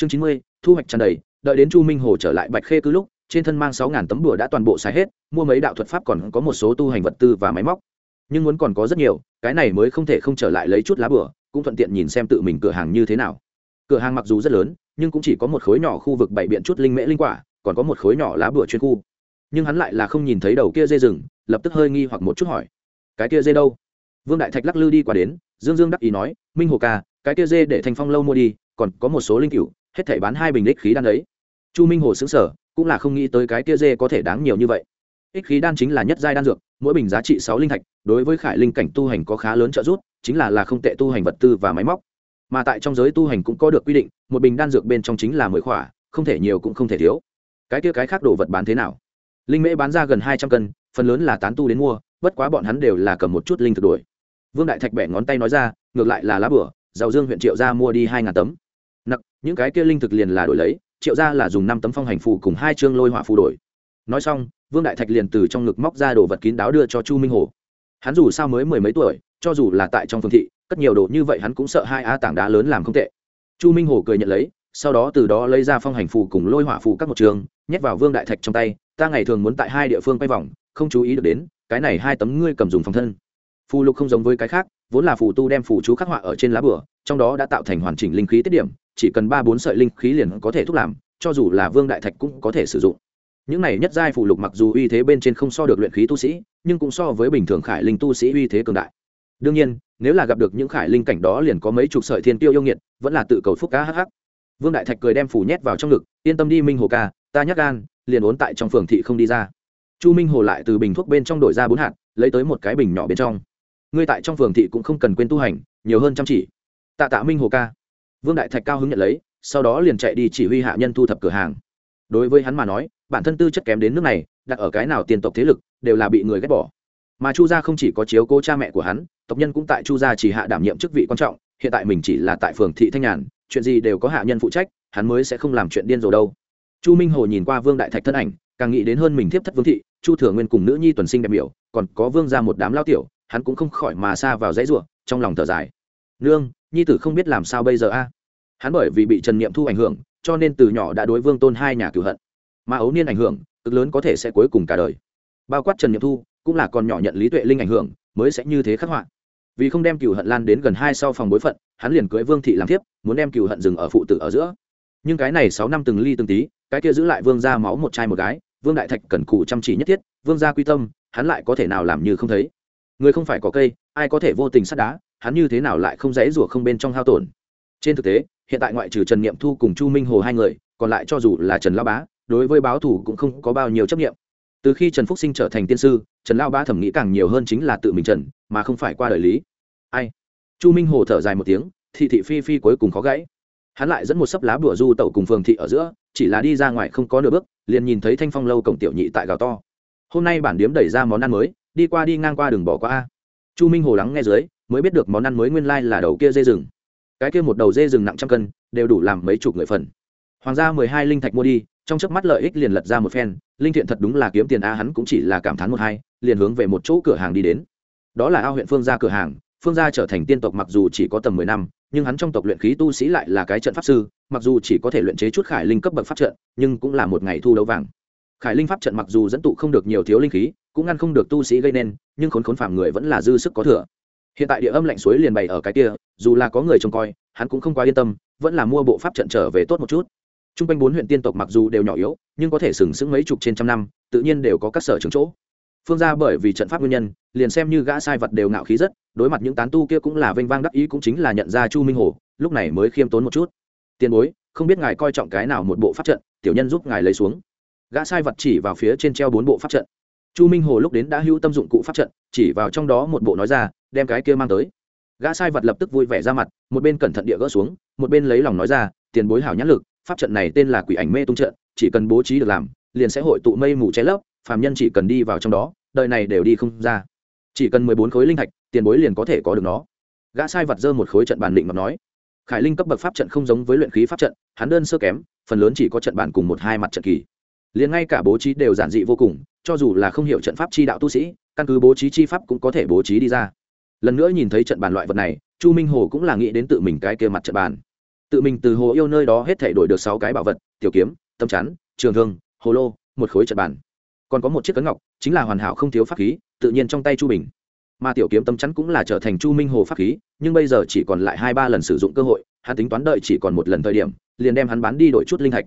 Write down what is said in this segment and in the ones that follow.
chương chín mươi, thu hoạch tràn đầy, đợi đến chu minh hồ trở lại bạch khê cứ lúc, trên thân mang sáu ngàn tấm bùa đã toàn bộ xài hết, mua mấy đạo thuật pháp còn có một số tu hành vật tư và máy móc. Nhưng muốn còn có rất nhiều, cái này mới không thể không trở lại lấy chút lá bùa, cũng thuận tiện nhìn xem tự mình cửa hàng như thế nào. Cửa hàng mặc dù rất lớn, nhưng cũng chỉ có một khối nhỏ khu vực bày biện chút linh mễ linh quả, còn có một khối nhỏ lá bùa chuyên khu. Nhưng hắn lại là không nhìn thấy đầu kia dê rừng, lập tức hơi nghi hoặc một chút hỏi, cái kia dê đâu? Vương đại thạch lắc lư đi qua đến, dương dương đắc ý nói, minh hồ ca, cái kia dê để thanh phong lâu mua đi, còn có một số linh cựu hết thể bán hai bình ích khí đan ấy. Chu minh hồ xứng sở cũng là không nghĩ tới cái kia dê có thể đáng nhiều như vậy. Ích khí đan chính là nhất giai đan dược, mỗi bình giá trị sáu linh thạch, đối với khải linh cảnh tu hành có khá lớn trợ giúp, chính là là không tệ tu hành vật tư và máy móc. Mà tại trong giới tu hành cũng có được quy định, một bình đan dược bên trong chính là mười khỏa, không thể nhiều cũng không thể thiếu. Cái kia cái khác đồ vật bán thế nào? Linh mễ bán ra gần hai trăm cân, phần lớn là tán tu đến mua, bất quá bọn hắn đều là cầm một chút linh thực đuổi vương đại thạch bẻ ngón tay nói ra, ngược lại là lá bửa giàu dương huyện triệu gia mua đi hai ngàn tấm những cái kia linh thực liền là đổi lấy, triệu gia là dùng năm tấm phong hành phù cùng hai chương lôi hỏa phù đổi. Nói xong, vương đại thạch liền từ trong ngực móc ra đồ vật kín đáo đưa cho chu minh hồ. Hắn dù sao mới mười mấy tuổi, cho dù là tại trong phương thị, cất nhiều đồ như vậy hắn cũng sợ hai a tảng đá lớn làm không tệ. Chu minh hồ cười nhận lấy, sau đó từ đó lấy ra phong hành phù cùng lôi hỏa phù các một trường, nhét vào vương đại thạch trong tay, ta ngày thường muốn tại hai địa phương quay vòng, không chú ý được đến, cái này hai tấm ngươi cầm dùng phòng thân. Phù lục không giống với cái khác, vốn là phù tu đem phù chú khắc họa ở trên lá bửa trong đó đã tạo thành hoàn chỉnh linh khí tiết điểm chỉ cần ba bốn sợi linh khí liền có thể thúc làm, cho dù là vương đại thạch cũng có thể sử dụng. Những này nhất giai phù lục mặc dù uy thế bên trên không so được luyện khí tu sĩ, nhưng cũng so với bình thường khải linh tu sĩ uy thế cường đại. Đương nhiên, nếu là gặp được những khải linh cảnh đó liền có mấy chục sợi thiên tiêu yêu nghiệt, vẫn là tự cầu phúc cá hh vương đại thạch cười đem phủ nhét vào trong ngực, yên tâm đi minh hồ ca, ta nhắc gan, liền ốn tại trong phường thị không đi ra. Chu minh hồ lại từ bình thuốc bên trong đổi ra bốn hạt, lấy tới một cái bình nhỏ bên trong. Ngươi tại trong phường thị cũng không cần quên tu hành, nhiều hơn chăm chỉ. Tạ tạ minh hồ ca vương đại thạch cao hứng nhận lấy, sau đó liền chạy đi chỉ huy hạ nhân thu thập cửa hàng. Đối với hắn mà nói, bản thân tư chất kém đến nước này, đặt ở cái nào tiền tộc thế lực, đều là bị người ghét bỏ. Mà chu gia không chỉ có chiếu cố cha mẹ của hắn, tộc nhân cũng tại chu gia chỉ hạ đảm nhiệm chức vị quan trọng, hiện tại mình chỉ là tại phường thị thanh nhàn, chuyện gì đều có hạ nhân phụ trách, hắn mới sẽ không làm chuyện điên rồ đâu. Chu minh hồ nhìn qua vương đại thạch thân ảnh, càng nghĩ đến hơn mình thiếp thất vương thị, chu thừa nguyên cùng nữ nhi tuần sinh đẹp biểu còn có vương ra một đám lao tiểu, hắn cũng không khỏi mà xa vào dãy ruộng trong lòng thở dài. Nương nhi tử không biết làm sao bây giờ a? Hắn bởi vì bị trần niệm thu ảnh hưởng cho nên từ nhỏ đã đối vương tôn hai nhà cửu hận. Mà ấu niên ảnh hưởng cực lớn có thể sẽ cuối cùng cả đời. Bao quát trần niệm thu cũng là còn nhỏ nhận lý tuệ linh ảnh hưởng mới sẽ như thế khắc họa. Vì không đem cửu hận lan đến gần hai sau phòng bối phận hắn liền cưới vương thị làm thiếp, muốn đem cửu hận dừng ở phụ tử ở giữa. Nhưng cái này sáu năm từng ly từng tí cái kia giữ lại vương ra máu một trai một gái vương đại thạch cần cù chăm chỉ nhất thiết vương gia quy tâm hắn lại có thể nào làm như không thấy? Người không phải có cây ai có thể vô tình sắt đá? Hắn như thế nào lại không dãy rủa không bên trong hao tổn? Trên thực tế, hiện tại ngoại trừ trần niệm thu cùng chu minh hồ hai người, còn lại cho dù là trần lao bá, đối với báo thủ cũng không có bao nhiêu chấp nghiệm từ khi trần phúc sinh trở thành tiên sư, trần lao bá thẩm nghĩ càng nhiều hơn chính là tự mình trần, mà không phải qua đời lý. Ai? Chu minh hồ thở dài một tiếng, thị thị phi phi cuối cùng khó gãy. Hắn lại dẫn một sấp lá bùa du tẩu cùng phường thị ở giữa, chỉ là đi ra ngoài không có nửa bước, liền nhìn thấy thanh phong lâu cổng tiểu nhị tại gào to. Hôm nay bản điếm đẩy ra món ăn mới, đi qua đi ngang qua đường bỏ qua a. Chu minh hồ lắng nghe dưới mới biết được món ăn mới nguyên lai là đầu kia dê rừng. Cái kia một đầu dê rừng nặng trăm cân, đều đủ làm mấy chục người phần. Hoàng gia mười hai linh thạch mua đi, trong chớp mắt lợi ích liền lật ra một phen, linh thiện thật đúng là kiếm tiền a, hắn cũng chỉ là cảm thán một hai, liền hướng về một chỗ cửa hàng đi đến. Đó là ao huyện phương gia cửa hàng, phương gia trở thành tiên tộc mặc dù chỉ có tầm mười năm, nhưng hắn trong tộc luyện khí tu sĩ lại là cái trận pháp sư, mặc dù chỉ có thể luyện chế chút khải linh cấp bậc pháp trận, nhưng cũng là một ngày thu đấu vàng. Khải linh pháp trận mặc dù dẫn tụ không được nhiều thiếu linh khí, cũng ngăn không được tu sĩ gây nên, nhưng khốn khốn phàm người vẫn là dư sức có thừa hiện tại địa âm lạnh suối liền bày ở cái kia, dù là có người trông coi, hắn cũng không quá yên tâm, vẫn là mua bộ pháp trận trở về tốt một chút. T r u n g quanh bốn huyện tiên tộc mặc dù đều nhỏ yếu, nhưng có thể sừng sững mấy chục trên trăm năm, tự nhiên đều có các sở trường chỗ. Phương ra bởi vì trận pháp nguyên nhân, liền xem như gã sai vật đều ngạo khí rất, đối mặt những tán tu kia cũng là vênh vang đắc ý cũng chính là nhận ra chu minh hồ, lúc này mới khiêm tốn một chút. Tiền bối, không biết ngài coi trọng cái nào một bộ pháp trận, tiểu nhân giúp ngài lấy xuống. Gã sai vật chỉ vào phía trên treo bốn bộ pháp trận chu minh hồ lúc đến đã hữu tâm dụng cụ pháp trận, chỉ vào trong đó một bộ nói ra, đem cái kia mang tới. Gã sai vật lập tức vui vẻ ra mặt, một bên cẩn thận địa gỡ xuống, một bên lấy lòng nói ra, tiền bối hảo nhãn lực, pháp trận này tên là quỷ ảnh mê tung trận, chỉ cần bố trí được làm, liền sẽ hội tụ mây mù che lấp, phàm nhân chỉ cần đi vào trong đó, đời này đều đi không ra. Chỉ cần mười bốn khối linh thạch, tiền bối liền có thể có được nó. Gã sai vật dơ một khối trận bản định mà nói, khải linh cấp bậc pháp trận không giống với luyện khí pháp trận, hắn đơn sơ kém, phần lớn chỉ có trận bản cùng một hai mặt trận kỳ liền ngay cả bố trí đều giản dị vô cùng, cho dù là không hiểu trận pháp chi đạo tu sĩ, căn cứ bố trí chi pháp cũng có thể bố trí đi ra. Lần nữa nhìn thấy trận bàn loại vật này, chu minh hồ cũng là nghĩ đến tự mình cái kia mặt trận bàn. Tự mình từ hồ yêu nơi đó hết thể đổi được sáu cái bảo vật, tiểu kiếm, tâm chắn, trường thương, hồ lô, một khối trận bàn. Còn có một chiếc cấn ngọc, chính là hoàn hảo không thiếu pháp khí, tự nhiên trong tay chu bình. Mà tiểu kiếm tâm chắn cũng là trở thành chu minh hồ pháp khí, nhưng bây giờ chỉ còn lại hai ba lần sử dụng cơ hội, hắn tính toán đợi chỉ còn một lần thời điểm, liền đem hắn bán đi đổi chút linh thạch.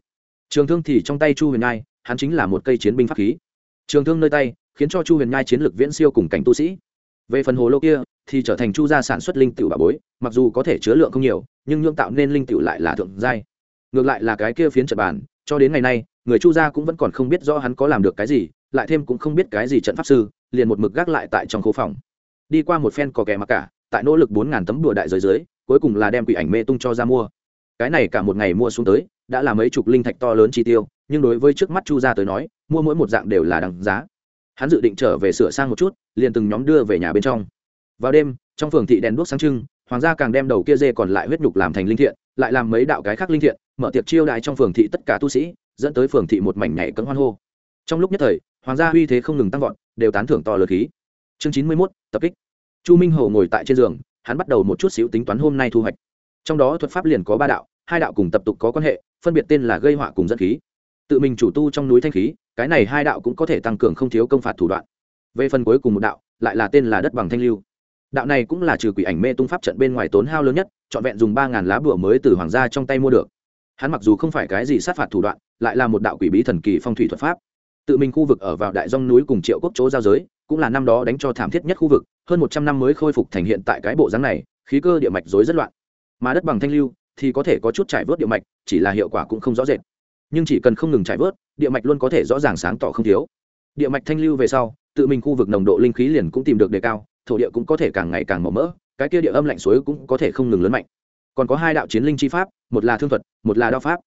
Trường thương thì trong tay chu huyền ngai hắn chính là một cây chiến binh pháp khí. Trường thương nơi tay, khiến cho chu huyền nhai chiến lược viễn siêu cùng cảnh tu sĩ. Về phần hồ lô kia, thì trở thành chu gia sản xuất linh tiểu bà bối, mặc dù có thể chứa lượng không nhiều, nhưng nhượng tạo nên linh tiểu lại là thượng giai. Ngược lại là cái kia phiến trận bàn, cho đến ngày nay, người chu gia cũng vẫn còn không biết rõ hắn có làm được cái gì, lại thêm cũng không biết cái gì trận pháp sư, liền một mực gác lại tại trong khu phòng. Đi qua một phen cò kẻ mặc cả, tại nỗ lực bốn ngàn tấm đùa đại giới dưới, cuối cùng là đem quỷ ảnh mê tung cho ra mua. Cái này cả một ngày mua xuống tới, đã là mấy chục linh thạch to lớn chi tiêu nhưng đối với trước mắt chu gia tới nói, mua mỗi một dạng đều là đằng giá. Hắn dự định trở về sửa sang một chút, liền từng nhóm đưa về nhà bên trong. Vào đêm, trong phường thị đèn đuốc sáng trưng, hoàng gia càng đem đầu kia dê còn lại huyết nhục làm thành linh thiện, lại làm mấy đạo cái khác linh thiện, mở tiệc chiêu đại trong phường thị tất cả tu sĩ, dẫn tới phường thị một mảnh nhảy cấm hoan hô. Trong lúc nhất thời, hoàng gia uy thế không ngừng tăng vọt, đều tán thưởng to lớn khí. Chương chín mươi mốt, tập kích. Chu minh hầu ngồi tại trên giường, hắn bắt đầu một chút xíu tính toán hôm nay thu hoạch. Trong đó thuật pháp liền có ba đạo, hai đạo cùng tập tục có quan hệ, phân biệt tên là gây họa cùng dẫn khí tự mình chủ tu trong núi thanh khí, cái này hai đạo cũng có thể tăng cường không thiếu công phạt thủ đoạn. Về phần cuối cùng một đạo, lại là tên là đất bằng thanh lưu. Đạo này cũng là trừ quỷ ảnh mê tung pháp trận bên ngoài tốn hao lớn nhất, trọn vẹn dùng ba ngàn lá bùa mới từ hoàng gia trong tay mua được. Hắn mặc dù không phải cái gì sát phạt thủ đoạn, lại là một đạo quỷ bí thần kỳ phong thủy thuật pháp. Tự mình khu vực ở vào đại dông núi cùng triệu quốc chỗ giao giới, cũng là năm đó đánh cho thảm thiết nhất khu vực, hơn một trăm năm mới khôi phục thành hiện tại cái bộ dáng này, khí cơ địa mạch rối rất loạn. Mà đất bằng thanh lưu thì có thể có chút trải vớt địa mạch, chỉ là hiệu quả cũng không rõ rệt nhưng chỉ cần không ngừng trải vớt, địa mạch luôn có thể rõ ràng sáng tỏ không thiếu. Địa mạch thanh lưu về sau, tự mình khu vực nồng độ linh khí liền cũng tìm được đề cao, thổ địa cũng có thể càng ngày càng màu mỡ, cái kia địa âm lạnh suối cũng có thể không ngừng lớn mạnh. Còn có hai đạo chiến linh chi pháp, một là thương thuật, một là đao pháp.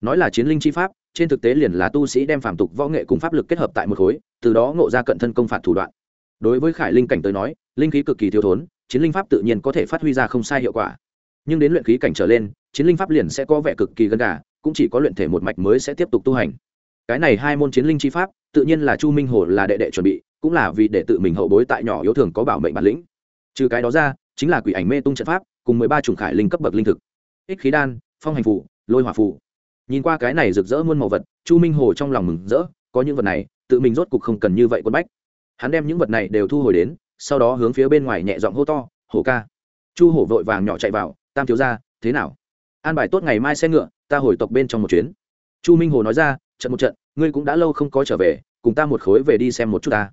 Nói là chiến linh chi pháp, trên thực tế liền là tu sĩ đem phàm tục võ nghệ cùng pháp lực kết hợp tại một khối, từ đó ngộ ra cận thân công phạt thủ đoạn. Đối với khải linh cảnh tới nói, linh khí cực kỳ thiếu thốn, chiến linh pháp tự nhiên có thể phát huy ra không sai hiệu quả. Nhưng đến luyện khí cảnh trở lên, chiến linh pháp liền sẽ có vẻ cực kỳ gần gà cũng chỉ có luyện thể một mạch mới sẽ tiếp tục tu hành. Cái này hai môn chiến linh chi pháp, tự nhiên là chu minh hồ là đệ đệ chuẩn bị, cũng là vì để tự mình hậu bối tại nhỏ yếu thường có bảo mệnh bản lĩnh. Trừ cái đó ra, chính là quỷ ảnh mê tung trận pháp, cùng mười ba chủng khải linh cấp bậc linh thực. Ích khí đan, phong hành phủ lôi hỏa phủ nhìn qua cái này rực rỡ muôn màu vật, chu minh hồ trong lòng mừng rỡ, có những vật này, tự mình rốt cục không cần như vậy quân bách. Hắn đem những vật này đều thu hồi đến, sau đó hướng phía bên ngoài nhẹ giọng hô to hổ ca. Chu hổ vội vàng nhỏ chạy vào, tam thiếu ra thế nào? An bài tốt ngày mai xe ngựa ta hồi tộc bên trong một chuyến. Chu minh hồ nói ra, trận một trận, ngươi cũng đã lâu không có trở về, cùng ta một khối về đi xem một chút ta.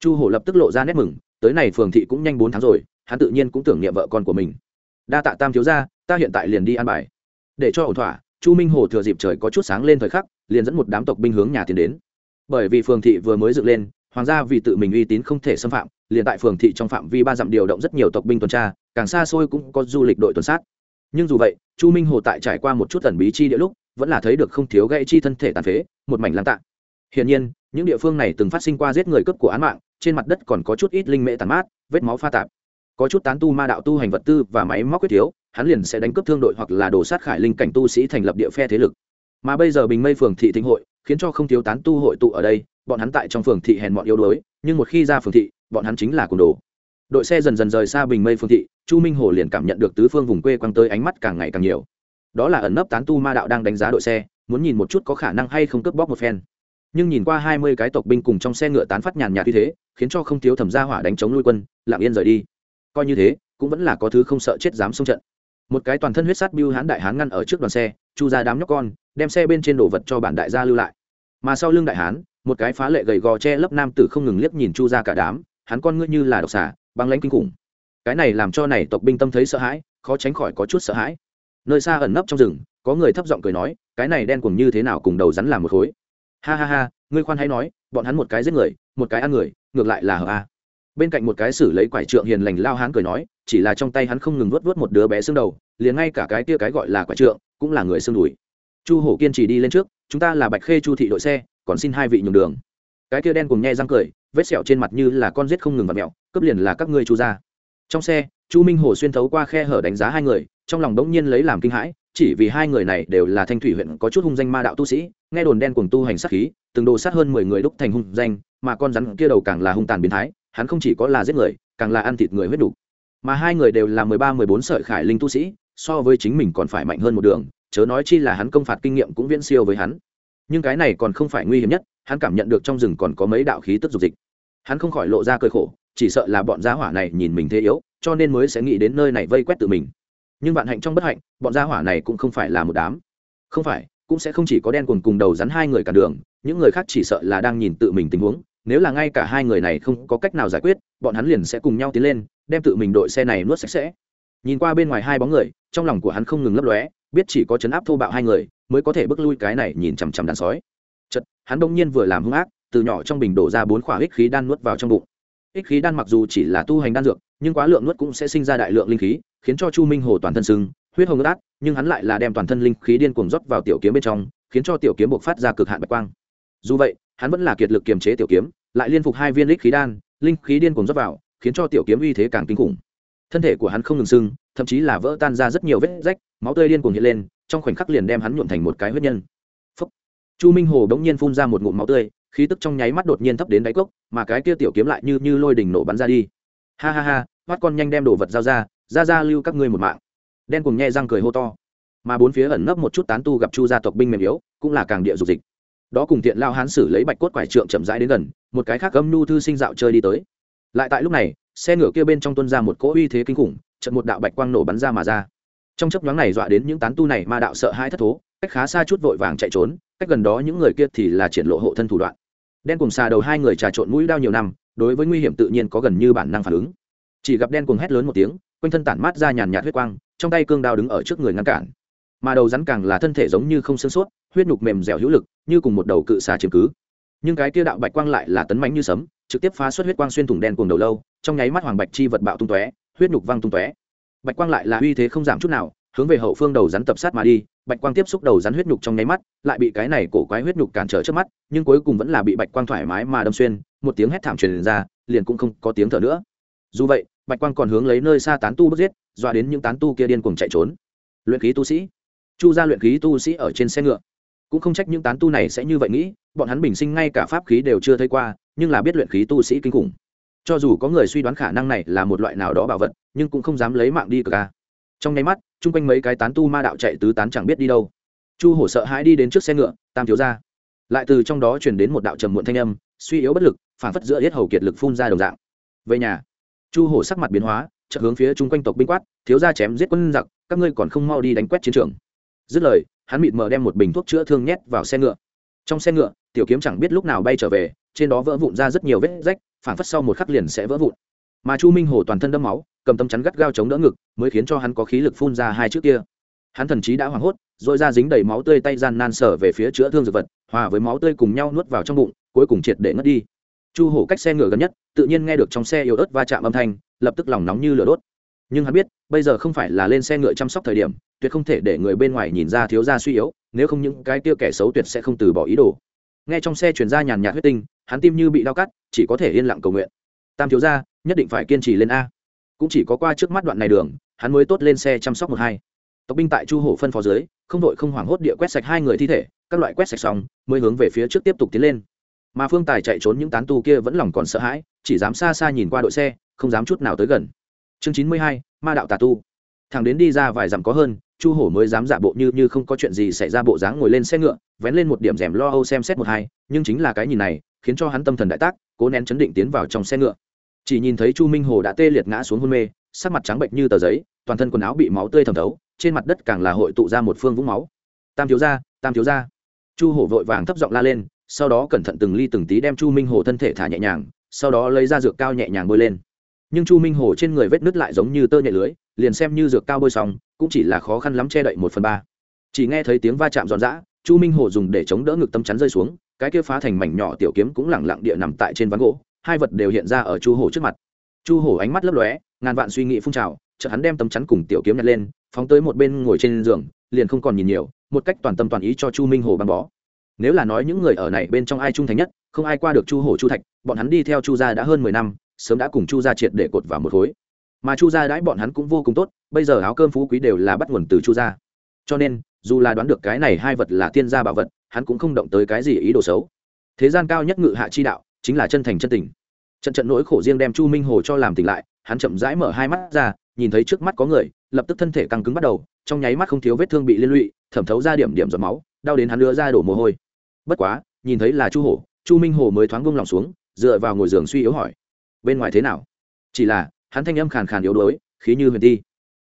Chu hổ lập tức lộ ra nét mừng, tới này phường thị cũng nhanh bốn tháng rồi, hắn tự nhiên cũng tưởng niệm vợ con của mình. Đa tạ tam thiếu ra ta hiện tại liền đi an bài. Để cho ổn thỏa, chu minh hồ thừa dịp trời có chút sáng lên thời khắc, liền dẫn một đám tộc binh hướng nhà tiến đến. Bởi vì phường thị vừa mới dựng lên, hoàng gia vì tự mình uy tín không thể xâm phạm, liền tại phường thị trong phạm vi ba dặm điều động rất nhiều tộc binh tuần tra, càng xa xôi cũng có du lịch đội tuần sát nhưng dù vậy, chu minh hồ tại trải qua một chút tần bí chi địa lúc, vẫn là thấy được không thiếu gãy chi thân thể tàn phế, một mảnh lan tạ hiển nhiên, những địa phương này từng phát sinh qua giết người cướp của án mạng, trên mặt đất còn có chút ít linh mệ tàn mát, vết máu pha tạp. Có chút tán tu ma đạo tu hành vật tư và máy móc quyết thiếu, hắn liền sẽ đánh cướp thương đội hoặc là đổ sát khải linh cảnh tu sĩ thành lập địa phe thế lực. Mà bây giờ bình mây phường thị thịnh hội, khiến cho không thiếu tán tu hội tụ ở đây, bọn hắn tại trong phường thị hèn mọn yếu đuối, nhưng một khi ra phường thị, bọn hắn chính là cùng đồ đội xe dần dần rời xa bình mây phương thị, chu minh hồ liền cảm nhận được tứ phương vùng quê quăng tới ánh mắt càng ngày càng nhiều. Đó là ẩn nấp tán tu ma đạo đang đánh giá đội xe, muốn nhìn một chút có khả năng hay không cướp bóc một phen. Nhưng nhìn qua hai mươi cái tộc binh cùng trong xe ngựa tán phát nhàn nhạt như thế, khiến cho không thiếu thẩm gia hỏa đánh chống nuôi quân, lặng yên rời đi. Coi như thế, cũng vẫn là có thứ không sợ chết dám xông trận. Một cái toàn thân huyết sát biêu hán đại hán ngăn ở trước đoàn xe, chu ra đám nhóc con, đem xe bên trên đồ vật cho bản đại gia lưu lại. Mà sau lưng đại hán, một cái phá lệ gầy gò che lấp nam tử không ngừng liếc nhìn chu ra cả đám, hắn con ngươi như là độc xả băng lãnh kinh khủng. Cái này làm cho này tộc binh tâm thấy sợ hãi, khó tránh khỏi có chút sợ hãi. Nơi xa ẩn nấp trong rừng, có người thấp giọng cười nói, cái này đen cùng như thế nào cùng đầu rắn làm một khối. Ha ha ha, ngươi khoan hãy nói, bọn hắn một cái giết người, một cái ăn người, ngược lại là hờ a. Bên cạnh một cái xử lấy quải trượng hiền lành lao hán cười nói, chỉ là trong tay hắn không ngừng vuốt vuốt một đứa bé xương đầu, liền ngay cả cái kia cái gọi là quải trượng, cũng là người xương đùi. Chu hổ kiên trì đi lên trước, chúng ta là bạch khê chu thị đội xe, còn xin hai vị nhường đường. Cái kia đen cùng nhe răng cười, vết sẹo trên mặt như là con rết không ngừng vặt mẹo Cấp liền là các ngươi chu ra trong xe, chu minh hồ xuyên thấu qua khe hở đánh giá hai người, trong lòng đống nhiên lấy làm kinh hãi, chỉ vì hai người này đều là thanh thủy huyện có chút hung danh ma đạo tu sĩ, nghe đồn đen cùng tu hành sát khí, từng đồ sát hơn mười người đúc thành hung danh, mà con rắn kia đầu càng là hung tàn biến thái, hắn không chỉ có là giết người, càng là ăn thịt người huyết đủ. Mà hai người đều là mười ba, mười bốn sợi khải linh tu sĩ, so với chính mình còn phải mạnh hơn một đường, chớ nói chi là hắn công phạt kinh nghiệm cũng viễn siêu với hắn. Nhưng cái này còn không phải nguy hiểm nhất, hắn cảm nhận được trong rừng còn có mấy đạo khí tức dục dịch. Hắn không khỏi lộ ra cơi khổ chỉ sợ là bọn gia hỏa này nhìn mình thế yếu, cho nên mới sẽ nghĩ đến nơi này vây quét tự mình. Nhưng vạn hạnh trong bất hạnh, bọn gia hỏa này cũng không phải là một đám. Không phải, cũng sẽ không chỉ có đen cuồng cùng đầu rắn hai người cả đường, những người khác chỉ sợ là đang nhìn tự mình tình huống, nếu là ngay cả hai người này không có cách nào giải quyết, bọn hắn liền sẽ cùng nhau tiến lên, đem tự mình đội xe này nuốt sạch sẽ. Nhìn qua bên ngoài hai bóng người, trong lòng của hắn không ngừng lấp lóe, biết chỉ có chấn áp thô bạo hai người, mới có thể bước lui cái này nhìn chằm chằm đàn sói. Chật hắn đông nhiên vừa làm hung ác, từ nhỏ trong bình đổ ra bốn khỏa hích khí đan nuốt vào trong bụng ích khí đan mặc dù chỉ là tu hành đan dược, nhưng quá lượng nuốt cũng sẽ sinh ra đại lượng linh khí, khiến cho chu minh hồ toàn thân sưng, huyết hồng ướt át, nhưng hắn lại là đem toàn thân linh khí điên cuồng rót vào tiểu kiếm bên trong, khiến cho tiểu kiếm buộc phát ra cực hạn bạch quang. Dù vậy, hắn vẫn là kiệt lực kiềm chế tiểu kiếm, lại liên phục hai viên ích khí đan, linh khí điên cuồng rót vào, khiến cho tiểu kiếm uy thế càng kinh khủng. Thân thể của hắn không ngừng sưng, thậm chí là vỡ tan ra rất nhiều vết rách, máu tươi điên cuồng hiện lên, trong khoảnh khắc liền đem hắn nhuộn thành một cái huyết nhân. Phúc. chu minh hồ đống nhiên phun ra một ngụm máu tươi khí tức trong nháy mắt đột nhiên thấp đến đáy cốc, mà cái kia tiểu kiếm lại như như lôi đỉnh nổ bắn ra đi. Ha ha ha hoắt con nhanh đem đồ vật giao ra ra ra lưu các ngươi một mạng. Đen cùng nhe răng cười hô to. Mà bốn phía ẩn nấp một chút tán tu gặp chu gia tộc binh mềm yếu, cũng là càng địa dục dịch. Đó cùng tiện lao hán sử lấy bạch cốt quải trượng chậm rãi đến gần, một cái khác âm nu thư sinh dạo chơi đi tới. Lại tại lúc này, xe ngựa kia bên trong tuân ra một cỗ uy thế kinh khủng trận một đạo bạch quang nổ bắn ra mà ra. Trong chấp nhoáng này dọa đến những tán tu này ma đạo sợ hãi thất thố, cách khá xa chút vội vàng chạy trốn, cách gần đó những người kia thì là triển lộ hộ thân thủ đoạn đen cùng xà đầu hai người trà trộn mũi đao nhiều năm, đối với nguy hiểm tự nhiên có gần như bản năng phản ứng. Chỉ gặp đen cùng hét lớn một tiếng, quanh thân tản mát ra nhàn nhạt huyết quang, trong tay cương đao đứng ở trước người ngăn cản. Mà đầu rắn càng là thân thể giống như không xương suốt huyết nhục mềm dẻo hữu lực, như cùng một đầu cự xà chiếm cứ. Nhưng cái kia đạo bạch quang lại là tấn mánh như sấm, trực tiếp phá xuất huyết quang xuyên thủng đen cùng đầu lâu, trong nháy mắt hoàng bạch chi vật bạo tung tóe, huyết nhục văng tung tóe. Bạch quang lại là uy thế không giảm chút nào hướng về hậu phương đầu rắn tập sát mà đi, bạch quang tiếp xúc đầu rắn huyết nhục trong nháy mắt, lại bị cái này cổ quái huyết nhục cản trở trước mắt, nhưng cuối cùng vẫn là bị bạch quang thoải mái mà đâm xuyên, một tiếng hét thảm truyền ra, liền cũng không có tiếng thở nữa. Dù vậy, bạch quang còn hướng lấy nơi xa tán tu bước giết, dọa đến những tán tu kia điên cuồng chạy trốn. Luyện khí tu sĩ. Chu ra luyện khí tu sĩ ở trên xe ngựa. Cũng không trách những tán tu này sẽ như vậy nghĩ, bọn hắn bình sinh ngay cả pháp khí đều chưa thấy qua, nhưng là biết luyện khí tu sĩ kinh khủng. Cho dù có người suy đoán khả năng này là một loại nào đó bảo vật, nhưng cũng không dám lấy mạng đi cờ ca trong nháy mắt, chung quanh mấy cái tán tu ma đạo chạy tứ tán chẳng biết đi đâu. Chu hổ sợ hãi đi đến trước xe ngựa, tam thiếu ra lại từ trong đó chuyển đến một đạo trầm muộn thanh âm, suy yếu bất lực, phản phất giữa hết hầu kiệt lực phun ra đồng dạng. Về nhà, chu hổ sắc mặt biến hóa, chợt hướng phía chung quanh tộc binh quát, thiếu ra chém giết quân giặc, các ngươi còn không mau đi đánh quét chiến trường. Dứt lời, hắn mịt mờ đem một bình thuốc chữa thương nhét vào xe ngựa. Trong xe ngựa, tiểu kiếm chẳng biết lúc nào bay trở về, trên đó vỡ vụn ra rất nhiều vết rách, phản phất sau một khắc liền sẽ vỡ vụn mà chu minh hồ toàn thân đâm máu, cầm tấm chắn gắt gao chống đỡ ngực, mới khiến cho hắn có khí lực phun ra hai trước kia. Hắn thần chí đã hoảng hốt, rồi ra dính đầy máu tươi tay gian nan sở về phía chữa thương dược vật, hòa với máu tươi cùng nhau nuốt vào trong bụng, cuối cùng triệt để ngất đi. Chu hổ cách xe ngựa gần nhất, tự nhiên nghe được trong xe yếu ớt va chạm âm thanh, lập tức lòng nóng như lửa đốt. Nhưng hắn biết, bây giờ không phải là lên xe ngựa chăm sóc thời điểm, tuyệt không thể để người bên ngoài nhìn ra thiếu gia suy yếu, nếu không những cái kia kẻ xấu tuyệt sẽ không từ bỏ ý đồ. Nghe trong xe chuyển ra nhàn nhạt huyết tinh, hắn tim như bị đau cắt, chỉ có thể yên lặng cầu nguyện. Tam thiếu gia nhất định phải kiên trì lên a. Cũng chỉ có qua trước mắt đoạn này đường, hắn mới tốt lên xe chăm sóc một hai. Tộc binh tại chu hổ phân phó dưới, không đội không hoảng hốt địa quét sạch hai người thi thể, các loại quét sạch xong, mới hướng về phía trước tiếp tục tiến lên. Mà phương tài chạy trốn những tán tu kia vẫn lòng còn sợ hãi, chỉ dám xa xa nhìn qua đội xe, không dám chút nào tới gần. Chương chín mươi hai, ma đạo tà tu. Thằng đến đi ra vài dặm có hơn, chu hổ mới dám giả bộ như như không có chuyện gì xảy ra bộ dáng ngồi lên xe ngựa, vén lên một điểm rèm lo âu xem xét một hai, nhưng chính là cái nhìn này, khiến cho hắn tâm thần đại tác, cố nén chấn định tiến vào trong xe ngựa chỉ nhìn thấy chu minh hồ đã tê liệt ngã xuống hôn mê, sắc mặt trắng bệnh như tờ giấy, toàn thân quần áo bị máu tươi thẩm thấu, trên mặt đất càng là hội tụ ra một phương vũng máu. Tam thiếu gia, tam thiếu gia. Chu hổ vội vàng thấp giọng la lên, sau đó cẩn thận từng ly từng tí đem chu minh hồ thân thể thả nhẹ nhàng, sau đó lấy ra dược cao nhẹ nhàng bôi lên. Nhưng chu minh hồ trên người vết nứt lại giống như tơ nhẹ lưới, liền xem như dược cao bôi xong, cũng chỉ là khó khăn lắm che đậy một phần ba. Chỉ nghe thấy tiếng va chạm giòn giã, chu minh hồ dùng để chống đỡ ngực tâm chắn rơi xuống, cái kia phá thành mảnh nhỏ tiểu kiếm cũng lẳng lặng địa nằm tại trên ván gỗ hai vật đều hiện ra ở chu hổ trước mặt. Chu hổ ánh mắt lấp lóe, ngàn vạn suy nghĩ phun trào, chợt hắn đem tấm chắn cùng tiểu kiếm nhặt lên, phóng tới một bên ngồi trên giường, liền không còn nhìn nhiều, một cách toàn tâm toàn ý cho chu minh hồ băng bó. Nếu là nói những người ở này bên trong ai trung thành nhất, không ai qua được chu hổ chu thạch, bọn hắn đi theo chu gia đã hơn mười năm, sớm đã cùng chu gia triệt để cột vào một khối. Mà chu gia đãi bọn hắn cũng vô cùng tốt, bây giờ áo cơm phú quý đều là bắt nguồn từ chu gia. Cho nên, dù là đoán được cái này hai vật là tiên gia bảo vật, hắn cũng không động tới cái gì ý đồ xấu. Thế gian cao nhất ngự hạ chi đạo chính là chân thành chân tình. Trận trận nỗi khổ riêng đem chu minh hồ cho làm tỉnh lại, hắn chậm rãi mở hai mắt ra, nhìn thấy trước mắt có người, lập tức thân thể căng cứng bắt đầu, trong nháy mắt không thiếu vết thương bị liên lụy, thẩm thấu ra điểm điểm giọt máu, đau đến hắn đưa ra đổ mồ hôi. Bất quá, nhìn thấy là chu hổ, chu minh hồ mới thoáng bông lòng xuống, dựa vào ngồi giường suy yếu hỏi, bên ngoài thế nào? Chỉ là, hắn thanh âm khàn khàn yếu đuối, khí như huyền ti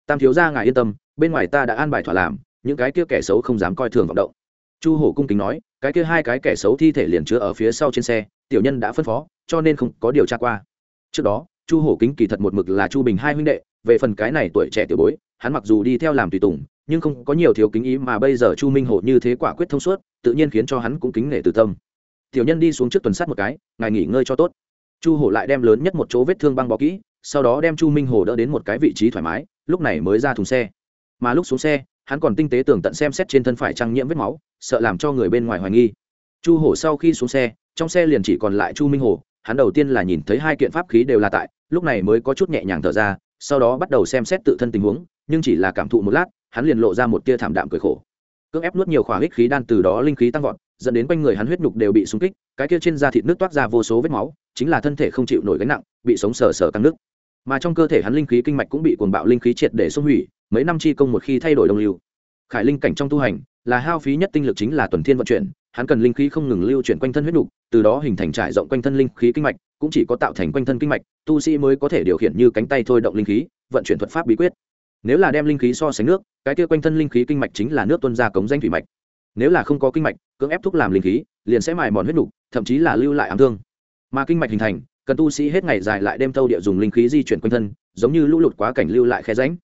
tam thiếu gia ngài yên tâm, bên ngoài ta đã an bài thỏa làm, những cái kia kẻ xấu không dám coi thường vọng động. Chu hổ cung kính nói cái kia hai cái kẻ xấu thi thể liền chứa ở phía sau trên xe, tiểu nhân đã phân phó, cho nên không có điều tra qua. Trước đó, chu hổ kính kỳ thật một mực là chu bình hai huynh đệ, về phần cái này tuổi trẻ tiểu bối, hắn mặc dù đi theo làm tùy tùng, nhưng không có nhiều thiếu kính ý mà bây giờ chu minh hổ như thế quả quyết thông suốt, tự nhiên khiến cho hắn cũng kính nể từ tâm. Tiểu nhân đi xuống trước tuần sát một cái, ngài nghỉ ngơi cho tốt. Chu hổ lại đem lớn nhất một chỗ vết thương băng bó kỹ, sau đó đem chu minh hồ đỡ đến một cái vị trí thoải mái, lúc này mới ra thùng xe. Mà lúc xuống xe, hắn còn tinh tế tường tận xem xét trên thân phải trang nhiễm vết máu sợ làm cho người bên ngoài hoài nghi. Chu hổ sau khi xuống xe, trong xe liền chỉ còn lại chu minh hồ, hắn đầu tiên là nhìn thấy hai kiện pháp khí đều là tại, lúc này mới có chút nhẹ nhàng thở ra, sau đó bắt đầu xem xét tự thân tình huống, nhưng chỉ là cảm thụ một lát, hắn liền lộ ra một tia thảm đạm cười khổ. Cưỡng ép nuốt nhiều khỏa huyết khí đan từ đó linh khí tăng vọt, dẫn đến quanh người hắn huyết nhục đều bị súng kích, cái kia trên da thịt nước toát ra vô số vết máu, chính là thân thể không chịu nổi gánh nặng, bị sống sờ sờ căng nước mà trong cơ thể hắn linh khí kinh mạch cũng bị cuồng bạo linh khí triệt để xung hủy, mấy năm chi công một khi thay đổi đồng lưu. Khải linh cảnh trong tu hành là hao phí nhất tinh lực chính là tuần thiên vận chuyển, hắn cần linh khí không ngừng lưu chuyển quanh thân huyết nục, từ đó hình thành trải rộng quanh thân linh khí kinh mạch, cũng chỉ có tạo thành quanh thân kinh mạch, tu sĩ mới có thể điều khiển như cánh tay thôi động linh khí, vận chuyển thuật pháp bí quyết. Nếu là đem linh khí so sánh nước, cái kia quanh thân linh khí kinh mạch chính là nước tuân ra cống danh thủy mạch. Nếu là không có kinh mạch, cưỡng ép thúc làm linh khí, liền sẽ mài mòn huyết nục, thậm chí là lưu lại ám thương. Mà kinh mạch hình thành, cần tu sĩ hết ngày dài lại đêm thâu địa dùng linh khí di chuyển quanh thân, giống như lũ lụt quá cảnh lưu lại khe ránh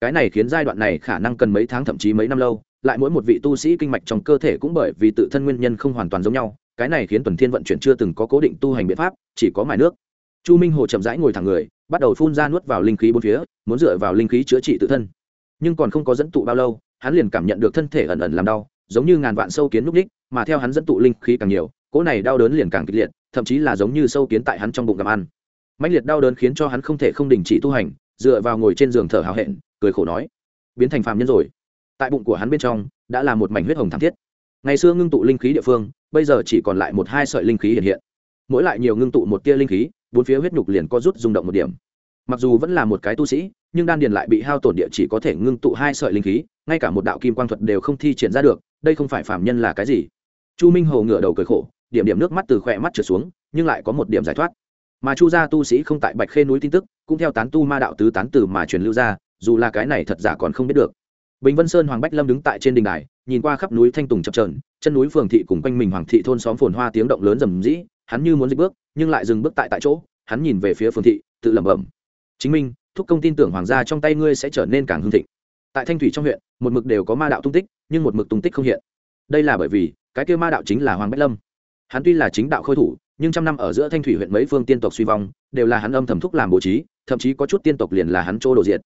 cái này khiến giai đoạn này khả năng cần mấy tháng thậm chí mấy năm lâu lại mỗi một vị tu sĩ kinh mạch trong cơ thể cũng bởi vì tự thân nguyên nhân không hoàn toàn giống nhau, cái này khiến tuần thiên vận chuyển chưa từng có cố định tu hành biện pháp, chỉ có mài nước. Chu minh hồ chậm rãi ngồi thẳng người, bắt đầu phun ra nuốt vào linh khí bốn phía, muốn dựa vào linh khí chữa trị tự thân. Nhưng còn không có dẫn tụ bao lâu, hắn liền cảm nhận được thân thể ẩn ẩn làm đau, giống như ngàn vạn sâu kiến núp đích, mà theo hắn dẫn tụ linh khí càng nhiều, cỗ này đau đớn liền càng kịch liệt, thậm chí là giống như sâu kiến tại hắn trong bụng gặm ăn. Mạnh liệt đau đớn khiến cho hắn không thể không đình chỉ tu hành, dựa vào ngồi trên giường thở hào hẹn, cười khổ nói, biến thành phàm nhân rồi tại bụng của hắn bên trong, đã là một mảnh huyết hồng thảm thiết. Ngày xưa ngưng tụ linh khí địa phương, bây giờ chỉ còn lại một hai sợi linh khí hiện hiện. Mỗi lại nhiều ngưng tụ một tia linh khí, bốn phía huyết nhục liền có rút rung động một điểm. Mặc dù vẫn là một cái tu sĩ, nhưng đan điền lại bị hao tổn địa chỉ có thể ngưng tụ hai sợi linh khí, ngay cả một đạo kim quang thuật đều không thi triển ra được, đây không phải phạm nhân là cái gì. Chu minh hồ ngửa đầu cười khổ, điểm điểm nước mắt từ khỏe mắt trượt xuống, nhưng lại có một điểm giải thoát. Mà chu gia tu sĩ không tại bạch khê núi tin tức, cũng theo tán tu ma đạo tứ tán từ mà truyền lưu ra, dù là cái này thật giả còn không biết được bình vân sơn hoàng bách lâm đứng tại trên đình đài, nhìn qua khắp núi thanh tùng chập trờn chân núi phường thị cùng quanh mình hoàng thị thôn xóm phồn hoa tiếng động lớn rầm rĩ, hắn như muốn dịch bước, nhưng lại dừng bước tại tại chỗ, hắn nhìn về phía phường thị, tự lẩm bẩm. Chính minh, thúc công tin tưởng hoàng gia trong tay ngươi sẽ trở nên càng hưng thịnh. Tại thanh thủy trong huyện, một mực đều có ma đạo tung tích, nhưng một mực tung tích không hiện. Đây là bởi vì, cái kia ma đạo chính là hoàng bách lâm. Hắn tuy là chính đạo khôi thủ, nhưng trăm năm ở giữa thanh thủy huyện mấy phương tiên tộc suy vong, đều là hắn âm thầm thúc làm bố trí, thậm chí có chút tiên tộc liền là hắn chỗ đồ diệt.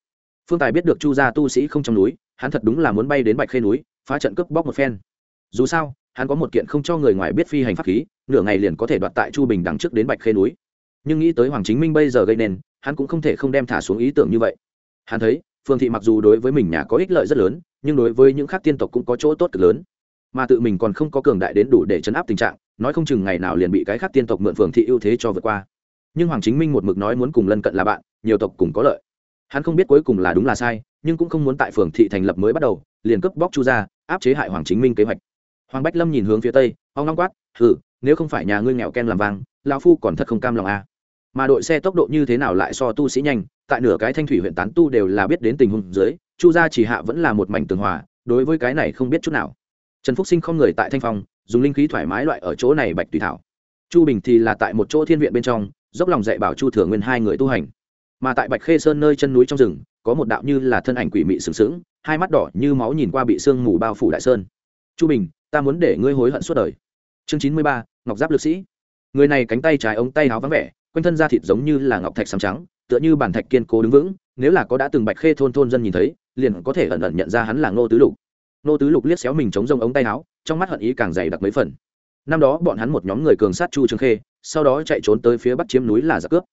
Phương tài biết được chu gia tu sĩ không trong núi hắn thật đúng là muốn bay đến bạch khê núi, phá trận cướp bóc một phen. Dù sao, hắn có một kiện không cho người ngoài biết phi hành pháp khí, nửa ngày liền có thể đoạt tại chu bình đằng trước đến bạch khê núi. Nhưng nghĩ tới hoàng chính minh bây giờ gây nên, hắn cũng không thể không đem thả xuống ý tưởng như vậy. Hắn thấy, phương thị mặc dù đối với mình nhà có ích lợi rất lớn, nhưng đối với những khác tiên tộc cũng có chỗ tốt cực lớn. Mà tự mình còn không có cường đại đến đủ để chấn áp tình trạng, nói không chừng ngày nào liền bị cái khác tiên tộc mượn phường thị ưu thế cho vượt qua. Nhưng hoàng chính minh một mực nói muốn cùng lân cận là bạn, nhiều tộc cùng có lợi hắn không biết cuối cùng là đúng là sai, nhưng cũng không muốn tại phường thị thành lập mới bắt đầu, liền cướp bóc chu ra áp chế hại hoàng chính minh kế hoạch. Hoàng bách lâm nhìn hướng phía tây ông long quát thử nếu không phải nhà ngươi nghèo ken làm vang lao phu còn thật không cam lòng à. mà đội xe tốc độ như thế nào lại so tu sĩ nhanh, tại nửa cái thanh thủy huyện tán tu đều là biết đến tình huống dưới, chu gia chỉ hạ vẫn là một mảnh tường hòa, đối với cái này không biết chút nào. Trần phúc sinh không người tại thanh phong, dùng linh khí thoải mái loại ở chỗ này bạch tùy thảo. Chu bình thì là tại một chỗ thiên viện bên trong, dốc lòng dạy bảo chu thừa nguyên hai người tu hành mà tại bạch khê sơn nơi chân núi trong rừng, có một đạo như là thân ảnh quỷ mị sừng sững, hai mắt đỏ như máu nhìn qua bị sương mù bao phủ đại sơn. Chu bình, ta muốn để ngươi hối hận suốt đời. Chương chín mươi ba, ngọc giáp lực sĩ. Người này cánh tay trái ống tay áo vắng vẻ, quanh thân da thịt giống như là ngọc thạch xám trắng, tựa như bản thạch kiên cố đứng vững, nếu là có đã từng bạch khê thôn thôn dân nhìn thấy, liền có thể ẩn ẩn nhận ra hắn là ngô tứ lục. Ngô tứ lục liếc xéo mình chống rông ống tay áo, trong mắt hận ý càng dày đặc mấy phần. Năm đó bọn hắn một nhóm người cường sát chu trường khê, sau đó chạy trốn tới phía bắc chiếm núi là giặc cướp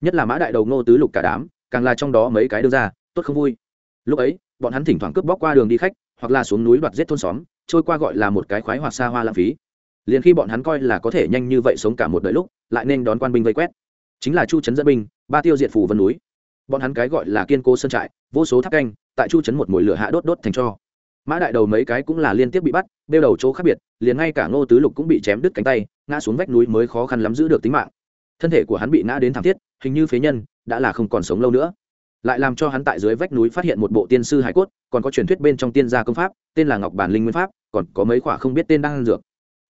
nhất là mã đại đầu ngô tứ lục cả đám, càng là trong đó mấy cái đưa ra, tốt không vui. Lúc ấy, bọn hắn thỉnh thoảng cướp bóc qua đường đi khách, hoặc là xuống núi đoạt giết thôn xóm, trôi qua gọi là một cái khoái hoặc xa hoa lãng phí. Liền khi bọn hắn coi là có thể nhanh như vậy sống cả một đời lúc, lại nên đón quan binh vây quét. Chính là chu trấn dẫn binh, ba tiêu diệt phủ vân núi. Bọn hắn cái gọi là kiên cố sơn trại, vô số tháp canh, tại chu chấn một mồi lửa hạ đốt đốt thành cho. Mã đại đầu mấy cái cũng là liên tiếp bị bắt đeo đầu chỗ khác biệt, liền ngay cả ngô tứ lục cũng bị chém đứt cánh tay, ngã xuống vách núi mới khó khăn lắm giữ được tính mạng thân thể của hắn bị ngã đến thảm thiết, hình như phế nhân, đã là không còn sống lâu nữa. Lại làm cho hắn tại dưới vách núi phát hiện một bộ tiên sư hải cốt, còn có truyền thuyết bên trong tiên gia công pháp, tên là ngọc bản linh nguyên pháp, còn có mấy quả không biết tên đang ăn dược.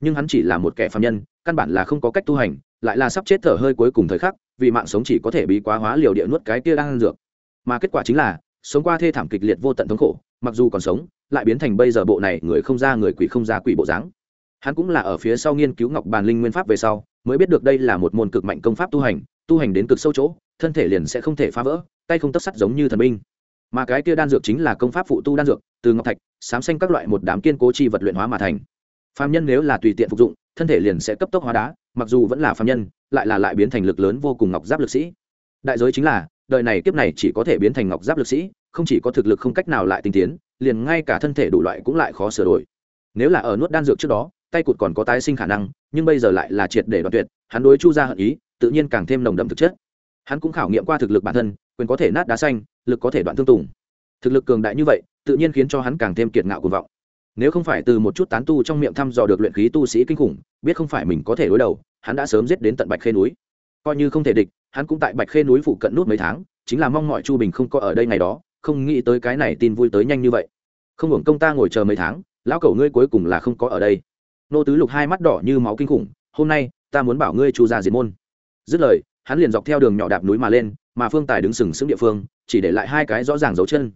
Nhưng hắn chỉ là một kẻ phạm nhân, căn bản là không có cách tu hành, lại là sắp chết thở hơi cuối cùng thời khắc, vì mạng sống chỉ có thể bị quá hóa liều địa nuốt cái kia đang ăn dược. Mà kết quả chính là, sống qua thê thảm kịch liệt vô tận thống khổ, mặc dù còn sống, lại biến thành bây giờ bộ này người không ra người quỷ không ra quỷ bộ dáng. Hắn cũng là ở phía sau nghiên cứu ngọc bàn linh nguyên pháp về sau mới biết được đây là một môn cực mạnh công pháp tu hành tu hành đến cực sâu chỗ, thân thể liền sẽ không thể phá vỡ, tay không tất sắt giống như thần binh. Mà cái kia đan dược chính là công pháp phụ tu đan dược, từ ngọc thạch, sám xanh các loại một đám kiên cố chi vật luyện hóa mà thành. Phạm nhân nếu là tùy tiện phục dụng, thân thể liền sẽ cấp tốc hóa đá, mặc dù vẫn là phạm nhân, lại là lại biến thành lực lớn vô cùng ngọc giáp lực sĩ. Đại giới chính là, đời này kiếp này chỉ có thể biến thành ngọc giáp lực sĩ, không chỉ có thực lực không cách nào lại tinh tiến, liền ngay cả thân thể đủ loại cũng lại khó sửa đổi. Nếu là ở nuốt đan dược trước đó tay cụt còn có tái sinh khả năng, nhưng bây giờ lại là triệt để đoạn tuyệt, hắn đối chu ra hận ý, tự nhiên càng thêm nồng đậm thực chất. Hắn cũng khảo nghiệm qua thực lực bản thân, quyền có thể nát đá xanh, lực có thể đoạn thương tùng. Thực lực cường đại như vậy, tự nhiên khiến cho hắn càng thêm kiệt ngạo cuồng vọng. Nếu không phải từ một chút tán tu trong miệng thăm dò được luyện khí tu sĩ kinh khủng, biết không phải mình có thể đối đầu, hắn đã sớm giết đến tận bạch khê núi. Coi như không thể địch, hắn cũng tại bạch khê núi phụ cận nút mấy tháng, chính là mong mọi chu bình không có ở đây ngày đó, không nghĩ tới cái này tin vui tới nhanh như vậy. Không hưởng công ta ngồi chờ mấy tháng, lão cầu ngươi cuối cùng là không có ở đây nô tứ lục hai mắt đỏ như máu kinh khủng, hôm nay, ta muốn bảo ngươi chu ra diệt môn. Dứt lời, hắn liền dọc theo đường nhỏ đạp núi mà lên, mà phương tài đứng sừng sững địa phương, chỉ để lại hai cái rõ ràng dấu chân.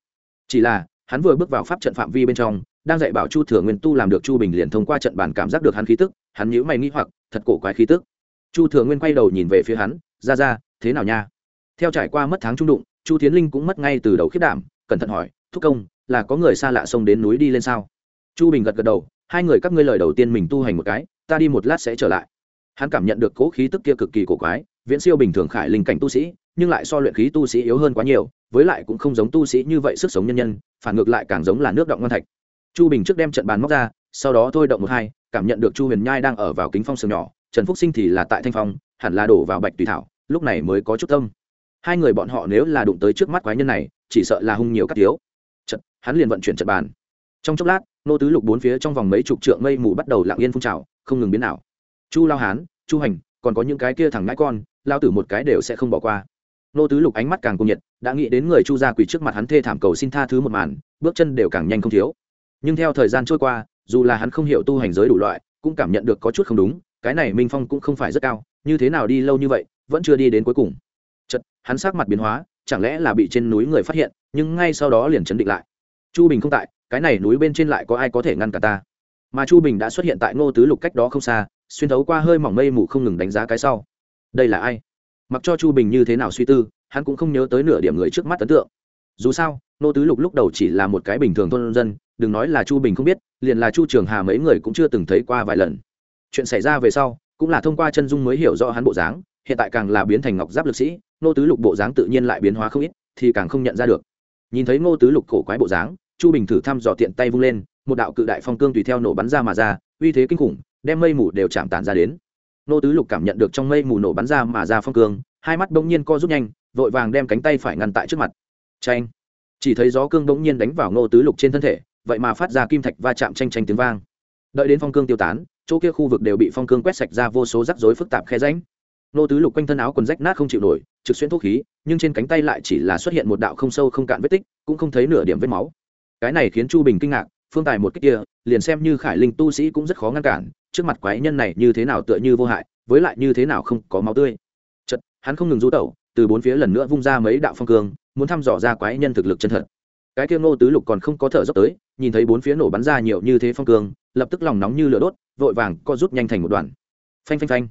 Chỉ là, hắn vừa bước vào pháp trận phạm vi bên trong, đang dạy bảo chu thừa nguyên tu làm được chu bình liền thông qua trận bàn cảm giác được hắn khí tức, hắn nhữ mày nghĩ hoặc, thật cổ quái khí tức. Chu thừa nguyên quay đầu nhìn về phía hắn, ra ra, thế nào nha? Theo trải qua mất tháng trung đụng, chu tiến linh cũng mất ngay từ đầu khiết đảm, cẩn thận hỏi, thúc công, là có người xa lạ xông đến núi đi lên sao? Chu bình gật gật đầu hai người các ngươi lời đầu tiên mình tu hành một cái, ta đi một lát sẽ trở lại. Hắn cảm nhận được cỗ khí tức kia cực kỳ cổ quái, viễn siêu bình thường khải linh cảnh tu sĩ, nhưng lại so luyện khí tu sĩ yếu hơn quá nhiều, với lại cũng không giống tu sĩ như vậy sức sống nhân nhân, phản ngược lại càng giống là nước động ngon thạch. Chu bình trước đem trận bàn móc ra, sau đó thôi động một hai, cảm nhận được chu huyền nhai đang ở vào kính phong sườn nhỏ, trần phúc sinh thì là tại thanh phong, hẳn là đổ vào bạch tùy thảo, lúc này mới có chút tâm. Hai người bọn họ nếu là đụng tới trước mắt quái nhân này, chỉ sợ là hung nhiều các thiếu. Trận hắn liền vận chuyển trận bàn trong chốc lát, nô tứ lục bốn phía trong vòng mấy chục trượng mây mù bắt đầu lặng yên phun trào, không ngừng biến ảo. chu lao hán, chu hành, còn có những cái kia thẳng ngãi con, lao tử một cái đều sẽ không bỏ qua. Nô tứ lục ánh mắt càng cung nhiệt, đã nghĩ đến người chu gia quỳ trước mặt hắn thê thảm cầu xin tha thứ một màn, bước chân đều càng nhanh không thiếu. Nhưng theo thời gian trôi qua, dù là hắn không hiểu tu hành giới đủ loại, cũng cảm nhận được có chút không đúng, cái này minh phong cũng không phải rất cao, như thế nào đi lâu như vậy, vẫn chưa đi đến cuối cùng. Chật hắn sát mặt biến hóa, chẳng lẽ là bị trên núi người phát hiện, nhưng ngay sau đó liền chấn định lại. Chu bình không tại cái này núi bên trên lại có ai có thể ngăn cả ta? Mà chu bình đã xuất hiện tại ngô tứ lục cách đó không xa, xuyên thấu qua hơi mỏng mây mù không ngừng đánh giá cái sau. Đây là ai? Mặc cho chu bình như thế nào suy tư, hắn cũng không nhớ tới nửa điểm người trước mắt ấn tượng. Dù sao, ngô tứ lục lúc đầu chỉ là một cái bình thường thôn dân, đừng nói là chu bình không biết, liền là chu trường hà mấy người cũng chưa từng thấy qua vài lần. Chuyện xảy ra về sau, cũng là thông qua chân dung mới hiểu rõ hắn bộ dáng, hiện tại càng là biến thành ngọc giáp lực sĩ, ngô tứ lục bộ dáng tự nhiên lại biến hóa không ít, thì càng không nhận ra được. Nhìn thấy ngô tứ lục cổ quái bộ dáng chu bình thử thăm dò tiện tay vung lên, một đạo cự đại phong cương tùy theo nổ bắn ra mà ra, uy thế kinh khủng, đem mây mù đều chạm tàn ra đến. Nô tứ lục cảm nhận được trong mây mù nổ bắn ra mà ra phong cương, hai mắt bỗng nhiên co rút nhanh, vội vàng đem cánh tay phải ngăn tại trước mặt. Tranh chỉ thấy gió cương bỗng nhiên đánh vào Nô tứ lục trên thân thể, vậy mà phát ra kim thạch va chạm tranh tranh tiếng vang. Đợi đến phong cương tiêu tán, chỗ kia khu vực đều bị phong cương quét sạch ra vô số rắc rối phức tạp khe ránh nô tứ lục quanh thân áo quần rách nát không chịu nổi, trực xuyên thuốc khí, nhưng trên cánh tay lại chỉ là xuất hiện một đạo không sâu không cạn vết tích, cũng không thấy nửa điểm vết máu cái này khiến chu bình kinh ngạc, phương tài một cách kia, liền xem như khải linh tu sĩ cũng rất khó ngăn cản, trước mặt quái nhân này như thế nào tựa như vô hại, với lại như thế nào không có máu tươi. Chật hắn không ngừng rú tẩu, từ bốn phía lần nữa vung ra mấy đạo phong cương, muốn thăm dò ra quái nhân thực lực chân thật. Cái kia ngô tứ lục còn không có thở dốc tới, nhìn thấy bốn phía nổ bắn ra nhiều như thế phong cương, lập tức lòng nóng như lửa đốt, vội vàng co rút nhanh thành một đoàn. Phanh phanh phanh.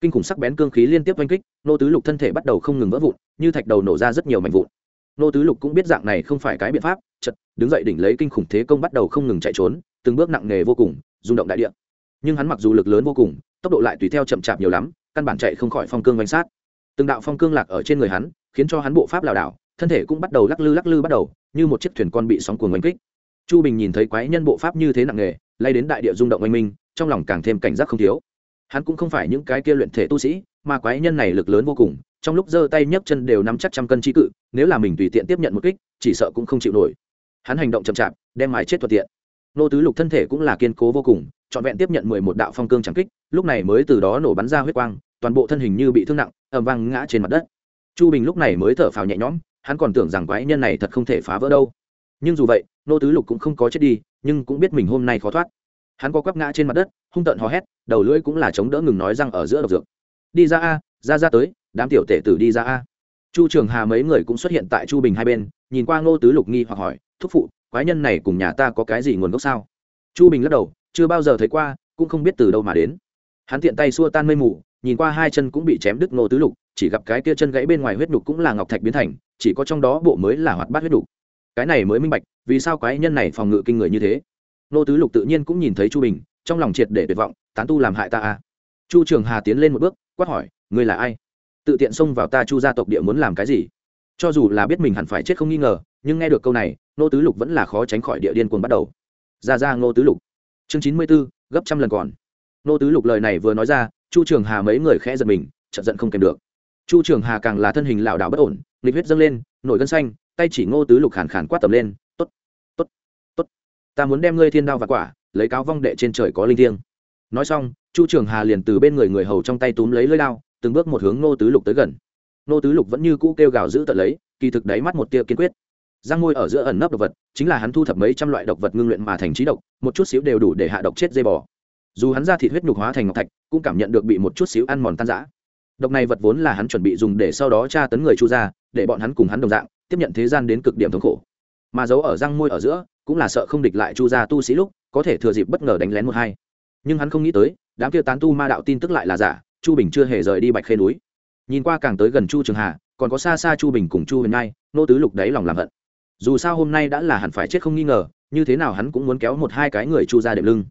Kinh khủng sắc bén cương khí liên tiếp oanh kích nô tứ lục thân thể bắt đầu không ngừng vỡ vụn, như thạch đầu nổ ra rất nhiều mảnh vụn. Nô tứ lục cũng biết dạng này không phải cái biện pháp chật, đứng dậy đỉnh lấy kinh khủng thế công bắt đầu không ngừng chạy trốn, từng bước nặng nề vô cùng, rung động đại địa. Nhưng hắn mặc dù lực lớn vô cùng, tốc độ lại tùy theo chậm chạp nhiều lắm, căn bản chạy không khỏi phong cương vanh sát. Từng đạo phong cương lạc ở trên người hắn, khiến cho hắn bộ pháp lảo đảo, thân thể cũng bắt đầu lắc lư lắc lư bắt đầu, như một chiếc thuyền con bị sóng cuồng oanh kích. Chu bình nhìn thấy quái nhân bộ pháp như thế nặng nề, lay đến đại địa rung động oanh minh, trong lòng càng thêm cảnh giác không thiếu. Hắn cũng không phải những cái kia luyện thể tu sĩ, mà quái nhân này lực lớn vô cùng, trong lúc giơ tay nhấc chân đều nắm chắc trăm cân trí cự, nếu là mình tùy tiện tiếp nhận một kích, chỉ sợ cũng không chịu nổi hắn hành động chậm chạp, đem mái chết thuận tiện. Nô tứ lục thân thể cũng là kiên cố vô cùng, trọn vẹn tiếp nhận mười một đạo phong cương chẳng kích, lúc này mới từ đó nổ bắn ra huyết quang, toàn bộ thân hình như bị thương nặng ẩm vang ngã trên mặt đất. Chu bình lúc này mới thở phào nhẹ nhõm, hắn còn tưởng rằng quái nhân này thật không thể phá vỡ đâu. Nhưng dù vậy, nô tứ lục cũng không có chết đi, nhưng cũng biết mình hôm nay khó thoát. Hắn có quắp ngã trên mặt đất, hung tợn hò hét, đầu lưỡi cũng là chống đỡ ngừng nói răng ở giữa độc dược. Đi ra a, ra ra tới, đám tiểu tể tử đi ra a. Chu trường hà mấy người cũng xuất hiện tại chu bình hai bên, nhìn qua ngô tứ lục nghi hoặc hỏi thúc phụ, quái nhân này cùng nhà ta có cái gì nguồn gốc sao? Chu bình lắc đầu, chưa bao giờ thấy qua, cũng không biết từ đâu mà đến. Hắn tiện tay xua tan mây mù, nhìn qua hai chân cũng bị chém đứt ngô tứ lục, chỉ gặp cái kia chân gãy bên ngoài huyết đục cũng là ngọc thạch biến thành, chỉ có trong đó bộ mới là hoạt bát huyết đục cái này mới minh bạch, vì sao quái nhân này phòng ngự kinh người như thế? Ngô tứ lục tự nhiên cũng nhìn thấy chu bình, trong lòng triệt để tuyệt vọng, tán tu làm hại ta à? Chu trường hà tiến lên một bước, quát hỏi, ngươi là ai? Tự tiện xông vào ta chu gia tộc địa muốn làm cái gì? Cho dù là biết mình hẳn phải chết không nghi ngờ, nhưng nghe được câu này nô tứ lục vẫn là khó tránh khỏi địa điên cuồng bắt đầu. Ra ra, ngô tứ lục. Chương chín mươi b ố gấp trăm lần còn. Nô tứ lục lời này vừa nói ra, chu trường hà mấy người khẽ giật mình trận giận không kèm được. Chu trường hà càng là thân hình lảo đảo bất ổn, nghịch huyết dâng lên, nổi gân xanh, tay chỉ ngô tứ lục khàn khàn quát tầm lên t ố t t ố t t ố t ta muốn đem ngươi thiên đao và quả, lấy cáo vong đệ trên trời có linh thiêng. Nói xong, chu trường hà liền từ bên người người hầu trong tay túm lấy lưỡi đao, từng bước một hướng ngô tứ lục tới gần. Ngô tứ lục vẫn như cũ kêu gào giữ tận lấy, kỳ thực đáy mắt một tia kiên quyết răng môi ở giữa ẩn nấp độc vật, chính là hắn thu thập mấy trăm loại độc vật ngưng luyện mà thành trí độc, một chút xíu đều đủ để hạ độc chết dây bò. Dù hắn ra thịt huyết nhục hóa thành ngọc thạch, cũng cảm nhận được bị một chút xíu ăn mòn tan rã. Độc này vật vốn là hắn chuẩn bị dùng để sau đó tra tấn người chu ra để bọn hắn cùng hắn đồng dạng, tiếp nhận thế gian đến cực điểm thống khổ. Mà giấu ở răng môi ở giữa, cũng là sợ không địch lại chu gia tu sĩ lúc, có thể thừa dịp bất ngờ đánh lén một hai. Nhưng hắn không nghĩ tới, đám kia tán tu ma đạo tin tức lại là giả, chu bình chưa hề rời đi bạch khê núi. Nhìn qua càng tới gần chu trường hà, còn có xa xa chu bình cùng chu huyền nai nô tứ lục đáy lòng làm hận dù sao hôm nay đã là hẳn phải chết không nghi ngờ, như thế nào hắn cũng muốn kéo một hai cái người chu ra đệm lưng.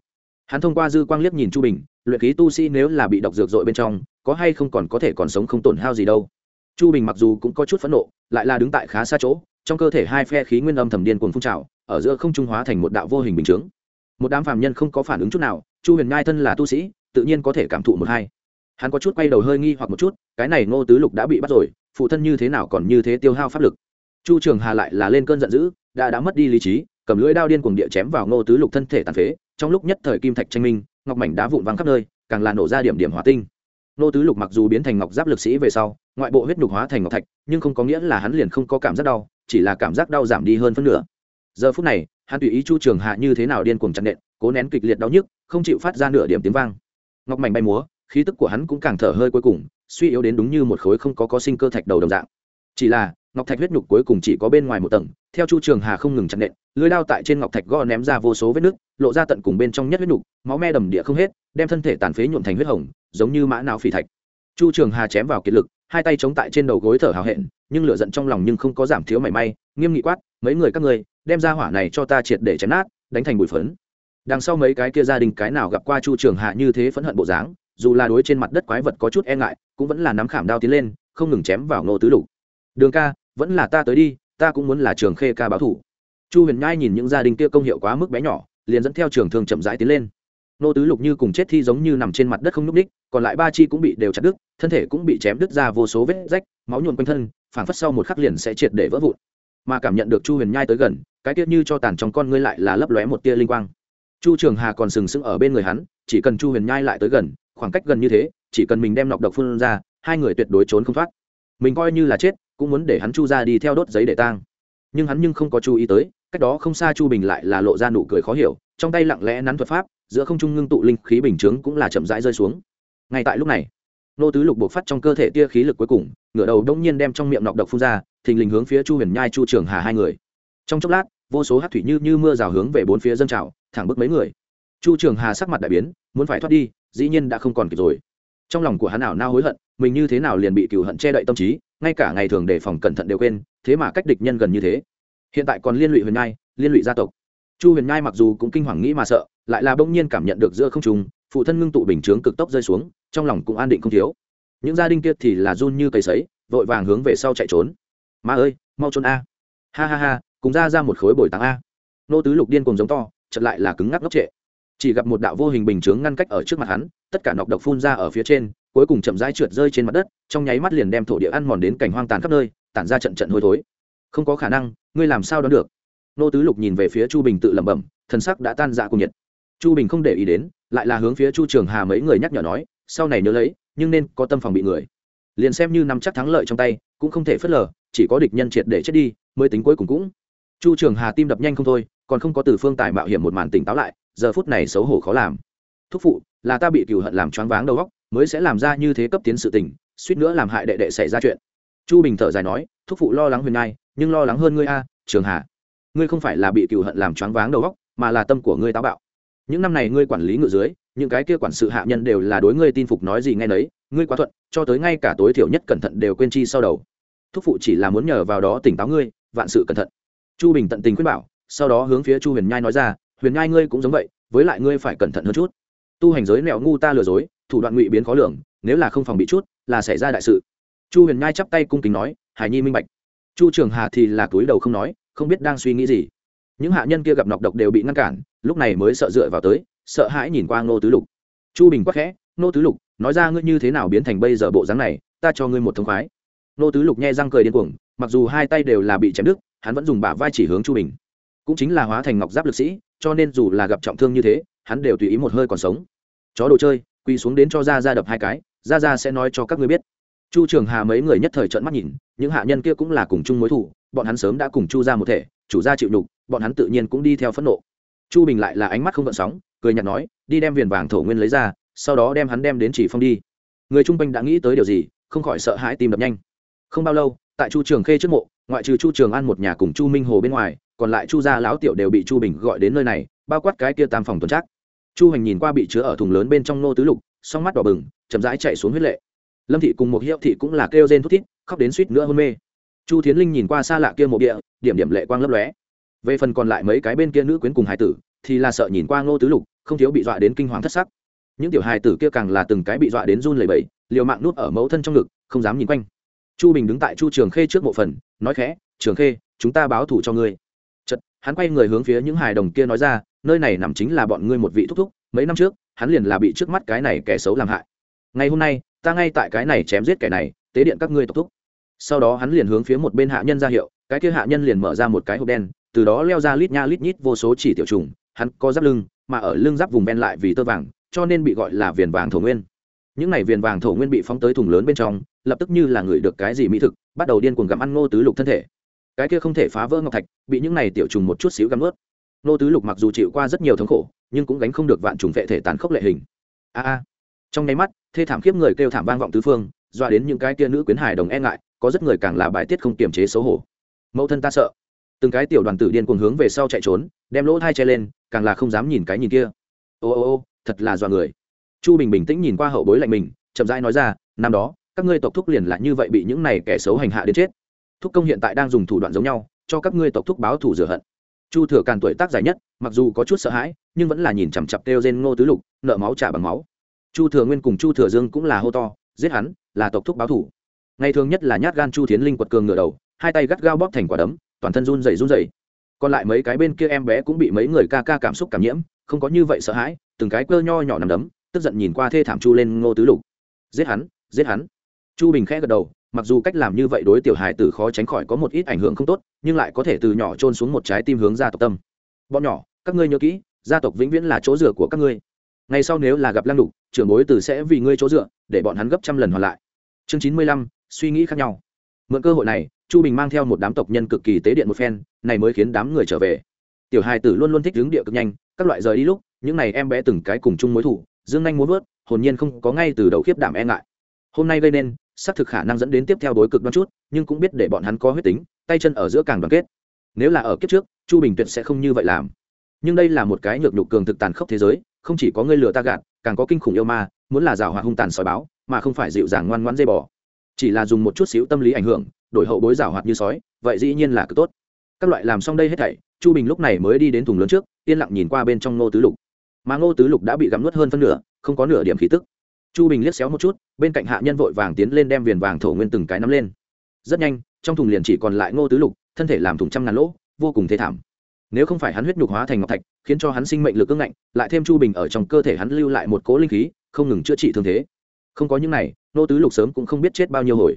Hắn thông qua dư quang liếc nhìn chu bình, luyện khí tu sĩ nếu là bị độc dược dội bên trong, có hay không còn có thể còn sống không tổn hao gì đâu. Chu bình mặc dù cũng có chút phẫn nộ, lại là đứng tại khá xa chỗ, trong cơ thể hai phe khí nguyên âm thầm điên cuồng phun trào, ở giữa không trung hóa thành một đạo vô hình bình chướng. Một đám phàm nhân không có phản ứng chút nào, chu huyền ngai thân là tu sĩ, tự nhiên có thể cảm thụ một hai. Hắn có chút quay đầu hơi nghi hoặc một chút, cái này ngô tứ lục đã bị bắt rồi, phụ thân như thế nào còn như thế tiêu hao pháp lực chu trường hà lại là lên cơn giận dữ, đã đã mất đi lý trí, cầm lưỡi đao điên cuồng địa chém vào ngô tứ lục thân thể tàn phế, trong lúc nhất thời kim thạch tranh minh, ngọc mảnh đá vụn văng khắp nơi, càng là nổ ra điểm điểm hỏa tinh. Ngô tứ lục mặc dù biến thành ngọc giáp lực sĩ về sau, ngoại bộ huyết nhục hóa thành ngọc thạch, nhưng không có nghĩa là hắn liền không có cảm giác đau, chỉ là cảm giác đau giảm đi hơn phân nửa. Giờ phút này, hắn tùy ý chu trường hạ như thế nào điên cuồng chặn nện, cố nén kịch liệt đau nhức, không chịu phát ra nửa điểm tiếng vang. Ngọc mảnh bay múa, khí tức của hắn cũng càng thở hơi cuối cùng, suy yếu đến đúng như một khối không có có sinh cơ thạch đầu đồng dạng. Chỉ là ngọc thạch huyết nhục cuối cùng chỉ có bên ngoài một tầng, theo chu trường hà không ngừng chặn nện, lưới lao tại trên ngọc thạch gõ ném ra vô số vết nước lộ ra tận cùng bên trong nhất huyết nhục, máu me đầm địa không hết, đem thân thể tàn phế nhuộm thành huyết hồng, giống như mã não phỉ thạch. Chu trường hà chém vào kiệt lực, hai tay chống tại trên đầu gối thở hào hẹn, nhưng lửa giận trong lòng nhưng không có giảm thiếu mảy may, nghiêm nghị quát, mấy người các ngươi, đem ra hỏa này cho ta triệt để chém nát, đánh thành bụi phấn. Đằng sau mấy cái kia gia đình cái nào gặp qua chu trường hà như thế phẫn hận bộ dáng, dù là đối trên mặt đất quái vật có chút e ngại, cũng vẫn là nắm khảm đao tiến lên, không ngừng chém vào ngô tứ lục. Đường ca vẫn là ta tới đi, ta cũng muốn là trường khê ca báo thủ. Chu huyền nhai nhìn những gia đình kia công hiệu quá mức bé nhỏ, liền dẫn theo trường thương chậm rãi tiến lên. Nô tứ lục như cùng chết thi giống như nằm trên mặt đất không nhúc ních còn lại ba chi cũng bị đều chặt đứt, thân thể cũng bị chém đứt ra vô số vết rách, máu nhuộn quanh thân, phảng phất sau một khắc liền sẽ triệt để vỡ vụn. Mà cảm nhận được chu huyền nhai tới gần, cái tiết như cho tàn trong con ngươi lại là lấp lóe một tia linh quang. Chu trường hà còn sừng sững ở bên người hắn, chỉ cần chu huyền nhai lại tới gần, khoảng cách gần như thế, chỉ cần mình đem nọc độc phun ra, hai người tuyệt đối trốn không thoát. Mình coi như là chết cũng muốn để hắn chu ra đi theo đốt giấy để tang. Nhưng hắn nhưng không có chú ý tới, cách đó không xa chu bình lại là lộ ra nụ cười khó hiểu, trong tay lặng lẽ nắn thuật pháp, giữa không trung ngưng tụ linh khí bình chướng cũng là chậm rãi rơi xuống. Ngay tại lúc này, nô tứ lục buộc phát trong cơ thể tia khí lực cuối cùng, ngửa đầu đông nhiên đem trong miệng nọc độc phun ra, thình lình hướng phía chu huyền nhai chu trường hà hai người. Trong chốc lát, vô số hát thủy như như mưa rào hướng về bốn phía dân trào, thẳng bức mấy người. Chu trường hà sắc mặt đại biến, muốn phải thoát đi, dĩ nhiên đã không còn kịp rồi. Trong lòng của hắn ảo nao hối hận, mình như thế nào liền bị cựu hận che đậy tâm trí ngay cả ngày thường đề phòng cẩn thận đều quên, thế mà cách địch nhân gần như thế. Hiện tại còn liên lụy huyền nhai, liên lụy gia tộc. Chu huyền nhai mặc dù cũng kinh hoàng nghĩ mà sợ, lại là bỗng nhiên cảm nhận được giữa không trùng phụ thân ngưng tụ bình chướng cực tốc rơi xuống, trong lòng cũng an định không thiếu. Những gia đình kia thì là run như cây sấy, vội vàng hướng về sau chạy trốn. Ma ơi, mau trốn a. Ha ha ha, cùng ra ra một khối bồi táng a. Nô tứ lục điên cùng giống to chật lại là cứng ngắc ngốc trệ. Chỉ gặp một đạo vô hình bình chướng ngăn cách ở trước mặt hắn, tất cả nọc độc phun ra ở phía trên cuối cùng chậm rãi trượt rơi trên mặt đất, trong nháy mắt liền đem thổ địa ăn mòn đến cảnh hoang tàn khắp nơi, tản ra trận trận hôi thối. Không có khả năng, ngươi làm sao đón được? Nô tứ lục nhìn về phía chu bình tự lẩm bẩm, thần sắc đã tan dạ cùng nhiệt. Chu bình không để ý đến, lại là hướng phía chu trường hà mấy người nhắc nhở nói, sau này nhớ lấy, nhưng nên có tâm phòng bị người. Liền xem như nắm chắc thắng lợi trong tay, cũng không thể phớt lờ, chỉ có địch nhân triệt để chết đi, mới tính cuối cùng cũng. Chu trường hà tim đập nhanh không thôi, còn không có từ phương tài mạo hiểm một màn tỉnh táo lại, giờ phút này xấu hổ khó làm. Thúc phụ, là ta bị cựu hận làm choáng váng đầu óc mới sẽ làm ra như thế cấp tiến sự tình, suýt nữa làm hại đệ đệ xảy ra chuyện. Chu bình thở dài nói, thúc phụ lo lắng huyền ngai nhưng lo lắng hơn ngươi a, trường hà. Ngươi không phải là bị cựu hận làm choáng váng đầu óc, mà là tâm của ngươi táo bạo. Những năm này ngươi quản lý ngự dưới, những cái kia quản sự hạ nhân đều là đối ngươi tin phục nói gì ngay nấy, ngươi quá thuận, cho tới ngay cả tối thiểu nhất cẩn thận đều quên chi sau đầu. Thúc phụ chỉ là muốn nhờ vào đó tỉnh táo ngươi, vạn sự cẩn thận. Chu bình tận tình khuyên bảo, sau đó hướng phía chu huyền nhai nói ra, huyền nhai ngươi cũng giống vậy, với lại ngươi phải cẩn thận hơn chút. Tu hành giới mẹo ngu ta lừa dối thủ đoạn ngụy biến khó lường, nếu là không phòng bị chút, là xảy ra đại sự. Chu huyền nhai chắp tay cung kính nói, hải nhi minh bạch. Chu trường hà thì là túi đầu không nói, không biết đang suy nghĩ gì. Những hạ nhân kia gặp nọc độc đều bị ngăn cản, lúc này mới sợ dựa vào tới, sợ hãi nhìn qua ngô tứ lục. Chu bình quắc khẽ, ngô tứ lục, nói ra ngươi như thế nào biến thành bây giờ bộ dáng này, ta cho ngươi một thông khoái. Ngô tứ lục nghe răng cười điên cuồng, mặc dù hai tay đều là bị chém đứt, hắn vẫn dùng bả vai chỉ hướng chu bình. Cũng chính là hóa thành ngọc giáp lực sĩ, cho nên dù là gặp trọng thương như thế, hắn đều tùy ý một hơi còn sống. Chó đồ chơi quỳ xuống đến cho ra ra đập hai cái ra ra sẽ nói cho các ngươi biết. Chu trường hà mấy người nhất thời trợn mắt nhìn, những hạ nhân kia cũng là cùng chung mối thủ bọn hắn sớm đã cùng chu ra một thể, chủ gia chịu nhục, bọn hắn tự nhiên cũng đi theo phẫn nộ. Chu bình lại là ánh mắt không vận sóng, cười nhạt nói, đi đem viền vàng thổ nguyên lấy ra, sau đó đem hắn đem đến chỉ phong đi. Người trung quanh đã nghĩ tới điều gì, không khỏi sợ hãi tìm đập nhanh. Không bao lâu, tại chu trường khê trước mộ, ngoại trừ chu trường an một nhà cùng chu minh hồ bên ngoài, còn lại chu gia lão tiểu đều bị chu bình gọi đến nơi này, bao quát cái kia tam phòng tuần trác chu hành nhìn qua bị chứa ở thùng lớn bên trong nô tứ lục, song mắt đỏ bừng, chậm rãi chạy xuống huyết lệ. Lâm thị cùng một hiệu thị cũng là kêu rên thút thít, khóc đến suýt nữa hôn mê. Chu thiến linh nhìn qua xa lạ kia một địa, điểm điểm lệ quang lấp lóe. Về phần còn lại mấy cái bên kia nữ quyến cùng hải tử, thì là sợ nhìn qua ngô tứ lục, không thiếu bị dọa đến kinh hoàng thất sắc. Những tiểu hài tử kia càng là từng cái bị dọa đến run lẩy bẩy, liều mạng nuốt ở mẫu thân trong ngực, không dám nhìn quanh. Chu bình đứng tại chu trường khê trước mộ phần, nói khẽ, trường khê, chúng ta báo thủ cho ngươi. Chật hắn quay người hướng phía những hài đồng kia nói ra nơi này nằm chính là bọn ngươi một vị thúc thúc, mấy năm trước, hắn liền là bị trước mắt cái này kẻ xấu làm hại. Ngày hôm nay, ta ngay tại cái này chém giết kẻ này, tế điện các ngươi tộc thúc. Sau đó hắn liền hướng phía một bên hạ nhân ra hiệu, cái kia hạ nhân liền mở ra một cái hộp đen, từ đó leo ra lít nha lít nhít vô số chỉ tiểu trùng, hắn có giáp lưng, mà ở lưng giáp vùng ben lại vì tơ vàng, cho nên bị gọi là viền vàng thổ nguyên. Những này viền vàng thổ nguyên bị phóng tới thùng lớn bên trong, lập tức như là người được cái gì mỹ thực, bắt đầu điên cuồng gặm ăn ngô tứ lục thân thể. Cái kia không thể phá vỡ ngọc thạch, bị những này tiểu trùng một chút xíu gặm ướt nô tứ lục mặc dù chịu qua rất nhiều thống khổ, nhưng cũng gánh không được vạn trùng vệ thể tàn khốc lệ hình. A a. Trong nháy mắt, thê thảm khiếp người kêu thảm vang vọng tứ phương, dọa đến những cái tia nữ quyến hài đồng e ngại, có rất người càng là bài tiết không kiềm chế xấu hổ. Mẫu thân ta sợ. Từng cái tiểu đoàn tử điên cuồng hướng về sau chạy trốn, đem lỗ thai che lên, càng là không dám nhìn cái nhìn kia. Ô ô ô, thật là dọa người. Chu bình bình tĩnh nhìn qua hậu bối lạnh mình, chậm rãi nói ra, năm đó, các ngươi tộc thúc liền là như vậy bị những này kẻ xấu hành hạ đến chết. Thúc công hiện tại đang dùng thủ đoạn giống nhau, cho các ngươi tộc thúc báo thù rửa hận chu thừa càn tuổi tác dài nhất, mặc dù có chút sợ hãi, nhưng vẫn là nhìn chằm chặp kêu trên ngô tứ lục, nợ máu trả bằng máu. Chu thừa nguyên cùng chu thừa dương cũng là hô to, giết hắn, là tộc thúc báo thủ. Ngày thường nhất là nhát gan chu thiến linh quật cường ngựa đầu, hai tay gắt gao bóp thành quả đấm, toàn thân run rẩy run rẩy. Còn lại mấy cái bên kia em bé cũng bị mấy người ca ca cảm xúc cảm nhiễm, không có như vậy sợ hãi, từng cái cơ nho nhỏ nằm đấm, tức giận nhìn qua thê thảm chu lên ngô tứ lục. Giết hắn giết hắn. Chu bình khẽ gật đầu mặc dù cách làm như vậy đối tiểu hài tử khó tránh khỏi có một ít ảnh hưởng không tốt, nhưng lại có thể từ nhỏ trôn xuống một trái tim hướng gia tộc tâm. Bọn nhỏ, các ngươi nhớ kỹ, gia tộc vĩnh viễn là chỗ dựa của các ngươi. Ngày sau nếu là gặp lăng đục, trưởng bối tử sẽ vì ngươi chỗ dựa, để bọn hắn gấp trăm lần hoàn lại. Chương chín mươi lăm, suy nghĩ khác nhau. Mượn cơ hội này, chu bình mang theo một đám tộc nhân cực kỳ tế điện một phen, này mới khiến đám người trở về. Tiểu hài tử luôn luôn thích hướng địa cực nhanh, các loại rời đi lúc, những này em bé từng cái cùng chung mối thủ, dương anh muốn vớt, hồn nhiên không có ngay từ đầu khiếp đảm e ngại. Hôm nay gây nên xác thực khả năng dẫn đến tiếp theo đối cực đoan chút, nhưng cũng biết để bọn hắn có huyết tính, tay chân ở giữa càng đoàn kết. Nếu là ở kiếp trước, chu bình tuyệt sẽ không như vậy làm. Nhưng đây là một cái nhược nhục cường thực tàn khốc thế giới, không chỉ có ngươi lừa ta gạt, càng có kinh khủng yêu ma, muốn là rào hòa hung tàn sói báo, mà không phải dịu dàng ngoan ngoãn dây bò. Chỉ là dùng một chút xíu tâm lý ảnh hưởng, đổi hậu bối rào hoạt như sói, vậy dĩ nhiên là cực tốt. Các loại làm xong đây hết thảy, chu bình lúc này mới đi đến thùng lớn trước, yên lặng nhìn qua bên trong ngô tứ lục. Mà ngô tứ lục đã bị gặm nuốt hơn phân nửa, không có nửa điểm khí tức chu bình liếc xéo một chút, bên cạnh hạ nhân vội vàng tiến lên đem viền vàng thổ nguyên từng cái nắm lên. Rất nhanh, trong thùng liền chỉ còn lại ngô tứ lục, thân thể làm thùng trăm ngàn lỗ, vô cùng thê thảm. Nếu không phải hắn huyết nhục hóa thành ngọc thạch, khiến cho hắn sinh mệnh lực ưng ngạnh, lại thêm chu bình ở trong cơ thể hắn lưu lại một cố linh khí, không ngừng chữa trị thương thế. Không có những này, ngô tứ lục sớm cũng không biết chết bao nhiêu hồi.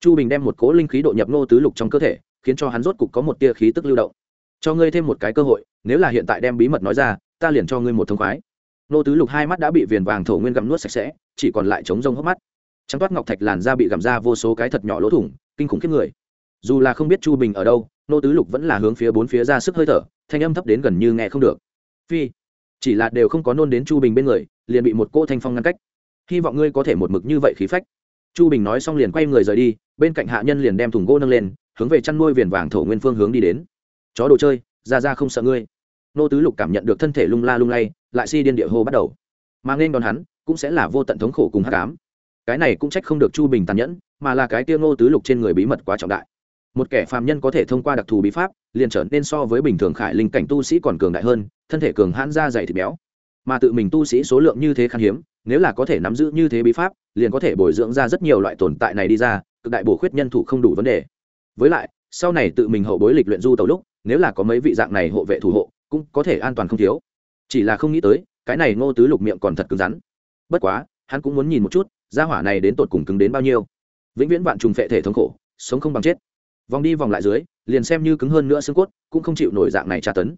Chu bình đem một cố linh khí độ nhập ngô tứ lục trong cơ thể, khiến cho hắn rốt cục có một tia khí tức lưu động. Cho ngươi thêm một cái cơ hội, nếu là hiện tại đem bí mật nói ra, ta liền cho ngươi một thông khoái nô tứ lục hai mắt đã bị viền vàng thổ nguyên gặm nuốt sạch sẽ, chỉ còn lại trống rông hốc mắt. Trắng toát ngọc thạch làn da bị gặm ra vô số cái thật nhỏ lỗ thủng, kinh khủng khiếp người. Dù là không biết chu bình ở đâu, nô tứ lục vẫn là hướng phía bốn phía ra sức hơi thở, thanh âm thấp đến gần như nghe không được. Phi, chỉ là đều không có nôn đến chu bình bên người, liền bị một cô thanh phong ngăn cách. Hy vọng ngươi có thể một mực như vậy khí phách. Chu bình nói xong liền quay người rời đi, bên cạnh hạ nhân liền đem thùng gỗ nâng lên, hướng về chăn nuôi viền vàng thổ nguyên phương hướng đi đến. Chó đồ chơi, ra ra không sợ ngươi nô tứ lục cảm nhận được thân thể lung la lung lay, lại si điên địa hô bắt đầu. Mà nên đón hắn, cũng sẽ là vô tận thống khổ cùng hát cám cái này cũng trách không được chu bình tàn nhẫn, mà là cái tiêu nô tứ lục trên người bí mật quá trọng đại. Một kẻ phàm nhân có thể thông qua đặc thù bí pháp, liền trở nên so với bình thường khải linh cảnh tu sĩ còn cường đại hơn, thân thể cường hãn da dày thịt béo. Mà tự mình tu sĩ số lượng như thế khan hiếm, nếu là có thể nắm giữ như thế bí pháp, liền có thể bồi dưỡng ra rất nhiều loại tồn tại này đi ra, cực đại bổ khuyết nhân thủ không đủ vấn đề. Với lại, sau này tự mình hậu bối lịch luyện du tàu lúc, nếu là có mấy vị dạng này hộ vệ thủ hộ cũng có thể an toàn không thiếu. Chỉ là không nghĩ tới, cái này ngô tứ lục miệng còn thật cứng rắn. Bất quá, hắn cũng muốn nhìn một chút, gia hỏa này đến tột cùng cứng đến bao nhiêu. Vĩnh viễn vạn trùng phệ thể thống khổ, sống không bằng chết. Vòng đi vòng lại dưới, liền xem như cứng hơn nữa xương cốt, cũng không chịu nổi dạng này tra tấn.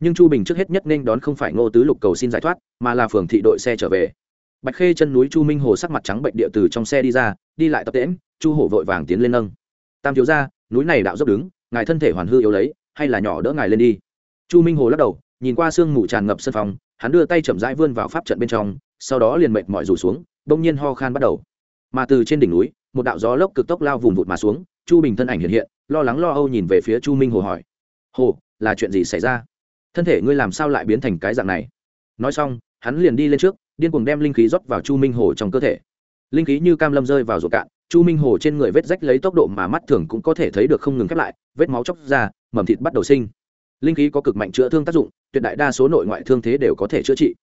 Nhưng chu bình trước hết nhất nên đón không phải ngô tứ lục cầu xin giải thoát, mà là phường thị đội xe trở về. Bạch khê chân núi chu minh hồ sắc mặt trắng bệnh địa từ trong xe đi ra, đi lại tập tễm chu hổ vội vàng tiến lên nâng. Tam thiếu ra núi này đạo dốc đứng, ngài thân thể hoàn hư yếu lấy, hay là nhỏ đỡ ngài lên đi? Chu minh hồ lắc đầu, nhìn qua sương mù tràn ngập sân phòng, hắn đưa tay chậm rãi vươn vào pháp trận bên trong, sau đó liền mệt mỏi rủ xuống bỗng nhiên ho khan bắt đầu. Mà từ trên đỉnh núi, một đạo gió lốc cực tốc lao vùng vụt mà xuống, chu bình thân ảnh hiện hiện, lo lắng lo âu nhìn về phía chu minh hồ hỏi. Hồ, là chuyện gì xảy ra? Thân thể ngươi làm sao lại biến thành cái dạng này? Nói xong, hắn liền đi lên trước, điên cuồng đem linh khí rót vào chu minh hồ trong cơ thể. Linh khí như cam lâm rơi vào ruột cạn, chu minh hồ trên người vết rách lấy tốc độ mà mắt thường cũng có thể thấy được không ngừng khép lại, vết máu chóc ra, mầm thịt bắt đầu sinh linh khí có cực mạnh chữa thương tác dụng, tuyệt đại đa số nội ngoại thương thế đều có thể chữa trị.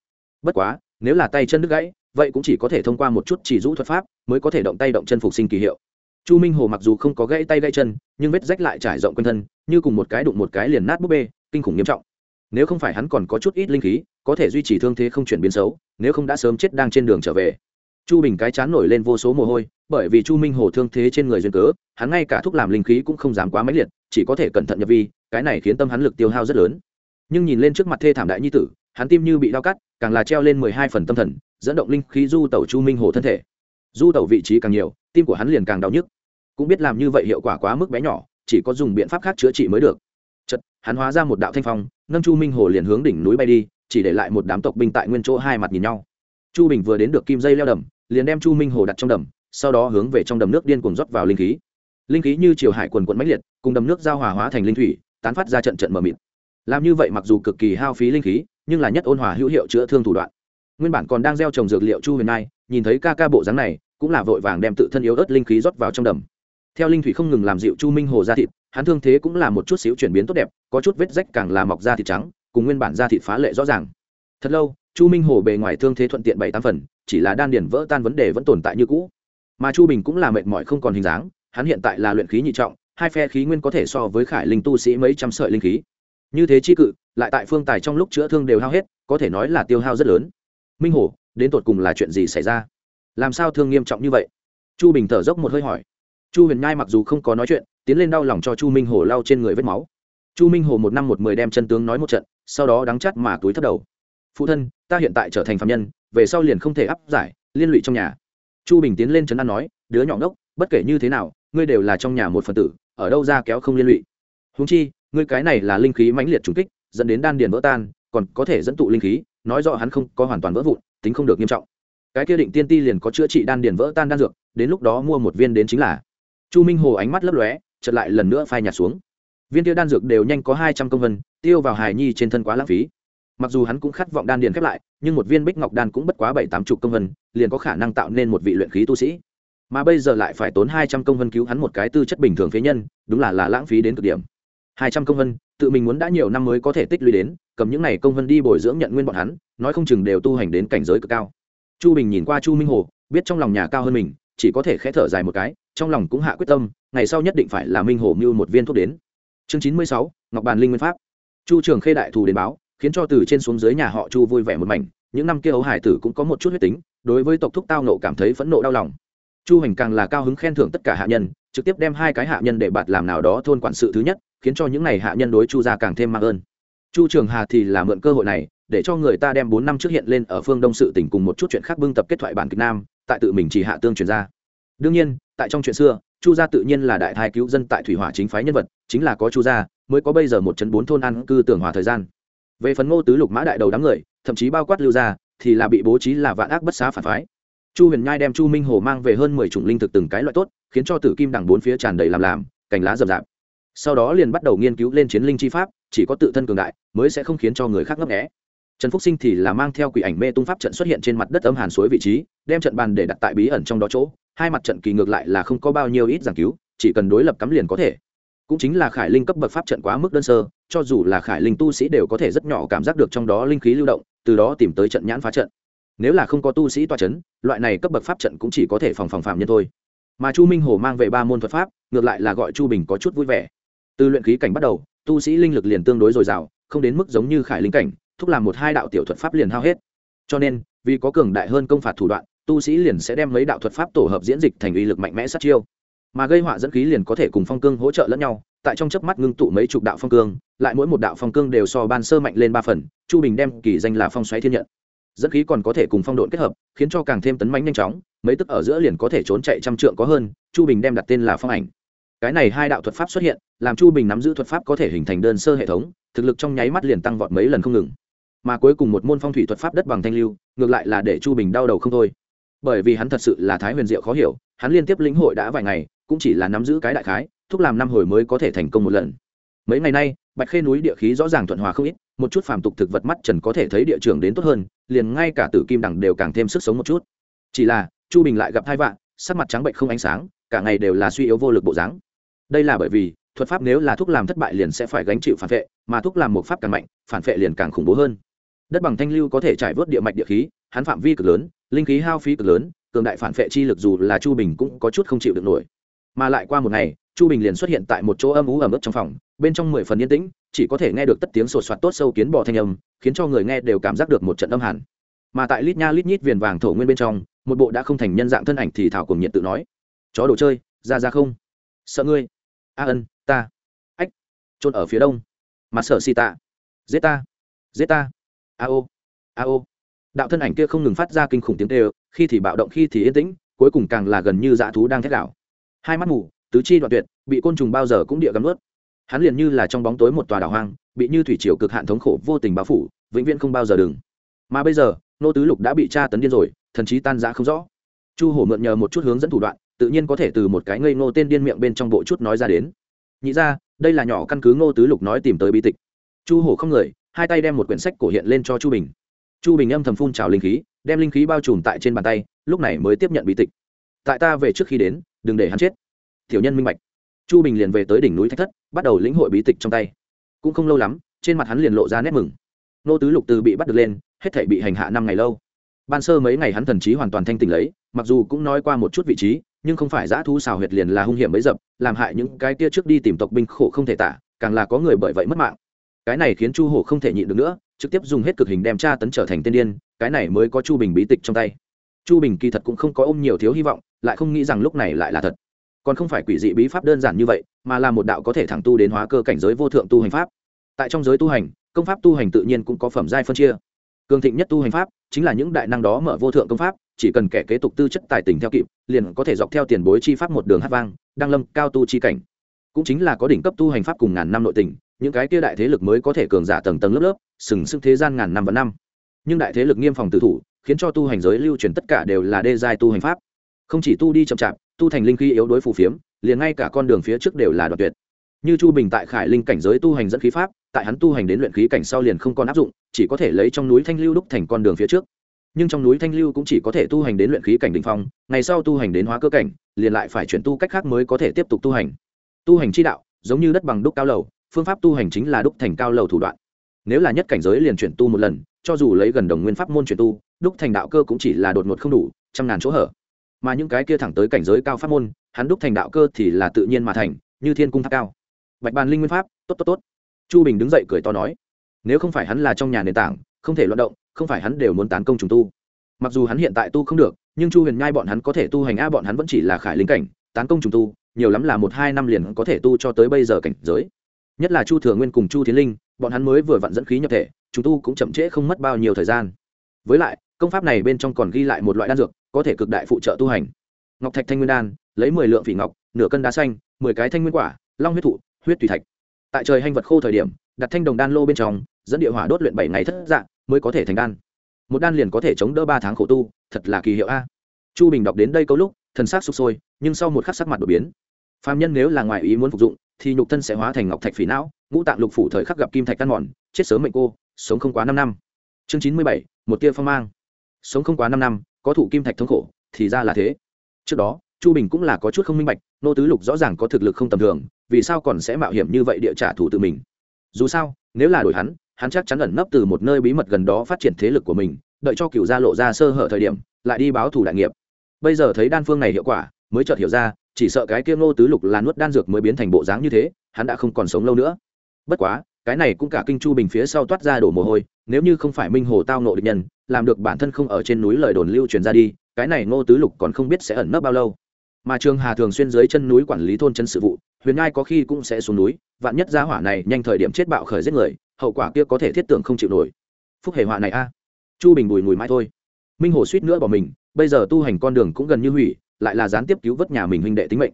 Bất quá, nếu là tay chân đứt gãy, vậy cũng chỉ có thể thông qua một chút chỉ rũ thuật pháp mới có thể động tay động chân phục sinh kỳ hiệu. Chu minh hồ mặc dù không có gãy tay gãy chân, nhưng vết rách lại trải rộng quanh thân, như cùng một cái đụng một cái liền nát búp bê, kinh khủng nghiêm trọng. Nếu không phải hắn còn có chút ít linh khí, có thể duy trì thương thế không chuyển biến xấu, nếu không đã sớm chết đang trên đường trở về. Chu bình cái chán nổi lên vô số mồ hôi, bởi vì chu minh hồ thương thế trên người duyên cớ, hắn ngay cả thuốc làm linh khí cũng không dám quá mãnh liệt, chỉ có thể cẩn thận nhập vi cái này khiến tâm hắn lực tiêu hao rất lớn. Nhưng nhìn lên trước mặt thê thảm đại nhi tử, hắn tim như bị đau cắt, càng là treo lên mười hai phần tâm thần, dẫn động linh khí du tẩu chu minh hồ thân thể. Du tẩu vị trí càng nhiều, tim của hắn liền càng đau nhức. Cũng biết làm như vậy hiệu quả quá mức bé nhỏ, chỉ có dùng biện pháp khác chữa trị mới được. Chật hắn hóa ra một đạo thanh phong, nâng chu minh hồ liền hướng đỉnh núi bay đi, chỉ để lại một đám tộc binh tại nguyên chỗ hai mặt nhìn nhau. Chu bình vừa đến được kim dây leo đầm, liền đem chu minh hồ đặt trong đầm, sau đó hướng về trong đầm nước điên cuồng rót vào linh khí. Linh khí như chiều hải quần quận mãnh liệt, cùng đầm nước giao hòa hóa thành linh thủy tán phát ra trận trận mờ mịt. Làm như vậy mặc dù cực kỳ hao phí linh khí, nhưng là nhất ôn hòa hữu hiệu chữa thương thủ đoạn. Nguyên bản còn đang gieo trồng dược liệu chu huyền nai, nhìn thấy ca ca bộ dáng này, cũng là vội vàng đem tự thân yếu ớt linh khí rót vào trong đầm. Theo linh thủy không ngừng làm dịu chu minh hồ ra thịt, hắn thương thế cũng là một chút xíu chuyển biến tốt đẹp, có chút vết rách càng là mọc ra thịt trắng, cùng nguyên bản da thịt phá lệ rõ ràng. Thật lâu, chu minh hồ bề ngoài thương thế thuận tiện bảy tám phần, chỉ là đan điền vỡ tan vấn đề vẫn tồn tại như cũ. Mà chu bình cũng là mệt mỏi không còn hình dáng, hắn hiện tại là luyện khí nhị trọng hai phe khí nguyên có thể so với khải linh tu sĩ mấy trăm sợi linh khí. Như thế chi cự, lại tại phương tài trong lúc chữa thương đều hao hết, có thể nói là tiêu hao rất lớn. Minh hồ đến tột cùng là chuyện gì xảy ra? Làm sao thương nghiêm trọng như vậy? Chu bình thở dốc một hơi hỏi. Chu huyền nhai mặc dù không có nói chuyện, tiến lên đau lòng cho chu minh hồ lau trên người vết máu. Chu minh hồ một năm một mười đem chân tướng nói một trận, sau đó đắng chắt mà túi thất đầu. Phụ thân, ta hiện tại trở thành phạm nhân, về sau liền không thể áp giải, liên lụy trong nhà. Chu bình tiến lên trấn an nói, đứa nhỏ ngốc, bất kể như thế nào, ngươi đều là trong nhà một phần tử ở đâu ra kéo không liên lụy. Húng chi, ngươi cái này là linh khí mãnh liệt trùng kích, dẫn đến đan điền vỡ tan, còn có thể dẫn tụ linh khí, nói rõ hắn không có hoàn toàn vỡ vụn, tính không được nghiêm trọng. Cái kia định tiên ti liền có chữa trị đan điền vỡ tan đan dược, đến lúc đó mua một viên đến chính là. Chu minh hồ ánh mắt lấp lóe, chợt lại lần nữa phai nhạt xuống. Viên tiêu đan dược đều nhanh có hai trăm công vân, tiêu vào hài nhi trên thân quá lãng phí. Mặc dù hắn cũng khát vọng đan điền khép lại, nhưng một viên bích ngọc đan cũng bất quá bảy tám chục công vân, liền có khả năng tạo nên một vị luyện khí tu sĩ mà bây giờ lại phải tốn hai trăm công vân cứu hắn một cái tư chất bình thường phế nhân, đúng là là lãng phí đến cực điểm. Hai trăm công vân, tự mình muốn đã nhiều năm mới có thể tích lũy đến, cầm những này công vân đi bồi dưỡng nhận nguyên bọn hắn, nói không chừng đều tu hành đến cảnh giới cực cao. Chu bình nhìn qua chu minh hồ, biết trong lòng nhà cao hơn mình, chỉ có thể khẽ thở dài một cái, trong lòng cũng hạ quyết tâm, ngày sau nhất định phải là minh hồ mưu một viên thuốc đến. Chương chín mươi sáu, ngọc bàn linh nguyên pháp. Chu trường khê đại thù đến báo, khiến cho từ trên xuống dưới nhà họ chu vui vẻ một mảnh, những năm kia ấu hải tử cũng có một chút huyết tính, đối với tộc thúc tao nộ cảm thấy phẫn nộ đau lòng chu hành càng là cao hứng khen thưởng tất cả hạ nhân, trực tiếp đem hai cái hạ nhân để bạt làm nào đó thôn quản sự thứ nhất, khiến cho những n à y hạ nhân đối chu gia càng thêm mạng ơn. Chu trường hà thì là mượn cơ hội này, để cho người ta đem bốn năm trước hiện lên ở phương đông sự tỉnh cùng một chút chuyện khác bưng tập kết thoại bản kịch nam, tại tự mình chỉ hạ tương truyền ra. Đương nhiên, tại trong chuyện xưa, chu gia tự nhiên là đại thái cứu dân tại thủy hỏa chính phái nhân vật, chính là có chu gia, mới có bây giờ một chấn bốn thôn ăn cư tưởng hòa thời gian. Về phần ngô tứ lục mã đại đầu đám người, thậm chí bao quát lưu gia, thì là bị bố trí là vạn ác bất xá phản phái chu huyền nhai đem chu minh hồ mang về hơn mười chủng linh thực từng cái loại tốt, khiến cho tử kim đằng bốn phía tràn đầy làm làm, cành lá rậm rạp. Sau đó liền bắt đầu nghiên cứu lên chiến linh chi pháp, chỉ có tự thân cường đại mới sẽ không khiến cho người khác ngấp nghẽ trần phúc sinh thì là mang theo quỷ ảnh mê tung pháp trận xuất hiện trên mặt đất âm hàn suối vị trí, đem trận bàn để đặt tại bí ẩn trong đó chỗ, hai mặt trận kỳ ngược lại là không có bao nhiêu ít giảng cứu, chỉ cần đối lập cắm liền có thể. Cũng chính là khải linh cấp bậc pháp trận quá mức đơn sơ, cho dù là khải linh tu sĩ đều có thể rất nhỏ cảm giác được trong đó linh khí lưu động, từ đó tìm tới trận nhãn phá trận nếu là không có tu sĩ toa c h ấ n loại này cấp bậc pháp trận cũng chỉ có thể phòng phòng phạm nhân thôi. Mà chu minh hồ mang về ba môn thuật pháp, ngược lại là gọi chu bình có chút vui vẻ. Từ luyện khí cảnh bắt đầu, tu sĩ linh lực liền tương đối dồi dào, không đến mức giống như khải linh cảnh, thúc làm một hai đạo tiểu thuật pháp liền hao hết. Cho nên, vì có cường đại hơn công phạt thủ đoạn, tu sĩ liền sẽ đem mấy đạo thuật pháp tổ hợp diễn dịch thành uy lực mạnh mẽ sát chiêu. Mà gây họa dẫn khí liền có thể cùng phong cương hỗ trợ lẫn nhau, tại trong chớp mắt ngưng tụ mấy chục đạo phong cương, lại mỗi một đạo phong cương đều so ban sơ mạnh lên ba phần, chu bình đem kỳ danh là phong xoáy thiên nhận dẫn khí còn có thể cùng phong độn kết hợp, khiến cho càng thêm tấn mánh nhanh chóng, mấy tức ở giữa liền có thể trốn chạy trăm trượng có hơn, chu bình đem đặt tên là phong ảnh. Cái này hai đạo thuật pháp xuất hiện, làm chu bình nắm giữ thuật pháp có thể hình thành đơn sơ hệ thống, thực lực trong nháy mắt liền tăng vọt mấy lần không ngừng. Mà cuối cùng một môn phong thủy thuật pháp đất bằng thanh lưu, ngược lại là để chu bình đau đầu không thôi. Bởi vì hắn thật sự là thái huyền diệu khó hiểu, hắn liên tiếp lĩnh hội đã vài ngày, cũng chỉ là nắm giữ cái đại khái, thúc làm năm hồi mới có thể thành công một lần. Mấy ngày nay, bạch khê núi địa khí rõ ràng thuận hòa không ít một chút phàm tục thực vật mắt trần có thể thấy địa trường đến tốt hơn, liền ngay cả tử kim đẳng đều càng thêm sức sống một chút. Chỉ là, chu bình lại gặp hai vạn, sắc mặt trắng bệnh không ánh sáng, cả ngày đều là suy yếu vô lực bộ dáng. Đây là bởi vì, thuật pháp nếu là thuốc làm thất bại liền sẽ phải gánh chịu phản vệ, mà thuốc làm một pháp càng mạnh, phản vệ liền càng khủng bố hơn. Đất bằng thanh lưu có thể trải vớt địa mạch địa khí, hắn phạm vi cực lớn, linh khí hao phí cực lớn, cường đại phản vệ chi lực dù là chu bình cũng có chút không chịu được nổi. Mà lại qua một ngày, chu bình liền xuất hiện tại một chỗ âm ú ẩm ướt trong phòng, bên trong mười phần yên tĩnh chỉ có thể nghe được tất tiếng sột soạt tốt sâu kiến bò thanh âm, khiến cho người nghe đều cảm giác được một trận âm hẳn mà tại lít nha lít nhít viền vàng thổ nguyên bên trong, một bộ đã không thành nhân dạng thân ảnh thì thảo cùng nhiệt tự nói, chó đồ chơi, ra ra không? Sợ ngươi. A ân, ta. Ách trôn ở phía đông. Mặt sợ xì tạ. Giết ta giết ta. A ô a ô. Đạo thân ảnh kia không ngừng phát ra kinh khủng tiếng tê khi thì bạo động, khi thì yên tĩnh, cuối cùng càng là gần như dã thú đang thét đảo hai mắt mù, tứ chi đoạn tuyệt, bị côn trùng bao giờ cũng địa gắm ướt hắn liền như là trong bóng tối một tòa đảo hoang, bị như thủy triều cực hạn thống khổ vô tình bao phủ, vĩnh viễn không bao giờ đừng. Mà bây giờ, nô tứ lục đã bị tra tấn điên rồi, thần chí tan rã không rõ. Chu hổ mượn nhờ một chút hướng dẫn thủ đoạn, tự nhiên có thể từ một cái ngây ngô tên điên miệng bên trong bộ chút nói ra đến. Nhị ra, đây là nhỏ căn cứ ngô tứ lục nói tìm tới bi tịch. Chu hổ không người, hai tay đem một quyển sách cổ hiện lên cho chu bình. Chu bình âm thầm phun trào linh khí, đem linh khí bao trùm tại trên bàn tay, lúc này mới tiếp nhận bí tịch. Tại ta về trước khi đến, đừng để hắn chết. Tiểu nhân minh bạch chu bình liền về tới đỉnh núi thách thất, bắt đầu lĩnh hội bí tịch trong tay. Cũng không lâu lắm, trên mặt hắn liền lộ ra nét mừng. Nô tứ lục từ bị bắt được lên, hết thể bị hành hạ năm ngày lâu. Ban sơ mấy ngày hắn thần trí hoàn toàn thanh tỉnh lấy, mặc dù cũng nói qua một chút vị trí, nhưng không phải giã thu xào huyệt liền là hung hiểm bấy dập, làm hại những cái kia trước đi tìm tộc binh khổ không thể tả, càng là có người bởi vậy mất mạng. Cái này khiến chu hổ không thể nhịn được nữa, trực tiếp dùng hết cực hình đem tra tấn trở thành tiên điên, cái này mới có chu bình bí tịch trong tay. Chu bình kỳ thật cũng không có ôm nhiều thiếu hy vọng, lại không nghĩ rằng lúc này lại là thật còn không phải quỷ dị bí pháp đơn giản như vậy, mà là một đạo có thể thẳng tu đến hóa cơ cảnh giới vô thượng tu hành pháp. Tại trong giới tu hành, công pháp tu hành tự nhiên cũng có phẩm giai phân chia. Cường thịnh nhất tu hành pháp chính là những đại năng đó mở vô thượng công pháp, chỉ cần kẻ kế tục tư chất tài tình theo kịp, liền có thể dọc theo tiền bối chi pháp một đường hát vang, đăng lâm cao tu chi cảnh. Cũng chính là có đỉnh cấp tu hành pháp cùng ngàn năm nội tình, những cái kia đại thế lực mới có thể cường giả tầng tầng lớp lớp, sừng sững thế gian ngàn năm và năm. Nhưng đại thế lực nghiêm phòng tử thủ, khiến cho tu hành giới lưu truyền tất cả đều là đê giai tu hành pháp. Không chỉ tu đi chậm chạp tu thành linh khí yếu đối phù phiếm, liền ngay cả con đường phía trước đều là đoạn tuyệt. Như chu bình tại khải linh cảnh giới tu hành dẫn khí pháp, tại hắn tu hành đến luyện khí cảnh sau liền không còn áp dụng, chỉ có thể lấy trong núi thanh lưu đúc thành con đường phía trước. Nhưng trong núi thanh lưu cũng chỉ có thể tu hành đến luyện khí cảnh đ ỉ n h phong, ngày sau tu hành đến hóa cơ cảnh, liền lại phải chuyển tu cách khác mới có thể tiếp tục tu hành. Tu hành chi đạo, giống như đất bằng đúc cao lầu, phương pháp tu hành chính là đúc thành cao lầu thủ đoạn. Nếu là nhất cảnh giới liền chuyển tu một lần, cho dù lấy gần đồng nguyên pháp môn chuyển tu, đúc thành đạo cơ cũng chỉ là đột ngột không đủ, trăm ngàn chỗ hở mà những cái kia thẳng tới cảnh giới cao pháp môn, hắn đúc thành đạo cơ thì là tự nhiên mà thành, như thiên cung tháp cao. Bạch bàn linh nguyên pháp, tốt tốt tốt. Chu bình đứng dậy cười to nói, nếu không phải hắn là trong nhà nền tảng, không thể loạn động, không phải hắn đều muốn tán công trùng tu. Mặc dù hắn hiện tại tu không được, nhưng chu huyền nhai bọn hắn có thể tu hành a, bọn hắn vẫn chỉ là khải linh cảnh, tán công trùng tu, nhiều lắm là một hai năm liền có thể tu cho tới bây giờ cảnh giới. Nhất là chu thừa nguyên cùng chu tiến linh, bọn hắn mới vừa vặn dẫn khí nhập thể chúng tu cũng chậm trễ không mất bao nhiêu thời gian. Với lại công pháp này bên trong còn ghi lại một loại đan dược, có thể cực đại phụ trợ tu hành. Ngọc thạch thanh nguyên đan, lấy mười lượng phỉ ngọc, nửa cân đá xanh, mười cái thanh nguyên quả, long huyết thụ, huyết thủy thạch. Tại trời hành vật khô thời điểm, đặt thanh đồng đan lô bên trong, dẫn địa hỏa đốt luyện bảy ngày thất dạng mới có thể thành đan. Một đan liền có thể chống đỡ ba tháng khổ tu, thật là kỳ hiệu a. Chu bình đọc đến đây câu lúc, thần sắc sụp sôi, nhưng sau một khắc sắc mặt đột biến. Phạm nhân nếu là ngoại ý muốn phục dụng, thì nhục thân sẽ hóa thành ngọc thạch phỉ não, ngũ tạng lục phủ thời khắc gặp kim thạch căn mòn, chết sớm mệnh cô, sống không quá năm năm. Chương chín mươi bảy, một tia phong mang sống không quá năm năm, có thụ kim thạch thống khổ, thì ra là thế. Trước đó, chu bình cũng là có chút không minh bạch, nô tứ lục rõ ràng có thực lực không tầm thường, vì sao còn sẽ mạo hiểm như vậy địa trả thù tự mình? Dù sao, nếu là đổi hắn hắn chắc chắn ẩn nấp từ một nơi bí mật gần đó phát triển thế lực của mình, đợi cho cựu gia lộ ra sơ hở thời điểm, lại đi báo thù đại nghiệp. Bây giờ thấy đan phương này hiệu quả, mới chợt hiểu ra, chỉ sợ cái kia ngô tứ lục là nuốt đan dược mới biến thành bộ dáng như thế, hắn đã không còn sống lâu nữa. Bất quá, cái này cũng cả kinh chu bình phía sau toát ra đổ mồ hôi, nếu như không phải minh hồ tao nộ địch nhân làm được bản thân không ở trên núi lời đồn lưu truyền ra đi, cái này ngô tứ lục còn không biết sẽ ẩn nấp bao lâu. Mà trường hà thường xuyên dưới chân núi quản lý thôn chân sự vụ, huyền ngai có khi cũng sẽ xuống núi, vạn nhất gia hỏa này nhanh thời điểm chết bạo khởi giết người, hậu quả kia có thể thiết tưởng không chịu nổi. Phúc hệ họa này a. À. Chu bình bùi mùi mãi thôi. Minh hồ suýt nữa bỏ mình, bây giờ tu hành con đường cũng gần như hủy, lại là gián tiếp cứu vớt nhà mình huynh đệ tính mệnh.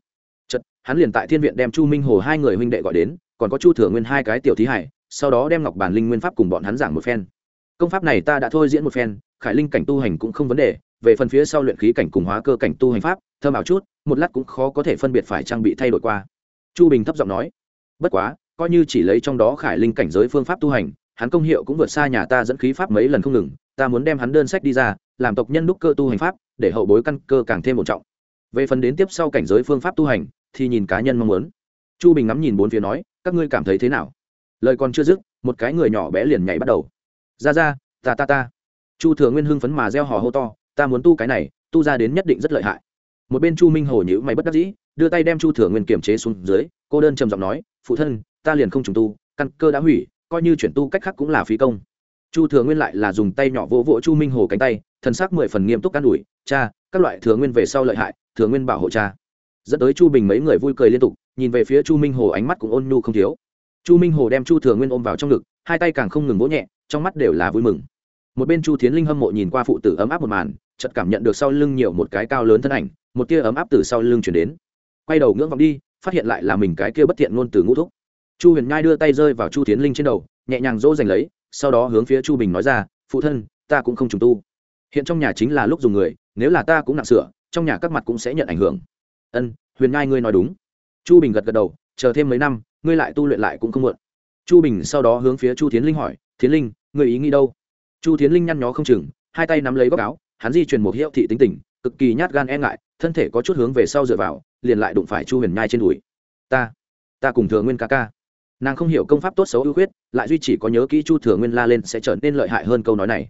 Chật hắn liền tại thiên viện đem chu minh hồ hai người huynh đệ gọi đến, còn có chu thừa nguyên hai cái tiểu thí hải, sau đó đem ngọc bản linh nguyên pháp cùng bọn hắn giảng một phen công pháp này ta đã thôi diễn một phen, khải linh cảnh tu hành cũng không vấn đề, về phần phía sau luyện khí cảnh cùng hóa cơ cảnh tu hành pháp thơm ảo chút, một lát cũng khó có thể phân biệt phải trang bị thay đổi qua. Chu bình thấp giọng nói, bất quá, coi như chỉ lấy trong đó khải linh cảnh giới phương pháp tu hành, hắn công hiệu cũng vượt xa nhà ta dẫn khí pháp mấy lần không ngừng, ta muốn đem hắn đơn sách đi ra, làm tộc nhân đúc cơ tu hành pháp, để hậu bối căn cơ càng thêm một trọng. Về phần đến tiếp sau cảnh giới phương pháp tu hành, thì nhìn cá nhân mong muốn. Chu bình ngắm nhìn bốn phía nói, các ngươi cảm thấy thế nào? Lời còn chưa dứt, một cái người nhỏ bé liền nhảy bắt đầu ra ra, ta ta ta. Chu thừa nguyên hưng phấn mà gieo hò hô to, ta muốn tu cái này, tu ra đến nhất định rất lợi hại. Một bên chu minh hồ nhữ mày bất đắc dĩ, đưa tay đem chu thừa nguyên kiềm chế xuống dưới, cô đơn trầm giọng nói, phụ thân, ta liền không trùng tu, căn cơ đã hủy, coi như chuyển tu cách khác cũng là phí công. Chu thừa nguyên lại là dùng tay nhỏ vỗ vỗ chu minh hồ cánh tay, thần sắc mười phần nghiêm túc can ủi, cha, các loại thừa nguyên về sau lợi hại, thừa nguyên bảo hộ cha. Dẫn tới chu bình mấy người vui cười liên tục, nhìn về phía chu minh hồ ánh mắt cũng ôn nhu không thiếu. Chu minh hồ đem chu thừa nguyên ôm vào trong ngực, hai tay càng không ngừng vỗ nhẹ trong mắt đều là vui mừng. Một bên chu thiến linh hâm mộ nhìn qua phụ tử ấm áp một màn, chợt cảm nhận được sau lưng nhiều một cái cao lớn thân ảnh, một tia ấm áp từ sau lưng chuyển đến. Quay đầu ngưỡng vọng đi, phát hiện lại là mình cái kia bất thiện ngôn từ ngũ thúc. Chu huyền nhai đưa tay rơi vào chu thiến linh trên đầu, nhẹ nhàng dỗ dành lấy, sau đó hướng phía chu bình nói ra, phụ thân, ta cũng không trùng tu. Hiện trong nhà chính là lúc dùng người, nếu là ta cũng nặng sửa, trong nhà các mặt cũng sẽ nhận ảnh hưởng. Ân, huyền nhai ngươi nói đúng. Chu bình gật gật đầu, chờ thêm mấy năm, ngươi lại tu luyện lại cũng không muộn. Chu bình sau đó hướng phía chu tiến linh hỏi Thiến linh, người ý nghĩ đâu? Chu Thiến linh nhăn nhó không chừng, hai tay nắm lấy góc áo, hắn di chuyển một hiệu thị tính tình, cực kỳ nhát gan e ngại, thân thể có chút hướng về sau dựa vào, liền lại đụng phải chu huyền nhai trên đùi. Ta ta cùng thừa nguyên ca ca. Nàng không hiểu công pháp tốt xấu ưu khuyết, lại duy chỉ có nhớ kỹ chu thừa nguyên la lên sẽ trở nên lợi hại hơn câu nói này.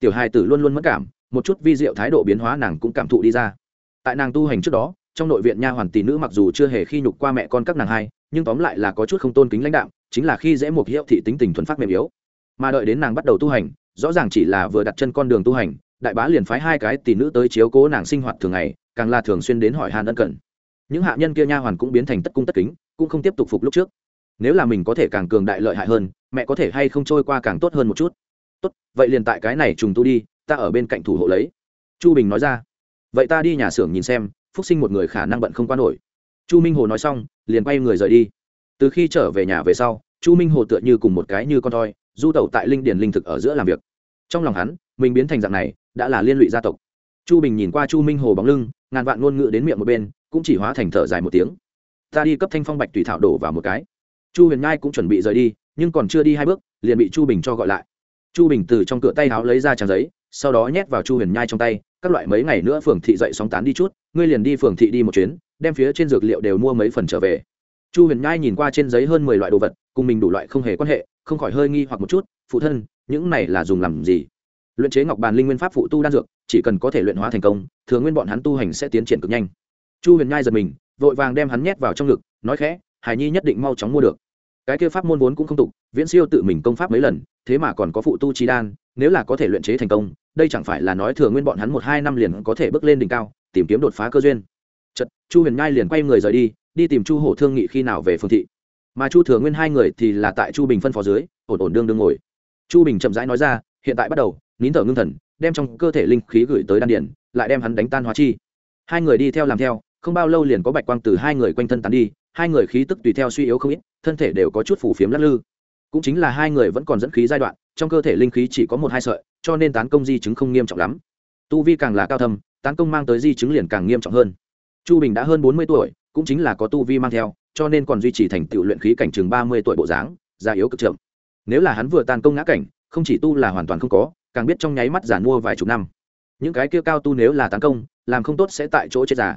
Tiểu hai tử luôn luôn mất cảm, một chút vi diệu thái độ biến hóa nàng cũng cảm thụ đi ra. Tại nàng tu hành trước đó, trong nội viện nha hoàn tỷ nữ mặc dù chưa hề khi nhục qua mẹ con các nàng hai, nhưng tóm lại là có chút không tôn kính lãnh đạo chính là khi dễ một hiệu thị tính tình thuần phát mềm yếu mà đợi đến nàng bắt đầu tu hành, rõ ràng chỉ là vừa đặt chân con đường tu hành, đại bá liền phái hai cái tỷ nữ tới chiếu cố nàng sinh hoạt thường ngày, càng là thường xuyên đến hỏi hàn ân cần. Những hạ nhân kia nha hoàn cũng biến thành tất cung tất kính, cũng không tiếp tục phục lúc trước. Nếu là mình có thể càng cường đại lợi hại hơn, mẹ có thể hay không trôi qua càng tốt hơn một chút? Tốt, vậy liền tại cái này trùng tu đi, ta ở bên cạnh thủ hộ lấy. Chu bình nói ra. Vậy ta đi nhà xưởng nhìn xem, phúc sinh một người khả năng bận không qua nổi. Chu minh hồ nói xong, liền quay người rời đi. Từ khi trở về nhà về sau, chu minh hồ tựa như cùng một cái như con thoi du tẩu tại linh Điền linh thực ở giữa làm việc. Trong lòng hắn, mình biến thành dạng này, đã là liên lụy gia tộc. Chu bình nhìn qua chu minh hồ bóng lưng, ngàn vạn ngôn ngữ đến miệng một bên, cũng chỉ hóa thành thở dài một tiếng. Ta đi cấp thanh phong bạch tùy thảo đổ vào một cái. Chu huyền nhai cũng chuẩn bị rời đi, nhưng còn chưa đi hai bước, liền bị chu bình cho gọi lại. Chu bình từ trong cửa tay áo lấy ra trang giấy, sau đó nhét vào chu huyền nhai trong tay, các loại mấy ngày nữa phường thị dậy sóng tán đi chút, ngươi liền đi phường thị đi một chuyến, đem phía trên dược liệu đều mua mấy phần trở về chu huyền nhai nhìn qua trên giấy hơn mười loại đồ vật, cùng mình đủ loại không hề quan hệ, không khỏi hơi nghi hoặc một chút, phụ thân, những này là dùng làm gì? Luyện chế ngọc bàn linh nguyên pháp phụ tu đan dược, chỉ cần có thể luyện hóa thành công thường nguyên bọn hắn tu hành sẽ tiến triển cực nhanh. Chu huyền nhai giật mình, vội vàng đem hắn nhét vào trong ngực, nói khẽ, hải nhi nhất định mau chóng mua được. Cái kia pháp môn vốn cũng không tục, viễn siêu tự mình công pháp mấy lần, thế mà còn có phụ tu chi đan, nếu là có thể luyện chế thành công, đây chẳng phải là nói thừa nguyên bọn hắn một hai năm liền có thể bước lên đỉnh cao, tìm kiếm đột phá cơ duyên. Chật chu huyền nhai liền quay người rời đi đi tìm chu hổ thương nghị khi nào về phương thị. Mà chu thừa nguyên hai người thì là tại chu bình phân phó dưới, ổn ổn đương đương ngồi. Chu bình chậm rãi nói ra, hiện tại bắt đầu, nín thở ngưng thần, đem trong cơ thể linh khí gửi tới đan điển lại đem hắn đánh tan hóa chi. Hai người đi theo làm theo, không bao lâu liền có bạch quang từ hai người quanh thân tán đi, hai người khí tức tùy theo suy yếu không ít, thân thể đều có chút phủ phiếm lắc lư. Cũng chính là hai người vẫn còn dẫn khí giai đoạn, trong cơ thể linh khí chỉ có một hai sợi, cho nên tán công di chứng không nghiêm trọng lắm. Tu vi càng là cao thâm, tán công mang tới di chứng liền càng nghiêm trọng hơn. Chu bình đã hơn bốn mươi tuổi cũng chính là có tu vi mang theo, cho nên còn duy trì thành tựu luyện khí cảnh chừng ba mươi tuổi bộ dáng, già yếu cực chậm. Nếu là hắn vừa tàn công ngã cảnh, không chỉ tu là hoàn toàn không có, càng biết trong nháy mắt giả mua vài chục năm. Những cái kia cao tu nếu là tán công, làm không tốt sẽ tại chỗ chết già.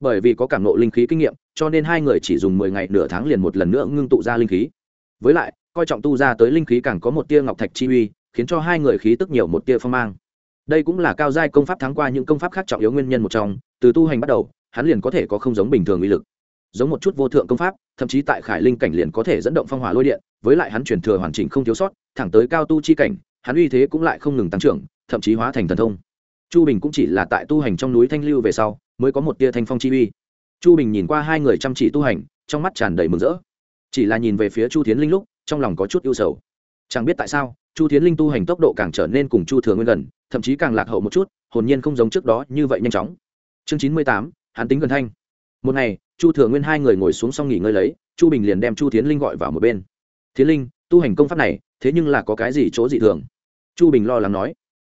Bởi vì có cảm nộ linh khí kinh nghiệm, cho nên hai người chỉ dùng mười ngày nửa tháng liền một lần nữa ngưng tụ ra linh khí. Với lại, coi trọng tu ra tới linh khí càng có một tia ngọc thạch chi uy, khiến cho hai người khí tức nhiều một tia phong mang. Đây cũng là cao giai công pháp thắng qua những công pháp khác trọng yếu nguyên nhân một trong, từ tu hành bắt đầu hắn liền có thể có không giống bình thường uy lực. Giống một chút vô thượng công pháp, thậm chí tại khải linh cảnh liền có thể dẫn động phong hỏa lôi điện, với lại hắn chuyển thừa hoàn chỉnh không thiếu sót, thẳng tới cao tu chi cảnh, hắn uy thế cũng lại không ngừng tăng trưởng, thậm chí hóa thành thần thông. Chu bình cũng chỉ là tại tu hành trong núi thanh lưu về sau, mới có một tia thanh phong chi uy. Chu bình nhìn qua hai người chăm chỉ tu hành, trong mắt tràn đầy mừng rỡ. Chỉ là nhìn về phía chu tiến linh lúc, trong lòng có chút ưu sầu. Chẳng biết tại sao, chu tiến linh tu hành tốc độ càng trở nên cùng chu thừa nguyên gần, thậm chí càng lạc hậu một chút, hồn nhiên không giống trước đó như vậy nhanh chóng. Chương chín mươi tám hắn tính gần thanh. Một ngày, chu thừa nguyên hai người ngồi xuống xong nghỉ ngơi lấy, chu bình liền đem chu tiến linh gọi vào một bên. Tiến linh, tu hành công pháp này, thế nhưng là có cái gì chỗ dị thường? Chu bình lo lắng nói.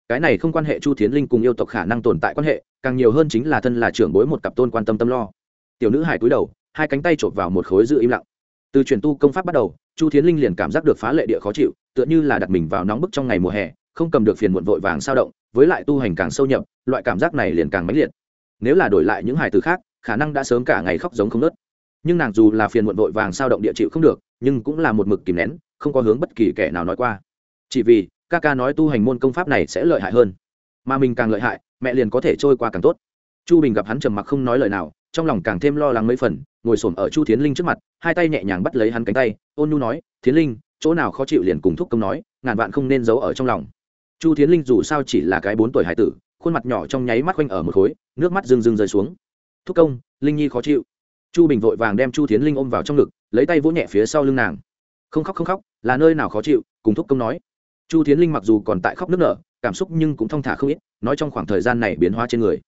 Cái này không quan hệ chu tiến linh cùng yêu tộc khả năng tồn tại quan hệ, càng nhiều hơn chính là thân là trưởng bối một cặp tôn quan tâm tâm lo. Tiểu nữ hải cúi đầu, hai cánh tay chộp vào một khối giữ im lặng. Từ truyền tu công pháp bắt đầu, chu tiến linh liền cảm giác được phá lệ địa khó chịu, tựa như là đặt mình vào nóng bức trong ngày mùa hè, không cầm được phiền muộn vội vàng sao động, với lại tu hành càng sâu nhập, loại cảm giác này liền càng mãnh liệt nếu là đổi lại những hài từ khác, khả năng đã sớm cả ngày khóc giống không nớt. Nhưng nàng dù là phiền muộn vội vàng sao động địa chịu không được, nhưng cũng là một mực kìm nén, không có hướng bất kỳ kẻ nào nói qua. Chỉ vì, ca ca nói tu hành môn công pháp này sẽ lợi hại hơn. Mà mình càng lợi hại, mẹ liền có thể trôi qua càng tốt. Chu bình gặp hắn trầm mặc không nói lời nào, trong lòng càng thêm lo lắng mấy phần, ngồi s ở chu thiến linh trước mặt, hai tay nhẹ nhàng bắt lấy hắn cánh tay, ôn nhu nói, thiến linh, chỗ nào khó chịu liền cùng thúc công nói, ngàn vạn không nên giấu ở trong lòng. Chu thiến linh dù sao chỉ là cái bốn tuổi hải tử khuôn mặt nhỏ trong nháy mắt quanh ở một khối, nước mắt rưng rưng rơi xuống. Thúc công, linh nhi khó chịu. Chu bình vội vàng đem chu thiến linh ôm vào trong ngực, lấy tay vỗ nhẹ phía sau lưng nàng. Không khóc không khóc, là nơi nào khó chịu, cùng thúc công nói. Chu thiến linh mặc dù còn tại khóc nước nở, cảm xúc nhưng cũng thong thả không ít, nói trong khoảng thời gian này biến hóa trên người.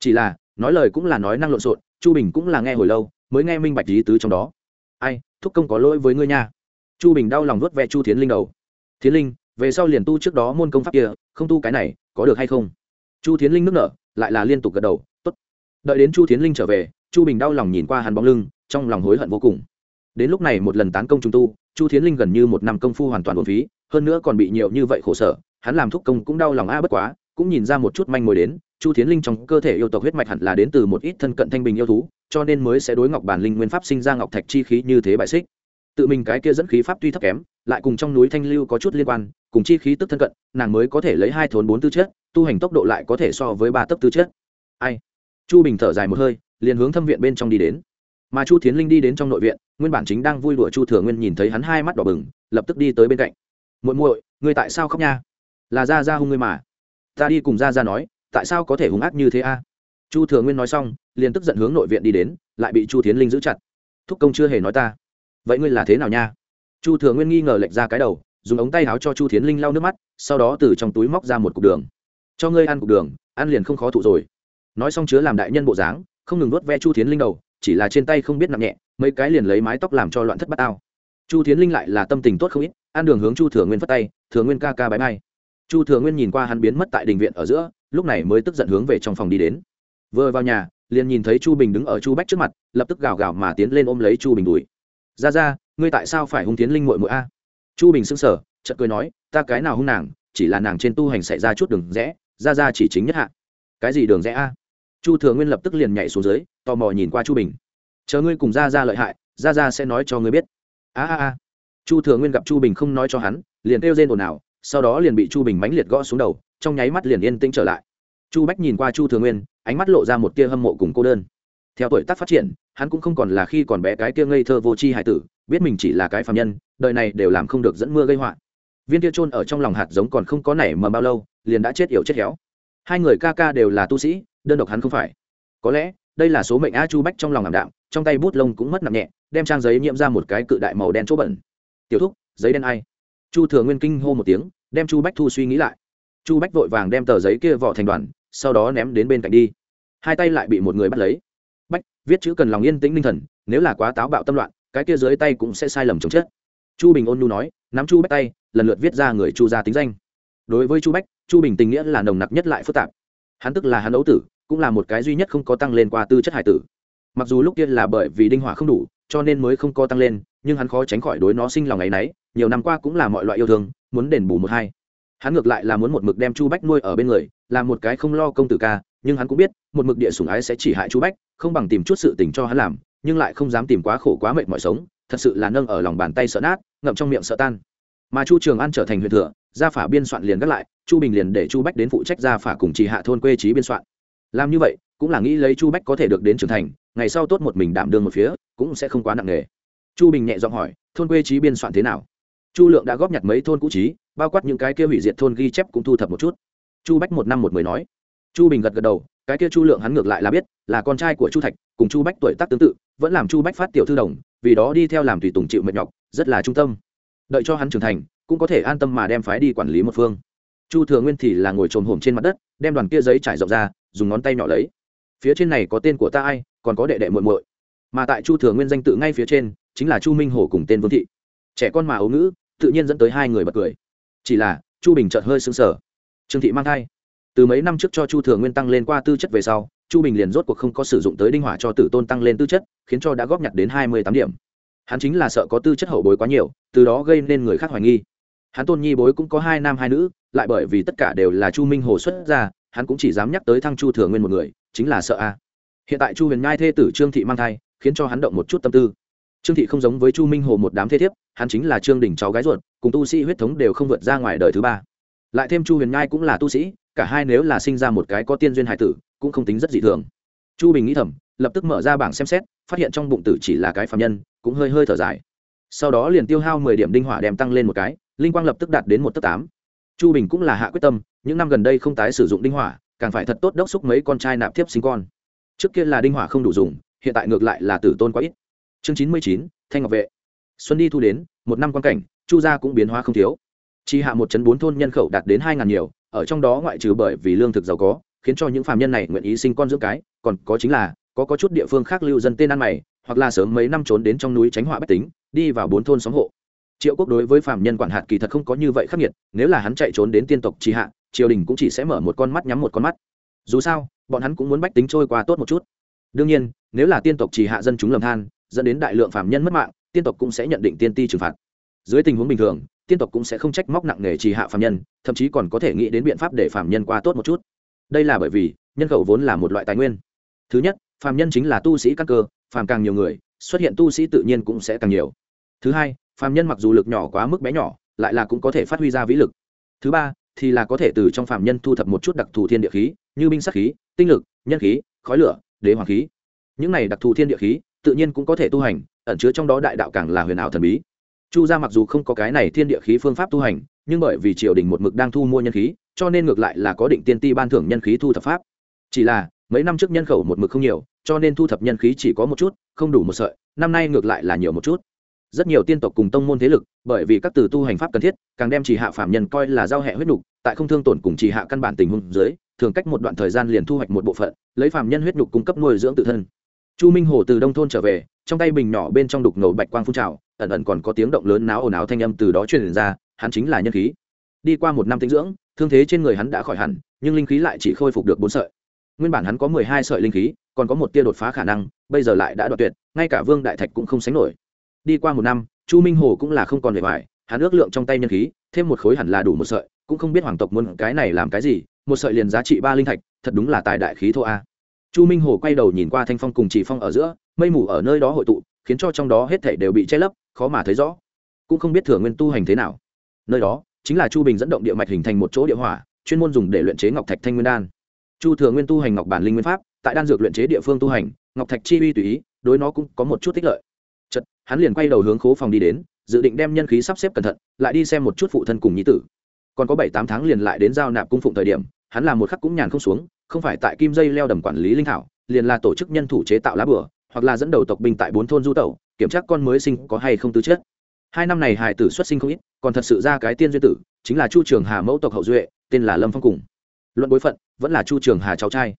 Chỉ là, nói lời cũng là nói năng lộn xộn, chu bình cũng là nghe hồi lâu, mới nghe minh bạch lý tứ trong đó. Ai, thúc công có lỗi với ngươi nha. Chu bình đau lòng vớt ve chu thiến linh đầu. Thiến linh, về sau liền tu trước đó môn công pháp kia, không tu cái này, có được hay không? Chu thiến linh nước nở, lại là liên tục gật đầu t ố t đợi đến chu thiến linh trở về, chu bình đau lòng nhìn qua hắn bóng lưng, trong lòng hối hận vô cùng. Đến lúc này một lần tán công trung tu, chu thiến linh gần như một năm công phu hoàn toàn buồn phí, hơn nữa còn bị nhiều như vậy khổ sở, hắn làm thúc công cũng đau lòng a bất quá, cũng nhìn ra một chút manh mối đến, chu thiến linh trong cơ thể yêu tộc huyết mạch hẳn là đến từ một ít thân cận thanh bình yêu thú, cho nên mới sẽ đối ngọc bản linh nguyên pháp sinh ra ngọc thạch chi khí như thế bại xích. Tự mình cái kia dẫn khí pháp tuy thấp kém lại cùng trong núi thanh lưu có chút liên quan, cùng chi khí tức thân cận, nàng mới có thể lấy hai thốn bốn tư chất, tu hành tốc độ lại có thể so với ba tấc tư chất. Ai? Chu bình thở dài một hơi, liền hướng thâm viện bên trong đi đến. Mà chu thiến linh đi đến trong nội viện, nguyên bản chính đang vui đùa chu thừa nguyên nhìn thấy hắn hai mắt đỏ bừng, lập tức đi tới bên cạnh. Muội muội, ngươi tại sao khóc nha? Là ra ra hung ngươi mà. Ta đi cùng ra ra nói, tại sao có thể hung ác như thế a? Chu thừa nguyên nói xong, liền tức giận hướng nội viện đi đến, lại bị chu tiến linh giữ chặt. Thúc công chưa hề nói ta. Vậy ngươi là thế nào nha? Chu thừa nguyên nghi ngờ lệch ra cái đầu, dùng ống tay áo cho chu tiến linh lau nước mắt, sau đó từ trong túi móc ra một cục đường. Cho ngươi ăn cục đường, ăn liền không khó thụ rồi. Nói xong chứa làm đại nhân bộ dáng, không ngừng nuốt ve chu tiến linh đầu, chỉ là trên tay không biết nặng nhẹ, mấy cái liền lấy mái tóc làm cho loạn thất bát ao. Chu tiến linh lại là tâm tình tốt không ít, ăn đường hướng chu thừa nguyên phất tay, thừa nguyên ca ca bái mai chu thừa nguyên nhìn qua hắn biến mất tại đình viện ở giữa, lúc này mới tức giận hướng về trong phòng đi đến. Vừa vào nhà, liền nhìn thấy chu bình đứng ở chu bách trước mặt, lập tức gào gào mà tiến lên ôm lấy chu bình đùi. Ra ra ngươi tại sao phải hung tiến linh muội muội a? Chu bình sững sờ, chợt cười nói, ta cái nào hung nàng, chỉ là nàng trên tu hành xảy ra chút đường rẽ, ra ra chỉ chính nhất hạ. Cái gì đường rẽ a? Chu thừa nguyên lập tức liền nhảy xuống dưới, tò mò nhìn qua chu bình. Chờ ngươi cùng ra ra lợi hại, ra ra sẽ nói cho ngươi biết. A a a. Chu thừa nguyên gặp chu bình không nói cho hắn, liền kêu rên ồn ào, sau đó liền bị chu bình mánh liệt gõ xuống đầu, trong nháy mắt liền yên tĩnh trở lại. Chu bách nhìn qua chu thừa nguyên, ánh mắt lộ ra một tia hâm mộ cùng cô đơn. Theo tuổi tác phát triển, hắn cũng không còn là khi còn bé cái kia ngây thơ vô tri hải tử biết mình chỉ là cái phạm nhân, đời này đều làm không được dẫn mưa gây họa. Viên tia trôn ở trong lòng hạt giống còn không có nảy mầm bao lâu, liền đã chết yểu chết héo. Hai người ca ca đều là tu sĩ, đơn độc hắn không phải. Có lẽ, đây là số mệnh a chu bách trong lòng ảm đạm, trong tay bút lông cũng mất nặng nhẹ, đem trang giấy nhiễm ra một cái cự đại màu đen chỗ bẩn. Tiểu thúc, giấy đen ai? Chu thừa nguyên kinh hô một tiếng, đem chu bách thu suy nghĩ lại. Chu bách vội vàng đem tờ giấy kia vỏ thành đoàn, sau đó ném đến bên cạnh đi. Hai tay lại bị một người bắt lấy. Bách, viết chữ cần lòng yên tĩnh ninh thần, nếu là quá táo bạo tâm loạn cái kia dưới tay cũng sẽ sai lầm chồng chết. Chu bình ôn nhu nói, nắm chu bách tay, lần lượt viết ra người chu gia tính danh. Đối với chu bách, chu bình tình nghĩa là nồng nặc nhất lại phức tạp. Hắn tức là hắn ấu tử, cũng là một cái duy nhất không có tăng lên qua tư chất hải tử. Mặc dù lúc kia là bởi vì đinh hỏa không đủ, cho nên mới không có tăng lên, nhưng hắn khó tránh khỏi đối nó sinh lòng ngày nấy, nhiều năm qua cũng là mọi loại yêu thương, muốn đền bù một hai. Hắn ngược lại là muốn một mực đem chu bách nuôi ở bên người, là một cái không lo công tử ca, nhưng hắn cũng biết, một mực địa sủng ái sẽ chỉ hại chu bách, không bằng tìm chút sự tình cho hắn làm nhưng lại không dám tìm quá khổ quá mệt mọi sống, thật sự là nâng ở lòng bàn tay sợ nát, ngậm trong miệng sợ tan. Mà chu trường an trở thành huyện thừa gia phả biên soạn liền gác lại, chu bình liền để chu bách đến phụ trách gia phả cùng trì hạ thôn quê trí biên soạn. Làm như vậy, cũng là nghĩ lấy chu bách có thể được đến trưởng thành, ngày sau tốt một mình đảm đương một phía, cũng sẽ không quá nặng nề. Chu bình nhẹ giọng hỏi, thôn quê trí biên soạn thế nào? Chu lượng đã góp nhặt mấy thôn cũ trí, bao quát những cái kia hủy diệt thôn ghi chép cũng thu thập một chút. Chu bách một năm một mười nói. Chu bình gật gật đầu cái kia chu lượng hắn ngược lại là biết, là con trai của chu thạch, cùng chu bách tuổi tác tương tự, vẫn làm chu bách phát tiểu thư đồng, vì đó đi theo làm tùy tùng chịu mệt nhọc, rất là trung tâm. Đợi cho hắn trưởng thành, cũng có thể an tâm mà đem phái đi quản lý một phương. Chu thừa nguyên thì là ngồi trồm hổm trên mặt đất, đem đoàn kia giấy trải rộng ra, dùng ngón tay nhỏ lấy. Phía trên này có tên của ta ai, còn có đệ đệ muội muội. Mà tại chu thừa nguyên danh tự ngay phía trên, chính là chu minh hổ cùng tên vương thị. Trẻ con mà ấu ngữ, tự nhiên dẫn tới hai người bật cười. Chỉ là, chu bình chợt hơi sững sờ. Trương thị mang thai từ mấy năm trước cho chu thừa nguyên tăng lên qua tư chất về sau, chu bình liền rốt cuộc không có sử dụng tới đinh hỏa cho tử tôn tăng lên tư chất, khiến cho đã góp nhặt đến hai mươi tám điểm. Hắn chính là sợ có tư chất hậu bối quá nhiều, từ đó gây nên người khác hoài nghi. Hắn tôn nhi bối cũng có hai nam hai nữ, lại bởi vì tất cả đều là chu minh hồ xuất ra hắn cũng chỉ dám nhắc tới thăng chu thừa nguyên một người, chính là sợ a. Hiện tại chu huyền nhai thê tử trương thị mang thai, khiến cho hắn động một chút tâm tư. Trương thị không giống với chu minh hồ một đám thế thiếp, hắn chính là trương đình cháu gái ruột, cùng tu sĩ huyết thống đều không vượt ra ngoài đời thứ ba lại thêm chu huyền nhai cũng là tu sĩ, cả hai nếu là sinh ra một cái có tiên duyên hải tử, cũng không tính rất dị thường. Chu bình nghĩ thầm, lập tức mở ra bảng xem xét, phát hiện trong bụng tử chỉ là cái phạm nhân, cũng hơi hơi thở dài. Sau đó liền tiêu hao mười điểm đinh hỏa đem tăng lên một cái, linh quang lập tức đạt đến một tấc tám. Chu bình cũng là hạ quyết tâm, những năm gần đây không tái sử dụng đinh hỏa, càng phải thật tốt đốc xúc mấy con trai nạp tiếp sinh con. Trước kia là đinh hỏa không đủ dùng, hiện tại ngược lại là tử tôn quá ít. Chương chín mươi chín, thanh ngọc vệ. Xuân đi thu đến, một năm quan cảnh, chu gia cũng biến hóa không thiếu chỉ hạ một chấn bốn thôn nhân khẩu đạt đến hai ngàn nhiều, ở trong đó ngoại trừ bởi vì lương thực giàu có, khiến cho những phạm nhân này nguyện ý sinh con dưỡng cái, còn có chính là, có có chút địa phương khác lưu dân tên ăn mày, hoặc là sớm mấy năm trốn đến trong núi tránh họa bách tính, đi vào bốn thôn xóm hộ. Triệu quốc đối với phạm nhân quản hạt kỳ thật không có như vậy khắc nghiệt, nếu là hắn chạy trốn đến tiên tộc trì hạ, triều đình cũng chỉ sẽ mở một con mắt nhắm một con mắt. Dù sao, bọn hắn cũng muốn bách tính trôi qua tốt một chút. Đương nhiên, nếu là tiên tộc trì hạ dân chúng lầm than, dẫn đến đại lượng phạm nhân mất mạng, tiên tộc cũng sẽ nhận định tiên ti trừng phạt. Dưới tình huống bình thường tiên tộc cũng sẽ không trách móc nặng nề trì hạ phạm nhân, thậm chí còn có thể nghĩ đến biện pháp để phạm nhân qua tốt một chút. Đây là bởi vì, nhân khẩu vốn là một loại tài nguyên. Thứ nhất, phạm nhân chính là tu sĩ căn cơ, phàm càng nhiều người, xuất hiện tu sĩ tự nhiên cũng sẽ càng nhiều. Thứ hai, phạm nhân mặc dù lực nhỏ quá mức bé nhỏ, lại là cũng có thể phát huy ra vĩ lực. Thứ ba, thì là có thể từ trong phạm nhân thu thập một chút đặc thù thiên địa khí, như binh sắc khí, tinh lực, nhân khí, khói lửa, đế hoàng khí. Những này đặc thù thiên địa khí, tự nhiên cũng có thể tu hành, ẩn chứa trong đó đại đạo càng là huyền ảo thần bí chu gia mặc dù không có cái này thiên địa khí phương pháp tu hành nhưng bởi vì triều đình một mực đang thu mua nhân khí cho nên ngược lại là có định tiên ti ban thưởng nhân khí thu thập pháp. Chỉ là mấy năm trước nhân khẩu một mực không nhiều cho nên thu thập nhân khí chỉ có một chút không đủ một sợi năm nay ngược lại là nhiều một chút. Rất nhiều tiên tộc cùng tông môn thế lực bởi vì các từ tu hành pháp cần thiết càng đem chỉ hạ phạm nhân coi là giao hệ huyết nhục, tại không thương tổn cùng chỉ hạ căn bản tình huống dưới thường cách một đoạn thời gian liền thu hoạch một bộ phận lấy phạm nhân huyết nhục cung cấp nuôi dưỡng tự thân. Chu minh hồ từ đông thôn trở về trong tay bình nhỏ bên trong đục ngầu bạch quang phun trào, ẩn ẩn còn có tiếng động lớn náo ồn áo thanh âm từ đó truyền ra, hắn chính là nhân khí. Đi qua một năm tinh dưỡng, thương thế trên người hắn đã khỏi hẳn, nhưng linh khí lại chỉ khôi phục được bốn sợi. Nguyên bản hắn có mười hai sợi linh khí, còn có một tia đột phá khả năng, bây giờ lại đã đoạt tuyệt, ngay cả vương đại thạch cũng không sánh nổi. Đi qua một năm, chu minh hồ cũng là không còn bề ngoài, hắn ước lượng trong tay nhân khí, thêm một khối hẳn là đủ một sợi, cũng không biết hoàng tộc muốn cái này làm cái gì, một sợi liền giá trị ba linh thạch, thật đúng là tài đại khí thô a. Chu minh hồ quay đầu nhìn qua thanh phong cùng chỉ phong ở giữa mây mù ở nơi đó hội tụ, khiến cho trong đó hết thảy đều bị che lấp, khó mà thấy rõ. Cũng không biết thừa nguyên tu hành thế nào. Nơi đó chính là chu bình dẫn động địa mạch hình thành một chỗ địa hỏa, chuyên môn dùng để luyện chế ngọc thạch thanh nguyên đan. Chu thừa nguyên tu hành ngọc bản linh nguyên pháp, tại đan dược luyện chế địa phương tu hành, ngọc thạch chi uy tùy ý, đối nó cũng có một chút tích lợi. Chật hắn liền quay đầu hướng khố phòng đi đến, dự định đem nhân khí sắp xếp cẩn thận, lại đi xem một chút phụ thân cùng nhí tử. Còn có bảy tám tháng liền lại đến giao nạp cung phụng thời điểm, hắn làm một khắc cũng nhàn không xuống, không phải tại kim dây leo đầm quản lý linh thảo, liền là tổ chức nhân thủ chế tạo lá bửa hoặc là dẫn đầu tộc binh tại bốn thôn du tẩu, kiểm tra con mới sinh có hay không tư chất. Hai năm này hải tử xuất sinh không ít, còn thật sự ra cái tiên duyên tử, chính là chu trường hà mẫu tộc hậu duệ, tên là lâm phong cùng. Luận bối phận, vẫn là chu trường hà cháu trai.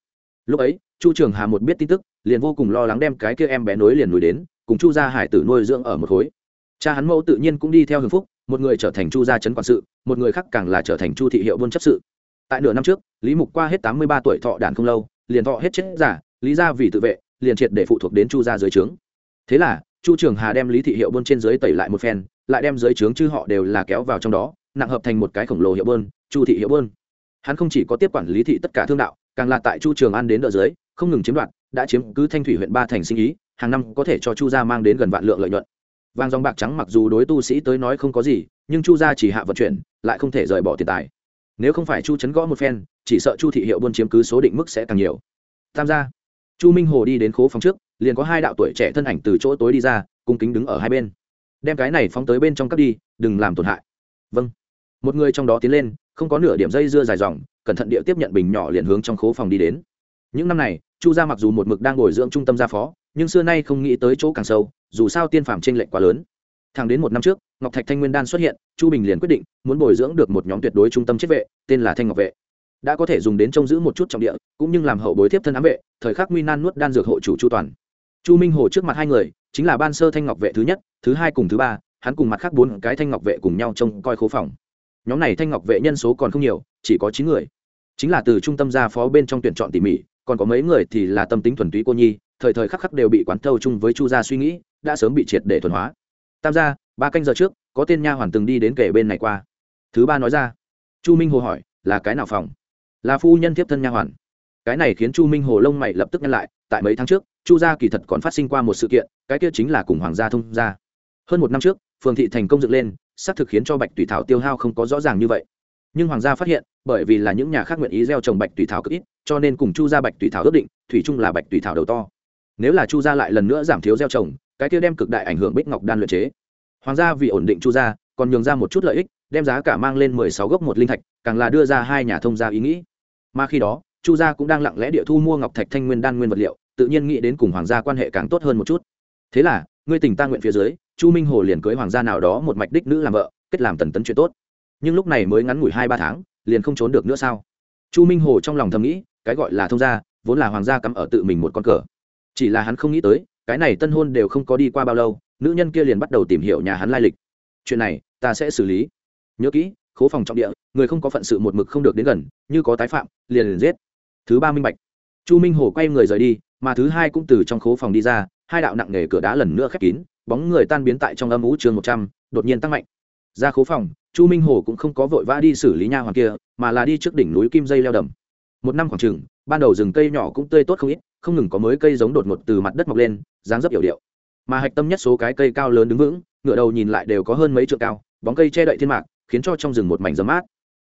Lúc ấy, chu trường hà một biết tin tức, liền vô cùng lo lắng đem cái kia em bé nối liền nối đến, cùng chu gia hải tử nuôi dưỡng ở một khối. Cha hắn mẫu tự nhiên cũng đi theo hưng phúc, một người trở thành chu gia trấn quản sự, một người khác càng là trở thành chu thị hiệu buôn chấp sự. Tại nửa năm trước, lý mục qua hết tám mươi ba tuổi thọ đàn không lâu, liền thọ hết chết giả, lý gia vì tự vệ liền triệt để phụ thuộc đến chu gia dưới trướng. Thế là, chu trường hà đem lý thị hiệu buôn trên dưới tẩy lại một phen, lại đem dưới trướng chư họ đều là kéo vào trong đó, nặng hợp thành một cái khổng lồ hiệu buôn chu thị hiệu buôn hắn không chỉ có tiếp quản lý thị tất cả thương đạo, càng là tại chu trường an đến đỡ dưới, không ngừng chiếm đoạt, đã chiếm cứ thanh thủy huyện ba thành sinh ý, hàng năm có thể cho chu gia mang đến gần vạn lượng lợi nhuận. Vàng dòng bạc trắng mặc dù đối tu sĩ tới nói không có gì, nhưng chu gia chỉ hạ vận chuyển, lại không thể rời bỏ tiền tài. Nếu không phải chu chấn gõ một phen, chỉ sợ chu thị hiệu buôn chiếm cứ số định mức sẽ càng nhiều. Tham gia chu minh hồ đi đến khố phòng trước, liền có hai đạo tuổi trẻ thân ảnh từ chỗ tối đi ra, cung kính đứng ở hai bên. Đem cái này phóng tới bên trong cắp đi, đừng làm tổn hại. Vâng. Một người trong đó tiến lên, không có nửa điểm dây dưa dài dòng, cẩn thận địa tiếp nhận bình nhỏ liền hướng trong khố phòng đi đến. Những năm này, chu gia mặc dù một mực đang ngồi dưỡng trung tâm gia phó, nhưng xưa nay không nghĩ tới chỗ càng sâu, dù sao tiên phàm tranh lệch quá lớn. Thẳng đến một năm trước, ngọc thạch thanh nguyên đan xuất hiện, chu bình liền quyết định muốn bồi dưỡng được một nhóm tuyệt đối trung tâm chết vệ, tên là thanh ngọc vệ đã có thể dùng đến trông giữ một chút trọng địa, cũng như làm hậu bối tiếp thân ám vệ, thời khắc nguy nan nuốt đan dược hộ chủ chu toàn. Chu minh hồ trước mặt hai người, chính là ban sơ thanh ngọc vệ thứ nhất, thứ hai cùng thứ ba, hắn cùng mặt khác bốn cái thanh ngọc vệ cùng nhau trông coi khố phòng. Nhóm này thanh ngọc vệ nhân số còn không nhiều, chỉ có chín người. Chính là từ trung tâm gia phó bên trong tuyển chọn tỉ mỉ, còn có mấy người thì là tâm tính thuần túy cô nhi, thời thời khắc khắc đều bị quán thâu chung với chu gia suy nghĩ, đã sớm bị triệt để thuần hóa. Tam gia, ba canh giờ trước, có tên nha hoàn từng đi đến kể bên này qua. Thứ ba nói ra. Chu minh hồ hỏi, là cái nào phòng? Là phu nhân tiếp thân nha hoàn. Cái này khiến chu minh hồ lông mày lập tức nhăn lại, tại mấy tháng trước, chu gia kỳ thật còn phát sinh qua một sự kiện, cái kia chính là cùng hoàng gia thông gia. Hơn một năm trước, phường thị thành công dựng lên, xác thực khiến cho bạch tùy thảo tiêu hao không có rõ ràng như vậy. Nhưng hoàng gia phát hiện, bởi vì là những nhà khác nguyện ý gieo trồng bạch tùy thảo cực ít, cho nên cùng chu gia bạch tùy thảo ước định, thủy chung là bạch tùy thảo đầu to. Nếu là chu gia lại lần nữa giảm thiếu gieo trồng, cái kia đem cực đại ảnh hưởng bích ngọc đan luyện chế. Hoàng gia vì ổn định chu gia, còn nhường ra một chút lợi ích, đem giá cả mang lên mười sáu gốc một linh thạch, càng là đưa ra hai nhà thông gia ý nghĩ mà khi đó, chu gia cũng đang lặng lẽ địa thu mua ngọc thạch thanh nguyên đan nguyên vật liệu, tự nhiên nghĩ đến cùng hoàng gia quan hệ càng tốt hơn một chút. Thế là, ngươi tình ta nguyện phía dưới, chu minh hồ liền cưới hoàng gia nào đó một mạch đích nữ làm vợ, kết làm tần tấn chuyện tốt. Nhưng lúc này mới ngắn ngủi hai ba tháng, liền không trốn được nữa sao? Chu minh hồ trong lòng thầm nghĩ, cái gọi là thông gia, vốn là hoàng gia cắm ở tự mình một con cờ. Chỉ là hắn không nghĩ tới, cái này tân hôn đều không có đi qua bao lâu, nữ nhân kia liền bắt đầu tìm hiểu nhà hắn lai lịch. Chuyện này, ta sẽ xử lý. Nhớ kỹ khố phòng trọng địa, người không có phận sự một mực không được đến gần, như có tái phạm, liền liền giết. Thứ ba minh bạch. Chu minh hồ quay người rời đi, mà thứ hai cũng từ trong khố phòng đi ra, hai đạo nặng nề cửa đá lần nữa khép kín, bóng người tan biến tại trong âm ú trường một trăm, đột nhiên tăng mạnh. Ra khố phòng, chu minh hồ cũng không có vội vã đi xử lý nha hoàng kia, mà là đi trước đỉnh núi kim dây leo đầm. Một năm khoảng chừng, ban đầu rừng cây nhỏ cũng tươi tốt không ít, không ngừng có mới cây giống đột ngột từ mặt đất mọc lên, dáng dấp yểu điệu. Mà hạch tâm nhất số cái cây cao lớn đứng vững, ngựa đầu nhìn lại đều có hơn mấy trượng cao, bóng cây che đậy thiên mạc khiến cho trong rừng một mảnh dấm mát.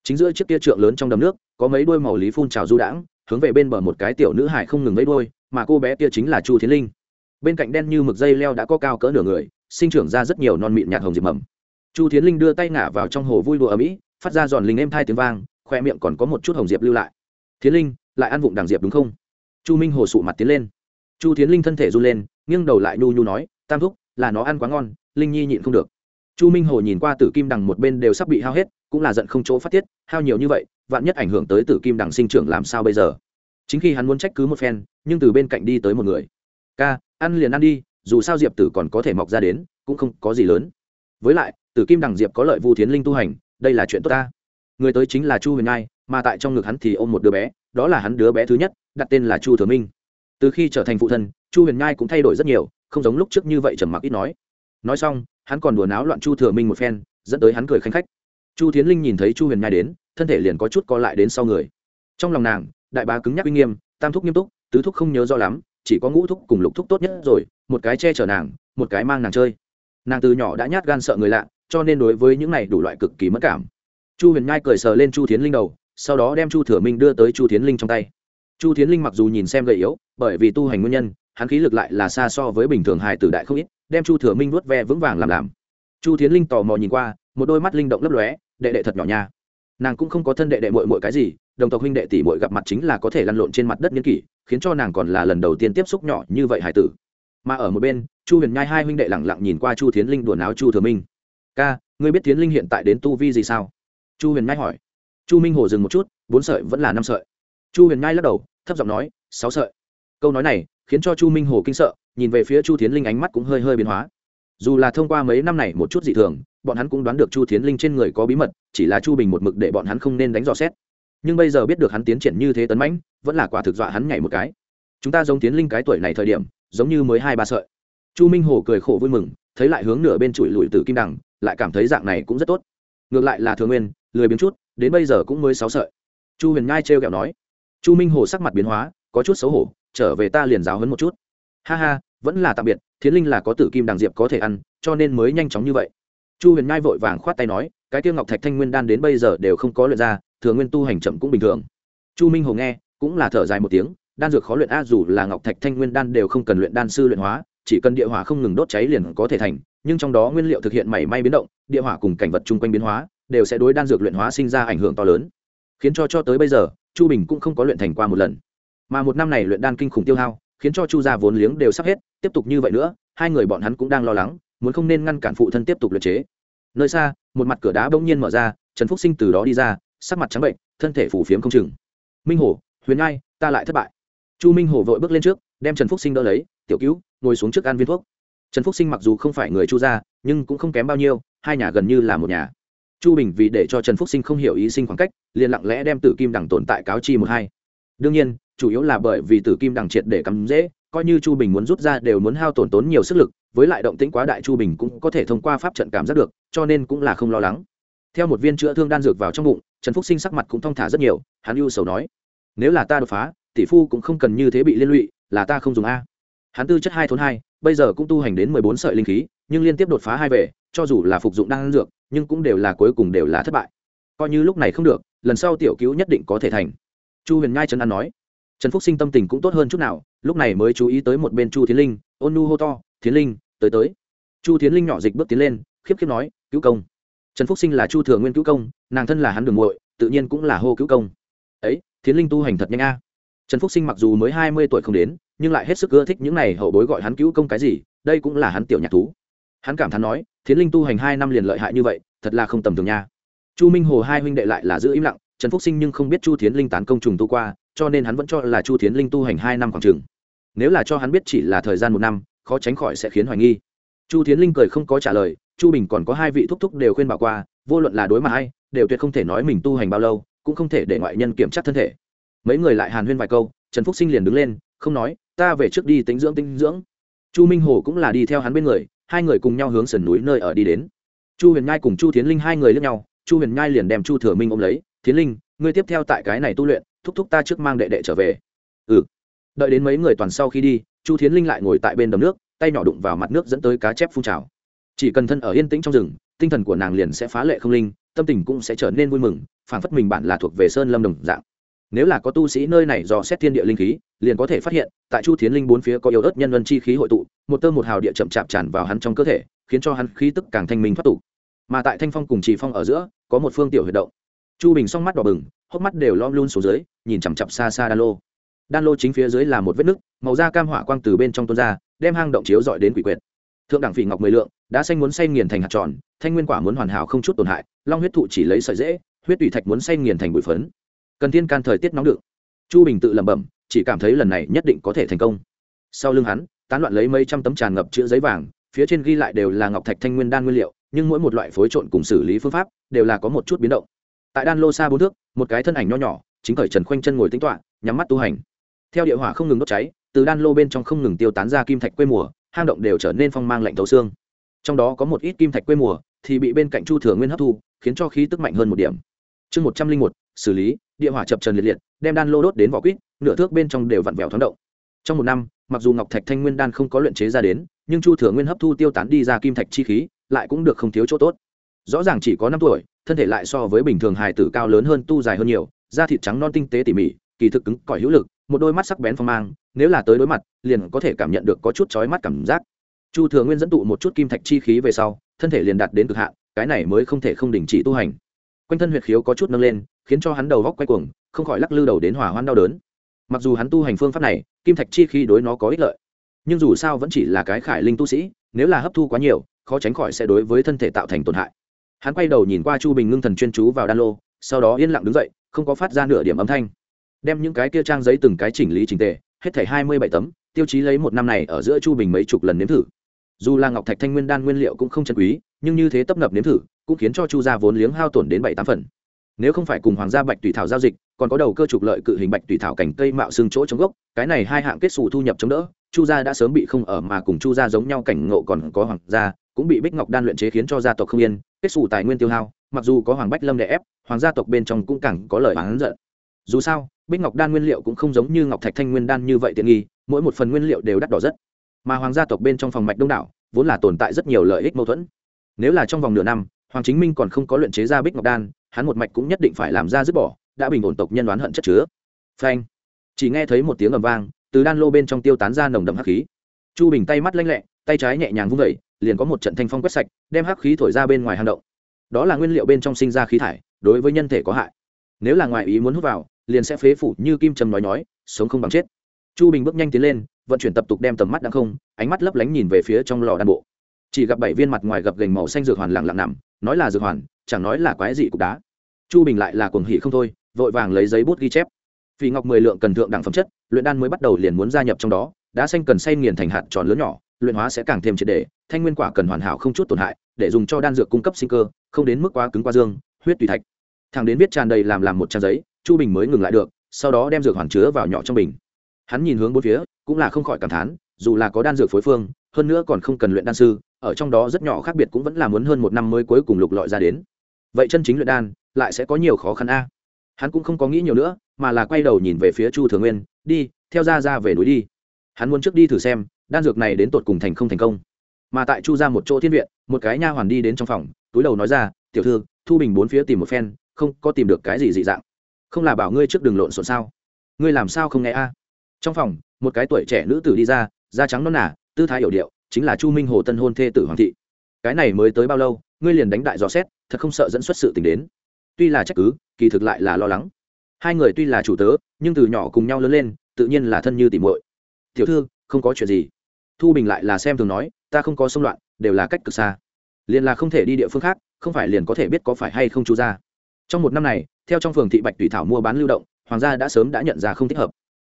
Chính giữa chiếc kia trượng lớn trong đầm nước, có mấy đôi màu lý phun trào du đãng, hướng về bên bờ một cái tiểu nữ hải không ngừng mấy đuôi, mà cô bé kia chính là chu thiến linh. Bên cạnh đen như mực dây leo đã có cao cỡ nửa người, sinh trưởng ra rất nhiều non mịn nhạt hồng diệp mầm. Chu thiến linh đưa tay ngả vào trong hồ vui đùa ở mỹ phát ra giòn linh êm thai tiếng vang, khoe miệng còn có một chút hồng diệp lưu lại. Thiến linh, lại ăn vụng đằng diệp đúng không? Chu minh hồ sụ mặt tiến lên. Chu thiến linh thân thể run lên, nghiêng đầu lại nhu nhu nói, tam thúc, là nó ăn quá ngon, linh nhi nhịn không được chu minh hồ nhìn qua tử kim đằng một bên đều sắp bị hao hết, cũng là giận không chỗ phát tiết, hao nhiều như vậy, vạn nhất ảnh hưởng tới tử kim đằng sinh trưởng làm sao bây giờ? Chính khi hắn muốn trách cứ một phen, nhưng từ bên cạnh đi tới một người. Ca, ăn liền ăn đi, dù sao diệp tử còn có thể mọc ra đến, cũng không có gì lớn. Với lại, tử kim đằng diệp có lợi vu thiến linh tu hành, đây là chuyện tốt ta. Người tới chính là chu huyền nhai, mà tại trong ngực hắn thì ôm một đứa bé, đó là hắn đứa bé thứ nhất, đặt tên là chu thừa minh. Từ khi trở thành phụ thân, chu huyền nhai cũng thay đổi rất nhiều, không giống lúc trước như vậy trầm mặc ít nói. Nói xong hắn còn đùa náo loạn chu thừa minh một phen, dẫn tới hắn cười khanh khách. Chu tiến linh nhìn thấy chu huyền nhai đến, thân thể liền có chút co lại đến sau người. Trong lòng nàng, đại bá cứng nhắc uy nghiêm, tam thúc nghiêm túc, tứ thúc không nhớ rõ lắm, chỉ có ngũ thúc cùng lục thúc tốt nhất rồi, một cái che chở nàng, một cái mang nàng chơi. Nàng từ nhỏ đã nhát gan sợ người lạ, cho nên đối với những này đủ loại cực kỳ mất cảm. Chu huyền nhai cười sờ lên chu tiến linh đầu, sau đó đem chu thừa minh đưa tới chu tiến linh trong tay. Chu tiến linh mặc dù nhìn xem gầy yếu, bởi vì tu hành nguyên nhân, hắn khí lực lại là xa so với bình thường hài tử đại không ít đem chu thừa minh vuốt ve vững vàng làm làm. Chu tiến linh tò mò nhìn qua, một đôi mắt linh động lấp lóe, đệ đệ thật nhỏ nha. Nàng cũng không có thân đệ đệ mội mội cái gì, đồng tộc huynh đệ tỷ mội gặp mặt chính là có thể lăn lộn trên mặt đất n kỷ, khiến cho nàng còn là lần đầu tiên tiếp xúc nhỏ như vậy hải tử. Mà ở một bên, chu huyền nhai hai huynh đệ lẳng lặng nhìn qua chu thiến linh đùa áo chu thừa minh. Ca, ngươi biết thiến linh hiện tại đến tu vi gì sao? Chu huyền nhai hỏi. Chu minh hồ dừng một chút, bốn sợi vẫn là năm sợi. Chu huyền nhai lắc đầu, thấp giọng nói, sáu sợi. Câu nói này khiến cho chu minh hồ kinh sợ nhìn về phía chu thiến linh ánh mắt cũng hơi hơi biến hóa. Dù là thông qua mấy năm này một chút dị thường, bọn hắn cũng đoán được chu thiến linh trên người có bí mật, chỉ là chu bình một mực để bọn hắn không nên đánh dò xét. Nhưng bây giờ biết được hắn tiến triển như thế tấn mãnh, vẫn là quả thực dọa hắn nhảy một cái. Chúng ta giống tiến linh cái tuổi này thời điểm, giống như mới hai ba sợi. Chu minh hồ cười khổ vui mừng, thấy lại hướng nửa bên chùi lùi từ kim đằng, lại cảm thấy dạng này cũng rất tốt. Ngược lại là thường nguyên, lười biếng chút, đến bây giờ cũng mới sáu sợi. Chu huyền nhai trêu kẹo nói. Chu minh hồ sắc mặt biến hóa, có chút xấu hổ, trở về ta liền giáo hấn một chút ha ha, vẫn là tạm biệt, thiến linh là có tử kim đằng diệp có thể ăn, cho nên mới nhanh chóng như vậy. Chu huyền nhai vội vàng khoát tay nói, cái tiêu ngọc thạch thanh nguyên đan đến bây giờ đều không có luyện ra, thừa nguyên tu hành chậm cũng bình thường. Chu minh hồ nghe, cũng là thở dài một tiếng, đan dược khó luyện a dù là ngọc thạch thanh nguyên đan đều không cần luyện đan sư luyện hóa, chỉ cần địa hỏa không ngừng đốt cháy liền có thể thành, nhưng trong đó nguyên liệu thực hiện mảy may biến động, địa hỏa cùng cảnh vật chung quanh biến hóa, đều sẽ đối đan dược luyện hóa sinh ra ảnh hưởng to lớn. Khiến cho cho tới bây giờ, chu bình cũng không có luyện thành qua một lần. Mà một năm này luyện đan kinh khủng tiêu hao khiến cho chu gia vốn liếng đều sắp hết, tiếp tục như vậy nữa, hai người bọn hắn cũng đang lo lắng, muốn không nên ngăn cản phụ thân tiếp tục luyện chế. Nơi xa, một mặt cửa đá bỗng nhiên mở ra, trần phúc sinh từ đó đi ra, sắc mặt trắng bệnh, thân thể phủ phiếm không chừng. Minh hổ, huyền ngai, ta lại thất bại. Chu minh hổ vội bước lên trước, đem trần phúc sinh đỡ lấy, tiểu cứu, ngồi xuống trước ăn viên thuốc. Trần phúc sinh mặc dù không phải người chu gia, nhưng cũng không kém bao nhiêu, hai nhà gần như là một nhà. Chu bình vì để cho trần phúc sinh không hiểu ý sinh khoảng cách, liền lặng lẽ đem tử kim đằng tồn tại cáo chi một hai. Đương nhiên chủ yếu là bởi vì tử kim đằng triệt để cắm dễ, coi như chu bình muốn rút ra đều muốn hao tổn tốn nhiều sức lực, với lại động tĩnh quá đại chu bình cũng có thể thông qua pháp trận cảm giác được, cho nên cũng là không lo lắng. Theo một viên chữa thương đan dược vào trong bụng, trần phúc sinh sắc mặt cũng thong thả rất nhiều, hắn ưu sầu nói, nếu là ta đột phá, tỷ phu cũng không cần như thế bị liên lụy, là ta không dùng a. Hắn tư chất hai thốn hai, bây giờ cũng tu hành đến mười bốn sợi linh khí, nhưng liên tiếp đột phá hai về, cho dù là phục dụng đan dược, nhưng cũng đều là cuối cùng đều là thất bại. Coi như lúc này không được, lần sau tiểu cứu nhất định có thể thành. Chu huyền nhai trấn an nói trần phúc sinh tâm tình cũng tốt hơn chút nào, lúc này mới chú ý tới một bên chu thiến linh, ôn nu hô to, thiến linh, tới tới. Chu thiến linh nhỏ dịch bước tiến lên, khiếp khiếp nói, cứu công. Trần phúc sinh là chu thừa nguyên cứu công, nàng thân là hắn đường muội, tự nhiên cũng là hô cứu công. Ấy, thiến linh tu hành thật nhanh a. Trần phúc sinh mặc dù mới hai mươi tuổi không đến, nhưng lại hết sức ưa thích những này hậu bối gọi hắn cứu công cái gì, đây cũng là hắn tiểu nhạc thú. Hắn cảm thán nói, thiến linh tu hành hai năm liền lợi hại như vậy, thật là không tầm thường nha. Chu minh hồ hai huynh đệ lại là giữ im lặng, trần phúc sinh nhưng không biết chu thiến linh tán công trùng tu qua cho nên hắn vẫn cho là chu thiến linh tu hành hai năm khoảng trường nếu là cho hắn biết chỉ là thời gian một năm, khó tránh khỏi sẽ khiến hoài nghi. Chu thiến linh cười không có trả lời, chu bình còn có hai vị thúc thúc đều khuyên bảo qua, vô luận là đối mặt hay đều tuyệt không thể nói mình tu hành bao lâu, cũng không thể để ngoại nhân kiểm tra thân thể. Mấy người lại hàn huyên vài câu, trần phúc sinh liền đứng lên, không nói, ta về trước đi tính dưỡng tinh dưỡng. Chu minh hồ cũng là đi theo hắn bên người, hai người cùng nhau hướng sườn núi nơi ở đi đến. Chu huyền nhai cùng chu tiến linh hai người lướt nhau, chu huyền nhai liền đem chu thừa minh ôm lấy tiến linh, ngươi tiếp theo tại cái này tu luyện thúc thúc ta trước mang đệ đệ trở về. Ừ. Đợi đến mấy người toàn sau khi đi, chu thiến linh lại ngồi tại bên đầm nước, tay nhỏ đụng vào mặt nước dẫn tới cá chép phun trào. Chỉ cần thân ở yên tĩnh trong rừng, tinh thần của nàng liền sẽ phá lệ không linh, tâm tình cũng sẽ trở nên vui mừng phản phất mình bản là thuộc về sơn lâm đồng dạng. Nếu là có tu sĩ nơi này do xét thiên địa linh khí, liền có thể phát hiện, tại chu thiến linh bốn phía có yếu ớt nhân vân chi khí hội tụ, một tơ một hào địa chậm chạp tràn vào hắn trong cơ thể, khiến cho hắn khí tức càng thanh minh thoát tục. Mà tại thanh phong cùng trì phong ở giữa, có một phương tiểu huyệt động. Chu bình s mắt đỏ bừng hốc mắt đều lom luôn xuống dưới, nhìn chằm chặp xa xa đan lô. Đan lô chính phía dưới là một vết nứt, màu da cam hỏa quang từ bên trong tuôn ra, đem hang động chiếu dọi đến quỷ quyệt. Thượng đẳng phỉ ngọc mười lượng, đã xanh muốn xay nghiền thành hạt tròn, thanh nguyên quả muốn hoàn hảo không chút tổn hại, long huyết thụ chỉ lấy sợi dễ, huyết tùy thạch muốn xay nghiền thành bụi phấn. Cần thiên can thời tiết nóng đựng. Chu bình tự lẩm bẩm, chỉ cảm thấy lần này nhất định có thể thành công. Sau lưng hắn, tán loạn lấy mấy trăm tấm tràn ngập chữ giấy vàng, phía trên ghi lại đều là ngọc thạch thanh nguyên đan nguyên liệu, nhưng mỗi một loại phối trộn cùng xử lý phương pháp đều là có một chút biến động tại đan lô xa bốn thước, một cái thân ảnh nho nhỏ, chính khởi trần khoanh chân ngồi tính toạ nhắm mắt tu hành. Theo địa hỏa không ngừng đốt cháy, từ đan lô bên trong không ngừng tiêu tán ra kim thạch quê mùa, hang động đều trở nên phong mang lạnh thấu xương. Trong đó có một ít kim thạch quê mùa thì bị bên cạnh chu thừa nguyên hấp thu, khiến cho khí tức mạnh hơn một điểm. Chương một trăm linh một, xử lý, địa hỏa chập trần liệt liệt, đem đan lô đốt đến vỏ quýt, nửa thước bên trong đều vặn vẹo thoáng động. Trong một năm, mặc dù ngọc thạch thanh nguyên đan không có luyện chế ra đến, nhưng chu thừa nguyên hấp thu tiêu tán đi ra kim thạch chi khí, lại cũng được không thiếu chỗ tốt rõ ràng chỉ có năm tuổi, thân thể lại so với bình thường hài tử cao lớn hơn, tu dài hơn nhiều, da thịt trắng non tinh tế tỉ mỉ, kỳ thực cứng cỏi hữu lực, một đôi mắt sắc bén phong mang, nếu là tới đối mặt, liền có thể cảm nhận được có chút chói mắt cảm giác. Chu thừa nguyên dẫn tụ một chút kim thạch chi khí về sau, thân thể liền đạt đến cực hạn, cái này mới không thể không đình chỉ tu hành. Quanh thân huyệt khiếu có chút nâng lên, khiến cho hắn đầu góc quay cuồng, không khỏi lắc lư đầu đến hỏa hoan đau đớn. Mặc dù hắn tu hành phương pháp này, kim thạch chi khí đối nó có ích lợi, nhưng dù sao vẫn chỉ là cái khải linh tu sĩ, nếu là hấp thu quá nhiều, khó tránh khỏi sẽ đối với thân thể tạo thành tổn hại hắn quay đầu nhìn qua chu bình ngưng thần chuyên chú vào đan lô, sau đó yên lặng đứng dậy, không có phát ra nửa điểm âm thanh. Đem những cái kia trang giấy từng cái chỉnh lý trình tề, hết thảy hai mươi bảy tấm, tiêu chí lấy một năm này ở giữa chu bình mấy chục lần nếm thử. Dù là ngọc thạch thanh nguyên đan nguyên liệu cũng không chân quý, nhưng như thế tấp nập nếm thử, cũng khiến cho chu gia vốn liếng hao tổn đến bảy tám phần. Nếu không phải cùng hoàng gia bạch tùy thảo giao dịch, còn có đầu cơ trục lợi cự hình bạch tùy thảo cảnh cây mạo xương chỗ chống gốc, cái này hai hạng kết xù thu nhập chống đỡ, chu gia đã sớm bị không ở mà cùng chu gia giống nhau cảnh ngộ còn có hoàng gia cũng bị bích ngọc đan luyện chế khiến cho gia tộc không yên, kết xù tài nguyên tiêu hao, mặc dù có hoàng bách lâm đè ép, hoàng gia tộc bên trong cũng càng có lời bán giận. Dù sao, bích ngọc đan nguyên liệu cũng không giống như ngọc thạch thanh nguyên đan như vậy tiện nghi, mỗi một phần nguyên liệu đều đắt đỏ rất. Mà hoàng gia tộc bên trong phòng mạch đông đảo, vốn là tồn tại rất nhiều lợi ích mâu thuẫn. Nếu là trong vòng nửa năm, hoàng chính minh còn không có luyện chế ra bích ngọc đan, hắn một mạch cũng nhất định phải làm ra dứt bỏ, đã bình ổn tộc nhân đoán hận chất chứa. Phanh. Chỉ nghe thấy một tiếng ầm vang, từ đan lô bên trong tiêu tán ra nồng đậm hắc khí. Chu bình tay mắt lanh lẹ, tay trái nhẹ nhàng vung vẩy liền có một trận thanh phong quét sạch đem hắc khí thổi ra bên ngoài hang động. Đó là nguyên liệu bên trong sinh ra khí thải đối với nhân thể có hại. Nếu là ngoài ý muốn hút vào liền sẽ phế phủ như kim trầm nói nói, sống không bằng chết. Chu bình bước nhanh tiến lên vận chuyển tập tục đem tầm mắt đang không ánh mắt lấp lánh nhìn về phía trong lò đan bộ. Chỉ gặp bảy viên mặt ngoài gập gành màu xanh dược hoàn lặng lặng nằm nói là dược hoàn chẳng nói là quái dị cục đá. Chu bình lại là cuồng hỉ không thôi vội vàng lấy giấy bút ghi chép. Vì ngọc mười lượng cần thượng đẳng phẩm chất luyện đan mới bắt đầu liền muốn gia nhập trong đó đã xanh cần xay nghiền thành hạt tròn lớn nhỏ luyện hóa sẽ càng thêm triệt đề thanh nguyên quả cần hoàn hảo không chút tổn hại, để dùng cho đan dược cung cấp sinh cơ, không đến mức quá cứng qua dương, huyết tùy thạch. Thằng đến viết tràn đầy làm làm một trang giấy, chu bình mới ngừng lại được, sau đó đem dược hoàn chứa vào nhỏ trong bình. Hắn nhìn hướng bốn phía, cũng là không khỏi cảm thán, dù là có đan dược phối phương, hơn nữa còn không cần luyện đan sư, ở trong đó rất nhỏ khác biệt cũng vẫn là muốn hơn một năm mới cuối cùng lục lọi ra đến. Vậy chân chính luyện đan, lại sẽ có nhiều khó khăn a. Hắn cũng không có nghĩ nhiều nữa, mà là quay đầu nhìn về phía chu thường nguyên, đi, theo ra ra về núi đi. Hắn muốn trước đi thử xem đan dược này đến tột cùng thành không thành công. Mà tại chu ra một chỗ thiên viện, một cái nha hoàn đi đến trong phòng, túi đầu nói ra, tiểu thư, thu bình bốn phía tìm một phen, không có tìm được cái gì dị dạng. Không là bảo ngươi trước đường lộn xộn sao? Ngươi làm sao không nghe a? Trong phòng, một cái tuổi trẻ nữ tử đi ra, da trắng non nả tư thái hiểu điệu, chính là chu minh hồ tân hôn thê tử hoàng thị. Cái này mới tới bao lâu, ngươi liền đánh đại dò xét, thật không sợ dẫn xuất sự tình đến. Tuy là trách cứ, kỳ thực lại là lo lắng. Hai người tuy là chủ tớ, nhưng từ nhỏ cùng nhau lớn lên, tự nhiên là thân như tìm muội. Tiểu thư không có chuyện gì. Thu bình lại là xem thường nói, ta không có xung loạn, đều là cách cực xa. Liền là không thể đi địa phương khác, không phải liền có thể biết có phải hay không chú ra trong một năm này, theo trong phường thị bạch thủy thảo mua bán lưu động, hoàng gia đã sớm đã nhận ra không thích hợp.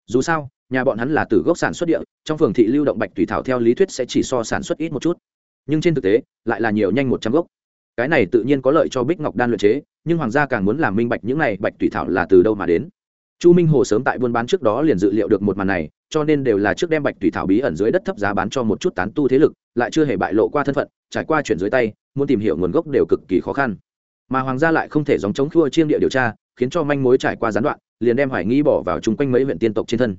Dù sao, nhà bọn hắn là từ gốc sản xuất địa, trong phường thị lưu động bạch thủy thảo theo lý thuyết sẽ chỉ so sản xuất ít một chút. Nhưng trên thực tế, lại là nhiều nhanh một trăm gốc. Cái này tự nhiên có lợi cho bích ngọc đan luyện chế, nhưng hoàng gia càng muốn làm minh bạch những này bạch thủy thảo là từ đâu mà đến. Chu minh hồ sớm tại buôn bán trước đó liền dự liệu được một màn này cho nên đều là trước đem bạch thủy thảo bí ẩn dưới đất thấp giá bán cho một chút tán tu thế lực, lại chưa hề bại lộ qua thân phận, trải qua chuyển dưới tay, muốn tìm hiểu nguồn gốc đều cực kỳ khó khăn. Mà hoàng gia lại không thể dòng chống khua chiêm địa điều tra, khiến cho manh mối trải qua gián đoạn, liền đem hoài nghi bỏ vào chung quanh mấy huyện tiên tộc trên thân.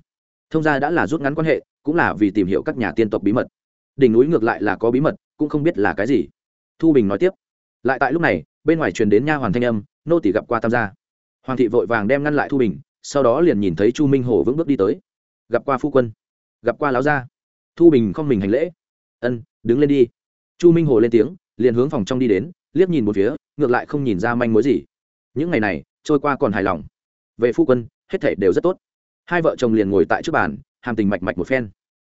Thông gia đã là rút ngắn quan hệ, cũng là vì tìm hiểu các nhà tiên tộc bí mật. Đỉnh núi ngược lại là có bí mật, cũng không biết là cái gì. Thu bình nói tiếp, lại tại lúc này, bên ngoài truyền đến nha hoàn thanh âm, nô tỷ gặp qua tam gia. Hoàng thị vội vàng đem ngăn lại thu bình, sau đó liền nhìn thấy chu minh hổ vững bước đi tới gặp qua phu quân, gặp qua láo gia. Thu bình không mình hành lễ. Ân, đứng lên đi. Chu minh hồ lên tiếng, liền hướng phòng trong đi đến, liếc nhìn một phía, ngược lại không nhìn ra manh mối gì. Những ngày này, trôi qua còn hài lòng. Về phu quân, hết thể đều rất tốt. Hai vợ chồng liền ngồi tại trước bàn, hàm tình mạch mạch một phen.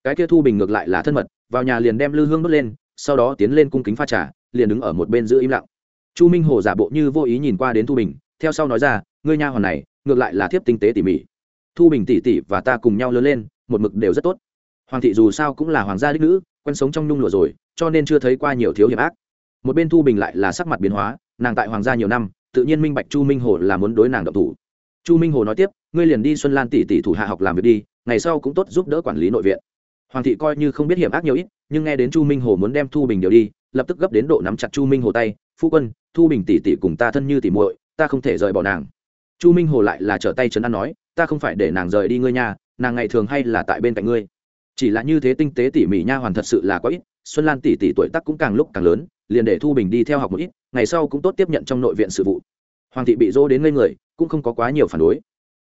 Cái kia thu bình ngược lại là thân mật, vào nhà liền đem lư hương đốt lên, sau đó tiến lên cung kính pha trà, liền đứng ở một bên giữ im lặng. Chu minh hồ giả bộ như vô ý nhìn qua đến thu bình, theo sau nói ra, ngươi nha hoàn này, ngược lại là thiếp tinh tế tỉ mỉ thu bình tỷ tỷ và ta cùng nhau lớn lên, một mực đều rất tốt. Hoàng thị dù sao cũng là hoàng gia đích nữ, quen sống trong nhung lụa rồi, cho nên chưa thấy qua nhiều thiếu hiểm ác. Một bên thu bình lại là sắc mặt biến hóa, nàng tại hoàng gia nhiều năm, tự nhiên minh bạch chu minh hồ là muốn đối nàng độc thủ. Chu minh hồ nói tiếp, ngươi liền đi xuân lan tỷ tỷ thủ hạ học làm việc đi, ngày sau cũng tốt giúp đỡ quản lý nội viện. Hoàng thị coi như không biết hiểm ác nhiều ít, nhưng nghe đến chu minh hồ muốn đem thu bình điều đi, lập tức gấp đến độ nắm chặt chu minh hồ tay, phu quân, thu bình tỷ tỷ cùng ta thân như tỷ muội, ta không thể rời bỏ nàng. Chu minh hồ lại là trở tay trấn an nói ta không phải để nàng rời đi ngươi nhà nàng ngày thường hay là tại bên cạnh ngươi. Chỉ là như thế tinh tế tỉ mỉ nha, hoàn thật sự là có ít, xuân lan tỷ tỷ tuổi tác cũng càng lúc càng lớn, liền để thu bình đi theo học một ít, ngày sau cũng tốt tiếp nhận trong nội viện sự vụ. Hoàng thị bị dỗ đến ngây người, cũng không có quá nhiều phản đối.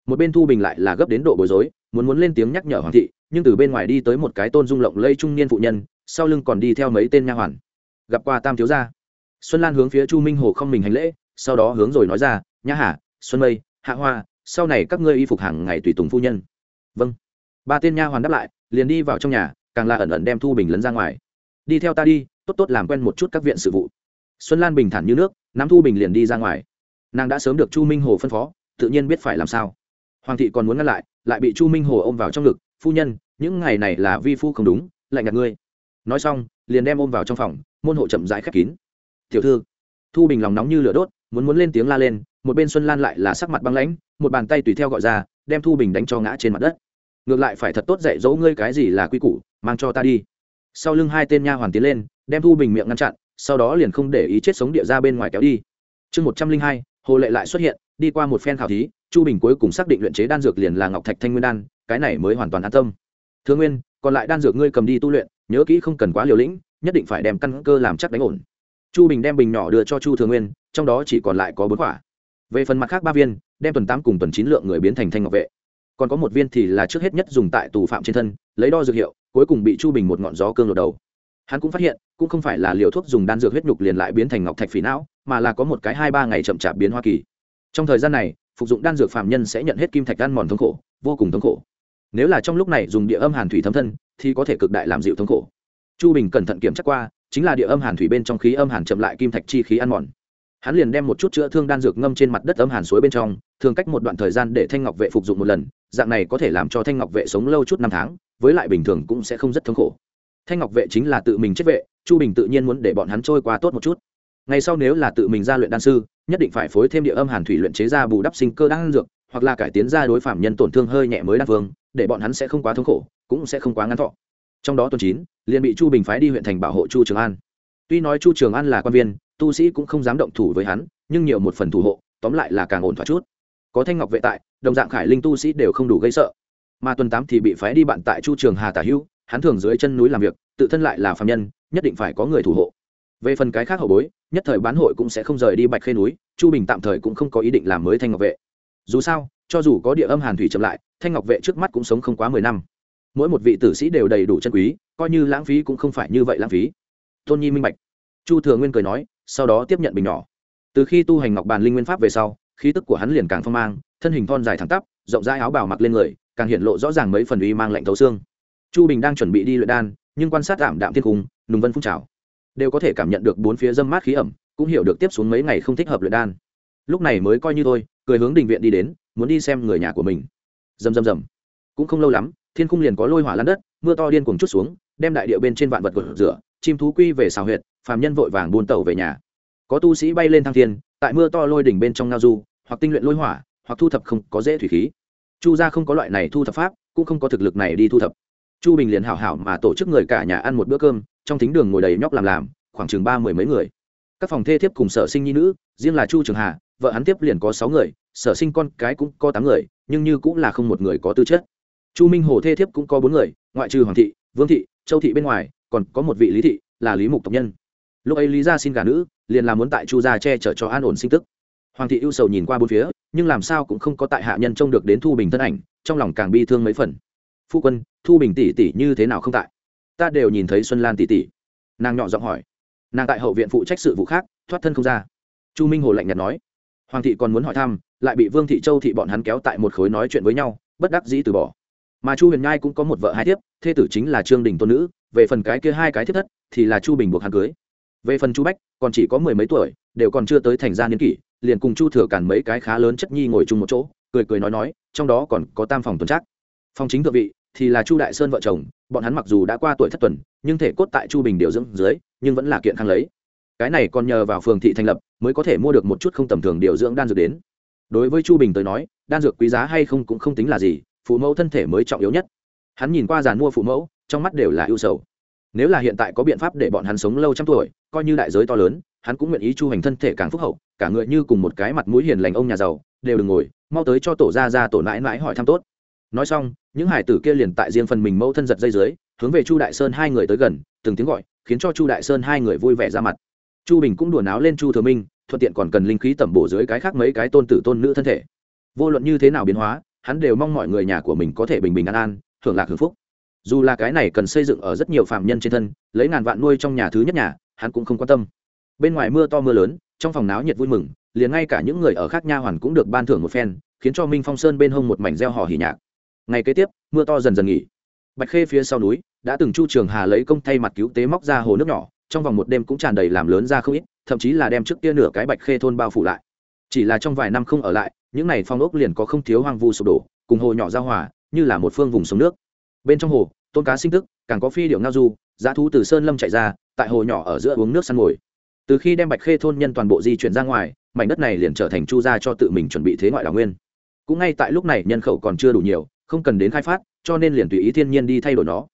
Một bên thu bình lại là gấp đến độ bối rối, muốn muốn lên tiếng nhắc nhở hoàng thị, nhưng từ bên ngoài đi tới một cái tôn dung lộng lây trung niên phụ nhân, sau lưng còn đi theo mấy tên nha hoàn. Gặp qua tam thiếu gia. Xuân lan hướng phía chu minh hồ không mình hành lễ, sau đó hướng rồi nói ra, nhã hà, xuân mây, hạ hoa sau này các ngươi y phục hàng ngày tùy tùng phu nhân. Vâng. Ba tên nha hoàn đáp lại, liền đi vào trong nhà, càng là ẩn ẩn đem thu bình lấn ra ngoài. Đi theo ta đi, tốt tốt làm quen một chút các viện sự vụ. Xuân lan bình thản như nước, nắm thu bình liền đi ra ngoài. Nàng đã sớm được chu minh hồ phân phó, tự nhiên biết phải làm sao. Hoàng thị còn muốn ngăn lại lại bị chu minh hồ ôm vào trong ngực, phu nhân, những ngày này là vi phu không đúng lạnh ngặt ngươi. Nói xong, liền đem ôm vào trong phòng, môn hộ chậm rãi khép kín. Tiểu thư. Thu bình lòng nóng như lửa đốt muốn muốn lên tiếng la lên, một bên xuân lan lại là sắc mặt băng lãnh, một bàn tay tùy theo gọi ra, đem thu bình đánh cho ngã trên mặt đất. Ngược lại phải thật tốt dạy dỗ ngươi cái gì là quy củ, mang cho ta đi. Sau lưng hai tên nha hoàn tiến lên, đem thu bình miệng ngăn chặn, sau đó liền không để ý chết sống địa ra bên ngoài kéo đi. Chương một trăm linh hai, hồ lệ lại xuất hiện, đi qua một phen khảo thí, chu bình cuối cùng xác định luyện chế đan dược liền là ngọc thạch thanh nguyên đan, cái này mới hoàn toàn an tâm. Thương nguyên, còn lại đan dược ngươi cầm đi tu luyện, nhớ kỹ không cần quá liều lĩnh, nhất định phải đem căn cơ làm chắc đánh ổn. Chu bình đem bình nhỏ đưa cho chu thường nguyên trong đó chỉ còn lại có bốn quả. Về phần mặt khác ba viên, đem tuần tám cùng tuần chín lượng người biến thành thanh ngọc vệ. Còn có một viên thì là trước hết nhất dùng tại tù phạm trên thân, lấy đo dược hiệu, cuối cùng bị chu bình một ngọn gió cương lột đầu. Hắn cũng phát hiện, cũng không phải là liều thuốc dùng đan dược huyết nhục liền lại biến thành ngọc thạch phỉ não, mà là có một cái hai ba ngày chậm chạp biến hoa kỳ. Trong thời gian này, phục dụng đan dược phạm nhân sẽ nhận hết kim thạch ăn mòn thống khổ, vô cùng thống khổ. Nếu là trong lúc này dùng địa âm hàn thủy thấm thân, thì có thể cực đại làm dịu thống khổ. Chu bình cẩn thận kiểm tra qua, chính là địa âm hàn thủy bên trong khí âm hàn chậm lại kim thạch chi khí ăn mòn hắn liền đem một chút chữa thương đan dược ngâm trên mặt đất âm hàn suối bên trong, thường cách một đoạn thời gian để thanh ngọc vệ phục dụng một lần, dạng này có thể làm cho thanh ngọc vệ sống lâu chút năm tháng, với lại bình thường cũng sẽ không rất thống khổ. Thanh ngọc vệ chính là tự mình chết vệ, chu bình tự nhiên muốn để bọn hắn trôi qua tốt một chút. Ngày sau nếu là tự mình ra luyện đan sư, nhất định phải phối thêm địa âm hàn thủy luyện chế ra bù đắp sinh cơ đan dược, hoặc là cải tiến ra đối phạm nhân tổn thương hơi nhẹ mới đan phương, để bọn hắn sẽ không quá thống khổ, cũng sẽ không quá ngắn thọ. Trong đó tuần chín, liền bị chu bình phái đi huyện thành bảo hộ chu trường an. Tuy nói chu trường an là quan viên tu sĩ cũng không dám động thủ với hắn, nhưng nhiều một phần thủ hộ, tóm lại là càng ổn thỏa chút. Có thanh ngọc vệ tại, đồng dạng khải linh tu sĩ đều không đủ gây sợ. Mà tuần tám thì bị phái đi bạn tại chu trường hà tả hữu, hắn thường dưới chân núi làm việc, tự thân lại là phạm nhân, nhất định phải có người thủ hộ. Về phần cái khác hậu bối, nhất thời bán hội cũng sẽ không rời đi bạch khê núi, chu bình tạm thời cũng không có ý định làm mới thanh ngọc vệ. Dù sao, cho dù có địa âm hàn thủy chậm lại, thanh ngọc vệ trước mắt cũng sống không quá mười năm. Mỗi một vị tử sĩ đều đầy đủ chân quý, coi như lãng phí cũng không phải như vậy lãng phí. Tôn nhi minh bạch. Chu thừa nguyên cười nói sau đó tiếp nhận bình nhỏ. Từ khi tu hành ngọc bàn linh nguyên pháp về sau, khí tức của hắn liền càng phong mang, thân hình thon dài thẳng tắp, rộng rãi áo bào mặc lên người, càng hiện lộ rõ ràng mấy phần uy mang lạnh thấu xương. Chu bình đang chuẩn bị đi luyện đan, nhưng quan sát ảm đạm thiên cung, nùng vân phun trào đều có thể cảm nhận được bốn phía dâm mát khí ẩm, cũng hiểu được tiếp xuống mấy ngày không thích hợp luyện đan. Lúc này mới coi như thôi, cười hướng đình viện đi đến, muốn đi xem người nhà của mình. Rầm rầm rầm. Cũng không lâu lắm, thiên cung liền có lôi hỏa lan đất, mưa to điên cuồng chút xuống, đem đại địa bên trên vạn vật gột rửa chim thú quy về xào huyệt, phàm nhân vội vàng buôn tàu về nhà. Có tu sĩ bay lên thăng thiên, tại mưa to lôi đỉnh bên trong ngao du, hoặc tinh luyện lôi hỏa, hoặc thu thập không có dễ thủy khí. Chu gia không có loại này thu thập pháp, cũng không có thực lực này đi thu thập. Chu bình liền hảo hảo mà tổ chức người cả nhà ăn một bữa cơm, trong thính đường ngồi đầy nhóc làm làm, khoảng chừng ba mười mấy người. Các phòng thê thiếp cùng sở sinh nhi nữ, riêng là chu trường hà, vợ hắn tiếp liền có sáu người, sở sinh con cái cũng có tám người, nhưng như cũng là không một người có tư chất. Chu minh hồ thê thiếp cũng có bốn người, ngoại trừ hoàng thị, vương thị, châu thị bên ngoài còn có một vị lý thị, là lý mục tộc nhân. Lúc ấy lý gia xin gả nữ, liền là muốn tại chu gia che chở cho an ổn sinh tức. Hoàng thị ưu sầu nhìn qua bốn phía, nhưng làm sao cũng không có tại hạ nhân trông được đến thu bình thân ảnh, trong lòng càng bi thương mấy phần. Phu quân, thu bình tỷ tỷ như thế nào không tại? Ta đều nhìn thấy xuân lan tỷ tỷ. Nàng nhỏ giọng hỏi. Nàng tại hậu viện phụ trách sự vụ khác, thoát thân không ra. Chu minh hồ lạnh nhạt nói. Hoàng thị còn muốn hỏi thăm, lại bị vương thị châu thị bọn hắn kéo tại một khối nói chuyện với nhau, bất đắc dĩ từ bỏ. Mà chu huyền nhai cũng có một vợ hai thiếp thê tử chính là trương đình tôn nữ về phần cái kia hai cái thiết thất, thì là chu bình buộc hắn cưới. Về phần chu bách, còn chỉ có mười mấy tuổi, đều còn chưa tới thành gia niên kỷ, liền cùng chu thừa cản mấy cái khá lớn chất nhi ngồi chung một chỗ, cười cười nói nói, trong đó còn có tam phòng tuần trác. Phòng chính thượng vị, thì là chu đại sơn vợ chồng, bọn hắn mặc dù đã qua tuổi thất tuần, nhưng thể cốt tại chu bình điều dưỡng dưới, nhưng vẫn là kiện khang lấy. Cái này còn nhờ vào phường thị thành lập, mới có thể mua được một chút không tầm thường điều dưỡng đan dược đến. Đối với chu bình tới nói, đan dược quý giá hay không cũng không tính là gì, phụ mẫu thân thể mới trọng yếu nhất. Hắn nhìn qua giàn mua phụ mẫu trong mắt đều là ưu sầu. Nếu là hiện tại có biện pháp để bọn hắn sống lâu trăm tuổi, coi như đại giới to lớn, hắn cũng nguyện ý chu hành thân thể càng phúc hậu, cả người như cùng một cái mặt mũi hiền lành ông nhà giàu, đều đừng ngồi, mau tới cho tổ ra ra tổ nãi nãi hỏi thăm tốt. Nói xong, những hải tử kia liền tại riêng phần mình mẫu thân giật dây dưới, hướng về chu đại sơn hai người tới gần, từng tiếng gọi, khiến cho chu đại sơn hai người vui vẻ ra mặt. Chu bình cũng đùa náo lên chu thừa minh, thuận tiện còn cần linh khí tẩm bổ dưới cái khác mấy cái tôn tử tôn nữ thân thể. Vô luận như thế nào biến hóa, hắn đều mong mọi người nhà của mình có thể bình bình an an, hưởng lạc hưởng phúc dù là cái này cần xây dựng ở rất nhiều phạm nhân trên thân, lấy ngàn vạn nuôi trong nhà thứ nhất nhà, hắn cũng không quan tâm. Bên ngoài mưa to mưa lớn, trong phòng náo nhiệt vui mừng, liền ngay cả những người ở khác nha hoàn cũng được ban thưởng một phen, khiến cho minh phong sơn bên hông một mảnh gieo hò hỉ nhạc. Ngày kế tiếp, mưa to dần dần nghỉ. Bạch khê phía sau núi, đã từng chu trường hà lấy công thay mặt cứu tế móc ra hồ nước nhỏ, trong vòng một đêm cũng tràn đầy làm lớn ra không ít, thậm chí là đem trước kia nửa cái bạch khê thôn bao phủ lại. Chỉ là trong vài năm không ở lại, những n à y phong ốc liền có không thiếu hoang vu sụp đổ, cùng hồ nhỏ giao hòa, như là một phương vùng sống nước bên trong hồ, tôm cá sinh tức, càng có phi điệu ngao du giá thú từ sơn lâm chạy ra, tại hồ nhỏ ở giữa uống nước săn ngồi. từ khi đem bạch khê thôn nhân toàn bộ di chuyển ra ngoài, mảnh đất này liền trở thành chu gia cho tự mình chuẩn bị thế ngoại đào nguyên. Cũng ngay tại lúc này nhân khẩu còn chưa đủ nhiều, không cần đến khai phát, cho nên liền tùy ý thiên nhiên đi thay đổi nó.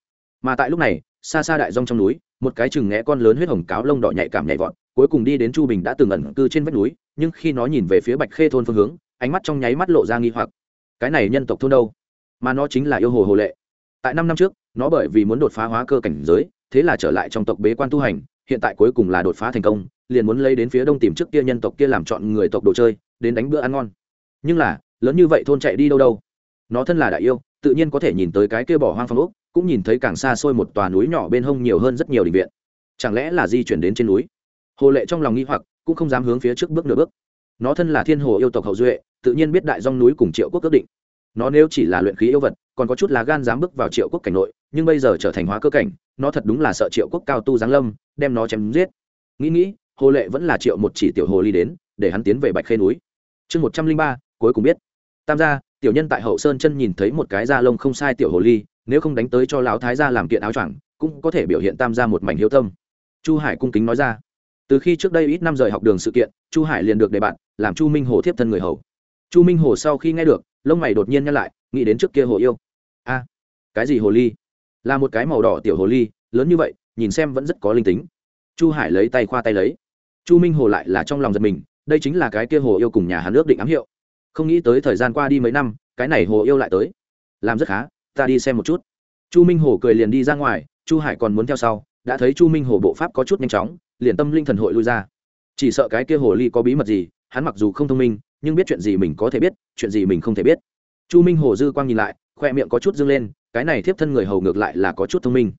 Mà tại lúc này, xa xa đại rong trong núi, một cái chừng ngẽ con lớn huyết hồng cáo lông đỏ nhạy cảm nhảy vọt, cuối cùng đi đến chu bình đã từng ẩn cư trên vách núi, nhưng khi nó nhìn về phía bạch khê thôn phương hướng, ánh mắt trong nháy mắt lộ ra nghi hoặc. Cái này nhân tộc thôn đâu? Mà nó chính là yêu hồ hồ lệ tại năm năm trước, nó bởi vì muốn đột phá hóa cơ cảnh giới, thế là trở lại trong tộc bế quan tu hành, hiện tại cuối cùng là đột phá thành công, liền muốn lấy đến phía đông tìm trước kia nhân tộc kia làm chọn người tộc đồ chơi, đến đánh bữa ăn ngon. Nhưng là, lớn như vậy thôn chạy đi đâu đâu? Nó thân là đại yêu, tự nhiên có thể nhìn tới cái kia bỏ hoang phong úc cũng nhìn thấy càng xa xôi một tòa núi nhỏ bên hông nhiều hơn rất nhiều định viện. Chẳng lẽ là di chuyển đến trên núi? Hồ lệ trong lòng nghi hoặc, cũng không dám hướng phía trước bước nửa bước. Nó thân là thiên hồ yêu tộc hậu duệ, tự nhiên biết đại dong núi cùng triệu quốc ước định. Nó nếu chỉ là luyện khí yêu vật còn có chút lá gan dám bước vào triệu quốc cảnh nội, nhưng bây giờ trở thành hóa cơ cảnh, nó thật đúng là sợ triệu quốc cao tu giáng lâm, đem nó chém giết. Nghĩ nghĩ, hồ lệ vẫn là triệu một chỉ tiểu hồ ly đến, để hắn tiến về bạch khê núi. Chương một trăm linh ba, cuối cùng biết. Tam gia, tiểu nhân tại hậu sơn chân nhìn thấy một cái da lông không sai tiểu hồ ly, nếu không đánh tới cho lão thái gia làm kiện áo choàng, cũng có thể biểu hiện tam gia một mảnh hiếu tâm. Chu hải cung kính nói ra. Từ khi trước đây ít năm rời học đường sự kiện, chu hải liền được đề bạn, làm chu minh hồ thiếp thân người hầu. Chu minh hồ sau khi nghe được, lông mày đột nhiên nhăn lại, nghĩ đến trước kia hồ yêu cái gì hồ ly? Là một cái màu đỏ tiểu hồ ly, lớn như vậy, nhìn xem vẫn rất có linh tính. Chu hải lấy tay khoa tay lấy. Chu minh hồ lại là trong lòng giật mình, đây chính là cái kia hồ yêu cùng nhà hắn ước định ám hiệu. Không nghĩ tới thời gian qua đi mấy năm, cái này hồ yêu lại tới. Làm rất khá, ta đi xem một chút. Chu minh hồ cười liền đi ra ngoài, chu hải còn muốn theo sau, đã thấy chu minh hồ bộ pháp có chút nhanh chóng, liền tâm linh thần hội lui ra. Chỉ sợ cái kia hồ ly có bí mật gì, hắn mặc dù không thông minh, nhưng biết chuyện gì mình có thể biết, chuyện gì mình không thể biết. Chu minh hồ dư quang nhìn lại, khoe miệng có chút dâng lên cái này thiếp thân người hầu ngược lại là có chút thông minh.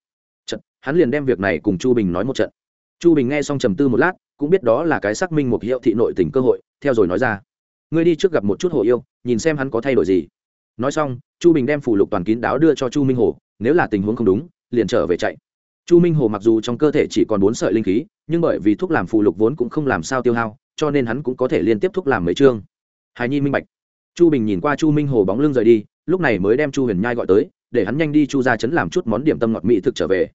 Chật, hắn liền đem việc này cùng chu bình nói một trận. Chu bình nghe xong trầm tư một lát cũng biết đó là cái xác minh một hiệu thị nội tình cơ hội theo rồi nói ra. Ngươi đi trước gặp một chút hồ yêu nhìn xem hắn có thay đổi gì. Nói xong chu bình đem phủ lục toàn kín đáo đưa cho chu minh hồ nếu là tình huống không đúng liền trở về chạy. Chu minh hồ mặc dù trong cơ thể chỉ còn bốn sợi linh khí nhưng bởi vì thuốc làm phụ lục vốn cũng không làm sao tiêu hao cho nên hắn cũng có thể liên tiếp thuốc làm mấy chương. Hài nhi minh bạch. Chu bình nhìn qua chu minh hồ bóng lưng rời đi lúc này mới đem chu huyền nhai gọi tới để hắn nhanh đi chu ra chấn làm chút món điểm tâm ngọt mỹ thực trở về.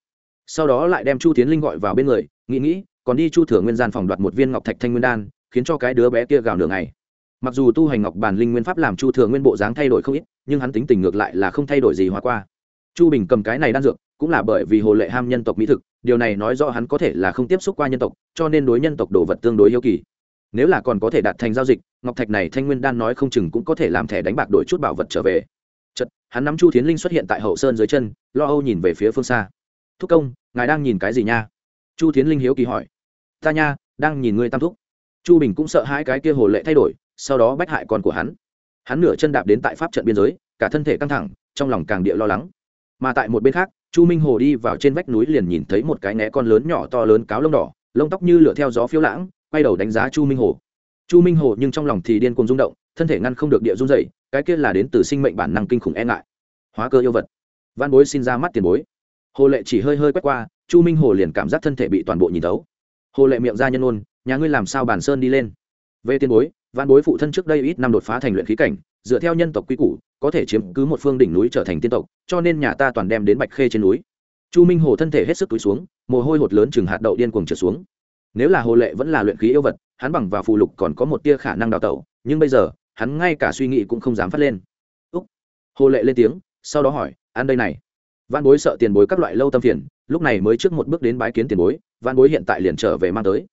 Sau đó lại đem chu tiến linh gọi vào bên người, nghĩ nghĩ, còn đi chu thừa nguyên gian phòng đoạt một viên ngọc thạch thanh nguyên đan, khiến cho cái đứa bé kia gào nửa ngày. Mặc dù tu hành ngọc bản linh nguyên pháp làm chu thừa nguyên bộ dáng thay đổi không ít, nhưng hắn tính tình ngược lại là không thay đổi gì hóa qua. Chu bình cầm cái này đan dược, cũng là bởi vì hồ lệ ham nhân tộc mỹ thực, điều này nói rõ hắn có thể là không tiếp xúc qua nhân tộc, cho nên đối nhân tộc đồ vật tương đối yêu kỳ. Nếu là còn có thể đạt thành giao dịch, ngọc thạch này thanh nguyên đan nói không chừng cũng có thể làm thẻ đánh bạc đổi chút bảo vật trở về hắn nắm chu tiến linh xuất hiện tại hậu sơn dưới chân, lo âu nhìn về phía phương xa. Thúc công, ngài đang nhìn cái gì nha? Chu tiến linh hiếu kỳ hỏi. Ta nha, đang nhìn ngươi tam thúc. Chu bình cũng sợ hai cái kia hồ lệ thay đổi, sau đó bách hại con của hắn. Hắn nửa chân đạp đến tại pháp trận biên giới, cả thân thể căng thẳng, trong lòng càng địa lo lắng. Mà tại một bên khác, chu minh hồ đi vào trên vách núi liền nhìn thấy một cái né con lớn nhỏ to lớn cáo lông đỏ, lông tóc như lửa theo gió phiêu lãng, quay đầu đánh giá chu minh hồ. Chu minh hồ nhưng trong lòng thì điên cuồng rung động, thân thể ngăn không được địa run dày cái kia là đến từ sinh mệnh bản năng kinh khủng e ngại. Hóa cơ yêu vật. Văn bối xin ra mắt tiền bối. Hồ lệ chỉ hơi hơi quét qua, chu minh hồ liền cảm giác thân thể bị toàn bộ nhìn tấu hồ lệ miệng ra nhân ôn, nhà ngươi làm sao bản sơn đi lên? Về tiền bối, văn bối phụ thân trước đây ít năm đột phá thành luyện khí cảnh, dựa theo nhân tộc quy củ, có thể chiếm cứ một phương đỉnh núi trở thành tiên tộc, cho nên nhà ta toàn đem đến bạch khê trên núi. Chu minh hồ thân thể hết sức túi xuống, mồ hôi hột lớn chừng hạt đậu điên cuồng trở xuống. Nếu là hồ lệ vẫn là luyện khí yêu vật, hắn bằng và phù lục còn có một tia khả năng đào tẩu, nhưng bây giờ hắn ngay cả suy nghĩ cũng không dám phát lên. Úc. Hồ lệ lên tiếng, sau đó hỏi, ăn đây này. Văn bối sợ tiền bối các loại lâu tâm phiền, lúc này mới trước một bước đến bái kiến tiền bối văn bối hiện tại liền trở về mang tới.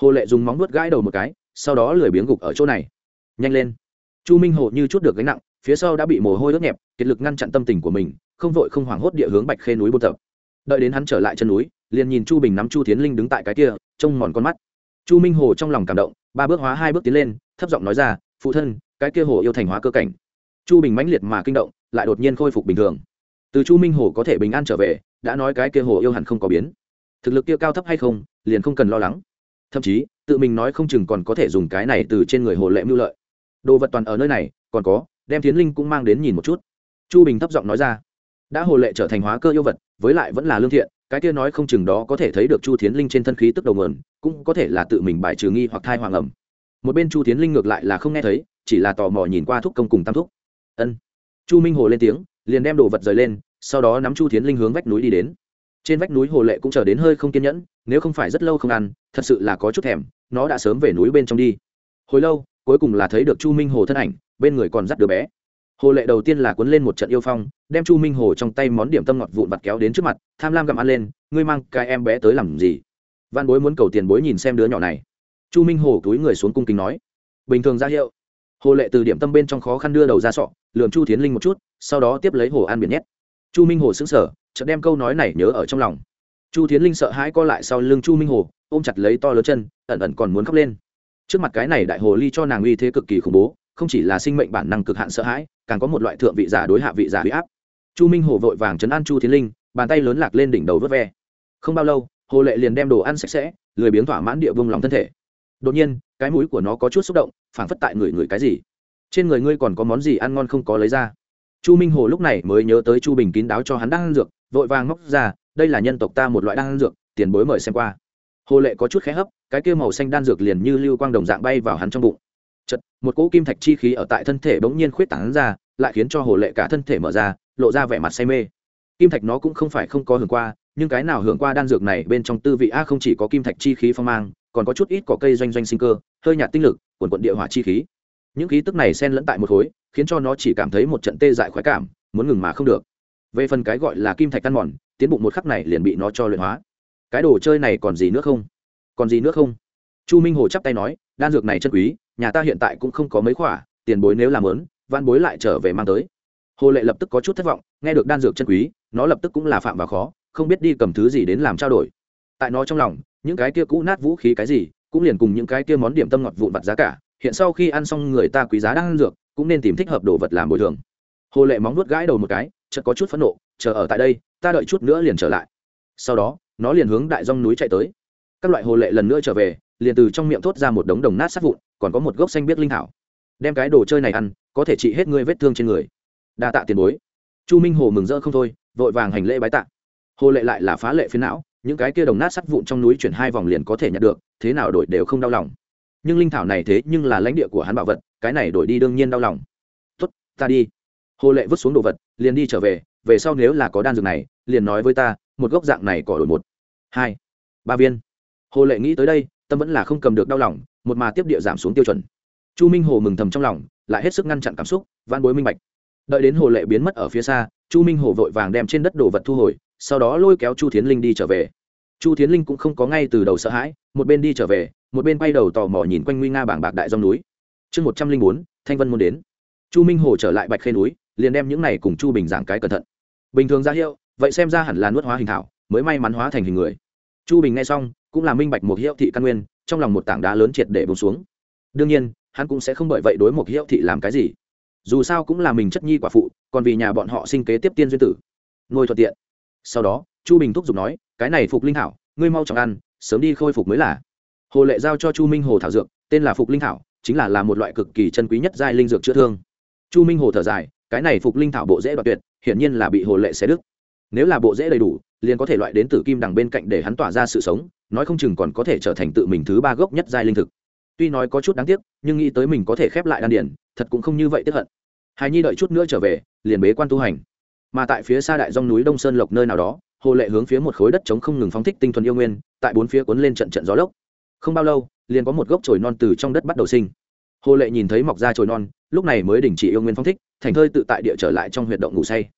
Hồ lệ dùng móng nuốt gãi đầu một cái, sau đó lười biếng gục ở chỗ này. Nhanh lên. Chu minh hồ như chút được gánh nặng, phía sau đã bị mồ hôi ướt nhẹp, kiệt lực ngăn chặn tâm tình của mình, không vội không hoảng hốt địa hướng bạch khê núi buôn tập. Đợi đến hắn trở lại chân núi, liền nhìn chu bình nắm chu tiến linh đứng tại cái kia, trông mòn con mắt. Chu minh hồ trong lòng cảm động, ba bước hóa hai bước tiến lên, thấp giọng nói ra, phụ thân cái kia hồ yêu thành hóa cơ cảnh. Chu bình mãnh liệt mà kinh động, lại đột nhiên khôi phục bình thường. Từ chu minh hồ có thể bình an trở về, đã nói cái kia hồ yêu hẳn không có biến. Thực lực kia cao thấp hay không, liền không cần lo lắng. Thậm chí, tự mình nói không chừng còn có thể dùng cái này từ trên người hồ lệ mưu lợi. Đồ vật toàn ở nơi này, còn có, đem tiến linh cũng mang đến nhìn một chút. Chu bình thấp giọng nói ra, đã hồ lệ trở thành hóa cơ yêu vật, với lại vẫn là lương thiện, cái kia nói không chừng đó có thể thấy được chu tiến linh trên thân khí tức đầu mườn cũng có thể là tự mình bài trừ nghi hoặc thai hoàng ẩm. Một bên chu tiến linh ngược lại là không nghe thấy chỉ là tò mò nhìn qua thúc công cùng tam thúc. Ân. Chu minh hồ lên tiếng, liền đem đồ vật rời lên, sau đó nắm chu thiến linh hướng vách núi đi đến. Trên vách núi hồ lệ cũng chờ đến hơi không kiên nhẫn, nếu không phải rất lâu không ăn, thật sự là có chút thèm, nó đã sớm về núi bên trong đi. Hồi lâu, cuối cùng là thấy được chu minh hồ thân ảnh, bên người còn dắt đứa bé. Hồ lệ đầu tiên là cuốn lên một trận yêu phong, đem chu minh hồ trong tay món điểm tâm ngọt vụn vặt kéo đến trước mặt, tham lam gặm ăn lên, ngươi mang cái em bé tới làm gì? Văn bối muốn cầu tiền bối nhìn xem đứa nhỏ này. Chu minh hồ túi người xuống cung kính nói, bình thường ra hiệu hồ lệ từ điểm tâm bên trong khó khăn đưa đầu ra sọ, lườm chu tiến linh một chút, sau đó tiếp lấy hồ an biển nhét. Chu minh hồ xứng sở chợt đem câu nói này nhớ ở trong lòng. Chu tiến linh sợ hãi co lại sau lưng chu minh hồ, ôm chặt lấy to lớn chân, ẩn ẩn còn muốn khóc lên. Trước mặt cái này đại hồ ly cho nàng uy thế cực kỳ khủng bố, không chỉ là sinh mệnh bản năng cực hạn sợ hãi, càng có một loại thượng vị giả đối hạ vị giả huy áp. Chu minh hồ vội vàng chấn an chu tiến linh, bàn tay lớn lạc lên đỉnh đầu vớt ve. Không bao lâu, hồ lệ liền đem đồ ăn sạch sẽ, lười biếng thỏa mãn địa vung lòng thân thể. Đột nhiên cái mũi của nó có chút xúc động, phảng phất tại người người cái gì. Trên người ngươi còn có món gì ăn ngon không có lấy ra? Chu minh hồ lúc này mới nhớ tới chu bình kín đáo cho hắn đang ăn dược, vội vàng móc ra, đây là nhân tộc ta một loại đan ăn dược, tiền bối mời xem qua. Hồ lệ có chút khé hấp, cái kia màu xanh đan dược liền như lưu quang đồng dạng bay vào hắn trong bụng. Chật một cỗ kim thạch chi khí ở tại thân thể bỗng nhiên khuyết tảng ra, lại khiến cho hồ lệ cả thân thể mở ra, lộ ra vẻ mặt say mê. Kim thạch nó cũng không phải không có hưởng qua, nhưng cái nào hưởng qua đan dược này bên trong tư vị a không chỉ có kim thạch chi khí phong mang còn có chút ít cỏ cây doanh doanh sinh cơ, hơi nhạt tinh lực, quần quận địa hỏa chi khí. Những khí tức này xen lẫn tại một khối, khiến cho nó chỉ cảm thấy một trận tê dại khoái cảm, muốn ngừng mà không được. Về phần cái gọi là kim thạch tan mòn, tiến bụng một khắc này liền bị nó cho luyện hóa. Cái đồ chơi này còn gì nữa không? Còn gì nữa không? Chu minh hồ chắp tay nói, đan dược này chân quý, nhà ta hiện tại cũng không có mấy khỏa, tiền bối nếu làm lớn van bối lại trở về mang tới. Hồ lệ lập tức có chút thất vọng, nghe được đan dược chân quý, nó lập tức cũng là phạm và khó, không biết đi cầm thứ gì đến làm trao đổi tại nó trong lòng, những cái kia cũ nát vũ khí cái gì, cũng liền cùng những cái kia món điểm tâm ngọt vụn vặt giá cả. Hiện sau khi ăn xong người ta quý giá đang ăn dược, cũng nên tìm thích hợp đồ vật làm bồi thường. Hồ lệ móng nuốt gãi đầu một cái, chợt có chút phẫn nộ, chờ ở tại đây, ta đợi chút nữa liền trở lại. Sau đó, nó liền hướng đại dông núi chạy tới. Các loại hồ lệ lần nữa trở về, liền từ trong miệng thốt ra một đống đồng nát sát vụn, còn có một gốc xanh biết linh thảo. Đem cái đồ chơi này ăn, có thể trị hết ngươi vết thương trên người. Đa tạ tiền bối. Chu minh hồ mừng rỡ không thôi, vội vàng hành lễ bái tạ. Hồ lệ lại là phá lệ phiến não những cái kia đồng nát sắt vụn trong núi chuyển hai vòng liền có thể nhận được, thế nào đổi đều không đau lòng. Nhưng linh thảo này thế nhưng là lãnh địa của hắn bảo vật, cái này đổi đi đương nhiên đau lòng. Tốt, ta đi. Hồ lệ vứt xuống đồ vật, liền đi trở về về sau nếu là có đan dược này, liền nói với ta, một gốc dạng này cỏ đổi một, hai, ba viên. Hồ lệ nghĩ tới đây, tâm vẫn là không cầm được đau lòng, một mà tiếp địa giảm xuống tiêu chuẩn. Chu minh hồ mừng thầm trong lòng, lại hết sức ngăn chặn cảm xúc van bối minh bạch. Đợi đến hồ lệ biến mất ở phía xa, chu minh hồ vội vàng đem trên đất đồ vật thu hồi sau đó lôi kéo chu thiến linh đi trở về. Chu thiến linh cũng không có ngay từ đầu sợ hãi, một bên đi trở về, một bên quay đầu tò mò nhìn quanh nguy nga bảng bạc đại dòng núi. Chương một trăm linh bốn, thanh vân muốn đến. Chu minh hồ trở lại bạch khê núi, liền đem những này cùng chu bình giảng cái cẩn thận. Bình thường ra hiệu, vậy xem ra hẳn là nuốt hóa hình thảo, mới may mắn hóa thành hình người. Chu bình nghe xong, cũng là minh bạch một hiệu thị căn nguyên, trong lòng một tảng đá lớn triệt để bông xuống. Đương nhiên, hắn cũng sẽ không bởi vậy đối một hiệu thị làm cái gì. Dù sao cũng là mình chất nhi quả phụ, còn vì nhà bọn họ sinh kế tiếp tiên duyên tử. Ngồi thuận tiện sau đó, chu bình thúc giục nói, cái này phục linh thảo, ngươi mau chóng ăn, sớm đi khôi phục mới là. Hồ lệ giao cho chu minh hồ thảo dược, tên là phục linh thảo, chính là là một loại cực kỳ chân quý nhất giai linh dược chữa thương. Chu minh hồ thở dài, cái này phục linh thảo bộ dễ đoạt tuyệt, hiển nhiên là bị hồ lệ xé đứt. Nếu là bộ dễ đầy đủ, liền có thể loại đến tử kim đằng bên cạnh để hắn tỏa ra sự sống, nói không chừng còn có thể trở thành tự mình thứ ba gốc nhất giai linh thực. Tuy nói có chút đáng tiếc, nhưng nghĩ tới mình có thể khép lại đan điển thật cũng không như vậy tiếp hận. Hài nhi đợi chút nữa trở về, liền bế quan tu hành mà tại phía xa đại dông núi đông sơn lộc nơi nào đó, hồ lệ hướng phía một khối đất trống không ngừng phóng thích tinh thuần yêu nguyên, tại bốn phía cuốn lên trận trận gió lốc. Không bao lâu, liền có một gốc chồi non từ trong đất bắt đầu sinh. Hồ lệ nhìn thấy mọc ra chồi non, lúc này mới đình chỉ yêu nguyên phóng thích, thành thơi tự tại địa trở lại trong huyệt động ngủ say.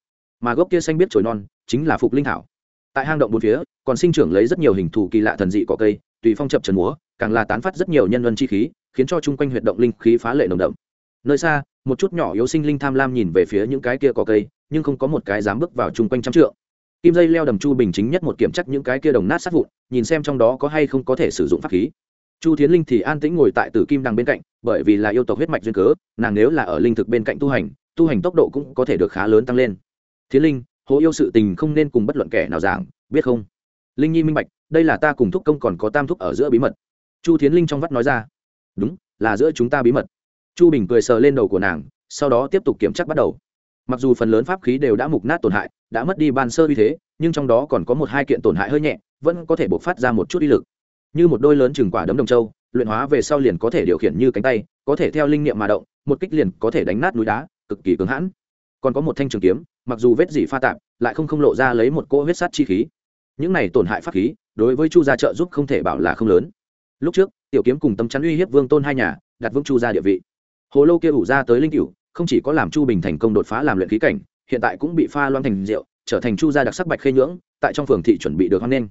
Mà gốc kia xanh biết chồi non, chính là phục linh thảo. Tại hang động bốn phía, còn sinh trưởng lấy rất nhiều hình thù kỳ lạ thần dị cỏ cây, tùy phong chập trần múa, càng là tán phát rất nhiều nhân vân chi khí, khiến cho chung quanh huyệt động linh khí phá lệ nồng đậm nơi xa, một chút nhỏ yếu sinh linh tham lam nhìn về phía những cái kia có cây, nhưng không có một cái dám bước vào chung quanh trăm trượng. Kim dây leo đầm chu bình chính nhất một kiểm chắc những cái kia đồng nát sát vụn, nhìn xem trong đó có hay không có thể sử dụng pháp khí. Chu thiến linh thì an tĩnh ngồi tại tử kim đằng bên cạnh, bởi vì là yêu tộc huyết mạch duyên cớ, nàng nếu là ở linh thực bên cạnh tu hành tu hành tốc độ cũng có thể được khá lớn tăng lên. Thiến linh hồ yêu sự tình không nên cùng bất luận kẻ nào giảng, biết không? Linh nhi minh bạch, đây là ta cùng thúc công còn có tam thúc ở giữa bí mật. Chu thiến linh trong vắt nói ra, đúng, là giữa chúng ta bí mật chu bình cười sờ lên đầu của nàng, sau đó tiếp tục kiểm tra bắt đầu. Mặc dù phần lớn pháp khí đều đã mục nát tổn hại, đã mất đi ban sơ uy thế, nhưng trong đó còn có một hai kiện tổn hại hơi nhẹ, vẫn có thể bộc phát ra một chút uy lực. Như một đôi lớn chừng quả đấm đồng châu, luyện hóa về sau liền có thể điều khiển như cánh tay, có thể theo linh niệm mà động, một kích liền có thể đánh nát núi đá, cực kỳ cứng hãn. Còn có một thanh trường kiếm, mặc dù vết dỉ pha tạp, lại không không lộ ra lấy một cỗ huyết sát chi khí. Những này tổn hại pháp khí, đối với chu gia trợ giúp không thể bảo là không lớn. Lúc trước, tiểu kiếm cùng tâm chắn uy hiếp vương tôn hai nhà, đặt vững chu gia địa vị hồ lô kia ủ ra tới linh cựu không chỉ có làm chu bình thành công đột phá làm luyện khí cảnh, hiện tại cũng bị pha loan thành rượu, trở thành chu gia đặc sắc bạch khê nhưỡng, tại trong phường thị chuẩn bị được hoan nghênh.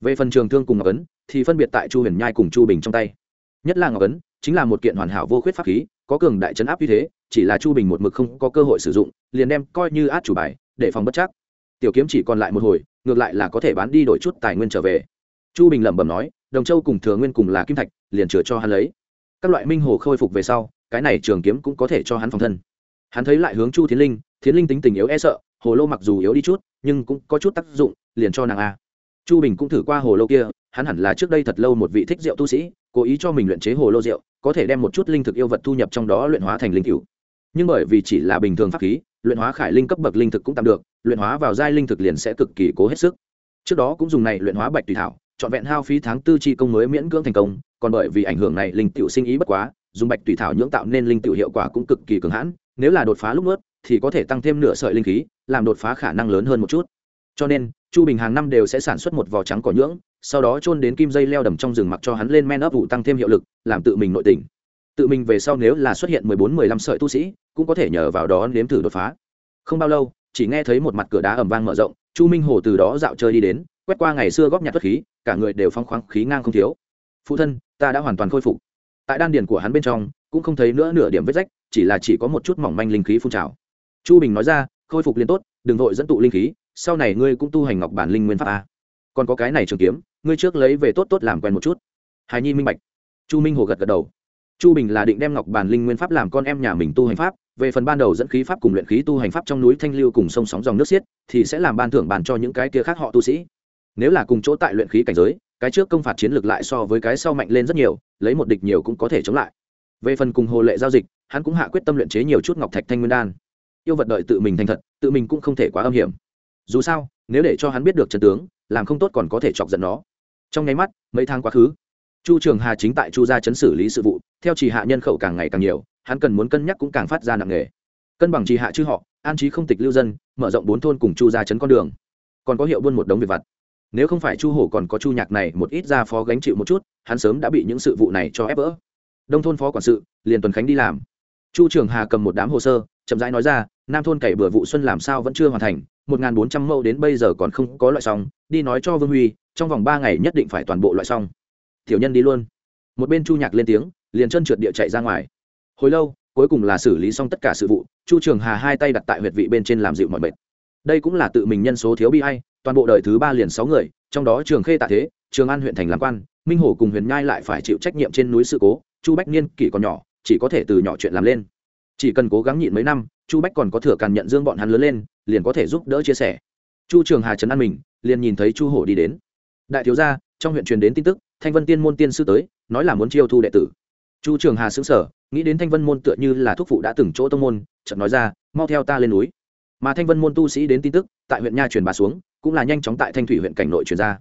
Về phần trường thương cùng ngọc ấn, thì phân biệt tại chu huyền nhai cùng chu bình trong tay. Nhất là ngọc ấn, chính là một kiện hoàn hảo vô khuyết pháp khí, có cường đại chấn áp như thế, chỉ là chu bình một mực không có cơ hội sử dụng, liền đem coi như át chủ bài, để phòng bất chắc. Tiểu kiếm chỉ còn lại một hồi, ngược lại là có thể bán đi đổi chút tài nguyên trở về. Chu bình lẩm bẩm nói, đồng châu cùng thừa nguyên cùng là kim thạch, liền chừa cho hắn lấy. Các loại minh hồ khôi phục về sau cái này trường kiếm cũng có thể cho hắn phòng thân. Hắn thấy lại hướng chu thiến linh thiến linh tính tình yếu e sợ, hồ lô mặc dù yếu đi chút, nhưng cũng có chút tác dụng, liền cho nàng a. Chu bình cũng thử qua hồ lô kia, hắn hẳn là trước đây thật lâu một vị thích rượu tu sĩ, cố ý cho mình luyện chế hồ lô rượu, có thể đem một chút linh thực yêu vật thu nhập trong đó luyện hóa thành linh cựu nhưng bởi vì chỉ là bình thường pháp khí, luyện hóa khải linh cấp bậc linh thực cũng tạm được, luyện hóa vào giai linh thực liền sẽ cực kỳ cố hết sức. Trước đó cũng dùng này luyện hóa bạch tùy thảo, trọn vẹn hao phí tháng tư chi công mới miễn cưỡng thành công, còn bởi vì ảnh hưởng này linh tiểu sinh ý bất quá dùng bạch tùy thảo nhưỡng tạo nên linh tiểu hiệu quả cũng cực kỳ cường hãn, nếu là đột phá lúc nuốt, thì có thể tăng thêm nửa sợi linh khí, làm đột phá khả năng lớn hơn một chút. Cho nên, chu bình hàng năm đều sẽ sản xuất một vỏ trắng cỏ nhưỡng, sau đó trôn đến kim dây leo đầm trong rừng mặc cho hắn lên men ấp vụ tăng thêm hiệu lực, làm tự mình nội tình. Tự mình về sau nếu là xuất hiện mười bốn, mười lăm sợi tu sĩ, cũng có thể nhờ vào đó nếm thử đột phá. Không bao lâu, chỉ nghe thấy một mặt cửa đá ẩm vang mở rộng, chu minh hồ từ đó dạo chơi đi đến, quét qua ngày xưa góp nhặt thuật khí, cả người đều phong khoáng, khí ngang không thiếu. Phụ thân, ta đã hoàn toàn khôi phục tại đan điền của hắn bên trong, cũng không thấy nữa nửa điểm vết rách, chỉ là chỉ có một chút mỏng manh linh khí phun trào. Chu bình nói ra, khôi phục liền tốt, đừng vội dẫn tụ linh khí, sau này ngươi cũng tu hành ngọc bản linh nguyên pháp a. Còn có cái này trường kiếm, ngươi trước lấy về tốt tốt làm quen một chút. Hài nhi minh bạch. Chu minh hồ gật gật đầu. Chu bình là định đem ngọc bản linh nguyên pháp làm con em nhà mình tu hành pháp, về phần ban đầu dẫn khí pháp cùng luyện khí tu hành pháp trong núi thanh lưu cùng sông sóng dòng nước xiết, thì sẽ làm ban thưởng bàn cho những cái kia khác họ tu sĩ. Nếu là cùng chỗ tại luyện khí cảnh giới cái trước công phạt chiến lược lại so với cái sau mạnh lên rất nhiều, lấy một địch nhiều cũng có thể chống lại. Về phần cùng hồ lệ giao dịch, hắn cũng hạ quyết tâm luyện chế nhiều chút ngọc thạch thanh nguyên đan. Yêu vật đợi tự mình thành thật, tự mình cũng không thể quá âm hiểm. Dù sao, nếu để cho hắn biết được trận tướng, làm không tốt còn có thể chọc giận nó. Trong nháy mắt, mấy tháng quá khứ, chu trường hà chính tại chu gia chấn xử lý sự vụ, theo chỉ hạ nhân khẩu càng ngày càng nhiều, hắn cần muốn cân nhắc cũng càng phát ra nặng nề. Cân bằng chỉ hạ chư họ, an trí không tịch lưu dân, mở rộng bốn thôn cùng chu gia chấn con đường. Còn có hiệu buôn một đống việc vặt nếu không phải chu hổ còn có chu nhạc này, một ít ra phó gánh chịu một chút, hắn sớm đã bị những sự vụ này cho ép vỡ. Đông thôn phó quản sự, liền tuần khánh đi làm. Chu trường hà cầm một đám hồ sơ, chậm rãi nói ra, nam thôn cày bừa vụ xuân làm sao vẫn chưa hoàn thành, một bốn trăm mẫu đến bây giờ còn không có loại xong, đi nói cho vương huy, trong vòng ba ngày nhất định phải toàn bộ loại xong. Tiểu nhân đi luôn. Một bên chu nhạc lên tiếng, liền chân trượt địa chạy ra ngoài. Hồi lâu, cuối cùng là xử lý xong tất cả sự vụ, chu trường hà hai tay đặt tại huyệt vị bên trên làm dịu mọi mệt đây cũng là tự mình nhân số thiếu bi hay toàn bộ đời thứ ba liền sáu người, trong đó trường khê tạ thế, trường an huyện thành làm quan, minh hồ cùng huyền nhai lại phải chịu trách nhiệm trên núi sự cố, chu bách niên kỷ còn nhỏ, chỉ có thể từ nhỏ chuyện làm lên. Chỉ cần cố gắng nhịn mấy năm, chu bách còn có thừa càn nhận dương bọn hắn lớn lên, liền có thể giúp đỡ chia sẻ. Chu trường hà trấn an mình, liền nhìn thấy chu hổ đi đến. Đại thiếu gia, trong huyện truyền đến tin tức, thanh vân tiên môn tiên sư tới, nói là muốn chiêu thu đệ tử. Chu trường hà xứng sở nghĩ đến thanh vân môn tựa như là thúc phụ đã từng chỗ tông môn, chợt nói ra, mau theo ta lên núi mà thanh vân môn tu sĩ đến tin tức tại huyện nha truyền bà xuống cũng là nhanh chóng tại thanh thủy huyện cảnh nội truyền ra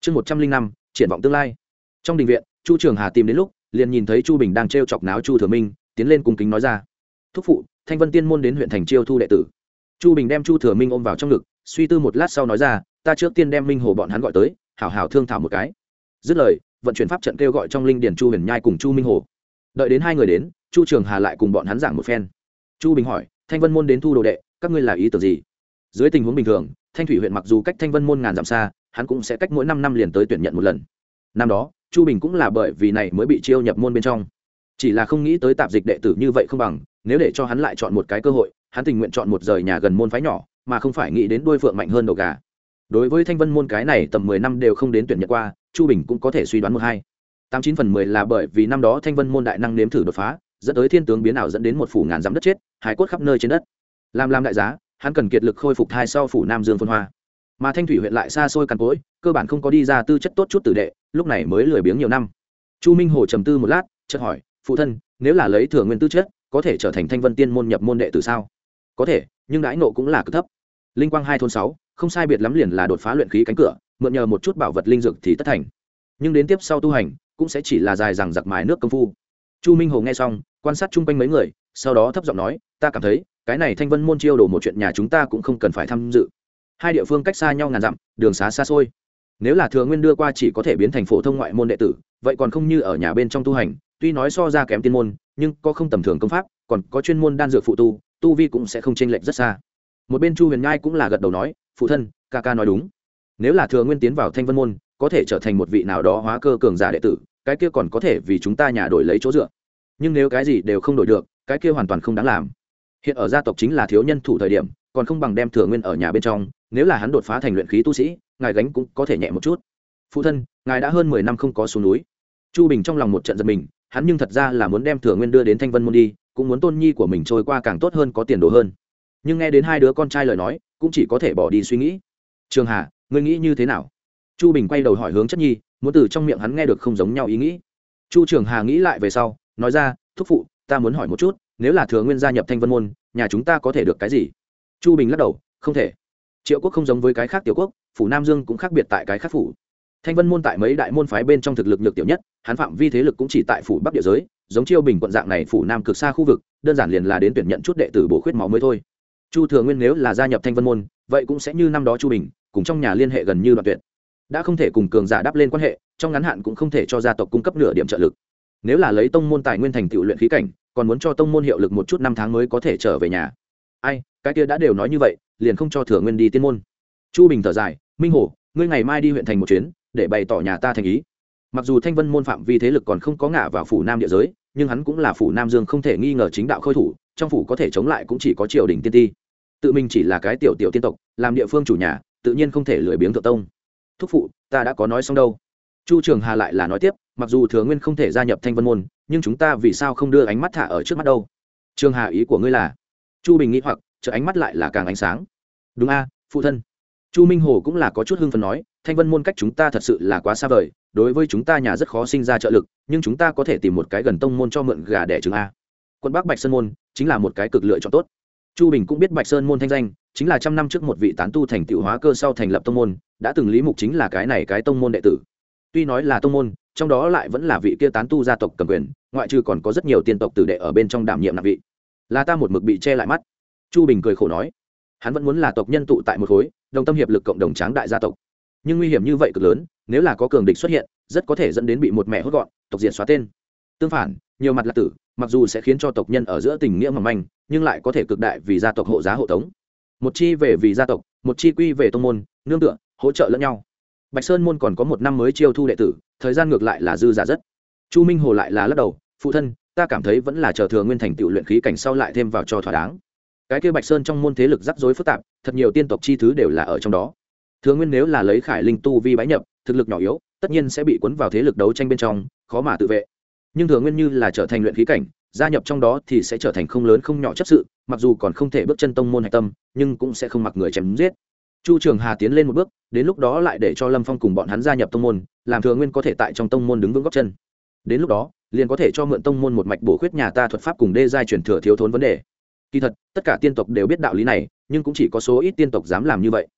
chương một trăm linh năm triển vọng tương lai trong đình viện chu trường hà tìm đến lúc liền nhìn thấy chu bình đang t r e o chọc náo chu thừa minh tiến lên cung kính nói ra thúc phụ thanh vân tiên môn đến huyện thành chiêu thu đệ tử chu bình đem chu thừa minh ôm vào trong ngực suy tư một lát sau nói ra ta trước tiên đem minh hồ bọn hắn gọi tới hảo hảo thương thảo một cái dứt lời vận chuyển pháp trận kêu gọi trong linh điển chu huyền nhai cùng chu minh hồ đợi đến hai người đến chu trường hà lại cùng bọn hắn giảng một phen chu bình hỏi thanh vân môn đến thu đồ đệ các ngươi là ý tưởng gì? Dưới tình huống bình thường, thanh thủy huyện mặc dù cách thanh vân môn ngàn dặm xa, hắn cũng sẽ cách mỗi năm năm liền tới tuyển nhận một lần. Năm đó, chu bình cũng là bởi vì này mới bị chiêu nhập môn bên trong. Chỉ là không nghĩ tới tạp dịch đệ tử như vậy không bằng, nếu để cho hắn lại chọn một cái cơ hội, hắn tình nguyện chọn một rời nhà gần môn phái nhỏ, mà không phải nghĩ đến đôi phượng mạnh hơn đầu gà. Đối với thanh vân môn cái này tầm mười năm đều không đến tuyển nhận qua, chu bình cũng có thể suy đoán một hai. Tám chín phần mười là bởi vì năm đó thanh vân môn đại năng nếm thử đột phá, dẫn tới thiên tướng biến ảo dẫn đến một phủ ngàn dặm đất chết hải cốt khắp nơi trên đất làm làm đại giá, hắn cần kiệt lực khôi phục thai sau phủ nam dương phân hoa. Mà thanh thủy huyện lại xa xôi cằn cỗi, cơ bản không có đi ra tư chất tốt chút tử đệ, lúc này mới lười biếng nhiều năm. Chu minh hồ trầm tư một lát, chợt hỏi, phụ thân, nếu là lấy thừa nguyên tư chất, có thể trở thành thanh vân tiên môn nhập môn đệ từ sao? Có thể, nhưng đãi nộ cũng là cực thấp. Linh quang hai thôn sáu, không sai biệt lắm liền là đột phá luyện khí cánh cửa, mượn nhờ một chút bảo vật linh dược thì tất thành. Nhưng đến tiếp sau tu hành, cũng sẽ chỉ là dài rằng giặc mài nước công phu. Chu minh hồ nghe xong, quan sát chung quanh mấy người, sau đó thấp giọng nói, ta cảm thấy cái này thanh vân môn chiêu đồ một chuyện nhà chúng ta cũng không cần phải tham dự. Hai địa phương cách xa nhau ngàn dặm, đường xá xa xôi. Nếu là thừa nguyên đưa qua chỉ có thể biến thành phổ thông ngoại môn đệ tử, vậy còn không như ở nhà bên trong tu hành, tuy nói so ra kém tiên môn, nhưng có không tầm thường công pháp, còn có chuyên môn đan dược phụ tu tu vi cũng sẽ không chênh lệch rất xa. Một bên chu huyền nhai cũng là gật đầu nói, phụ thân, ca ca nói đúng. Nếu là thừa nguyên tiến vào thanh vân môn, có thể trở thành một vị nào đó hóa cơ cường giả đệ tử, cái kia còn có thể vì chúng ta nhà đổi lấy chỗ dựa. Nhưng nếu cái gì đều không đổi được, cái kia hoàn toàn không đáng làm hiện ở gia tộc chính là thiếu nhân thủ thời điểm, còn không bằng đem thừa nguyên ở nhà bên trong, nếu là hắn đột phá thành luyện khí tu sĩ, ngài gánh cũng có thể nhẹ một chút. Phụ thân, ngài đã hơn mười năm không có xuống núi. Chu bình trong lòng một trận giật mình, hắn nhưng thật ra là muốn đem thừa nguyên đưa đến thanh vân môn đi, cũng muốn tôn nhi của mình trôi qua càng tốt hơn có tiền đồ hơn. Nhưng nghe đến hai đứa con trai lời nói, cũng chỉ có thể bỏ đi suy nghĩ. Trường hà, ngươi nghĩ như thế nào? Chu bình quay đầu hỏi hướng chất nhi, muốn từ trong miệng hắn nghe được không giống nhau ý nghĩ. Chu trường hà nghĩ lại về sau, nói ra, thúc phụ, ta muốn hỏi một chút nếu là thừa nguyên gia nhập thanh vân môn, nhà chúng ta có thể được cái gì? Chu bình lắc đầu, không thể. Triệu quốc không giống với cái khác tiểu quốc, phủ nam dương cũng khác biệt tại cái khác phủ. Thanh vân môn tại mấy đại môn phái bên trong thực lực nhược tiểu nhất, hắn phạm vi thế lực cũng chỉ tại phủ bắc địa giới, giống chiêu bình quận dạng này phủ nam cực xa khu vực, đơn giản liền là đến tuyển nhận chút đệ tử bổ khuyết máu mới thôi. Chu thừa nguyên nếu là gia nhập thanh vân môn, vậy cũng sẽ như năm đó chu bình, cùng trong nhà liên hệ gần như đoạn tuyệt. Đã không thể cùng cường giả đáp lên quan hệ, trong ngắn hạn cũng không thể cho gia tộc cung cấp nửa điểm trợ lực. Nếu là lấy tông môn tài nguyên thành tựu luyện khí cảnh còn muốn cho tông môn hiệu lực một chút năm tháng mới có thể trở về nhà. Ai, cái kia đã đều nói như vậy, liền không cho thừa nguyên đi tiên môn. Chu bình thở dài, minh hổ, ngươi ngày mai đi huyện thành một chuyến, để bày tỏ nhà ta thành ý. Mặc dù thanh vân môn phạm vi thế lực còn không có ngả vào phủ nam địa giới, nhưng hắn cũng là phủ nam dương không thể nghi ngờ chính đạo khôi thủ, trong phủ có thể chống lại cũng chỉ có triều đình tiên ti. Tự mình chỉ là cái tiểu tiểu tiên tộc, làm địa phương chủ nhà, tự nhiên không thể lười biếng thượng tông. Thúc phụ, ta đã có nói xong đâu chu trường hà lại là nói tiếp, mặc dù thừa nguyên không thể gia nhập thanh vân môn, nhưng chúng ta vì sao không đưa ánh mắt thả ở trước mắt đâu? Trường hà ý của ngươi là? Chu bình nghĩ hoặc chợ ánh mắt lại là càng ánh sáng. Đúng a, phụ thân. Chu minh hồ cũng là có chút hưng phần nói, thanh vân môn cách chúng ta thật sự là quá xa vời, đối với chúng ta nhà rất khó sinh ra trợ lực, nhưng chúng ta có thể tìm một cái gần tông môn cho mượn gà đẻ trứng a. Quân bắc bạch sơn môn chính là một cái cực lựa chọn tốt. Chu bình cũng biết bạch sơn môn thanh danh, chính là trăm năm trước một vị tán tu thành tựu hóa cơ sau thành lập tông môn, đã từng lý mục chính là cái này cái tông môn đệ tử tuy nói là tông môn, trong đó lại vẫn là vị kia tán tu gia tộc cầm quyền, ngoại trừ còn có rất nhiều tiên tộc tử đệ ở bên trong đảm nhiệm nạp vị. Là ta một mực bị che lại mắt. Chu bình cười khổ nói. Hắn vẫn muốn là tộc nhân tụ tại một khối, đồng tâm hiệp lực cộng đồng tráng đại gia tộc. Nhưng nguy hiểm như vậy cực lớn, nếu là có cường địch xuất hiện, rất có thể dẫn đến bị một mẹ hốt gọn, tộc diện xóa tên. Tương phản, nhiều mặt là tử, mặc dù sẽ khiến cho tộc nhân ở giữa tình nghĩa mỏng manh, nhưng lại có thể cực đại vì gia tộc hộ giá hộ tống. Một chi về vì gia tộc, một chi quy về tông môn, nương tựa, hỗ trợ lẫn nhau bạch sơn môn còn có một năm mới chiêu thu đệ tử, thời gian ngược lại là dư giả rất. Chu minh hồ lại là lắc đầu, phụ thân, ta cảm thấy vẫn là chờ thừa nguyên thành tựu luyện khí cảnh sau lại thêm vào cho thỏa đáng. Cái kia bạch sơn trong môn thế lực rắc rối phức tạp, thật nhiều tiên tộc chi thứ đều là ở trong đó. Thừa nguyên nếu là lấy khải linh tu vi bái nhập, thực lực nhỏ yếu, tất nhiên sẽ bị cuốn vào thế lực đấu tranh bên trong, khó mà tự vệ. Nhưng thừa nguyên như là trở thành luyện khí cảnh, gia nhập trong đó thì sẽ trở thành không lớn không nhỏ chấp sự, mặc dù còn không thể bước chân tông môn hạch tâm, nhưng cũng sẽ không mặc người chém giết chu trường hà tiến lên một bước, đến lúc đó lại để cho lâm phong cùng bọn hắn gia nhập tông môn, làm thừa nguyên có thể tại trong tông môn đứng vững góc chân. Đến lúc đó, liền có thể cho mượn tông môn một mạch bổ khuyết nhà ta thuật pháp cùng đê giai truyền thừa thiếu thốn vấn đề. Kỳ thật, tất cả tiên tộc đều biết đạo lý này, nhưng cũng chỉ có số ít tiên tộc dám làm như vậy.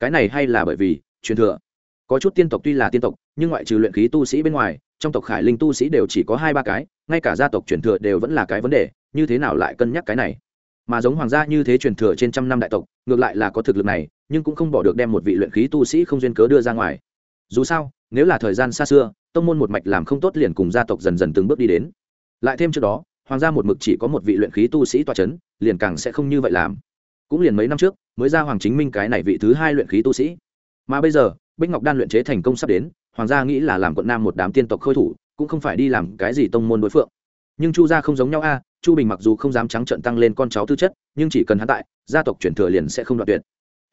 Cái này hay là bởi vì, truyền thừa. Có chút tiên tộc tuy là tiên tộc, nhưng ngoại trừ luyện khí tu sĩ bên ngoài, trong tộc khải linh tu sĩ đều chỉ có hai ba cái, ngay cả gia tộc truyền thừa đều vẫn là cái vấn đề, như thế nào lại cân nhắc cái này? Mà giống hoàng gia như thế truyền thừa trên trăm năm đại tộc, ngược lại là có thực lực này, nhưng cũng không bỏ được đem một vị luyện khí tu sĩ không duyên cớ đưa ra ngoài. Dù sao, nếu là thời gian xa xưa, tông môn một mạch làm không tốt liền cùng gia tộc dần dần từng bước đi đến. Lại thêm trước đó, hoàng gia một mực chỉ có một vị luyện khí tu sĩ toa c h ấ n liền càng sẽ không như vậy làm. Cũng liền mấy năm trước, mới ra hoàng chính minh cái này vị thứ hai luyện khí tu sĩ. Mà bây giờ, bích ngọc đan luyện chế thành công sắp đến, hoàng gia nghĩ là làm quận nam một đám tiên tộc khôi thủ, cũng không phải đi làm cái gì tông môn đối phượng. Nhưng chu gia không giống nhau a chu bình mặc dù không dám trắng trận tăng lên con cháu tư chất, nhưng chỉ cần hắn tại, gia tộc truyền thừa liền sẽ không đoạt tuyệt.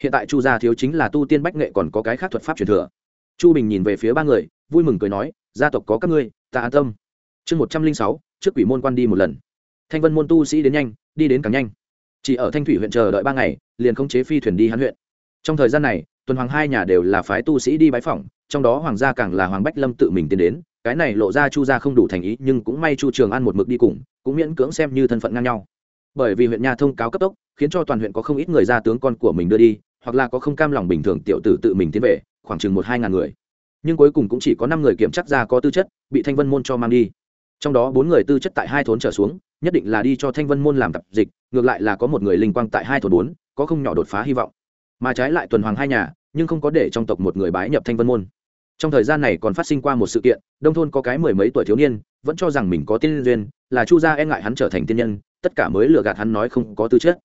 Hiện tại chu gia thiếu chính là tu tiên bách nghệ còn có cái khác thuật pháp truyền thừa. Chu bình nhìn về phía ba người, vui mừng cười nói, gia tộc có các ngươi, ta an tâm. Chương một trăm linh sáu, trước quỷ môn quan đi một lần. Thanh vân môn tu sĩ đến nhanh, đi đến càng nhanh. Chỉ ở thanh thủy huyện chờ đợi ba ngày, liền không chế phi thuyền đi hắn huyện. Trong thời gian này tuần hoàng hai nhà đều là phái tu sĩ đi bái phỏng, trong đó hoàng gia càng là hoàng bách lâm tự mình tiến đến, cái này lộ ra chu gia không đủ thành ý, nhưng cũng may chu trường an một mực đi cùng, cũng miễn cưỡng xem như thân phận ngang nhau. Bởi vì huyện nha thông cáo cấp tốc, khiến cho toàn huyện có không ít người ra tướng con của mình đưa đi, hoặc là có không cam lòng bình thường tiểu tử tự mình tiến về, khoảng chừng một hai ngàn người. Nhưng cuối cùng cũng chỉ có năm người kiểm chắc ra có tư chất, bị thanh vân môn cho mang đi. Trong đó bốn người tư chất tại hai thốn trở xuống, nhất định là đi cho thanh vân môn làm tập dịch, ngược lại là có một người linh quang tại hai thốn bốn, có không nhỏ đột phá hy vọng mà trái lại tuần hoàng hai nhà, nhưng không có để trong tộc một người bái nhập thanh vân môn. Trong thời gian này còn phát sinh qua một sự kiện, đông thôn có cái mười mấy tuổi thiếu niên, vẫn cho rằng mình có tiên duyên, là chu gia e ngại hắn trở thành tiên nhân, tất cả mới lừa gạt hắn nói không có tư chất.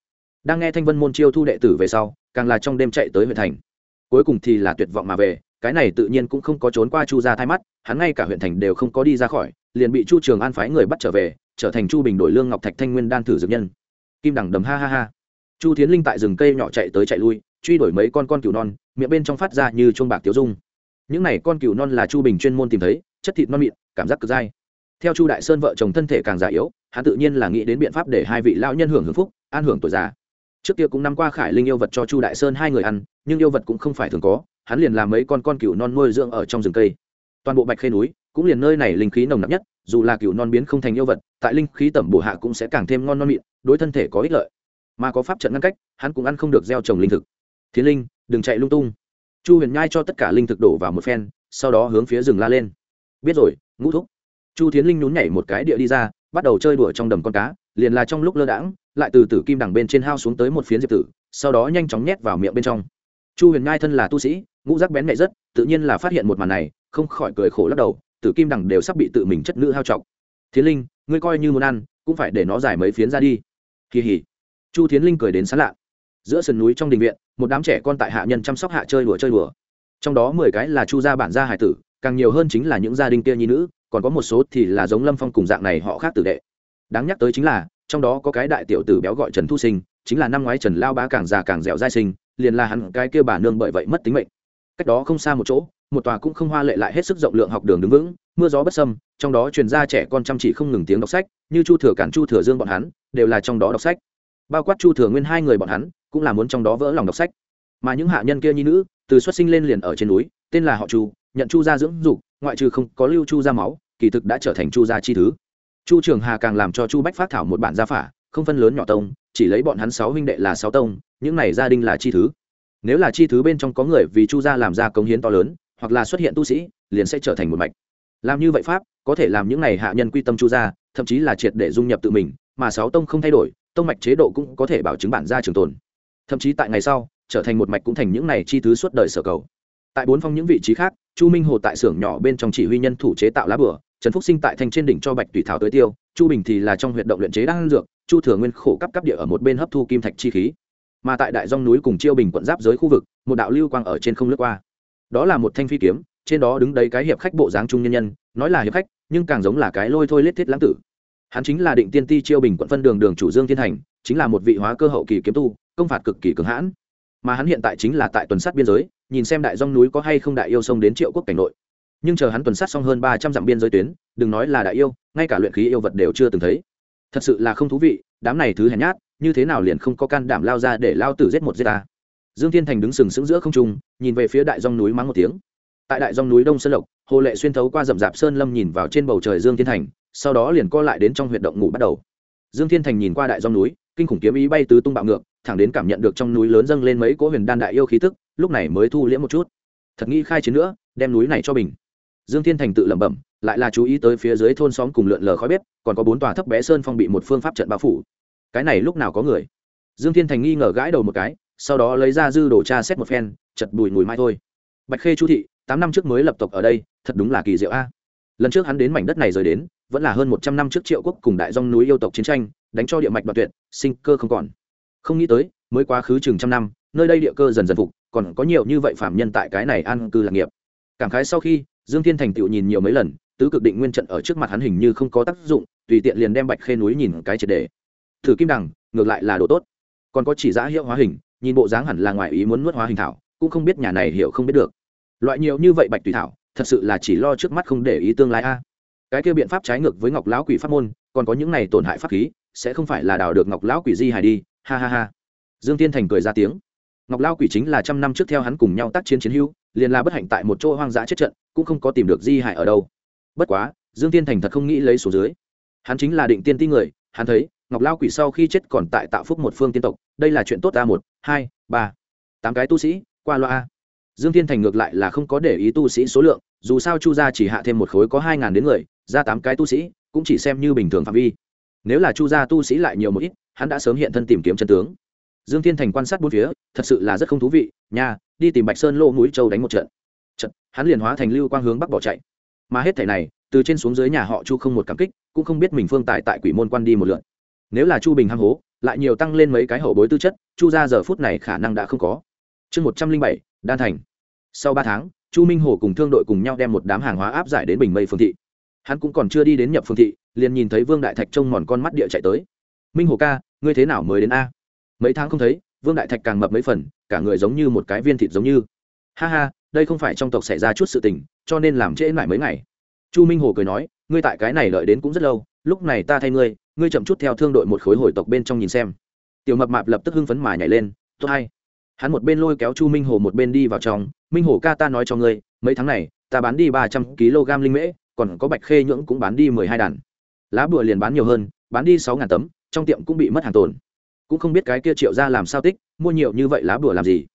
Đang nghe thanh vân môn chiêu thu đệ tử về sau, càng là trong đêm chạy tới huyện thành. Cuối cùng thì là tuyệt vọng mà về, cái này tự nhiên cũng không có trốn qua chu gia thay mắt, hắn ngay cả huyện thành đều không có đi ra khỏi, liền bị chu trường an phái người bắt trở về, trở thành chu bình đổi lương ngọc thạch thanh nguyên đan thử dược nhân. Kim đẳng đầm ha ha ha. Chu tiến linh tại rừng cây nhỏ chạy tới chạy lui truy đuổi mấy con con cừu non, miệng bên trong phát ra như chuông bạc tiêu dung. Những này con cừu non là chu bình chuyên môn tìm thấy, chất thịt non mịn, cảm giác cực dai. Theo chu đại sơn vợ chồng thân thể càng già yếu, hắn tự nhiên là nghĩ đến biện pháp để hai vị lão nhân hưởng hưởng phúc, an hưởng tuổi già. Trước kia cũng năm qua khải linh yêu vật cho chu đại sơn hai người ăn, nhưng yêu vật cũng không phải thường có, hắn liền làm mấy con con cừu non nuôi dưỡng ở trong rừng cây. Toàn bộ bạch khê núi cũng liền nơi này linh khí nồng nặc nhất, dù là cừu non biến không thành yêu vật, tại linh khí tẩm bổ hạ cũng sẽ càng thêm ngon non mịn, đối thân thể có ích lợi. Mà có pháp trận ngăn cách, hắn cũng ăn không được gieo trồng linh thực thiên linh, đừng chạy lung tung. Chu huyền nhai cho tất cả linh thực đổ vào một phen, sau đó hướng phía rừng la lên. Biết rồi, ngũ thúc. Chu thiến linh nhún nhảy một cái địa đi ra, bắt đầu chơi đùa trong đầm con cá, liền là trong lúc lơ đãng, lại từ tử kim đằng bên trên hao xuống tới một phiến diệp tử, sau đó nhanh chóng nhét vào miệng bên trong. Chu huyền nhai thân là tu sĩ, ngũ giác bén mẹ rất, tự nhiên là phát hiện một màn này, không khỏi cười khổ lắc đầu, tử kim đằng đều sắp bị tự mình chất nữ hao trọc. Thiến linh, ngươi coi như muốn ăn, cũng phải để nó giải mấy phiến ra đi. Kỳ hỉ chu thiến linh cười đến sán lạ giữa sườn núi trong đình viện, một đám trẻ con tại hạ nhân chăm sóc hạ chơi đùa chơi đùa. Trong đó mười cái là chu gia bản gia hải tử, càng nhiều hơn chính là những gia đình kia nhi nữ, còn có một số thì là giống lâm phong cùng dạng này họ khác tử đệ. Đáng nhắc tới chính là, trong đó có cái đại tiểu tử béo gọi trần thu sinh, chính là năm ngoái trần lao bá càng già càng dẻo dai sinh, liền là hắn cái kia bà nương bởi vậy mất tính mệnh. Cách đó không xa một chỗ, một tòa cũng không hoa lệ lại hết sức rộng lượng học đường đứng vững, mưa gió bất sâm, trong đó truyền ra trẻ con chăm chỉ không ngừng tiếng đọc sách, như chu thừa cản, chu thừa dương bọn hắn, đều là trong đó đọc sách. Bao quát chu thừa nguyên hai người bọn hắn cũng là muốn trong đó vỡ lòng đọc sách. Mà những hạ nhân kia nhi nữ, từ xuất sinh lên liền ở trên núi, tên là họ chu, nhận chu gia dưỡng dục, ngoại trừ không có lưu chu gia máu, kỳ thực đã trở thành chu gia chi thứ. Chu trường hà càng làm cho chu bách phát thảo một bản gia phả, không phân lớn nhỏ tông, chỉ lấy bọn hắn sáu huynh đệ là sáu tông, những này gia đình là chi thứ. Nếu là chi thứ bên trong có người vì chu gia làm ra công hiến to lớn, hoặc là xuất hiện tu sĩ, liền sẽ trở thành một mạch. Làm như vậy pháp, có thể làm những này hạ nhân quy tâm chu gia, thậm chí là triệt để dung nhập tự mình, mà sáu tông không thay đổi, tông mạch chế độ cũng có thể bảo chứng bản gia trường tồn thậm chí tại ngày sau, trở thành một mạch cũng thành những này chi thứ suốt đời sở cầu. Tại bốn phong những vị trí khác, chu minh hồ tại xưởng nhỏ bên trong chỉ huy nhân thủ chế tạo lá bửa, trần phúc sinh tại thanh trên đỉnh cho bạch tùy thảo tới tiêu, chu bình thì là trong huyệt động luyện chế đan dược, chu thừa nguyên khổ cấp cấp địa ở một bên hấp thu kim thạch chi khí. Mà tại đại dông núi cùng chiêu bình quận giáp giới khu vực, một đạo lưu quang ở trên không lướt qua. Đó là một thanh phi kiếm, trên đó đứng đấy cái hiệp khách bộ dáng trung nhân nhân, nói là hiệp khách, nhưng càng giống là cái lôi thôi lết thiết lãng tử. Hắn chính là định tiên ti chiêu bình quận phân đường đường chủ dương thiên thành chính là một vị hóa cơ hậu kỳ kiếm tu, công phạt cực kỳ cường hãn. Mà hắn hiện tại chính là tại tuần sát biên giới, nhìn xem đại dông núi có hay không đại yêu sông đến triệu quốc cảnh nội. Nhưng chờ hắn tuần sát xong hơn ba trăm dặm biên giới tuyến, đừng nói là đại yêu, ngay cả luyện khí yêu vật đều chưa từng thấy. Thật sự là không thú vị, đám này thứ hèn nhát, như thế nào liền không có can đảm lao ra để lao tử giết một giết ta. Dương thiên thành đứng sừng sững giữa không trung, nhìn về phía đại dông núi mắng một tiếng. Tại đại dông núi đông sơn lộc, hồ lệ xuyên thấu qua rậm rạp sơn lâm nhìn vào trên bầu trời dương thiên thành, sau đó liền co lại đến trong huyệt động ngủ bắt đầu. Dương thiên thành nhìn qua đại dông núi kinh khủng kiếm ý bay tứ tung bạo ngược, thẳng đến cảm nhận được trong núi lớn dâng lên mấy cỗ huyền đan đại yêu khí tức, lúc này mới thu liễm một chút. Thật nghĩ khai chiến nữa, đem núi này cho bình. Dương thiên thành tự lẩm bẩm, lại là chú ý tới phía dưới thôn xóm cùng lượn lờ khói bếp, còn có bốn tòa thấp bé sơn phong bị một phương pháp trận bao phủ. Cái này lúc nào có người? Dương thiên thành nghi ngờ gãi đầu một cái, sau đó lấy ra dư đồ tra xét một phen, chật bùi mùi mai thôi. Bạch khê chu thị, tám năm trước mới lập tộc ở đây, thật đúng là kỳ diệu a. Lần trước hắn đến mảnh đất này rời đến, vẫn là hơn một trăm năm trước triệu quốc cùng đại dòng núi yêu tộc chiến tranh, đánh cho địa mạch đoạt tuyệt sinh cơ không còn. Không nghĩ tới, mới quá khứ chừng trăm năm, nơi đây địa cơ dần dần phục, còn có nhiều như vậy phạm nhân tại cái này an cư lạc nghiệp. Cảm khái sau khi, dương thiên thành tựu nhìn nhiều mấy lần, tứ cực định nguyên trận ở trước mặt hắn hình như không có tác dụng, tùy tiện liền đem bạch khê núi nhìn cái triệt đề thử kim đằng, ngược lại là đồ tốt. Còn có chỉ giã hiệu hóa hình, nhìn bộ dáng hẳn là ngoài ý muốn nuốt hóa hình thảo, cũng không biết nhà này hiểu không biết được. Loại nhiều như vậy bạch tùy thảo, thật sự là chỉ lo trước mắt không để ý tương lai a. Cái kia biện pháp trái ngược với ngọc lão quỷ pháp môn, còn có những này tổn hại pháp khí sẽ không phải là đào được ngọc lão quỷ di hài đi, ha ha ha. Dương tiên thành cười ra tiếng. Ngọc lão quỷ chính là trăm năm trước theo hắn cùng nhau tác chiến chiến hữu, liền là bất hạnh tại một chỗ hoang dã chết trận, cũng không có tìm được di hại ở đâu. Bất quá, dương tiên thành thật không nghĩ lấy số dưới. Hắn chính là định tiên ti người, hắn thấy, ngọc lao quỷ sau khi chết còn tại tạo phúc một phương tiên tộc, đây là chuyện tốt a một, hai, ba. Tám cái tu sĩ, qua loa dương thiên thành ngược lại là không có để ý tu sĩ số lượng, dù sao chu gia chỉ hạ thêm một khối có hai ngàn đến người, ra tám cái tu sĩ, cũng chỉ xem như bình thường phạm vi nếu là chu gia tu sĩ lại nhiều một ít, hắn đã sớm hiện thân tìm kiếm chân tướng. Dương thiên thành quan sát bốn phía, thật sự là rất không thú vị, nha, đi tìm bạch sơn lô mũi châu đánh một trận. Trận hắn liền hóa thành lưu quang hướng bắc bỏ chạy. Mà hết thảy này, từ trên xuống dưới nhà họ chu không một cảm kích, cũng không biết mình phương tài tại quỷ môn quan đi một lượn nếu là chu bình hăng hố, lại nhiều tăng lên mấy cái hậu bối tư chất, chu ra giờ phút này khả năng đã không có. Chương một trăm linh bảy, đan thành. Sau ba tháng, chu minh hồ cùng thương đội cùng nhau đem một đám hàng hóa áp giải đến bình mây phương thị. Hắn cũng còn chưa đi đến nhập phương thị liền nhìn thấy vương đại thạch trông mòn con mắt địa chạy tới. Minh hồ ca, ngươi thế nào mới đến a? Mấy tháng không thấy, vương đại thạch càng mập mấy phần, cả người giống như một cái viên thịt giống như. Ha ha, đây không phải trong tộc xảy ra chút sự tình, cho nên làm trễ lại mấy ngày. Chu minh hồ cười nói, ngươi tại cái này lợi đến cũng rất lâu, lúc này ta thay ngươi ngươi chậm chút theo thương đội một khối hồi tộc bên trong nhìn xem. Tiểu mập mạp lập tức hưng phấn mà nhảy lên, tốt hay. Hắn một bên lôi kéo chu minh hồ một bên đi vào trong, minh hồ ca, ta nói cho ngươi, mấy tháng này, ta bán đi ba trăm kg linh mễ, còn có bạch khê nhưỡng cũng bán đi mười hai đàn lá bùa liền bán nhiều hơn, bán đi sáu ngàn tấm, trong tiệm cũng bị mất hàng tồn. Cũng không biết cái kia triệu ra làm sao tích, mua nhiều như vậy lá bùa làm gì.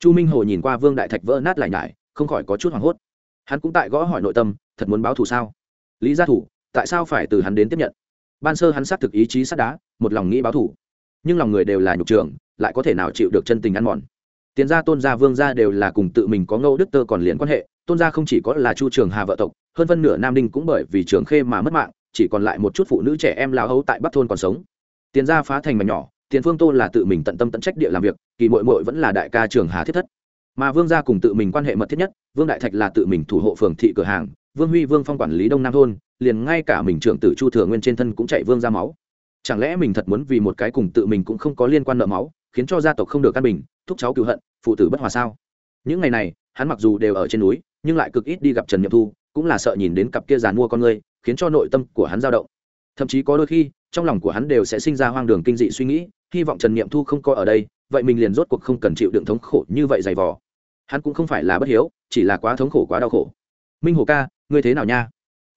Chu minh hồ nhìn qua vương đại thạch vỡ nát lại nhải, không khỏi có chút hoảng hốt. Hắn cũng tại gõ hỏi nội tâm, thật muốn báo thù sao? Lý gia thủ, tại sao phải từ hắn đến tiếp nhận? Ban sơ hắn xác thực ý chí sắt đá, một lòng nghĩ báo thù. Nhưng lòng người đều là nhục trường, lại có thể nào chịu được chân tình ăn mòn? Tiền gia, tôn gia, vương gia đều là cùng tự mình có ngâu đức tơ còn liền quan hệ, tôn gia không chỉ có là chu trường hà vợ tộc, hơn phân nửa nam ninh cũng bởi vì trường khê mà mất mạng chỉ còn lại một chút phụ nữ trẻ em lao hấu tại bắc thôn còn sống. Tiền gia phá thành mà nhỏ, tiền phương tô là tự mình tận tâm tận trách địa làm việc, kỳ mội mội vẫn là đại ca trường hà thiết thất. Mà vương gia cùng tự mình quan hệ mật thiết nhất, vương đại thạch là tự mình thủ hộ phường thị cửa hàng, vương huy, vương phong quản lý đông nam thôn, liền ngay cả mình trưởng tử chu thừa nguyên trên thân cũng chạy vương ra máu. Chẳng lẽ mình thật muốn vì một cái cùng tự mình cũng không có liên quan nợ máu, khiến cho gia tộc không được căn bình, thúc cháu cựu hận, phụ tử bất hòa sao? Những ngày này, hắn mặc dù đều ở trên núi, nhưng lại cực ít đi gặp trần nhậm thu, cũng là sợ nhìn đến cặp kia giàn mua con người khiến cho nội tâm của hắn dao động. Thậm chí có đôi khi, trong lòng của hắn đều sẽ sinh ra hoang đường kinh dị suy nghĩ, hy vọng trần niệm thu không có ở đây, vậy mình liền rốt cuộc không cần chịu đựng thống khổ như vậy dày vò. Hắn cũng không phải là bất hiếu, chỉ là quá thống khổ quá đau khổ. Minh hồ ca, ngươi thế nào nha?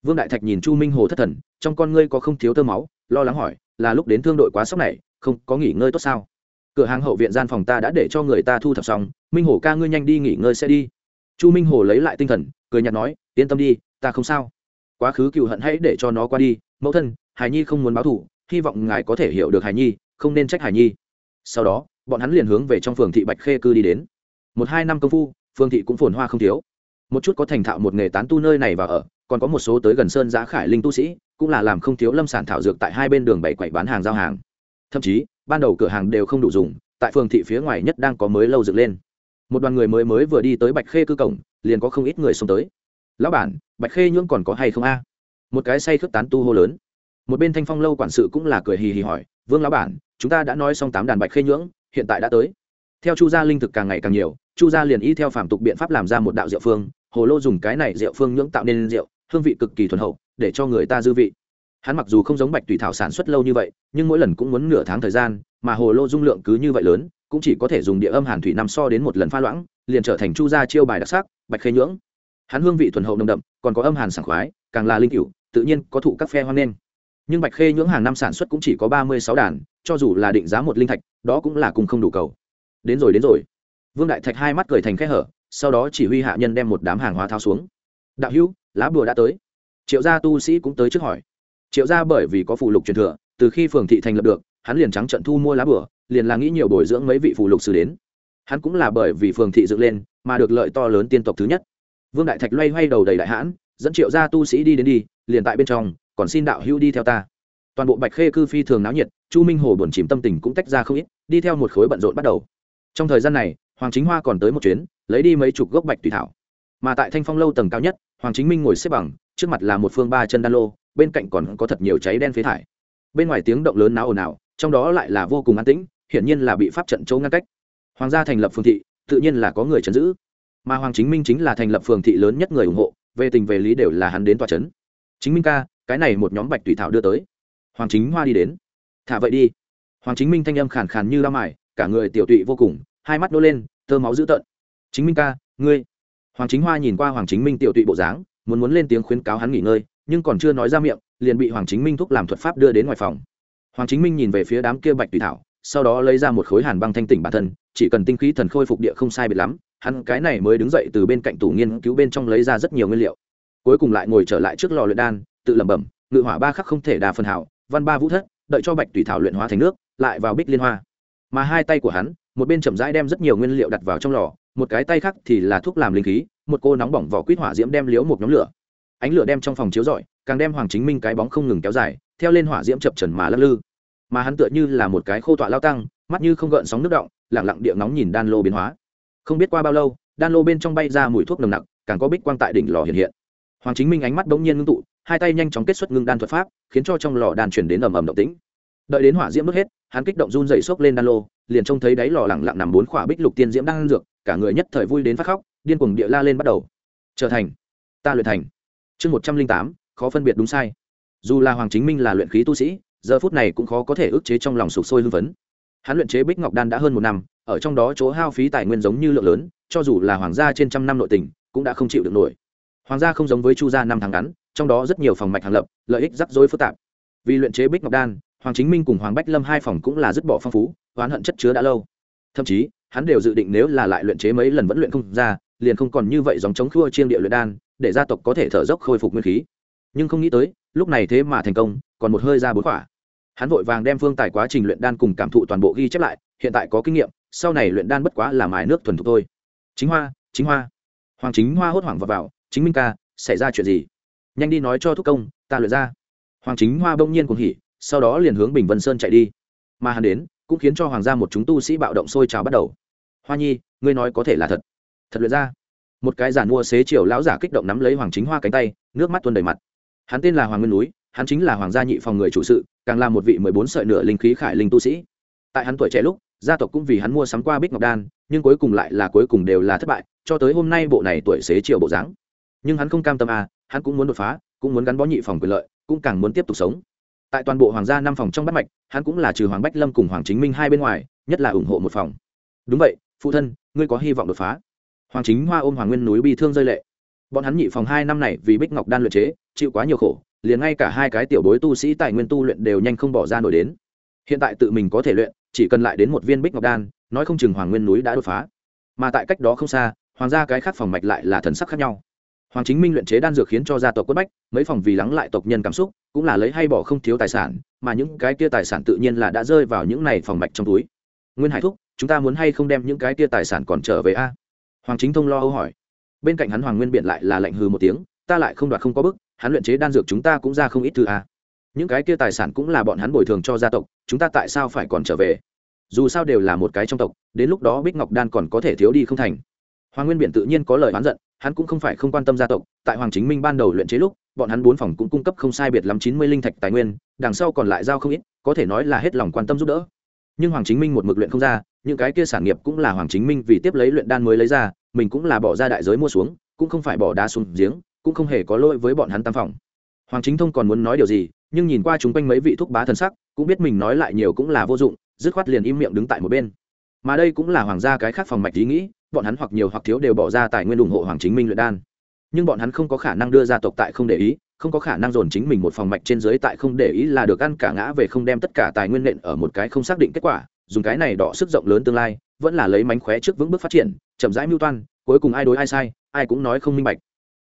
Vương đại thạch nhìn chu minh hồ thất thần, trong con ngươi có không thiếu tơ máu, lo lắng hỏi, là lúc đến thương đội quá sốc này, không có nghỉ ngơi tốt sao? Cửa hàng hậu viện gian phòng ta đã để cho người ta thu thập xong, minh hồ ca ngươi nhanh đi nghỉ ngơi sẽ đi. Chu minh hồ lấy lại tinh thần, cười nhạt nói, yên tâm đi, ta không sao quá khứ cựu hận hãy để cho nó qua đi, mẫu thân, hải nhi không muốn báo thù, hy vọng ngài có thể hiểu được hải nhi, không nên trách hải nhi. Sau đó, bọn hắn liền hướng về trong phường thị bạch khê cư đi đến. Một hai năm công phu Phương thị cũng phồn hoa không thiếu. Một chút có thành thạo một nghề tán tu nơi này và ở, còn có một số tới gần sơn giã khải linh tu sĩ, cũng là làm không thiếu lâm sản thảo dược tại hai bên đường bảy quậy bán hàng giao hàng. Thậm chí, ban đầu cửa hàng đều không đủ dùng, tại phường thị phía ngoài nhất đang có mới lâu dựng lên. Một đoàn người mới mới vừa đi tới bạch khê cư cổng, liền có không ít người xông tới lão bản, bạch khê nhưỡng còn có hay không a? Một cái say khước tán tu hô lớn. Một bên thanh phong lâu quản sự cũng là cười hì hì hỏi, vương lão bản, chúng ta đã nói xong tám đàn bạch khê nhưỡng, hiện tại đã tới. Theo chu gia linh thực càng ngày càng nhiều, chu gia liền y theo phạm tục biện pháp làm ra một đạo rượu phương, hồ lô dùng cái này rượu phương nhưỡng tạo nên rượu, hương vị cực kỳ thuần hậu, để cho người ta dư vị. Hắn mặc dù không giống bạch tùy thảo sản xuất lâu như vậy, nhưng mỗi lần cũng muốn nửa tháng thời gian, mà hồ lô dung lượng cứ như vậy lớn, cũng chỉ có thể dùng địa âm hàn thủy năm so đến một lần pha loãng, liền trở thành chu gia chiêu bài đặc sắc, bạch khê nhưỡng hắn hương vị thuần hậu nồng đậm, còn có âm hàn sảng khoái, càng là linh cửu, tự nhiên có thụ các phe hoang nên nhưng bạch khê nhưỡng hàng năm sản xuất cũng chỉ có ba mươi sáu đàn, cho dù là định giá một linh thạch, đó cũng là cùng không đủ cầu. Đến rồi đến rồi. Vương đại thạch hai mắt cười thành khẽ hở, sau đó chỉ huy hạ nhân đem một đám hàng hóa thao xuống. Đạo hữu, lá bùa đã tới. Triệu gia tu sĩ cũng tới trước hỏi. Triệu gia bởi vì có phụ lục truyền thừa, từ khi phường thị thành lập được, hắn liền trắng trận thu mua lá bùa, liền là nghĩ nhiều bồi dưỡng mấy vị phụ lục sử đến. Hắn cũng là bởi vì phường thị dựng lên, mà được lợi to lớn tiên tộc thứ nhất vương đại thạch loay hoay đầu đầy đại hãn, dẫn triệu gia tu sĩ đi đến đi, liền tại bên trong, còn xin đạo hữu đi theo ta. Toàn bộ bạch khê cư phi thường náo nhiệt, chu minh hồ buồn chìm tâm tình cũng tách ra không ít, đi theo một khối bận rộn bắt đầu. Trong thời gian này, hoàng chính hoa còn tới một chuyến, lấy đi mấy chục gốc bạch tùy thảo. Mà tại thanh phong lâu tầng cao nhất, hoàng chính minh ngồi xếp bằng, trước mặt là một phương ba chân đan lô, bên cạnh còn có thật nhiều cháy đen phế thải. Bên ngoài tiếng động lớn náo ồn ào, trong đó lại là vô cùng an tĩnh, hiển nhiên là bị pháp trận chỗ ngăn cách. Hoàng gia thành lập phương thị, tự nhiên là có người chấn giữ mà hoàng chính minh chính là thành lập phường thị lớn nhất người ủng hộ, về tình về lý đều là hắn đến tòa chấn. Chính minh ca, cái này một nhóm bạch tùy thảo đưa tới. Hoàng chính hoa đi đến. Thả vậy đi. Hoàng chính minh thanh âm khàn khàn như la mải cả người tiểu tụy vô cùng, hai mắt nô lên, tơ máu dữ tợn. Chính minh ca, ngươi. Hoàng chính hoa nhìn qua hoàng chính minh tiểu tụy bộ dáng, muốn muốn lên tiếng khuyến cáo hắn nghỉ ngơi, nhưng còn chưa nói ra miệng, liền bị hoàng chính minh thúc làm thuật pháp đưa đến ngoài phòng. Hoàng chính minh nhìn về phía đám kia bạch tùy thảo sau đó lấy ra một khối hàn băng thanh tỉnh bản thân, chỉ cần tinh khí thần khôi phục địa không sai biệt lắm, hắn cái này mới đứng dậy từ bên cạnh tủ nghiên cứu bên trong lấy ra rất nhiều nguyên liệu. Cuối cùng lại ngồi trở lại trước lò luyện đan, tự lẩm bẩm, ngự hỏa ba khắc không thể đà phần hảo, văn ba vũ thất, đợi cho bạch tùy thảo luyện hóa thành nước, lại vào bích liên hoa. Mà hai tay của hắn, một bên chậm rãi đem rất nhiều nguyên liệu đặt vào trong lò, một cái tay khác thì là thuốc làm linh khí, một cô nóng bỏng vỏ quýt hỏa diễm đem liếu một nhóm lửa. Ánh lửa đem trong phòng chiếu rọi, càng đem hoàng chính minh cái bóng không ngừng kéo dài, theo lên hỏa diễm chập trần mà lắc lư mà hắn tựa như là một cái khô tọa lao tăng, mắt như không gợn sóng nước động, lẳng lặng địa ngóng nhìn đan lô biến hóa. Không biết qua bao lâu, đan lô bên trong bay ra mùi thuốc nồng nặc, càng có bích quang tại đỉnh lò hiện hiện. Hoàng chính minh ánh mắt bỗng nhiên ngưng tụ, hai tay nhanh chóng kết xuất ngưng đan thuật pháp, khiến cho trong lò đan chuyển đến ầm ầm động tĩnh. Đợi đến hỏa diễm đốt hết, hắn kích động run dậy xốc lên đan lô, liền trông thấy đáy lò lẳng lặng nằm bốn khỏa bích lục tiên diễm đang dược, cả người nhất thời vui đến phát khóc, điên cuồng địa la lên bắt đầu. Trở thành, ta luyện thành. Chương một trăm linh tám, khó phân biệt đúng sai. Dù là hoàng chính minh là luyện khí tu sĩ giờ phút này cũng khó có thể ức chế trong lòng sụp sôi hưng phấn. Hắn luyện chế bích ngọc đan đã hơn một năm, ở trong đó chỗ hao phí tài nguyên giống như lượng lớn, cho dù là hoàng gia trên trăm năm nội tình, cũng đã không chịu được nổi. Hoàng gia không giống với chu gia năm tháng ngắn, trong đó rất nhiều phòng mạch hàng lập, lợi ích rắc rối phức tạp. Vì luyện chế bích ngọc đan, hoàng chính minh cùng hoàng bách lâm hai phòng cũng là dứt bỏ phong phú, oán hận chất chứa đã lâu. Thậm chí, hắn đều dự định nếu là lại luyện chế mấy lần vẫn luyện không ra, liền không còn như vậy dòng chống khua chiêng địa luyện đan, để gia tộc có thể thở dốc khôi phục nguyên khí. Nhưng không nghĩ tới, lúc này thế mà thành công còn một hơi ra bốn quả hắn vội vàng đem phương tài quá trình luyện đan cùng cảm thụ toàn bộ ghi chép lại hiện tại có kinh nghiệm sau này luyện đan bất quá là mài nước thuần thục thôi. Chính hoa chính hoa. Hoàng chính hoa hốt hoảng vào, vào chính minh ca xảy ra chuyện gì? Nhanh đi nói cho thúc công ta luyện ra. Hoàng chính hoa bỗng nhiên cùng hỉ sau đó liền hướng bình vân sơn chạy đi. Mà hắn đến cũng khiến cho hoàng gia một chúng tu sĩ bạo động sôi trào bắt đầu. Hoa nhi ngươi nói có thể là thật. Thật luyện ra. Một cái giàn mua xế chiều lão giả kích động nắm lấy hoàng chính hoa cánh tay nước mắt tuôn đầy mặt. Hắn tên là hoàng nguyên núi hắn chính là hoàng gia nhị phòng người chủ sự, càng là một vị mười bốn sợi nửa linh khí khải linh tu sĩ. Tại hắn tuổi trẻ lúc, gia tộc cũng vì hắn mua sắm qua bích ngọc đan, nhưng cuối cùng lại là cuối cùng đều là thất bại, cho tới hôm nay bộ này tuổi xế chiều bộ dáng. Nhưng hắn không cam tâm à hắn cũng muốn đột phá, cũng muốn gắn bó nhị phòng quyền lợi, cũng càng muốn tiếp tục sống. Tại toàn bộ hoàng gia năm phòng trong bắt mạch, hắn cũng là trừ hoàng bách lâm cùng hoàng chính minh hai bên ngoài, nhất là ủng hộ một phòng. Đúng vậy, phụ thân, ngươi có hy vọng đột phá? Hoàng chính hoa ôm hoàng nguyên núi bi thương rơi lệ. Bọn hắn nhị phòng hai năm này vì bích ngọc đan luyện chế, chịu quá nhiều khổ liền ngay cả hai cái tiểu bối tu sĩ tài nguyên tu luyện đều nhanh không bỏ ra nổi đến. Hiện tại tự mình có thể luyện, chỉ cần lại đến một viên bích ngọc đan, nói không chừng hoàng nguyên núi đã đột phá. Mà tại cách đó không xa, hoàng gia cái khác phòng mạch lại là thần sắc khác nhau. Hoàng chính minh luyện chế đan dược khiến cho gia tộc quất bách, mấy phòng vì lắng lại tộc nhân cảm xúc, cũng là lấy hay bỏ không thiếu tài sản, mà những cái kia tài sản tự nhiên là đã rơi vào những này phòng mạch trong túi. Nguyên hải thúc, chúng ta muốn hay không đem những cái kia tài sản còn trở về a? Hoàng chính thông lo âu hỏi. Bên cạnh hắn hoàng nguyên biện lại là lạnh hừ một tiếng, ta lại không đoạt không có bức hắn luyện chế đan dược chúng ta cũng ra không ít thư a. Những cái kia tài sản cũng là bọn hắn bồi thường cho gia tộc, chúng ta tại sao phải còn trở về? Dù sao đều là một cái trong tộc, đến lúc đó bích ngọc đan còn có thể thiếu đi không thành. Hoàng nguyên biện tự nhiên có lời oán giận, hắn cũng không phải không quan tâm gia tộc, tại hoàng chính minh ban đầu luyện chế lúc, bọn hắn bốn phòng cũng cung cấp không sai biệt lắm chín mươi linh thạch tài nguyên, đằng sau còn lại giao không ít, có thể nói là hết lòng quan tâm giúp đỡ. Nhưng hoàng chính minh một mực luyện không ra, những cái kia sản nghiệp cũng là hoàng chính minh vì tiếp lấy luyện đan mới lấy ra, mình cũng là bỏ ra đại giới mua xuống, cũng không phải bỏ đá xuống giếng cũng không hề có lỗi với bọn hắn tam phòng. Hoàng chính thông còn muốn nói điều gì, nhưng nhìn qua chúng quanh mấy vị thúc bá thần sắc, cũng biết mình nói lại nhiều cũng là vô dụng, dứt khoát liền im miệng đứng tại một bên. Mà đây cũng là hoàng gia cái khác phòng mạch ý nghĩ, bọn hắn hoặc nhiều hoặc thiếu đều bỏ ra tài nguyên ủng hộ hoàng chính minh luyện đan. Nhưng bọn hắn không có khả năng đưa ra tộc tại không để ý, không có khả năng dồn chính mình một phòng mạch trên dưới tại không để ý là được ăn cả ngã về không đem tất cả tài nguyên nện ở một cái không xác định kết quả, dùng cái này đỏ sức rộng lớn tương lai, vẫn là lấy mánh khóe trước vững bước phát triển, chậm rãi mưu toan, cuối cùng ai đối ai sai, ai cũng nói không minh bạch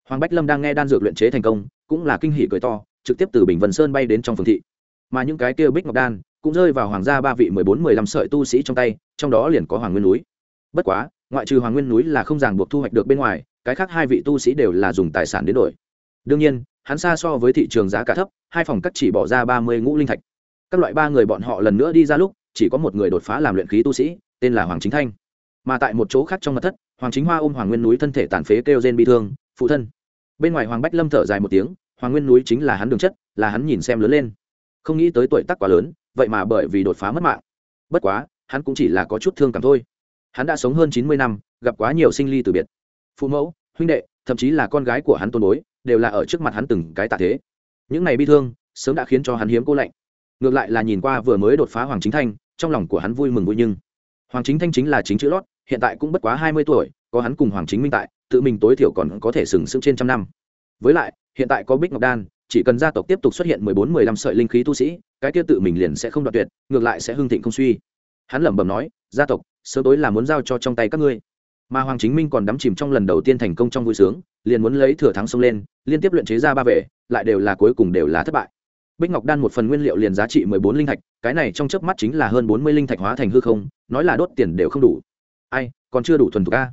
hoàng bách lâm đang nghe đan dược luyện chế thành công, cũng là kinh hỉ cười to, trực tiếp từ bình vân sơn bay đến trong phường thị. Mà những cái kia bích ngọc đan cũng rơi vào hoàng gia ba vị mười bốn, mười lăm sợi tu sĩ trong tay, trong đó liền có hoàng nguyên núi. Bất quá, ngoại trừ hoàng nguyên núi là không ràng buộc thu hoạch được bên ngoài, cái khác hai vị tu sĩ đều là dùng tài sản đến đổi. Đương nhiên, hắn xa so với thị trường giá cả thấp, hai phòng cắt chỉ bỏ ra ba mươi ngũ linh thạch. Các loại ba người bọn họ lần nữa đi ra lúc, chỉ có một người đột phá làm luyện khí tu sĩ, tên là hoàng chính thanh. Mà tại một chỗ khác trong mặt thất, hoàng chính hoa ôm hoàng nguyên núi thân thể tàn phế kêu gen bi thương phụ thân. Bên ngoài hoàng bách lâm thở dài một tiếng, hoàng nguyên núi chính là hắn đường chất, là hắn nhìn xem lớn lên. Không nghĩ tới tuổi tác quá lớn, vậy mà bởi vì đột phá mất mạng. Bất quá, hắn cũng chỉ là có chút thương cảm thôi. Hắn đã sống hơn chín mươi năm, gặp quá nhiều sinh ly từ biệt. Phụ mẫu, huynh đệ, thậm chí là con gái của hắn tôn bối, đều là ở trước mặt hắn từng cái tạ thế. Những này bi thương, sớm đã khiến cho hắn hiếm cô lạnh. Ngược lại là nhìn qua vừa mới đột phá hoàng chính thanh, trong lòng của hắn vui mừng vui nhưng. Hoàng chính thanh chính là chính chữ lót, hiện tại cũng bất quá hai mươi tuổi, có hắn cùng hoàng chính minh tại tự mình tối thiểu còn có thể sừng sững trên trăm năm. Với lại, hiện tại có bích ngọc đan, chỉ cần gia tộc tiếp tục xuất hiện mười bốn, mười lăm sợi linh khí tu sĩ, cái kia tự mình liền sẽ không đoạt tuyệt, ngược lại sẽ hưng thịnh không suy. Hắn lẩm bẩm nói, gia tộc, sớm tối là muốn giao cho trong tay các ngươi. Mà hoàng chính minh còn đắm chìm trong lần đầu tiên thành công trong vui sướng, liền muốn lấy thừa thắng xông lên, liên tiếp luyện chế ra ba vệ lại đều là cuối cùng đều là thất bại. Bích ngọc đan một phần nguyên liệu liền giá trị mười bốn linh thạch, cái này trong chớp mắt chính là hơn bốn mươi linh thạch hóa thành hư không, nói là đốt tiền đều không đủ. Ai, còn chưa đủ thuần thục a?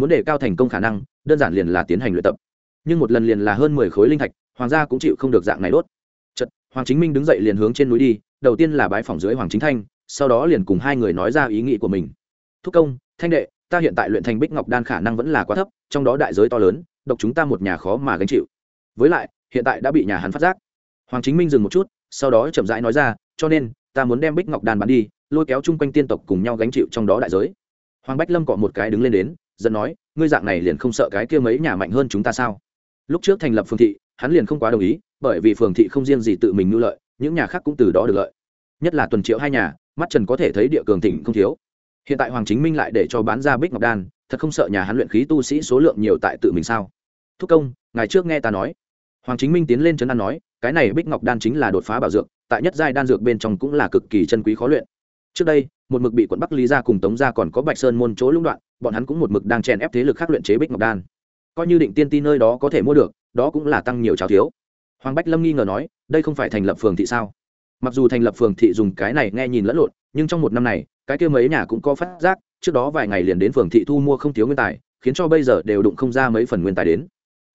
Muốn để cao thành công khả năng, đơn giản liền là tiến hành luyện tập. Nhưng một lần liền là hơn mười khối linh thạch, hoàng gia cũng chịu không được dạng này đốt. Chật hoàng chính minh đứng dậy liền hướng trên núi đi, đầu tiên là bãi phòng dưới hoàng chính thanh, sau đó liền cùng hai người nói ra ý nghĩ của mình. Thúc công, thanh đệ, ta hiện tại luyện thành bích ngọc đan khả năng vẫn là quá thấp, trong đó đại giới to lớn, độc chúng ta một nhà khó mà gánh chịu. Với lại, hiện tại đã bị nhà hắn phát giác. Hoàng chính minh dừng một chút, sau đó chậm rãi nói ra, cho nên, ta muốn đem bích ngọc đan bán đi, lôi kéo chung quanh tiên tộc cùng nhau gánh chịu trong đó đại giới. Hoàng bách lâm cọ một cái đứng lên đến dẫn nói, ngươi dạng này liền không sợ cái kia mấy nhà mạnh hơn chúng ta sao? Lúc trước thành lập phường thị, hắn liền không quá đồng ý, bởi vì phường thị không riêng gì tự mình ngư lợi, những nhà khác cũng từ đó được lợi. Nhất là tuần triệu hai nhà, mắt trần có thể thấy địa cường tỉnh không thiếu. Hiện tại hoàng chính minh lại để cho bán ra bích ngọc đan, thật không sợ nhà hắn luyện khí tu sĩ số lượng nhiều tại tự mình sao? Thúc công ngày trước nghe ta nói. Hoàng chính minh tiến lên trấn an nói, cái này bích ngọc đan chính là đột phá bảo dược, tại nhất giai đan dược bên trong cũng là cực kỳ chân quý khó luyện. Trước đây, một mực bị quận bắc lý gia cùng tống gia còn có bạch sơn môn chỗ lũng đoạn bọn hắn cũng một mực đang chèn ép thế lực khác luyện chế bích ngọc đan. Coi như định tiên ti nơi đó có thể mua được, đó cũng là tăng nhiều cháo thiếu. Hoàng bách lâm nghi ngờ nói, đây không phải thành lập phường thị sao? Mặc dù thành lập phường thị dùng cái này nghe nhìn lẫn lộn, nhưng trong một năm này, cái kia mấy nhà cũng có phát giác, trước đó vài ngày liền đến phường thị thu mua không thiếu nguyên tài, khiến cho bây giờ đều đụng không ra mấy phần nguyên tài đến.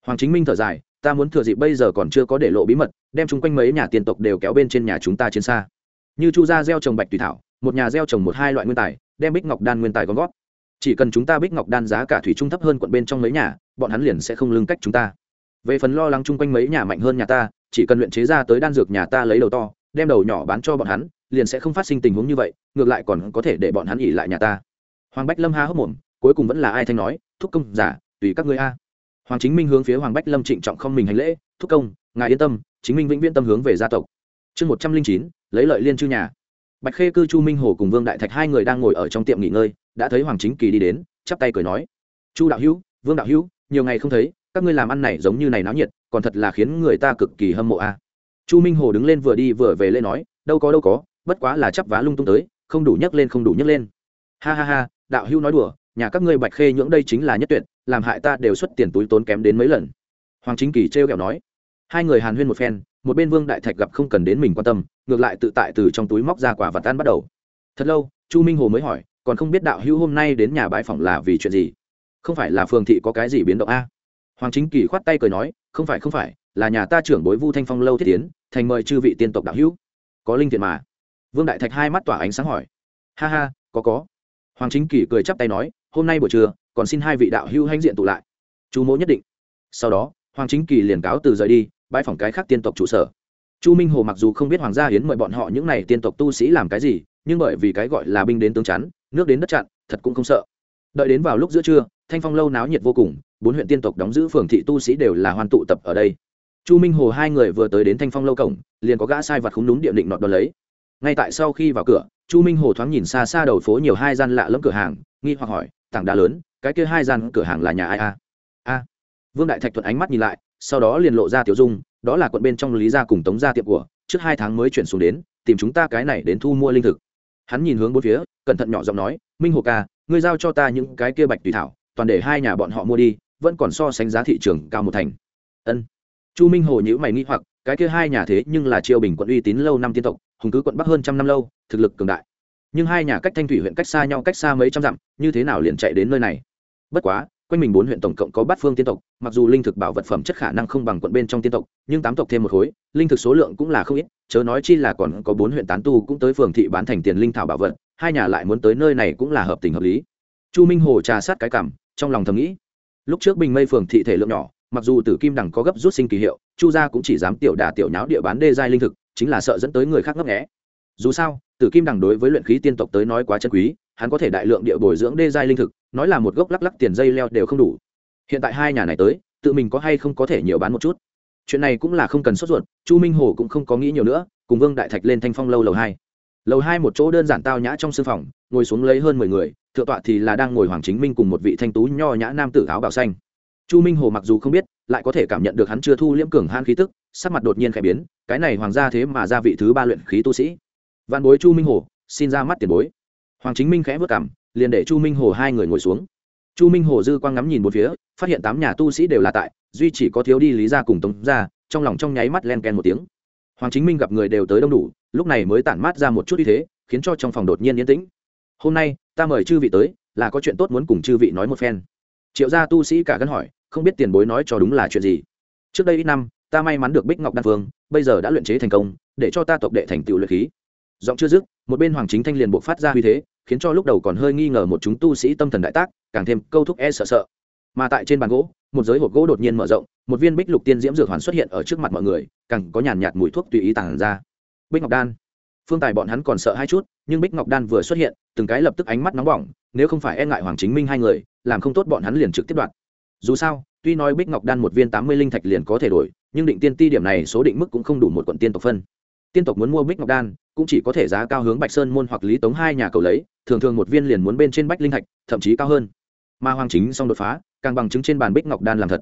Hoàng chính minh thở dài, ta muốn thừa dịp bây giờ còn chưa có để lộ bí mật, đem chung quanh mấy nhà tiền tộc đều kéo bên trên nhà chúng ta trên xa. Như chu gia gieo trồng bạch tùy thảo, một nhà gieo trồng một hai loại nguyên tài, đem bích ngọc đan nguyên tài gom gót chỉ cần chúng ta bích ngọc đan giá cả thủy trung thấp hơn quận bên trong mấy nhà, bọn hắn liền sẽ không lưng cách chúng ta. Về phần lo lắng chung quanh mấy nhà mạnh hơn nhà ta, chỉ cần luyện chế ra tới đan dược nhà ta lấy đầu to, đem đầu nhỏ bán cho bọn hắn, liền sẽ không phát sinh tình huống như vậy, ngược lại còn có thể để bọn hắn ỉ lại nhà ta. Hoàng bách lâm ha hốc mồm, cuối cùng vẫn là ai thanh nói, thúc công, giả, tùy các ngươi a. Hoàng chính minh hướng phía hoàng bách lâm trịnh trọng không mình hành lễ, thúc công, ngài yên tâm, chính minh vĩnh viễn tâm hướng về gia tộc. Chương một trăm linh chín, lấy lợi liên chư nhà bạch khê cư chu minh hồ cùng vương đại thạch hai người đang ngồi ở trong tiệm nghỉ ngơi, đã thấy hoàng chính kỳ đi đến, chắp tay cười nói, chu đạo hữu, vương đạo hữu, nhiều ngày không thấy, các ngươi làm ăn này giống như này náo nhiệt, còn thật là khiến người ta cực kỳ hâm mộ a. Chu minh hồ đứng lên vừa đi vừa về lên nói, đâu có đâu có, bất quá là chắp vá lung tung tới, không đủ nhấc lên, không đủ nhấc lên. Ha ha ha, đạo hữu nói đùa, nhà các ngươi bạch khê nhưỡng đây chính là nhất tuyệt, làm hại ta đều xuất tiền túi tốn kém đến mấy lần. Hoàng chính kỳ trêu kẹo nói. Hai người hàn huyên một phen một bên vương đại thạch gặp không cần đến mình quan tâm, ngược lại tự tại từ trong túi móc ra quả vật tan bắt đầu. Thật lâu, chu minh hồ mới hỏi, còn không biết đạo hữu hôm nay đến nhà bãi phỏng là vì chuyện gì? Không phải là phường thị có cái gì biến động a? Hoàng chính kỳ khoát tay cười nói, không phải không phải, là nhà ta trưởng bối vu thanh phong lâu thiết tiến, thành mời chư vị tiên tộc đạo hữu. Có linh thiện mà. Vương đại thạch hai mắt tỏa ánh sáng hỏi. Ha ha, có có. Hoàng chính kỳ cười chắp tay nói, hôm nay buổi trưa, còn xin hai vị đạo hữu hãnh diện tụ lại. Chú mỗ nhất định. Sau đó, hoàng chính kỳ liền cáo từ rời đi bãi phỏng cái khác tiên tộc trụ sở. Chu minh hồ mặc dù không biết hoàng gia hiến mời bọn họ những n à y tiên tộc tu sĩ làm cái gì, nhưng bởi vì cái gọi là binh đến tướng chắn, nước đến đất chặn, thật cũng không sợ. Đợi đến vào lúc giữa trưa, thanh phong lâu náo nhiệt vô cùng, bốn huyện tiên tộc đóng giữ phường thị tu sĩ đều là hoàn tụ tập ở đây. Chu minh hồ hai người vừa tới đến thanh phong lâu cổng, liền có gã sai vặt khúng đúng địa định nọt đo lấy. Ngay tại sau khi vào cửa, chu minh hồ thoáng nhìn xa xa đầu phố nhiều hai gian lạ lẫm cửa hàng, nghi hoặc hỏi, tảng đá lớn, cái kia hai gian cửa hàng là nhà ai a? A. Vương đại thạch thuận ánh mắt nhìn lại sau đó liền lộ ra tiểu dung, đó là quận bên trong lý gia cùng tống gia tiệm của, trước hai tháng mới chuyển xuống đến, tìm chúng ta cái này đến thu mua linh thực. Hắn nhìn hướng bốn phía, cẩn thận nhỏ giọng nói, minh hồ ca, ngươi giao cho ta những cái kia bạch tùy thảo, toàn để hai nhà bọn họ mua đi, vẫn còn so sánh giá thị trường cao một thành. Ân. Chu minh hồ nhữ mày nghĩ hoặc, cái kia hai nhà thế nhưng là triều bình quận uy tín lâu năm tiên tộc, hùng cứ quận bắc hơn trăm năm lâu, thực lực cường đại. Nhưng hai nhà cách thanh thủy huyện cách xa nhau cách xa mấy trăm dặm, như thế nào liền chạy đến nơi này? Bất quá quanh mình bốn huyện tổng cộng có bát phương tiên tộc, mặc dù linh thực bảo vật phẩm chất khả năng không bằng quận bên trong tiên tộc, nhưng tám tộc thêm một khối, linh thực số lượng cũng là không ít, chớ nói chi là còn có bốn huyện tán tu cũng tới phường thị bán thành tiền linh thảo bảo vật, hai nhà lại muốn tới nơi này cũng là hợp tình hợp lý. Chu minh hồ trà sát cái cảm, trong lòng thầm nghĩ. Lúc trước bình mây phường thị thể lượng nhỏ, mặc dù tử kim đẳng có gấp rút sinh kỳ hiệu, chu gia cũng chỉ dám tiểu đà tiểu nháo địa bán đê giai linh thực, chính là sợ dẫn tới người khác ngấp nghẽ dù sao, tử kim đẳng đối với luyện khí tiên tộc tới nói quá chân quý, hắn có thể đại lượng địa bồi dưỡng đê giai linh thực, nói là một gốc lắc lắc tiền dây leo đều không đủ. Hiện tại hai nhà này tới, tự mình có hay không có thể nhiều bán một chút? Chuyện này cũng là không cần sốt ruột, chu minh hồ cũng không có nghĩ nhiều nữa, cùng vương đại thạch lên thanh phong lâu lầu hai. Lầu hai một chỗ đơn giản tao nhã trong sưng phòng, ngồi xuống lấy hơn mười người, thượng tọa thì là đang ngồi hoàng chính minh cùng một vị thanh tú nho nhã nam tử áo bào xanh. Chu minh hồ mặc dù không biết, lại có thể cảm nhận được hắn chưa thu liễm cường han khí tức, sắc mặt đột nhiên khẽ biến, cái này hoàng gia thế mà ra vị thứ ba luyện khí tu sĩ văn bối chu minh hồ, xin ra mắt tiền bối. Hoàng chính minh khẽ vất cảm, liền để chu minh hồ hai người ngồi xuống. Chu minh hồ dư quang ngắm nhìn một phía, phát hiện tám nhà tu sĩ đều là tại, duy chỉ có thiếu đi lý ra cùng tống ra trong lòng trong nháy mắt len ken một tiếng. Hoàng chính minh gặp người đều tới đông đủ, lúc này mới tản mát ra một chút như thế, khiến cho trong phòng đột nhiên yên tĩnh. Hôm nay, ta mời chư vị tới, là có chuyện tốt muốn cùng chư vị nói một phen. Triệu gia tu sĩ cả gân hỏi, không biết tiền bối nói cho đúng là chuyện gì. Trước đây ít năm, ta may mắn được bích ngọc đan phương bây giờ đã luyện chế thành công, để cho ta tộc đệ thành tựu luyện khí giọng chưa dứt, một bên hoàng chính thanh liền buộc phát ra uy thế, khiến cho lúc đầu còn hơi nghi ngờ một chúng tu sĩ tâm thần đại tác, càng thêm câu thúc e sợ sợ. Mà tại trên bàn gỗ, một giới hộp gỗ đột nhiên mở rộng, một viên bích lục tiên diễm dược hoàn xuất hiện ở trước mặt mọi người, càng có nhàn nhạt mùi thuốc tùy ý tàn ra. Bích ngọc đan. Phương tài bọn hắn còn sợ hai chút, nhưng bích ngọc đan vừa xuất hiện, từng cái lập tức ánh mắt nóng bỏng, nếu không phải e ngại hoàng chính minh hai người, làm không tốt bọn hắn liền trực tiếp đoạt. Dù sao, tuy nói bích ngọc đan một viên tám mươi linh thạch liền có thể đổi, nhưng định tiên ti điểm này số định mức cũng không đủ một quận tiên tộc phân tiên tộc muốn mua bích ngọc đan, cũng chỉ có thể giá cao hướng bạch sơn môn hoặc lý tống hai nhà cầu lấy, thường thường một viên liền muốn bên trên bách linh thạch, thậm chí cao hơn. Mà hoàng chính xong đột phá, càng bằng chứng trên bàn bích ngọc đan làm thật.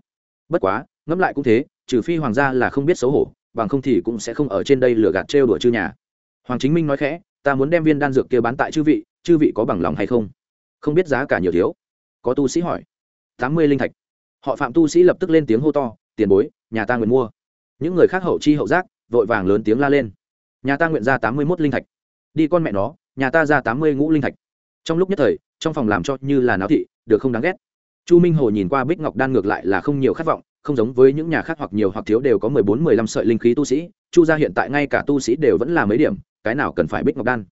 Bất quá, ngẫm lại cũng thế, trừ phi hoàng gia là không biết xấu hổ, bằng không thì cũng sẽ không ở trên đây lừa gạt trêu đùa chư nhà. Hoàng chính minh nói khẽ, ta muốn đem viên đan dược kia bán tại chư vị chư vị có bằng lòng hay không? Không biết giá cả nhiều thiếu. Có tu sĩ hỏi. Tám mươi linh thạch. Họ phạm tu sĩ lập tức lên tiếng hô to, tiền bối, nhà ta nguyện mua. Những người khác hậu chi hậu giác, vội vàng lớn tiếng la lên nhà ta nguyện ra tám mươi mốt linh thạch. Đi con mẹ nó, nhà ta ra tám mươi ngũ linh thạch. Trong lúc nhất thời, trong phòng làm cho như là náo thị, được không đáng ghét. Chu minh hồ nhìn qua bích ngọc đan ngược lại là không nhiều khát vọng, không giống với những nhà khác hoặc nhiều hoặc thiếu đều có mười bốn, mười lăm sợi linh khí tu sĩ. Chu gia hiện tại ngay cả tu sĩ đều vẫn là mấy điểm, cái nào cần phải bích ngọc đan?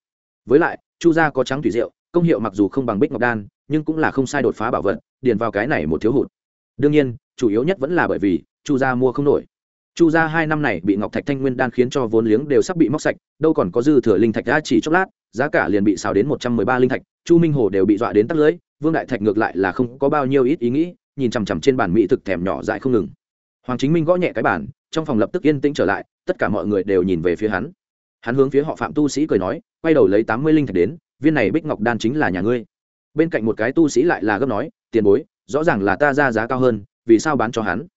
Với lại, chu gia có trắng thủy rượu công hiệu mặc dù không bằng bích ngọc đan, nhưng cũng là không sai đột phá bảo vật, điền vào cái này một thiếu hụt. Đương nhiên, chủ yếu nhất vẫn là bởi vì chu gia mua không nổi chu gia hai năm này bị ngọc thạch thanh nguyên đan khiến cho vốn liếng đều sắp bị móc sạch đâu còn có dư thừa linh thạch đã chỉ chốc lát giá cả liền bị xào đến một trăm mười ba linh thạch chu minh hồ đều bị dọa đến tắt lưỡi, vương đại thạch ngược lại là không có bao nhiêu ít ý nghĩ nhìn chằm chằm trên bàn mỹ thực thèm nhỏ dại không ngừng. Hoàng chính minh gõ nhẹ cái bàn trong phòng lập tức yên tĩnh trở lại tất cả mọi người đều nhìn về phía hắn. Hắn hướng phía họ phạm tu sĩ cười nói quay đầu lấy tám mươi linh thạch đến viên này bích ngọc đan chính là nhà ngươi. Bên cạnh một cái tu sĩ lại là gấp nói tiền bối rõ ràng là ta ra giá cao hơn vì sao bán cho hắn?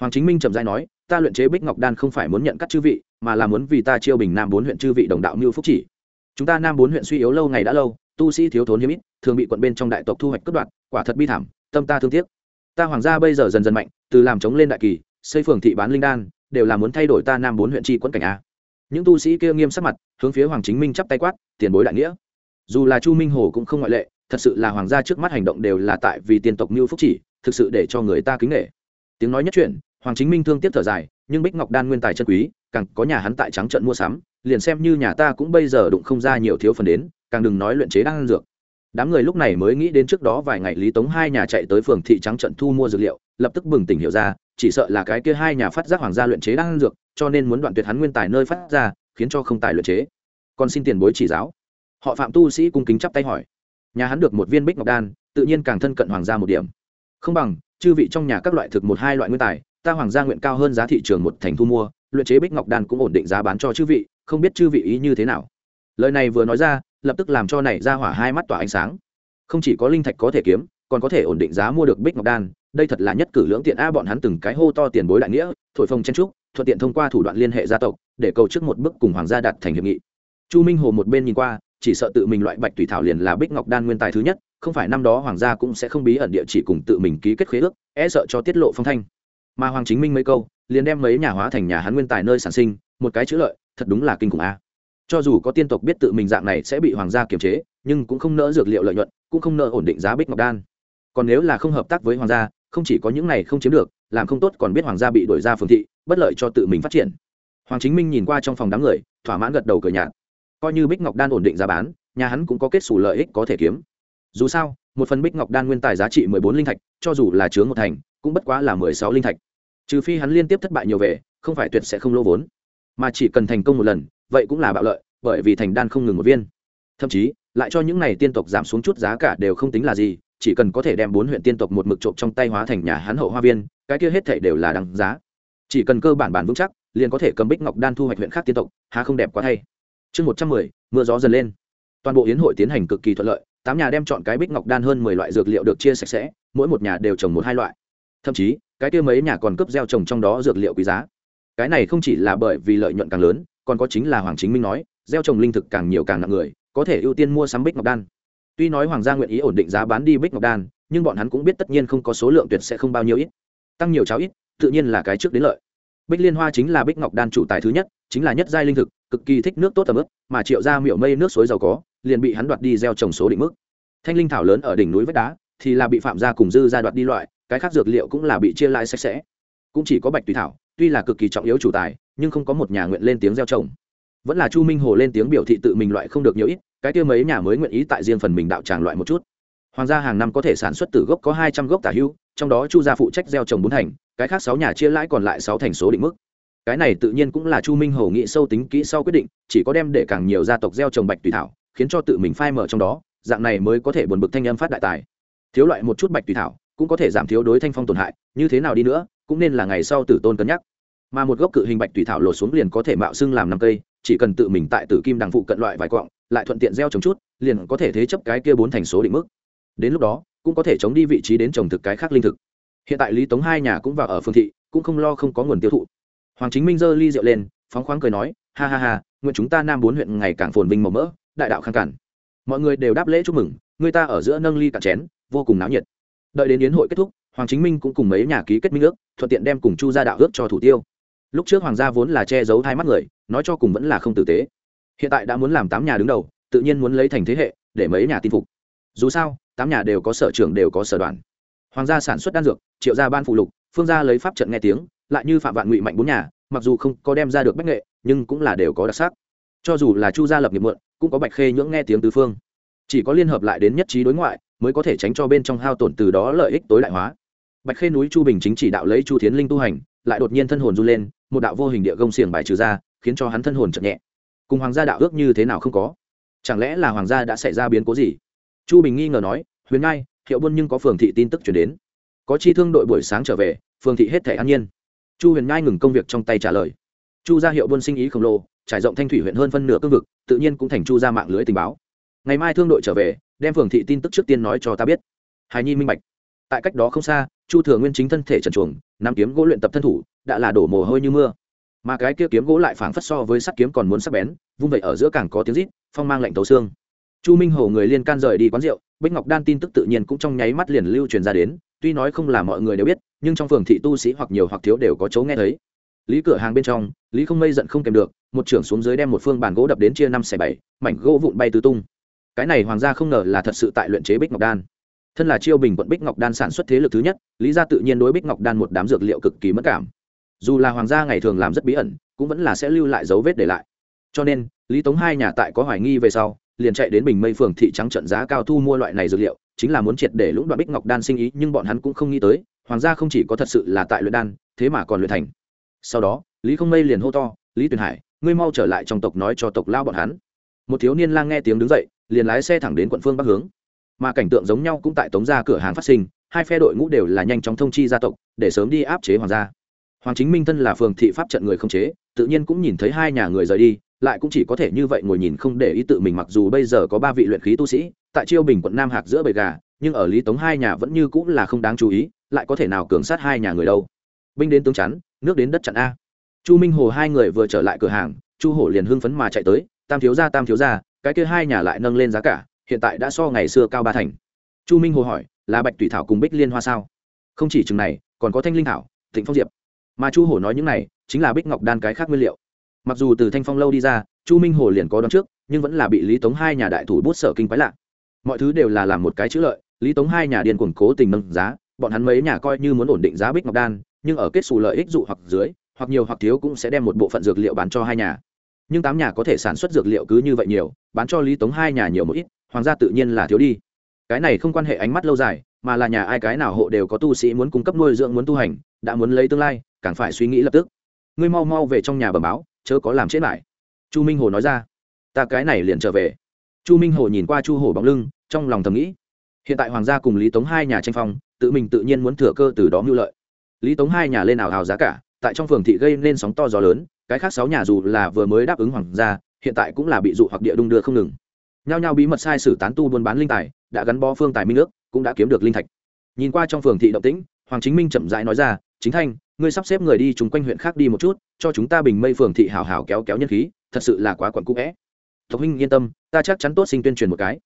Hoàng chính minh trầm dai nói ta luyện chế bích ngọc đan không phải muốn nhận các chư vị, mà là muốn vì ta chiêu bình nam bốn huyện chư vị đồng đạo mưu phúc chỉ. Chúng ta nam bốn huyện suy yếu lâu ngày đã lâu, tu sĩ thiếu thốn hiếm ít, thường bị quận bên trong đại tộc thu hoạch cất đoạt, quả thật bi thảm, tâm ta thương tiếc. Ta hoàng gia bây giờ dần dần mạnh, từ làm chống lên đại kỳ, xây phường thị bán linh đan, đều là muốn thay đổi ta nam bốn huyện tri quận cảnh a. Những tu sĩ kia nghiêm sắc mặt, hướng phía hoàng chính minh chắp tay quát, tiền bối đại nghĩa. Dù là chu minh hồ cũng không ngoại lệ, thật sự là hoàng gia trước mắt hành động đều là tại vì tiền tộc mưu phúc chỉ, thực sự để cho người ta kính nghệ tiếng nói nhất truyền hoàng chính minh thương tiếp thở dài, nhưng bích ngọc đan nguyên tài chân quý, càng có nhà hắn tại trắng trận mua sắm, liền xem như nhà ta cũng bây giờ đụng không ra nhiều thiếu phần đến, càng đừng nói luyện chế đan dược. Đám người lúc này mới nghĩ đến trước đó vài ngày lý tống hai nhà chạy tới phường thị trắng trận thu mua dược liệu, lập tức bừng tỉnh hiểu ra, chỉ sợ là cái kia hai nhà phát giác hoàng gia luyện chế đan dược, cho nên muốn đoạn tuyệt hắn nguyên tài nơi phát ra, khiến cho không tài luyện chế. Còn xin tiền bối chỉ giáo. Họ phạm tu sĩ cung kính chắp tay hỏi. Nhà hắn được một viên bích ngọc đan, tự nhiên càng thân cận hoàng gia một điểm. Không bằng, chư vị trong nhà các loại thực một hai loại nguyên tài ta hoàng gia nguyện cao hơn giá thị trường một thành thu mua, luyện chế bích ngọc đan cũng ổn định giá bán cho chư vị, không biết chư vị ý như thế nào. Lời này vừa nói ra, lập tức làm cho này ra hỏa hai mắt tỏa ánh sáng. Không chỉ có linh thạch có thể kiếm, còn có thể ổn định giá mua được bích ngọc đan, đây thật là nhất cử lưỡng tiện a, bọn hắn từng cái hô to tiền bối đại nghĩa, thổi phồng chen trúc, thuận tiện thông qua thủ đoạn liên hệ gia tộc, để cầu trước một bước cùng hoàng gia đặt thành hiệp nghị. Chu minh hồ một bên nhìn qua, chỉ sợ tự mình loại bạch thủy thảo liền là bích ngọc đan nguyên tài thứ nhất, không phải năm đó hoàng gia cũng sẽ không bí ẩn địa chỉ cùng tự mình ký kết khế ước e sợ cho tiết lộ phong thanh mà hoàng chính minh mấy câu, liền đem mấy nhà hóa thành nhà hắn nguyên tài nơi sản sinh, một cái chữ lợi, thật đúng là kinh khủng a. Cho dù có tiên tộc biết tự mình dạng này sẽ bị hoàng gia kiềm chế, nhưng cũng không nỡ dược liệu lợi nhuận, cũng không nỡ ổn định giá bích ngọc đan. Còn nếu là không hợp tác với hoàng gia, không chỉ có những này không chiếm được, làm không tốt còn biết hoàng gia bị đổi ra phương thị, bất lợi cho tự mình phát triển. Hoàng chính minh nhìn qua trong phòng đám người, thỏa mãn gật đầu cười nhạt. Coi như bích ngọc đan ổn định giá bán, nhà hắn cũng có kết xù lợi ích có thể kiếm. Dù sao, một phần bích ngọc đan nguyên tài giá trị mười bốn linh thạch, cho dù là chướng một thành cũng bất quá là mười sáu linh thạch. Trừ phi hắn liên tiếp thất bại nhiều về, không phải tuyệt sẽ không lỗ vốn. Mà chỉ cần thành công một lần, vậy cũng là bạo lợi, bởi vì thành đan không ngừng một viên. Thậm chí, lại cho những này tiên tộc giảm xuống chút giá cả đều không tính là gì, chỉ cần có thể đem bốn huyện tiên tộc một mực trộm trong tay hóa thành nhà hắn hậu hoa viên, cái kia hết thể đều là đằng giá. Chỉ cần cơ bản bản vững chắc, liền có thể cầm bích ngọc đan thu hoạch huyện khác tiên tộc, há không đẹp quá thay. Chương một trăm mười, mưa gió dần lên. Toàn bộ yến hội tiến hành cực kỳ thuận lợi, tám nhà đem chọn cái bích ngọc đan hơn mười loại dược liệu được chia sạch sẽ, mỗi một nhà đều trồng một hai loại thậm chí, cái kia mấy nhà còn cấp gieo trồng trong đó dược liệu quý giá. Cái này không chỉ là bởi vì lợi nhuận càng lớn, còn có chính là hoàng chính minh nói, gieo trồng linh thực càng nhiều càng nặng người, có thể ưu tiên mua sắm bích ngọc đan. Tuy nói hoàng gia nguyện ý ổn định giá bán đi bích ngọc đan, nhưng bọn hắn cũng biết tất nhiên không có số lượng tuyệt sẽ không bao nhiêu ít. Tăng nhiều cháo ít, tự nhiên là cái trước đến lợi. Bích liên hoa chính là bích ngọc đan chủ tài thứ nhất, chính là nhất giai linh thực, cực kỳ thích nước tốt tầm ướp mà triệu ra miệu mây nước suối giàu có, liền bị hắn đoạt đi gieo trồng số định mức. Thanh linh thảo lớn ở đỉnh núi vách đá, thì là bị phạm gia cùng dư ra đoạt đi loại cái khác dược liệu cũng là bị chia lại sạch sẽ. Cũng chỉ có bạch tùy thảo, tuy là cực kỳ trọng yếu chủ tài, nhưng không có một nhà nguyện lên tiếng gieo trồng. Vẫn là chu minh hồ lên tiếng biểu thị tự mình loại không được nhiều ít, cái kia mấy nhà mới nguyện ý tại riêng phần mình đạo tràng loại một chút. Hoàng gia hàng năm có thể sản xuất từ gốc có hai trăm gốc tả hưu, trong đó chu gia phụ trách gieo trồng bốn thành, cái khác sáu nhà chia lãi còn lại sáu thành số định mức. Cái này tự nhiên cũng là chu minh hồ nghĩ sâu tính kỹ sau quyết định, chỉ có đem để càng nhiều gia tộc gieo trồng bạch tùy thảo, khiến cho tự mình phai mở trong đó, dạng này mới có thể buồn bực thanh âm phát đại tài. Thiếu loại một chút bạch tùy thảo cũng có thể giảm thiếu đối thanh phong tổn hại, như thế nào đi nữa, cũng nên là ngày sau tử tôn cân nhắc. Mà một gốc cự hình bạch tùy thảo lột xuống liền có thể mạo xưng làm năm cây, chỉ cần tự mình tại tử kim đằng phụ cận loại vài quọng lại thuận tiện gieo trồng chút, liền có thể thế chấp cái kia bốn thành số định mức. Đến lúc đó, cũng có thể chống đi vị trí đến trồng thực cái khác linh thực. Hiện tại lý tống hai nhà cũng vào ở phương thị, cũng không lo không có nguồn tiêu thụ. Hoàng chính minh giơ ly rượu lên, phóng khoáng cười nói, ha ha ha, nguyện chúng ta nam bốn huyện ngày càng phồn vinh màu mỡ, đại đạo khang cản. Mọi người đều đáp lễ chúc mừng, người ta ở giữa nâng ly cạn chén, vô cùng náo nhiệt đợi đến yến hội kết thúc, hoàng chính minh cũng cùng mấy nhà ký kết minh ước, thuận tiện đem cùng chu gia đạo ước cho thủ tiêu. Lúc trước hoàng gia vốn là che giấu hai mắt người, nói cho cùng vẫn là không tử tế. Hiện tại đã muốn làm tám nhà đứng đầu, tự nhiên muốn lấy thành thế hệ, để mấy nhà tin phục. Dù sao, tám nhà đều có sở trường đều có sở đoàn. Hoàng gia sản xuất đan dược, triệu gia ban phụ lục, phương gia lấy pháp trận nghe tiếng, lại như phạm vạn ngụy mạnh bốn nhà, mặc dù không có đem ra được bách nghệ, nhưng cũng là đều có đặc sắc. Cho dù là chu gia lập nghiệp mượn cũng có bạch khê nhưỡng nghe tiếng tứ phương. Chỉ có liên hợp lại đến nhất trí đối ngoại mới có thể tránh cho bên trong hao tổn từ đó lợi ích tối đại hóa. Bạch khê núi chu bình chính chỉ đạo lấy chu thiến linh tu hành, lại đột nhiên thân hồn run lên, một đạo vô hình địa gông xiềng bài trừ ra, khiến cho hắn thân hồn chậm nhẹ. Cùng hoàng gia đạo ước như thế nào không có? Chẳng lẽ là hoàng gia đã xảy ra biến cố gì? Chu bình nghi ngờ nói, huyền ngai, hiệu buôn nhưng có phường thị tin tức chuyển đến. Có chi thương đội buổi sáng trở về, phường thị hết thể an nhiên. Chu huyền ngai ngừng công việc trong tay trả lời. Chu gia hiệu buôn sinh ý khổng lồ, trải rộng thanh thủy huyện hơn phân nửa cương vực, tự nhiên cũng thành chu gia mạng lưới tình báo. Ngày mai thương đội trở về đem phường thị tin tức trước tiên nói cho ta biết. Hài nhi minh bạch. Tại cách đó không xa, chu thừa nguyên chính thân thể trần chuồng nắm kiếm gỗ luyện tập thân thủ, đã là đổ mồ hôi như mưa. Mà cái kia kiếm gỗ lại phảng phất so với sắt kiếm còn muốn sắc bén, vung vậy ở giữa càng có tiếng rít, phong mang lạnh tấu xương. Chu minh hầu người liên can rời đi quán rượu, bích ngọc đan tin tức tự nhiên cũng trong nháy mắt liền lưu truyền ra đến, tuy nói không là mọi người đều biết, nhưng trong phường thị tu sĩ hoặc nhiều hoặc thiếu đều có chấu nghe thấy. Lý cửa hàng bên trong, lý không mây giận không kèm được, một trưởng xuống dưới đem một phương bàn gỗ đập đến chia năm xẻ bảy, mảnh gỗ vụn bay tứ tung cái này hoàng gia không ngờ là thật sự tại luyện chế bích ngọc đan. Thân là chiêu bình quận bích ngọc đan sản xuất thế lực thứ nhất, lý gia tự nhiên đối bích ngọc đan một đám dược liệu cực kỳ mất cảm. Dù là hoàng gia ngày thường làm rất bí ẩn, cũng vẫn là sẽ lưu lại dấu vết để lại. Cho nên, lý tống hai nhà tại có hoài nghi về sau, liền chạy đến bình mây phường thị trắng trận giá cao thu mua loại này dược liệu, chính là muốn triệt để lũng đoạn bích ngọc đan sinh ý, nhưng bọn hắn cũng không nghĩ tới, hoàng gia không chỉ có thật sự là tại luyện đan, thế mà còn luyện thành. Sau đó, lý không mây liền hô to, lý tuyền hải, ngươi mau trở lại trong tộc nói cho tộc lao bọn hắn một thiếu niên lang nghe tiếng đứng dậy, liền lái xe thẳng đến quận phương bắc hướng. Mà cảnh tượng giống nhau cũng tại tống gia cửa hàng phát sinh, hai phe đội ngũ đều là nhanh chóng thông chi gia tộc, để sớm đi áp chế hoàng gia. Hoàng chính minh thân là phường thị pháp trận người không chế, tự nhiên cũng nhìn thấy hai nhà người rời đi, lại cũng chỉ có thể như vậy ngồi nhìn không để ý tự mình mặc dù bây giờ có ba vị luyện khí tu sĩ, tại chiêu bình quận nam hạc giữa bầy gà, nhưng ở lý tống hai nhà vẫn như cũng là không đáng chú ý, lại có thể nào cường sát hai nhà người đâu. Binh đến tướng chắn, nước đến đất chặn a. Chu minh hồ hai người vừa trở lại cửa hàng, chu hổ liền hưng phấn mà chạy tới tam thiếu gia, tam thiếu gia, cái kia hai nhà lại nâng lên giá cả, hiện tại đã so ngày xưa cao ba thành. Chu minh hồ hỏi, là bạch tùy thảo cùng bích liên hoa sao? Không chỉ chừng này, còn có thanh linh thảo, thịnh phong diệp. Mà chu hổ nói những này, chính là bích ngọc đan cái khác nguyên liệu. Mặc dù từ thanh phong lâu đi ra, chu minh hồ liền có đón trước, nhưng vẫn là bị lý tống hai nhà đại thủ bút sở kinh quái lạ. Mọi thứ đều là làm một cái chữ lợi, lý tống hai nhà điên cuồng cố tình nâng giá, bọn hắn mấy nhà coi như muốn ổn định giá bích ngọc đan, nhưng ở kết xù lợi ích dụ hoặc dưới, hoặc nhiều hoặc thiếu cũng sẽ đem một bộ phận dược liệu bán cho hai nhà nhưng tám nhà có thể sản xuất dược liệu cứ như vậy nhiều, bán cho lý tống hai nhà nhiều một ít, hoàng gia tự nhiên là thiếu đi. Cái này không quan hệ ánh mắt lâu dài, mà là nhà ai cái nào hộ đều có tu sĩ muốn cung cấp nuôi dưỡng muốn tu hành, đã muốn lấy tương lai, càng phải suy nghĩ lập tức. Ngươi mau mau về trong nhà bẩm báo, chớ có làm chết lại. Chu minh hồ nói ra. Ta cái này liền trở về. Chu minh hồ nhìn qua chu hồ bóng lưng, trong lòng thầm nghĩ. Hiện tại hoàng gia cùng lý tống hai nhà tranh phong, tự mình tự nhiên muốn thừa cơ từ đó mưu lợi. Lý tống hai nhà lên ảo hào giá cả, tại trong phường thị gây nên sóng to gió lớn cái khác sáu nhà dù là vừa mới đáp ứng hoàng gia, hiện tại cũng là bị dụ hoặc địa đung đưa không ngừng. Nhao nhao bí mật sai sử tán tu buôn bán linh tài, đã gắn bó phương tài minh nước, cũng đã kiếm được linh thạch. Nhìn qua trong phường thị động tĩnh, hoàng chính minh chậm rãi nói ra, chính thanh, ngươi sắp xếp người đi chung quanh huyện khác đi một chút, cho chúng ta bình mây phường thị hào hào kéo kéo nhân khí, thật sự là quá quặn cũ vẽ. Tộc huynh yên tâm, ta chắc chắn tốt sinh tuyên truyền một cái.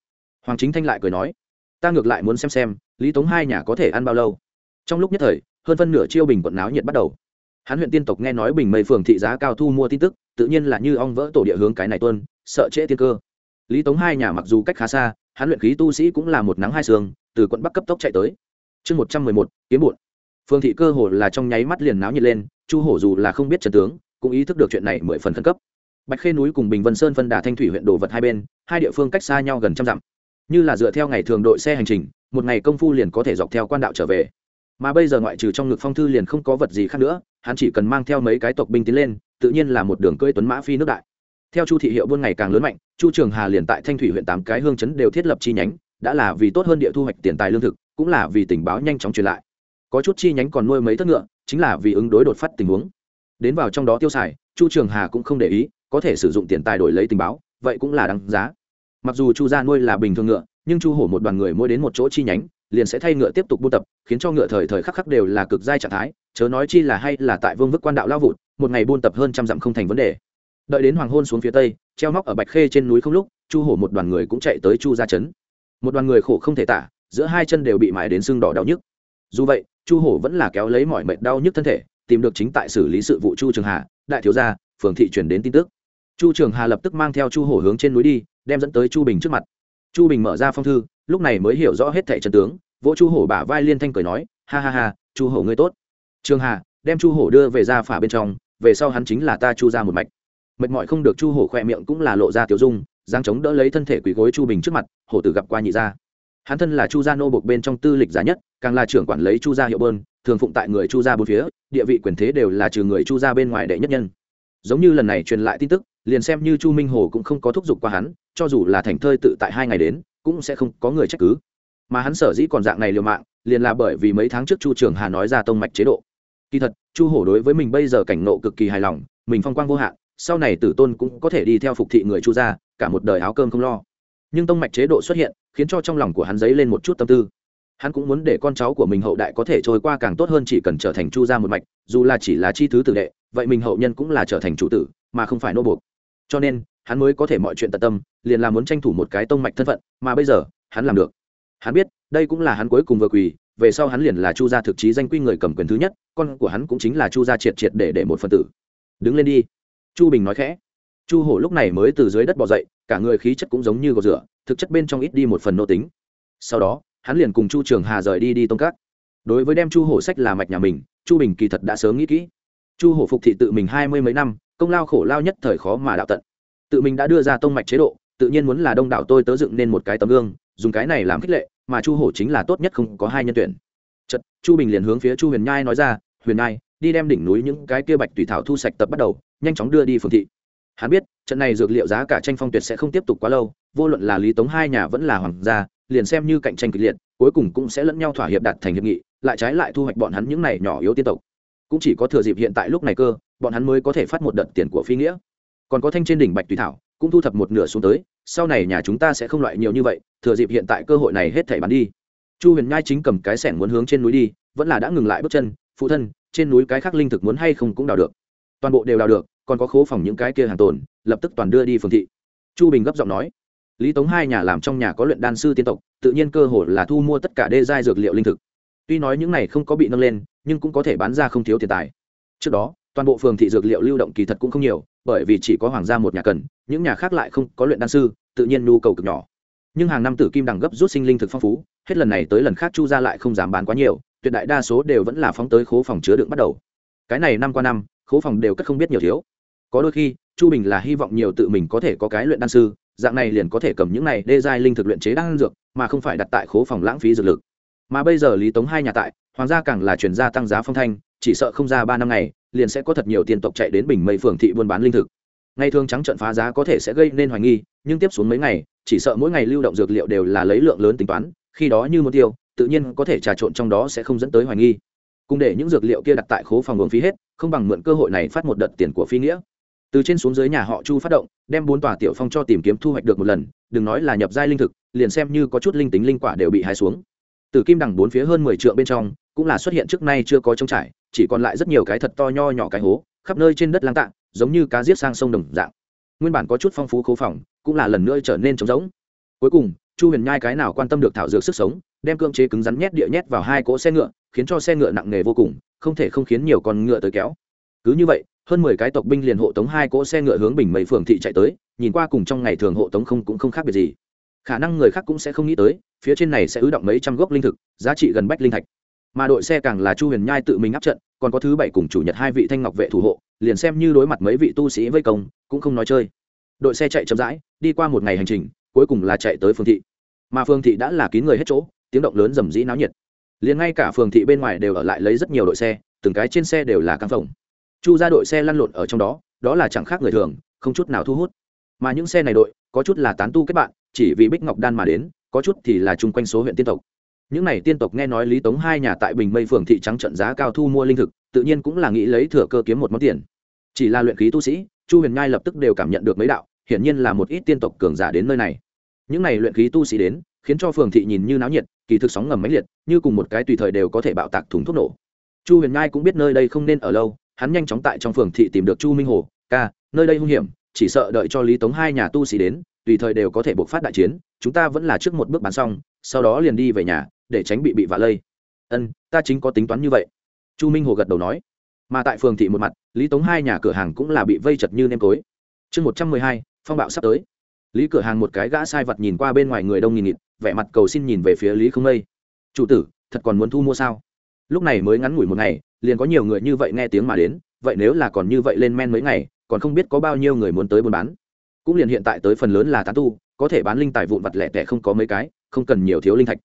Hoàng chính thanh lại cười nói, ta ngược lại muốn xem xem, lý tống hai nhà có thể ăn bao lâu. Trong lúc nhất thời, hơn phân nửa chiêu bình quận náo nhiệt bắt đầu hắn huyện tiên tộc nghe nói bình mây phường thị giá cao thu mua tin tức, tự nhiên là như ong vỡ tổ địa hướng cái này tuân, sợ trễ tiên cơ. Lý tống hai nhà mặc dù cách khá xa, hắn luyện khí tu sĩ cũng là một nắng hai sương, từ quận bắc cấp tốc chạy tới. Chương một trăm mười một, kiếm bụn phương thị cơ hồ là trong nháy mắt liền náo nhiệt lên, chu hổ dù là không biết trần tướng, cũng ý thức được chuyện này mười phần khẩn cấp. Bạch khê núi cùng bình vân sơn phân đà thanh thủy huyện đồ vật hai bên, hai địa phương cách xa nhau gần trăm dặm. Như là dựa theo ngày thường đội xe hành trình, một ngày công phu liền có thể dọc theo quan đạo trở về. Mà bây giờ ngoại trừ trong ngực phong thư liền không có vật gì khác nữa hắn chỉ cần mang theo mấy cái tộc binh tiến lên, tự nhiên là một đường cưỡi tuấn mã phi nước đại. Theo chu thị hiệu buôn ngày càng lớn mạnh, chu trường hà liền tại thanh thủy huyện tám cái hương chấn đều thiết lập chi nhánh, đã là vì tốt hơn địa thu hoạch tiền tài lương thực, cũng là vì tình báo nhanh chóng truyền lại. Có chút chi nhánh còn nuôi mấy thất ngựa, chính là vì ứng đối đột phát tình huống. Đến vào trong đó tiêu xài, chu trường hà cũng không để ý, có thể sử dụng tiền tài đổi lấy tình báo, vậy cũng là đáng giá. Mặc dù chu gia nuôi là bình thường ngựa, nhưng chu hổ một đoàn người mua đến một chỗ chi nhánh liền sẽ thay ngựa tiếp tục buôn tập, khiến cho ngựa thời thời khắc khắc đều là cực giai trạng thái, chớ nói chi là hay là tại vương vức quan đạo lao vụt, một ngày buôn tập hơn trăm dặm không thành vấn đề. Đợi đến hoàng hôn xuống phía tây, treo móc ở bạch khê trên núi không lúc, chu hổ một đoàn người cũng chạy tới chu gia trấn. Một đoàn người khổ không thể tả, giữa hai chân đều bị mãi đến sưng đỏ đau nhức. Dù vậy, chu hổ vẫn là kéo lấy mọi mệt đau nhức thân thể, tìm được chính tại xử lý sự vụ chu trường hà, đại thiếu gia, phường thị truyền đến tin tức. Chu trường hà lập tức mang theo chu hổ hướng trên núi đi, đem dẫn tới chu bình trước mặt. Chu bình mở ra phong thư, lúc này mới hiểu rõ hết thẻ trần tướng vỗ chu hổ bả vai liên thanh cười nói, ha ha ha, chu hổ ngươi tốt. Trường hà đem chu hổ đưa về ra phả bên trong, về sau hắn chính là ta chu ra một mạch. Mệt mỏi không được chu hổ khỏe miệng cũng là lộ ra tiểu dung giang chống đỡ lấy thân thể quỳ gối chu bình trước mặt, hổ tử gặp qua nhị gia. Hắn thân là chu gia nô bộc bên trong tư lịch giá nhất, càng là trưởng quản lấy chu gia hiệu bơn, thường phụng tại người chu gia bốn phía, địa vị quyền thế đều là trừ người chu gia bên ngoài đệ nhất nhân. Giống như lần này truyền lại tin tức, liền xem như chu minh hồ cũng không có thúc giục qua hắn, cho dù là thành thơi tự tại hai ngày đến, cũng sẽ không có người trách cứ mà hắn sở dĩ còn dạng này liều mạng, liền là bởi vì mấy tháng trước chu trường hà nói ra tông mạch chế độ. Kỳ thật, chu hổ đối với mình bây giờ cảnh nộ cực kỳ hài lòng, mình phong quang vô hạn, sau này tử tôn cũng có thể đi theo phục thị người chu gia, cả một đời áo cơm không lo. Nhưng tông mạch chế độ xuất hiện, khiến cho trong lòng của hắn dấy lên một chút tâm tư. Hắn cũng muốn để con cháu của mình hậu đại có thể trôi qua càng tốt hơn chỉ cần trở thành chu gia một mạch, dù là chỉ là chi thứ tử đệ, vậy mình hậu nhân cũng là trở thành chủ tử, mà không phải nô buộc. Cho nên, hắn mới có thể mọi chuyện tận tâm, liền là muốn tranh thủ một cái tông mạch thân phận, mà bây giờ, hắn làm được hắn biết, đây cũng là hắn cuối cùng vừa quỳ, về sau hắn liền là chu gia thực chí danh quy người cầm quyền thứ nhất, con của hắn cũng chính là chu gia triệt triệt để để một phần tử. Đứng lên đi. Chu bình nói khẽ. Chu hổ lúc này mới từ dưới đất bỏ dậy, cả người khí chất cũng giống như gột rửa, thực chất bên trong ít đi một phần nô tính. Sau đó, hắn liền cùng chu trường hà rời đi đi tông cát đối với đem chu hổ sách là mạch nhà mình, chu bình kỳ thật đã sớm nghĩ kỹ. Chu hổ phục thị tự mình hai mươi mấy năm, công lao khổ lao nhất thời khó mà đạo tận. Tự mình đã đưa ra tông mạch chế độ, tự nhiên muốn là đông đảo tôi tớ dựng nên một cái tấm gương dùng cái này làm khích lệ, mà chu hổ chính là tốt nhất không có hai nhân tuyển. Chật chu bình liền hướng phía chu huyền nhai nói ra, huyền nhai, đi đem đỉnh núi những cái kia bạch tùy thảo thu sạch tập bắt đầu, nhanh chóng đưa đi phường thị. Hắn biết, trận này dược liệu giá cả tranh phong tuyệt sẽ không tiếp tục quá lâu, vô luận là lý tống hai nhà vẫn là hoàng gia, liền xem như cạnh tranh kịch liệt, cuối cùng cũng sẽ lẫn nhau thỏa hiệp đạt thành hiệp nghị, lại trái lại thu hoạch bọn hắn những này nhỏ yếu tiên tộc. Cũng chỉ có thừa dịp hiện tại lúc này cơ, bọn hắn mới có thể phát một đợt tiền của phi nghĩa. Còn có thanh trên đỉnh bạch tùy thảo cũng thu thập một nửa xuống tới, sau này nhà chúng ta sẽ không loại nhiều như vậy, thừa dịp hiện tại cơ hội này hết thảy bán đi. Chu huyền nhai chính cầm cái sẻng muốn hướng trên núi đi, vẫn là đã ngừng lại bước chân, phụ thân, trên núi cái khác linh thực muốn hay không cũng đào được. Toàn bộ đều đào được, còn có khố phòng những cái kia hàng tồn, lập tức toàn đưa đi phường thị. Chu bình gấp giọng nói, lý tống hai nhà làm trong nhà có luyện đan sư tiên tộc, tự nhiên cơ hội là thu mua tất cả đê giai dược liệu linh thực. Tuy nói những này không có bị nâng lên, nhưng cũng có thể bán ra không thiếu tiền tài. Trước đó toàn bộ phường thị dược liệu lưu động kỳ thật cũng không nhiều, bởi vì chỉ có hoàng gia một nhà cần, những nhà khác lại không có luyện đan sư, tự nhiên nhu cầu cực nhỏ. Nhưng hàng năm tử kim đẳng gấp rút sinh linh thực phong phú, hết lần này tới lần khác chu ra lại không dám bán quá nhiều, tuyệt đại đa số đều vẫn là phóng tới khố phòng chứa đựng bắt đầu. Cái này năm qua năm, khố phòng đều cất không biết nhiều thiếu. Có đôi khi, chu bình là hy vọng nhiều tự mình có thể có cái luyện đan sư, dạng này liền có thể cầm những này đê giai linh thực luyện chế đan dược, mà không phải đặt tại khố phòng lãng phí dược lực. Mà bây giờ lý tống hai nhà tại, hoàng gia càng là chuyển gia tăng giá phong thanh, chỉ sợ không ra ba năm ngày liền sẽ có thật nhiều tiền tộc chạy đến bình mây phường thị buôn bán linh thực. Ngày thường trắng trận phá giá có thể sẽ gây nên hoài nghi, nhưng tiếp xuống mấy ngày, chỉ sợ mỗi ngày lưu động dược liệu đều là lấy lượng lớn tính toán, khi đó như một tiêu, tự nhiên có thể trà trộn trong đó sẽ không dẫn tới hoài nghi. Cùng để những dược liệu kia đặt tại khố phòng uống phí hết, không bằng mượn cơ hội này phát một đợt tiền của phi nghĩa. Từ trên xuống dưới nhà họ chu phát động, đem bốn tòa tiểu phong cho tìm kiếm thu hoạch được một lần, đừng nói là nhập giai linh thực, liền xem như có chút linh tính linh quả đều bị hái xuống. Từ kim đằng bốn phía hơn mười triệu bên trong, cũng là xuất hiện trước nay chưa có trống trải chỉ còn lại rất nhiều cái thật to nho nhỏ cái hố, khắp nơi trên đất lang tạng giống như cá giết sang sông đồng dạng. Nguyên bản có chút phong phú khố phòng, cũng là lần nữa trở nên trống rỗng. Cuối cùng, chu huyền nhai cái nào quan tâm được thảo dược sức sống, đem cương chế cứng rắn nhét địa nhét vào hai cỗ xe ngựa, khiến cho xe ngựa nặng nề vô cùng, không thể không khiến nhiều con ngựa tới kéo. Cứ như vậy, hơn mười cái tộc binh liền hộ tống hai cỗ xe ngựa hướng bình mấy phường thị chạy tới, nhìn qua cùng trong ngày thường hộ tống không cũng không khác biệt gì. Khả năng người khác cũng sẽ không nghĩ tới, phía trên này sẽ ứ động mấy trăm gốc linh thực, giá trị gần bách linh thạch mà đội xe càng là chu huyền nhai tự mình áp trận, còn có thứ bảy cùng chủ nhật hai vị thanh ngọc vệ thủ hộ, liền xem như đối mặt mấy vị tu sĩ vây công, cũng không nói chơi. Đội xe chạy chậm rãi, đi qua một ngày hành trình, cuối cùng là chạy tới phương thị. Mà phương thị đã là kín người hết chỗ, tiếng động lớn rầm rĩ náo nhiệt. Liền ngay cả phường thị bên ngoài đều ở lại lấy rất nhiều đội xe, từng cái trên xe đều là căng phòng chu ra đội xe lăn lộn ở trong đó đó là chẳng khác người thường, không chút nào thu hút. Mà những xe này đội, có chút là tán tu kết bạn, chỉ vì bích ngọc đan mà đến, có chút thì là chung quanh số huyện tiên tộc những n à y tiên tộc nghe nói lý tống hai nhà tại bình mây phường thị trắng trận giá cao thu mua linh thực, tự nhiên cũng là nghĩ lấy thừa cơ kiếm một món tiền. Chỉ là luyện khí tu sĩ, chu huyền nhai lập tức đều cảm nhận được mấy đạo, hiển nhiên là một ít tiên tộc cường giả đến nơi này. Những n à y luyện khí tu sĩ đến, khiến cho phường thị nhìn như náo nhiệt, kỳ thực sóng ngầm máy liệt, như cùng một cái tùy thời đều có thể bạo tạc thùng thuốc nổ. Chu huyền nhai cũng biết nơi đây không nên ở lâu, hắn nhanh chóng tại trong phường thị tìm được chu minh hồ, ca, nơi đây hung hiểm, chỉ sợ đợi cho lý tống hai nhà tu sĩ đến, tùy thời đều có thể buộc phát đại chiến, chúng ta vẫn là trước một bước bán xong sau đó liền đi về nhà, để tránh bị bị vạ lây. Ân, ta chính có tính toán như vậy. Chu minh hồ gật đầu nói. Mà tại phường thị một mặt, lý tống hai nhà cửa hàng cũng là bị vây chật như nêm tối. Chương một trăm mười hai, phong bạo sắp tới. Lý cửa hàng một cái gã sai vật nhìn qua bên ngoài người đông nghìn nghịt, vẻ mặt cầu xin nhìn về phía lý không lây. Chủ tử, thật còn muốn thu mua sao? Lúc này mới ngắn ngủi một ngày, liền có nhiều người như vậy nghe tiếng mà đến, vậy nếu là còn như vậy lên men mấy ngày, còn không biết có bao nhiêu người muốn tới buôn bán. Cũng liền hiện tại tới phần lớn là tán tu có thể bán linh tài vụn vặt lẻ tẻ không có mấy cái, không cần nhiều thiếu linh thạch.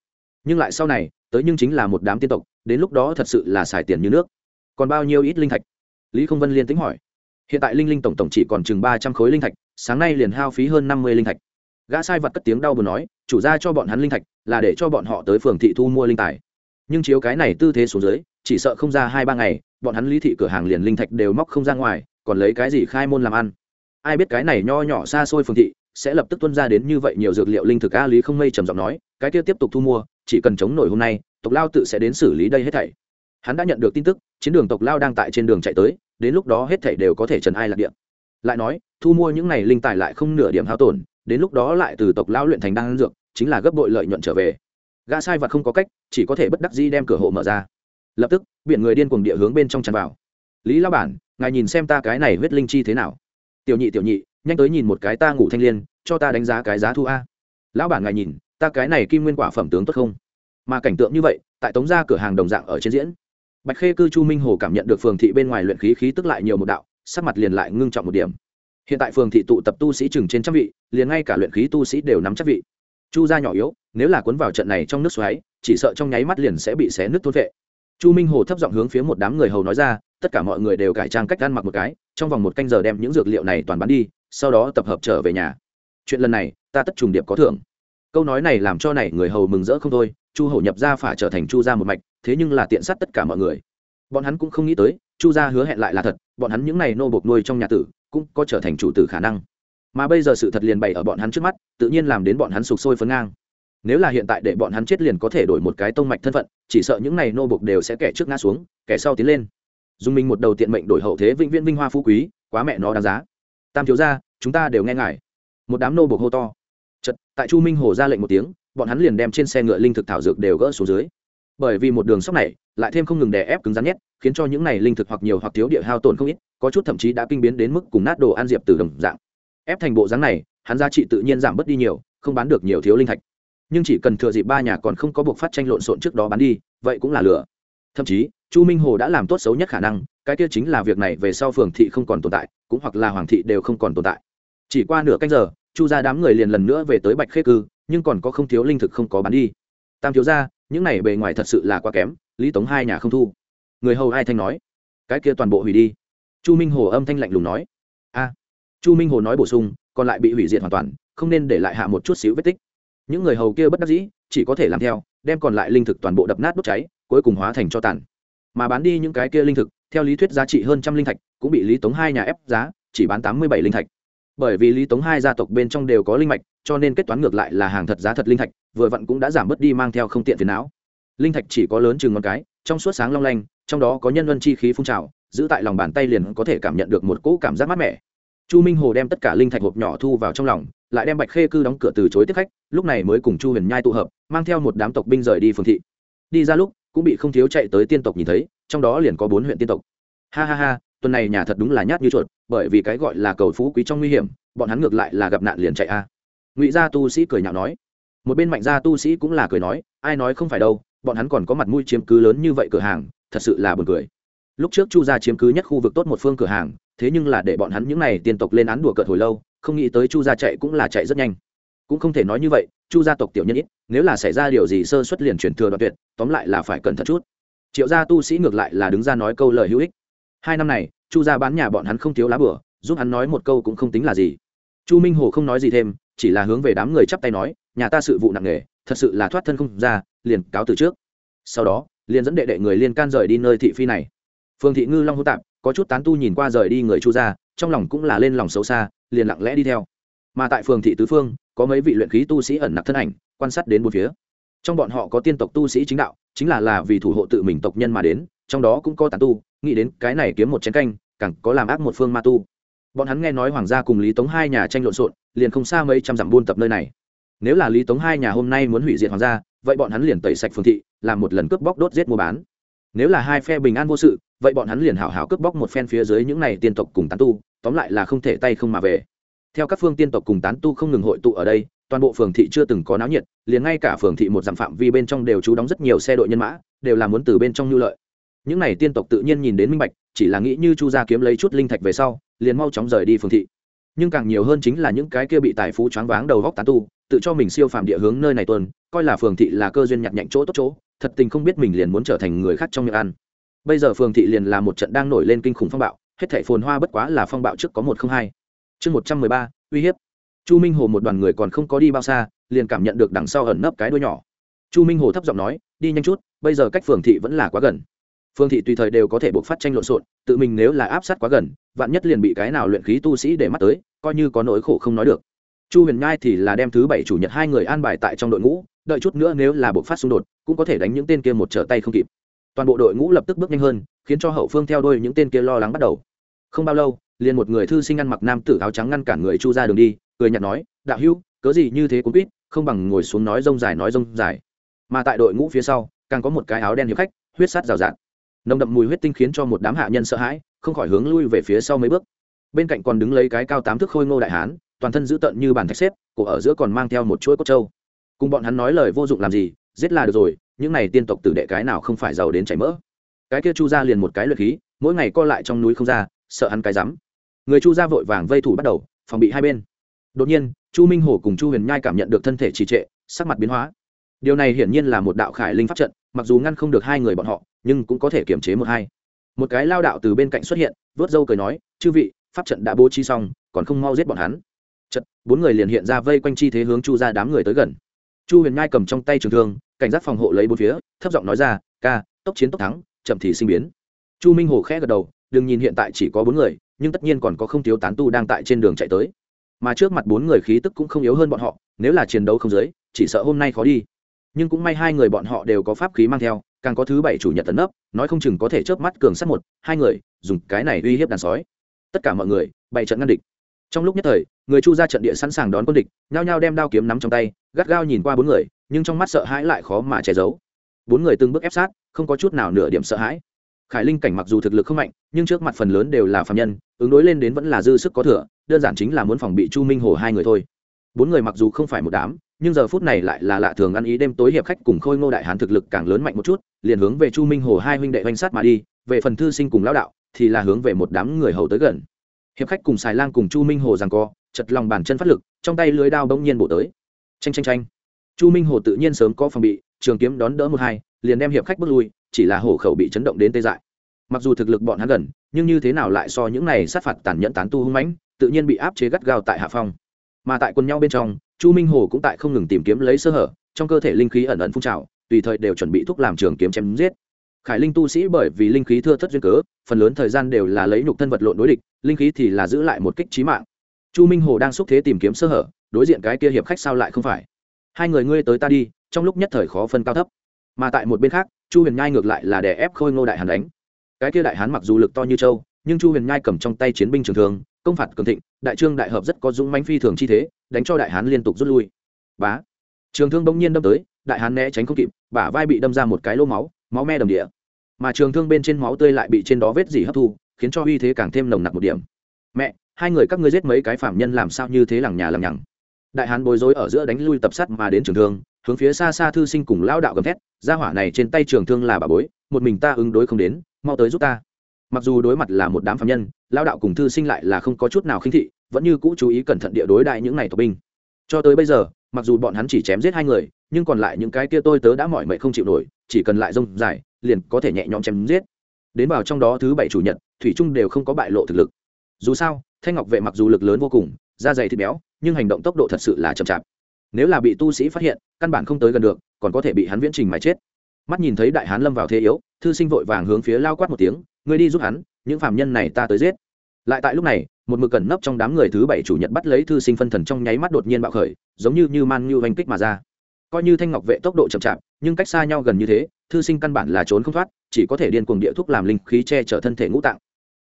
Nhưng lại sau này, tới nhưng chính là một đám tiên tộc, đến lúc đó thật sự là xài tiền như nước. Còn bao nhiêu ít linh thạch? Lý không vân liên tính hỏi. Hiện tại linh linh tổng tổng chỉ còn chừng ba trăm khối linh thạch, sáng nay liền hao phí hơn năm mươi linh thạch. Gã sai vật cất tiếng đau buồn nói, chủ ra cho bọn hắn linh thạch, là để cho bọn họ tới phường thị thu mua linh tài. Nhưng chiếu cái này tư thế xuống dưới, chỉ sợ không ra hai ba ngày, bọn hắn lý thị cửa hàng liền linh thạch đều móc không ra ngoài, còn lấy cái gì khai môn làm ăn? Ai biết cái này nho nhỏ xa xôi phường thị sẽ lập tức tuân ra đến như vậy nhiều dược liệu linh thực a lý không mây trầm giọng nói, cái kia tiếp tục thu mua, chỉ cần chống nổi hôm nay, tộc lao tự sẽ đến xử lý đây hết thảy. Hắn đã nhận được tin tức, chiến đường tộc lao đang tại trên đường chạy tới, đến lúc đó hết thảy đều có thể trần ai lạc điện lại nói, thu mua những này linh tài lại không nửa điểm hao tổn, đến lúc đó lại từ tộc lao luyện thành đan dược, chính là gấp bội lợi nhuận trở về. Gã sai vật không có cách, chỉ có thể bất đắc dĩ đem cửa hộ mở ra. Lập tức, biển người điên cuồng địa hướng bên trong tràn vào. Lý lao bản, ngài nhìn xem ta cái này huyết linh chi thế nào? Tiểu nhị tiểu nhị nhanh tới nhìn một cái ta ngủ thanh liên, cho ta đánh giá cái giá thu a. Lão bản ngài nhìn, ta cái này kim nguyên quả phẩm tướng tốt không? Mà cảnh tượng như vậy, tại tống gia cửa hàng đồng dạng ở trên diễn. Bạch khê cư chu minh hồ cảm nhận được phường thị bên ngoài luyện khí khí tức lại nhiều một đạo, sắc mặt liền lại ngưng trọng một điểm. Hiện tại phường thị tụ tập tu sĩ chừng trên trăm vị, liền ngay cả luyện khí tu sĩ đều nắm chắc vị. Chu gia nhỏ yếu, nếu là cuốn vào trận này trong nước xoáy, chỉ sợ trong nháy mắt liền sẽ bị xé nứt thôn vệ chu minh hồ thấp giọng hướng phía một đám người hầu nói ra, tất cả mọi người đều cải trang cách ăn mặc một cái, trong vòng một canh giờ đem những dược liệu này toàn bán đi, sau đó tập hợp trở về nhà. Chuyện lần này, ta tất trùng điệp có thưởng. Câu nói này làm cho này người hầu mừng rỡ không thôi, chu hầu nhập ra phải trở thành chu gia một mạch, thế nhưng là tiện sát tất cả mọi người. Bọn hắn cũng không nghĩ tới, chu gia hứa hẹn lại là thật, bọn hắn những này nô bộc nuôi trong nhà tử, cũng có trở thành chủ tử khả năng. Mà bây giờ sự thật liền bày ở bọn hắn trước mắt, tự nhiên làm đến bọn hắn sụp sôi phấn ngang nếu là hiện tại để bọn hắn chết liền có thể đổi một cái tông mạch thân phận, chỉ sợ những này nô bộc đều sẽ kẻ trước ngã xuống, kẻ sau tiến lên. Dùng mình một đầu tiện mệnh đổi hậu thế vĩnh viễn vinh hoa phú quý, quá mẹ nó đáng giá. Tam thiếu gia, chúng ta đều nghe ngài. Một đám nô bộc hô to. Chật tại chu minh hồ ra lệnh một tiếng, bọn hắn liền đem trên xe ngựa linh thực thảo dược đều gỡ xuống dưới. Bởi vì một đường sóc này, lại thêm không ngừng đè ép cứng rắn nhét khiến cho những này linh thực hoặc nhiều hoặc thiếu địa hao tổn không ít, có chút thậm chí đã kinh biến đến mức cùng nát đồ ăn diệp từ đồng dạng. Ép thành bộ dáng này, hắn giá trị tự nhiên giảm bớt đi nhiều, không bán được nhiều thiếu linh thạch nhưng chỉ cần thừa dịp ba nhà còn không có buộc phát tranh lộn xộn trước đó bán đi, vậy cũng là lửa thậm chí, chu minh hồ đã làm tốt xấu nhất khả năng, cái kia chính là việc này về sau phường thị không còn tồn tại, cũng hoặc là hoàng thị đều không còn tồn tại. Chỉ qua nửa canh giờ, chu ra đám người liền lần nữa về tới bạch khê cư, nhưng còn có không thiếu linh thực không có bán đi. Tam thiếu ra những này bề ngoài thật sự là quá kém, lý tống hai nhà không thu. Người hầu ai thanh nói, cái kia toàn bộ hủy đi. Chu minh hồ âm thanh lạnh lùng nói, a. Chu minh hồ nói bổ sung, còn lại bị hủy diệt hoàn toàn, không nên để lại hạ một chút xíu vết tích những người hầu kia bất đắc dĩ, chỉ có thể làm theo, đem còn lại linh thực toàn bộ đập nát đốt cháy, cuối cùng hóa thành cho tàn. Mà bán đi những cái kia linh thực, theo lý thuyết giá trị hơn trăm linh thạch, cũng bị lý tống hai nhà ép giá, chỉ bán tám mươi bảy linh thạch. Bởi vì lý tống hai gia tộc bên trong đều có linh mạch, cho nên kết toán ngược lại là hàng thật giá thật linh thạch, vừa vặn cũng đã giảm bớt đi mang theo không tiện phiền não. Linh thạch chỉ có lớn chừng ngón cái, trong suốt sáng long lanh, trong đó có nhân luân chi khí phun trào, giữ tại lòng bàn tay liền có thể cảm nhận được một cỗ cảm giác mát mẻ. Chu minh hồ đem tất cả linh thạch hộp nhỏ thu vào trong lòng lại đem bạch khê cư đóng cửa từ chối tiếp khách, lúc này mới cùng chu huyền nhai tụ hợp, mang theo một đám tộc binh rời đi phường thị. Đi ra lúc, cũng bị không thiếu chạy tới tiên tộc nhìn thấy, trong đó liền có bốn huyện tiên tộc. Ha ha ha, tuần này nhà thật đúng là nhát như chuột, bởi vì cái gọi là cầu phú quý trong nguy hiểm, bọn hắn ngược lại là gặp nạn liền chạy a. Ngụy gia tu sĩ cười nhạo nói. Một bên mạnh gia tu sĩ cũng là cười nói, ai nói không phải đâu, bọn hắn còn có mặt mũi chiếm cứ lớn như vậy cửa hàng, thật sự là buồn cười. Lúc trước chu gia chiếm cứ nhất khu vực tốt một phương cửa hàng, thế nhưng là để bọn hắn những n à y tiên tộc lên án đùa cợt hồi lâu không nghĩ tới chu gia chạy cũng là chạy rất nhanh cũng không thể nói như vậy chu gia tộc tiểu nhân ít nếu là xảy ra điều gì sơ xuất liền chuyển thừa đoạn tuyệt tóm lại là phải cẩn thận chút triệu gia tu sĩ ngược lại là đứng ra nói câu lời hữu ích hai năm này chu gia bán nhà bọn hắn không thiếu lá bửa giúp hắn nói một câu cũng không tính là gì chu minh hồ không nói gì thêm chỉ là hướng về đám người chắp tay nói nhà ta sự vụ nặng nề thật sự là thoát thân không ra liền cáo từ trước sau đó liền dẫn đệ đệ người liên can rời đi nơi thị phi này phương thị ngư long hô tạp có chút tán tu nhìn qua rời đi người chu gia trong lòng cũng là lên lòng xấu xa liền lặng lẽ đi theo. Mà tại phường thị tứ phương, có mấy vị luyện khí tu sĩ ẩn nặc thân ảnh, quan sát đến bốn phía. Trong bọn họ có tiên tộc tu sĩ chính đạo, chính là là vì thủ hộ tự mình tộc nhân mà đến, trong đó cũng có tán tu, nghĩ đến cái này kiếm một chén canh, càng có làm ác một phương ma tu. Bọn hắn nghe nói hoàng gia cùng lý tống hai nhà tranh lộn xộn, liền không xa mấy trăm dặm buôn tập nơi này. Nếu là lý tống hai nhà hôm nay muốn hủy diệt hoàng gia, vậy bọn hắn liền tẩy sạch phương thị, làm một lần cướp bóc đốt giết mua bán. Nếu là hai phe bình an vô sự vậy bọn hắn liền hảo hảo cướp bóc một phen phía dưới những này tiên tộc cùng tán tu, tóm lại là không thể tay không mà về. Theo các phương tiên tộc cùng tán tu không ngừng hội tụ ở đây, toàn bộ phường thị chưa từng có náo nhiệt, liền ngay cả phường thị một dặm phạm vi bên trong đều trú đóng rất nhiều xe đội nhân mã, đều là muốn từ bên trong nhu lợi. Những này tiên tộc tự nhiên nhìn đến minh bạch, chỉ là nghĩ như chu gia kiếm lấy chút linh thạch về sau, liền mau chóng rời đi phường thị. Nhưng càng nhiều hơn chính là những cái kia bị tài phú choáng váng đầu góc tán tu, tự cho mình siêu phàm địa hướng nơi này tuần, coi là phường thị là cơ duyên nhặt nhạnh chỗ tốt chỗ, thật tình không biết mình liền muốn trở thành người khác trong miệng ăn bây giờ phường thị liền là một trận đang nổi lên kinh khủng phong bạo, hết thảy phồn hoa bất quá là phong bạo trước có một không hai. Chương một trăm mười ba, uy hiếp. Chu minh hồ một đoàn người còn không có đi bao xa, liền cảm nhận được đằng sau ẩn nấp cái đuôi nhỏ. Chu minh hồ thấp giọng nói, đi nhanh chút, bây giờ cách phường thị vẫn là quá gần. Phương thị tùy thời đều có thể buộc phát tranh lộn xộn, tự mình nếu là áp sát quá gần, vạn nhất liền bị cái nào luyện khí tu sĩ để mắt tới, coi như có nỗi khổ không nói được. Chu huyền nhai thì là đem thứ bảy chủ nhật hai người an bài tại trong đội ngũ, đợi chút nữa nếu là buộc phát xung đột, cũng có thể đánh những tên kia một trở tay không kịp toàn bộ đội ngũ lập tức bước nhanh hơn, khiến cho hậu phương theo đôi những tên kia lo lắng bắt đầu. Không bao lâu, liền một người thư sinh ăn mặc nam tử áo trắng ngăn cản người chu ra đường đi, cười nhạt nói, đạo hữu, cớ gì như thế cũng biết không bằng ngồi xuống nói rông dài nói rông dài. Mà tại đội ngũ phía sau, càng có một cái áo đen hiệp khách, huyết sát rào rạt. Nồng đậm mùi huyết tinh khiến cho một đám hạ nhân sợ hãi, không khỏi hướng lui về phía sau mấy bước. Bên cạnh còn đứng lấy cái cao tám thước khôi ngô đại hán, toàn thân dữ tợn như bàn thạch xếp, cổ ở giữa còn mang theo một chuỗi cốt trâu cùng bọn hắn nói lời vô dụng làm gì, giết là được rồi những này tiên tộc tử đệ cái nào không phải giàu đến chảy mỡ? Cái kia chu ra liền một cái lượt khí, mỗi ngày co lại trong núi không ra, sợ hắn cái rắm. Người chu ra vội vàng vây thủ bắt đầu, phòng bị hai bên. Đột nhiên, chu minh hổ cùng chu huyền nhai cảm nhận được thân thể trì trệ, sắc mặt biến hóa. Điều này hiển nhiên là một đạo khải linh pháp trận, mặc dù ngăn không được hai người bọn họ, nhưng cũng có thể kiềm chế một hai. Một cái lao đạo từ bên cạnh xuất hiện, vớt dâu cười nói, chư vị, pháp trận đã bố trí xong, còn không mau giết bọn hắn. Trận bốn người liền hiện ra vây quanh chi thế hướng chu ra đám người tới gần. Chu huyền nhai cầm trong tay trường thương cảnh giác phòng hộ lấy bốn phía, thấp giọng nói ra, ca, tốc chiến tốc thắng, chậm thì sinh biến. Chu minh hồ khẽ gật đầu, đừng nhìn hiện tại chỉ có bốn người, nhưng tất nhiên còn có không thiếu tán tu đang tại trên đường chạy tới. Mà trước mặt bốn người khí tức cũng không yếu hơn bọn họ, nếu là chiến đấu không giới chỉ sợ hôm nay khó đi. Nhưng cũng may hai người bọn họ đều có pháp khí mang theo, càng có thứ bảy chủ nhật tấn ấp nói không chừng có thể chớp mắt cường sát một, hai người, dùng cái này uy hiếp đàn sói. Tất cả mọi người, bày trận ngăn địch. Trong lúc nhất thời, người chu ra trận địa sẵn sàng đón quân địch, nhao nhao đem đao kiếm nắm trong tay, gắt gao nhìn qua bốn người nhưng trong mắt sợ hãi lại khó mà che giấu. Bốn người từng bước ép sát, không có chút nào nửa điểm sợ hãi. Khải linh cảnh mặc dù thực lực không mạnh, nhưng trước mặt phần lớn đều là phạm nhân, ứng đối lên đến vẫn là dư sức có thừa, đơn giản chính là muốn phòng bị chu minh hồ hai người thôi. Bốn người mặc dù không phải một đám, nhưng giờ phút này lại là lạ thường ăn ý đêm tối hiệp khách cùng khôi ngô đại hán thực lực càng lớn mạnh một chút, liền hướng về chu minh hồ hai huynh đệ oanh sát mà đi, về phần thư sinh cùng lão đạo, thì là hướng về một đám người hầu tới gần. Hiệp khách cùng xài lang cùng chu minh hồ rằng co, chật lòng bàn chân phát lực, trong tay lưới đao bỗng nhiên bổ tới. Tranh tranh tranh chu minh hồ tự nhiên sớm có phòng bị, trường kiếm đón đỡ một hai, liền đem hiệp khách bước lui, chỉ là hổ khẩu bị chấn động đến tê dại. Mặc dù thực lực bọn hắn gần, nhưng như thế nào lại so những này sát phạt tàn nhẫn tán tu hung mãnh, tự nhiên bị áp chế gắt gao tại hạ phong. Mà tại quân nhau bên trong, chu minh hồ cũng tại không ngừng tìm kiếm lấy sơ hở, trong cơ thể linh khí ẩn ẩn phun trào, tùy thời đều chuẩn bị thúc làm trường kiếm chém giết. Khải linh tu sĩ bởi vì linh khí thưa thất duyên cớ, phần lớn thời gian đều là lấy nhục thân vật lộn đối địch, linh khí thì là giữ lại một kích trí mạng. Chu minh hồ đang xúc thế tìm kiếm sơ hở, đối diện cái kia hiệp khách sao lại không phải? Hai người ngươi tới ta đi, trong lúc nhất thời khó phân cao thấp. Mà tại một bên khác, chu huyền nhai ngược lại là đè ép khôi ngô đại hàn đánh. Cái kia đại hán mặc dù lực to như châu, nhưng chu huyền nhai cầm trong tay chiến binh trường thường, công phạt cường thịnh, đại trương đại hợp rất có dũng mánh phi thường chi thế, đánh cho đại hán liên tục rút lui. Bá. Trường thương bỗng nhiên đâm tới, đại hán né tránh không kịp, bả vai bị đâm ra một cái lô máu máu me đầm địa. Mà trường thương bên trên máu tươi lại bị trên đó vết dỉ hấp thu, khiến cho uy thế càng thêm nồng nặc một điểm. Mẹ, hai người các ngươi giết mấy cái phạm nhân làm sao như thế lằng nhà lằng nhằng? Đại hán bối rối ở giữa đánh lui tập sát mà đến trường thương, hướng phía xa xa thư sinh cùng lao đạo gầm thét ra hỏa này trên tay trường thương là bà bối, một mình ta ứng đối không đến, mau tới giúp ta. Mặc dù đối mặt là một đám phạm nhân lao đạo cùng thư sinh lại là không có chút nào khinh thị, vẫn như cũ chú ý cẩn thận địa đối đại những này tộc binh. Cho tới bây giờ, mặc dù bọn hắn chỉ chém giết hai người, nhưng còn lại những cái kia tôi tớ đã mỏi mệt không chịu nổi, chỉ cần lại rông dài, liền có thể nhẹ nhõm chém giết. Đến vào trong đó thứ bảy chủ nhật, thủy trung đều không có bại lộ thực lực. Dù sao, thanh ngọc vệ mặc dù lực lớn vô cùng, da dày thịt béo nhưng hành động tốc độ thật sự là chậm chạp. Nếu là bị tu sĩ phát hiện, căn bản không tới gần được, còn có thể bị hắn viễn trình mà chết. Mắt nhìn thấy đại hán lâm vào thế yếu, thư sinh vội vàng hướng phía lao quát một tiếng, ngươi đi giúp hắn, những phạm nhân này ta tới giết. Lại tại lúc này, một mực cẩn nấp trong đám người thứ bảy chủ nhật bắt lấy thư sinh phân thần trong nháy mắt đột nhiên bạo khởi, giống như như man như oanh kích mà ra. Coi như thanh ngọc vệ tốc độ chậm chạp, nhưng cách xa nhau gần như thế, thư sinh căn bản là trốn không thoát, chỉ có thể điên cuồng địa thuốc làm linh khí che chở thân thể ngũ tạng.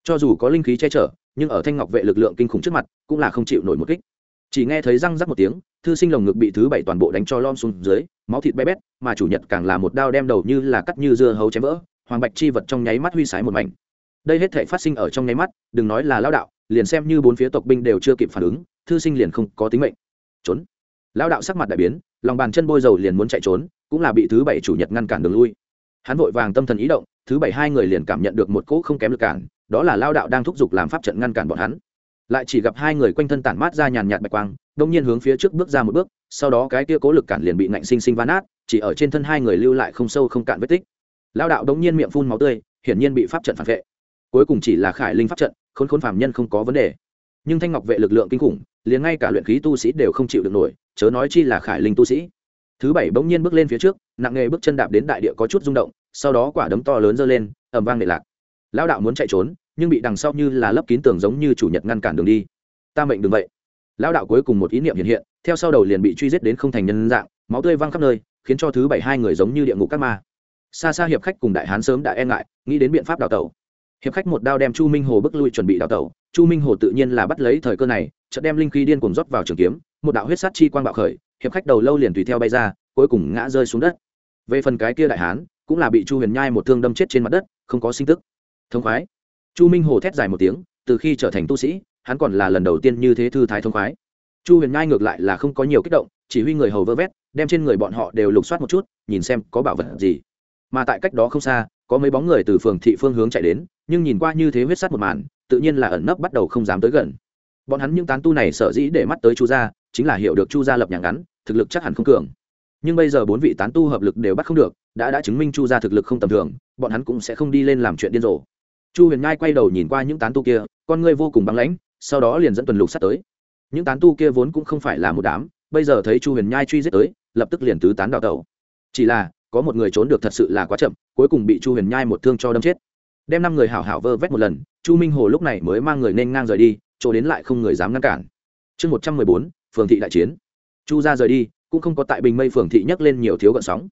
Cho dù có linh khí che chở, nhưng ở thanh ngọc vệ lực lượng kinh khủng trước mặt, cũng là không chịu nổi một kích chỉ nghe thấy răng rắc một tiếng, thư sinh lồng ngực bị thứ bảy toàn bộ đánh cho lom xuống dưới, máu thịt bé bét, mà chủ nhật càng là một đao đem đầu như là cắt như dưa hấu chém vỡ, hoàng bạch chi vật trong nháy mắt huy sái một mảnh. Đây hết thể phát sinh ở trong nháy mắt, đừng nói là lao đạo, liền xem như bốn phía tộc binh đều chưa kịp phản ứng, thư sinh liền không có tính mệnh. Trốn. Lao đạo sắc mặt đại biến, lòng bàn chân bôi dầu liền muốn chạy trốn, cũng là bị thứ bảy chủ nhật ngăn cản đường lui. Hắn vội vàng tâm thần ý động, thứ bảy hai người liền cảm nhận được một cỗ không kém lực cản, đó là lao đạo đang thúc giục làm pháp trận ngăn cản bọn hắn lại chỉ gặp hai người quanh thân tản mát ra nhàn nhạt bạch quang, đông nhiên hướng phía trước bước ra một bước, sau đó cái kia cố lực cản liền bị nạnh sinh sinh ván nát, chỉ ở trên thân hai người lưu lại không sâu không cạn vết tích. Lao đạo đông nhiên miệng phun máu tươi, hiển nhiên bị pháp trận phản vệ. Cuối cùng chỉ là khải linh pháp trận, khốn khốn phàm nhân không có vấn đề. Nhưng thanh ngọc vệ lực lượng kinh khủng, liền ngay cả luyện khí tu sĩ đều không chịu được nổi, chớ nói chi là khải linh tu sĩ. Thứ bảy bỗng nhiên bước lên phía trước, nặng nghề bước chân đạp đến đại địa có chút rung động, sau đó quả đấm to lớn giơ lên ẩm vang nệ lạc. Lao đạo muốn chạy trốn nhưng bị đằng sau như là lấp kín tường giống như chủ nhật ngăn cản đường đi. Ta mệnh đừng vậy. Lao đạo cuối cùng một ý niệm hiện hiện, theo sau đầu liền bị truy giết đến không thành nhân dạng, máu tươi văng khắp nơi, khiến cho thứ bảy hai người giống như địa ngục các ma. Xa xa hiệp khách cùng đại hán sớm đã e ngại, nghĩ đến biện pháp đào tẩu. Hiệp khách một đao đem chu minh hồ bức lui chuẩn bị đào tẩu. Chu minh hồ tự nhiên là bắt lấy thời cơ này, chợt đem linh khí điên cuồng rót vào trường kiếm, một đạo huyết sát chi quang bạo khởi, hiệp khách đầu lâu liền tùy theo bay ra, cuối cùng ngã rơi xuống đất. Về phần cái kia đại hán, cũng là bị chu huyền nhai một thương đâm chết trên mặt đất, không có sinh tức. Thông khoái chu minh hồ thét dài một tiếng, từ khi trở thành tu sĩ, hắn còn là lần đầu tiên như thế thư thái thông khoái. Chu huyền ngai ngược lại là không có nhiều kích động, chỉ huy người hầu vơ vét, đem trên người bọn họ đều lục soát một chút, nhìn xem có bảo vật gì. Mà tại cách đó không xa, có mấy bóng người từ phường thị phương hướng chạy đến, nhưng nhìn qua như thế huyết sắt một màn, tự nhiên là ẩn nấp bắt đầu không dám tới gần. Bọn hắn những tán tu này sở dĩ để mắt tới chu gia, chính là hiểu được chu gia lập nhà ngắn, thực lực chắc hẳn không cường. Nhưng bây giờ bốn vị tán tu hợp lực đều bắt không được, đã đã chứng minh chu gia thực lực không tầm thường, bọn hắn cũng sẽ không đi lên làm chuyện điên rồ chu huyền nhai quay đầu nhìn qua những tán tu kia, con ngươi vô cùng băng lãnh, sau đó liền dẫn tuần lục sát tới. Những tán tu kia vốn cũng không phải là một đám, bây giờ thấy chu huyền nhai truy giết tới, lập tức liền tứ tán đào tẩu. Chỉ là, có một người trốn được thật sự là quá chậm, cuối cùng bị chu huyền nhai một thương cho đâm chết. Đem năm người hảo hảo vơ vét một lần, chu minh hồ lúc này mới mang người nên ngang rời đi, chỗ đến lại không người dám ngăn cản. Chương một trăm mười bốn, phường thị đại chiến. Chu ra rời đi, cũng không có tại bình mây phường thị nhắc lên nhiều thiếu gợn sóng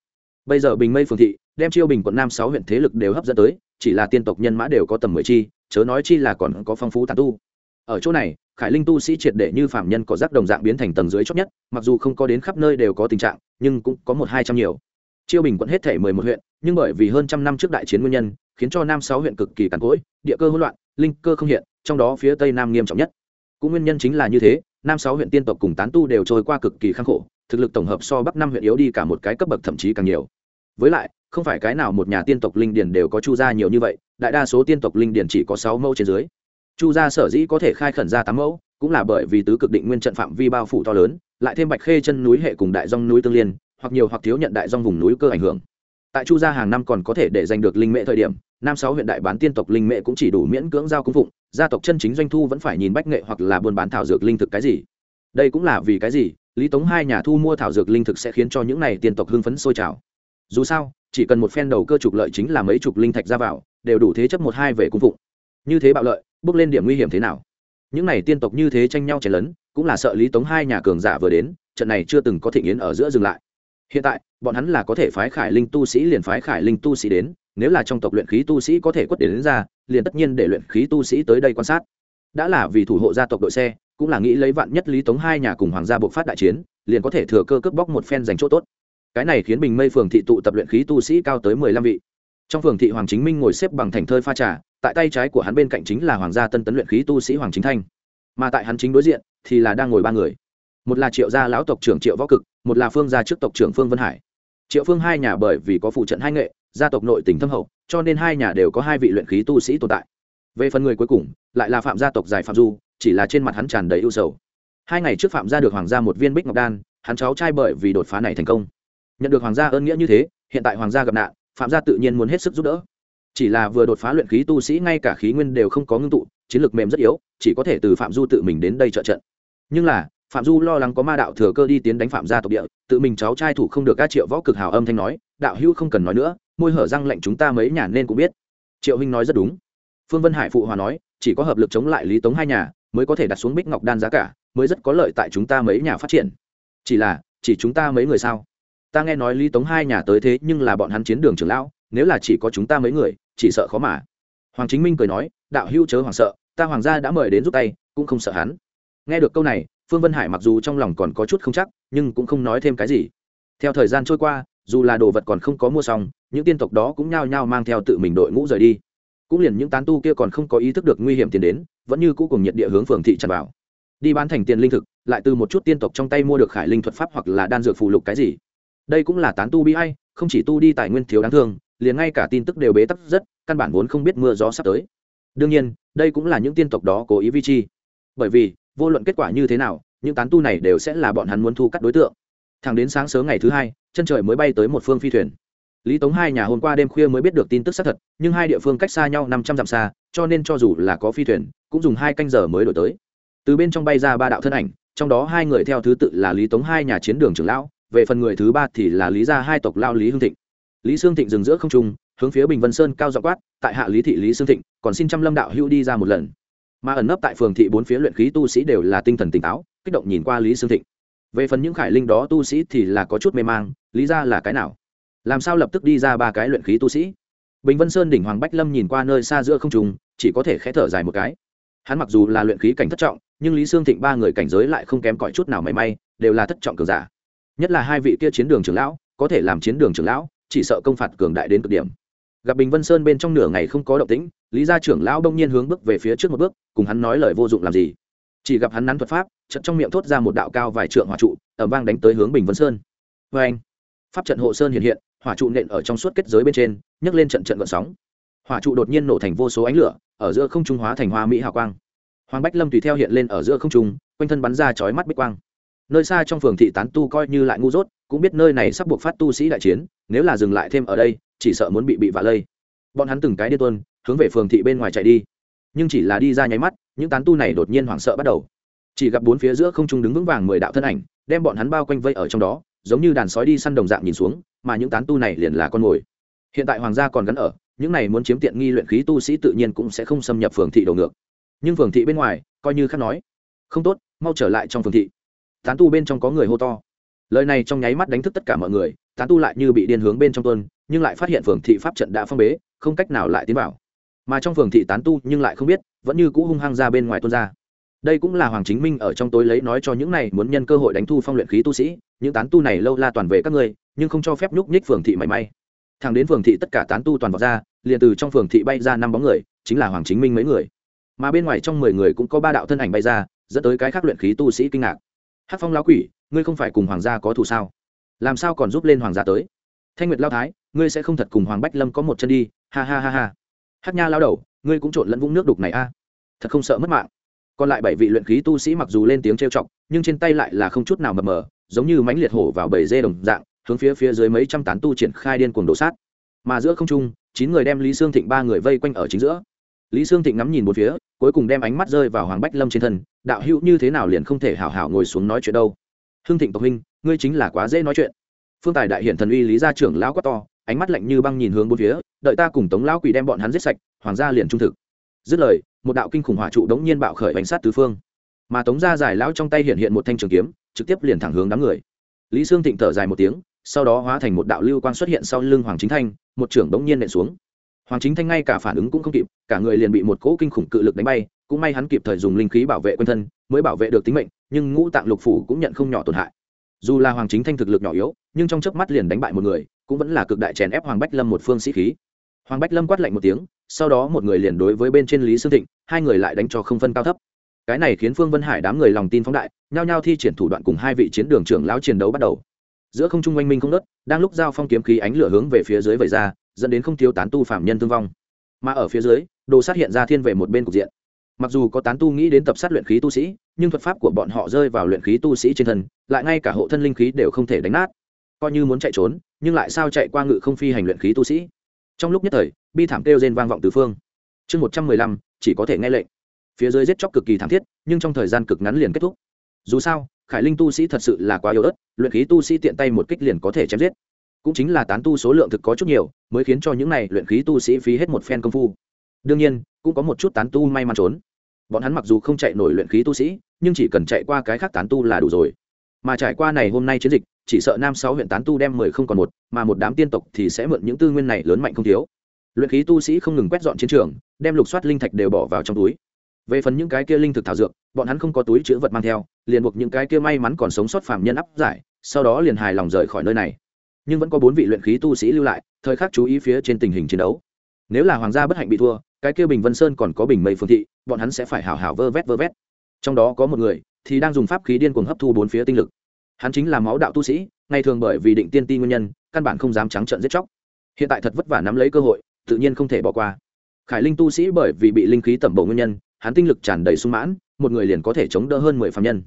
bây giờ bình mây phường thị, đem chiêu bình quận nam sáu huyện thế lực đều hấp dẫn tới, chỉ là tiên tộc nhân mã đều có tầm mười chi, chớ nói chi là còn có phong phú tàn tu. Ở chỗ này, khải linh tu sĩ triệt để như phạm nhân có rác đồng dạng biến thành tầng dưới chót nhất, mặc dù không có đến khắp nơi đều có tình trạng, nhưng cũng có một hai trăm nhiều. Chiêu bình quận hết thể mười một huyện, nhưng bởi vì hơn trăm năm trước đại chiến nguyên nhân, khiến cho nam sáu huyện cực kỳ càn cỗi, địa cơ hỗn loạn, linh cơ không hiện, trong đó phía tây nam nghiêm trọng nhất. Cũng nguyên nhân chính là như thế, nam sáu huyện tiên tộc cùng tán tu đều trôi qua cực kỳ khắc khổ thực lực tổng hợp so bắc năm huyện yếu đi cả một cái cấp bậc thậm chí càng nhiều. Với lại, không phải cái nào một nhà tiên tộc linh điển đều có chu gia nhiều như vậy, đại đa số tiên tộc linh điển chỉ có sáu mẫu trên dưới. Chu gia sở dĩ có thể khai khẩn ra tám mẫu, cũng là bởi vì tứ cực định nguyên trận phạm vi bao phủ to lớn, lại thêm bạch khê chân núi hệ cùng đại dong núi tương liên, hoặc nhiều hoặc thiếu nhận đại dong vùng núi cơ ảnh hưởng. Tại chu gia hàng năm còn có thể để giành được linh mệ thời điểm nam sáu huyện đại bán tiên tộc linh mệ cũng chỉ đủ miễn cưỡng giao cung phụng, gia tộc chân chính doanh thu vẫn phải nhìn bách nghệ hoặc là buôn bán thảo dược linh thực cái gì. Đây cũng là vì cái gì? Lý tống hai nhà thu mua thảo dược linh thực sẽ khiến cho những này tiên tộc hưng phấn sôi trào. Dù sao chỉ cần một phen đầu cơ trục lợi chính là mấy chục linh thạch ra vào đều đủ thế chấp một hai về cung phụng. Như thế bạo lợi bước lên điểm nguy hiểm thế nào? Những này tiên tộc như thế tranh nhau chảy lớn cũng là sợ lý tống hai nhà cường giả vừa đến trận này chưa từng có thịnh yến ở giữa dừng lại. Hiện tại bọn hắn là có thể phái khải linh tu sĩ liền phái khải linh tu sĩ đến nếu là trong tộc luyện khí tu sĩ có thể quất đến, đến ra liền tất nhiên để luyện khí tu sĩ tới đây quan sát. Đã là vì thủ hộ gia tộc đội xe cũng là nghĩ lấy vạn nhất lý tống hai nhà cùng hoàng gia buộc phát đại chiến, liền có thể thừa cơ cướp bóc một phen giành chỗ tốt. Cái này khiến bình mây phường thị tụ tập luyện khí tu sĩ cao tới mười lăm vị. Trong phường thị hoàng chính minh ngồi xếp bằng thành thơi pha trà, tại tay trái của hắn bên cạnh chính là hoàng gia tân tấn luyện khí tu sĩ hoàng chính thanh. Mà tại hắn chính đối diện thì là đang ngồi ba người. Một là triệu gia lão tộc trưởng triệu võ cực, một là phương gia trước tộc trưởng phương vân hải. Triệu phương hai nhà bởi vì có phụ trận hai nghệ, gia tộc nội tỉnh thâm hậu, cho nên hai nhà đều có hai vị luyện khí tu sĩ tồn tại. Về phần người cuối cùng, lại là phạm gia tộc giải phạm du chỉ là trên mặt hắn tràn đầy ưu sầu. Hai ngày trước phạm gia được hoàng gia một viên bích ngọc đan, hắn cháu trai bởi vì đột phá này thành công. Nhận được hoàng gia ơn nghĩa như thế, hiện tại hoàng gia gặp nạn, phạm gia tự nhiên muốn hết sức giúp đỡ. Chỉ là vừa đột phá luyện khí tu sĩ ngay cả khí nguyên đều không có ngưng tụ, chiến lược mềm rất yếu, chỉ có thể từ phạm du tự mình đến đây trợ trận. Nhưng là, phạm du lo lắng có ma đạo thừa cơ đi tiến đánh phạm gia tộc địa, tự mình cháu trai thủ không được các triệu võ cực hào âm thanh nói, đạo hữu không cần nói nữa, môi hở răng lệnh chúng ta mấy nhà nên cũng biết. Triệu huynh nói rất đúng. Phương vân hải phụ hòa nói, chỉ có hợp lực chống lại lý tống hai nhà mới có thể đặt xuống bích ngọc đan giá cả, mới rất có lợi tại chúng ta mấy nhà phát triển. Chỉ là, chỉ chúng ta mấy người sao? Ta nghe nói lý tống hai nhà tới thế nhưng là bọn hắn chiến đường trưởng lão, nếu là chỉ có chúng ta mấy người, chỉ sợ khó mà. Hoàng chính minh cười nói, đạo hữu chớ hoàng sợ, ta hoàng gia đã mời đến giúp tay, cũng không sợ hắn. Nghe được câu này, phương vân hải mặc dù trong lòng còn có chút không chắc, nhưng cũng không nói thêm cái gì. Theo thời gian trôi qua, dù là đồ vật còn không có mua xong, những tiên tộc đó cũng nhao nhao mang theo tự mình đội ngũ rời đi cũng liền những tán tu kia còn không có ý thức được nguy hiểm tiền đến, vẫn như cũ cùng nhiệt địa hướng phường thị tràn vào. Đi bán thành tiền linh thực, lại từ một chút tiên tộc trong tay mua được khải linh thuật pháp hoặc là đan dược phù lục cái gì. Đây cũng là tán tu bi hay không chỉ tu đi tài nguyên thiếu đáng thương, liền ngay cả tin tức đều bế tắc rất, căn bản vốn không biết mưa gió sắp tới. Đương nhiên, đây cũng là những tiên tộc đó cố ý vi chi. Bởi vì, vô luận kết quả như thế nào, những tán tu này đều sẽ là bọn hắn muốn thu cắt đối tượng. Thẳng đến sáng sớm ngày thứ hai, chân trời mới bay tới một phương phi thuyền lý tống hai nhà hôm qua đêm khuya mới biết được tin tức xác thật, nhưng hai địa phương cách xa nhau năm trăm dặm xa, cho nên cho dù là có phi thuyền, cũng dùng hai canh giờ mới đổi tới. Từ bên trong bay ra ba đạo thân ảnh, trong đó hai người theo thứ tự là lý tống hai nhà chiến đường trưởng lão, về phần người thứ ba thì là lý gia hai tộc lao lý hương thịnh. Lý sương thịnh dừng giữa không trung, hướng phía bình vân sơn cao dọ quát, tại hạ lý thị lý sương thịnh, còn xin trăm lâm đạo hữu đi ra một lần. Mà ẩn nấp tại phường thị bốn phía luyện khí tu sĩ đều là tinh thần tỉnh táo, kích động nhìn qua lý sương thịnh. Về phần những khải linh đó tu sĩ thì là có chút mê mang, lý ra là cái nào? Làm sao lập tức đi ra ba cái luyện khí tu sĩ? Bình vân sơn đỉnh hoàng bách lâm nhìn qua nơi xa giữa không trùng chỉ có thể khẽ thở dài một cái. Hắn mặc dù là luyện khí cảnh thất trọng, nhưng lý sương thịnh ba người cảnh giới lại không kém cỏi chút nào mảy may, đều là thất trọng cường giả. Nhất là hai vị kia chiến đường trưởng lão, có thể làm chiến đường trưởng lão, chỉ sợ công phạt cường đại đến cực điểm. Gặp bình vân sơn bên trong nửa ngày không có động tĩnh, lý gia trưởng lão đông nhiên hướng bước về phía trước một bước, cùng hắn nói lời vô dụng làm gì? Chỉ gặp hắn nắn thuật pháp trận trong miệng thốt ra một đạo cao vài trượng hỏa trụ ẩm vang đánh tới hướng bình vân sơn. Vê anh pháp trận hộ sơn hiện hiện hỏa trụ nện ở trong suốt kết giới bên trên, nhấc lên trận trận gợn sóng. Hỏa trụ đột nhiên nổ thành vô số ánh lửa, ở giữa không trung hóa thành hoa mỹ hào quang. Hoàng bách lâm tùy theo hiện lên ở giữa không trung, quanh thân bắn ra chói mắt bích quang. Nơi xa trong phường thị tán tu coi như lại ngu dốt, cũng biết nơi này sắp buộc phát tu sĩ đại chiến, nếu là dừng lại thêm ở đây, chỉ sợ muốn bị bị vạ lây. Bọn hắn từng cái đi tuân hướng về phường thị bên ngoài chạy đi. Nhưng chỉ là đi ra nháy mắt, những tán tu này đột nhiên hoảng sợ bắt đầu. Chỉ gặp bốn phía giữa không trung đứng vững vàng mười đạo thân ảnh, đem bọn hắn bao quanh vây ở trong đó giống như đàn sói đi săn đồng dạng nhìn xuống, mà những tán tu này liền là con mồi. Hiện tại hoàng gia còn gắn ở, những này muốn chiếm tiện nghi luyện khí tu sĩ tự nhiên cũng sẽ không xâm nhập phường thị đầu ngược. Nhưng phường thị bên ngoài, coi như khác nói. Không tốt, mau trở lại trong phường thị. Tán tu bên trong có người hô to. Lời này trong nháy mắt đánh thức tất cả mọi người, tán tu lại như bị điên hướng bên trong tuân nhưng lại phát hiện phường thị pháp trận đã phong bế, không cách nào lại tiến vào. Mà trong phường thị tán tu nhưng lại không biết, vẫn như cũ hung hăng ra bên ngoài tuân ra. Đây cũng là hoàng chính minh ở trong tối lấy nói cho những này muốn nhân cơ hội đánh thu phong luyện khí tu sĩ những tán tu này lâu la toàn về các ngươi, nhưng không cho phép nhúc nhích phường thị mảy may. Thằng đến phường thị tất cả tán tu toàn vào ra, liền từ trong phường thị bay ra năm bóng người, chính là hoàng chính minh mấy người. Mà bên ngoài trong mười người cũng có ba đạo thân ảnh bay ra, dẫn tới cái khác luyện khí tu sĩ kinh ngạc. Hát phong lão quỷ, ngươi không phải cùng hoàng gia có thù sao? Làm sao còn giúp lên hoàng gia tới? Thanh nguyệt lao thái, ngươi sẽ không thật cùng hoàng bách lâm có một chân đi, ha ha ha ha. Hát nha lao đầu, ngươi cũng trộn lẫn vũng nước đục này a. Thật không sợ mất mạng. Còn lại bảy vị luyện khí tu sĩ mặc dù lên tiếng trêu chọc, nhưng trên tay lại là không chút nào mập mờ giống như mãnh liệt hổ vào bầy dê đồng dạng, hướng phía phía dưới mấy trăm tán tu triển khai điên cuồng đổ sát. Mà giữa không trung, chín người đem lý sương thịnh ba người vây quanh ở chính giữa. Lý sương thịnh ngắm nhìn một phía, cuối cùng đem ánh mắt rơi vào hoàng bách lâm trên thân, đạo hữu như thế nào liền không thể hảo hảo ngồi xuống nói chuyện đâu. Hương thịnh tộc huynh, ngươi chính là quá dễ nói chuyện. Phương tài đại hiện thần uy lý gia trưởng lão quá to, ánh mắt lạnh như băng nhìn hướng bốn phía, đợi ta cùng tống lão quỷ đem bọn hắn giết sạch, hoàng gia liền trung thực. Dứt lời, một đạo kinh khủng hỏa trụ đống nhiên bạo khởi bánh sát tứ phương mà tống gia giải lão trong tay hiện hiện một thanh trường kiếm, trực tiếp liền thẳng hướng đám người. Lý sương thịnh thở dài một tiếng, sau đó hóa thành một đạo lưu quang xuất hiện sau lưng hoàng chính thanh, một trưởng đống nhiên nện xuống. Hoàng chính thanh ngay cả phản ứng cũng không kịp, cả người liền bị một cỗ kinh khủng cự lực đánh bay, cũng may hắn kịp thời dùng linh khí bảo vệ quân thân, mới bảo vệ được tính mệnh, nhưng ngũ tạng lục phủ cũng nhận không nhỏ tổn hại. Dù là hoàng chính thanh thực lực nhỏ yếu, nhưng trong chớp mắt liền đánh bại một người, cũng vẫn là cực đại chèn ép hoàng bách lâm một phương sĩ khí. Hoàng bách lâm quát lạnh một tiếng, sau đó một người liền đối với bên trên lý sương thịnh, hai người lại đánh cho không phân cao thấp cái này khiến phương vân hải đám người lòng tin phóng đại, nhao nhao thi triển thủ đoạn cùng hai vị chiến đường trưởng lão chiến đấu bắt đầu. Giữa không trung oanh minh không đất đang lúc giao phong kiếm khí ánh lửa hướng về phía dưới vẩy ra, dẫn đến không thiếu tán tu phạm nhân thương vong. Mà ở phía dưới, đồ sát hiện ra thiên về một bên cục diện. Mặc dù có tán tu nghĩ đến tập sát luyện khí tu sĩ, nhưng thuật pháp của bọn họ rơi vào luyện khí tu sĩ trên thân, lại ngay cả hộ thân linh khí đều không thể đánh nát. Coi như muốn chạy trốn, nhưng lại sao chạy qua ngự không phi hành luyện khí tu sĩ? Trong lúc nhất thời, bi thảm kêu rên vang vọng từ phương. Chương một trăm mười lăm, chỉ có thể nghe lệnh phía dưới giết chóc cực kỳ thảm thiết, nhưng trong thời gian cực ngắn liền kết thúc. Dù sao, khải linh tu sĩ thật sự là quá yếu ớt, luyện khí tu sĩ tiện tay một kích liền có thể chém giết. Cũng chính là tán tu số lượng thực có chút nhiều, mới khiến cho những này luyện khí tu sĩ phí hết một phen công phu. Đương nhiên, cũng có một chút tán tu may mắn trốn. Bọn hắn mặc dù không chạy nổi luyện khí tu sĩ, nhưng chỉ cần chạy qua cái khác tán tu là đủ rồi. Mà trải qua này hôm nay chiến dịch, chỉ sợ nam sáu huyện tán tu đem mười không còn một, mà một đám tiên tộc thì sẽ mượn những tư nguyên này lớn mạnh không thiếu. Luyện khí tu sĩ không ngừng quét dọn chiến trường, đem lục soát linh thạch đều bỏ vào trong túi về phần những cái kia linh thực thảo dược, bọn hắn không có túi chữ vật mang theo, liền buộc những cái kia may mắn còn sống sót phạm nhân áp giải, sau đó liền hài lòng rời khỏi nơi này. Nhưng vẫn có bốn vị luyện khí tu sĩ lưu lại, thời khắc chú ý phía trên tình hình chiến đấu. Nếu là hoàng gia bất hạnh bị thua, cái kia bình vân sơn còn có bình mây phương thị, bọn hắn sẽ phải hào hào vơ vét vơ vét. Trong đó có một người, thì đang dùng pháp khí điên cuồng hấp thu bốn phía tinh lực. Hắn chính là máu đạo tu sĩ, ngày thường bởi vì định tiên ti nguyên nhân, căn bản không dám trắng trợn giết chóc. Hiện tại thật vất vả nắm lấy cơ hội, tự nhiên không thể bỏ qua. Khải linh tu sĩ bởi vì bị linh khí tẩm bổ nguyên nhân hắn tinh lực tràn đầy sung mãn, một người liền có thể chống đỡ hơn mười phạm nhân.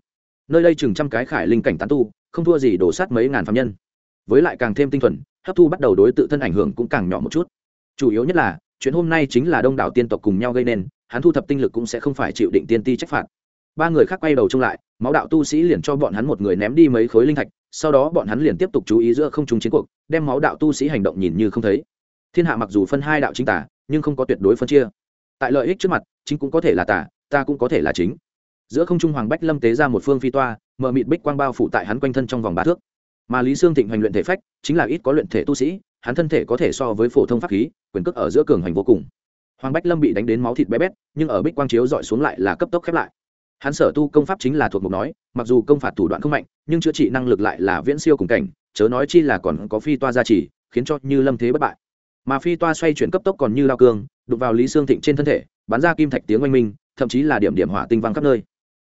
Nơi đây chừng trăm cái khải linh cảnh tán tu, không thua gì đổ sát mấy ngàn phạm nhân. Với lại càng thêm tinh thuần, hấp thu bắt đầu đối tự thân ảnh hưởng cũng càng nhỏ một chút. Chủ yếu nhất là, chuyện hôm nay chính là đông đảo tiên tộc cùng nhau gây nên, hắn thu thập tinh lực cũng sẽ không phải chịu định tiên ti trách phạt. Ba người khác quay đầu trông lại, máu đạo tu sĩ liền cho bọn hắn một người ném đi mấy khối linh thạch, sau đó bọn hắn liền tiếp tục chú ý giữa không trung chiến cuộc, đem máu đạo tu sĩ hành động nhìn như không thấy. Thiên hạ mặc dù phân hai đạo chính tả, nhưng không có tuyệt đối phân chia. Tại lợi ích trước mặt chính cũng có thể là tà, ta cũng có thể là chính. Giữa không trung hoàng bách lâm tế ra một phương phi toa mở mịt bích quang bao phủ tại hắn quanh thân trong vòng ba thước. Mà lý sương thịnh hoành luyện thể phách, chính là ít có luyện thể tu sĩ, hắn thân thể có thể so với phổ thông pháp khí, quyền cước ở giữa cường hành vô cùng. Hoàng bách lâm bị đánh đến máu thịt bé bét, nhưng ở bích quang chiếu dọi xuống lại là cấp tốc khép lại. Hắn sở tu công pháp chính là thuộc mục nói, mặc dù công phạt thủ đoạn không mạnh, nhưng chữa trị năng lực lại là viễn siêu cùng cảnh, chớ nói chi là còn có phi toa gia trì, khiến cho như lâm thế bất bại. Mà phi toa xoay chuyển cấp tốc còn như lao cương, đụng vào lý sương thịnh trên thân thể bắn ra kim thạch tiếng oanh minh, thậm chí là điểm điểm hỏa tinh văng khắp nơi.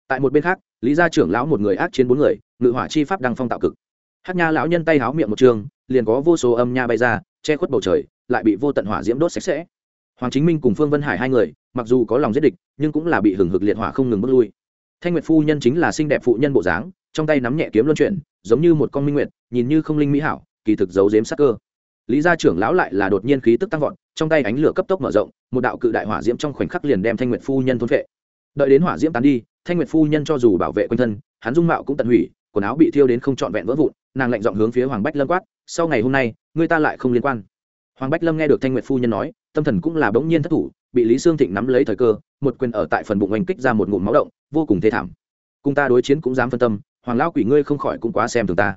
Tại một bên khác, lý gia trưởng lão một người ác chiến bốn người, ngự hỏa chi pháp đăng phong tạo cực. Hát nha lão nhân tay háo miệng một trường, liền có vô số âm nha bay ra, che khuất bầu trời, lại bị vô tận hỏa diễm đốt sạch sẽ. Hoàng chính minh cùng phương vân hải hai người, mặc dù có lòng giết địch, nhưng cũng là bị hừng hực liệt hỏa không ngừng bước lui. Thanh nguyệt phu nhân chính là xinh đẹp phụ nhân bộ dáng, trong tay nắm nhẹ kiếm luân chuyển, giống như một con minh nguyệt, nhìn như không linh mỹ hảo, kỳ thực giấu giếm sắc cơ lý gia trưởng lão lại là đột nhiên khí tức tăng vọt, trong tay ánh lửa cấp tốc mở rộng, một đạo cự đại hỏa diễm trong khoảnh khắc liền đem thanh nguyệt phu nhân thôn vệ đợi đến hỏa diễm tán đi, thanh nguyệt phu nhân cho dù bảo vệ quanh thân, hắn dung mạo cũng tận hủy, quần áo bị thiêu đến không trọn vẹn vỡ vụn, nàng lạnh giọng hướng phía hoàng bách lâm quát, sau ngày hôm nay, người ta lại không liên quan. Hoàng bách lâm nghe được thanh nguyệt phu nhân nói, tâm thần cũng là bỗng nhiên thất thủ, bị lý sương thịnh nắm lấy thời cơ, một quyền ở tại phần bụng oanh kích ra một ngụm máu động, vô cùng thê thảm. Cùng ta đối chiến cũng dám phân tâm, hoàng lão quỷ ngươi không khỏi cũng quá xem thường ta.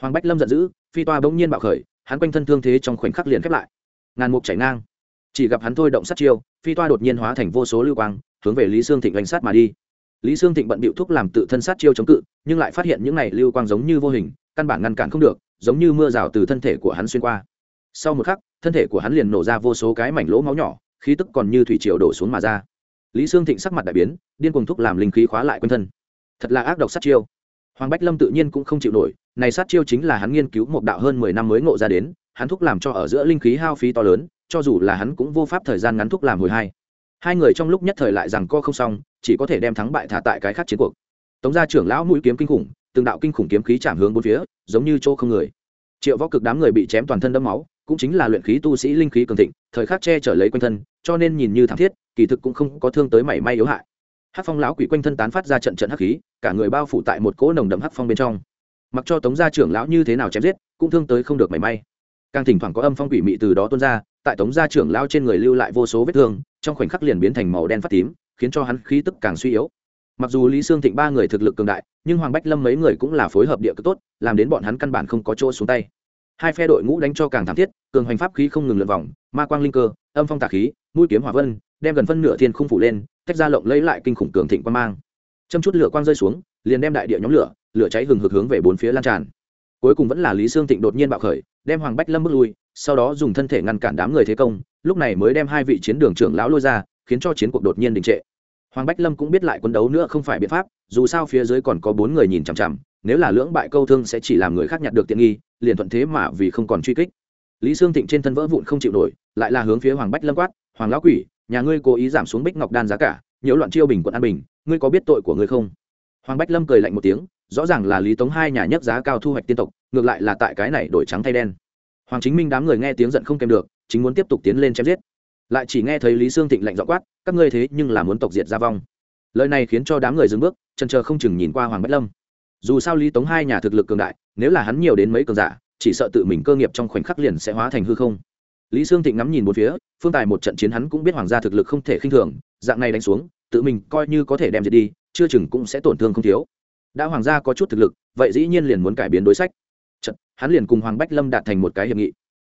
Hoàng bách lâm giận dữ, phi toa bỗng nhiên bạo khởi hắn quanh thân thương thế trong khoảnh khắc liền khép lại. Ngàn mục chảy ngang. Chỉ gặp hắn thôi động sát chiêu, phi toa đột nhiên hóa thành vô số lưu quang, hướng về lý sương thịnh đánh sát mà đi. Lý sương thịnh bận bịu thuốc làm tự thân sát chiêu chống cự, nhưng lại phát hiện những này lưu quang giống như vô hình, căn bản ngăn cản không được, giống như mưa rào từ thân thể của hắn xuyên qua. Sau một khắc, thân thể của hắn liền nổ ra vô số cái mảnh lỗ máu nhỏ, khí tức còn như thủy triều đổ xuống mà ra. Lý sương thịnh sắc mặt đại biến, điên cuồng thúc làm linh khí khóa lại quanh thân. Thật là ác độc sát chiêu. Hoàng bách lâm tự nhiên cũng không chịu nổi này sát chiêu chính là hắn nghiên cứu một đạo hơn mười năm mới ngộ ra đến, hắn thúc làm cho ở giữa linh khí hao phí to lớn, cho dù là hắn cũng vô pháp thời gian ngắn thúc làm hồi hai. Hai người trong lúc nhất thời lại rằng co không xong, chỉ có thể đem thắng bại thả tại cái khác chiến cuộc. Tống gia trưởng lão mũi kiếm kinh khủng, từng đạo kinh khủng kiếm khí chạm hướng bốn phía, giống như chỗ không người. Triệu võ cực đám người bị chém toàn thân đẫm máu, cũng chính là luyện khí tu sĩ linh khí cường thịnh, thời khắc che chở lấy quanh thân, cho nên nhìn như thảm thiết, kỳ thực cũng không có thương tới mảy may yếu hại. Hắc phong lão quỷ quanh thân tán phát ra trận trận hắc khí, cả người bao phủ tại một cỗ nồng đậm hắc phong bên trong mặc cho tống gia trưởng lão như thế nào chém giết, cũng thương tới không được mảy may. Càng thỉnh thoảng có âm phong quỷ mị từ đó tuôn ra, tại tống gia trưởng lao trên người lưu lại vô số vết thương, trong khoảnh khắc liền biến thành màu đen phát tím, khiến cho hắn khí tức càng suy yếu. Mặc dù lý sương thịnh ba người thực lực cường đại, nhưng hoàng bách lâm mấy người cũng là phối hợp địa cực tốt, làm đến bọn hắn căn bản không có chỗ xuống tay. Hai phe đội ngũ đánh cho càng thảm thiết, cường hoành pháp khí không ngừng lượn vòng, ma quang linh cơ, âm phong tà khí, mũi kiếm hỏa vân, đem gần phân nửa thiên không phủ lên, tách ra lộng lấy lại kinh khủng cường thịnh quan mang. Châm chút lửa quang rơi xuống, liền đem đại địa nhóm lửa lửa cháy hừng hực hướng về bốn phía lan tràn. Cuối cùng vẫn là lý sương thịnh đột nhiên bạo khởi, đem hoàng bách lâm bước lui, sau đó dùng thân thể ngăn cản đám người thế công, lúc này mới đem hai vị chiến đường trưởng lão lôi ra, khiến cho chiến cuộc đột nhiên đình trệ. Hoàng bách lâm cũng biết lại quân đấu nữa không phải biện pháp, dù sao phía dưới còn có bốn người nhìn chằm chằm, nếu là lưỡng bại câu thương sẽ chỉ làm người khác nhặt được tiện nghi, liền thuận thế mà vì không còn truy kích. Lý sương thịnh trên thân vỡ vụn không chịu nổi, lại là hướng phía hoàng bách lâm quát, hoàng lão quỷ, nhà ngươi cố ý giảm xuống bích ngọc đan giá cả, nhiễu loạn chiêu bình quận an bình, ngươi có biết tội của ngươi không? Hoàng bách lâm cười lạnh một tiếng rõ ràng là lý tống hai nhà nhất giá cao thu hoạch tiên tộc, ngược lại là tại cái này đổi trắng thay đen. Hoàng chính minh đám người nghe tiếng giận không kèm được, chính muốn tiếp tục tiến lên chém giết. Lại chỉ nghe thấy lý sương thịnh lạnh dọ quát, các ngươi thế nhưng là muốn tộc diệt gia vong. Lời này khiến cho đám người dừng bước chân chờ không chừng nhìn qua hoàng bách lâm. Dù sao lý tống hai nhà thực lực cường đại, nếu là hắn nhiều đến mấy cường giả, chỉ sợ tự mình cơ nghiệp trong khoảnh khắc liền sẽ hóa thành hư không. Lý sương thịnh ngắm nhìn một phía, phương tài một trận chiến hắn cũng biết hoàng gia thực lực không thể khinh thường, dạng này đánh xuống, tự mình coi như có thể đem diệt đi, chưa chừng cũng sẽ tổn thương không thiếu đã hoàng gia có chút thực lực vậy dĩ nhiên liền muốn cải biến đối sách. Chật, hắn liền cùng hoàng bách lâm đạt thành một cái hiệp nghị.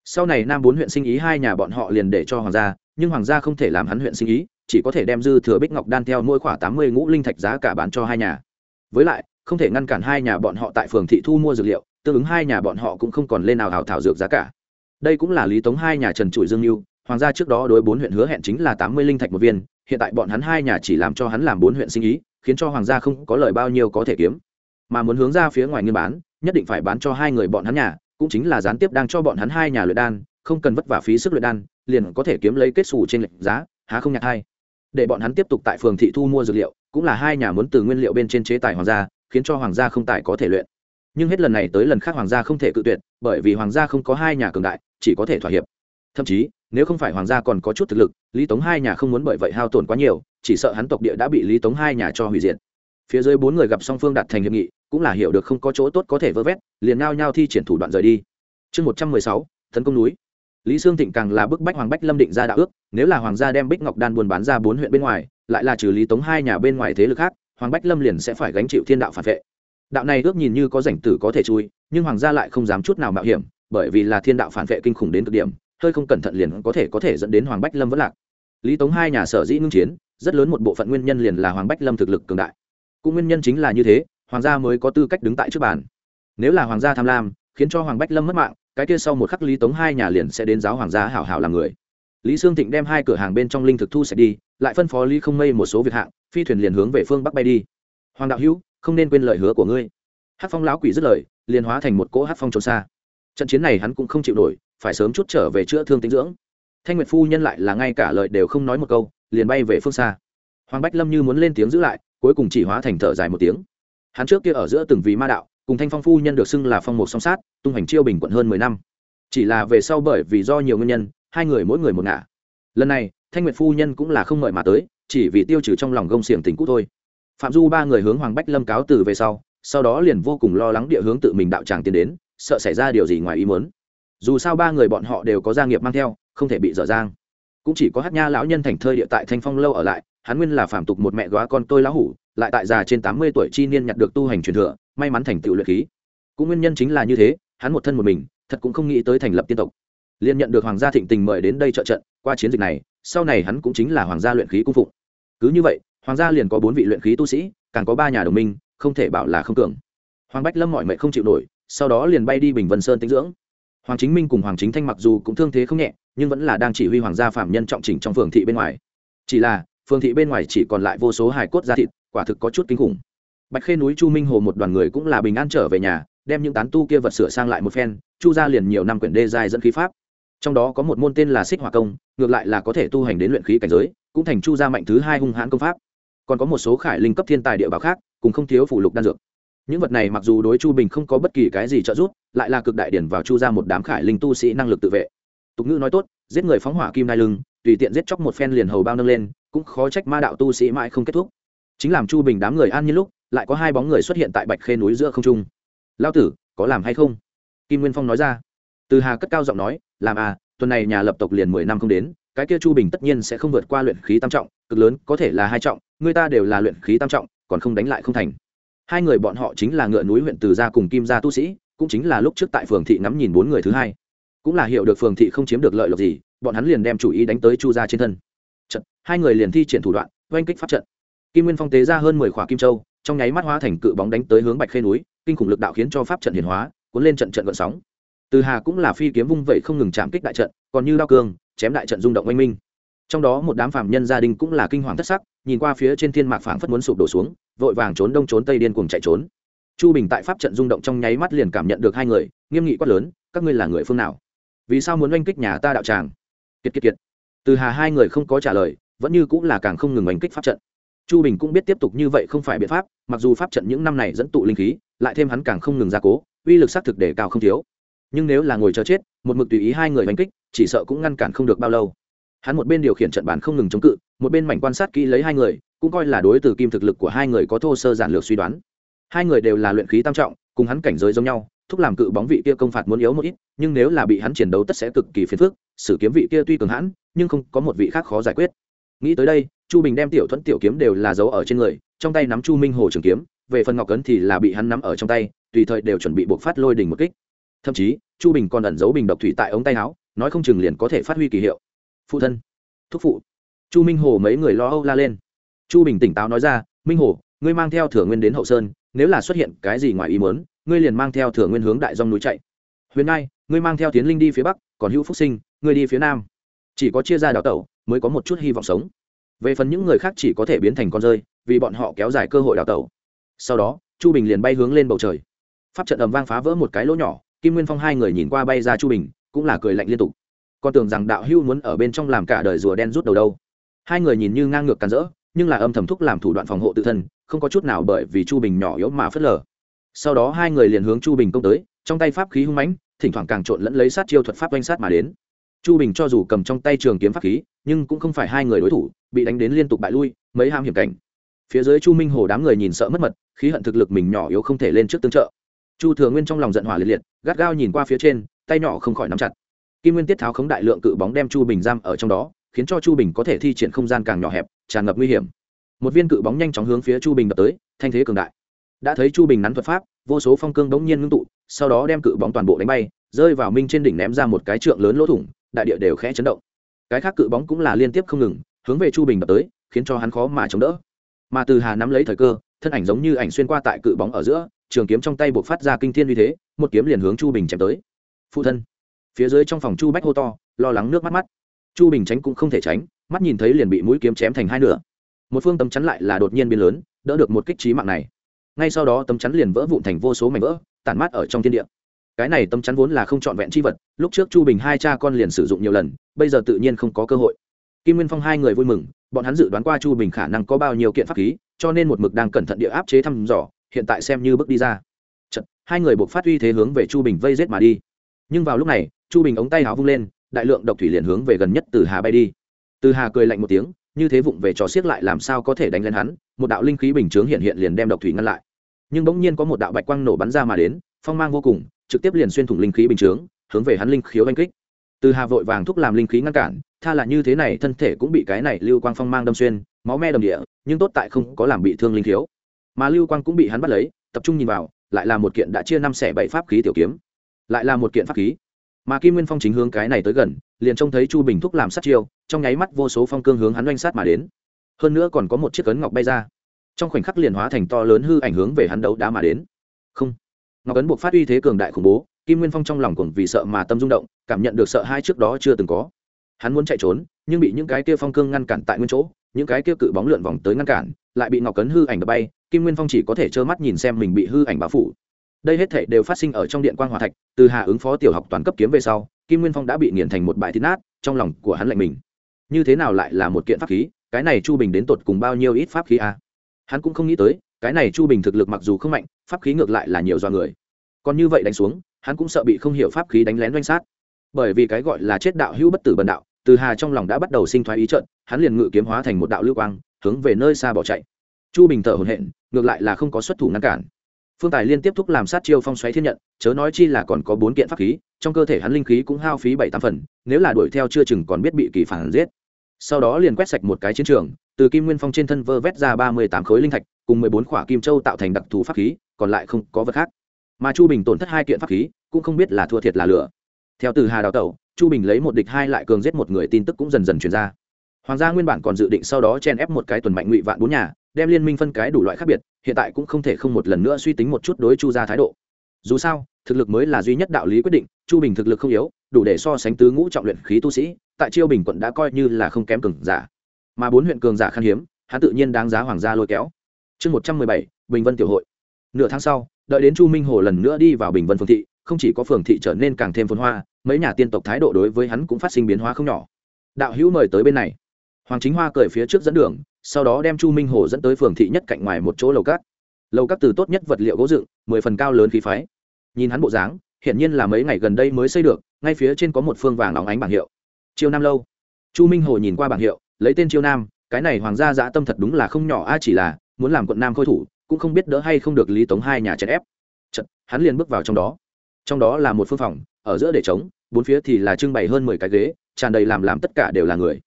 Sau này nam bốn huyện sinh ý hai nhà bọn họ liền để cho hoàng gia nhưng hoàng gia không thể làm hắn huyện sinh ý chỉ có thể đem dư thừa bích ngọc đan theo mỗi khoảng tám mươi ngũ linh thạch giá cả bán cho hai nhà. Với lại không thể ngăn cản hai nhà bọn họ tại phường thị thu mua dược liệu tương ứng hai nhà bọn họ cũng không còn lên nào hào thảo dược giá cả. Đây cũng là lý tống hai nhà trần trụi dương mưu hoàng gia trước đó đối bốn huyện hứa hẹn chính là tám mươi linh thạch một viên hiện tại bọn hắn hai nhà chỉ làm cho hắn làm bốn huyện sinh ý khiến cho hoàng gia không có lời bao nhiêu có thể kiếm. Mà muốn hướng ra phía ngoài nghiên bán, nhất định phải bán cho hai người bọn hắn nhà, cũng chính là gián tiếp đang cho bọn hắn hai nhà luyện đan, không cần vất vả phí sức luyện đan, liền có thể kiếm lấy kết xù trên lệnh giá, há không nhạc hai. Để bọn hắn tiếp tục tại phường thị thu mua dược liệu, cũng là hai nhà muốn từ nguyên liệu bên trên chế tài hoàng gia, khiến cho hoàng gia không tài có thể luyện. Nhưng hết lần này tới lần khác hoàng gia không thể cự tuyệt, bởi vì hoàng gia không có hai nhà cường đại, chỉ có thể thỏa hiệp. Thậm chí nếu không phải hoàng gia còn có chút thực lực, lý tống hai nhà không muốn bởi vậy hao tổn quá nhiều, chỉ sợ hắn tộc địa đã bị lý tống hai nhà cho hủy diệt. Phía dưới bốn người gặp song phương đạt thành hiệp nghị, cũng là hiểu được không có chỗ tốt có thể vơ vét, liền ngao nhau thi triển thủ đoạn rời đi. Chương một trăm mười sáu, tấn công núi. Lý sương thịnh càng là bức bách hoàng bách lâm định ra đạo ước, nếu là hoàng gia đem bích ngọc đan buôn bán ra bốn huyện bên ngoài, lại là trừ lý tống hai nhà bên ngoài thế lực khác, hoàng bách lâm liền sẽ phải gánh chịu thiên đạo phản vệ. Đạo này ước nhìn như có rảnh tử có thể chui, nhưng hoàng gia lại không dám chút nào mạo hiểm, bởi vì là thiên đạo phản vệ kinh khủng đến cực điểm hơi không cẩn thận liền có thể có thể dẫn đến hoàng bách lâm vẫn lạc. Lý tống hai nhà sở dĩ ngưng chiến, rất lớn một bộ phận nguyên nhân liền là hoàng bách lâm thực lực cường đại. Cũng nguyên nhân chính là như thế, hoàng gia mới có tư cách đứng tại trước bàn. Nếu là hoàng gia tham lam, khiến cho hoàng bách lâm mất mạng, cái kia sau một khắc lý tống hai nhà liền sẽ đến giáo hoàng gia hảo hảo làm người. Lý sương thịnh đem hai cửa hàng bên trong linh thực thu sẽ đi, lại phân phó lý không mây một số việc hạng, phi thuyền liền hướng về phương bắc bay đi. Hoàng đạo hữu, không nên quên lời hứa của ngươi. Hát phong lão quỷ dứt lời, liền hóa thành một cỗ hát phong trốn xa. Trận chiến này hắn cũng không chịu nổi phải sớm chút trở về chữa thương tinh dưỡng. Thanh nguyệt phu nhân lại là ngay cả lời đều không nói một câu, liền bay về phương xa. Hoàng bách lâm như muốn lên tiếng giữ lại, cuối cùng chỉ hóa thành thở dài một tiếng. Hắn trước kia ở giữa từng vì ma đạo, cùng thanh phong phu nhân được xưng là phong một song sát, tung hành chiêu bình quận hơn mười năm. Chỉ là về sau bởi vì do nhiều nguyên nhân, hai người mỗi người một ngả. Lần này, thanh nguyệt phu nhân cũng là không ngợi mà tới, chỉ vì tiêu trừ trong lòng gông xiềng tình cũ thôi. Phạm du ba người hướng hoàng bách lâm cáo từ về sau sau đó liền vô cùng lo lắng địa hướng tự mình đạo tràng tiến đến, sợ xảy ra điều gì ngoài ý muốn dù sao ba người bọn họ đều có gia nghiệp mang theo, không thể bị dở dang. Cũng chỉ có hát nha lão nhân thành thơi địa tại thanh phong lâu ở lại, hắn nguyên là phạm tục một mẹ góa con tôi lão hủ, lại tại già trên tám mươi tuổi chi niên nhặt được tu hành truyền thừa, may mắn thành tựu luyện khí. Cũng nguyên nhân chính là như thế, hắn một thân một mình, thật cũng không nghĩ tới thành lập tiên tộc. Liền nhận được hoàng gia thịnh tình mời đến đây trợ trận, qua chiến dịch này, sau này hắn cũng chính là hoàng gia luyện khí cung phụng. Cứ như vậy, hoàng gia liền có bốn vị luyện khí tu sĩ, càng có ba nhà đồng minh, không thể bảo là không cường. Hoàng bách lâm mọi mệnh không chịu nổi, sau đó liền bay đi bình vân sơn tinh dưỡng hoàng chính minh cùng hoàng chính thanh mặc dù cũng thương thế không nhẹ, nhưng vẫn là đang chỉ huy hoàng gia phạm nhân trọng chỉnh trong phường thị bên ngoài. Chỉ là, phường thị bên ngoài chỉ còn lại vô số hài cốt da thịt, quả thực có chút kinh khủng. Bạch khê núi chu minh hồ một đoàn người cũng là bình an trở về nhà, đem những tán tu kia vật sửa sang lại một phen, chu ra liền nhiều năm quyển đê dài dẫn khí pháp. Trong đó có một môn tên là xích hỏa công, ngược lại là có thể tu hành đến luyện khí cảnh giới, cũng thành chu gia mạnh thứ hai hung hãn công pháp. Còn có một số khải linh cấp thiên tài địa b khác, cùng không thiếu phủ lục đan dược những vật này mặc dù đối chu bình không có bất kỳ cái gì trợ giúp, lại là cực đại điển vào chu ra một đám khải linh tu sĩ năng lực tự vệ. Tục ngữ nói tốt, giết người phóng hỏa kim Nai lưng, tùy tiện giết chóc một phen liền hầu bao nâng lên, cũng khó trách ma đạo tu sĩ mãi không kết thúc. Chính làm chu bình đám người an như lúc, lại có hai bóng người xuất hiện tại bạch khê núi giữa không trung. Lao tử, có làm hay không? Kim nguyên phong nói ra. Từ hà cất cao giọng nói, làm à tuần này nhà lập tộc liền mười năm không đến, cái kia chu bình tất nhiên sẽ không vượt qua luyện khí tam trọng, cực lớn, có thể là hai trọng, người ta đều là luyện khí tam trọng, còn không đánh lại không thành hai người bọn họ chính là ngựa núi huyện từ gia cùng kim gia tu sĩ, cũng chính là lúc trước tại phường thị ngắm nhìn bốn người thứ hai. Cũng là hiểu được phường thị không chiếm được lợi lộc gì, bọn hắn liền đem chủ ý đánh tới chu gia trên thân. Trận, hai người liền thi triển thủ đoạn, oanh kích pháp trận. Kim nguyên phong tế ra hơn mười khỏa kim châu, trong nháy mắt hóa thành cự bóng đánh tới hướng bạch khê núi, kinh khủng lực đạo khiến cho pháp trận hiển hóa, cuốn lên trận trận gợn sóng. Từ hà cũng là phi kiếm vung vậy không ngừng chạm kích đại trận, còn như đao cương, chém đại trận rung động oanh minh trong đó một đám phạm nhân gia đình cũng là kinh hoàng thất sắc, nhìn qua phía trên thiên mạc phảng phất muốn sụp đổ xuống, vội vàng trốn đông trốn tây điên cuồng chạy trốn. Chu bình tại pháp trận rung động trong nháy mắt liền cảm nhận được hai người, nghiêm nghị quát lớn, các ngươi là người phương nào? Vì sao muốn oanh kích nhà ta đạo tràng? Kiệt kiệt kiệt. Từ hà hai người không có trả lời, vẫn như cũng là càng không ngừng oanh kích pháp trận. Chu bình cũng biết tiếp tục như vậy không phải biện pháp, mặc dù pháp trận những năm này dẫn tụ linh khí, lại thêm hắn càng không ngừng gia cố, uy lực xác thực để cao không thiếu. Nhưng nếu là ngồi chờ chết, một mực tùy ý hai người oanh kích, chỉ sợ cũng ngăn cản không được bao lâu hắn một bên điều khiển trận bàn không ngừng chống cự, một bên mảnh quan sát kỹ lấy hai người, cũng coi là đối từ kim thực lực của hai người có thô sơ giản lược suy đoán. Hai người đều là luyện khí tam trọng, cùng hắn cảnh giới giống nhau, thúc làm cự bóng vị kia công phạt muốn yếu một ít, nhưng nếu là bị hắn chiến đấu tất sẽ cực kỳ phiền phức, sử kiếm vị kia tuy cường hãn, nhưng không có một vị khác khó giải quyết. Nghĩ tới đây, chu bình đem tiểu thuẫn tiểu kiếm đều là giấu ở trên người, trong tay nắm chu minh hồ trường kiếm, về phần ngọc cấn thì là bị hắn nắm ở trong tay, tùy thời đều chuẩn bị buộc phát lôi đình một kích. Thậm chí, chu bình còn ẩn giấu bình độc thủy tại ống tay áo, nói không chừng liền có thể phát huy kỳ hiệu phụ thân, thúc phụ. Chu minh hồ mấy người lo âu la lên. Chu bình tỉnh táo nói ra, minh hồ, ngươi mang theo thừa nguyên đến hậu sơn, nếu là xuất hiện cái gì ngoài ý muốn, ngươi liền mang theo thừa nguyên hướng đại dòng núi chạy. Huyền nai ngươi mang theo tiến linh đi phía bắc, còn hữu phúc sinh, ngươi đi phía nam. Chỉ có chia ra đào tẩu, mới có một chút hy vọng sống. Về phần những người khác chỉ có thể biến thành con rơi, vì bọn họ kéo dài cơ hội đào tẩu. Sau đó, chu bình liền bay hướng lên bầu trời. Pháp trận ầm vang phá vỡ một cái lỗ nhỏ, kim nguyên phong hai người nhìn qua bay ra chu bình, cũng là cười lạnh liên tục con tưởng rằng đạo hưu muốn ở bên trong làm cả đời rùa đen rút đầu đâu. Hai người nhìn như ngang ngược càn rỡ, nhưng là âm thầm thúc làm thủ đoạn phòng hộ tự thân, không có chút nào bởi vì chu bình nhỏ yếu mà phớt lờ. Sau đó hai người liền hướng chu bình công tới, trong tay pháp khí hung mãnh, thỉnh thoảng càng trộn lẫn lấy sát chiêu thuật pháp oanh sát mà đến. Chu bình cho dù cầm trong tay trường kiếm pháp khí, nhưng cũng không phải hai người đối thủ, bị đánh đến liên tục bại lui, mấy ham hiểm cảnh. Phía dưới chu minh hồ đám người nhìn sợ mất mật, khí hận thực lực mình nhỏ yếu không thể lên trước tương trợ. Chu thừa nguyên trong lòng giận hỏa liệt liệt, gắt gao nhìn qua phía trên, tay nhỏ không khỏi nắm chặt kim nguyên tiết tháo khống đại lượng cự bóng đem chu bình giam ở trong đó, khiến cho chu bình có thể thi triển không gian càng nhỏ hẹp, tràn ngập nguy hiểm. Một viên cự bóng nhanh chóng hướng phía chu bình đập tới, thanh thế cường đại. Đã thấy chu bình nắn thuật pháp, vô số phong cương đống nhiên ngưng tụ, sau đó đem cự bóng toàn bộ đánh bay, rơi vào minh trên đỉnh ném ra một cái trượng lớn lỗ thủng, đại địa đều khẽ chấn động. Cái khác cự bóng cũng là liên tiếp không ngừng, hướng về chu bình đập tới, khiến cho hắn khó mà chống đỡ. Mà từ hà nắm lấy thời cơ, thân ảnh giống như ảnh xuyên qua tại cự bóng ở giữa, trường kiếm trong tay buộc phát ra kinh thiên uy thế, một kiếm liền hướng chu bình chém tới. Phụ thân phía dưới trong phòng chu bách hô to lo lắng nước mắt mắt. Chu bình tránh cũng không thể tránh mắt nhìn thấy liền bị mũi kiếm chém thành hai nửa. Một phương tấm chắn lại là đột nhiên biến lớn đỡ được một kích trí mạng này. Ngay sau đó tấm chắn liền vỡ vụn thành vô số mảnh vỡ tản mát ở trong thiên địa. Cái này tấm chắn vốn là không trọn vẹn c h i vật lúc trước chu bình hai cha con liền sử dụng nhiều lần bây giờ tự nhiên không có cơ hội. Kim nguyên phong hai người vui mừng bọn hắn dự đoán qua chu bình khả năng có bao nhiêu kiện pháp khí cho nên một mực đang cẩn thận địa áp chế thăm dò hiện tại xem như bước đi ra. Chật, hai người buộc phát uy thế hướng về chu bình vây rết mà đi. Nhưng vào lúc này chu bình ống tay áo vung lên, đại lượng độc thủy liền hướng về gần nhất từ hà bay đi. Từ hà cười lạnh một tiếng, như thế vụng về trò xiết lại làm sao có thể đánh lên hắn, một đạo linh khí bình chướng hiện hiện liền đem độc thủy ngăn lại. Nhưng bỗng nhiên có một đạo bạch quang nổ bắn ra mà đến, phong mang vô cùng, trực tiếp liền xuyên thủng linh khí bình chướng, hướng về hắn linh khiếu oanh kích. Từ hà vội vàng thúc làm linh khí ngăn cản, tha là như thế này, thân thể cũng bị cái này lưu quang phong mang đâm xuyên, máu me đầm địa, nhưng tốt tại không có làm bị thương linh khiếu. Mà lưu quang cũng bị hắn bắt lấy, tập trung nhìn vào, lại là một kiện đã chia năm xẻ bảy pháp khí tiểu kiếm. Lại là một kiện pháp khí mà kim nguyên phong chính hướng cái này tới gần, liền trông thấy chu bình thúc làm sát chiêu, trong nháy mắt vô số phong cương hướng hắn oanh sát mà đến. Hơn nữa còn có một chiếc ấn ngọc bay ra. Trong khoảnh khắc liền hóa thành to lớn hư ảnh hướng về hắn đấu đá mà đến. Không. Ngọc ấn buộc phát uy thế cường đại khủng bố, kim nguyên phong trong lòng cuồng vì sợ mà tâm rung động, cảm nhận được sợ hai trước đó chưa từng có. Hắn muốn chạy trốn, nhưng bị những cái kia phong cương ngăn cản tại nguyên chỗ, những cái kia cự bóng lượn vòng tới ngăn cản, lại bị ngọc cấn hư ảnh đập bay, kim nguyên phong chỉ có thể trơ mắt nhìn xem mình bị hư ảnh bao phủ đây hết thể đều phát sinh ở trong điện quan hòa thạch, từ hà ứng phó tiểu học toàn cấp kiếm về sau, kim nguyên phong đã bị nghiền thành một bãi thịt nát, trong lòng của hắn lạnh mình. Như thế nào lại là một kiện pháp khí, cái này chu bình đến tột cùng bao nhiêu ít pháp khí a à? hắn cũng không nghĩ tới, cái này chu bình thực lực mặc dù không mạnh, pháp khí ngược lại là nhiều do người. Còn như vậy đánh xuống, hắn cũng sợ bị không hiểu pháp khí đánh lén doanh sát. Bởi vì cái gọi là chết đạo hữu bất tử bần đạo, từ hà trong lòng đã bắt đầu sinh thoái ý trận hắn liền ngự kiếm hóa thành một đạo lưu quang, hướng về nơi xa bỏ chạy. Chu bình thở hồn hện ngược lại là không có xuất thủ ngăn cản phương tài liên tiếp thúc làm sát chiêu phong xoáy thiên nhận, chớ nói chi là còn có bốn kiện pháp khí, trong cơ thể hắn linh khí cũng hao phí bảy tám phần, nếu là đuổi theo chưa chừng còn biết bị kỳ phản giết. Sau đó liền quét sạch một cái chiến trường, từ kim nguyên phong trên thân vơ vét ra ba mươi tám khối linh thạch, cùng mười bốn khỏa kim châu tạo thành đặc thù pháp khí, còn lại không có vật khác. Mà chu bình tổn thất hai kiện pháp khí, cũng không biết là thua thiệt là lửa. Theo từ hà đào tẩu, chu bình lấy một địch hai lại cường giết một người tin tức cũng dần dần truyền ra. Hoàng gia nguyên bản còn dự định sau đó chen ép một cái tuần mạnh ngụy vạn bốn nhà, đem liên minh phân cái đủ loại khác biệt hiện tại cũng không thể không một lần nữa suy tính một chút đối chu ra thái độ. Dù sao, thực lực mới là duy nhất đạo lý quyết định, chu bình thực lực không yếu, đủ để so sánh tứ ngũ trọng luyện khí tu sĩ, tại chiêu bình quận đã coi như là không kém cường giả. Mà bốn huyện cường giả khan hiếm, hắn tự nhiên đáng giá hoàng gia lôi kéo. Chương một trăm mười bảy, bình vân tiểu hội. Nửa tháng sau, đợi đến chu minh hồ lần nữa đi vào bình vân phường thị, không chỉ có phường thị trở nên càng thêm phồn hoa, mấy nhà tiên tộc thái độ đối với hắn cũng phát sinh biến hóa không nhỏ. Đạo hữu mời tới bên này. Hoàng chính hoa cười phía trước dẫn đường sau đó đem chu minh hồ dẫn tới phường thị nhất cạnh ngoài một chỗ lầu cát. Lầu cát từ tốt nhất vật liệu gỗ dựng mười phần cao lớn khí phái. Nhìn hắn bộ dáng hiển nhiên là mấy ngày gần đây mới xây được ngay phía trên có một phương vàng óng ánh bảng hiệu. Chiêu nam lâu. Chu minh hồ nhìn qua bảng hiệu lấy tên chiêu nam cái này hoàng gia dã tâm thật đúng là không nhỏ a chỉ là muốn làm quận nam khôi thủ cũng không biết đỡ hay không được lý tống hai nhà chèn ép. Chật, hắn liền bước vào trong đó. Trong đó là một phương phòng ở giữa để trống bốn phía thì là trưng bày hơn mười cái ghế tràn đầy làm làm tất cả đều là người.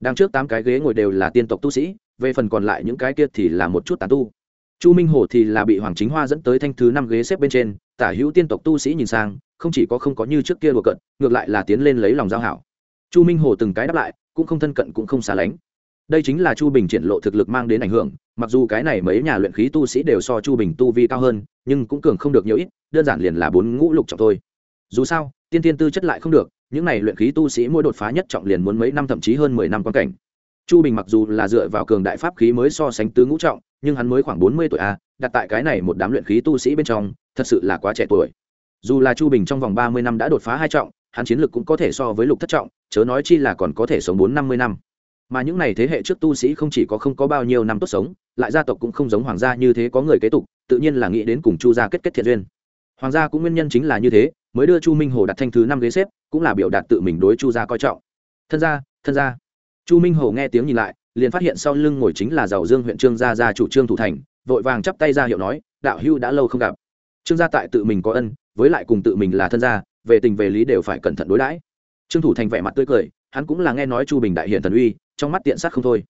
Đang trước tám cái ghế ngồi đều là tiên tộc tu sĩ về phần còn lại những cái kia thì là một chút tán tu. Chu minh hồ thì là bị hoàng chính hoa dẫn tới thanh thứ năm ghế xếp bên trên, tả hữu tiên tộc tu sĩ nhìn sang, không chỉ có không có như trước kia đùa cận ngược lại là tiến lên lấy lòng giao hảo. Chu minh hồ từng cái đáp lại, cũng không thân cận cũng không xa lánh. Đây chính là chu bình triển lộ thực lực mang đến ảnh hưởng, mặc dù cái này mấy nhà luyện khí tu sĩ đều so chu bình tu vi cao hơn, nhưng cũng cường không được nhiều ít, đơn giản liền là bốn ngũ lục trọng thôi. Dù sao, tiên tiên tư chất lại không được, những này luyện khí tu sĩ mỗi đột phá nhất trọng liền muốn mấy năm thậm chí hơn mười năm quan cảnh chu bình mặc dù là dựa vào cường đại pháp khí mới so sánh tứ ngũ trọng, nhưng hắn mới khoảng bốn mươi tuổi a đặt tại cái này một đám luyện khí tu sĩ bên trong, thật sự là quá trẻ tuổi. Dù là chu bình trong vòng ba mươi năm đã đột phá hai trọng, hắn chiến lược cũng có thể so với lục thất trọng, chớ nói chi là còn có thể sống bốn năm mươi năm. Mà những n à y thế hệ trước tu sĩ không chỉ có không có bao nhiêu năm tốt sống, lại gia tộc cũng không giống hoàng gia như thế có người kế tục, tự nhiên là nghĩ đến cùng chu gia kết kết thiện duyên. Hoàng gia cũng nguyên nhân chính là như thế, mới đưa chu minh hồ đặt thanh thứ năm ghế xếp, cũng là biểu đạt tự mình đối chu gia coi trọng. Thân gia thân gia chu minh hồ nghe tiếng nhìn lại, liền phát hiện sau lưng ngồi chính là giàu dương huyện trương gia gia chủ trương thủ thành, vội vàng chắp tay ra hiệu nói, đạo hưu đã lâu không gặp. Trương gia tại tự mình có ân, với lại cùng tự mình là thân gia, về tình về lý đều phải cẩn thận đối đãi. Trương thủ thành vẻ mặt tươi cười, hắn cũng là nghe nói chu bình đại hiện thần uy, trong mắt tiện sát không thôi.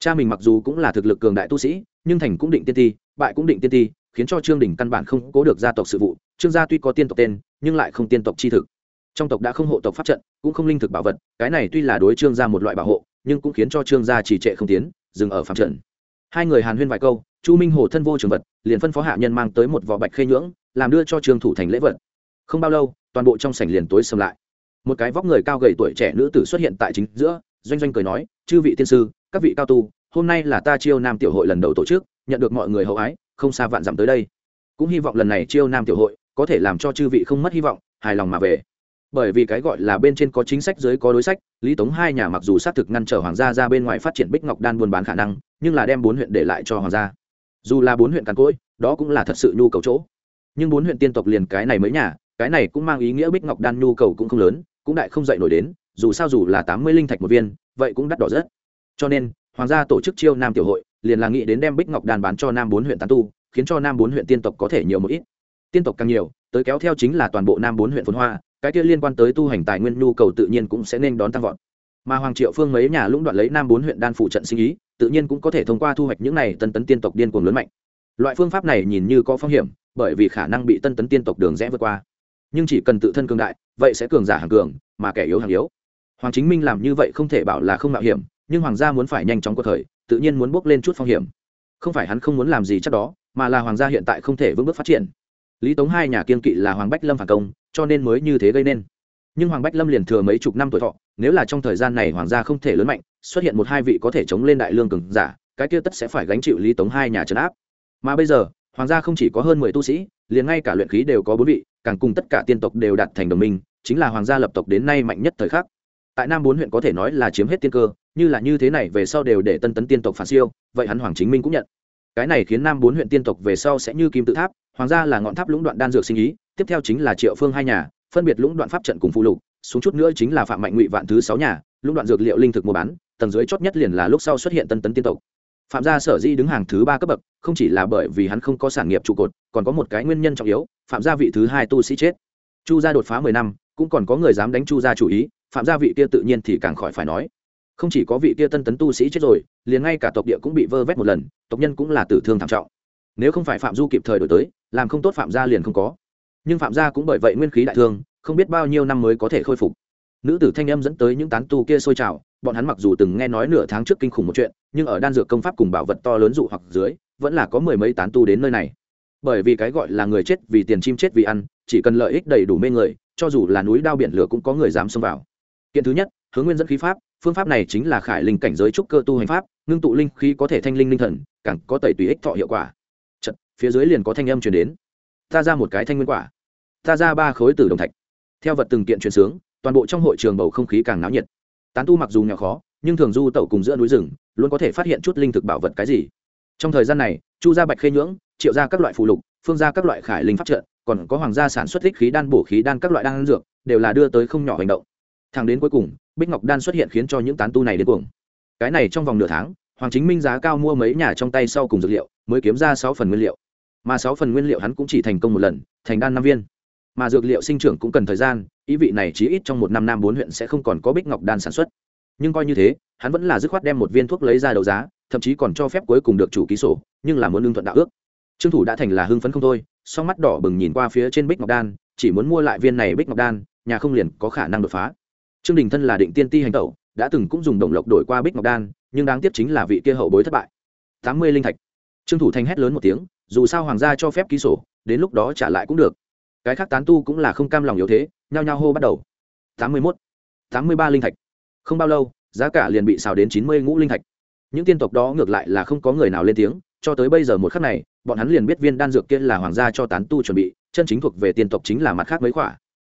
Cha mình mặc dù cũng là thực lực cường đại tu sĩ, nhưng thành cũng định tiên ti, bại cũng định tiên ti, khiến cho trương đình căn bản không cố được gia tộc sự vụ. Trương gia tuy có tiên tộc tên, nhưng lại không tiên tộc chi thực. Trong tộc đã không hộ tộc pháp trận, cũng không linh thực bảo vật, cái này tuy là đối trương gia một loại bảo hộ nhưng cũng khiến cho trương gia trì trệ không tiến, dừng ở phạm trận hai người hàn huyên vài câu, chu minh hồ thân vô trường vật, liền phân phó hạ nhân mang tới một vỏ bạch khê nhưỡng, làm đưa cho trương thủ thành lễ vật. Không bao lâu, toàn bộ trong sảnh liền tối xâm lại. Một cái vóc người cao gầy tuổi trẻ nữ tử xuất hiện tại chính giữa, doanh doanh cười nói, chư vị tiên sư, các vị cao tu, hôm nay là ta chiêu nam tiểu hội lần đầu tổ chức, nhận được mọi người hậu ái, không xa vạn dặm tới đây. Cũng hy vọng lần này chiêu nam tiểu hội có thể làm cho chư vị không mất hy vọng, hài lòng mà về bởi vì cái gọi là bên trên có chính sách dưới có đối sách, lý tống hai nhà mặc dù xác thực ngăn trở hoàng gia ra bên ngoài phát triển bích ngọc đan buôn bán khả năng, nhưng là đem bốn huyện để lại cho hoàng gia. Dù là bốn huyện càn cỗi, đó cũng là thật sự nhu cầu chỗ. Nhưng bốn huyện tiên tộc liền cái này mới nhà, cái này cũng mang ý nghĩa bích ngọc đan nhu cầu cũng không lớn, cũng đại không dậy nổi đến, dù sao dù là tám mươi linh thạch một viên, vậy cũng đắt đỏ rất. Cho nên, hoàng gia tổ chức chiêu nam tiểu hội, liền là nghĩ đến đem bích ngọc đan bán cho nam bốn huyện tán tu, khiến cho nam bốn huyện tiên tộc có thể nhiều một ít. Tiên tộc càng nhiều, tới kéo theo chính là toàn bộ nam bốn huyện phồn hoa cái kia liên quan tới tu hành tài nguyên nhu cầu tự nhiên cũng sẽ nên đón tăng vọt. Mà hoàng triệu phương mấy nhà lũng đoạn lấy nam bốn huyện đan phụ trận sinh ý, tự nhiên cũng có thể thông qua thu hoạch những này tân tấn tiên tộc điên cuồng lớn mạnh. Loại phương pháp này nhìn như có phong hiểm, bởi vì khả năng bị tân tấn tiên tộc đường rẽ vượt qua. Nhưng chỉ cần tự thân cường đại, vậy sẽ cường giả hàng cường, mà kẻ yếu hàng yếu. Hoàng chính minh làm như vậy không thể bảo là không mạo hiểm, nhưng hoàng gia muốn phải nhanh chóng cuộc thời, tự nhiên muốn bước lên chút phong hiểm. Không phải hắn không muốn làm gì chắc đó, mà là hoàng gia hiện tại không thể vững bước phát triển. Lý tống hai nhà kiên kỵ là hoàng bách lâm phản công cho nên mới như thế gây nên. Nhưng hoàng bách lâm liền thừa mấy chục năm tuổi thọ, nếu là trong thời gian này hoàng gia không thể lớn mạnh, xuất hiện một hai vị có thể chống lên đại lương cường giả, cái kia tất sẽ phải gánh chịu lý tống hai nhà trấn áp. Mà bây giờ, hoàng gia không chỉ có hơn mười tu sĩ, liền ngay cả luyện khí đều có bốn vị, càng cùng tất cả tiên tộc đều đạt thành đồng minh, chính là hoàng gia lập tộc đến nay mạnh nhất thời khắc. Tại nam bốn huyện có thể nói là chiếm hết tiên cơ, như là như thế này về sau đều để tân tấn tiên tộc phản siêu, vậy hắn hoàng chính minh cũng nhận. Cái này khiến nam bốn huyện tiên tộc về sau sẽ như kim tự tháp, hoàng gia là ngọn tháp lũng đoạn đan dược sinh ý tiếp theo chính là triệu phương hai nhà, phân biệt lũng đoạn pháp trận cùng phụ lục, xuống chút nữa chính là phạm mạnh ngụy vạn thứ sáu nhà, lũng đoạn dược liệu linh thực mua bán, tầng dưới chót nhất liền là lúc sau xuất hiện tân tấn tiên tộc. Phạm gia sở di đứng hàng thứ ba cấp bậc, không chỉ là bởi vì hắn không có sản nghiệp trụ cột, còn có một cái nguyên nhân trọng yếu, phạm gia vị thứ hai tu sĩ chết. Chu gia đột phá mười năm, cũng còn có người dám đánh chu gia chủ ý, phạm gia vị kia tự nhiên thì càng khỏi phải nói. Không chỉ có vị kia tân tấn tu sĩ chết rồi, liền ngay cả tộc địa cũng bị vơ vét một lần, tộc nhân cũng là tử thương thảm trọng. Nếu không phải phạm du kịp thời đổi tới, làm không tốt phạm gia liền không có nhưng phạm gia cũng bởi vậy nguyên khí đại thương không biết bao nhiêu năm mới có thể khôi phục. Nữ tử thanh âm dẫn tới những tán tu kia sôi trào bọn hắn mặc dù từng nghe nói nửa tháng trước kinh khủng một chuyện nhưng ở đan dược công pháp cùng bảo vật to lớn dụ hoặc dưới vẫn là có mười mấy tán tu đến nơi này. Bởi vì cái gọi là người chết vì tiền chim chết vì ăn chỉ cần lợi ích đầy đủ mê người cho dù là núi đao biển lửa cũng có người dám xông vào. Kiện thứ nhất hướng nguyên dẫn khí pháp phương pháp này chính là khải linh cảnh giới trúc cơ tu hành pháp ngưng tụ linh khí có thể thanh linh linh thần càng có tẩy tùy ích thọ hiệu quả. Chật, phía dưới liền có thanh âm truyền đến ta ra một cái thanh nguyên quả. Ta ra ba khối từ đồng thạch. Theo vật từng kiện chuyển sướng toàn bộ trong hội trường bầu không khí càng náo nhiệt. Tán tu mặc dù nghèo khó nhưng thường du tẩu cùng giữa núi rừng luôn có thể phát hiện chút linh thực bảo vật cái gì. Trong thời gian này chu gia bạch khê nhưỡng triệu ra các loại phụ lục phương ra các loại khải linh pháp trợ, còn có hoàng gia sản xuất thích khí đan bổ khí đan các loại đan dược đều là đưa tới không nhỏ hành động. Thẳng đến cuối cùng bích ngọc đan xuất hiện khiến cho những tán tu này đến cuồng. Cái này trong vòng nửa tháng hoàng chính minh giá cao mua mấy nhà trong tay sau cùng dược liệu mới kiếm ra sáu phần nguyên liệu mà sáu phần nguyên liệu hắn cũng chỉ thành công một lần, thành đan năm viên. Mà dược liệu sinh trưởng cũng cần thời gian, ý vị này chỉ ít trong một năm nam bốn huyện sẽ không còn có bích ngọc đan sản xuất. Nhưng coi như thế, hắn vẫn là dứt khoát đem một viên thuốc lấy ra đấu giá, thậm chí còn cho phép cuối cùng được chủ ký sổ, nhưng là muốn lương thuận đạo ước. Trương thủ đã thành là hưng phấn không thôi, song mắt đỏ bừng nhìn qua phía trên bích ngọc đan, chỉ muốn mua lại viên này bích ngọc đan, nhà không liền có khả năng đột phá. Trương đình thân là định tiên ti hành tẩu, đã từng cũng dùng đồng lộc đổi qua bích ngọc đan, nhưng đáng tiếc chính là vị kia hậu bối thất bại. Tám mươi linh thạch. Trương thủ thanh hét lớn một tiếng dù sao hoàng gia cho phép ký sổ, đến lúc đó trả lại cũng được. Cái khác tán tu cũng là không cam lòng yếu thế, nhao nhao hô bắt đầu. Tám mươi mốt, tám mươi ba linh thạch. Không bao lâu, giá cả liền bị xào đến chín mươi ngũ linh thạch. Những tiên tộc đó ngược lại là không có người nào lên tiếng, cho tới bây giờ một khắc này, bọn hắn liền biết viên đan dược kia là hoàng gia cho tán tu chuẩn bị, chân chính thuộc về tiên tộc chính là mặt khác mấy khỏa.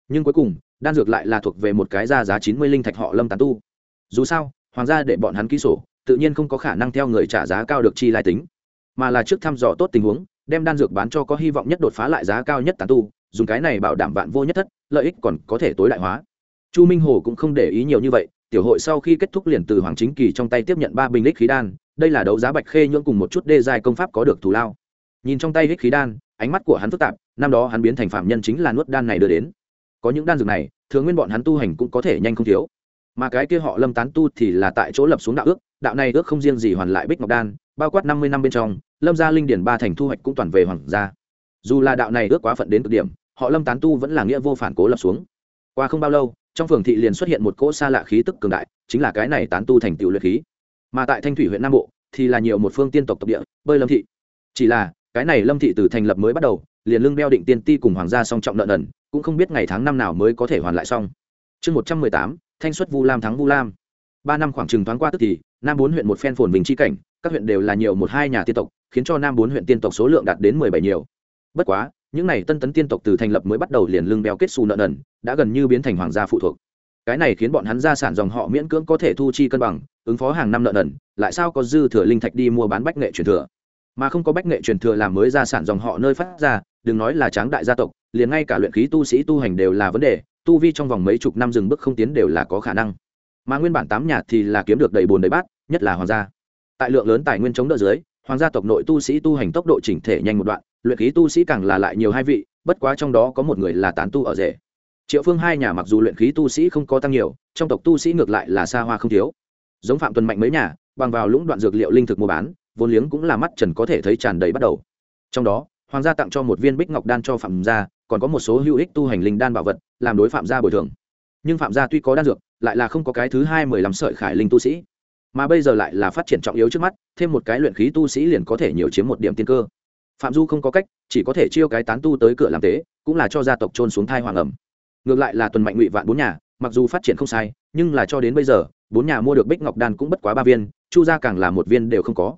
Nhưng cuối cùng, đan dược lại là thuộc về một cái ra giá chín mươi linh thạch họ lâm tán tu. Dù sao, hoàng gia để bọn hắn ký sổ, tự nhiên không có khả năng theo người trả giá cao được chi lai tính mà là trước thăm dò tốt tình huống, đem đan dược bán cho có hy vọng nhất đột phá lại giá cao nhất tán tu, dùng cái này bảo đảm vạn vô nhất thất, lợi ích còn có thể tối đại hóa. Chu minh hồ cũng không để ý nhiều như vậy, tiểu hội sau khi kết thúc liền từ hoàng chính kỳ trong tay tiếp nhận ba bình lích khí đan, đây là đấu giá bạch khê nhưỡng cùng một chút đê dài công pháp có được thù lao. Nhìn trong tay lích khí đan, ánh mắt của hắn phức tạp, năm đó hắn biến thành phạm nhân chính là nuốt đan này đưa đến. Có những đan dược này, thường nguyên bọn hắn tu hành cũng có thể nhanh không thiếu. Mà cái kia họ lâm tán tu thì là tại chỗ lập xuống đạo ước, đạo này ước không riêng gì hoàn lại bích ngọc đan bao quát năm mươi năm bên trong, lâm gia linh điển ba thành thu hoạch cũng toàn về hoàng gia. Dù là đạo này ước quá phận đến cực điểm, họ lâm tán tu vẫn là nghĩa vô phản cố lập xuống. Qua không bao lâu, trong phường thị liền xuất hiện một cỗ xa lạ khí tức cường đại, chính là cái này tán tu thành tựu luyện khí. Mà tại thanh thủy huyện nam bộ, thì là nhiều một phương tiên tộc tộc địa, bơi lâm thị. Chỉ là, cái này lâm thị từ thành lập mới bắt đầu, liền lưng đeo định tiên ti cùng hoàng gia song trọng nợ nần, cũng không biết ngày tháng năm nào mới có thể hoàn lại xong. Chương một trăm mười tám, thanh xuất vu lam thắng vu lam. Ba năm khoảng chừng thoáng qua tức thì, nam bốn huyện một phen phồn bình chi cảnh các huyện đều là nhiều một hai nhà tiên tộc, khiến cho nam bốn huyện tiên tộc số lượng đạt đến mười bảy nhiều. Bất quá, những n à y tân tấn tiên tộc từ thành lập mới bắt đầu liền lưng béo kết xù nợ nần, đã gần như biến thành hoàng gia phụ thuộc. Cái này khiến bọn hắn gia sản dòng họ miễn cưỡng có thể thu chi cân bằng, ứng phó hàng năm nợ nần, lại sao có dư thừa linh thạch đi mua bán bách nghệ truyền thừa. Mà không có bách nghệ truyền thừa làm mới gia sản dòng họ nơi phát ra, đừng nói là tráng đại gia tộc, liền ngay cả luyện khí tu sĩ tu hành đều là vấn đề, tu vi trong vòng mấy chục năm dừng bước không tiến đều là có khả năng. Mà nguyên bản tám nhà thì là kiếm được đầy bồn đầy bát, nhất là hoàng gia tại lượng lớn tài nguyên chống đỡ dưới, hoàng gia tộc nội tu sĩ tu hành tốc độ chỉnh thể nhanh một đoạn, luyện khí tu sĩ càng là lại nhiều hai vị, bất quá trong đó có một người là tán tu ở rể. Triệu phương hai nhà mặc dù luyện khí tu sĩ không có tăng nhiều, trong tộc tu sĩ ngược lại là xa hoa không thiếu. Giống phạm tuần mạnh mấy nhà, bằng vào lũng đoạn dược liệu linh thực mua bán, vốn liếng cũng là mắt trần có thể thấy tràn đầy bắt đầu. Trong đó, hoàng gia tặng cho một viên bích ngọc đan cho phạm gia, còn có một số hữu ích tu hành linh đan bảo vật, làm đối phạm gia bồi thường. Nhưng phạm gia tuy có đan dược, lại là không có cái thứ hai mười lăm sợi khải linh tu sĩ mà bây giờ lại là phát triển trọng yếu trước mắt, thêm một cái luyện khí tu sĩ liền có thể nhiều chiếm một điểm tiên cơ. Phạm du không có cách, chỉ có thể chiêu cái tán tu tới cửa làm tế, cũng là cho gia tộc trôn xuống thai hoàng ẩm. Ngược lại là tuần mạnh ngụy vạn bốn nhà, mặc dù phát triển không sai, nhưng là cho đến bây giờ, bốn nhà mua được bích ngọc đan cũng bất quá ba viên, chu gia càng là một viên đều không có.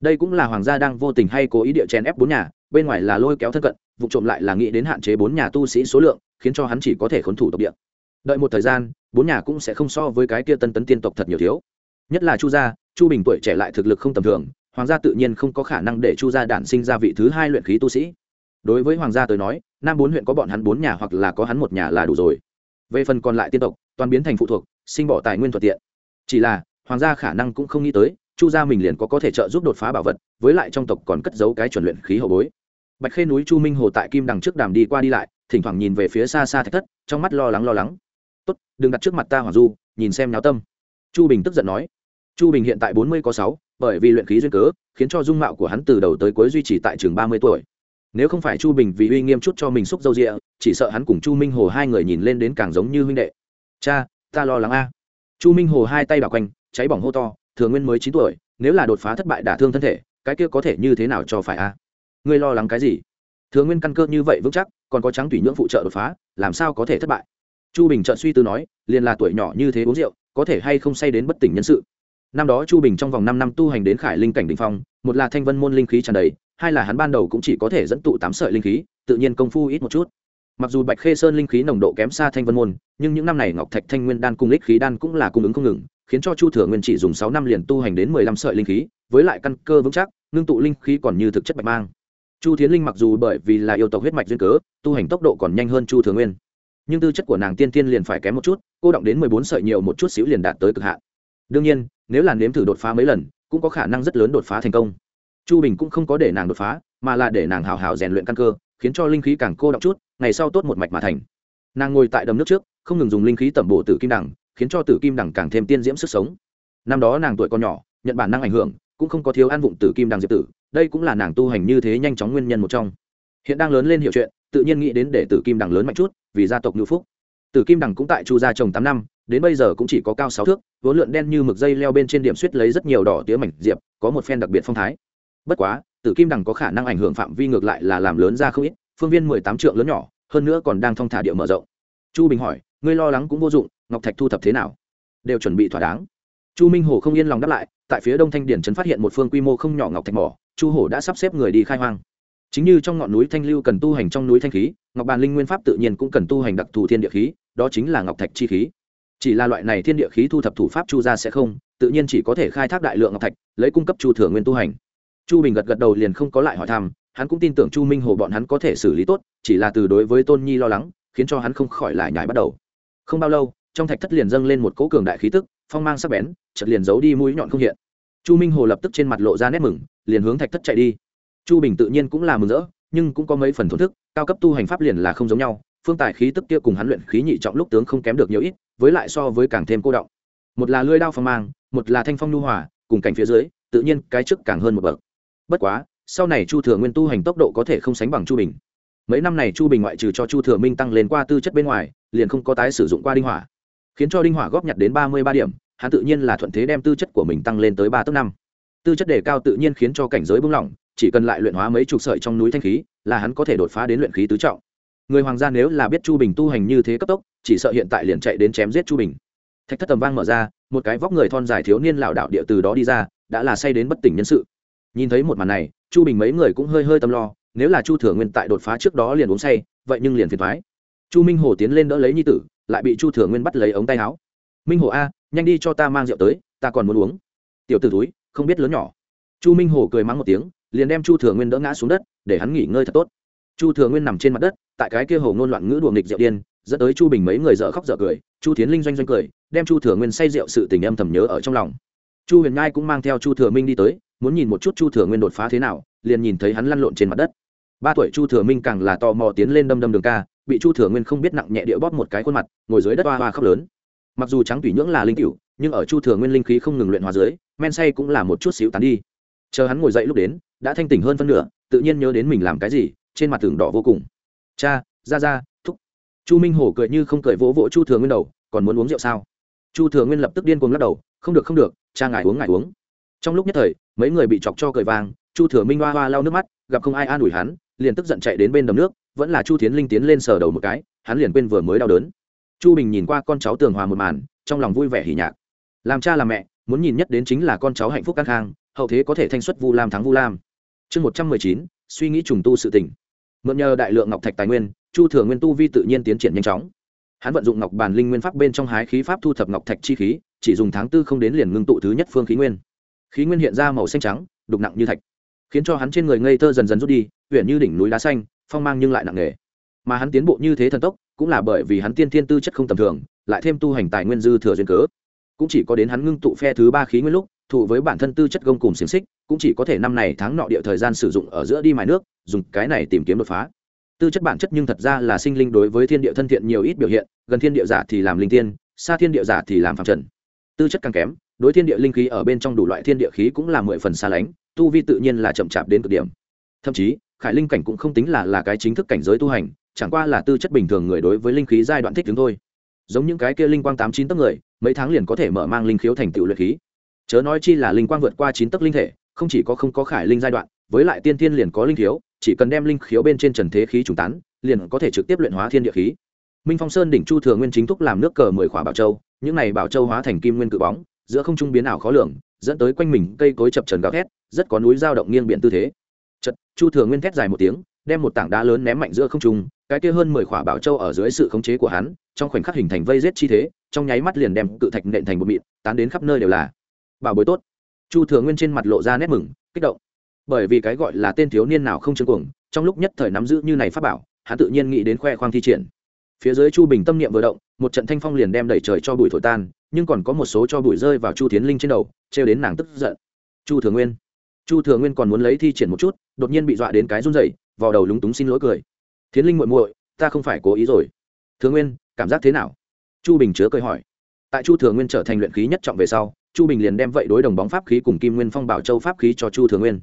Đây cũng là hoàng gia đang vô tình hay cố ý địa chèn ép bốn nhà, bên ngoài là lôi kéo thân cận, vụ trộm lại là nghĩ đến hạn chế bốn nhà tu sĩ số lượng, khiến cho hắn chỉ có thể khốn thủ tộc địa. Đợi một thời gian, bốn nhà cũng sẽ không so với cái kia tân tấn tiên tộc thật nhiều thiếu nhất là chu gia, chu bình tuổi trẻ lại thực lực không tầm thường, hoàng gia tự nhiên không có khả năng để chu gia đản sinh ra vị thứ hai luyện khí tu sĩ. Đối với hoàng gia tới nói, nam bốn huyện có bọn hắn bốn nhà hoặc là có hắn một nhà là đủ rồi. Về phần còn lại tiên tộc, toàn biến thành phụ thuộc, sinh bỏ tài nguyên thuận tiện. Chỉ là, hoàng gia khả năng cũng không nghĩ tới, chu gia mình liền có có thể trợ giúp đột phá bảo vật, với lại trong tộc còn cất giấu cái chuẩn luyện khí hậu bối. Bạch khê núi chu minh hồ tại kim đằng trước đàm đi qua đi lại, thỉnh thoảng nhìn về phía xa xa thạch thất, trong mắt lo lắng lo lắng. Tốt, đừng đặt trước mặt ta hoàng du, nhìn xem nháo tâm. Chu bình tức giận nói chu bình hiện tại bốn mươi có sáu, bởi vì luyện khí duyên cớ, khiến cho dung mạo của hắn từ đầu tới cuối duy trì tại trường ba mươi tuổi. Nếu không phải chu bình vì uy nghiêm chút cho mình xúc dâu rịa, chỉ sợ hắn cùng chu minh hồ hai người nhìn lên đến càng giống như huynh đệ. Cha, ta lo lắng a. Chu minh hồ hai tay bảo quanh, cháy bỏng hô to, thừa nguyên mới chín tuổi, nếu là đột phá thất bại đả thương thân thể, cái kia có thể như thế nào cho phải a? Ngươi lo lắng cái gì? Thừa nguyên căn cơ như vậy vững chắc, còn có trắng tùy nhưỡng phụ trợ đột phá, làm sao có thể thất bại? Chu bình trợn suy tư nói, liền là tuổi nhỏ như thế uống rượu, có thể hay không say đến bất tỉnh nhân sự? Năm đó chu bình trong vòng năm năm tu hành đến khải linh cảnh đình phong, một là thanh vân môn linh khí tràn đầy, hai là hắn ban đầu cũng chỉ có thể dẫn tụ tám sợi linh khí, tự nhiên công phu ít một chút. Mặc dù bạch khê sơn linh khí nồng độ kém xa thanh vân môn, nhưng những năm này ngọc thạch thanh nguyên đan cung lích khí đan cũng là cung ứng không ngừng, khiến cho chu thừa nguyên chỉ dùng sáu năm liền tu hành đến mười lăm sợi linh khí, với lại căn cơ vững chắc, ngưng tụ linh khí còn như thực chất bạch mang. Chu thiến linh mặc dù bởi vì là yêu tộc huyết mạch duyên cớ, tu hành tốc độ còn nhanh hơn chu thừa nguyên, nhưng tư chất của nàng tiên tiên liền phải kém một chút, cô động đến mười bốn sợi nhiều một chút xíu liền đạt tới cực hạn đương nhiên, nếu là nếm thử đột phá mấy lần, cũng có khả năng rất lớn đột phá thành công. Chu bình cũng không có để nàng đột phá, mà là để nàng hào hào rèn luyện căn cơ, khiến cho linh khí càng cô động chút, ngày sau tốt một mạch mà thành. Nàng ngồi tại đầm nước trước, không ngừng dùng linh khí tẩm bổ tử kim đẳng, khiến cho tử kim đẳng càng thêm tiên diễm sức sống. Năm đó nàng tuổi còn nhỏ, nhận bản năng ảnh hưởng, cũng không có thiếu ăn vụng tử kim đằng diệp tử, đây cũng là nàng tu hành như thế nhanh chóng nguyên nhân một trong. Hiện đang lớn lên hiểu chuyện, tự nhiên nghĩ đến để tử kim đằng lớn mạnh chút, vì gia tộc ngữ phúc. Tử kim đằng cũng tại chu gia trồng tám năm đến bây giờ cũng chỉ có cao sáu thước, vốn lượn đen như mực dây leo bên trên điểm suýt lấy rất nhiều đỏ tía mảnh diệp, có một phen đặc biệt phong thái. Bất quá, tử kim đằng có khả năng ảnh hưởng phạm vi ngược lại là làm lớn ra không ít, phương viên mười tám trượng lớn nhỏ, hơn nữa còn đang thong thả địa mở rộng. Chu bình hỏi, ngươi lo lắng cũng vô dụng, ngọc thạch thu thập thế nào? Đều chuẩn bị thỏa đáng. Chu minh hồ không yên lòng đáp lại, tại phía đông thanh điển trấn phát hiện một phương quy mô không nhỏ ngọc thạch mỏ, chu hổ đã sắp xếp người đi khai hoang. Chính như trong ngọn núi thanh lưu cần tu hành trong núi thanh khí, ngọc bàn linh nguyên pháp tự nhiên cũng cần tu hành đặc thù thiên địa khí, đó chính là ngọc thạch chi khí chỉ là loại này thiên địa khí thu thập thủ pháp chu ra sẽ không, tự nhiên chỉ có thể khai thác đại lượng ngọc thạch, lấy cung cấp chu thừa nguyên tu hành. Chu bình gật gật đầu liền không có lại hỏi thăm, hắn cũng tin tưởng chu minh hồ bọn hắn có thể xử lý tốt, chỉ là từ đối với tôn nhi lo lắng, khiến cho hắn không khỏi lại nhải bắt đầu. Không bao lâu, trong thạch thất liền dâng lên một cỗ cường đại khí tức, phong mang sắc bén chật liền giấu đi mũi nhọn không hiện. Chu minh hồ lập tức trên mặt lộ ra nét mừng, liền hướng thạch thất chạy đi. Chu bình tự nhiên cũng là mừng rỡ, nhưng cũng có mấy phần thổn thức, cao cấp tu hành pháp liền là không giống nhau, phương tài khí tức kia cùng hắn luyện khí nhị trọng lúc tướng không kém được nhiều ít với lại so với càng thêm cô động. Một là lưỡi đao phong mang, một là thanh phong nhu hòa, cùng cảnh phía dưới, tự nhiên cái trước càng hơn một bậc. Bất quá, sau này chu thừa nguyên tu hành tốc độ có thể không sánh bằng chu bình. Mấy năm này chu bình ngoại trừ cho chu thừa minh tăng lên qua tư chất bên ngoài, liền không có tái sử dụng qua đinh hỏa. Khiến cho đinh hỏa góp nhặt đến ba mươi ba điểm, hắn tự nhiên là thuận thế đem tư chất của mình tăng lên tới ba tấc năm. Tư chất đề cao tự nhiên khiến cho cảnh giới bung lỏng chỉ cần lại luyện hóa mấy chục sợi trong núi thanh khí, là hắn có thể đột phá đến luyện khí tứ trọng người hoàng gia nếu là biết chu bình tu hành như thế cấp tốc, chỉ sợ hiện tại liền chạy đến chém giết chu bình. Thạch thất tầm vang mở ra, một cái vóc người thon dài thiếu niên lảo đạo địa từ đó đi ra, đã là say đến bất tỉnh nhân sự. Nhìn thấy một màn này, chu bình mấy người cũng hơi hơi tâm lo, nếu là chu thừa nguyên tại đột phá trước đó liền uống say, vậy nhưng liền phiền thoái chu minh hồ tiến lên đỡ lấy nhi tử, lại bị chu thừa nguyên bắt lấy ống tay áo. Minh hồ a, nhanh đi cho ta mang rượu tới, ta còn muốn uống. Tiểu t ử túi không biết lớn nhỏ. Chu minh hồ cười mắng một tiếng, liền đem chu thừa nguyên đỡ ngã xuống đất, để hắn nghỉ ngơi thật tốt chu thừa nguyên nằm trên mặt đất, tại cái kia hồ ngôn loạn ngữ đùa nghịch rượu điên, dẫn tới chu bình mấy người dở khóc dở cười, chu tiến linh doanh doanh cười, đem chu thừa nguyên say rượu sự tình âm thầm nhớ ở trong lòng. Chu huyền ngai cũng mang theo chu thừa minh đi tới, muốn nhìn một chút chu thừa nguyên đột phá thế nào, liền nhìn thấy hắn lăn lộn trên mặt đất. Ba tuổi chu thừa minh càng là tò mò tiến lên đâm đâm đường ca, bị chu thừa nguyên không biết nặng nhẹ địa bóp một cái khuôn mặt, ngồi dưới đất hoa hoa khóc lớn. Mặc dù trắng tủy nhưỡng là linh cựu nhưng ở chu thừa nguyên linh khí không ngừng luyện hóa dưới, men say cũng là một chút xíu tán đi. Chờ hắn ngồi dậy lúc đến, đã thanh tỉnh hơn phân nửa, tự nhiên nhớ đến mình làm cái gì trên mặt tường đỏ vô cùng. Cha, ra ra, thúc. Chu minh hổ cười như không cười vỗ vỗ chu thừa nguyên đầu, còn muốn uống rượu sao? Chu thừa nguyên lập tức điên cuồng lắc đầu, không được không được, cha ngài uống ngài uống. Trong lúc nhất thời, mấy người bị chọc cho cười vàng. chu thừa minh hoa hoa lau nước mắt, gặp không ai an ủi hắn, liền tức giận chạy đến bên đầm nước, vẫn là chu tiến linh tiến lên sờ đầu một cái, hắn liền quên vừa mới đau đớn. Chu bình nhìn qua con cháu tường hòa một màn, trong lòng vui vẻ hỉ nhạc. Làm cha làm mẹ, muốn nhìn nhất đến chính là con cháu hạnh phúc căng khang, hậu thế có thể thanh xuất vu lam thắng vu lam. Chương một trăm mười chín, suy nghĩ trùng tu sự tình mượn nhờ đại lượng ngọc thạch tài nguyên, chu thừa nguyên tu vi tự nhiên tiến triển nhanh chóng. Hắn vận dụng ngọc bàn linh nguyên pháp bên trong hái khí pháp thu thập ngọc thạch chi khí, chỉ dùng tháng tư không đến liền ngưng tụ thứ nhất phương khí nguyên. Khí nguyên hiện ra màu xanh trắng, đục nặng như thạch, khiến cho hắn trên người ngây thơ dần dần rút đi huyện như đỉnh núi đá xanh, phong mang nhưng lại nặng nề. Mà hắn tiến bộ như thế thần tốc, cũng là bởi vì hắn tiên thiên tư chất không tầm thường, lại thêm tu hành tài nguyên dư thừa duyên cớ. Cũng chỉ có đến hắn ngưng tụ phe thứ ba khí nguyên lúc thụ với bản thân tư chất gông cùng xiềng xích, cũng chỉ có thể năm này tháng nọ địa thời gian sử dụng ở giữa đi mài nước, dùng cái này tìm kiếm đột phá. Tư chất bản chất nhưng thật ra là sinh linh đối với thiên địa thân thiện nhiều ít biểu hiện, gần thiên địa giả thì làm linh tiên, xa thiên địa giả thì làm phạm trần. Tư chất càng kém, đối thiên địa linh khí ở bên trong đủ loại thiên địa khí cũng là mười phần xa lánh, tu vi tự nhiên là chậm chạp đến cực điểm. Thậm chí, khải linh cảnh cũng không tính là là cái chính thức cảnh giới tu hành, chẳng qua là tư chất bình thường người đối với linh khí giai đoạn thích chúng thôi. Giống những cái kia linh quang tám chín tấc người, mấy tháng liền có thể mở mang linh khiếu thành tựu luyện khí chớ nói chi là linh quang vượt qua chín tấc linh thể, không chỉ có không có khải linh giai đoạn, với lại tiên thiên liền có linh khiếu, chỉ cần đem linh khiếu bên trên trần thế khí trùng tán, liền có thể trực tiếp luyện hóa thiên địa khí. Minh phong sơn đỉnh chu thừa nguyên chính thúc làm nước cờ mười khỏa bảo châu, những này bảo châu hóa thành kim nguyên cự bóng, giữa không trung biến ảo khó lường, dẫn tới quanh mình cây cối chập trần gào thét, rất có núi dao động nghiêng biển tư thế. Chật chu thừa nguyên thét dài một tiếng, đem một tảng đá lớn ném mạnh giữa không trung, cái kia hơn mười khỏa bảo châu ở dưới sự khống chế của hắn, trong khoảnh khắc hình thành vây rết chi thế, trong nháy mắt liền đem cự thạch nện thành một mịn, tán đến khắp nơi đều là bảo bối tốt. Chu thừa nguyên trên mặt lộ ra nét mừng, kích động. Bởi vì cái gọi là tên thiếu niên nào không chứng cuồng, trong lúc nhất thời nắm giữ như này pháp bảo, hắn tự nhiên nghĩ đến khoe khoang thi triển. Phía dưới chu bình tâm niệm vừa động, một trận thanh phong liền đem đẩy trời cho bụi thổi tan, nhưng còn có một số cho bụi rơi vào chu tiến linh trên đầu, trêu đến nàng tức giận. Chu thừa nguyên, chu thừa nguyên còn muốn lấy thi triển một chút, đột nhiên bị dọa đến cái run dậy vào đầu lúng túng xin lỗi cười. Tiến linh muội muội, ta không phải cố ý rồi. Thừa nguyên, cảm giác thế nào? Chu bình chứa cười hỏi. Tại chu thừa nguyên trở thành luyện khí nhất trọng về sau chu bình liền đem vậy đối đồng bóng pháp khí cùng kim nguyên phong bảo châu pháp khí cho chu thừa nguyên.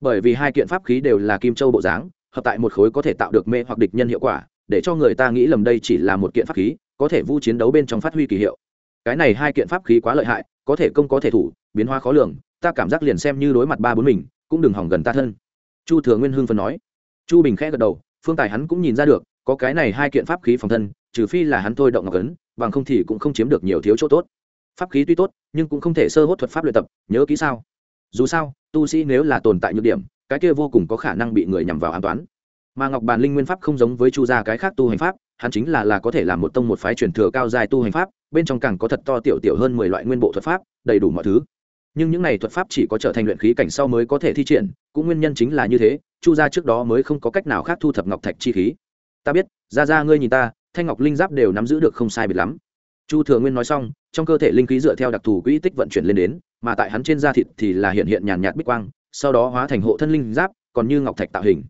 Bởi vì hai kiện pháp khí đều là kim châu bộ dáng, hợp tại một khối có thể tạo được mê hoặc địch nhân hiệu quả, để cho người ta nghĩ lầm đây chỉ là một kiện pháp khí, có thể vu chiến đấu bên trong phát huy kỳ hiệu. Cái này hai kiện pháp khí quá lợi hại, có thể công có thể thủ, biến hóa khó lường, ta cảm giác liền xem như đối mặt ba bốn mình, cũng đừng hỏng gần ta thân. Chu thừa nguyên hưng phần nói. Chu bình khẽ gật đầu, phương tài hắn cũng nhìn ra được, có cái này hai kiện pháp khí phòng thân, trừ phi là hắn thôi động ngọc ấn, bằng không thì cũng không chiếm được nhiều thiếu chỗ tốt pháp khí tuy tốt, nhưng cũng không thể sơ hốt thuật pháp luyện tập, nhớ kỹ sao? Dù sao, tu sĩ nếu là tồn tại nhược điểm, cái kia vô cùng có khả năng bị người nhằm vào an toán mà ngọc bàn linh nguyên pháp không giống với chu gia cái khác tu hành pháp, hắn chính là là có thể làm một tông một phái truyền thừa cao dài tu hành pháp, bên trong càng có thật to tiểu tiểu hơn mười loại nguyên bộ thuật pháp, đầy đủ mọi thứ. Nhưng những này thuật pháp chỉ có trở thành luyện khí cảnh sau mới có thể thi triển, cũng nguyên nhân chính là như thế, chu gia trước đó mới không có cách nào khác thu thập ngọc thạch chi khí. Ta biết ra ra ngươi nhìn ta, thanh ngọc linh giáp đều nắm giữ được không sai biệt lắm chu thừa nguyên nói xong, trong cơ thể linh khí dựa theo đặc thù quỹ tích vận chuyển lên đến, mà tại hắn trên da thịt thì là hiện hiện nhàn nhạt bích quang, sau đó hóa thành hộ thân linh giáp, còn như ngọc thạch tạo hình.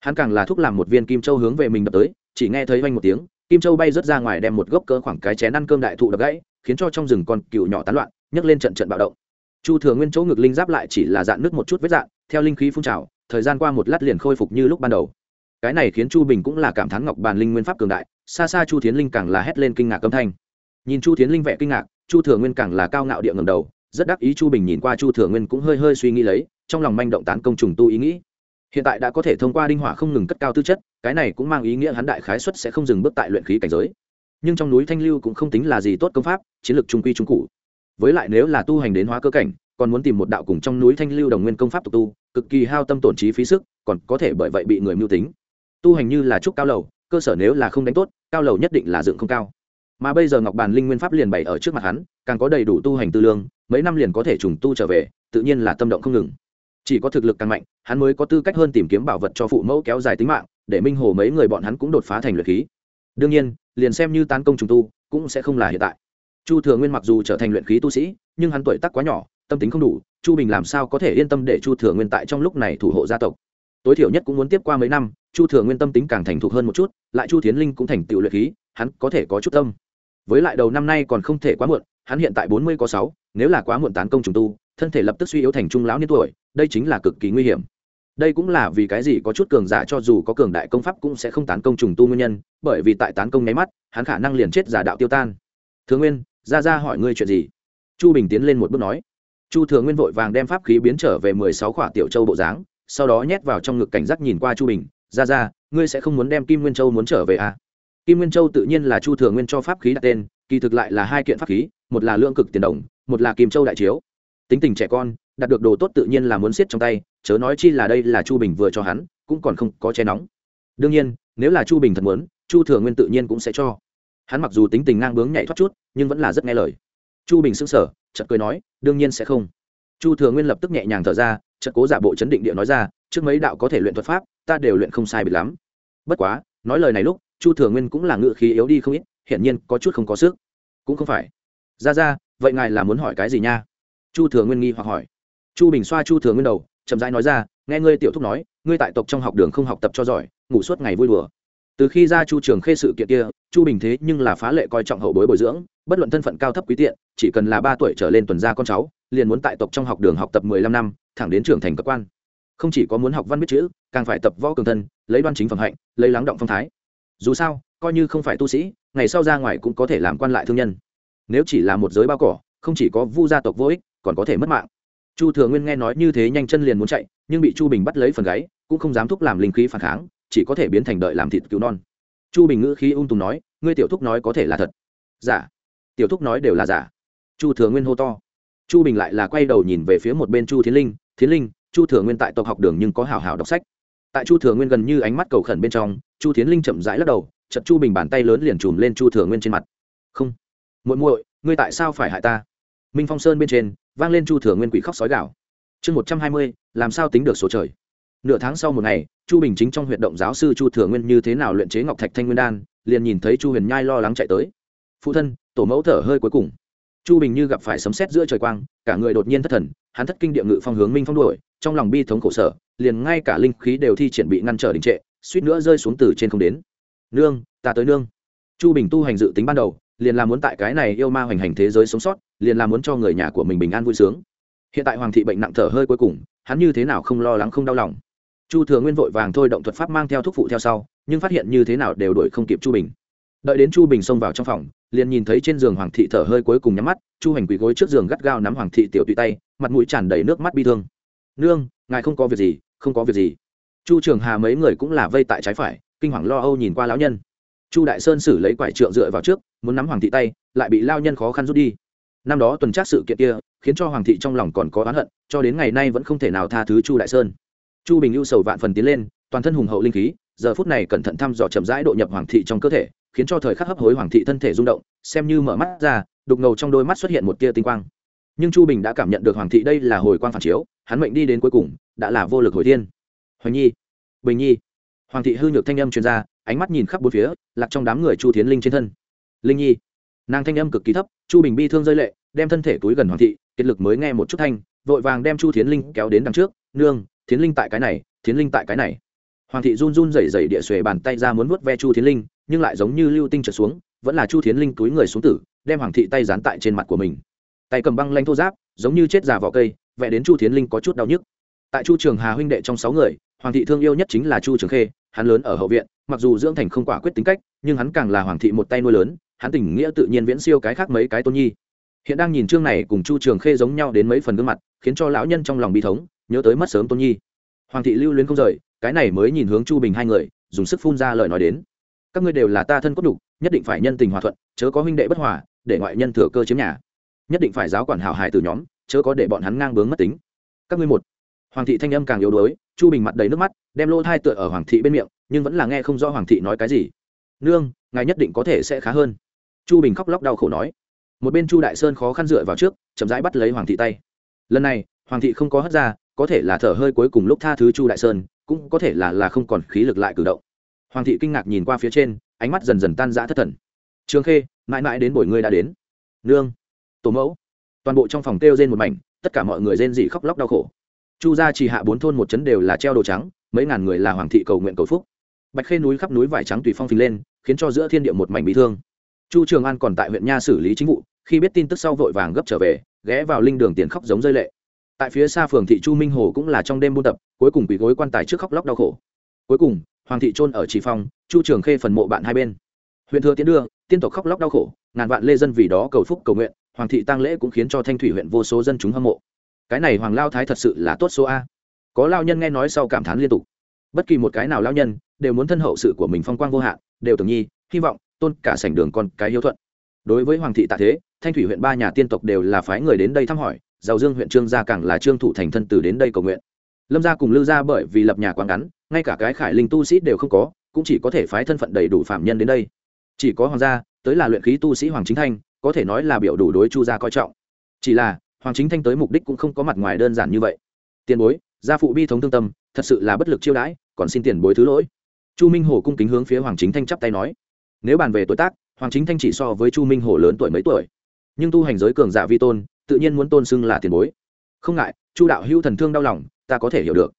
Hắn càng là thúc làm một viên kim châu hướng về mình đập tới, chỉ nghe thấy vanh một tiếng, kim châu bay rớt ra ngoài đem một gốc cỡ khoảng cái chén ăn cơm đại thụ đập gãy, khiến cho trong rừng con cựu nhỏ tán loạn, nhấc lên trận trận bạo động. Chu thừa nguyên chỗ ngực linh giáp lại chỉ là dạn nước một chút vết dạn, theo linh khí phun trào, thời gian qua một lát liền khôi phục như lúc ban đầu. Cái này khiến chu bình cũng là cảm thán ngọc bàn linh nguyên pháp cường đại, xa xa chu thiến linh càng là hét lên kinh ngạc âm thanh nhìn chu thiến linh vẽ kinh ngạc, chu thừa nguyên càng là cao ngạo địa ngầm đầu, rất đắc ý chu bình nhìn qua chu thừa nguyên cũng hơi hơi suy nghĩ lấy, trong lòng manh động tán công trùng tu ý nghĩ. Hiện tại đã có thể thông qua đinh hỏa không ngừng cất cao tư chất, cái này cũng mang ý nghĩa hắn đại khái xuất sẽ không dừng bước tại luyện khí cảnh giới. Nhưng trong núi thanh lưu cũng không tính là gì tốt công pháp, chiến lược trung quy trung cụ. Với lại nếu là tu hành đến hóa cơ cảnh, còn muốn tìm một đạo cùng trong núi thanh lưu đồng nguyên công pháp tục tu, cực kỳ hao tâm tổn trí phí sức, còn có thể bởi vậy bị người mưu tính. Tu hành như là trúc cao lầu, cơ sở nếu là không đánh tốt, cao lầu nhất định là dựng không cao mà bây giờ ngọc bàn linh nguyên pháp liền bày ở trước mặt hắn, càng có đầy đủ tu hành tư lương, mấy năm liền có thể trùng tu trở về, tự nhiên là tâm động không ngừng. Chỉ có thực lực càng mạnh, hắn mới có tư cách hơn tìm kiếm bảo vật cho phụ mẫu kéo dài tính mạng, để minh hồ mấy người bọn hắn cũng đột phá thành luyện khí. Đương nhiên, liền xem như tán công trùng tu, cũng sẽ không là hiện tại. Chu thừa nguyên mặc dù trở thành luyện khí tu sĩ, nhưng hắn tuổi tác quá nhỏ, tâm tính không đủ, chu bình làm sao có thể yên tâm để chu thừa nguyên tại trong lúc này thủ hộ gia tộc? Tối thiểu nhất cũng muốn tiếp qua mấy năm, chu thừa nguyên tâm tính càng thành thục hơn một chút, lại chu tiến linh cũng thành tựu luyện khí, hắn có thể có chút tâm với lại đầu năm nay còn không thể quá muộn, hắn hiện tại bốn mươi có sáu, nếu là quá muộn tán công trùng tu, thân thể lập tức suy yếu thành trung lão niên tuổi, đây chính là cực kỳ nguy hiểm. Đây cũng là vì cái gì có chút cường giả cho dù có cường đại công pháp cũng sẽ không tán công trùng tu nguyên nhân, bởi vì tại tán công nháy mắt, hắn khả năng liền chết giả đạo tiêu tan. Thường nguyên ra ra hỏi ngươi chuyện gì? Chu bình tiến lên một bước nói. Chu thường nguyên vội vàng đem pháp khí biến trở về mười sáu khỏa tiểu châu bộ dáng, sau đó nhét vào trong ngực cảnh giác nhìn qua chu bình. Ra ra ngươi sẽ không muốn đem kim nguyên châu muốn trở về à? Kim nguyên châu tự nhiên là chu thừa nguyên cho pháp khí đặt tên kỳ thực lại là hai kiện pháp khí một là lượng cực tiền đồng một là kim châu đại chiếu. Tính tình trẻ con đạt được đồ tốt tự nhiên là muốn siết trong tay chớ nói chi là đây là chu bình vừa cho hắn cũng còn không có che nóng. Đương nhiên nếu là chu bình thật muốn chu thừa nguyên tự nhiên cũng sẽ cho. Hắn mặc dù tính tình ngang bướng nhảy thoát chút nhưng vẫn là rất nghe lời. Chu bình sững sờ, chợt cười nói đương nhiên sẽ không. Chu thừa nguyên lập tức nhẹ nhàng thở ra chợt cố giả bộ chấn định địa nói ra trước mấy đạo có thể luyện thuật pháp ta đều luyện không sai biệt lắm. Bất quá nói lời này lúc chu thừa nguyên cũng là ngự khí yếu đi không ít, hiển nhiên có chút không có sức. Cũng không phải. Ra ra, vậy ngài là muốn hỏi cái gì nha? Chu thừa nguyên nghi hoặc hỏi. Chu bình xoa chu thừa nguyên đầu, chậm rãi nói ra, nghe ngươi tiểu thúc nói, ngươi tại tộc trong học đường không học tập cho giỏi, ngủ suốt ngày vui đùa. Từ khi ra chu trường khê sự kiện kia, chu bình thế nhưng là phá lệ coi trọng hậu bối bồi dưỡng, bất luận thân phận cao thấp quý tiện, chỉ cần là ba tuổi trở lên tuần gia con cháu, liền muốn tại tộc trong học đường học tập mười lăm năm, thẳng đến trưởng thành cơ quan. Không chỉ có muốn học văn biết chữ, càng phải tập võ cường thân, lấy đoan chính phẩm hạnh, lấy lắng động phong thái dù sao, coi như không phải tu sĩ, ngày sau ra ngoài cũng có thể làm quan lại thương nhân. Nếu chỉ là một giới bao cỏ, không chỉ có vu gia tộc vô ích, còn có thể mất mạng. Chu thừa nguyên nghe nói như thế nhanh chân liền muốn chạy, nhưng bị chu bình bắt lấy phần gáy, cũng không dám thúc làm linh khí phản kháng, chỉ có thể biến thành đợi làm thịt cứu non. Chu bình ngữ khí ung tùng nói, ngươi tiểu thúc nói có thể là thật. Giả. Tiểu thúc nói đều là giả. Chu thừa nguyên hô to. Chu bình lại là quay đầu nhìn về phía một bên chu thiến linh thiến linh, chu thừa nguyên tại tộc học đường nhưng có hào hào đọc sách. Tại chu thừa nguyên gần như ánh mắt cầu khẩn bên trong chu thiến linh chậm rãi lắc đầu chật chu bình bàn tay lớn liền chùm lên chu thừa nguyên trên mặt. Không, muội muội, ngươi tại sao phải hại ta? Minh phong sơn bên trên vang lên chu thừa nguyên quỷ khóc sói gạo chương một trăm hai mươi, làm sao tính được số trời? Nửa tháng sau một ngày, chu bình chính trong huyện động giáo sư chu thừa nguyên như thế nào luyện chế ngọc thạch thanh nguyên đan, liền nhìn thấy chu huyền nhai lo lắng chạy tới. Phụ thân, tổ mẫu thở hơi cuối cùng. Chu bình như gặp phải sấm sét giữa trời quang, cả người đột nhiên thất thần, hắn thất kinh địa ngự phong hướng minh phong đuổi, trong lòng bi thống khổ sở, liền ngay cả linh khí đều thi triển bị ngăn trở đình trệ suýt nữa rơi xuống từ trên không đến. Nương, ta tới nương. Chu bình tu hành dự tính ban đầu, liền là muốn tại cái này yêu ma hoành hành thế giới sống sót, liền là muốn cho người nhà của mình bình an vui sướng. Hiện tại hoàng thị bệnh nặng thở hơi cuối cùng, hắn như thế nào không lo lắng không đau lòng. Chu thừa nguyên vội vàng thôi động thuật pháp mang theo thuốc phụ theo sau, nhưng phát hiện như thế nào đều đuổi không kịp chu bình. Đợi đến chu bình xông vào trong phòng, liền nhìn thấy trên giường hoàng thị thở hơi cuối cùng nhắm mắt, chu hành quỳ gối trước giường gắt gao nắm hoàng thị tiểu tụy tay, mặt mũi tràn đầy nước mắt bi thương. Nương, ngài không có việc gì, không có việc gì chu trường hà mấy người cũng là vây tại trái phải, kinh hoàng lo âu nhìn qua lão nhân. Chu đại sơn xử lấy quải trượng dựa vào trước, muốn nắm hoàng thị tay, lại bị lao nhân khó khăn rút đi. Năm đó tuần trác sự kiện kia, khiến cho hoàng thị trong lòng còn có oán hận, cho đến ngày nay vẫn không thể nào tha thứ chu đại sơn. Chu bình ưu sầu vạn phần tiến lên, toàn thân hùng hậu linh khí, giờ phút này cẩn thận thăm dò chậm rãi độ nhập hoàng thị trong cơ thể, khiến cho thời khắc hấp hối hoàng thị thân thể rung động, xem như mở mắt ra, đục ngầu trong đôi mắt xuất hiện một tia tinh quang. Nhưng chu bình đã cảm nhận được hoàng thị đây là hồi quang phản chiếu, hắn mệnh đi đến cuối cùng, đã là vô lực hồi thiên hoành nhi, bình nhi. Hoàng thị hư nhược thanh âm truyền ra, ánh mắt nhìn khắp bốn phía, lạc trong đám người chu thiến linh trên thân. Linh nhi, nàng thanh âm cực kỳ thấp, chu bình bi thương rơi lệ, đem thân thể túi gần hoàng thị, kiệt lực mới nghe một chút thanh, vội vàng đem chu thiến linh kéo đến đằng trước, nương, thiến linh tại cái này, thiến linh tại cái này. Hoàng thị run run rẩy rẩy địa xuề bàn tay ra muốn vuốt ve chu thiến linh, nhưng lại giống như lưu tinh trở xuống, vẫn là chu thiến linh túi người xuống tử, đem hoàng thị tay dán tại trên mặt của mình. Tay cầm băng lanh thô giáp, giống như chết già vỏ cây, vẽ đến chu thiến linh có chút đau nhức. Tại chu trường hà huynh đệ trong sáu người hoàng thị thương yêu nhất chính là chu trường khê, hắn lớn ở hậu viện, mặc dù dưỡng thành không quả quyết tính cách, nhưng hắn càng là hoàng thị một tay nuôi lớn, hắn tình nghĩa tự nhiên viễn siêu cái khác mấy cái tôn nhi. Hiện đang nhìn chương này cùng chu trường khê giống nhau đến mấy phần gương mặt, khiến cho lão nhân trong lòng bi thống, nhớ tới mất sớm tôn nhi. Hoàng thị lưu luyến không rời, cái này mới nhìn hướng chu bình hai người, dùng sức phun ra lời nói đến. Các ngươi đều là ta thân cốt đục nhất định phải nhân tình hòa thuận, chớ có huynh đệ bất hòa, để ngoại nhân thừa cơ chiếm nhà. Nhất định phải giáo quản hảo hài từ nhóm, chớ có để bọn hắn ngang bướng mất tính. Các ngươi một hoàng thị thanh âm càng yếu đuối, chu bình mặt đầy nước mắt, đem lỗ thai tựa ở hoàng thị bên miệng, nhưng vẫn là nghe không rõ hoàng thị nói cái gì. Nương, ngài nhất định có thể sẽ khá hơn. Chu bình khóc lóc đau khổ nói. Một bên chu đại sơn khó khăn dựa vào trước, chậm rãi bắt lấy hoàng thị tay. Lần này, hoàng thị không có hất ra, có thể là thở hơi cuối cùng lúc tha thứ chu đại sơn, cũng có thể là là không còn khí lực lại cử động. Hoàng thị kinh ngạc nhìn qua phía trên, ánh mắt dần dần tan rã thất thần. Trương khê, mãi mãi đến buổi ngươi đã đến. Nương, tổ mẫu. Toàn bộ trong phòng kêu rên một mảnh, tất cả mọi người rên dị khóc lóc đau khổ chu gia chỉ hạ bốn thôn một chấn đều là treo đồ trắng, mấy ngàn người là hoàng thị cầu nguyện cầu phúc. Bạch khê núi khắp núi vải trắng tùy phong phình lên, khiến cho giữa thiên địa một mảnh bị thương. Chu trường an còn tại huyện nha xử lý chính vụ, khi biết tin tức sau vội vàng gấp trở về, ghé vào linh đường tiền khóc giống rơi lệ. Tại phía xa phường thị chu minh hồ cũng là trong đêm buôn tập, cuối cùng quỳ gối quan tài trước khóc lóc đau khổ. Cuối cùng, hoàng thị trôn ở trì phong, chu trường khê phần mộ bạn hai bên. Huyện thừa tiến đưa, tiên tộc khóc lóc đau khổ, ngàn vạn lê dân vì đó cầu phúc cầu nguyện, hoàng thị tăng lễ cũng khiến cho thanh thủy huyện vô số dân chúng hâm mộ cái này hoàng lao thái thật sự là tốt số a. Có lao nhân nghe nói sau cảm thán liên tục. Bất kỳ một cái nào lao nhân, đều muốn thân hậu sự của mình phong quang vô hạn, đều tưởng nhi, hy vọng, tôn cả sảnh đường con cái hiếu thuận. Đối với hoàng thị tạ thế, thanh thủy huyện ba nhà tiên tộc đều là phái người đến đây thăm hỏi, giàu dương huyện trương gia càng là trương thủ thành thân từ đến đây cầu nguyện. Lâm gia cùng lưu gia bởi vì lập nhà quá ngắn, ngay cả cái khải linh tu sĩ đều không có, cũng chỉ có thể phái thân phận đầy đủ phạm nhân đến đây. Chỉ có hoàng gia, tới là luyện khí tu sĩ hoàng chính thanh, có thể nói là biểu đủ đối chu gia coi trọng. Chỉ là hoàng chính thanh tới mục đích cũng không có mặt ngoài đơn giản như vậy. Tiền bối, gia phụ bi thống thương tâm, thật sự là bất lực chiêu đãi, còn xin tiền bối thứ lỗi. Chu minh hồ cung kính hướng phía hoàng chính thanh chắp tay nói. Nếu bàn về tuổi tác, hoàng chính thanh chỉ so với chu minh hồ lớn tuổi mấy tuổi. Nhưng tu hành giới cường giả vi tôn, tự nhiên muốn tôn xưng là tiền bối. Không ngại, chu đạo hữu thần thương đau lòng, ta có thể hiểu được.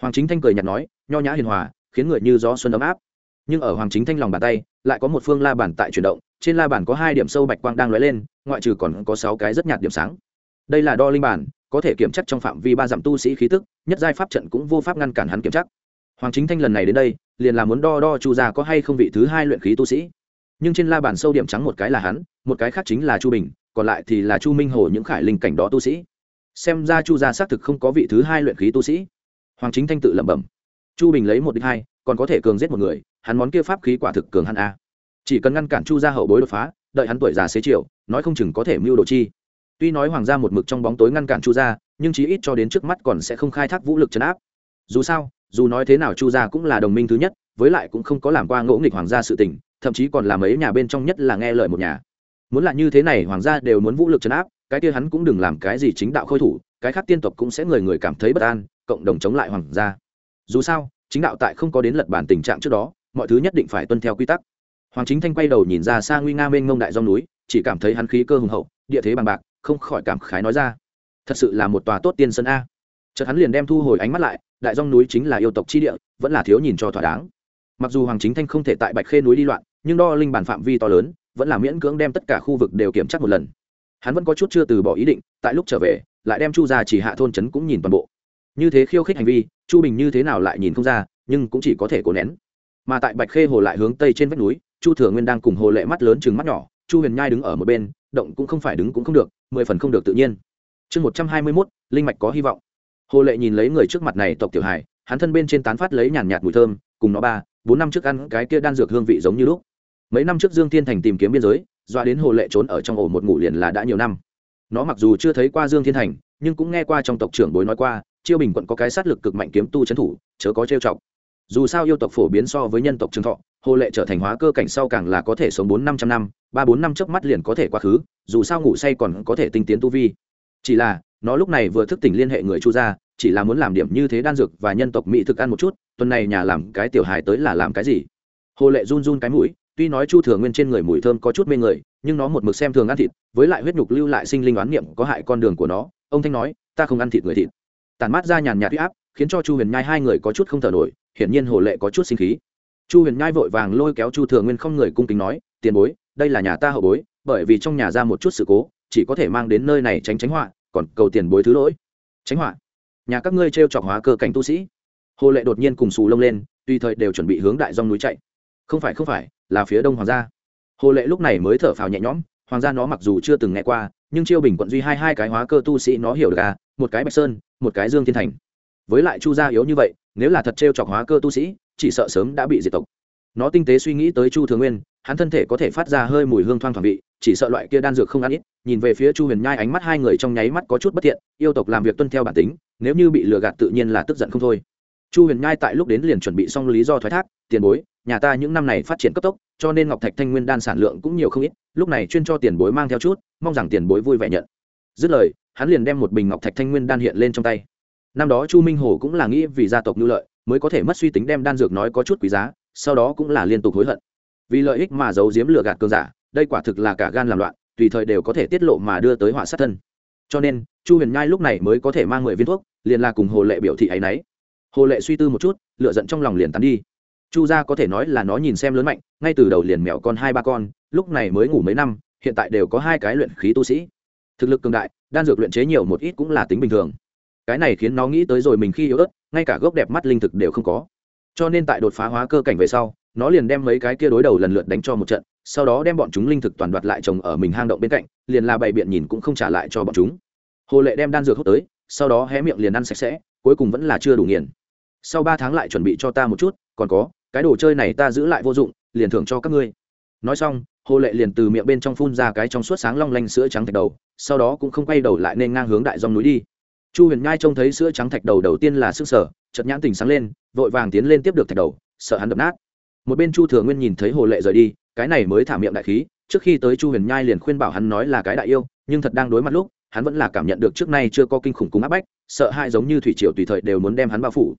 Hoàng chính thanh cười nhạt nói, nho nhã hiền hòa, khiến người như gió xuân ấm áp. Nhưng ở hoàng chính thanh lòng bàn tay, lại có một phương la bàn tại chuyển động, trên la bàn có hai điểm sâu bạch quang đang lóe lên, ngoại trừ còn có sáu cái rất nhạt điểm sáng đây là đo linh bản, có thể kiểm chắc trong phạm vi ba dặm tu sĩ khí tức, nhất giai pháp trận cũng vô pháp ngăn cản hắn kiểm chắc hoàng chính thanh lần này đến đây, liền là muốn đo đo chu gia có hay không vị thứ hai luyện khí tu sĩ. Nhưng trên la bàn sâu điểm trắng một cái là hắn, một cái khác chính là chu bình, còn lại thì là chu minh hồ những khải linh cảnh đó tu sĩ. Xem ra chu gia xác thực không có vị thứ hai luyện khí tu sĩ. Hoàng chính thanh tự lẩm bẩm. Chu bình lấy một đích hai, còn có thể cường giết một người, hắn món kia pháp khí quả thực cường hắn a. Chỉ cần ngăn cản chu gia hậu bối đột phá, đợi hắn tuổi già xế chiều, nói không chừng có thể mưu đồ chi tuy nói hoàng gia một mực trong bóng tối ngăn cản chu gia, nhưng chí ít cho đến trước mắt còn sẽ không khai thác vũ lực chấn áp. Dù sao, dù nói thế nào chu gia cũng là đồng minh thứ nhất, với lại cũng không có làm qua ngỗ nghịch hoàng gia sự tình, thậm chí còn làm ấy nhà bên trong nhất là nghe lời một nhà. Muốn là như thế này, hoàng gia đều muốn vũ lực chấn áp, cái kia hắn cũng đừng làm cái gì chính đạo khôi thủ, cái khác tiên tộc cũng sẽ người người cảm thấy bất an, cộng đồng chống lại hoàng gia. Dù sao, chính đạo tại không có đến lật bản tình trạng trước đó, mọi thứ nhất định phải tuân theo quy tắc. Hoàng chính thanh quay đầu nhìn ra xa nguy nga mênh mông đại dòng núi, chỉ cảm thấy hắn khí cơ hùng hậu, địa thế bằng bạc không khỏi cảm khái nói ra. Thật sự là một tòa tốt tiên sân a. Chợt hắn liền đem thu hồi ánh mắt lại, đại dong núi chính là yêu tộc chi địa, vẫn là thiếu nhìn cho thỏa đáng. Mặc dù hoàng chính thanh không thể tại bạch khê núi đi loạn, nhưng đo linh bản phạm vi to lớn, vẫn là miễn cưỡng đem tất cả khu vực đều kiểm tra một lần. Hắn vẫn có chút chưa từ bỏ ý định, tại lúc trở về, lại đem chu ra chỉ hạ thôn trấn cũng nhìn toàn bộ. Như thế khiêu khích hành vi, chu bình như thế nào lại nhìn không ra, nhưng cũng chỉ có thể cố nén. Mà tại bạch khê hồ lại hướng tây trên vách núi, chu thừa nguyên đang cùng hồ lệ mắt lớn chừng mắt nhỏ, chu huyền nhai đứng ở một bên động cũng không phải đứng cũng không được, mười phần không được tự nhiên. Chương một trăm hai mươi mốt, linh mạch có hy vọng. Hồ lệ nhìn lấy người trước mặt này tộc tiểu hài, hắn thân bên trên tán phát lấy nhàn nhạt mùi thơm, cùng nó ba, bốn năm trước ăn cái kia đan dược hương vị giống như lúc. Mấy năm trước dương thiên thành tìm kiếm biên giới doa đến hồ lệ trốn ở trong ổ một ngủ liền là đã nhiều năm. Nó mặc dù chưa thấy qua dương thiên thành, nhưng cũng nghe qua trong tộc trưởng bối nói qua, chiêu bình quận có cái sát lực cực mạnh kiếm tu trấn thủ, chớ có trêu chọc. Dù sao yêu tộc phổ biến so với nhân tộc trường thọ hồ lệ trở thành hóa cơ cảnh sau càng là có thể sống bốn năm trăm năm, ba bốn năm trước mắt liền có thể quá khứ, dù sao ngủ say còn có thể tinh tiến tu vi. Chỉ là, nó lúc này vừa thức tỉnh liên hệ người chu gia, chỉ là muốn làm điểm như thế đan dược và nhân tộc mỹ thực ăn một chút, tuần này nhà làm cái tiểu hài tới là làm cái gì? Hồ lệ run run cái mũi, tuy nói chu thừa nguyên trên người mùi thơm có chút mê người, nhưng nó một mực xem thường ăn thịt, với lại huyết nhục lưu lại sinh linh oán niệm có hại con đường của nó, ông thanh nói, ta không ăn thịt người thịt. Tàn mát ra nhàn nhạt huy áp, khiến cho chu huyền nhai hai người có chút không thở nổi, hiển nhiên hồ lệ có chút sinh khí chu huyền nhai vội vàng lôi kéo chu thừa nguyên không người cung kính nói, tiền bối, đây là nhà ta hậu bối, bởi vì trong nhà ra một chút sự cố, chỉ có thể mang đến nơi này tránh tránh họa, còn cầu tiền bối thứ lỗi. Tránh họa? Nhà các ngươi t r e o chọc hóa cơ cảnh tu sĩ? Hồ lệ đột nhiên cùng xù lông lên, tùy thời đều chuẩn bị hướng đại dòng núi chạy. Không phải không phải, là phía đông hoàng gia. Hồ lệ lúc này mới thở phào nhẹ nhõm, hoàng gia nó mặc dù chưa từng nghe qua, nhưng chiêu bình quận duy hai hai cái hóa cơ tu sĩ nó hiểu được à một cái bạch sơn, một cái dương thiên thành. Với lại chu gia yếu như vậy, nếu là thật t r e o chọc hóa cơ tu sĩ chỉ sợ sớm đã bị diệt tộc. Nó tinh tế suy nghĩ tới chu thường nguyên, hắn thân thể có thể phát ra hơi mùi hương thoang thoảng vị, chỉ sợ loại kia đan dược không ăn ít, nhìn về phía chu huyền nhai ánh mắt hai người trong nháy mắt có chút bất thiện, yêu tộc làm việc tuân theo bản tính, nếu như bị lừa gạt tự nhiên là tức giận không thôi. Chu huyền nhai tại lúc đến liền chuẩn bị xong lý do thoái thác, tiền bối, nhà ta những năm này phát triển cấp tốc, cho nên ngọc thạch thanh nguyên đan sản lượng cũng nhiều không ít, lúc này chuyên cho tiền bối mang theo chút, mong rằng tiền bối vui vẻ nhận. Dứt lời, hắn liền đem một bình ngọc thạch thanh nguyên đan hiện lên trong tay. Năm đó chu minh hồ cũng là nghĩ vì gia tộc nhu lợi mới có thể mất suy tính đem đan dược nói có chút quý giá, sau đó cũng là liên tục hối hận. Vì lợi ích mà giấu giếm lừa gạt cường giả, đây quả thực là cả gan làm loạn, tùy thời đều có thể tiết lộ mà đưa tới họa sát thân. Cho nên, chu huyền nhai lúc này mới có thể mang mười viên thuốc, liền là cùng hồ lệ biểu thị ấ y n ấ y hồ lệ suy tư một chút lựa giận trong lòng liền tắn đi. Chu gia có thể nói là nó nhìn xem lớn mạnh, ngay từ đầu liền mèo con hai ba con, lúc này mới ngủ mấy năm, hiện tại đều có hai cái luyện khí tu sĩ. Thực lực cường đại, đan dược luyện chế nhiều một ít cũng là tính bình thường. Cái này khiến nó nghĩ tới rồi mình khi yếu ớt ngay cả gốc đẹp mắt linh thực đều không có. Cho nên tại đột phá hóa cơ cảnh về sau, nó liền đem mấy cái kia đối đầu lần lượt đánh cho một trận, sau đó đem bọn chúng linh thực toàn đoạt lại trồng ở mình hang động bên cạnh, liền là bày biện nhìn cũng không trả lại cho bọn chúng. Hồ lệ đem đan dược hút tới, sau đó hé miệng liền ăn sạch sẽ, cuối cùng vẫn là chưa đủ nghiền. Sau ba tháng lại chuẩn bị cho ta một chút, còn có, cái đồ chơi này ta giữ lại vô dụng, liền thưởng cho các ngươi. Nói xong, hồ lệ liền từ miệng bên trong phun ra cái trong suốt sáng long lanh sữa trắng thạch đầu, sau đó cũng không quay đầu lại nên ngang hướng đại dòng núi đi chu huyền nhai trông thấy sữa trắng thạch đầu đầu tiên là sức sở chật nhãn tình sáng lên, vội vàng tiến lên tiếp được thạch đầu, sợ hắn đập nát. Một bên chu thừa nguyên nhìn thấy hồ lệ rời đi, cái này mới thả miệng đại khí, trước khi tới chu huyền nhai liền khuyên bảo hắn nói là cái đại yêu, nhưng thật đang đối mặt lúc, hắn vẫn là cảm nhận được trước nay chưa có kinh khủng cúng áp bách, sợ hãi giống như thủy triều tùy thời đều muốn đem hắn bao phủ.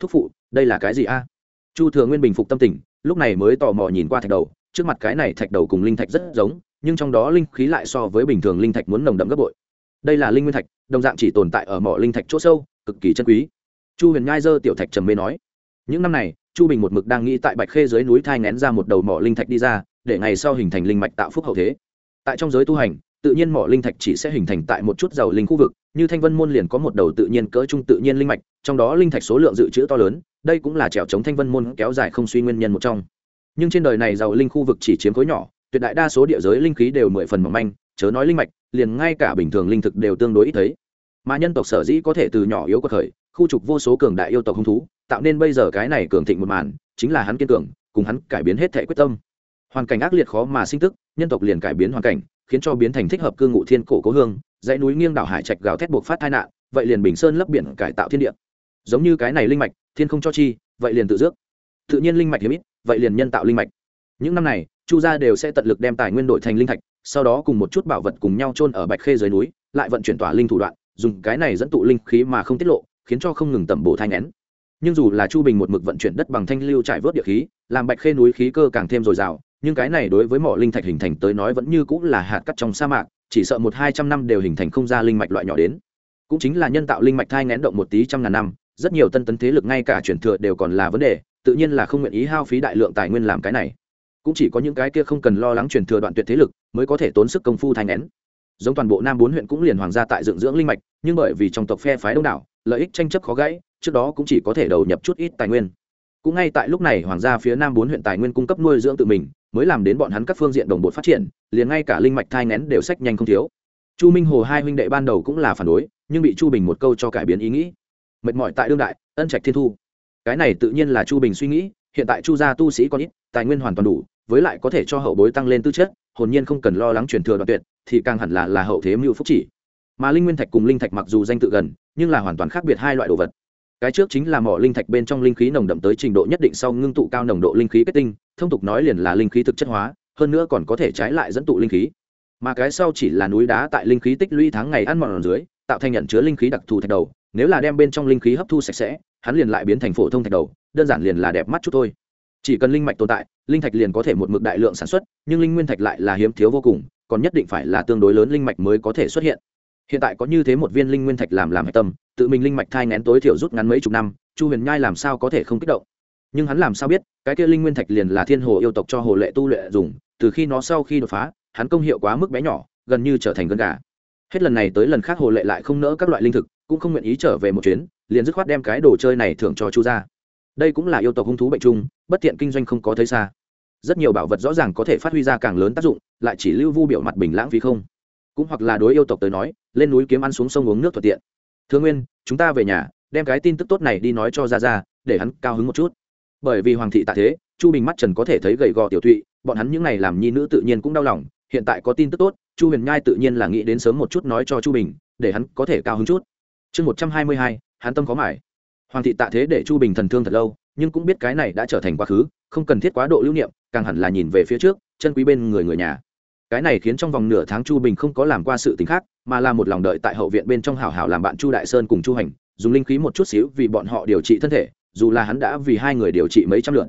Thúc phụ, đây là cái gì a? Chu thừa nguyên bình phục tâm tình, lúc này mới tò mò nhìn qua thạch đầu, trước mặt cái này thạch đầu cùng linh thạch rất giống, nhưng trong đó linh khí lại so với bình thường linh thạch muốn nồng đậm gấp bội. Đây là linh nguyên thạch đồng dạng chỉ tồn tại ở mỏ linh thạch chỗ sâu, cực kỳ chân quý. Chu huyền nhai dơ tiểu thạch trầm mê nói, những năm này, chu bình một mực đang nghĩ tại bạch khê dưới núi thai ngén ra một đầu mỏ linh thạch đi ra, để ngày sau hình thành linh mạch tạo phúc hậu thế. Tại trong giới tu hành, tự nhiên mỏ linh thạch chỉ sẽ hình thành tại một chút giàu linh khu vực, như thanh vân môn liền có một đầu tự nhiên cỡ trung tự nhiên linh mạch, trong đó linh thạch số lượng dự trữ to lớn, đây cũng là trèo chống thanh vân môn kéo dài không suy nguyên nhân một trong. Nhưng trên đời này giàu linh khu vực chỉ chiếm khối nhỏ, tuyệt đại đa số địa giới linh khí đều mười phần mỏng manh chớ nói linh mạch, liền ngay cả bình thường linh thực đều tương đối ít thấy. Mà nhân tộc sở dĩ có thể từ nhỏ yếu quật khởi khu trục vô số cường đại yêu tộc hung thú, tạo nên bây giờ cái này cường thịnh một màn, chính là hắn kiên cường, cùng hắn cải biến hết thể quyết tâm. Hoàn cảnh ác liệt khó mà sinh tức, nhân tộc liền cải biến hoàn cảnh, khiến cho biến thành thích hợp cư ngụ thiên cổ cố hương, dãy núi nghiêng đảo hải trạch gào thét buộc phát tai nạn, vậy liền bình sơn lấp biển cải tạo thiên địa. Giống như cái này linh mạch, thiên không cho chi, vậy liền tự dước tự nhiên linh mạch hiếm ít, vậy liền nhân tạo linh mạch. Những năm này, chu gia đều sẽ tận lực đem tài nguyên đổi thành linh thạch sau đó cùng một chút bảo vật cùng nhau chôn ở bạch khê dưới núi, lại vận chuyển tỏa linh thủ đoạn, dùng cái này dẫn tụ linh khí mà không tiết lộ, khiến cho không ngừng tẩm bổ thanh nén nhưng dù là chu bình một mực vận chuyển đất bằng thanh lưu trải vớt địa khí, làm bạch khê núi khí cơ càng thêm dồi dào, nhưng cái này đối với mỏ linh thạch hình thành tới nói vẫn như cũng là hạt cắt trong sa mạc, chỉ sợ một hai trăm năm đều hình thành không ra linh mạch loại nhỏ đến. Cũng chính là nhân tạo linh mạch thai ngén động một tí trăm ngàn năm, rất nhiều tân tấn thế lực ngay cả chuyển thừa đều còn là vấn đề, tự nhiên là không nguyện ý hao phí đại lượng tài nguyên làm cái này cũng chỉ có những cái kia không cần lo lắng truyền thừa đoạn tuyệt thế lực mới có thể tốn sức công phu thai nén giống toàn bộ nam bốn huyện cũng liền hoàng gia tại dựng dưỡng linh mạch, nhưng bởi vì trong tộc phe phái đông đảo, lợi ích tranh chấp khó gãy, trước đó cũng chỉ có thể đầu nhập chút ít tài nguyên. Cũng ngay tại lúc này, hoàng gia phía nam bốn huyện tài nguyên cung cấp nuôi dưỡng tự mình, mới làm đến bọn hắn các phương diện đồng bộ phát triển, liền ngay cả linh mạch thai ngén đều sách nhanh không thiếu. Chu minh hồ hai huynh đệ ban đầu cũng là phản đối, nhưng bị chu bình một câu cho cải biến ý nghĩ. Mệt mỏi tại đương đại, ân trạch thiên thu. Cái này tự nhiên là chu bình suy nghĩ, hiện tại chu gia tu sĩ còn ít, tài nguyên hoàn toàn đủ với lại có thể cho hậu bối tăng lên tư chất, hồn nhiên không cần lo lắng truyền thừa đoạn tuyệt, thì càng hẳn là là hậu thế mưu phúc chỉ. Mà linh nguyên thạch cùng linh thạch mặc dù danh tự gần, nhưng là hoàn toàn khác biệt hai loại đồ vật. Cái trước chính là mỏ linh thạch bên trong linh khí nồng đậm tới trình độ nhất định sau ngưng tụ cao nồng độ linh khí kết tinh, thông tục nói liền là linh khí thực chất hóa, hơn nữa còn có thể trái lại dẫn tụ linh khí. Mà cái sau chỉ là núi đá tại linh khí tích lũy tháng ngày ăn mòn ở dưới, tạo thành nhận chứa linh khí đặc thù thạch đầu, nếu là đem bên trong linh khí hấp thu sạch sẽ, hắn liền lại biến thành phổ thông thạch đầu, đơn giản liền là đẹp mắt chút thôi chỉ cần linh mạch tồn tại, linh thạch liền có thể một mực đại lượng sản xuất, nhưng linh nguyên thạch lại là hiếm thiếu vô cùng, còn nhất định phải là tương đối lớn linh mạch mới có thể xuất hiện. Hiện tại có như thế một viên linh nguyên thạch làm làm hạch tâm, tự mình linh mạch thai ngén tối thiểu rút ngắn mấy chục năm, chu huyền nhai làm sao có thể không kích động? Nhưng hắn làm sao biết, cái kia linh nguyên thạch liền là thiên hồ yêu tộc cho hồ lệ tu lệ dùng, từ khi nó sau khi đột phá, hắn công hiệu quá mức bé nhỏ, gần như trở thành gân gà. Hết lần này tới lần khác hồ lệ lại không nỡ các loại linh thực, cũng không nguyện ý trở về một chuyến, liền dứt khoát đem cái đồ chơi này thưởng cho chu ra đây cũng là yêu tộc hung thú bệnh chung, bất tiện kinh doanh không có thấy xa. Rất nhiều bảo vật rõ ràng có thể phát huy ra càng lớn tác dụng, lại chỉ lưu vu biểu mặt bình lãng phí không. Cũng hoặc là đối yêu tộc tới nói, lên núi kiếm ăn xuống sông uống nước thuận tiện. Thưa nguyên, chúng ta về nhà, đem cái tin tức tốt này đi nói cho ra ra để hắn cao hứng một chút. Bởi vì hoàng thị tạ thế, chu bình mắt trần có thể thấy gầy gò tiểu thụy bọn hắn những n à y làm nhi nữ tự nhiên cũng đau lòng, hiện tại có tin tức tốt, chu huyền nhai tự nhiên là nghĩ đến sớm một chút nói cho chu bình, để hắn có thể cao hứng chút. Chương một trăm hai mươi hai, hắn tâm có mải hoàng thị tạ thế để chu bình thần thương thật lâu, nhưng cũng biết cái này đã trở thành quá khứ, không cần thiết quá độ lưu niệm, càng hẳn là nhìn về phía trước, chân quý bên người người nhà. Cái này khiến trong vòng nửa tháng chu bình không có làm qua sự t ì n h khác, mà là một lòng đợi tại hậu viện bên trong hảo hảo làm bạn chu đại sơn cùng chu hành, dùng linh khí một chút xíu vì bọn họ điều trị thân thể, dù là hắn đã vì hai người điều trị mấy trăm lượt.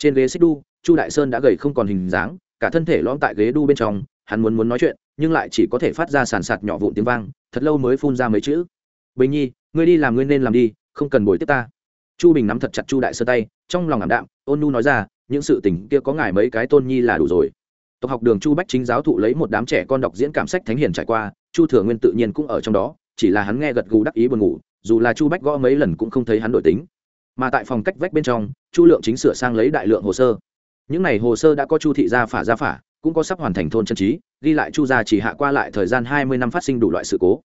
Trên ghế xích đu, chu đại sơn đã gầy không còn hình dáng, cả thân thể lõm tại ghế đu bên trong, hắn muốn muốn nói chuyện, nhưng lại chỉ có thể phát ra sàn sạt nhỏ vụn tiếng vang, thật lâu mới phun ra mấy chữ. Bình nhi, ngươi đi làm ngươi nên làm đi không cần bồi tiếp ta. Chu bình nắm thật chặt chu đại sơ tay, trong lòng ảm đạm, ôn nu nói ra, những sự tình kia có ngài mấy cái tôn nhi là đủ rồi. Tộc học đường chu bách chính giáo thụ lấy một đám trẻ con đọc diễn cảm sách thánh hiền trải qua, chu thừa nguyên tự nhiên cũng ở trong đó, chỉ là hắn nghe gật gù đắc ý buồn ngủ, dù là chu bách gõ mấy lần cũng không thấy hắn đổi tính. Mà tại phòng cách vách bên trong, chu lượng chính sửa sang lấy đại lượng hồ sơ. Những n à y hồ sơ đã có chu thị gia phả gia phả, cũng có sắp hoàn thành thôn chân trí, ghi lại chu gia chỉ hạ qua lại thời gian hai mươi năm phát sinh đủ loại sự cố.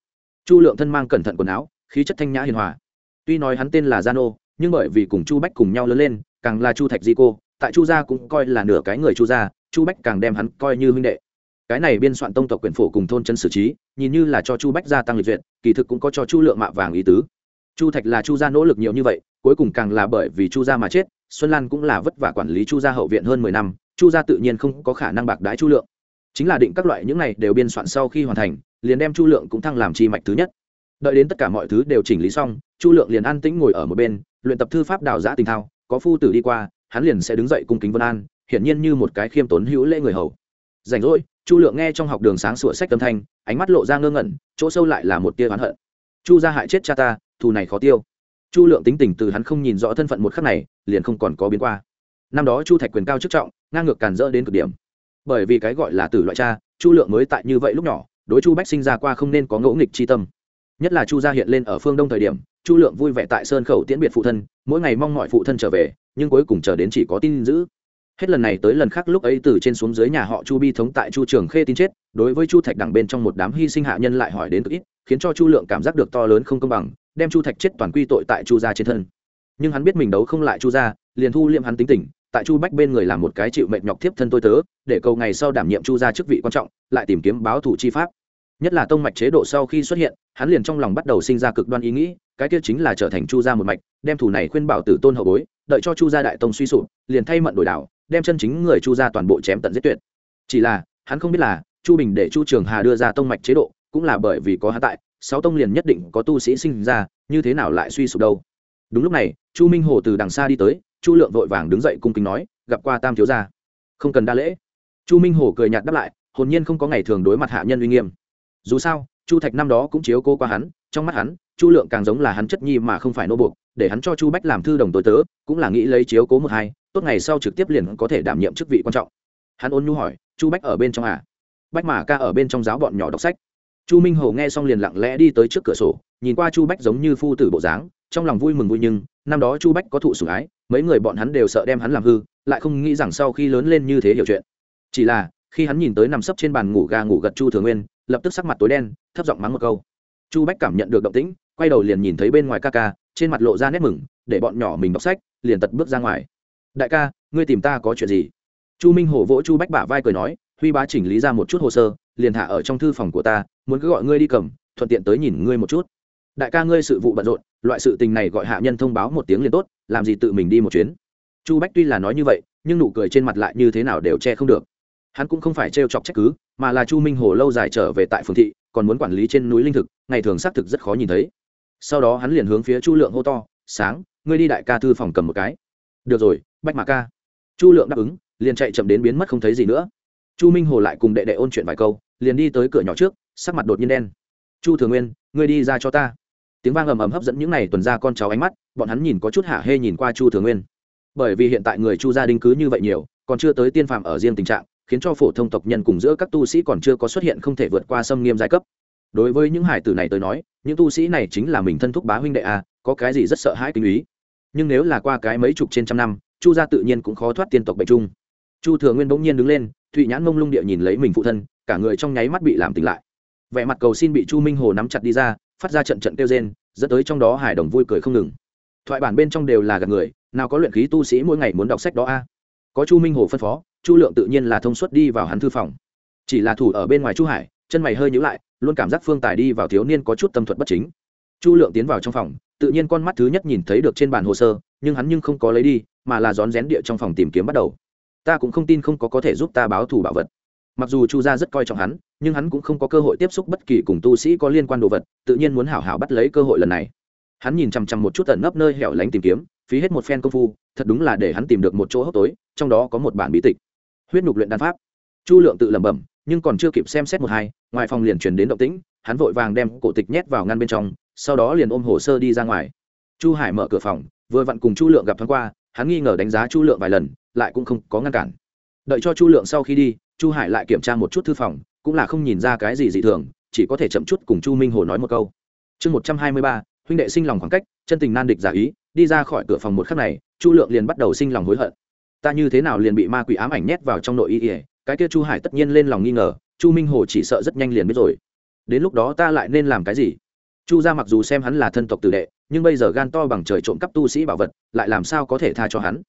Chu lượng thân mang cẩn thận quần áo, khí chất thanh nhã hiền hòa tuy nói hắn tên là gia nô nhưng bởi vì cùng chu bách cùng nhau lớn lên, càng là chu thạch di cô, tại chu gia cũng coi là nửa cái người chu gia, chu bách càng đem hắn coi như huynh đệ. Cái này biên soạn tông tộc quyền phổ cùng thôn chân xử trí, nhìn như là cho chu bách gia tăng lịch duyệt, kỳ thực cũng có cho chu lượng mạ vàng ý tứ. Chu thạch là chu gia nỗ lực nhiều như vậy, cuối cùng càng là bởi vì chu gia mà chết, xuân lan cũng là vất vả quản lý chu gia hậu viện hơn mười năm, chu gia tự nhiên không có khả năng bạc đái chu lượng. Chính là định các loại những này đều biên soạn sau khi hoàn thành, liền đem chu lượng cũng thăng làm chi mạch thứ nhất đợi đến tất cả mọi thứ đều chỉnh lý xong, chu lượng liền an tĩnh ngồi ở một bên, luyện tập thư pháp đào giã tình thao, có phu tử đi qua, hắn liền sẽ đứng dậy cung kính vân an, hiển nhiên như một cái khiêm tốn hữu lễ người hầu. Rảnh rỗi, chu lượng nghe trong học đường sáng sủa sách âm thanh, ánh mắt lộ ra ngơ ngẩn, chỗ sâu lại là một tia oán hận. Chu gia hại chết cha ta, thù này khó tiêu. Chu lượng tính tình từ hắn không nhìn rõ thân phận một khắc này, liền không còn có biến qua. Năm đó chu thạch quyền cao chức trọng, ngang ngược càn rỡ đến cực điểm. Bởi vì cái gọi là tử loại cha, chu lượng mới tại như vậy lúc nhỏ, đối chu bách sinh ra qua không nên có ngẫu nghịch chi tâm nhất là chu gia hiện lên ở phương đông thời điểm, chu lượng vui vẻ tại sơn khẩu tiễn biệt phụ thân, mỗi ngày mong mọi phụ thân trở về, nhưng cuối cùng chờ đến chỉ có tin giữ hết lần này tới lần khác lúc ấy từ trên xuống dưới nhà họ chu bi thống tại chu trường khê tin chết, đối với chu thạch đằng bên trong một đám hy sinh hạ nhân lại hỏi đến cực ít, khiến cho chu lượng cảm giác được to lớn không công bằng, đem chu thạch chết toàn quy tội tại chu gia trên thân. Nhưng hắn biết mình đấu không lại chu gia, liền thu liệm hắn tính tình, tại chu bách bên người làm một cái chịu mệnh nhọc thiếp thân tôi tớ, để cầu ngày sau đảm nhiệm chu gia chức vị quan trọng, lại tìm kiếm báo thủ chi pháp nhất là tông mạch chế độ sau khi xuất hiện, hắn liền trong lòng bắt đầu sinh ra cực đoan ý nghĩ, cái kia chính là trở thành chu gia một mạch, đem thủ này khuyên bảo tử tôn hậu bối, đợi cho chu gia đại tông suy sụp, liền thay mận đổi đảo đem chân chính người chu gia toàn bộ chém tận giết tuyệt. Chỉ là, hắn không biết là, chu bình để chu trường hà đưa ra tông mạch chế độ, cũng là bởi vì có hắn tại, sáu tông liền nhất định có tu sĩ sinh ra, như thế nào lại suy sụp đâu? Đúng lúc này, chu minh hồ từ đằng xa đi tới, chu lượng vội vàng đứng dậy cung kính nói, gặp qua tam thiếu gia. Không cần đa lễ. Chu minh hồ cười nhạt đáp lại, hồn nhiên không có ngày thường đối mặt hạ nhân uy nghiêm dù sao, chu thạch năm đó cũng chiếu cô qua hắn, trong mắt hắn, chu lượng càng giống là hắn chất nhi mà không phải nô buộc, để hắn cho chu bách làm thư đồng tối tớ, cũng là nghĩ lấy chiếu cố một hai, tốt ngày sau trực tiếp liền có thể đảm nhiệm chức vị quan trọng. Hắn ôn nhu hỏi, chu bách ở bên trong à? Bách mà ca ở bên trong giáo bọn nhỏ đọc sách. Chu minh hồ nghe xong liền lặng lẽ đi tới trước cửa sổ, nhìn qua chu bách giống như phu tử bộ dáng, trong lòng vui mừng vui nhưng, năm đó chu bách có thụ sủng ái, mấy người bọn hắn đều sợ đem hắn làm hư, lại không nghĩ rằng sau khi lớn lên như thế hiểu chuyện. Chỉ là khi hắn nhìn tới nằm sấp trên bàn ngủ gà ngủ gật chu thường nguyên, lập tức sắc mặt tối đen, thấp giọng mắng một câu. Chu bách cảm nhận được động tĩnh, quay đầu liền nhìn thấy bên ngoài ca ca, trên mặt lộ ra nét mừng, để bọn nhỏ mình đọc sách, liền tật bước ra ngoài. Đại ca, ngươi tìm ta có chuyện gì? Chu minh hổ vỗ chu bách bả vai cười nói, huy bá chỉnh lý ra một chút hồ sơ, liền thả ở trong thư phòng của ta, muốn cứ gọi ngươi đi cầm, thuận tiện tới nhìn ngươi một chút. Đại ca, ngươi sự vụ bận rộn, loại sự tình này gọi hạ nhân thông báo một tiếng liền tốt, làm gì tự mình đi một chuyến? Chu bách tuy là nói như vậy, nhưng nụ cười trên mặt lại như thế nào đều che không được hắn cũng không phải trêu chọc trách cứ, mà là chu minh hồ lâu dài trở về tại phường thị, còn muốn quản lý trên núi linh thực, ngày thường xác thực rất khó nhìn thấy. Sau đó hắn liền hướng phía chu lượng hô to, sáng, ngươi đi đại ca thư phòng cầm một cái. Được rồi, bách mạc ca. Chu lượng đáp ứng, liền chạy chậm đến biến mất không thấy gì nữa. Chu minh hồ lại cùng đệ đệ ôn chuyện vài câu, liền đi tới cửa nhỏ trước, sắc mặt đột nhiên đen. Chu thường nguyên, ngươi đi ra cho ta. Tiếng vang ầm ầm hấp dẫn những n à y tuần ra con cháu ánh mắt, bọn hắn nhìn có chút hạ hê nhìn qua chu thường nguyên. Bởi vì hiện tại người chu gia đình cứ như vậy nhiều, còn chưa tới tiên phạm ở riêng tình trạng khiến cho phổ thông tộc nhân cùng giữa các tu sĩ còn chưa có xuất hiện không thể vượt qua xâm nghiêm giai cấp. Đối với những hải tử này tới nói, những tu sĩ này chính là mình thân thúc bá huynh đệ a có cái gì rất sợ hãi kinh ý. Nhưng nếu là qua cái mấy chục trên trăm năm, chu gia tự nhiên cũng khó thoát tiên tộc bệnh chung. Chu thừa nguyên bỗng nhiên đứng lên, thụy nhãn mông lung địa nhìn lấy mình phụ thân, cả người trong nháy mắt bị làm tỉnh lại. Vẻ mặt cầu xin bị chu minh hồ nắm chặt đi ra, phát ra trận trận kêu rên, dẫn tới trong đó hải đồng vui cười không ngừng. Thoại bản bên trong đều là gật người, nào có luyện khí tu sĩ mỗi ngày muốn đọc sách đó a? Có chu minh hồ phân phó chu lượng tự nhiên là thông suốt đi vào hắn thư phòng. Chỉ là thủ ở bên ngoài chu hải, chân mày hơi nhữ lại, luôn cảm giác phương tài đi vào thiếu niên có chút tâm thuật bất chính. Chu lượng tiến vào trong phòng, tự nhiên con mắt thứ nhất nhìn thấy được trên bàn hồ sơ, nhưng hắn nhưng không có lấy đi, mà là rón rén địa trong phòng tìm kiếm bắt đầu. Ta cũng không tin không có có thể giúp ta báo thù bảo vật. Mặc dù chu gia rất coi trọng hắn, nhưng hắn cũng không có cơ hội tiếp xúc bất kỳ cùng tu sĩ có liên quan đồ vật, tự nhiên muốn hảo hảo bắt lấy cơ hội lần này. Hắn nhìn chằm chằm một chút tận nấp nơi hẻo lánh tìm kiếm, phí hết một phen công phu, thật đúng là để hắn tìm được một chỗ hốc tối, trong đó có một bản bí tịch huyết nhục luyện đan pháp. Chu lượng tự lẩm bẩm, nhưng còn chưa kịp xem xét một hai, ngoài phòng liền truyền đến động tĩnh, hắn vội vàng đem cổ tịch nhét vào ngăn bên trong, sau đó liền ôm hồ sơ đi ra ngoài. Chu hải mở cửa phòng, vừa vặn cùng chu lượng gặp thoáng qua, hắn nghi ngờ đánh giá chu lượng vài lần, lại cũng không có ngăn cản. Đợi cho chu lượng sau khi đi, chu hải lại kiểm tra một chút thư phòng, cũng là không nhìn ra cái gì dị thường, chỉ có thể chậm chút cùng chu minh hồ nói một câu. Chương một trăm hai mươi ba, huynh đệ sinh lòng khoảng cách, chân tình nan địch giả ý, đi ra khỏi cửa phòng một khắc này, chu lượng liền bắt đầu sinh lòng hối hận ta như thế nào liền bị ma quỷ ám ảnh nhét vào trong nội y ỉa? Cái kia chu hải tất nhiên lên lòng nghi ngờ, chu minh hồ chỉ sợ rất nhanh liền biết rồi. Đến lúc đó ta lại nên làm cái gì? Chu ra mặc dù xem hắn là thân tộc tử đệ, nhưng bây giờ gan to bằng trời trộm cắp tu sĩ bảo vật, lại làm sao có thể tha cho hắn?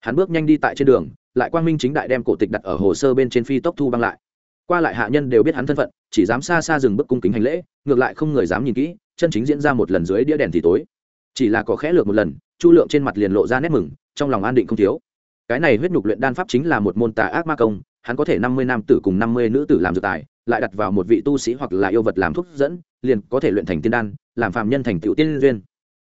Hắn bước nhanh đi tại trên đường, lại quang minh chính đại đem cổ tịch đặt ở hồ sơ bên trên phi tốc thu băng lại. Qua lại hạ nhân đều biết hắn thân phận, chỉ dám xa xa dừng bước cung kính hành lễ, ngược lại không người dám nhìn kỹ, chân chính diễn ra một lần dưới đĩa đèn thì tối. Chỉ là có khẽ lược một lần, chu lượng trên mặt liền lộ ra nét mừng, trong lòng an định không thiếu cái này huyết nhục luyện đan pháp chính là một môn tà ác ma công, hắn có thể năm mươi nam tử cùng năm mươi nữ tử làm dược tài, lại đặt vào một vị tu sĩ hoặc là yêu vật làm thuốc dẫn, liền có thể luyện thành tiên đan, làm phạm nhân thành tựu tiên duyên.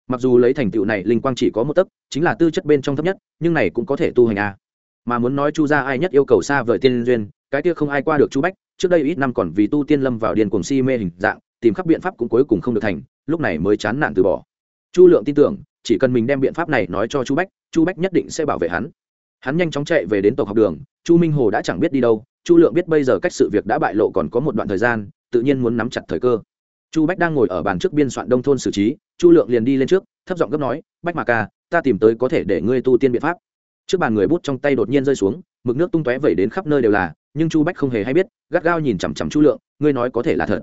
Mặc dù lấy thành tựu này, linh quang chỉ có một tấc, chính là tư chất bên trong thấp nhất, nhưng này cũng có thể tu hành a à. mà muốn nói chu gia ai nhất yêu cầu xa vời tiên duyên, cái kia không ai qua được chu bách, trước đây ít năm còn vì tu tiên lâm vào điền cuồng si mê hình dạng, tìm khắp biện pháp cũng cuối cùng không được thành, lúc này mới chán nản từ bỏ. Chu lượng tin tưởng, chỉ cần mình đem biện pháp này nói cho chu bách chu bách nhất định sẽ bảo vệ hắn hắn nhanh chóng chạy về đến tộc học đường, chu minh hồ đã chẳng biết đi đâu, chu lượng biết bây giờ cách sự việc đã bại lộ còn có một đoạn thời gian, tự nhiên muốn nắm chặt thời cơ. Chu bách đang ngồi ở bàn trước biên soạn đông thôn xử trí, chu lượng liền đi lên trước, thấp giọng gấp nói, bách mà ca ta tìm tới có thể để ngươi tu tiên biện pháp. Trước bàn người bút trong tay đột nhiên rơi xuống, mực nước tung tóe vẩy đến khắp nơi đều là, nhưng chu bách không hề hay biết, gắt gao nhìn chằm chằm chu lượng, ngươi nói có thể là thật.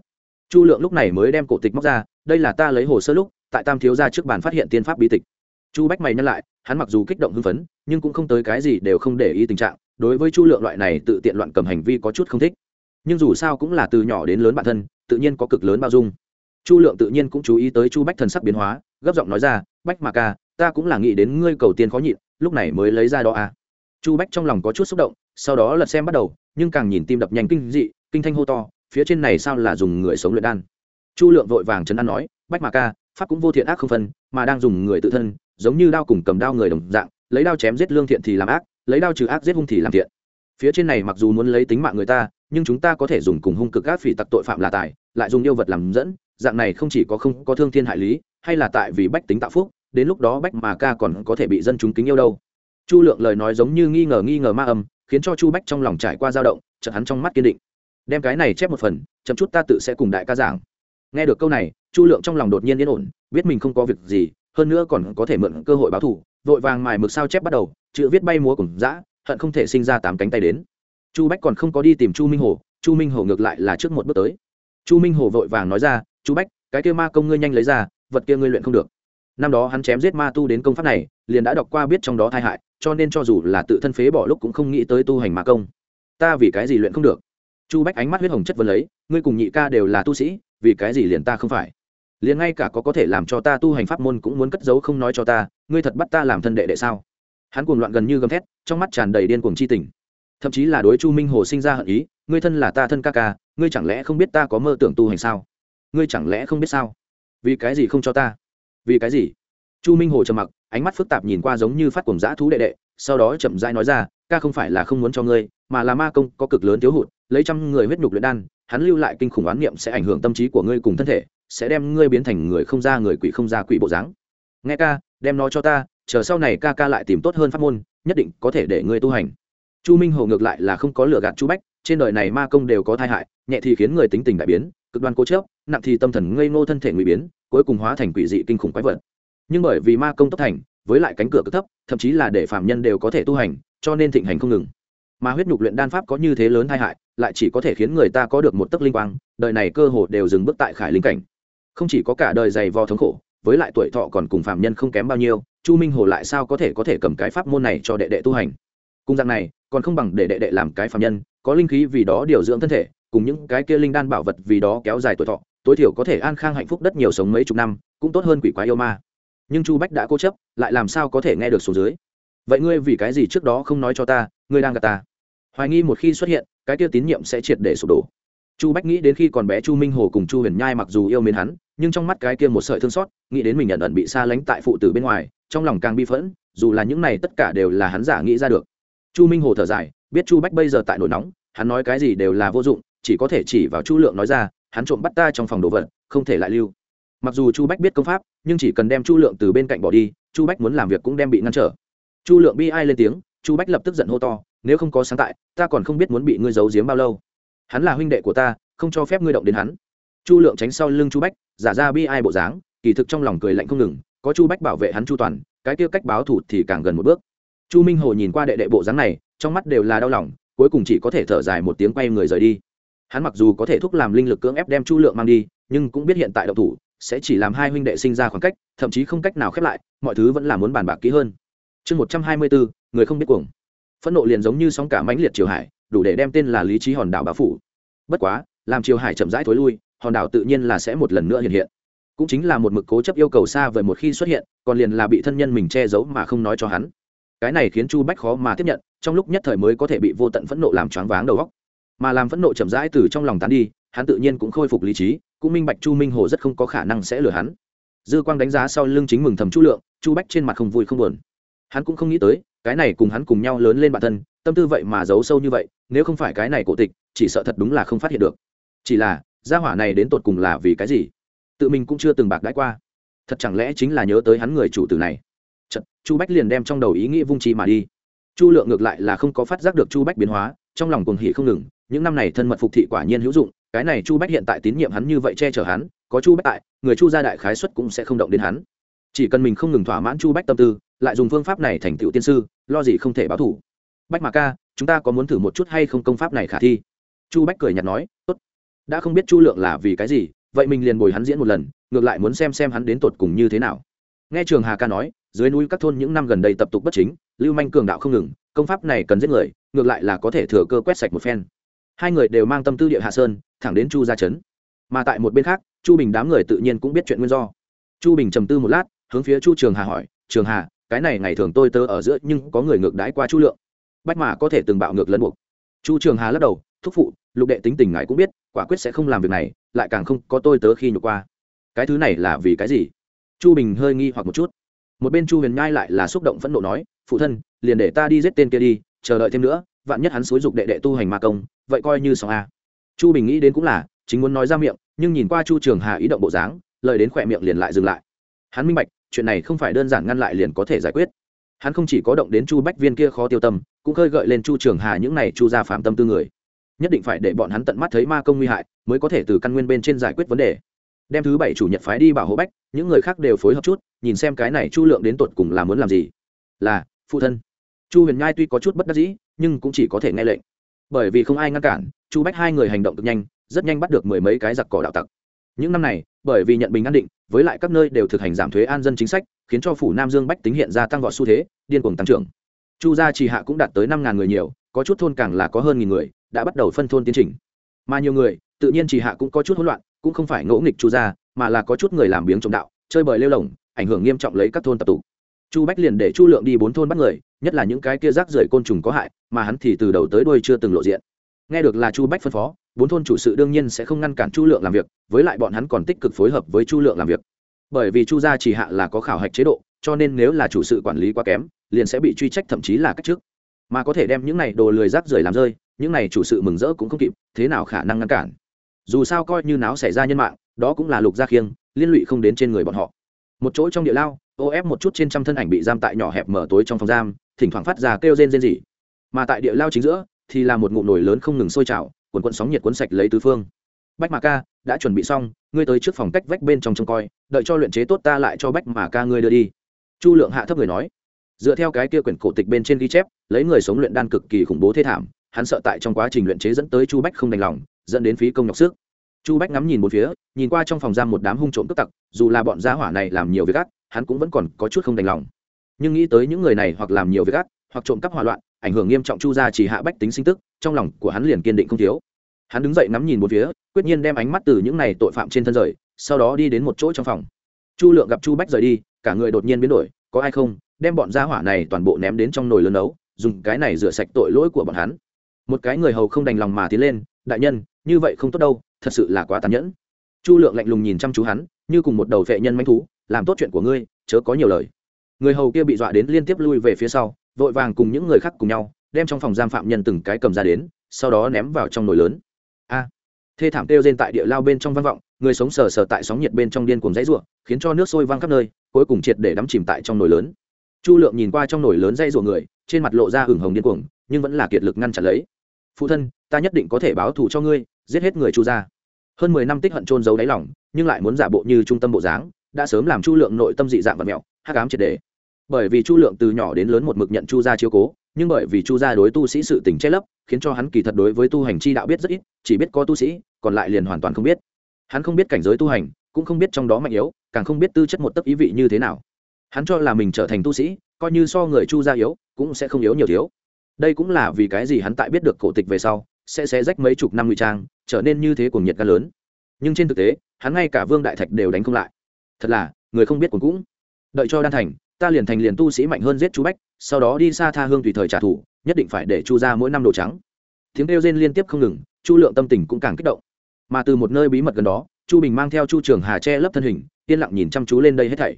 Chu lượng lúc này mới đem cổ tịch móc ra, đây là ta lấy hồ sơ lúc, tại tam thiếu ra trước bàn phát hiện tiên pháp bí tịch chu bách mày nhắc lại, hắn mặc dù kích động hưng phấn, nhưng cũng không tới cái gì đều không để ý tình trạng, đối với chu lượng loại này tự tiện loạn cầm hành vi có chút không thích. Nhưng dù sao cũng là từ nhỏ đến lớn bản thân, tự nhiên có cực lớn bao dung. Chu lượng tự nhiên cũng chú ý tới chu bách thần sắc biến hóa, gấp giọng nói ra, bách mà ca ta cũng là nghĩ đến ngươi cầu tiền khó nhịn, lúc này mới lấy ra đó à. chu bách trong lòng có chút xúc động, sau đó lật xem bắt đầu, nhưng càng nhìn tim đập nhanh kinh dị, kinh thanh hô to, phía trên này sao là dùng người sống luyện đan? Chu lượng vội vàng chấn an nói, bách mà ca pháp cũng vô thiện ác không phân, mà đang dùng người tự thân giống như đao cùng cầm đao người đồng dạng, lấy đao chém giết lương thiện thì làm ác, lấy đao trừ ác giết hung thì làm thiện. Phía trên này mặc dù muốn lấy tính mạng người ta, nhưng chúng ta có thể dùng cùng hung cực ác phỉ tặc tội phạm là tài, lại dùng yêu vật làm dẫn, dạng này không chỉ có không có thương thiên hại lý, hay là tại vì bách tính tạo phúc, đến lúc đó bách mà ca còn có thể bị dân chúng kính yêu đâu. Chu lượng lời nói giống như nghi ngờ nghi ngờ ma âm, khiến cho chu bách trong lòng trải qua dao động, chợt hắn trong mắt kiên định. Đem cái này chép một phần, chậm chút ta tự sẽ cùng đại ca giảng. Nghe được câu này, chu lượng trong lòng đột nhiên yên ổn, biết mình không có việc gì hơn nữa còn có thể mượn cơ hội báo thù, vội vàng mài mực sao chép bắt đầu, chữ viết bay múa cùng dã, hận không thể sinh ra tám cánh tay đến. Chu bách còn không có đi tìm chu minh hồ, chu minh hồ ngược lại là trước một bước tới. Chu minh hồ vội vàng nói ra, chu bách, cái kia ma công ngươi nhanh lấy ra, vật kia ngươi luyện không được. Năm đó hắn chém giết ma tu đến công pháp này, liền đã đọc qua biết trong đó tai hại, cho nên cho dù là tự thân phế bỏ lúc cũng không nghĩ tới tu hành ma công. Ta vì cái gì luyện không được? Chu bách ánh mắt huyết hồng chất vấn lấy, ngươi cùng nhị ca đều là tu sĩ, vì cái gì liền ta không phải? Liền ngay cả có có thể làm cho ta tu hành pháp môn cũng muốn cất giấu không nói cho ta, ngươi thật bắt ta làm thân đệ đệ sao? Hắn cuồng loạn gần như gầm thét, trong mắt tràn đầy điên cuồng chi tình. Thậm chí là đối chu minh hồ sinh ra hận ý, ngươi thân là ta thân ca ca, ngươi chẳng lẽ không biết ta có mơ tưởng tu hành sao? Ngươi chẳng lẽ không biết sao? Vì cái gì không cho ta? Vì cái gì? Chu minh hồ trầm mặc, ánh mắt phức tạp nhìn qua giống như phát cuồng dã thú đệ đệ, sau đó chậm rãi nói ra, ca không phải là không muốn cho ngươi, mà là ma công có cực lớn thiếu hụt, lấy trăm người huyết nhục luyện đan, hắn lưu lại kinh khủng oán niệm sẽ ảnh hưởng tâm trí của ngươi cùng thân thể sẽ đem ngươi biến thành người không ra người quỷ không ra quỷ bộ dáng. Nghe ca, đem nó cho ta, chờ sau này ca ca lại tìm tốt hơn pháp môn, nhất định có thể để ngươi tu hành. Chu minh hổ ngược lại là không có lửa gạt chu bách, trên đời này ma công đều có tai hại, nhẹ thì khiến người tính tình đại biến, cực đoan cố chớp nặng thì tâm thần ngây ngô thân thể nguy biến, cuối cùng hóa thành quỷ dị kinh khủng quái vật. Nhưng bởi vì ma công tốc thành, với lại cánh cửa cực thấp, thậm chí là để phạm nhân đều có thể tu hành, cho nên thịnh hành không ngừng. Mà huyết nhục luyện đan pháp có như thế lớn tai hại, lại chỉ có thể khiến người ta có được một tấc linh quang, đời này cơ hồ đều dừng bước tại khải linh cảnh không chỉ có cả đời dày vò thống khổ, với lại tuổi thọ còn cùng phạm nhân không kém bao nhiêu, chu minh hồ lại sao có thể có thể cầm cái pháp môn này cho đệ đệ tu hành? Cung dạng này, còn không bằng để đệ đệ làm cái phạm nhân, có linh khí vì đó điều dưỡng thân thể, cùng những cái kia linh đan bảo vật vì đó kéo dài tuổi thọ, tối thiểu có thể an khang hạnh phúc đất nhiều sống mấy chục năm, cũng tốt hơn quỷ quái yêu ma. Nhưng chu bách đã cố chấp, lại làm sao có thể nghe được số dưới? Vậy ngươi vì cái gì trước đó không nói cho ta, ngươi đang gặp ta? Hoài nghi một khi xuất hiện, cái kia tín nhiệm sẽ triệt để sụp đổ. Chu bách nghĩ đến khi còn bé chu minh hồ cùng chu huyền nhai mặc dù yêu mến hắn nhưng trong mắt cái kia một sợi thương xót, nghĩ đến mình nhận ẩn bị xa lánh tại phụ tử bên ngoài, trong lòng càng bi phẫn, dù là những này tất cả đều là hắn giả nghĩ ra được. Chu minh hồ thở dài, biết chu bách bây giờ tại nổi nóng, hắn nói cái gì đều là vô dụng, chỉ có thể chỉ vào chu lượng nói ra, hắn trộm bắt ta trong phòng đồ vật, không thể lại lưu. Mặc dù chu bách biết công pháp, nhưng chỉ cần đem chu lượng từ bên cạnh bỏ đi, chu bách muốn làm việc cũng đem bị ngăn trở. Chu lượng bi ai lên tiếng, chu bách lập tức giận hô to, nếu không có sáng tại, ta còn không biết muốn bị ngươi giấu giếm bao lâu. Hắn là huynh đệ của ta, không cho phép ngươi động đến hắn chu lượng tránh sau lưng chu bách, giả ra bi ai bộ dáng, kỳ thực trong lòng cười lạnh không ngừng, có chu bách bảo vệ hắn chu toàn, cái kia cách báo thủ thì càng gần một bước. Chu minh hồ nhìn qua đệ đệ bộ dáng này, trong mắt đều là đau lòng, cuối cùng chỉ có thể thở dài một tiếng quay người rời đi. Hắn mặc dù có thể thúc làm linh lực cưỡng ép đem chu lượng mang đi, nhưng cũng biết hiện tại độc thủ, sẽ chỉ làm hai huynh đệ sinh ra khoảng cách, thậm chí không cách nào khép lại, mọi thứ vẫn là muốn bàn bạc kỹ hơn. Chương một trăm hai mươi bốn, người không biết cuồng. Phẫn nộ liền giống như sóng cả mãnh liệt triều hải, đủ để đem tên là lý trí hòn đảo bá phủ. Bất quá, làm triều hải chậm rãi thối lui hòn đảo tự nhiên là sẽ một lần nữa hiện hiện. Cũng chính là một mực cố chấp yêu cầu xa vời một khi xuất hiện, còn liền là bị thân nhân mình che giấu mà không nói cho hắn. Cái này khiến chu bách khó mà tiếp nhận, trong lúc nhất thời mới có thể bị vô tận phẫn nộ làm choáng váng đầu góc mà làm phẫn nộ chậm rãi từ trong lòng tán đi, hắn tự nhiên cũng khôi phục lý trí, cũng minh bạch chu minh hồ rất không có khả năng sẽ lừa hắn. Dư quang đánh giá sau lưng chính mừng thầm chu lượng, chu bách trên mặt không vui không buồn. Hắn cũng không nghĩ tới, cái này cùng hắn cùng nhau lớn lên bản thân, tâm tư vậy mà giấu sâu như vậy, nếu không phải cái này cổ tịch, chỉ sợ thật đúng là không phát hiện được. Chỉ là gia hỏa này đến tột cùng là vì cái gì? Tự mình cũng chưa từng bạc đãi qua. Thật chẳng lẽ chính là nhớ tới hắn người chủ tử này? Chật, chu bách liền đem trong đầu ý nghĩ vung chi mà đi. Chu lượng ngược lại là không có phát giác được chu bách biến hóa trong lòng cuồng hỉ không ngừng những năm này thân mật phục thị quả nhiên hữu dụng cái này chu bách hiện tại tín nhiệm hắn như vậy che chở hắn có chu bách tại người chu gia đại khái xuất cũng sẽ không động đến hắn. Chỉ cần mình không ngừng thỏa mãn chu bách tâm tư lại dùng phương pháp này thành tựu tiên sư lo gì không thể báo thủ. Bách mà ca chúng ta có muốn thử một chút hay không công pháp này khả thi? Chu bách cười nhạt nói đã không biết chu lượng là vì cái gì, vậy mình liền bồi hắn diễn một lần, ngược lại muốn xem xem hắn đến tột cùng như thế nào. Nghe trường hà ca nói, dưới núi các thôn những năm gần đây tập tục bất chính, lưu manh cường đạo không ngừng, công pháp này cần giết người, ngược lại là có thể thừa cơ quét sạch một phen. Hai người đều mang tâm tư địa hạ sơn, thẳng đến chu ra trấn. Mà tại một bên khác, chu bình đám người tự nhiên cũng biết chuyện nguyên do. Chu bình trầm tư một lát, hướng phía chu trường hà hỏi, trường hà, cái này ngày thường tôi tớ ở giữa nhưng có người ngược đãi qua chu lượng? Bách mà có thể từng bạo ngược lẫn buộc. Chu trường hà lắc đầu thúc phụ, lục đệ tính tình ngài cũng biết, quả quyết sẽ không làm việc này, lại càng không có tôi tớ khi nhục qua. Cái thứ này là vì cái gì? Chu bình hơi nghi hoặc một chút. Một bên chu huyền nhai lại là xúc động phẫn nộ nói, phụ thân, liền để ta đi giết tên kia đi, chờ đợi thêm nữa, vạn nhất hắn xúi dục đệ đệ tu hành ma công, vậy coi như xong a. Chu bình nghĩ đến cũng là, chính muốn nói ra miệng, nhưng nhìn qua chu trường hà ý động bộ dáng, lời đến khỏe miệng liền lại dừng lại. Hắn minh bạch, chuyện này không phải đơn giản ngăn lại liền có thể giải quyết. Hắn không chỉ có động đến chu bách viên kia khó tiêu tâm, cũng khơi gợi lên chu trường hà những này chu ra phạm tâm tư người nhất định phải để bọn hắn tận mắt thấy ma công nguy hại, mới có thể từ căn nguyên bên trên giải quyết vấn đề. Đem thứ bảy chủ nhật phái đi bảo hộ bách, những người khác đều phối hợp chút, nhìn xem cái này chu lượng đến tột cùng là muốn làm gì. Là, phụ thân. Chu huyền nhai tuy có chút bất đắc dĩ, nhưng cũng chỉ có thể nghe lệnh. Bởi vì không ai ngăn cản, chu bách hai người hành động cực nhanh, rất nhanh bắt được mười mấy cái giặc cỏ đạo tặc. Những năm này, bởi vì nhận bình an định, với lại các nơi đều thực hành giảm thuế an dân chính sách, khiến cho phủ nam dương bách tính hiện ra tăng vọt xu thế, điên cuồng tăng trưởng. Chu gia trì hạ cũng đạt tới năm ngàn người nhiều, có chút thôn càng là có hơn nghìn người đã bắt đầu phân thôn tiến trình. Mà nhiều người, tự nhiên trì hạ cũng có chút hỗn loạn, cũng không phải ngỗ nghịch chu gia, mà là có chút người làm biếng trọng đạo, chơi bời lêu lồng ảnh hưởng nghiêm trọng lấy các thôn tập tụ. Chu bách liền để chu lượng đi bốn thôn bắt người, nhất là những cái kia rác rưởi côn trùng có hại, mà hắn thì từ đầu tới đuôi chưa từng lộ diện. Nghe được là chu bách phân phó, bốn thôn chủ sự đương nhiên sẽ không ngăn cản chu lượng làm việc, với lại bọn hắn còn tích cực phối hợp với chu lượng làm việc. Bởi vì chu gia chỉ hạ là có khảo hạch chế độ, cho nên nếu là chủ sự quản lý quá kém, liền sẽ bị truy trách thậm chí là cách chức. Mà có thể đem những này đồ lười rác rưởi làm rơi những này chủ sự mừng rỡ cũng không kịp, thế nào khả năng ngăn cản? Dù sao coi như náo xảy ra nhân mạng, đó cũng là lục gia khiêng, liên lụy không đến trên người bọn họ. Một chỗ trong địa lao ô ép một chút trên trăm thân ảnh bị giam tại nhỏ hẹp mở tối trong phòng giam, thỉnh thoảng phát ra kêu rên rên rỉ. Mà tại địa lao chính giữa, thì là một ngụm nồi lớn không ngừng sôi trào quần quận sóng nhiệt cuốn sạch lấy tứ phương. Bách mà ca, đã chuẩn bị xong, ngươi tới trước phòng cách vách bên trong trông coi, đợi cho luyện chế tốt ta lại cho bách mà ca ngươi đưa đi. Chu lượng hạ thấp người nói. Dựa theo cái kia quyển cổ tịch bên trên ghi chép, lấy người sống luyện đan cực kỳ khủng bố thế thảm hắn sợ tại trong quá trình luyện chế dẫn tới chu bách không đành lòng, dẫn đến phí công nhọc sức. Chu bách ngắm nhìn một phía, nhìn qua trong phòng giam một đám hung trộm cướp tặc, dù là bọn gia hỏa này làm nhiều việc ác, hắn cũng vẫn còn có chút không đành lòng. Nhưng nghĩ tới những người này hoặc làm nhiều việc ác, hoặc trộm cắp hỏa loạn, ảnh hưởng nghiêm trọng chu gia chỉ hạ bách tính sinh tức, trong lòng của hắn liền kiên định không thiếu. Hắn đứng dậy ngắm nhìn một phía, quyết nhiên đem ánh mắt từ những này tội phạm trên thân rời, sau đó đi đến một chỗ trong phòng. Chu lượng gặp chu bách rời đi, cả người đột nhiên biến đổi, có ai không, đem bọn gia hỏa này toàn bộ ném đến trong nồi lớn nấu, dùng cái này rửa sạch tội lỗi của bọn hắn một cái người hầu không đành lòng mà tiến lên, đại nhân, như vậy không tốt đâu, thật sự là quá tàn nhẫn. Chu lượng lạnh lùng nhìn chăm chú hắn, như cùng một đầu vệ nhân manh thú, làm tốt chuyện của ngươi, chớ có nhiều lời. Người hầu kia bị dọa đến liên tiếp lui về phía sau, vội vàng cùng những người khác cùng nhau, đem trong phòng giam phạm nhân từng cái cầm ra đến, sau đó ném vào trong nồi lớn. A! Thê thảm kêu rên tại địa lao bên trong vang vọng, người sống sờ sờ tại sóng nhiệt bên trong điên cuồng dãy ruộng khiến cho nước sôi văng khắp nơi, cuối cùng triệt để đắm chìm tại trong nồi lớn. Chu lượng nhìn qua trong nồi lớn dãy ruộng người, trên mặt lộ ra hửng hồng điên cuồng, nhưng vẫn là kiệt lực ngăn chặn lấy phụ thân, ta nhất định có thể báo thù cho ngươi, giết hết người chu gia. Hơn mười năm tích hận trôn giấu đáy lòng, nhưng lại muốn giả bộ như trung tâm bộ dáng, đã sớm làm chu lượng nội tâm dị dạng và mẹo, hắc ám triệt đề bởi vì chu lượng từ nhỏ đến lớn một mực nhận chu gia chiếu cố, nhưng bởi vì chu gia đối tu sĩ sự tình che lấp, khiến cho hắn kỳ thật đối với tu hành chi đạo biết rất ít, chỉ biết có tu sĩ, còn lại liền hoàn toàn không biết. Hắn không biết cảnh giới tu hành, cũng không biết trong đó mạnh yếu, càng không biết tư chất một tấc ý vị như thế nào. Hắn cho là mình trở thành tu sĩ, coi như so người chu gia yếu, cũng sẽ không yếu nhiều thiếu đây cũng là vì cái gì hắn tại biết được cổ tịch về sau, sẽ xé rách mấy chục năm ngụy trang, trở nên như thế cùng nhiệt ca lớn. Nhưng trên thực tế, hắn ngay cả vương đại thạch đều đánh không lại. Thật là, người không biết cũng cũng. Đợi cho đan thành, ta liền thành liền tu sĩ mạnh hơn giết chú bách, sau đó đi xa tha hương tùy thời trả thù, nhất định phải để chu ra mỗi năm đồ trắng. Tiếng kêu rên liên tiếp không ngừng, chu lượng tâm tình cũng càng kích động. Mà từ một nơi bí mật gần đó, chu bình mang theo chu trường hà che lấp thân hình, yên lặng nhìn chăm chú lên đây hết thảy.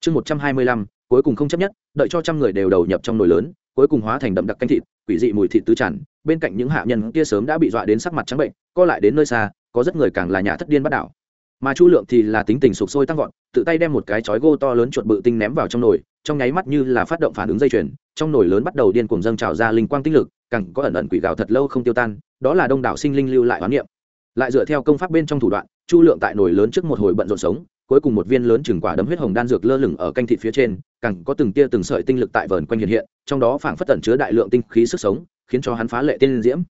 Chương một trăm hai mươi lăm, cuối cùng không chấp nhất, đợi cho trăm người đều đầu nhập trong nồi lớn cuối cùng hóa thành đậm đặc canh thịt, quỷ dị mùi thịt tứ tràn, bên cạnh những hạ nhân kia sớm đã bị dọa đến sắc mặt trắng bệnh, co lại đến nơi xa, có rất người càng là nhà thất điên bắt đảo. Mà chu lượng thì là tính tình sụp sôi tăng vọt, tự tay đem một cái chói gô to lớn chuột bự tinh ném vào trong nồi, trong nháy mắt như là phát động phản ứng dây chuyền, trong nồi lớn bắt đầu điên cuồng dâng trào ra linh quang tinh lực, càng có ẩn ẩn quỷ gào thật lâu không tiêu tan, đó là đông đảo sinh linh lưu lại hoán niệm. Lại dựa theo công pháp bên trong thủ đoạn, chu lượng tại nồi lớn trước một hồi bận rộn sống cuối cùng một viên lớn chừng quả đấm huyết hồng đan dược lơ lửng ở canh thịt phía trên, càng có từng tia từng sợi tinh lực tại vờn quanh hiện hiện, trong đó phảng phất tẩn chứa đại lượng tinh khí sức sống, khiến cho hắn phá lệ tiên diễm.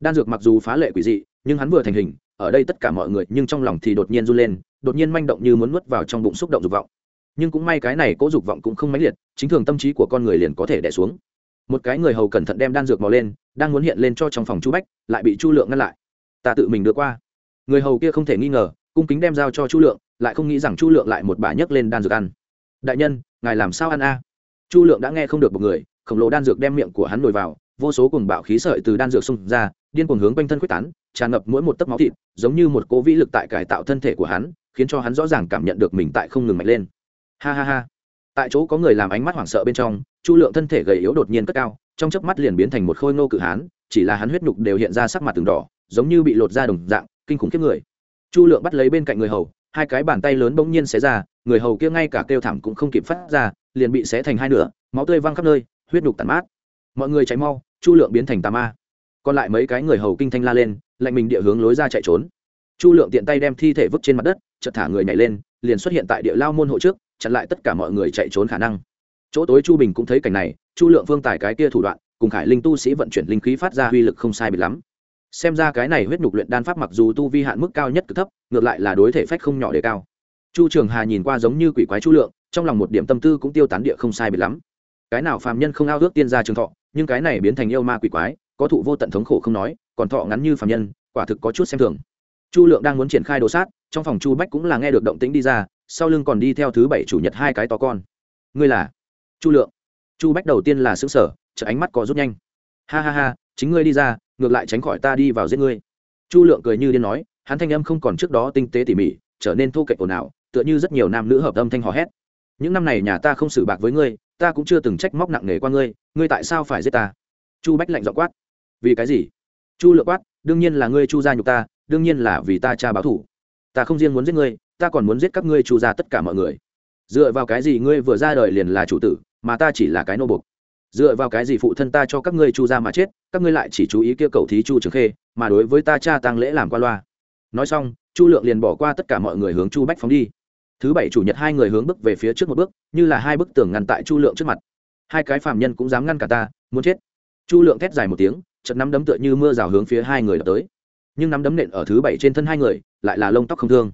Đan dược mặc dù phá lệ quỷ dị, nhưng hắn vừa thành hình, ở đây tất cả mọi người, nhưng trong lòng thì đột nhiên run lên, đột nhiên manh động như muốn nuốt vào trong bụng xúc động dục vọng. Nhưng cũng may cái này cố dục vọng cũng không mãnh liệt, chính thường tâm trí của con người liền có thể đẻ xuống. Một cái người hầu cẩn thận đem đan dược mò lên, đang muốn hiện lên cho trong phòng chu bách, lại bị chu lượng ngăn lại. Ta tự mình đưa qua. Người hầu kia không thể nghi ngờ cung kính đem giao cho chu lượng, lại không nghĩ rằng chu lượng lại một bà nhấc lên đan dược ăn. Đại nhân, ngài làm sao ăn a? Chu lượng đã nghe không được một người, khổng lồ đan dược đem miệng của hắn nổi vào, vô số cùng bạo khí sợi từ đan dược xung ra, điên cuồng hướng quanh thân quyết tán, tràn ngập mỗi một tấc máu thịt, giống như một cố vĩ lực tại cải tạo thân thể của hắn, khiến cho hắn rõ ràng cảm nhận được mình tại không ngừng mạnh lên. Ha ha ha. Tại chỗ có người làm ánh mắt hoảng sợ bên trong, chu lượng thân thể gầy yếu đột nhiên cất cao, trong chớp mắt liền biến thành một khôi ngô cự hán, chỉ là hắn huyết nhục đều hiện ra sắc mặt từng đỏ, giống như bị lột ra đồng dạng, kinh khủng khiếp người chu lượng bắt lấy bên cạnh người hầu, hai cái bàn tay lớn bỗng nhiên xé ra, người hầu kia ngay cả kêu thảm cũng không kịp phát ra, liền bị xé thành hai nửa, máu tươi văng khắp nơi, huyết nhục tàn mát. Mọi người cháy mau, chu lượng biến thành tà ma. Còn lại mấy cái người hầu kinh thanh la lên, lạnh mình địa hướng lối ra chạy trốn. Chu lượng tiện tay đem thi thể vứt trên mặt đất, chợt thả người nhảy lên, liền xuất hiện tại địa lao môn hộ trước, chặn lại tất cả mọi người chạy trốn khả năng. Chỗ tối chu bình cũng thấy cảnh này, chu lượng phương tài cái kia thủ đoạn, cùng khải linh tu sĩ vận chuyển linh khí phát ra uy lực không sai biệt lắm xem ra cái này huyết nhục luyện đan pháp mặc dù tu vi hạn mức cao nhất cực thấp, ngược lại là đối thể phách không nhỏ đề cao. Chu trường hà nhìn qua giống như quỷ quái chu lượng, trong lòng một điểm tâm tư cũng tiêu tán địa không sai biệt lắm. Cái nào phàm nhân không ao ước tiên gia trường thọ, nhưng cái này biến thành yêu ma quỷ quái, có thụ vô tận thống khổ không nói, còn thọ ngắn như phàm nhân, quả thực có chút xem thường. Chu lượng đang muốn triển khai đồ sát, trong phòng chu bách cũng là nghe được động tĩnh đi ra, sau lưng còn đi theo thứ bảy chủ nhật hai cái to con. Ngươi là? Chu lượng. Chu bách đầu tiên là xứng sở chợ ánh mắt có rút nhanh. Ha ha ha, chính ngươi đi ra ngược lại tránh khỏi ta đi vào giết ngươi. Chu lượng cười như điên nói, hắn thanh âm không còn trước đó tinh tế tỉ mỉ, trở nên thô kệch ồn ào, tựa như rất nhiều nam nữ hợp âm thanh hò hét. Những năm này nhà ta không xử bạc với ngươi, ta cũng chưa từng trách móc nặng nề qua ngươi ngươi tại sao phải giết ta? Chu bách lạnh dọ quát. Vì cái gì? Chu lượng quát, đương nhiên là ngươi chu gia nhục ta, đương nhiên là vì ta cha báo thủ ta không riêng muốn giết ngươi, ta còn muốn giết các ngươi chu gia tất cả mọi người. Dựa vào cái gì ngươi vừa ra đời liền là chủ tử, mà ta chỉ là cái nô bục dựa vào cái gì phụ thân ta cho các ngươi chu ra mà chết, các ngươi lại chỉ chú ý kia cầu thí chu trường khê, mà đối với ta cha tăng lễ làm qua loa. Nói xong, chu lượng liền bỏ qua tất cả mọi người hướng chu bách phóng đi. Thứ bảy chủ nhật hai người hướng bước về phía trước một bước, như là hai bức tường ngăn tại chu lượng trước mặt. Hai cái phạm nhân cũng dám ngăn cả ta, muốn chết. Chu lượng thét dài một tiếng chật nắm đấm tựa như mưa rào hướng phía hai người đập tới. Nhưng nắm đấm nện ở thứ bảy trên thân hai người, lại là lông tóc không thương.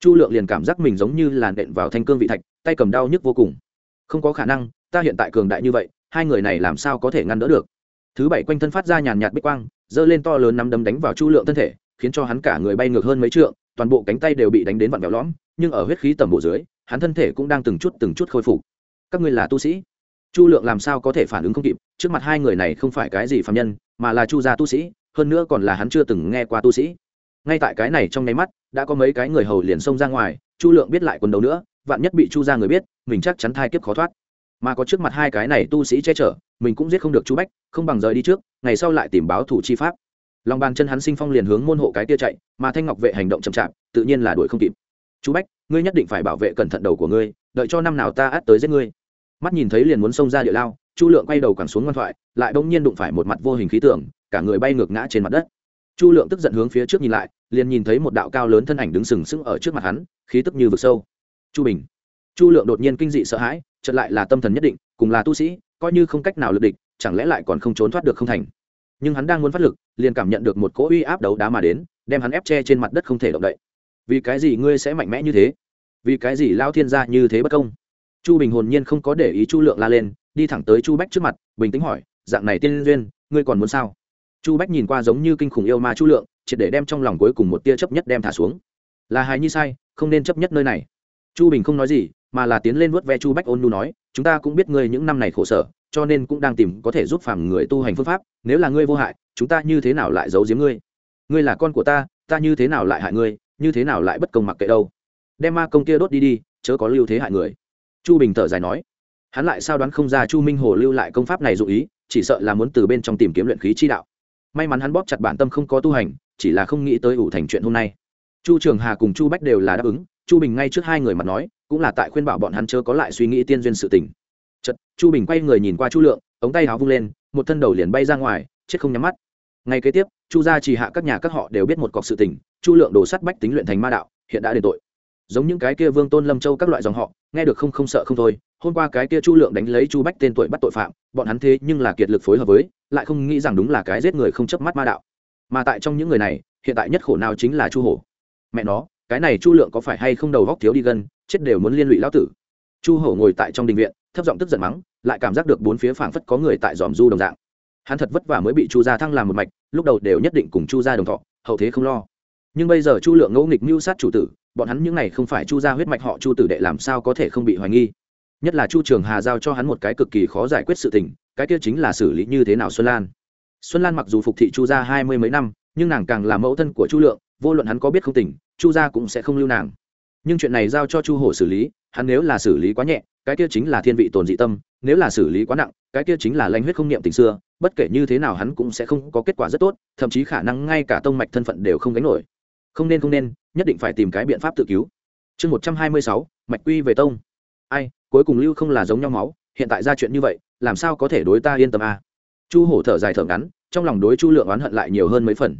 Chu lượng liền cảm giác mình giống như là nện vào thanh cương vị thạch, tay cầm đau nhức vô cùng. Không có khả năng, ta hiện tại cường đại như vậy hai người này làm sao có thể ngăn đỡ được? Thứ bảy quanh thân phát ra nhàn nhạt bích quang, giơ lên to lớn nắm đấm đánh vào chu lượng thân thể, khiến cho hắn cả người bay ngược hơn mấy trượng, toàn bộ cánh tay đều bị đánh đến vặn vẹo lõm, nhưng ở huyết khí tầm bộ dưới, hắn thân thể cũng đang từng chút từng chút khôi phục. Các ngươi là tu sĩ? Chu lượng làm sao có thể phản ứng không kịp, trước mặt hai người này không phải cái gì phạm nhân, mà là chu gia tu sĩ, hơn nữa còn là hắn chưa từng nghe qua tu sĩ. Ngay tại cái này trong nháy mắt, đã có mấy cái người hầu liền xông ra ngoài, chu lượng biết lại quần đầu nữa, vạn nhất bị chu gia người biết, mình chắc chắn thai kiếp khó thoát mà có trước mặt hai cái này tu sĩ che chở, mình cũng giết không được chu bách, không bằng rời đi trước, ngày sau lại tìm báo thủ chi pháp. Lòng bàn chân hắn sinh phong liền hướng môn hộ cái tia chạy, mà thanh ngọc vệ hành động chậm chạp, tự nhiên là đuổi không kịp. Chú bách, ngươi nhất định phải bảo vệ cẩn thận đầu của ngươi, đợi cho năm nào ta át tới giết ngươi. Mắt nhìn thấy liền muốn xông ra địa lao, chu lượng quay đầu quẳng xuống ngoan thoại, lại bỗng nhiên đụng phải một mặt vô hình khí tượng, cả người bay ngược ngã trên mặt đất. Chu lượng tức giận hướng phía trước nhìn lại, liền nhìn thấy một đạo cao lớn thân ảnh đứng sừng sững ở trước mặt hắn, khí tức như vực sâu. Chu bình chu lượng đột nhiên kinh dị sợ hãi, chợt lại là tâm thần nhất định, cùng là tu sĩ, coi như không cách nào lực địch, chẳng lẽ lại còn không trốn thoát được không thành. Nhưng hắn đang muốn phát lực, liền cảm nhận được một cỗ uy áp đấu đá mà đến, đem hắn ép che trên mặt đất không thể động đậy. Vì cái gì ngươi sẽ mạnh mẽ như thế? Vì cái gì lao thiên gia như thế bất công? Chu bình hồn nhiên không có để ý chu lượng la lên, đi thẳng tới chu bách trước mặt, bình tĩnh hỏi, dạng này tiên duyên, ngươi còn muốn sao? Chu bách nhìn qua giống như kinh khủng yêu ma chu lượng, triệt để đem trong lòng cuối cùng một tia chấp nhất đem thả xuống. Là hài nhi sai, không nên chấp nhất nơi này. Chu bình không nói gì mà là tiến lên vuốt ve chu bách ôn nu nói, chúng ta cũng biết ngươi những năm này khổ sở, cho nên cũng đang tìm có thể giúp phàm người tu hành phương pháp. Nếu là ngươi vô hại, chúng ta như thế nào lại giấu giếm ngươi? Ngươi là con của ta ta như thế nào lại hại ngươi? Như thế nào lại bất công mặc kệ đâu? Đem ma công kia đốt đi đi, chớ có lưu thế hại người. Chu bình thở dài nói. Hắn lại sao đoán không ra chu minh hồ lưu lại công pháp này dụ ý, chỉ sợ là muốn từ bên trong tìm kiếm luyện khí chi đạo. May mắn hắn bóp chặt bản tâm không có tu hành, chỉ là không nghĩ tới ủ thành chuyện hôm nay. Chu trường hà cùng chu bách đều là đáp ứng. Chu bình ngay trước hai người mà nói cũng là tại khuyên bảo bọn hắn chớ có lại suy nghĩ tiên duyên sự tình. Chật chu bình quay người nhìn qua chu lượng, ống tay háo vung lên, một thân đầu liền bay ra ngoài, chết không nhắm mắt. Ngay kế tiếp, chu gia chỉ hạ các nhà các họ đều biết một cọc sự tình, chu lượng đồ sắt bách tính luyện thành ma đạo, hiện đã đền tội. Giống những cái kia vương tôn lâm châu các loại dòng họ, nghe được không không sợ không thôi, hôm qua cái kia chu lượng đánh lấy chu bách tên tuổi bắt tội phạm, bọn hắn thế nhưng là kiệt lực phối hợp với, lại không nghĩ rằng đúng là cái giết người không chớp mắt ma đạo. Mà tại trong những người này, hiện tại nhất khổ nào chính là chu hổ. Mẹ nó cái này chu lượng có phải hay không đầu góc thiếu đi gân, chết đều muốn liên lụy lão tử. Chu hổ ngồi tại trong đình viện, thấp giọng tức giận mắng, lại cảm giác được bốn phía phảng phất có người tại dòm du đồng dạng. Hắn thật vất vả mới bị chu gia thăng làm một mạch, lúc đầu đều nhất định cùng chu gia đồng thọ, hậu thế không lo. Nhưng bây giờ chu lượng ngẫu nghịch mưu sát chủ tử, bọn hắn những này không phải chu gia huyết mạch họ chu tử đệ làm sao có thể không bị hoài nghi? Nhất là chu trường hà giao cho hắn một cái cực kỳ khó giải quyết sự tình, cái kia chính là xử lý như thế nào xuân lan. Xuân lan mặc dù phục thị chu gia hai mươi mấy năm, nhưng nàng càng là mẫu thân của chu lượng vô luận hắn có biết không tỉnh chu gia cũng sẽ không lưu nàng. Nhưng chuyện này giao cho chu hổ xử lý, hắn nếu là xử lý quá nhẹ, cái kia chính là thiên vị tồn dị tâm, nếu là xử lý quá nặng, cái kia chính là lanh huyết không niệm tình xưa, bất kể như thế nào hắn cũng sẽ không có kết quả rất tốt, thậm chí khả năng ngay cả tông mạch thân phận đều không gánh nổi. Không nên không nên, nhất định phải tìm cái biện pháp tự cứu. Chương một trăm hai mươi sáu, mạch quy về tông. Ai, cuối cùng lưu không là giống nhau máu, hiện tại ra chuyện như vậy, làm sao có thể đối ta yên tâm a à? chu hổ thở dài thở ngắn, trong lòng đối chu lượng oán hận lại nhiều hơn mấy phần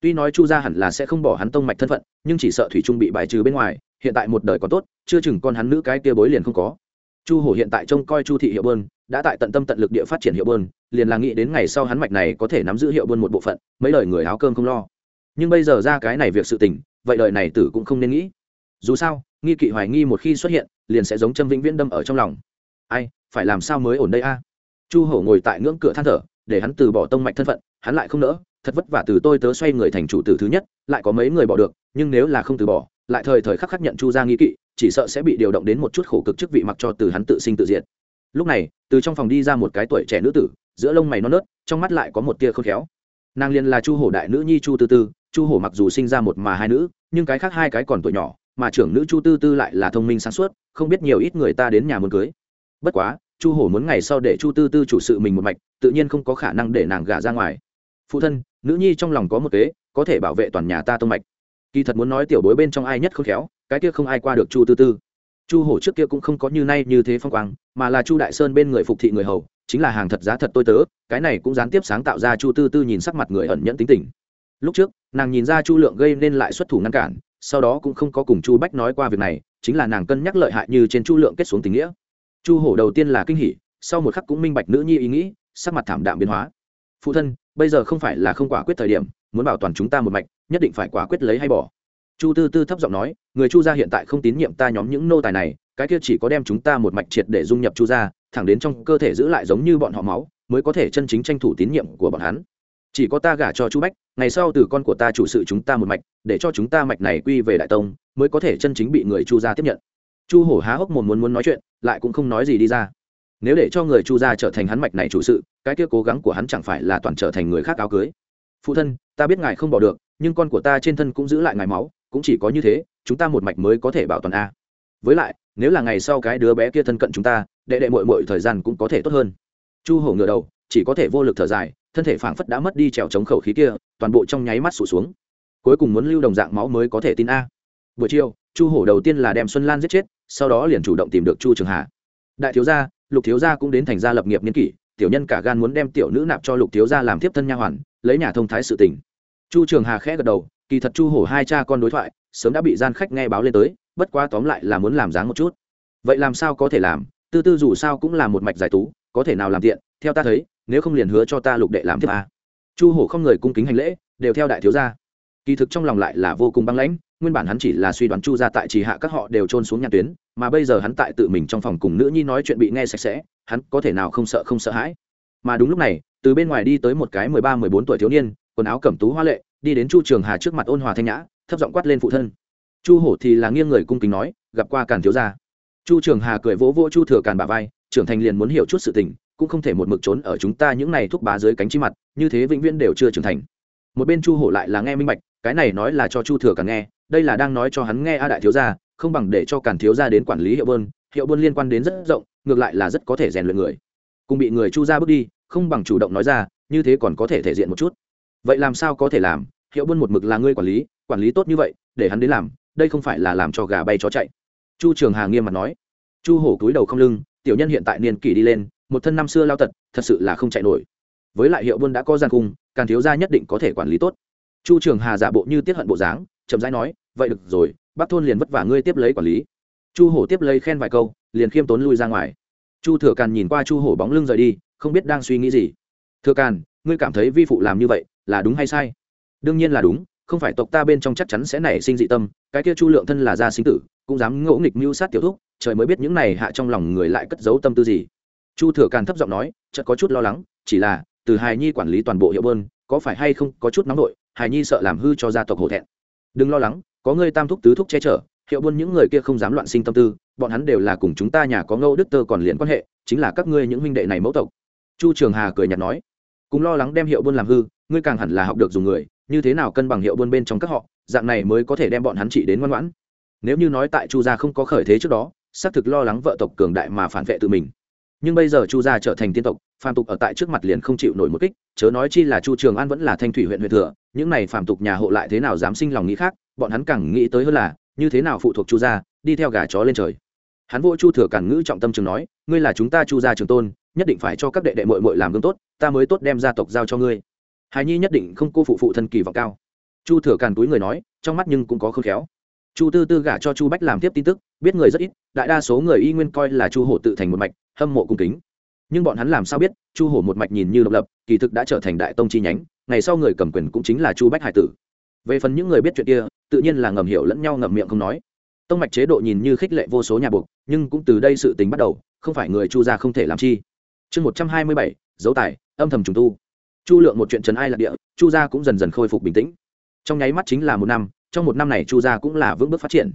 tuy nói chu gia hẳn là sẽ không bỏ hắn tông mạch thân phận, nhưng chỉ sợ thủy trung bị bài trừ bên ngoài, hiện tại một đời còn tốt, chưa chừng con hắn nữ cái kia bối liền không có. Chu hổ hiện tại trông coi chu thị hiệu bơn đã tại tận tâm tận lực địa phát triển hiệu bơn liền là nghĩ đến ngày sau hắn mạch này có thể nắm giữ hiệu bơn một bộ phận, mấy đời người áo cơm không lo. Nhưng bây giờ ra cái này việc sự tình, vậy đời này tử cũng không nên nghĩ. Dù sao, nghi kỵ hoài nghi một khi xuất hiện, liền sẽ giống châm vĩnh viễn đâm ở trong lòng. Ai, phải làm sao mới ổn đây a? Chu hổ ngồi tại ngưỡng cửa than thở, để hắn từ bỏ tông mạch thân phận, hắn lại không nỡ thật vất vả từ tôi tớ xoay người thành chủ tử thứ nhất, lại có mấy người bỏ được, nhưng nếu là không từ bỏ, lại thời thời khắc khắc nhận chu Gia nghi kỵ, chỉ sợ sẽ bị điều động đến một chút khổ cực chức vị mặc cho từ hắn tự sinh tự diệt. Lúc này, từ trong phòng đi ra một cái tuổi trẻ nữ tử, giữa lông mày non nớt, trong mắt lại có một tia khôn khéo. Nàng liền là chu hổ đại nữ nhi chu tư tư, chu hổ mặc dù sinh ra một mà hai nữ, nhưng cái khác hai cái còn tuổi nhỏ, mà trưởng nữ chu tư tư lại là thông minh sáng suốt, không biết nhiều ít người ta đến nhà muốn cưới. Bất quá, chu hổ muốn ngày sau để chu tư tư chủ sự mình một mạch, tự nhiên không có khả năng để nàng gả ra ngoài phụ thân, nữ nhi trong lòng có một kế, có thể bảo vệ toàn nhà ta tông mạch. Kỳ thật muốn nói tiểu bối bên trong ai nhất không khéo, cái kia không ai qua được chu tư tư. Chu hổ trước kia cũng không có như nay như thế phong quang, mà là chu đại sơn bên người phục thị người hầu, chính là hàng thật giá thật tôi tớ, cái này cũng gián tiếp sáng tạo ra chu tư tư nhìn sắc mặt người ẩn nhẫn tính tình. Lúc trước, nàng nhìn ra chu lượng gây nên lại xuất thủ ngăn cản, sau đó cũng không có cùng chu bách nói qua việc này, chính là nàng cân nhắc lợi hại như trên chu lượng kết xuống tình nghĩa. Chu hổ đầu tiên là kinh hỉ, sau một khắc cũng minh bạch nữ nhi ý nghĩ, sắc mặt thảm đạm biến hóa. Phụ thân bây giờ không phải là không quả quyết thời điểm, muốn bảo toàn chúng ta một mạch, nhất định phải quả quyết lấy hay bỏ. Chu tư tư thấp giọng nói, người chu gia hiện tại không tín nhiệm ta nhóm những nô tài này, cái kia chỉ có đem chúng ta một mạch triệt để dung nhập chu gia, thẳng đến trong cơ thể giữ lại giống như bọn họ máu, mới có thể chân chính tranh thủ tín nhiệm của bọn hắn. Chỉ có ta gả cho chu bách, ngày sau từ con của ta chủ sự chúng ta một mạch, để cho chúng ta mạch này quy về đại tông, mới có thể chân chính bị người chu gia tiếp nhận. Chu hổ há hốc một muốn muốn nói chuyện, lại cũng không nói gì đi ra. Nếu để cho người chu gia trở thành hắn mạch này chủ sự cái kia cố gắng của hắn chẳng phải là toàn trở thành người khác áo cưới. Phụ thân, ta biết ngài không bỏ được, nhưng con của ta trên thân cũng giữ lại ngài máu, cũng chỉ có như thế, chúng ta một mạch mới có thể bảo toàn a. Với lại, nếu là ngày sau cái đứa bé kia thân cận chúng ta, đệ đệ mội mội thời gian cũng có thể tốt hơn. Chu hổ ngựa đầu, chỉ có thể vô lực thở dài, thân thể phảng phất đã mất đi trèo chống khẩu khí kia, toàn bộ trong nháy mắt sụt xuống. Cuối cùng muốn lưu đồng dạng máu mới có thể tin a. Buổi chiều, chu hổ đầu tiên là đem xuân lan giết chết, sau đó liền chủ động tìm được chu trường hà. Đại thiếu gia, lục thiếu gia cũng đến thành gia lập nghiệp niên kỷ tiểu nhân cả gan muốn đem tiểu nữ nạp cho lục thiếu gia làm tiếp thân nha hoàn, lấy nhà thông thái sự tình. Chu trường hà khẽ gật đầu, kỳ thật chu hổ hai cha con đối thoại, sớm đã bị gian khách nghe báo lên tới, bất quá tóm lại là muốn làm dáng một chút. Vậy làm sao có thể làm? Tư tư dù sao cũng là một mạch giải tú, có thể nào làm tiện? Theo ta thấy, nếu không liền hứa cho ta lục đệ làm tiếp à. chu hổ không người cung kính hành lễ, đều theo đại thiếu gia. Kỳ thực trong lòng lại là vô cùng băng lãnh nguyên bản hắn chỉ là suy đoán chu gia tại chỉ hạ các họ đều trôn xuống nhà tuyến, mà bây giờ hắn tại tự mình trong phòng cùng nữ nhi nói chuyện bị nghe sạch sẽ, hắn có thể nào không sợ không sợ hãi? Mà đúng lúc này, từ bên ngoài đi tới một cái mười ba, mười bốn tuổi thiếu niên, quần áo cẩm tú hoa lệ, đi đến chu trường hà trước mặt ôn hòa thanh nhã, thấp giọng quát lên phụ thân. Chu hổ thì là nghiêng người cung kính nói, gặp qua càn thiếu gia. Chu trường hà cười vỗ vỗ chu thừa càn bà vai, trưởng thành liền muốn hiểu chút sự tình, cũng không thể một mực trốn ở chúng ta những này thúc bá dưới cánh chi mặt, như thế vĩnh viễn đều chưa trưởng thành. Một bên chu hổ lại là nghe minh bạch, cái này nói là cho chu thừa càn nghe đây là đang nói cho hắn nghe a đại thiếu gia, không bằng để cho càn thiếu gia đến quản lý hiệu bơn. Hiệu bơn liên quan đến rất rộng, ngược lại là rất có thể rèn luyện người. Cùng bị người chu ra bước đi, không bằng chủ động nói ra, như thế còn có thể thể diện một chút. Vậy làm sao có thể làm? Hiệu buôn một mực là ngươi quản lý quản lý tốt như vậy, để hắn đến làm, đây không phải là làm cho gà bay chó chạy. Chu trường hà nghiêm mặt nói. Chu hổ cúi đầu không lưng, tiểu nhân hiện tại niên kỷ đi lên, một thân năm xưa lao tật, thật sự là không chạy nổi. Với lại hiệu buôn đã có gian cung càng thiếu gia nhất định có thể quản lý tốt. Chu trường hà giả bộ như tiết hận bộ dáng, chậm rãi nói vậy được rồi, bắc thôn liền vất vả ngươi tiếp lấy quản lý. Chu hổ tiếp lấy khen vài câu, liền khiêm tốn lui ra ngoài. Chu thừa càn nhìn qua chu hổ bóng lưng rời đi, không biết đang suy nghĩ gì. Thừa càn, ngươi cảm thấy vi phụ làm như vậy là đúng hay sai? Đương nhiên là đúng, không phải tộc ta bên trong chắc chắn sẽ nảy sinh dị tâm, cái kia chu lượng thân là gia sinh tử, cũng dám ngỗ nghịch mưu sát tiểu thúc, trời mới biết những này hạ trong lòng người lại cất giấu tâm tư gì. Chu thừa càn thấp giọng nói, chợt có chút lo lắng, chỉ là, từ hài nhi quản lý toàn bộ hiệu bơn, có phải hay không có chút nóng nội hài nhi sợ làm hư cho gia tộc hổ thẹn. Đừng lo lắng có ngươi tam thúc tứ thúc che chở, hiệu buôn những người kia không dám loạn sinh tâm tư, bọn hắn đều là cùng chúng ta nhà có ngâu đức tơ còn liền quan hệ, chính là các ngươi những huynh đệ này mẫu tộc. Chu trường hà cười nhạt nói. Cùng lo lắng đem hiệu buôn làm hư, ngươi càng hẳn là học được dùng người, như thế nào cân bằng hiệu buôn bên trong các họ, dạng này mới có thể đem bọn hắn trị đến ngoan ngoãn. Nếu như nói tại chu gia không có khởi thế trước đó, xác thực lo lắng vợ tộc cường đại mà phản vệ tự mình. Nhưng bây giờ chu gia trở thành tiên tộc, phàm tục ở tại trước mặt liền không chịu nổi một kích, chớ nói chi là chu trường an vẫn là thanh thủy huyện huyện thừa, những này phàm tục nhà hộ lại thế nào dám sinh lòng nghĩ khác bọn hắn càng nghĩ tới hơn là, như thế nào phụ thuộc chu gia, đi theo gà chó lên trời. Hắn vỗ chu thừa cản ngữ trọng tâm trường nói, ngươi là chúng ta chu gia trường tôn, nhất định phải cho các đệ đệ mội mội làm gương tốt, ta mới tốt đem gia tộc giao cho ngươi. Hài nhi nhất định không cô phụ phụ thân kỳ vọng cao. Chu thừa càn túi người nói, trong mắt nhưng cũng có khôn khéo. Chu tư tư gả cho chu bách làm tiếp tin tức, biết người rất ít, đại đa số người y nguyên coi là chu hổ tự thành một mạch, hâm mộ cung kính. Nhưng bọn hắn làm sao biết, chu hổ một mạch nhìn như độc lập, kỳ thực đã trở thành đại tông chi nhánh, ngày sau người cầm quyền cũng chính là chu bách hải tử về phần những người biết chuyện kia, tự nhiên là ngầm hiểu lẫn nhau ngầm miệng không nói. Tông mạch chế độ nhìn như khích lệ vô số nhà buộc nhưng cũng từ đây sự tính bắt đầu, không phải người chu gia không thể làm chi. Chương một trăm hai mươi bảy, dấu tài, âm thầm trùng tu. Chu lượng một chuyện trần ai lạc địa, chu gia cũng dần dần khôi phục bình tĩnh. Trong nháy mắt chính là một năm, trong một năm này chu gia cũng là vững bước phát triển.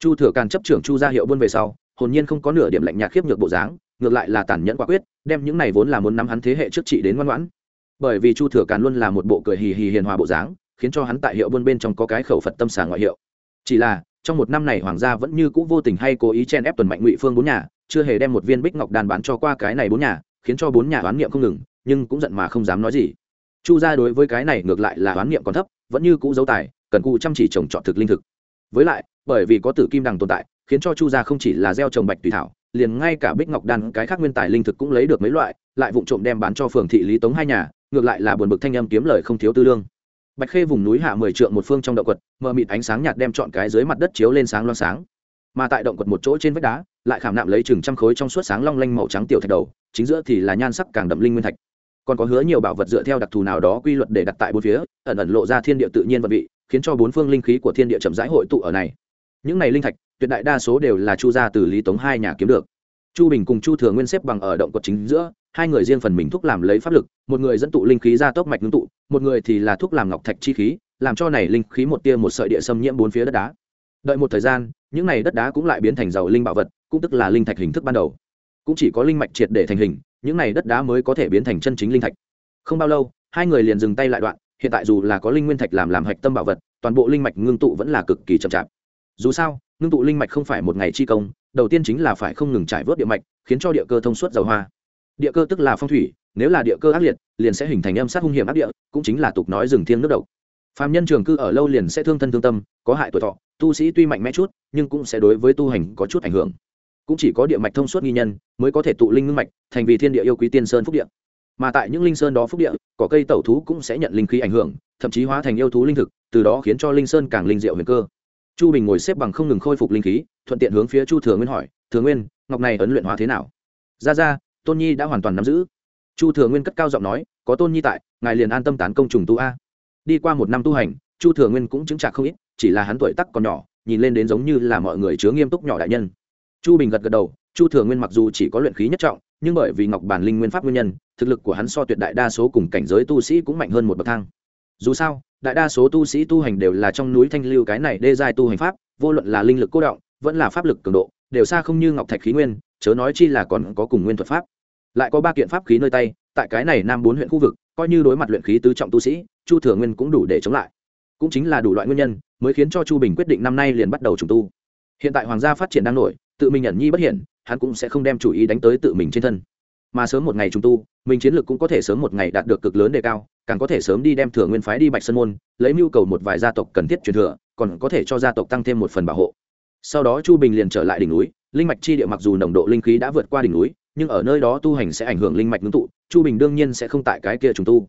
Chu thừa càn chấp trưởng chu gia hiệu buôn về sau, hồn nhiên không có nửa điểm lạnh nhạt khiếp nhược bộ dáng, ngược lại là tàn nhẫn quả quyết, đem những này vốn là muốn nắm hắn thế hệ trước trị đến ngoan ngoãn. Bởi vì chu thừa càn luôn là một bộ cười hì hì hiền hòa bộ dáng khiến cho hắn tại hiệu buôn bên trong có cái khẩu phật tâm xà ngoại hiệu. Chỉ là, trong một năm này hoàng gia vẫn như cũ vô tình hay cố ý chen ép tuần mạnh ngụy phương bốn nhà, chưa hề đem một viên bích ngọc đàn bán cho qua cái này bốn nhà, khiến cho bốn nhà oán niệm không ngừng, nhưng cũng giận mà không dám nói gì. Chu gia đối với cái này ngược lại là oán niệm còn thấp, vẫn như cũ dấu tài, cần cụ chăm chỉ trồng trọt thực linh thực. Với lại, bởi vì có tử kim đằng tồn tại, khiến cho chu gia không chỉ là gieo trồng bạch tùy thảo, liền ngay cả bích ngọc đan cái khác nguyên tài linh thực cũng lấy được mấy loại, lại vụ trộm đem bán cho phường thị lý tống hai nhà, ngược lại là buồn bực thanh âm kiếm lời không thiếu tư lương bạch khê vùng núi hạ mười trượng một phương trong động quật, mờ mịt ánh sáng nhạt đem chọn cái dưới mặt đất chiếu lên sáng loang sáng. Mà tại động quật một chỗ trên vách đá, lại khảm nạm lấy chừng trăm khối trong suốt sáng long lanh màu trắng tiểu thạch đầu, chính giữa thì là nhan sắc càng đậm linh nguyên thạch. Còn có hứa nhiều bảo vật dựa theo đặc thù nào đó quy luật để đặt tại bốn phía, ẩn ẩn lộ ra thiên địa tự nhiên vật vị, khiến cho bốn phương linh khí của thiên địa chậm rãi hội tụ ở này. Những này linh thạch, tuyệt đại đa số đều là chu gia từ lý tống hai nhà kiếm được. Chu bình cùng chu thừa nguyên xếp bằng ở động quật chính giữa hai người riêng phần mình thúc làm lấy pháp lực, một người dẫn tụ linh khí ra tốc mạch ngưng tụ, một người thì là thúc làm ngọc thạch chi khí, làm cho này linh khí một tia một sợi địa xâm nhiễm bốn phía đất đá. Đợi một thời gian, những này đất đá cũng lại biến thành giàu linh bảo vật, cũng tức là linh thạch hình thức ban đầu. Cũng chỉ có linh mạch triệt để thành hình, những này đất đá mới có thể biến thành chân chính linh thạch. Không bao lâu, hai người liền dừng tay lại đoạn, hiện tại dù là có linh nguyên thạch làm làm hạch tâm bảo vật, toàn bộ linh mạch ngưng tụ vẫn là cực kỳ chậm chạp. Dù sao, ngưng tụ linh mạch không phải một ngày chi công, đầu tiên chính là phải không ngừng trải vớt địa mạch, khiến cho địa cơ thông suốt dầu hoa địa cơ tức là phong thủy, nếu là địa cơ ác liệt, liền sẽ hình thành âm sát hung hiểm ác địa, cũng chính là tục nói rừng thiêng nước độc. Phạm nhân trường cư ở lâu liền sẽ thương thân thương tâm, có hại tuổi thọ, tu sĩ tuy mạnh mẽ chút, nhưng cũng sẽ đối với tu hành có chút ảnh hưởng. Cũng chỉ có địa mạch thông suốt nghi nhân, mới có thể tụ linh ngưng mạch, thành vì thiên địa yêu quý tiên sơn phúc địa. Mà tại những linh sơn đó phúc địa, có cây tẩu thú cũng sẽ nhận linh khí ảnh hưởng, thậm chí hóa thành yêu thú linh thực, từ đó khiến cho linh sơn càng linh diệu huyền cơ. Chu bình ngồi xếp bằng không ngừng khôi phục linh khí, thuận tiện hướng phía chu thừa nguyên hỏi, thừa nguyên, ngọc này ấn luyện hóa thế nào? Ra ra tôn nhi đã hoàn toàn nắm giữ. Chu thừa nguyên cất cao giọng nói, có tôn nhi tại, ngài liền an tâm tán công trùng tu a. Đi qua một năm tu hành, chu thừa nguyên cũng chứng trạc không ít, chỉ là hắn tuổi tắc còn nhỏ, nhìn lên đến giống như là mọi người chứa nghiêm túc nhỏ đại nhân. Chu bình gật gật đầu, chu thừa nguyên mặc dù chỉ có luyện khí nhất trọng, nhưng bởi vì ngọc bản linh nguyên pháp nguyên nhân, thực lực của hắn so tuyệt đại đa số cùng cảnh giới tu sĩ cũng mạnh hơn một bậc thang. Dù sao, đại đa số tu sĩ tu hành đều là trong núi thanh lưu cái này đê giai tu hành pháp, vô luận là linh lực cố động, vẫn là pháp lực cường độ, đều xa không như ngọc thạch khí nguyên chớ nói chi là còn có cùng nguyên thuật pháp. Lại có ba kiện pháp khí nơi tay, tại cái này nam bốn huyện khu vực, coi như đối mặt luyện khí tứ trọng tu sĩ, chu thừa nguyên cũng đủ để chống lại. Cũng chính là đủ loại nguyên nhân, mới khiến cho chu bình quyết định năm nay liền bắt đầu trùng tu. Hiện tại hoàng gia phát triển đang nổi, tự mình nhận nhi bất hiển, hắn cũng sẽ không đem chủ ý đánh tới tự mình trên thân. Mà sớm một ngày trùng tu, mình chiến lược cũng có thể sớm một ngày đạt được cực lớn đề cao, càng có thể sớm đi đem thừa nguyên phái đi bạch sơn môn, lấy mưu cầu một vài gia tộc cần thiết truyền thừa, còn có thể cho gia tộc tăng thêm một phần bảo hộ. Sau đó chu bình liền trở lại đỉnh núi linh mạch chi địa mặc dù nồng độ linh khí đã vượt qua đỉnh núi, nhưng ở nơi đó tu hành sẽ ảnh hưởng linh mạch ngưng tụ, chu bình đương nhiên sẽ không tại cái kia trùng tu.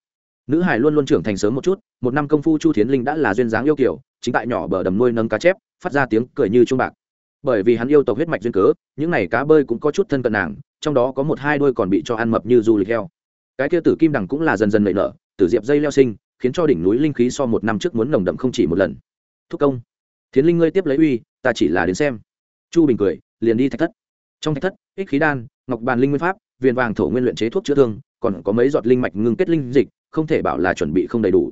Nữ hải luôn luôn trưởng thành sớm một chút, một năm công phu chu thiến linh đã là duyên dáng yêu kiểu chính tại nhỏ bờ đầm nuôi nâng cá chép, phát ra tiếng cười như chuông bạc. Bởi vì hắn yêu tộc huyết mạch duyên cớ, những n à y cá bơi cũng có chút thân cận nàng, trong đó có một hai đôi còn bị cho ăn mập như du lịch heo. Cái kia tử kim đằng cũng là dần dần nảy nở, tử diệp dây leo sinh, khiến cho đỉnh núi linh khí so một năm trước muốn nồng đậm không chỉ một lần. Thúc công, thiến linh ngươi tiếp lấy uy, ta chỉ là đến xem. Chu bình cười liền đi thạch thất. Trong thạch thất, ích khí đan, ngọc bàn linh nguyên pháp viên vàng thổ nguyên luyện chế thuốc chữa thương, còn có mấy giọt linh mạch ngưng kết linh dịch, không thể bảo là chuẩn bị không đầy đủ.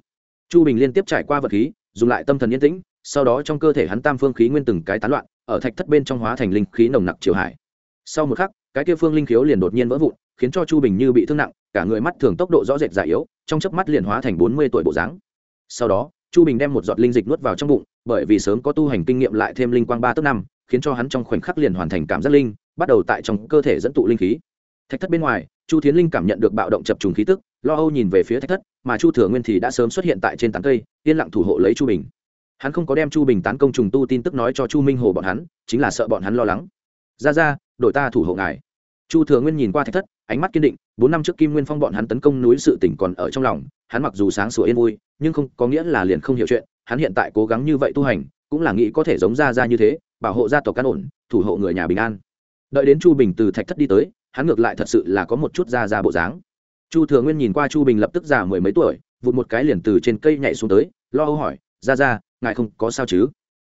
Chu bình liên tiếp trải qua vật khí, dùng lại tâm thần yên tĩnh, sau đó trong cơ thể hắn tam phương khí nguyên từng cái tán loạn, ở thạch thất bên trong hóa thành linh khí nồng nặc triều hải. Sau một khắc, cái kia phương linh khiếu liền đột nhiên vỡ vụn, khiến cho chu bình như bị thương nặng, cả người mắt thường tốc độ rõ rệt già yếu, trong chớp mắt liền hóa thành bốn mươi tuổi bộ dáng. Sau đó, chu bình đem một giọt linh dịch nuốt vào trong bụng, bởi vì sớm có tu hành kinh nghiệm lại thêm linh quang ba tức năm khiến cho hắn trong khoảnh khắc liền hoàn thành cảm giác linh, bắt đầu tại trong cơ thể dẫn tụ linh khí. Thạch thất bên ngoài, chu thiến linh cảm nhận được bạo động chập trùng khí tức, lo âu nhìn về phía thạch thất, mà chu thừa nguyên thì đã sớm xuất hiện tại trên tán cây, yên lặng thủ hộ lấy chu bình. Hắn không có đem chu bình tán công trùng tu tin tức nói cho chu minh hồ bọn hắn, chính là sợ bọn hắn lo lắng. Ra ra, đội ta thủ hộ ngài. Chu thừa nguyên nhìn qua thạch thất, ánh mắt kiên định, bốn năm trước kim nguyên phong bọn hắn tấn công núi sự tỉnh còn ở trong lòng, hắn mặc dù sáng sủa yên vui, nhưng không có nghĩa là liền không hiểu chuyện, hắn hiện tại cố gắng như vậy tu hành, cũng là nghĩ có thể giống ra ra như thế bảo hộ gia tộc căn ổn, thủ hộ người nhà bình an. Đợi đến chu bình từ thạch thất đi tới, hắn ngược lại thật sự là có một chút ra ra bộ dáng. Chu thừa nguyên nhìn qua chu bình lập tức già mười mấy tuổi, vụt một cái liền từ trên cây nhảy xuống tới, lo âu hỏi, ra ra, ngài không có sao chứ?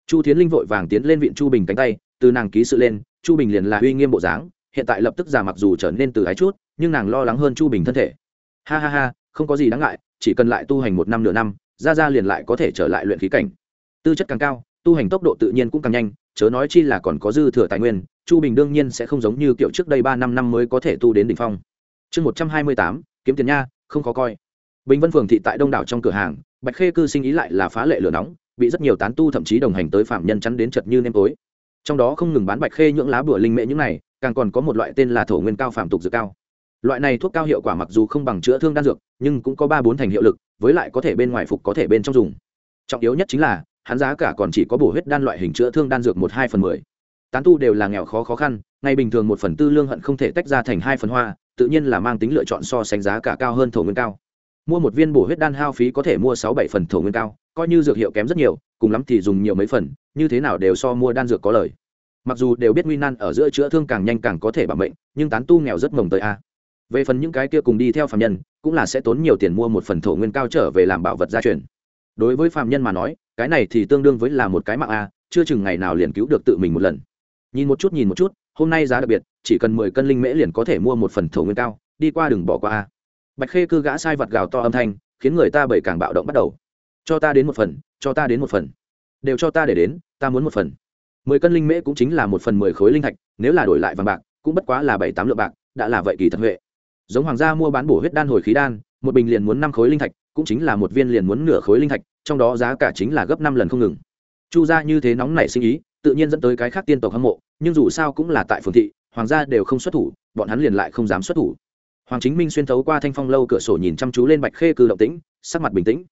Chu tiến linh vội vàng tiến lên viện chu bình cánh tay, từ nàng ký sự lên, chu bình liền là uy nghiêm bộ dáng, hiện tại lập tức già mặc dù trở nên từ ái chút, nhưng nàng lo lắng hơn chu bình thân thể. Ha ha ha, không có gì đáng ngại, chỉ cần lại tu hành một năm nửa năm, ra ra liền lại có thể trở lại luyện khí cảnh. Tư chất càng cao tu hành tốc độ tự nhiên cũng càng nhanh, chớ nói chi là còn có dư thừa tài nguyên, chu bình đương nhiên sẽ không giống như kiểu trước đây ba năm năm mới có thể tu đến đ ỉ n h phong. Chương một trăm hai mươi tám, kiếm tiền nha, không khó coi. Bình vân phường thị tại đông đảo trong cửa hàng, bạch khê cư sinh ý lại là phá lệ lửa nóng, bị rất nhiều tán tu thậm chí đồng hành tới phạm nhân chắn đến chật như nêm tối. Trong đó không ngừng bán bạch khê những lá bửa linh mệ những này, càng còn có một loại tên là thổ nguyên cao phạm tục dược cao. Loại này thuốc cao hiệu quả mặc dù không bằng chữa thương đan dược, nhưng cũng có ba bốn thành hiệu lực, với lại có thể bên ngoài phục có thể bên trong dùng. Trọng yếu nhất chính là hắn giá cả còn chỉ có bổ huyết đan loại hình chữa thương đan dược một hai phần mười. Tán tu đều là nghèo khó khó khăn, ngày bình thường một phần tư lương hận không thể tách ra thành hai phần hoa, tự nhiên là mang tính lựa chọn so sánh giá cả cao hơn thổ nguyên cao. Mua một viên bổ huyết đan hao phí có thể mua sáu bảy phần thổ nguyên cao, coi như dược hiệu kém rất nhiều, cùng lắm thì dùng nhiều mấy phần, như thế nào đều so mua đan dược có lời. Mặc dù đều biết nguy nan ở giữa chữa thương càng nhanh càng có thể bảo bệnh nhưng tán tu nghèo rất mồng tới a. Về phần những cái kia cùng đi theo phạm nhân, cũng là sẽ tốn nhiều tiền mua một phần thổ nguyên cao trở về làm bảo vật gia truyền. Đối với phạm nhân mà nói cái này thì tương đương với là một cái mạng a, chưa chừng ngày nào liền cứu được tự mình một lần. Nhìn một chút, nhìn một chút, hôm nay giá đặc biệt, chỉ cần mười cân linh mễ liền có thể mua một phần thổ nguyên cao, đi qua đừng bỏ qua a. Bạch khê cư gã sai vật gào to âm thanh, khiến người ta bởi càng bạo động bắt đầu. Cho ta đến một phần, cho ta đến một phần. Đều cho ta để đến, ta muốn một phần. Mười cân linh mễ cũng chính là một phần mười khối linh thạch, nếu là đổi lại vàng bạc, cũng bất quá là bảy tám lượng bạc, đã là vậy kỳ thật huệ. Giống hoàng gia mua bán bổ huyết đan hồi khí đan, một bình liền muốn năm khối linh thạch, cũng chính là một viên liền muốn nửa khối linh thạch trong đó giá cả chính là gấp năm lần không ngừng. Chu gia như thế nóng nảy sinh ý, tự nhiên dẫn tới cái khác tiên tộc hâm mộ, nhưng dù sao cũng là tại phường thị, hoàng gia đều không xuất thủ, bọn hắn liền lại không dám xuất thủ. Hoàng chính minh xuyên thấu qua thanh phong lâu cửa sổ nhìn chăm chú lên bạch khê cư động tĩnh, sắc mặt bình tĩnh.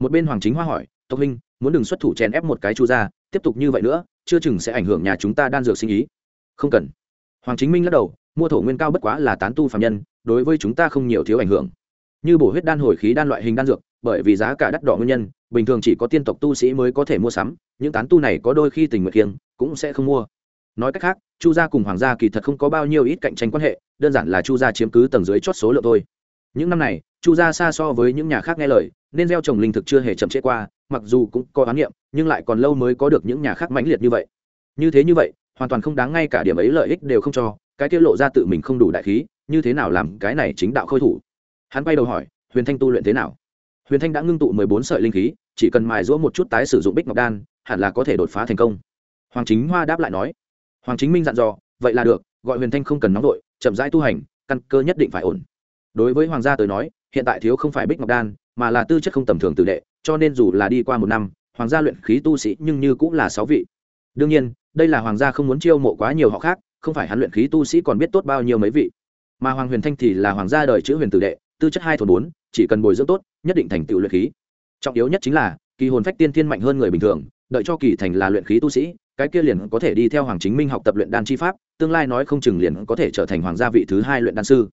Một bên hoàng chính hoa hỏi, tộc minh muốn đừng xuất thủ chèn ép một cái chu gia, tiếp tục như vậy nữa, chưa chừng sẽ ảnh hưởng nhà chúng ta đan dược sinh ý. Không cần. Hoàng chính minh lắc đầu, mua thổ nguyên cao bất quá là tán tu phạm nhân, đối với chúng ta không nhiều thiếu ảnh hưởng. Như bổ huyết đan hồi khí đan loại hình đan dược, bởi vì giá cả đắt đỏ nguyên nhân bình thường chỉ có tiên tộc tu sĩ mới có thể mua sắm, những tán tu này có đôi khi tình nguyện kiêng cũng sẽ không mua. Nói cách khác, chu gia cùng hoàng gia kỳ thật không có bao nhiêu ít cạnh tranh quan hệ, đơn giản là chu gia chiếm cứ tầng dưới chót số lượng thôi. Những năm này, chu gia xa so với những nhà khác nghe lời, nên gieo trồng linh thực chưa hề chậm trễ qua, mặc dù cũng có oán niệm, nhưng lại còn lâu mới có được những nhà khác mãnh liệt như vậy. Như thế như vậy, hoàn toàn không đáng ngay cả điểm ấy lợi ích đều không cho, cái tiết lộ ra tự mình không đủ đại khí, như thế nào làm cái này chính đạo khôi thủ? Hắn quay đầu hỏi, huyền thanh tu luyện thế nào? Huyền thanh đã ngưng tụ mười bốn sợi linh khí, chỉ cần mài rũa một chút tái sử dụng bích ngọc đan, hẳn là có thể đột phá thành công. Hoàng chính hoa đáp lại nói, hoàng chính minh dặn dò, vậy là được, gọi huyền thanh không cần nóng vội, chậm rãi tu hành, căn cơ nhất định phải ổn. Đối với hoàng gia tới nói, hiện tại thiếu không phải bích ngọc đan, mà là tư chất không tầm thường tử đệ, cho nên dù là đi qua một năm, hoàng gia luyện khí tu sĩ nhưng như cũng là sáu vị. Đương nhiên, đây là hoàng gia không muốn chiêu mộ quá nhiều họ khác, không phải hắn luyện khí tu sĩ còn biết tốt bao nhiêu mấy vị. Mà hoàng huyền thanh thì là hoàng gia đời chữ huyền tử đệ tư chất hai thôn bốn, chỉ cần bồi dưỡng tốt, nhất định thành tựu luyện khí. Trọng yếu nhất chính là, kỳ hồn phách tiên thiên mạnh hơn người bình thường, đợi cho kỳ thành là luyện khí tu sĩ, cái kia liền có thể đi theo hoàng chính minh học tập luyện đan chi pháp, tương lai nói không chừng liền có thể trở thành hoàng gia vị thứ hai luyện đan sư.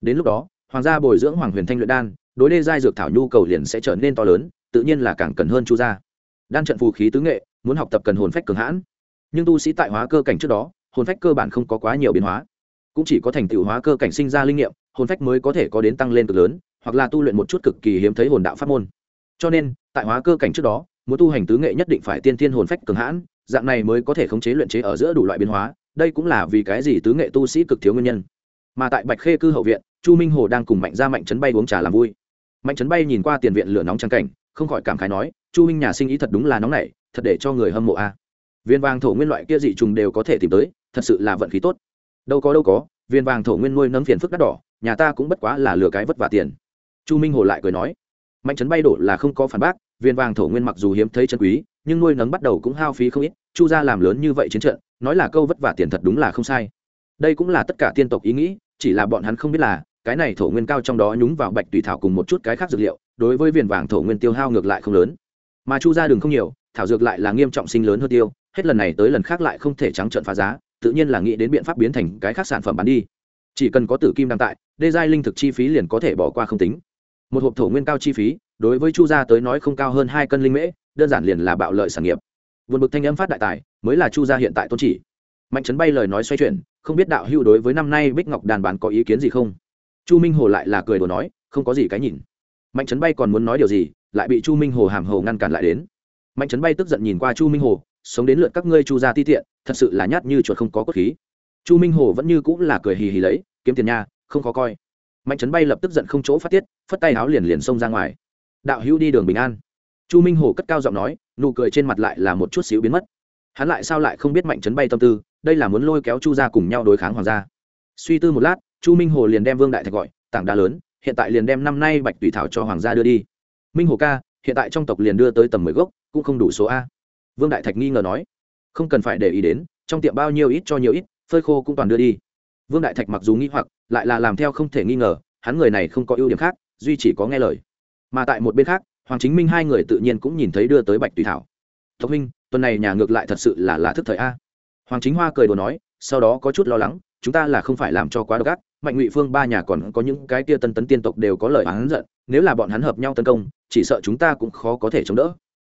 Đến lúc đó, hoàng gia bồi dưỡng hoàng huyền thanh luyện đan, đối đê giai dược thảo nhu cầu liền sẽ trở nên to lớn, tự nhiên là càng cần hơn chu gia. Đan trận phù khí tứ nghệ, muốn học tập cần hồn phách cường hãn. Nhưng tu sĩ tại hóa cơ cảnh trước đó, hồn phách cơ bản không có quá nhiều biến hóa. Cũng chỉ có thành tựu hóa cơ cảnh sinh ra linh nghiệm hồn phách mới có thể có đến tăng lên cực lớn, hoặc là tu luyện một chút cực kỳ hiếm thấy hồn đạo pháp môn. Cho nên, tại hóa cơ cảnh trước đó, muốn tu hành tứ nghệ nhất định phải tiên tiên hồn phách cường hãn, dạng này mới có thể khống chế luyện chế ở giữa đủ loại biến hóa, đây cũng là vì cái gì tứ nghệ tu sĩ cực thiếu nguyên nhân. Mà tại bạch khê cư hậu viện, chu minh hồ đang cùng mạnh ra mạnh trấn bay uống trà làm vui. Mạnh trấn bay nhìn qua tiền viện lửa nóng trắng cảnh, không khỏi cảm khái nói, chu minh nhà sinh ý thật đúng là nóng nảy, thật để cho người hâm mộ a. Viên vàng thổ nguyên loại kia dị trùng đều có thể tìm tới, thật sự là vận khí tốt. Đâu có đâu có, viên vàng thổ nguyên nuôi nấm phiền phức đắt đỏ nhà ta cũng bất quá là lừa cái vất vả tiền. Chu minh hồ lại cười nói, mạnh trấn bay đổ là không có phản bác, viên vàng thổ nguyên mặc dù hiếm thấy chân quý, nhưng nuôi nấng bắt đầu cũng hao phí không ít, chu gia làm lớn như vậy chiến trận, nói là câu vất vả tiền thật đúng là không sai. Đây cũng là tất cả tiên tộc ý nghĩ, chỉ là bọn hắn không biết là, cái này thổ nguyên cao trong đó nhúng vào bạch tùy thảo cùng một chút cái khác dược liệu, đối với viền vàng thổ nguyên tiêu hao ngược lại không lớn. Mà chu ra đường không nhiều, thảo dược lại là nghiêm trọng sinh lớn hơn tiêu, hết lần này tới lần khác lại không thể trắng trợn phá giá, tự nhiên là nghĩ đến biện pháp biến thành cái khác sản phẩm bán đi. Chỉ cần có tử kim đăng tại đê giai linh thực chi phí liền có thể bỏ qua không tính. Một hộp thổ nguyên cao chi phí, đối với chu gia tới nói không cao hơn hai cân linh mễ, đơn giản liền là bạo lợi sản nghiệp. Vượt bực thanh âm phát đại tài, mới là chu gia hiện tại tôn chỉ. Mạnh trấn bay lời nói xoay chuyển, không biết đạo hữu đối với năm nay bích ngọc đàn bán có ý kiến gì không? Chu minh hồ lại là cười đồ nói, không có gì cái nhìn. Mạnh trấn bay còn muốn nói điều gì, lại bị chu minh hồ hàm hồ ngăn cản lại đến. Mạnh trấn bay tức giận nhìn qua chu minh hồ, sống đến lượt các ngươi chu gia ti tiện, thật sự là nhát như chuột không có cốt khí. Chu minh hồ vẫn như cũng là cười hì hì lấy, kiếm tiền nha không khó coi. Mạnh trấn bay lập tức giận không chỗ phát tiết, phất tay áo liền liền xông ra ngoài. Đạo hữu đi đường bình an. Chu minh hồ cất cao giọng nói, nụ cười trên mặt lại là một chút xíu biến mất. Hắn lại sao lại không biết mạnh trấn bay tâm tư, đây là muốn lôi kéo chu ra cùng nhau đối kháng hoàng gia. Suy tư một lát, chu minh hồ liền đem vương đại thạch gọi, tảng đá lớn, hiện tại liền đem năm nay bạch tùy thảo cho hoàng gia đưa đi. Minh hồ ca, hiện tại trong tộc liền đưa tới tầm mười gốc, cũng không đủ số a. Vương đại thạch nghi ngờ nói, không cần phải để ý đến, trong tiệm bao nhiêu ít cho nhiều ít, phơi khô cũng toàn đưa đi vương đại thạch mặc dù nghĩ hoặc, lại là làm theo không thể nghi ngờ, hắn người này không có ưu điểm khác, duy chỉ có nghe lời. Mà tại một bên khác, hoàng chính minh hai người tự nhiên cũng nhìn thấy đưa tới bạch tùy thảo. Tộc minh tuần này nhà ngược lại thật sự là là thức thời a. Hoàng chính hoa cười đồ nói, sau đó có chút lo lắng, chúng ta là không phải làm cho quá độc ác, mạnh ngụy phương ba nhà còn có những cái tia tân tấn tiên tộc đều có lời hắn giận, nếu là bọn hắn hợp nhau tấn công, chỉ sợ chúng ta cũng khó có thể chống đỡ.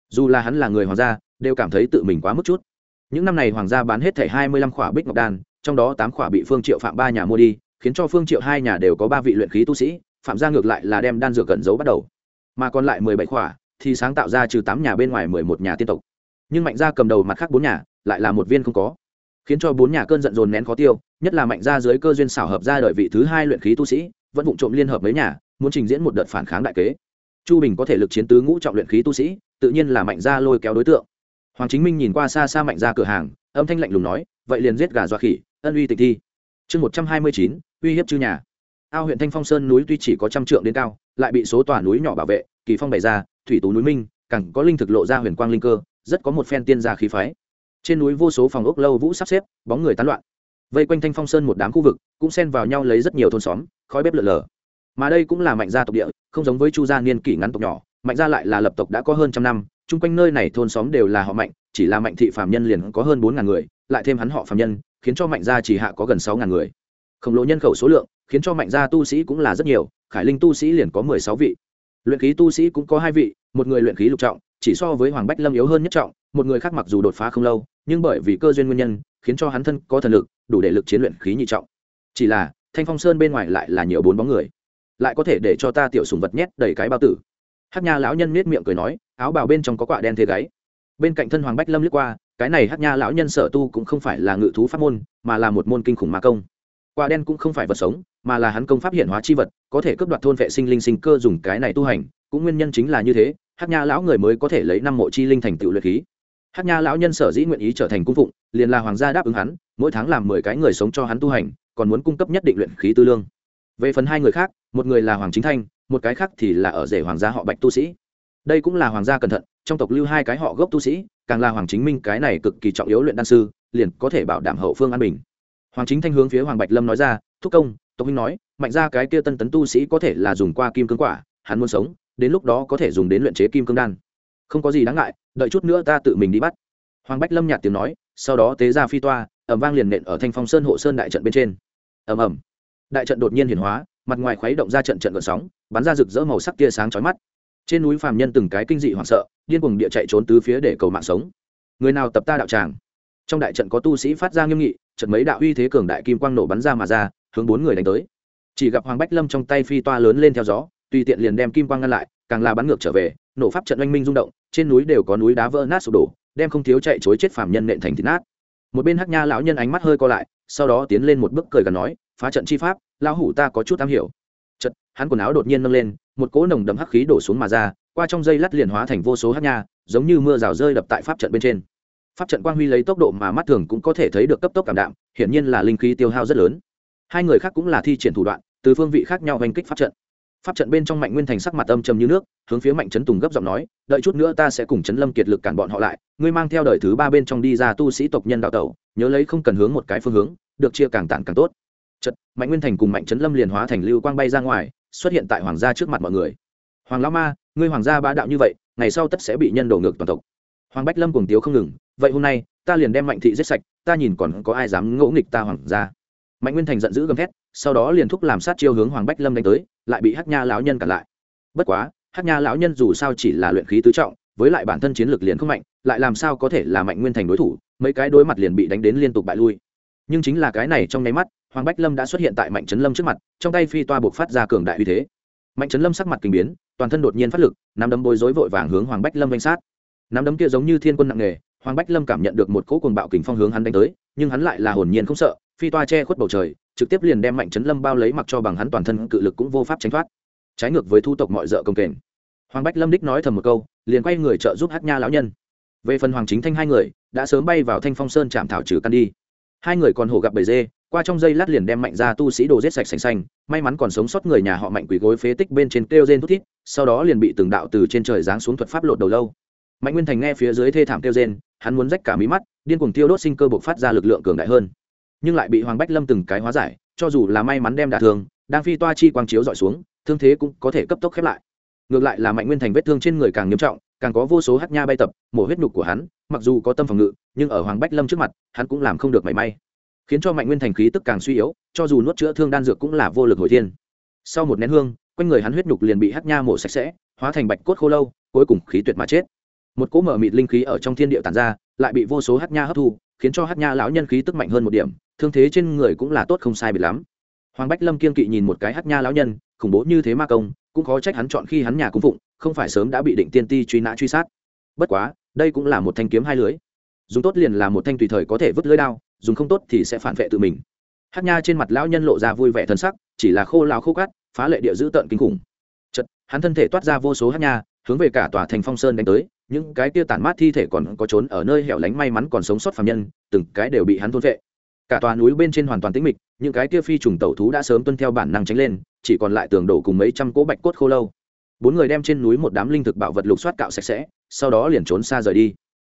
Dù là hắn là người hoàng gia, đều cảm thấy tự mình quá mức chút. Những năm này hoàng gia bán hết thẻ hai mươi lăm khỏa bích ngọc đan trong đó tám khỏa bị phương triệu phạm ba nhà mua đi, khiến cho phương triệu hai nhà đều có ba vị luyện khí tu sĩ, phạm gia ngược lại là đem đan dược cẩn giấu bắt đầu. Mà còn lại mười bảy khỏa thì sáng tạo ra trừ tám nhà bên ngoài mười một nhà tiên tộc. Nhưng mạnh gia cầm đầu mặt khác bốn nhà lại là một viên không có, khiến cho bốn nhà cơn giận dồn nén khó tiêu, nhất là mạnh gia dưới cơ duyên xảo hợp ra đợi vị thứ hai luyện khí tu sĩ, vẫn vụng trộm liên hợp mấy nhà, muốn trình diễn một đợt phản kháng đại kế. Chu bình có thể lực chiến tứ ngũ trọng luyện khí tu sĩ, tự nhiên là mạnh gia lôi kéo đối tượng. Hoàng chính minh nhìn qua xa xa mạnh gia cửa hàng, âm thanh lạnh lùng nói, vậy liền giết gà dọa khỉ ân uy tịch thi. Chương một trăm hai mươi chín, uy hiếp chư nhà. Ao huyện thanh phong sơn núi tuy chỉ có trăm trượng đến cao, lại bị số tòa núi nhỏ bảo vệ, kỳ phong bày ra, thủy tú núi minh cẳng có linh thực lộ ra huyền quang linh cơ, rất có một phen tiên gia khí phái. Trên núi vô số phòng ốc lâu vũ sắp xếp, bóng người tán loạn. Vây quanh thanh phong sơn một đám khu vực, cũng xen vào nhau lấy rất nhiều thôn xóm, khói bếp lợn lờ. Mà đây cũng là mạnh gia tộc địa, không giống với chu gia niên kỷ ngắn tộc nhỏ, mạnh gia lại là lập tộc đã có hơn trăm năm, chung quanh nơi này thôn xóm đều là họ mạnh, chỉ là mạnh thị phạm nhân liền có hơn bốn ngàn người lại thêm hắn họ phạm nhân, khiến cho mạnh gia chỉ hạ có gần sáu ngàn người. Khổng lồ nhân khẩu số lượng, khiến cho mạnh gia tu sĩ cũng là rất nhiều, khải linh tu sĩ liền có mười sáu vị. Luyện khí tu sĩ cũng có hai vị, một người luyện khí lục trọng, chỉ so với hoàng bách lâm yếu hơn nhất trọng, một người khác mặc dù đột phá không lâu, nhưng bởi vì cơ duyên nguyên nhân, khiến cho hắn thân có thần lực, đủ để lực chiến luyện khí nhị trọng. Chỉ là, thanh phong sơn bên ngoài lại là nhiều bốn bóng người. Lại có thể để cho ta tiểu sùng vật nhét đầy cái bao tử. Hát nha lão nhân nết miệng cười nói, áo bào bên trong có quạ đen thế gáy. Bên cạnh thân hoàng bách lâm lướt qua cái này hát nha lão nhân sở tu cũng không phải là ngự thú pháp môn, mà là một môn kinh khủng ma công. Quả đen cũng không phải vật sống, mà là hắn công pháp hiện hóa chi vật, có thể cướp đoạt thôn vệ sinh linh sinh cơ dùng cái này tu hành, cũng nguyên nhân chính là như thế, hát nha lão người mới có thể lấy năm mộ chi linh thành tựu luyện khí. Hát nha lão nhân sở dĩ nguyện ý trở thành cung phụng, liền là hoàng gia đáp ứng hắn, mỗi tháng làm mười cái người sống cho hắn tu hành, còn muốn cung cấp nhất định luyện khí tư lương. Về phần hai người khác, một người là hoàng chính thanh, một cái khác thì là ở rể hoàng gia họ bạch tu sĩ. Đây cũng là hoàng gia cẩn thận trong tộc lưu hai cái họ gốc tu sĩ, càng là hoàng chính minh cái này cực kỳ trọng yếu luyện đan sư, liền có thể bảo đảm hậu phương an bình. Hoàng chính thanh hướng phía hoàng bạch lâm nói ra, thúc công, tộc minh nói, mạnh ra cái kia tân tấn tu sĩ có thể là dùng qua kim cương quả, hắn muốn sống, đến lúc đó có thể dùng đến luyện chế kim cương đan. Không có gì đáng ngại, đợi chút nữa ta tự mình đi bắt. Hoàng bách lâm nhạt tiếng nói, sau đó tế ra phi toa ẩm vang liền nện ở thanh phong sơn hộ sơn đại trận bên trên. Ẩm ẩm đại trận đột nhiên hiển hóa, mặt ngoài khuấy động ra trận trận gợn sóng, bắn ra rực rỡ màu sắc tia sáng chói mắt trên núi phàm nhân từng cái kinh dị hoảng sợ, điên cuồng địa chạy trốn tứ phía để cầu mạng sống. Người nào tập ta đạo tràng? Trong đại trận có tu sĩ phát ra nghiêm nghị, trận mấy đạo uy thế cường đại kim quang nổ bắn ra mà ra, hướng bốn người đánh tới. Chỉ gặp hoàng bách lâm trong tay phi toa lớn lên theo gió, tùy tiện liền đem kim quang ngăn lại, càng là bắn ngược trở về, nổ pháp trận oanh minh rung động, trên núi đều có núi đá vỡ nát sụp đổ, đem không thiếu chạy chối chết phàm nhân nện thành thịt nát. Một bên hắc nha lão nhân ánh mắt hơi co lại, sau đó tiến lên một bước cười gần nói, phá trận chi pháp, lão hủ ta có chút am hiểu. Trận hắn quần áo đột nhiên nâng lên một cỗ nồng đậm hắc khí đổ xuống mà ra, qua trong dây lát liền hóa thành vô số hắc nha, giống như mưa rào rơi đập tại pháp trận bên trên. Pháp trận quang huy lấy tốc độ mà mắt thường cũng có thể thấy được cấp tốc cảm đạm, hiển nhiên là linh khí tiêu hao rất lớn. Hai người khác cũng là thi triển thủ đoạn, từ phương vị khác nhau hành kích pháp trận. Pháp trận bên trong mạnh nguyên thành sắc mặt âm trầm như nước, hướng phía mạnh trấn tùng gấp giọng nói, đợi chút nữa ta sẽ cùng trấn lâm kiệt lực cản bọn họ lại, ngươi mang theo đời thứ ba bên trong đi ra tu sĩ tộc nhân đạo tẩu, nhớ lấy không cần hướng một cái phương hướng, được chia càng tản càng tốt. Trận mạnh nguyên thành cùng mạnh trấn lâm liền hóa thành lưu quang bay ra ngoài xuất hiện tại hoàng gia trước mặt mọi người. Hoàng lão ma, ngươi hoàng gia bá đạo như vậy, ngày sau tất sẽ bị nhân đổ ngược toàn tộc. Hoàng bách lâm cùng tiếu không ngừng, vậy hôm nay, ta liền đem mạnh thị giết sạch, ta nhìn còn có ai dám ngỗ nghịch ta hoàng gia. Mạnh nguyên thành giận dữ gầm thét, sau đó liền thúc làm sát chiêu hướng hoàng bách lâm đánh tới, lại bị hát nha lão nhân cản lại. Bất quá hát nha lão nhân dù sao chỉ là luyện khí tứ trọng, với lại bản thân chiến lược liền không mạnh, lại làm sao có thể là mạnh nguyên thành đối thủ, mấy cái đối mặt liền bị đánh đến liên tục bại lui. Nhưng chính là cái này trong nháy mắt hoàng bách lâm đã xuất hiện tại mạnh trấn lâm trước mặt, trong tay phi toa buộc phát ra cường đại uy thế. Mạnh trấn lâm sắc mặt kinh biến, toàn thân đột nhiên phát lực, nắm đấm bối rối vội vàng hướng hoàng bách lâm danh sát. Nắm đấm kia giống như thiên quân nặng nghề hoàng bách lâm cảm nhận được một cỗ cuồng bạo kình phong hướng hắn đánh tới, nhưng hắn lại là hồn nhiên không sợ, phi toa che khuất bầu trời, trực tiếp liền đem mạnh trấn lâm bao lấy mặc cho bằng hắn toàn thân cự lực cũng vô pháp tránh thoát. Trái ngược với thu tộc mọi d công kềnh. Hoàng bách lâm đích nói thầm một câu, liền quay người trợ giúp hát nha lão nhân. Về phần hoàng chính thanh hai người, đã sớm bay vào thanh phong sơn chạm thảo trừ căn đi. Hai người còn hổ gặp bầy dê qua trong dây lát liền đem mạnh ra tu sĩ đồ giết sạch sành xanh may mắn còn sống sót người nhà họ mạnh quỳ gối phế tích bên trên kêu rên thút thít, sau đó liền bị từng đạo từ trên trời giáng xuống thuật pháp lột đầu lâu. Mạnh nguyên thành nghe phía dưới thê thảm kêu rên, hắn muốn rách cả mí mắt, điên cuồng tiêu đốt sinh cơ buộc phát ra lực lượng cường đại hơn. Nhưng lại bị hoàng bách lâm từng cái hóa giải, cho dù là may mắn đem đả thương, đang phi toa chi quang chiếu dọi xuống, thương thế cũng có thể cấp tốc khép lại. Ngược lại là mạnh nguyên thành vết thương trên người càng nghiêm trọng, càng có vô số hát nha bay tập, mổ huyết nhục của hắn, mặc dù có tâm phòng ngự, nhưng ở hoàng bách lâm trước mặt, hắn cũng làm không được mảy may khiến cho mạnh nguyên thành khí tức càng suy yếu, cho dù nuốt chữa thương đan dược cũng là vô lực hồi thiên. Sau một nén hương, quanh người hắn huyết nhục liền bị hát nha mổ sạch sẽ, hóa thành bạch cốt khô lâu, cuối cùng khí tuyệt mà chết. Một cỗ mở mịt linh khí ở trong thiên địa tàn ra, lại bị vô số hát nha hấp thu, khiến cho hát nha lão nhân khí tức mạnh hơn một điểm, thương thế trên người cũng là tốt không sai biệt lắm. Hoàng bách lâm kiên kỵ nhìn một cái hát nha lão nhân, khủng bố như thế ma công, cũng khó trách hắn chọn khi hắn nhà cung phụng, không phải sớm đã bị định tiên ti truy nã truy sát. Bất quá, đây cũng là một thanh kiếm hai lưới. Dùng tốt liền là một thanh tùy thời có thể vứt lưới đao dùng không tốt thì sẽ phản vệ tự mình. Hát nha trên mặt lão nhân lộ ra vui vẻ thân sắc, chỉ là khô lao khô cát, phá lệ địa dữ tợn kinh khủng. Chật hắn thân thể toát ra vô số hát nha, hướng về cả tòa thành phong sơn đánh tới, những cái kia tản mát thi thể còn có trốn ở nơi hẻo lánh may mắn còn sống sót phạm nhân, từng cái đều bị hắn thôn vệ. Cả tòa núi bên trên hoàn toàn tĩnh mịch, những cái kia phi trùng tẩu thú đã sớm tuân theo bản năng tránh lên, chỉ còn lại tường đổ cùng mấy trăm cỗ bạch cốt khô lâu. Bốn người đem trên núi một đám linh thực bảo vật lục soát cạo sạch sẽ, sau đó liền trốn xa rời đi.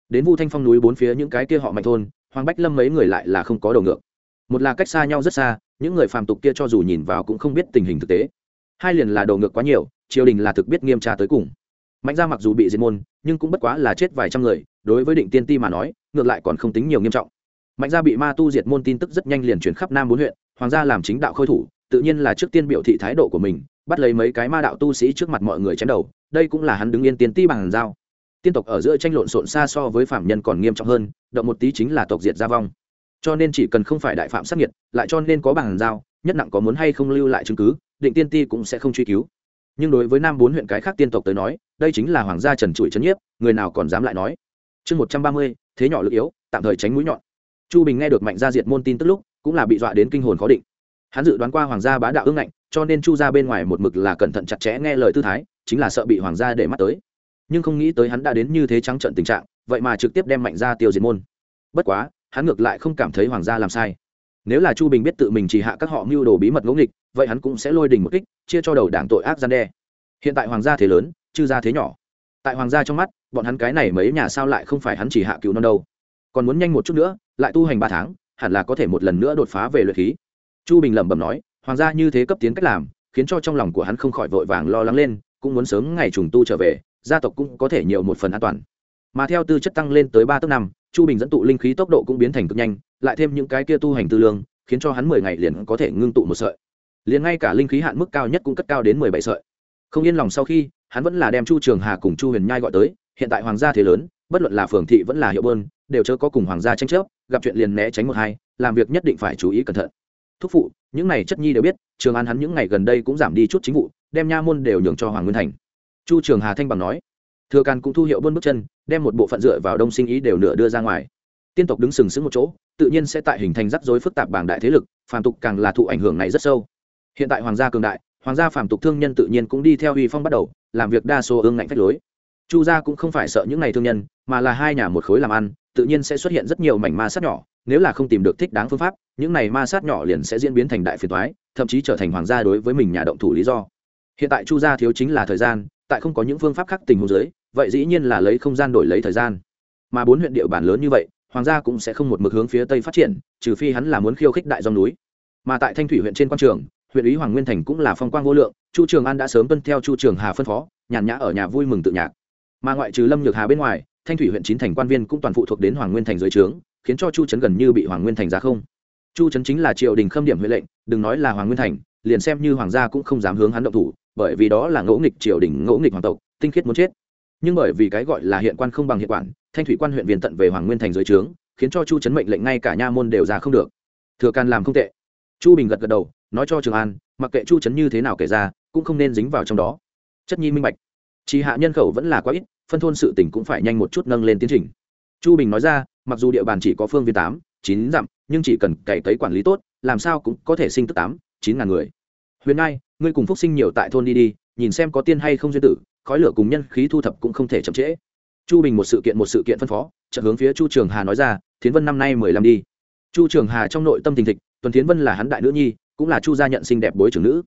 Đến vu thanh phong núi bốn phía những cái kia họ mạnh thôn hoàng bách lâm mấy người lại là không có đầu ngược. Một là cách xa nhau rất xa, những người phàm tục kia cho dù nhìn vào cũng không biết tình hình thực tế. Hai liền là đầu ngược quá nhiều, triều đình là thực biết nghiêm tra tới cùng. Mạnh ra mặc dù bị diệt môn, nhưng cũng bất quá là chết vài trăm người, đối với định tiên ti mà nói, ngược lại còn không tính nhiều nghiêm trọng. Mạnh gia bị ma tu diệt môn tin tức rất nhanh liền chuyển khắp nam bốn huyện, hoàng gia làm chính đạo khôi thủ, tự nhiên là trước tiên biểu thị thái độ của mình, bắt lấy mấy cái ma đạo tu sĩ trước mặt mọi người chém đầu, đây cũng là hắn đứng yên tiên ti bằng dao tiên tộc ở giữa tranh lộn xộn xa so với phạm nhân còn nghiêm trọng hơn động một tí chính là tộc diệt gia vong. Cho nên chỉ cần không phải đại phạm sát nghiệt, lại cho nên có bằng giao, nhất nặng có muốn hay không lưu lại chứng cứ định tiên ti cũng sẽ không truy cứu. Nhưng đối với nam bốn huyện cái khác tiên tộc tới nói đây chính là hoàng gia trần trụi trấn nhiếp người nào còn dám lại nói. Chương một trăm ba mươi thế nhỏ lực yếu tạm thời tránh mũi nhọn. Chu bình nghe được mạnh gia diệt môn tin tức lúc cũng là bị dọa đến kinh hồn khó định. Hắn dự đoán qua hoàng gia bá đạo ưng ngạnh cho nên chu ra bên ngoài một mực là cẩn thận chặt chẽ nghe lời tư thái chính là sợ bị hoàng gia để mắt tới nhưng không nghĩ tới hắn đã đến như thế trắng trận tình trạng, vậy mà trực tiếp đem mạnh gia tiêu diệt môn. Bất quá, hắn ngược lại không cảm thấy hoàng gia làm sai. Nếu là chu bình biết tự mình chỉ hạ các họ mưu đồ bí mật ngẫu nghịch, vậy hắn cũng sẽ lôi đình một kích, chia cho đầu đảng tội ác gian đe. Hiện tại hoàng gia thế lớn, chư gia thế nhỏ. Tại hoàng gia trong mắt, bọn hắn cái này mấy nhà sao lại không phải hắn chỉ hạ cứu non đâu. Còn muốn nhanh một chút nữa, lại tu hành ba tháng, hẳn là có thể một lần nữa đột phá về luyện khí. Chu bình lẩm bẩm nói, hoàng gia như thế cấp tiến cách làm, khiến cho trong lòng của hắn không khỏi vội vàng lo lắng lên, cũng muốn sớm ngày trùng tu trở về gia tộc cũng có thể nhiều một phần an toàn. Mà theo tư chất tăng lên tới ba tấc năm, chu bình dẫn tụ linh khí tốc độ cũng biến thành cực nhanh, lại thêm những cái kia tu hành tư lương, khiến cho hắn mười ngày liền có thể ngưng tụ một sợi. Liền ngay cả linh khí hạn mức cao nhất cũng cất cao đến mười bảy sợi. Không yên lòng sau khi, hắn vẫn là đem chu trường hà cùng chu huyền nhai gọi tới, hiện tại hoàng gia thế lớn, bất luận là phường thị vẫn là hiệu bơn đều chớ có cùng hoàng gia tranh chấp, gặp chuyện liền né tránh một hai, làm việc nhất định phải chú ý cẩn thận. Thúc phụ, những này chất nhi đều biết, trường an hắn những ngày gần đây cũng giảm đi chút chính vụ, đem nha môn đều nhường cho hoàng nguyên thành chu trường hà thanh bằng nói, thừa càn cũng thu hiệu buôn bước chân, đem một bộ phận dựa vào đông sinh ý đều nửa đưa ra ngoài. Tiên tộc đứng sừng sững một chỗ, tự nhiên sẽ tại hình thành rắc rối phức tạp bảng đại thế lực, phàm tục càng là thụ ảnh hưởng này rất sâu. Hiện tại hoàng gia cường đại, hoàng gia phàm tục thương nhân tự nhiên cũng đi theo uy phong bắt đầu, làm việc đa số ương ngạnh phách lối. Chu gia cũng không phải sợ những ngày thương nhân, mà là hai nhà một khối làm ăn, tự nhiên sẽ xuất hiện rất nhiều mảnh ma sát nhỏ, nếu là không tìm được thích đáng phương pháp, những này ma sát nhỏ liền sẽ diễn biến thành đại phiền toái, thậm chí trở thành hoàng gia đối với mình nhà động thủ lý do. Hiện tại chu gia thiếu chính là thời gian tại không có những phương pháp khác tình huống dưới, vậy dĩ nhiên là lấy không gian đổi lấy thời gian. Mà bốn huyện địa bản lớn như vậy, hoàng gia cũng sẽ không một mực hướng phía tây phát triển, trừ phi hắn là muốn khiêu khích đại dòng núi. Mà tại thanh thủy huyện trên quan trường, huyện ủy hoàng nguyên thành cũng là phong quang vô lượng, chu trường an đã sớm tuân theo chu trường hà phân phó, nhàn nhã ở nhà vui mừng tự nhạc. Mà ngoại trừ lâm nhược hà bên ngoài, thanh thủy huyện chín thành quan viên cũng toàn phụ thuộc đến hoàng nguyên thành dưới trướng, khiến cho chu trấn gần như bị hoàng nguyên thành giá không. Chu trấn chính là triều đình khâm điểm huệ lệnh, đừng nói là hoàng nguyên thành, liền xem như hoàng gia cũng không dám hướng hắn động thủ bởi vì đó là ngỗ nghịch triều đình, ngỗ nghịch hoàng tộc, tinh khiết muốn chết. Nhưng bởi vì cái gọi là hiện quan không bằng hiện quản, thanh thủy quan huyện viên tận về hoàng nguyên thành dưới trướng, khiến cho chu chấn mệnh lệnh ngay cả nha môn đều ra không được. Thừa can làm không tệ. Chu bình gật gật đầu, nói cho trường an, mặc kệ chu chấn như thế nào kể ra, cũng không nên dính vào trong đó. Chất nhi minh bạch. Chỉ hạ nhân khẩu vẫn là quá ít, phân thôn sự tỉnh cũng phải nhanh một chút nâng lên tiến trình. Chu bình nói ra, mặc dù địa bàn chỉ có phương viên tám, chín dặm, nhưng chỉ cần cày cấy quản lý tốt, làm sao cũng có thể sinh tức tám, chín ngàn người. Huyền nay ngươi cùng phúc sinh nhiều tại thôn đi đi, nhìn xem có tiên hay không duyên tử, khói lửa cùng nhân khí thu thập cũng không thể chậm trễ. Chu bình một sự kiện một sự kiện phân phó trận hướng phía chu trường hà nói ra, thiến vân năm nay mười lăm đi. Chu trường hà trong nội tâm tình thịch, tuần thiến vân là hắn đại nữ nhi, cũng là chu gia nhận sinh đẹp bối trưởng nữ.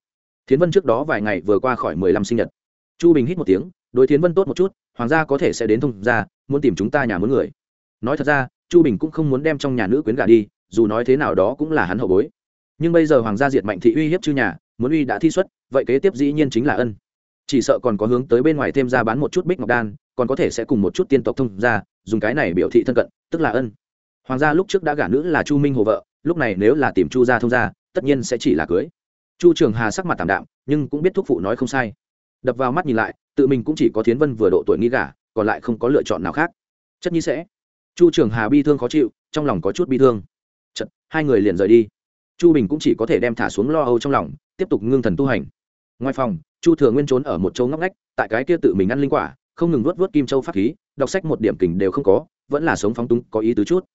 Thiến vân trước đó vài ngày vừa qua khỏi mười lăm sinh nhật. Chu bình hít một tiếng, đối thiến vân tốt một chút, hoàng gia có thể sẽ đến thông gia, muốn tìm chúng ta nhà muốn người. Nói thật ra, chu bình cũng không muốn đem trong nhà nữ quyến gà đi, dù nói thế nào đó cũng là hắn hậu bối. Nhưng bây giờ hoàng gia diệt mạnh thị uy hiếp chư nhà muốn uy đã thi xuất vậy kế tiếp dĩ nhiên chính là ân. Chỉ sợ còn có hướng tới bên ngoài thêm ra bán một chút bích ngọc đan còn có thể sẽ cùng một chút tiên tộc thông ra dùng cái này biểu thị thân cận tức là ân. Hoàng gia lúc trước đã gả nữ là chu minh hồ vợ lúc này nếu là tìm chu gia thông gia tất nhiên sẽ chỉ là cưới. Chu trường hà sắc mặt tảm đạm nhưng cũng biết thúc phụ nói không sai. Đập vào mắt nhìn lại tự mình cũng chỉ có thiến vân vừa độ tuổi nghi gả còn lại không có lựa chọn nào khác. Chất nhi sẽ. Chu trường hà bi thương khó chịu trong lòng có chút bi thương. Chật, hai người liền rời đi chu bình cũng chỉ có thể đem thả xuống lo âu trong lòng, tiếp tục ngưng thần tu hành. Ngoài phòng, chu thừa nguyên trốn ở một chỗ ngóc ngách, tại cái kia tự mình ăn linh quả, không ngừng nuốt vớt kim châu pháp khí, đọc sách một điểm kình đều không có, vẫn là sống phóng túng, có ý tứ chút.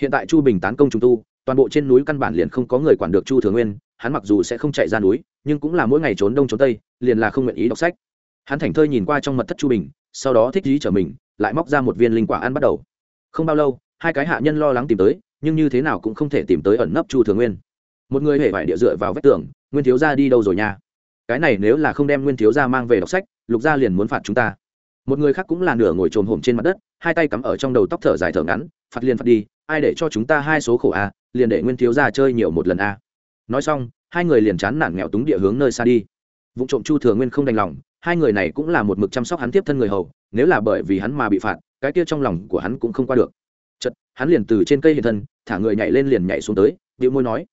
Hiện tại chu bình tán công trung tu, toàn bộ trên núi căn bản liền không có người quản được chu thừa nguyên, hắn mặc dù sẽ không chạy ra núi, nhưng cũng là mỗi ngày trốn đông trốn tây, liền là không nguyện ý đọc sách. Hắn thảnh thơi nhìn qua trong mật thất chu bình, sau đó thích ý trở mình, lại móc ra một viên linh quả ăn bắt đầu. Không bao lâu, hai cái hạ nhân lo lắng tìm tới, nhưng như thế nào cũng không thể tìm tới ẩn nấp chu thừa nguyên một người hề vải địa dựa vào vách tường, nguyên thiếu gia đi đâu rồi nha? Cái này nếu là không đem nguyên thiếu gia mang về đọc sách, lục gia liền muốn phạt chúng ta. Một người khác cũng là nửa ngồi trồm hổm trên mặt đất, hai tay cắm ở trong đầu tóc thở dài thở ngắn, phạt liền phạt đi, ai để cho chúng ta hai số khổ a liền để nguyên thiếu gia chơi nhiều một lần a nói xong, hai người liền chán nản nghèo túng địa hướng nơi xa đi. Vụ trộm chu thừa nguyên không đành lòng, hai người này cũng là một mực chăm sóc hắn tiếp thân người hầu, nếu là bởi vì hắn mà bị phạt, cái kia trong lòng của hắn cũng không qua được. Chật hắn liền từ trên cây hiện thân, thả người nhảy lên liền nhảy xuống tới điệu môi nói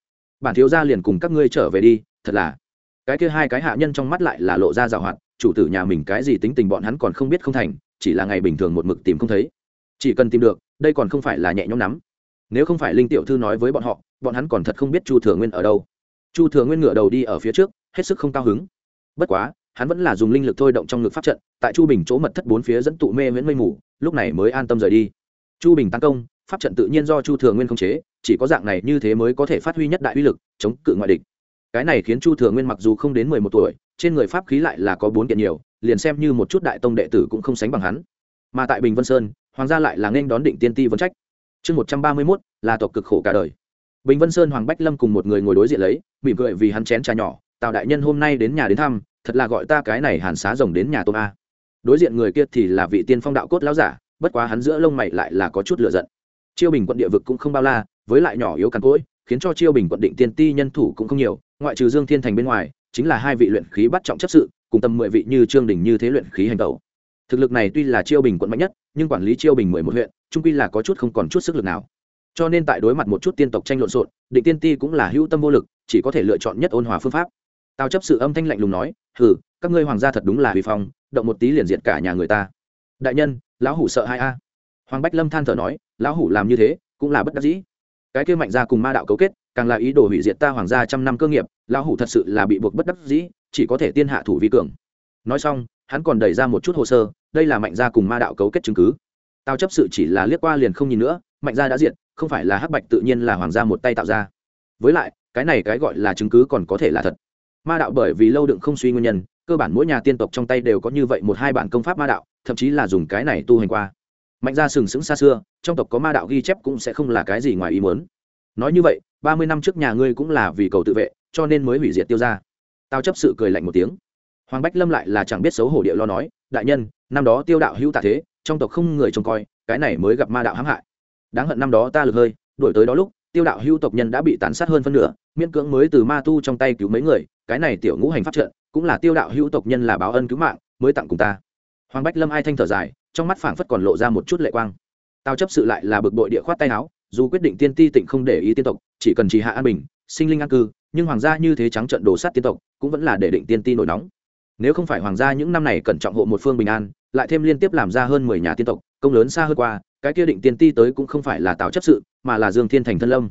bản thiếu gia liền cùng các ngươi trở về đi, thật là. Cái kia hai cái hạ nhân trong mắt lại là lộ ra rào hoạt, chủ tử nhà mình cái gì tính tình bọn hắn còn không biết không thành, chỉ là ngày bình thường một mực tìm không thấy. Chỉ cần tìm được, đây còn không phải là nhẹ nhõm nắm nếu không phải linh tiểu thư nói với bọn họ, bọn hắn còn thật không biết chu thừa nguyên ở đâu. Chu thừa nguyên ngửa đầu đi ở phía trước, hết sức không cao hứng. Bất quá, hắn vẫn là dùng linh lực thôi động trong ngực pháp trận, tại chu bình chỗ mật thất bốn phía dẫn tụ mê miễn mây mù, lúc này mới an tâm rời đi. Chu bình tấn công pháp trận tự nhiên do chu thừa nguyên không chế, chỉ có dạng này như thế mới có thể phát huy nhất đại uy lực, chống cự ngoại địch. Cái này khiến chu thừa nguyên mặc dù không đến mười một tuổi, trên người pháp khí lại là có bốn kiện nhiều, liền xem như một chút đại tông đệ tử cũng không sánh bằng hắn. Mà tại bình vân sơn, hoàng gia lại là nghênh đón định tiên ti vấn trách. Chương một trăm ba mươi mốt, là tộc cực khổ cả đời. Bình vân sơn hoàng bách lâm cùng một người ngồi đối diện lấy, mỉm cười vì hắn chén trà nhỏ, tào đại nhân hôm nay đến nhà đến thăm, thật là gọi ta cái này hàn xá rồng đến nhà tôm a. Đối diện người kia thì là vị tiên phong đạo cốt lão giả, bất quá hắn giữa lông mày lại là có chút lựa giận chiêu bình quận địa vực cũng không bao la, với lại nhỏ yếu cằn cỗi, khiến cho chiêu bình quận định tiên ti nhân thủ cũng không nhiều, ngoại trừ dương thiên thành bên ngoài, chính là hai vị luyện khí bắt trọng chấp sự, cùng tầm mười vị như trương đình như thế luyện khí hành tẩu. Thực lực này tuy là chiêu bình quận mạnh nhất, nhưng quản lý chiêu bình mười một huyện trung quy là có chút không còn chút sức lực nào. Cho nên tại đối mặt một chút tiên tộc tranh lộn xộn, định tiên ti cũng là hữu tâm vô lực, chỉ có thể lựa chọn nhất ôn hòa phương pháp. Tào chấp sự âm thanh lạnh lùng nói, hừ, các ngươi hoàng gia thật đúng là huy phong, động một tí liền diệt cả nhà người ta. Đại nhân, lão hủ sợ hai a. Hoàng bách lâm than thở nói lão hủ làm như thế cũng là bất đắc dĩ. Cái kia mạnh gia cùng ma đạo cấu kết, càng là ý đồ hủy diệt ta hoàng gia trăm năm cơ nghiệp, lão hủ thật sự là bị buộc bất đắc dĩ, chỉ có thể tiên hạ thủ vi cường. Nói xong, hắn còn đẩy ra một chút hồ sơ, đây là mạnh gia cùng ma đạo cấu kết chứng cứ. Tao chấp sự chỉ là liếc qua liền không nhìn nữa, mạnh gia đã diện không phải là hắc bạch tự nhiên là hoàng gia một tay tạo ra. Với lại, cái này cái gọi là chứng cứ còn có thể là thật. Ma đạo bởi vì lâu đựng không suy nguyên nhân, cơ bản mỗi nhà tiên tộc trong tay đều có như vậy một hai bản công pháp ma đạo, thậm chí là dùng cái này tu hành qua mạnh ra sừng sững xa xưa, trong tộc có ma đạo ghi chép cũng sẽ không là cái gì ngoài ý muốn. Nói như vậy, ba mươi năm trước nhà ngươi cũng là vì cầu tự vệ, cho nên mới hủy diệt tiêu ra tao chấp sự cười lạnh một tiếng. Hoàng bách lâm lại là chẳng biết xấu hổ địa lo nói, đại nhân, năm đó tiêu đạo hữu tạ thế, trong tộc không người trông coi, cái này mới gặp ma đạo hãm hại. Đáng hận năm đó ta lực hơi đổi tới đó lúc, tiêu đạo hữu tộc nhân đã bị tàn sát hơn phân nửa, miễn cưỡng mới từ ma tu trong tay cứu mấy người, cái này tiểu ngũ hành pháp trận, cũng là tiêu đạo hữu tộc nhân là báo ân cứu mạng, mới tặng cùng ta. Hoàng bách lâm ai thanh thở dài trong mắt phảng phất còn lộ ra một chút lệ quang. Tao chấp sự lại là bực bội địa khoát tay áo, dù quyết định tiên ti tịnh không để ý tiên tộc, chỉ cần trì hạ an bình, sinh linh an cư, nhưng hoàng gia như thế trắng trận đổ sát tiên tộc, cũng vẫn là để định tiên ti nổi nóng. Nếu không phải hoàng gia những năm này cẩn trọng hộ một phương bình an, lại thêm liên tiếp làm ra hơn mười nhà tiên tộc, công lớn xa hơn qua, cái kia định tiên ti tới cũng không phải là tào chấp sự, mà là dương thiên thành thân lâm.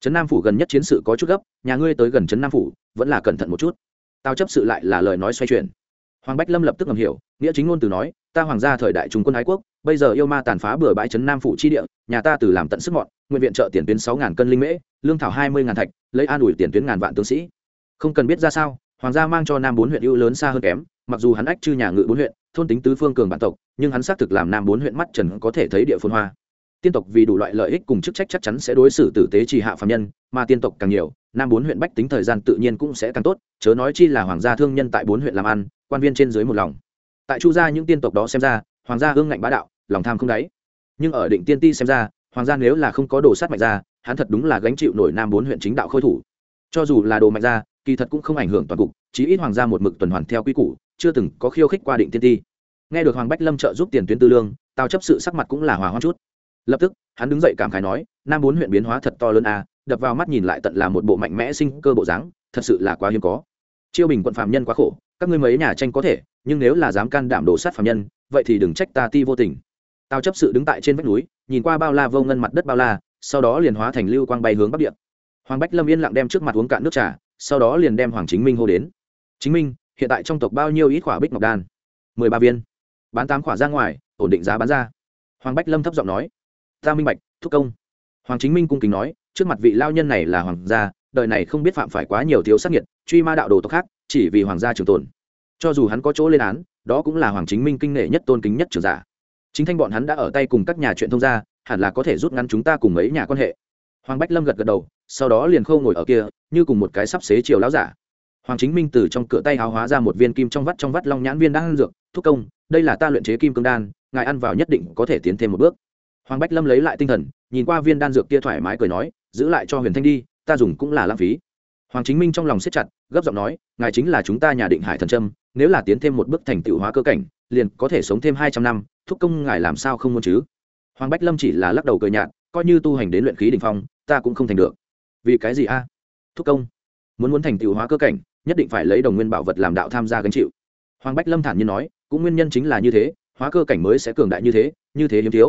Trấn nam phủ gần nhất chiến sự có chút gấp, nhà ngươi tới gần trấn nam phủ, vẫn là cẩn thận một chút. Tào chấp sự lại là lời nói xoay chuyển. Hoàng bách lâm lập tức ngầm hiểu nghĩa chính ngôn từ nói, ta hoàng gia thời đại trung quân ái quốc, bây giờ yêu ma tàn phá bừa bãi trấn nam phủ chi địa, nhà ta từ làm tận sức mọn, nguyện viện trợ tiền tuyến sáu ngàn cân linh mễ, lương thảo hai mươi ngàn thạch, lấy an ủi tiền tuyến ngàn vạn tướng sĩ. Không cần biết ra sao, hoàng gia mang cho nam bốn huyện ưu lớn xa hơn kém, mặc dù hắn ách chư nhà ngự bốn huyện, thôn tính tứ phương cường bản tộc, nhưng hắn xác thực làm nam bốn huyện mắt trần có thể thấy địa phôn hoa. Tiên tộc vì đủ loại lợi ích cùng chức trách chắc chắn sẽ đối xử tử tế trì hạ phạm nhân, mà tiên tộc càng nhiều, nam bốn huyện bách tính thời gian tự nhiên cũng sẽ càng tốt, chớ nói chi là hoàng gia thương nhân tại bốn huyện làm ăn, quan viên trên dưới một lòng tại chu gia những tiên tộc đó xem ra, hoàng gia hương ngạnh bá đạo, lòng tham không đáy. Nhưng ở định tiên ti xem ra, hoàng gia nếu là không có đồ sát mạnh ra, hắn thật đúng là gánh chịu nổi nam bốn huyện chính đạo khôi thủ. Cho dù là đồ mạnh ra, kỳ thật cũng không ảnh hưởng toàn cục, chí ít hoàng gia một mực tuần hoàn theo quy củ, chưa từng có khiêu khích qua định tiên ti. Nghe được hoàng bách lâm trợ giúp tiền tuyến tư lương tao chấp sự sắc mặt cũng là hòa hoang chút. Lập tức, hắn đứng dậy cảm khái nói, nam bốn huyện biến hóa thật to lớn a đập vào mắt nhìn lại tận là một bộ mạnh mẽ sinh cơ bộ dáng, thật sự là quá hiếm có. Chiêu bình quận phạm nhân quá khổ các ngươi mấy nhà tranh có thể, nhưng nếu là dám can đảm đổ sát phạm nhân, vậy thì đừng trách ta ti vô tình. Tao chấp sự đứng tại trên vách núi, nhìn qua bao la vô ngân mặt đất bao la, sau đó liền hóa thành lưu quang bay hướng bắc địa. Hoàng bách lâm yên lặng đem trước mặt uống cạn nước trà, sau đó liền đem hoàng chính minh hô đến. Chính minh, hiện tại trong tộc bao nhiêu ít khỏa bích ngọc đan? Mười ba viên. Bán tám khỏa ra ngoài, ổn định giá bán ra. Hoàng bách lâm thấp giọng nói. Ta minh bạch, thúc công. Hoàng chính minh cung kính nói, trước mặt vị lao nhân này là hoàng gia, đời này không biết phạm phải quá nhiều thiếu sắc nhiệt truy ma đạo đồ tộc khác chỉ vì hoàng gia trường tồn. Cho dù hắn có chỗ lên án, đó cũng là hoàng chính minh kinh nghệ nhất tôn kính nhất trường giả. Chính thanh bọn hắn đã ở tay cùng các nhà chuyện thông gia, hẳn là có thể rút ngắn chúng ta cùng mấy nhà quan hệ. Hoàng bách lâm gật gật đầu, sau đó liền khâu ngồi ở kia, như cùng một cái sắp xế chiều láo giả. Hoàng chính minh từ trong cửa tay háo hóa ra một viên kim trong vắt trong vắt long nhãn viên đang ăn dược, thúc công, đây là ta luyện chế kim cương đan, ngài ăn vào nhất định có thể tiến thêm một bước. Hoàng bách lâm lấy lại tinh thần, nhìn qua viên đan dược kia thoải mái cười nói, giữ lại cho huyền thanh đi, ta dùng cũng là lãng phí hoàng chính minh trong lòng siết chặt, gấp giọng nói, ngài chính là chúng ta nhà định hải thần trâm, nếu là tiến thêm một bước thành tựu hóa cơ cảnh, liền có thể sống thêm hai trăm năm, thúc công ngài làm sao không muốn chứ? Hoàng bách lâm chỉ là lắc đầu cười nhạt, coi như tu hành đến luyện khí đ ỉ n h phong, ta cũng không thành được. Vì cái gì a? Thúc công, muốn muốn thành tựu hóa cơ cảnh, nhất định phải lấy đồng nguyên bảo vật làm đạo tham gia gánh chịu. Hoàng bách lâm thản nhiên nói, cũng nguyên nhân chính là như thế, hóa cơ cảnh mới sẽ cường đại như thế như thế hiếm thiếu.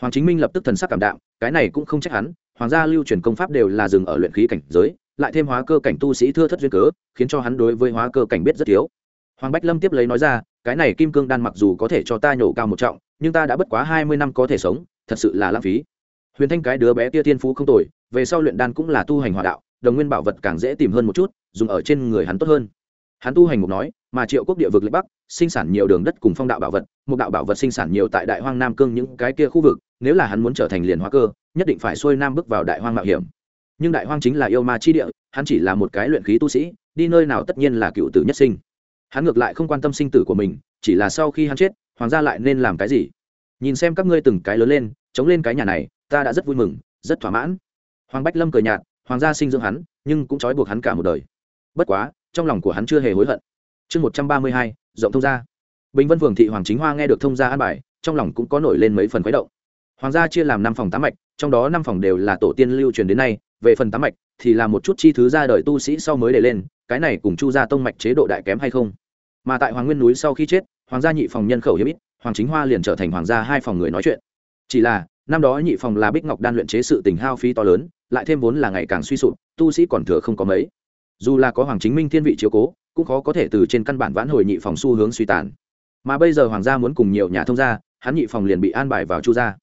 Hoàng chính minh lập tức thần sắc cảm đạm, cái này cũng không trách hắn, hoàng gia lưu truyền công pháp đều là dừng ở luyện khí cảnh giới lại thêm hóa cơ cảnh tu sĩ thưa thất duyên cớ, khiến cho hắn đối với hóa cơ cảnh biết rất thiếu. Hoàng bách lâm tiếp lấy nói ra, cái này kim cương đan mặc dù có thể cho ta nhổ cao một trọng, nhưng ta đã bất quá hai mươi năm có thể sống, thật sự là lãng phí. Huyền thanh cái đứa bé tia tiên phú không tồi, về sau luyện đan cũng là tu hành hòa đạo, đồng nguyên bảo vật càng dễ tìm hơn một chút, dùng ở trên người hắn tốt hơn. Hắn tu hành mục nói, mà triệu quốc địa vực lệ bắc, sinh sản nhiều đường đất cùng phong đạo bảo vật, một đạo bảo vật sinh sản nhiều tại đại hoang nam cương những cái kia khu vực, nếu là hắn muốn trở thành liền hóa cơ, nhất định phải xuôi nam bước vào đại hoang mạo hiểm nhưng đại hoang chính là yêu ma chi địa, hắn chỉ là một cái luyện khí tu sĩ, đi nơi nào tất nhiên là cựu tử nhất sinh. Hắn ngược lại không quan tâm sinh tử của mình, chỉ là sau khi hắn chết, hoàng gia lại nên làm cái gì? Nhìn xem các ngươi từng cái lớn lên, chống lên cái nhà này, ta đã rất vui mừng, rất thỏa mãn. Hoàng bách lâm cười nhạt, hoàng gia sinh dưỡng hắn, nhưng cũng trói buộc hắn cả một đời. Bất quá, trong lòng của hắn chưa hề hối hận. Chương một trăm ba mươi hai, rộng thông gia. Bình vân phường thị hoàng chính hoa nghe được thông gia an bài, trong lòng cũng có nổi lên mấy phần khuấy động. Hoàng gia chia làm năm phòng tám mạch, trong đó năm phòng đều là tổ tiên lưu truyền đến nay về phần tám mạch, thì là một chút chi thứ ra đời tu sĩ sau mới để lên, cái này cùng chu gia tông mạch chế độ đại kém hay không? Mà tại hoàng nguyên núi sau khi chết, hoàng gia nhị phòng nhân khẩu hiếm ít, hoàng chính hoa liền trở thành hoàng gia hai phòng người nói chuyện. Chỉ là, năm đó nhị phòng là bích ngọc đan luyện chế sự tình hao phí to lớn, lại thêm vốn là ngày càng suy sụp, tu sĩ còn thừa không có mấy. Dù là có hoàng chính minh thiên vị chiếu cố, cũng khó có thể từ trên căn bản vãn hồi nhị phòng xu hướng suy tàn. Mà bây giờ hoàng gia muốn cùng nhiều nhà thông gia, hắn nhị phòng liền bị an bài vào chu gia.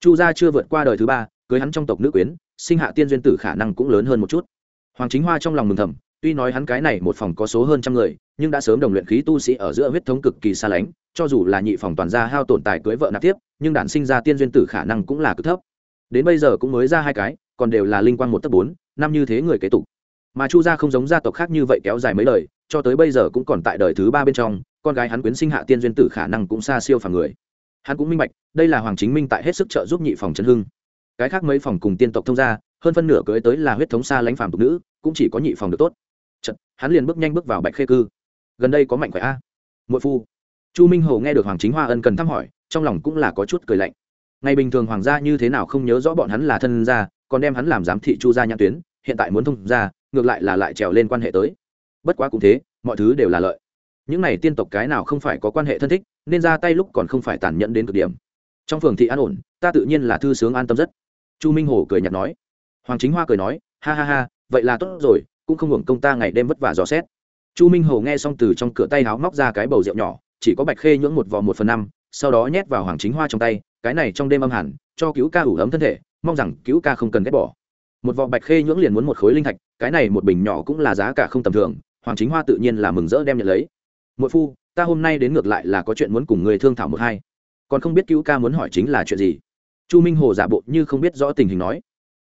Chu gia chưa vượt qua đời thứ ba cưới hắn trong tộc nữ quyến, sinh hạ tiên duyên tử khả năng cũng lớn hơn một chút. Hoàng chính hoa trong lòng mừng thầm, tuy nói hắn cái này một phòng có số hơn trăm người, nhưng đã sớm đồng luyện khí tu sĩ ở giữa huyết thống cực kỳ xa lánh, cho dù là nhị phòng toàn gia hao tổn tài cưới vợ nạp tiếp, nhưng đản sinh ra tiên duyên tử khả năng cũng là cực thấp. Đến bây giờ cũng mới ra hai cái, còn đều là linh quan một tấc bốn, năm như thế người kế tục. Mà chu gia không giống gia tộc khác như vậy kéo dài mấy lời cho tới bây giờ cũng còn tại đời thứ ba bên trong, con gái hắn quyến sinh hạ tiên duyên tử khả năng cũng xa siêu phàm người. Hắn cũng minh bạch, đây là hoàng chính minh tại hết sức trợ giúp nhị phòng trấn hưng cái khác mấy phòng cùng tiên tộc thông gia hơn phân nửa cưới tới là huyết thống xa lãnh phàm tục nữ cũng chỉ có nhị phòng được tốt. Chật, hắn liền bước nhanh bước vào bạch khê cư. Gần đây có mạnh khỏe a? Muội phu. Chu minh hồ nghe được hoàng chính hoa ân cần thăm hỏi trong lòng cũng là có chút cười lạnh. Ngày bình thường hoàng gia như thế nào không nhớ rõ bọn hắn là thân gia còn đem hắn làm giám thị chu gia nhãn tuyến hiện tại muốn thông gia ngược lại là lại trèo lên quan hệ tới. Bất quá cũng thế mọi thứ đều là lợi. Những này tiên tộc cái nào không phải có quan hệ thân thích nên ra tay lúc còn không phải tàn nhẫn đến cực điểm. Trong phường thị an ổn ta tự nhiên là thư sướng an tâm rất chu minh hồ cười nhạt nói. Hoàng chính hoa cười nói, ha ha ha, vậy là tốt rồi, cũng không hưởng công ta ngày đêm vất vả dò xét. Chu minh hồ nghe xong từ trong cửa tay háo móc ra cái bầu rượu nhỏ, chỉ có bạch khê nhưỡng một vò một phần năm, sau đó nhét vào hoàng chính hoa trong tay, cái này trong đêm âm hẳn, cho cứu ca ủ ấm thân thể, mong rằng cứu ca không cần ghét bỏ. Một vò bạch khê nhưỡng liền muốn một khối linh thạch, cái này một bình nhỏ cũng là giá cả không tầm thường, hoàng chính hoa tự nhiên là mừng rỡ đem nhận lấy. Mỗi phu, ta hôm nay đến ngược lại là có chuyện muốn cùng người thương thảo một hai, còn không biết cứu ca muốn hỏi chính là chuyện gì chu minh hồ giả bộ như không biết rõ tình hình nói.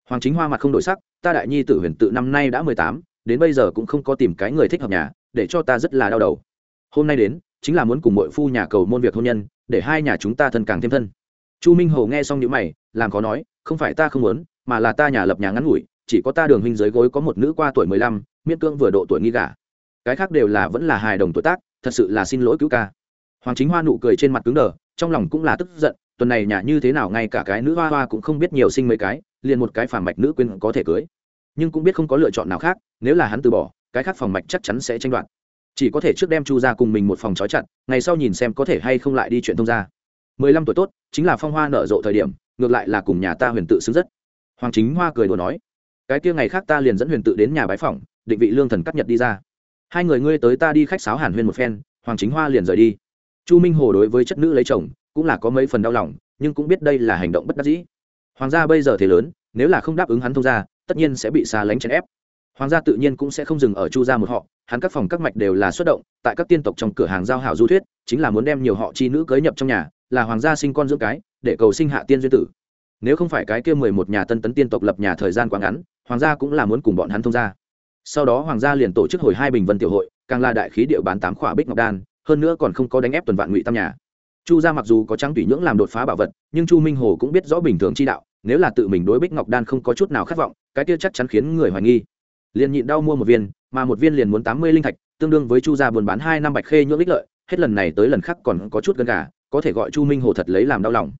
Hoàng chính hoa mặt không đổi sắc, ta đại nhi tử huyền tự năm nay đã mười tám, đến bây giờ cũng không có tìm cái người thích hợp nhà, để cho ta rất là đau đầu. Hôm nay đến, chính là muốn cùng mọi phu nhà cầu môn việc hôn nhân, để hai nhà chúng ta thân càng thêm thân. Chu minh hồ nghe xong những mày, làm khó nói, không phải ta không muốn, mà là ta nhà lập nhà ngắn ngủi, chỉ có ta đường huynh dưới gối có một nữ qua tuổi mười lăm, miễn cưỡng vừa độ tuổi nghi gả. Cái khác đều là vẫn là hài đồng tuổi tác, thật sự là xin lỗi cứu ca. Hoàng chính hoa nụ cười trên mặt cứng đờ, trong lòng cũng là tức giận tuần này nhà như thế nào ngay cả cái nữ hoa hoa cũng không biết nhiều sinh mấy cái, liền một cái phản mạch nữ quyên có thể cưới. Nhưng cũng biết không có lựa chọn nào khác, nếu là hắn từ bỏ, cái khác phòng mạch chắc chắn sẽ tranh đoạt. Chỉ có thể trước đem chu ra cùng mình một phòng trói chặt, ngày sau nhìn xem có thể hay không lại đi chuyện thông gia. Mười lăm tuổi tốt, chính là phong hoa nở rộ thời điểm, ngược lại là cùng nhà ta huyền tự xứng rất. Hoàng chính hoa cười đùa nói, cái kia ngày khác ta liền dẫn huyền tự đến nhà bái phòng định vị lương thần cắt nhật đi ra. Hai người ngươi tới ta đi khách sáo hàn huyên một phen, hoàng chính hoa liền rời đi. Chu minh hồ đối với chất nữ lấy chồng cũng là có mấy phần đau lòng, nhưng cũng biết đây là hành động bất đắc dĩ. Hoàng gia bây giờ thế lớn, nếu là không đáp ứng hắn thông gia, tất nhiên sẽ bị xa lánh chèn ép. Hoàng gia tự nhiên cũng sẽ không dừng ở chu gia một họ, hắn các phòng các mạch đều là xuất động, tại các tiên tộc trong cửa hàng giao hảo du thuyết, chính là muốn đem nhiều họ chi nữ cưới nhập trong nhà, là hoàng gia sinh con dưỡng cái, để cầu sinh hạ tiên duyên tử. Nếu không phải cái kia mười một nhà tân tấn tiên tộc lập nhà thời gian quá ngắn, hoàng gia cũng là muốn cùng bọn hắn thông gia. Sau đó hoàng gia liền tổ chức hồi hai bình vân tiểu hội, càng là đại khí địa bán tám khỏa bích ngọc đan, hơn nữa còn không có đánh ép tuần vạn ngụy tam nhà chu gia mặc dù có trắng tùy nhưỡng làm đột phá bảo vật, nhưng chu minh hồ cũng biết rõ bình thường chi đạo, nếu là tự mình đối bích ngọc đan không có chút nào khát vọng, cái kia chắc chắn khiến người hoài nghi. Liền nhịn đau mua một viên, mà một viên liền muốn tám mươi linh thạch, tương đương với chu gia buôn bán hai năm bạch khê nhưỡng ích lợi, hết lần này tới lần khác còn có chút gần gà, có thể gọi chu minh hồ thật lấy làm đau lòng.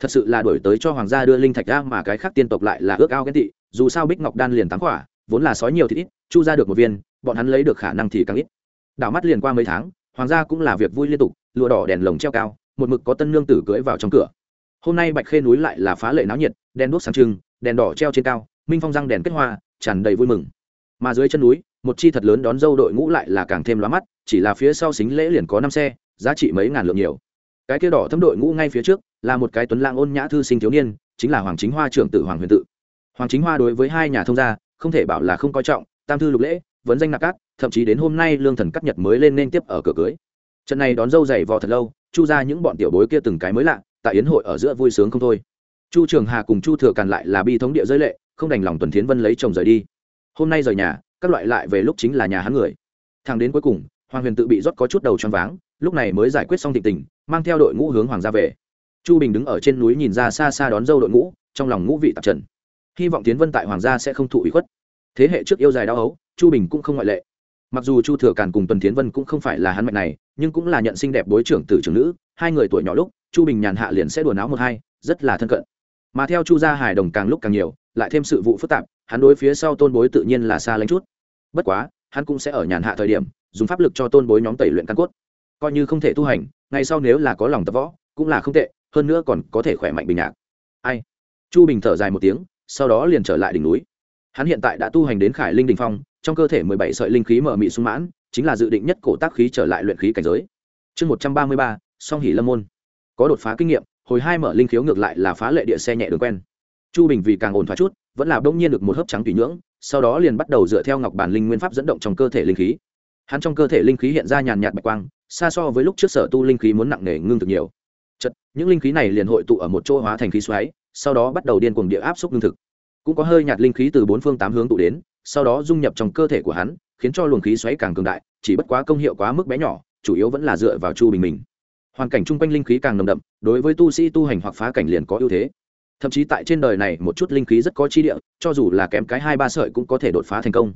Thật sự là đổi tới cho hoàng gia đưa linh thạch ra mà cái khác tiên tộc lại là ước ao ghen tị, dù sao bích ngọc đan liền tám quả, vốn là sói nhiều thì ít, chu ra được một viên, bọn hắn lấy được khả năng thì càng ít. Đảo mắt liền qua mấy tháng, hoàng gia cũng là việc vui liên tục, lụa đỏ đèn lồng treo cao một mực có tân nương tử cưới vào trong cửa. Hôm nay bạch khê núi lại là phá lệ náo nhiệt, đèn đuốc sáng trưng, đèn đỏ treo trên cao, minh phong răng đèn kết hoa, tràn đầy vui mừng. Mà dưới chân núi, một chi thật lớn đón dâu đội ngũ lại là càng thêm lóa mắt, chỉ là phía sau xính lễ liền có năm xe, giá trị mấy ngàn lượng nhiều. Cái kia đỏ thấm đội ngũ ngay phía trước, là một cái tuấn lang ôn nhã thư sinh thiếu niên, chính là hoàng chính hoa trưởng tử hoàng huyền tự. Hoàng chính hoa đối với hai nhà thông gia, không thể bảo là không coi trọng, tam thư lục lễ, vấn danh nạp cát, thậm chí đến hôm nay lương thần cắt nhật mới lên nên tiếp ở cửa cưới trận này đón dâu dày vò thật lâu, chu ra những bọn tiểu bối kia từng cái mới lạ, tại yến hội ở giữa vui sướng không thôi. Chu trường hà cùng chu thừa càn lại là bi thống địa giới lệ, không đành lòng tuần thiến vân lấy chồng rời đi. Hôm nay rời nhà, các loại lại về lúc chính là nhà hắn người. Thằng đến cuối cùng, hoàng huyền tự bị rót có chút đầu choáng váng, lúc này mới giải quyết xong thịnh tình, mang theo đội ngũ hướng hoàng gia về. Chu bình đứng ở trên núi nhìn ra xa xa đón dâu đội ngũ, trong lòng ngũ vị tạp trần. Hy vọng tiến vân tại hoàng gia sẽ không thụ ủy khuất. Thế hệ trước yêu dài đau ấu, chu bình cũng không ngoại lệ. Mặc dù chu thừa càn cùng tuần tiến vân cũng không phải là hắn mạnh này nhưng cũng là nhận sinh đẹp bối trưởng tử trưởng nữ, hai người tuổi nhỏ lúc, chu bình nhàn hạ liền sẽ đùa náo một hai, rất là thân cận. Mà theo chu gia hài đồng càng lúc càng nhiều, lại thêm sự vụ phức tạp, hắn đối phía sau tôn bối tự nhiên là xa lánh chút. Bất quá, hắn cũng sẽ ở nhàn hạ thời điểm, dùng pháp lực cho tôn bối nhóm tẩy luyện căn cốt. Coi như không thể tu hành ngay sau nếu là có lòng tập võ, cũng là không tệ, hơn nữa còn có thể khỏe mạnh bình nhạc. Ai? Chu bình thở dài một tiếng, sau đó liền trở lại đỉnh núi. Hắn hiện tại đã tu hành đến khải linh đình phong, trong cơ thể mười bảy sợi linh khí mở mị sung mãn chính là dự định nhất cổ tác khí trở lại luyện khí cảnh giới. Chương một trăm ba mươi ba, song hỉ lâm môn. Có đột phá kinh nghiệm, hồi hai mở linh khiếu ngược lại là phá lệ địa xe nhẹ đường quen. Chu bình vì càng ổn thoát chút, vẫn là bỗng nhiên được một hớp trắng tùy nhưỡng, sau đó liền bắt đầu dựa theo ngọc bản linh nguyên pháp dẫn động trong cơ thể linh khí. Hắn trong cơ thể linh khí hiện ra nhàn nhạt bạch quang, xa so với lúc trước sở tu linh khí muốn nặng nề ngưng thực nhiều. Chật những linh khí này liền hội tụ ở một chỗ hóa thành khí xoáy, sau đó bắt đầu điên cuồng địa áp xúc ngưng thực. Cũng có hơi nhạt linh khí từ bốn phương tám hướng tụ đến sau đó dung nhập trong cơ thể của hắn, khiến cho luồng khí xoáy càng cường đại, chỉ bất quá công hiệu quá mức bé nhỏ, chủ yếu vẫn là dựa vào chu bình mình. Hoàn cảnh chung quanh linh khí càng nồng đậm, đối với tu sĩ tu hành hoặc phá cảnh liền có ưu thế. Thậm chí tại trên đời này, một chút linh khí rất có chi địa, cho dù là kém cái hai ba sợi cũng có thể đột phá thành công.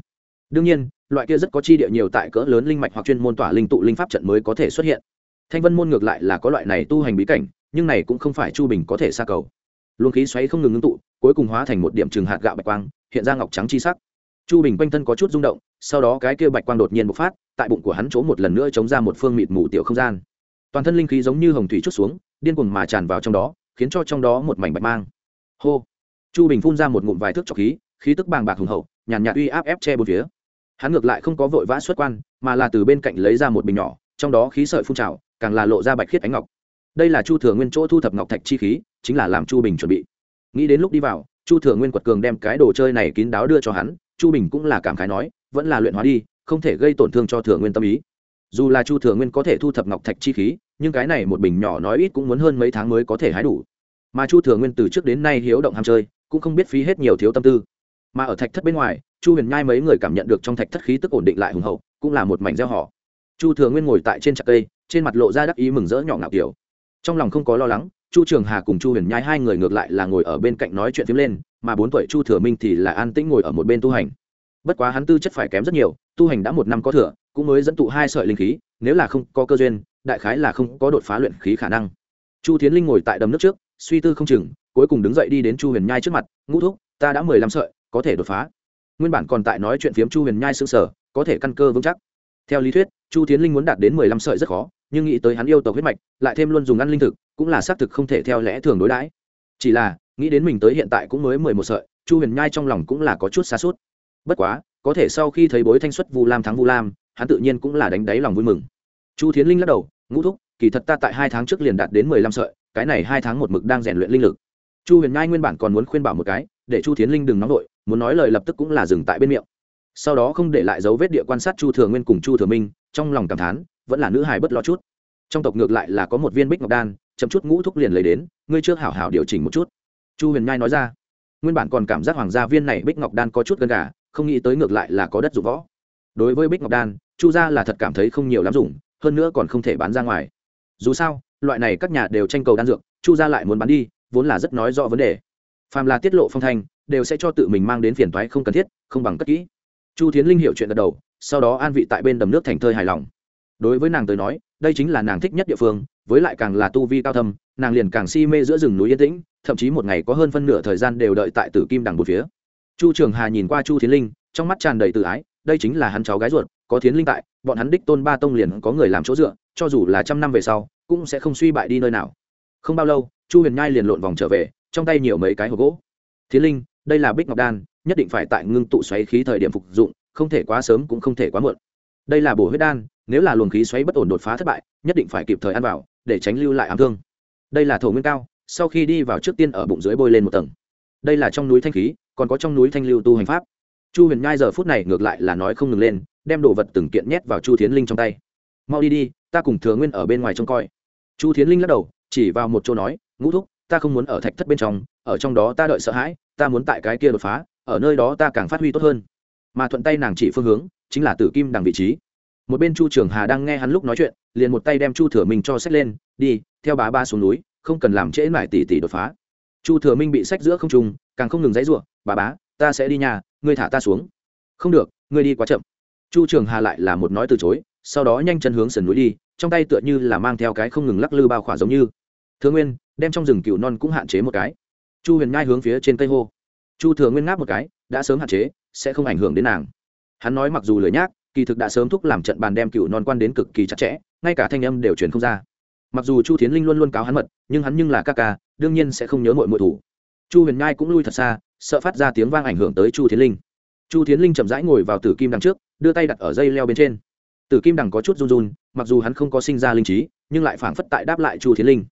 Đương nhiên, loại kia rất có chi địa nhiều tại cỡ lớn linh mạch hoặc chuyên môn tỏa linh tụ linh pháp trận mới có thể xuất hiện. Thanh vân môn ngược lại là có loại này tu hành bí cảnh, nhưng này cũng không phải chu bình có thể xa cầu. Luồng khí xoáy không ngừng ngưng tụ, cuối cùng hóa thành một điểm trừng hạt gạo bạch quang, hiện ra ngọc trắng chi sắc chu bình quanh thân có chút rung động, sau đó cái kia bạch quang đột nhiên bộc phát, tại bụng của hắn chỗ một lần nữa chống ra một phương mịt mù tiểu không gian. Toàn thân linh khí giống như hồng thủy chút xuống, điên cuồng mà tràn vào trong đó, khiến cho trong đó một mảnh bạch mang. Hô! Chu bình phun ra một ngụm vài thước trọc khí khí tức bàng bạc hùng hậu, nhàn nhạt uy áp ép che bốn phía. Hắn ngược lại không có vội vã xuất quan, mà là từ bên cạnh lấy ra một bình nhỏ, trong đó khí sợi phun trào, càng là lộ ra bạch khiết ánh ngọc. Đây là chu thừa nguyên chỗ thu thập ngọc thạch chi khí, chính là làm chu bình chuẩn bị. Nghĩ đến lúc đi vào, chu thừa nguyên quật cường đem cái đồ chơi này kín đáo đưa cho hắn chu bình cũng là cảm khái nói, vẫn là luyện hóa đi, không thể gây tổn thương cho thừa nguyên tâm ý. Dù là chu thừa nguyên có thể thu thập ngọc thạch chi khí, nhưng cái này một bình nhỏ nói ít cũng muốn hơn mấy tháng mới có thể hái đủ. Mà chu thừa nguyên từ trước đến nay hiếu động ham chơi, cũng không biết phí hết nhiều thiếu tâm tư. Mà ở thạch thất bên ngoài, chu huyền nhai mấy người cảm nhận được trong thạch thất khí tức ổn định lại hùng hậu, cũng là một mảnh gieo họ. Chu thừa nguyên ngồi tại trên trạc cây, trên mặt lộ ra đắc ý mừng rỡ nhỏ ngạo kiểu. Trong lòng không có lo lắng, chu trường hà cùng chu huyền nhai hai người ngược lại là ngồi ở bên cạnh nói chuyện phím lên mà bốn tuổi chu thừa minh thì là an tĩnh ngồi ở một bên tu hành. Bất quá hắn tư chất phải kém rất nhiều, tu hành đã một năm có thừa, cũng mới dẫn tụ hai sợi linh khí, nếu là không có cơ duyên, đại khái là không có đột phá luyện khí khả năng. Chu tiến linh ngồi tại đầm nước trước, suy tư không chừng, cuối cùng đứng dậy đi đến chu huyền nhai trước mặt, ngũ thúc, ta đã mười lăm sợi, có thể đột phá. Nguyên bản còn tại nói chuyện phiếm chu huyền nhai s ư sở có thể căn cơ vững chắc. Theo lý thuyết, chu tiến linh muốn đạt đến mười lăm sợi rất khó, nhưng nghĩ tới hắn yêu tộc huyết mạch, lại thêm luôn dùng ăn linh thực, cũng là xác thực không thể theo lẽ thường đối đãi. Chỉ là nghĩ đến mình tới hiện tại cũng mới mười một sợi, chu huyền nhai trong lòng cũng là có chút xa suốt bất quá, có thể sau khi thấy bối thanh xuất vu lam thắng vu lam, hắn tự nhiên cũng là đánh đáy lòng vui mừng. Chu thiến linh lắc đầu, ngũ thúc, kỳ thật ta tại hai tháng trước liền đạt đến mười lăm sợi, cái này hai tháng một mực đang rèn luyện linh lực. Chu huyền nhai nguyên bản còn muốn khuyên bảo một cái, để chu thiến linh đừng nóng vội, muốn nói lời lập tức cũng là dừng tại bên miệng. Sau đó không để lại dấu vết địa quan sát chu thừa nguyên cùng chu thừa minh, trong lòng cảm thán, vẫn là nữ hài bất lo chút. Trong tộc ngược lại là có một viên bích ngọc đan chấm chút ngũ thúc liền lấy đến, ngươi trước hảo hảo điều chỉnh một chút chu huyền nhai nói ra, nguyên bản còn cảm giác hoàng gia viên này bích ngọc đan có chút gần gà, không nghĩ tới ngược lại là có đất dụng võ. Đối với bích ngọc đan, chu gia là thật cảm thấy không nhiều lắm dùng, hơn nữa còn không thể bán ra ngoài. Dù sao, loại này các nhà đều tranh cầu đan dược, chu gia lại muốn bán đi, vốn là rất nói rõ vấn đề. Phàm là tiết lộ phong thanh, đều sẽ cho tự mình mang đến phiền toái không cần thiết, không bằng cất kỹ. Chu tiến linh hiểu chuyện gật đầu, sau đó an vị tại bên đầm nước thành thơi hài lòng. Đối với nàng tới nói, đây chính là nàng thích nhất địa phương với lại càng là tu vi cao thâm, nàng liền càng si mê giữa rừng núi yên tĩnh, thậm chí một ngày có hơn phân nửa thời gian đều đợi tại tử kim đằng một phía. Chu trường hà nhìn qua chu Thiến linh, trong mắt tràn đầy tự ái, đây chính là hắn cháu gái ruột, có thiến linh tại, bọn hắn đích tôn ba tông liền có người làm chỗ dựa, cho dù là trăm năm về sau, cũng sẽ không suy bại đi nơi nào. Không bao lâu, chu huyền nhai liền lộn vòng trở về, trong tay nhiều mấy cái hộp gỗ. Thiến linh, đây là bích ngọc đan, nhất định phải tại ngưng tụ xoáy khí thời điểm phục dụng, không thể quá sớm cũng không thể quá muộn. Đây là bổ huyết đan, nếu là luồng khí xoáy bất ổn đột phá thất bại, nhất định phải kịp thời ăn vào để tránh lưu lại ám thương. Đây là thổ nguyên cao, sau khi đi vào trước tiên ở bụng dưới bôi lên một tầng. Đây là trong núi thanh khí, còn có trong núi thanh lưu tu hành pháp. Chu huyền nhai giờ phút này ngược lại là nói không ngừng lên, đem đồ vật từng kiện nhét vào chu thiến linh trong tay. Mau đi đi, ta cùng thừa nguyên ở bên ngoài trông coi. Chu thiến linh lắc đầu, chỉ vào một chỗ nói, ngũ thúc, ta không muốn ở thạch thất bên trong, ở trong đó ta đợi sợ hãi, ta muốn tại cái kia đột phá, ở nơi đó ta càng phát huy tốt hơn. Mà thuận tay nàng chỉ phương hướng, chính là tử kim đằng vị trí một bên chu trường hà đang nghe hắn lúc nói chuyện, liền một tay đem chu thừa minh cho sách lên, đi, theo bá ba xuống núi, không cần làm trễ mải tỷ tỷ đột phá. Chu thừa minh bị sách giữa không trung, càng không ngừng dãy ruộng bà bá, ta sẽ đi nhà, ngươi thả ta xuống. Không được, ngươi đi quá chậm. Chu trường hà lại là một nói từ chối, sau đó nhanh chân hướng sườn núi đi, trong tay tựa như là mang theo cái không ngừng lắc lư bao khỏa giống như. Thừa nguyên, đem trong rừng cừu non cũng hạn chế một cái. Chu huyền nhai hướng phía trên cây hô. Chu thừa nguyên ngáp một cái, đã sớm hạn chế, sẽ không ảnh hưởng đến nàng. Hắn nói mặc dù lười nhác kỳ thực đã sớm thúc làm trận bàn đem cựu non quan đến cực kỳ chặt chẽ, ngay cả thanh âm đều truyền không ra. Mặc dù chu tiến linh luôn luôn cáo hắn mật, nhưng hắn nhưng là ca ca, đương nhiên sẽ không nhớ mọi mọi thủ. Chu huyền nhai cũng lui thật xa, sợ phát ra tiếng vang ảnh hưởng tới chu tiến linh. Chu tiến linh chậm rãi ngồi vào tử kim đằng trước, đưa tay đặt ở dây leo bên trên. Tử kim đằng có chút run run, mặc dù hắn không có sinh ra linh trí, nhưng lại phảng phất tại đáp lại chu tiến linh.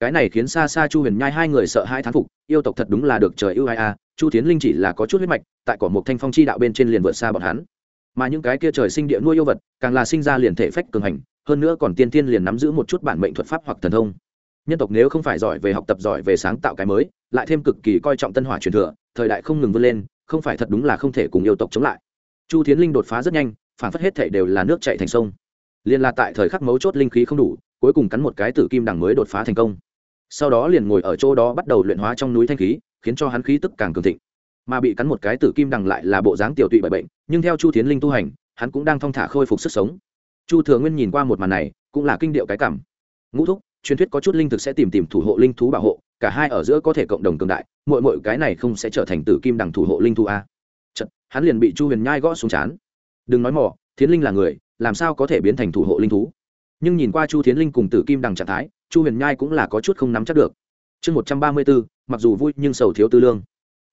Cái này khiến xa xa chu huyền nhai hai người sợ hai thán phục, yêu tộc thật đúng là được trời ưu ai a, chu tiến linh chỉ là có chút huyết mạch, tại cỏ một thanh phong chi đạo bên trên liền vượt xa bọn hắn mà những cái kia trời sinh địa nuôi yêu vật, càng là sinh ra liền thể phách cường hành, hơn nữa còn tiên tiên liền nắm giữ một chút bản mệnh thuật pháp hoặc thần thông. Nhân tộc nếu không phải giỏi về học tập giỏi về sáng tạo cái mới, lại thêm cực kỳ coi trọng tân hỏa truyền thừa, thời đại không ngừng vươn lên, không phải thật đúng là không thể cùng yêu tộc chống lại. Chu tiến linh đột phá rất nhanh, phản phất hết thể đều là nước chạy thành sông. Liền là tại thời khắc mấu chốt linh khí không đủ, cuối cùng cắn một cái tử kim đằng mới đột phá thành công. Sau đó liền ngồi ở chỗ đó bắt đầu luyện hóa trong núi thanh khí, khiến cho hắn khí tức càng cường thịnh mà bị cắn một cái tử kim đằng lại là bộ dáng tiểu tụy bởi bệnh nhưng theo chu tiến linh tu hành hắn cũng đang thong thả khôi phục sức sống. Chu thừa nguyên nhìn qua một màn này cũng là kinh điệu cái cảm. Ngũ thúc truyền thuyết có chút linh thực sẽ tìm tìm thủ hộ linh thú bảo hộ cả hai ở giữa có thể cộng đồng cường đại mỗi mỗi cái này không sẽ trở thành tử kim đằng thủ hộ linh thú a. Chật, hắn liền bị chu huyền nhai gõ xuống chán. Đừng nói mỏ thiến linh là người làm sao có thể biến thành thủ hộ linh thú? Nhưng nhìn qua chu thiến linh cùng tử kim đằng trạng thái chu huyền nhai cũng là có chút không nắm chắc được. Chương một trăm ba mươi bốn mặc dù vui nhưng sầu thiếu tư lương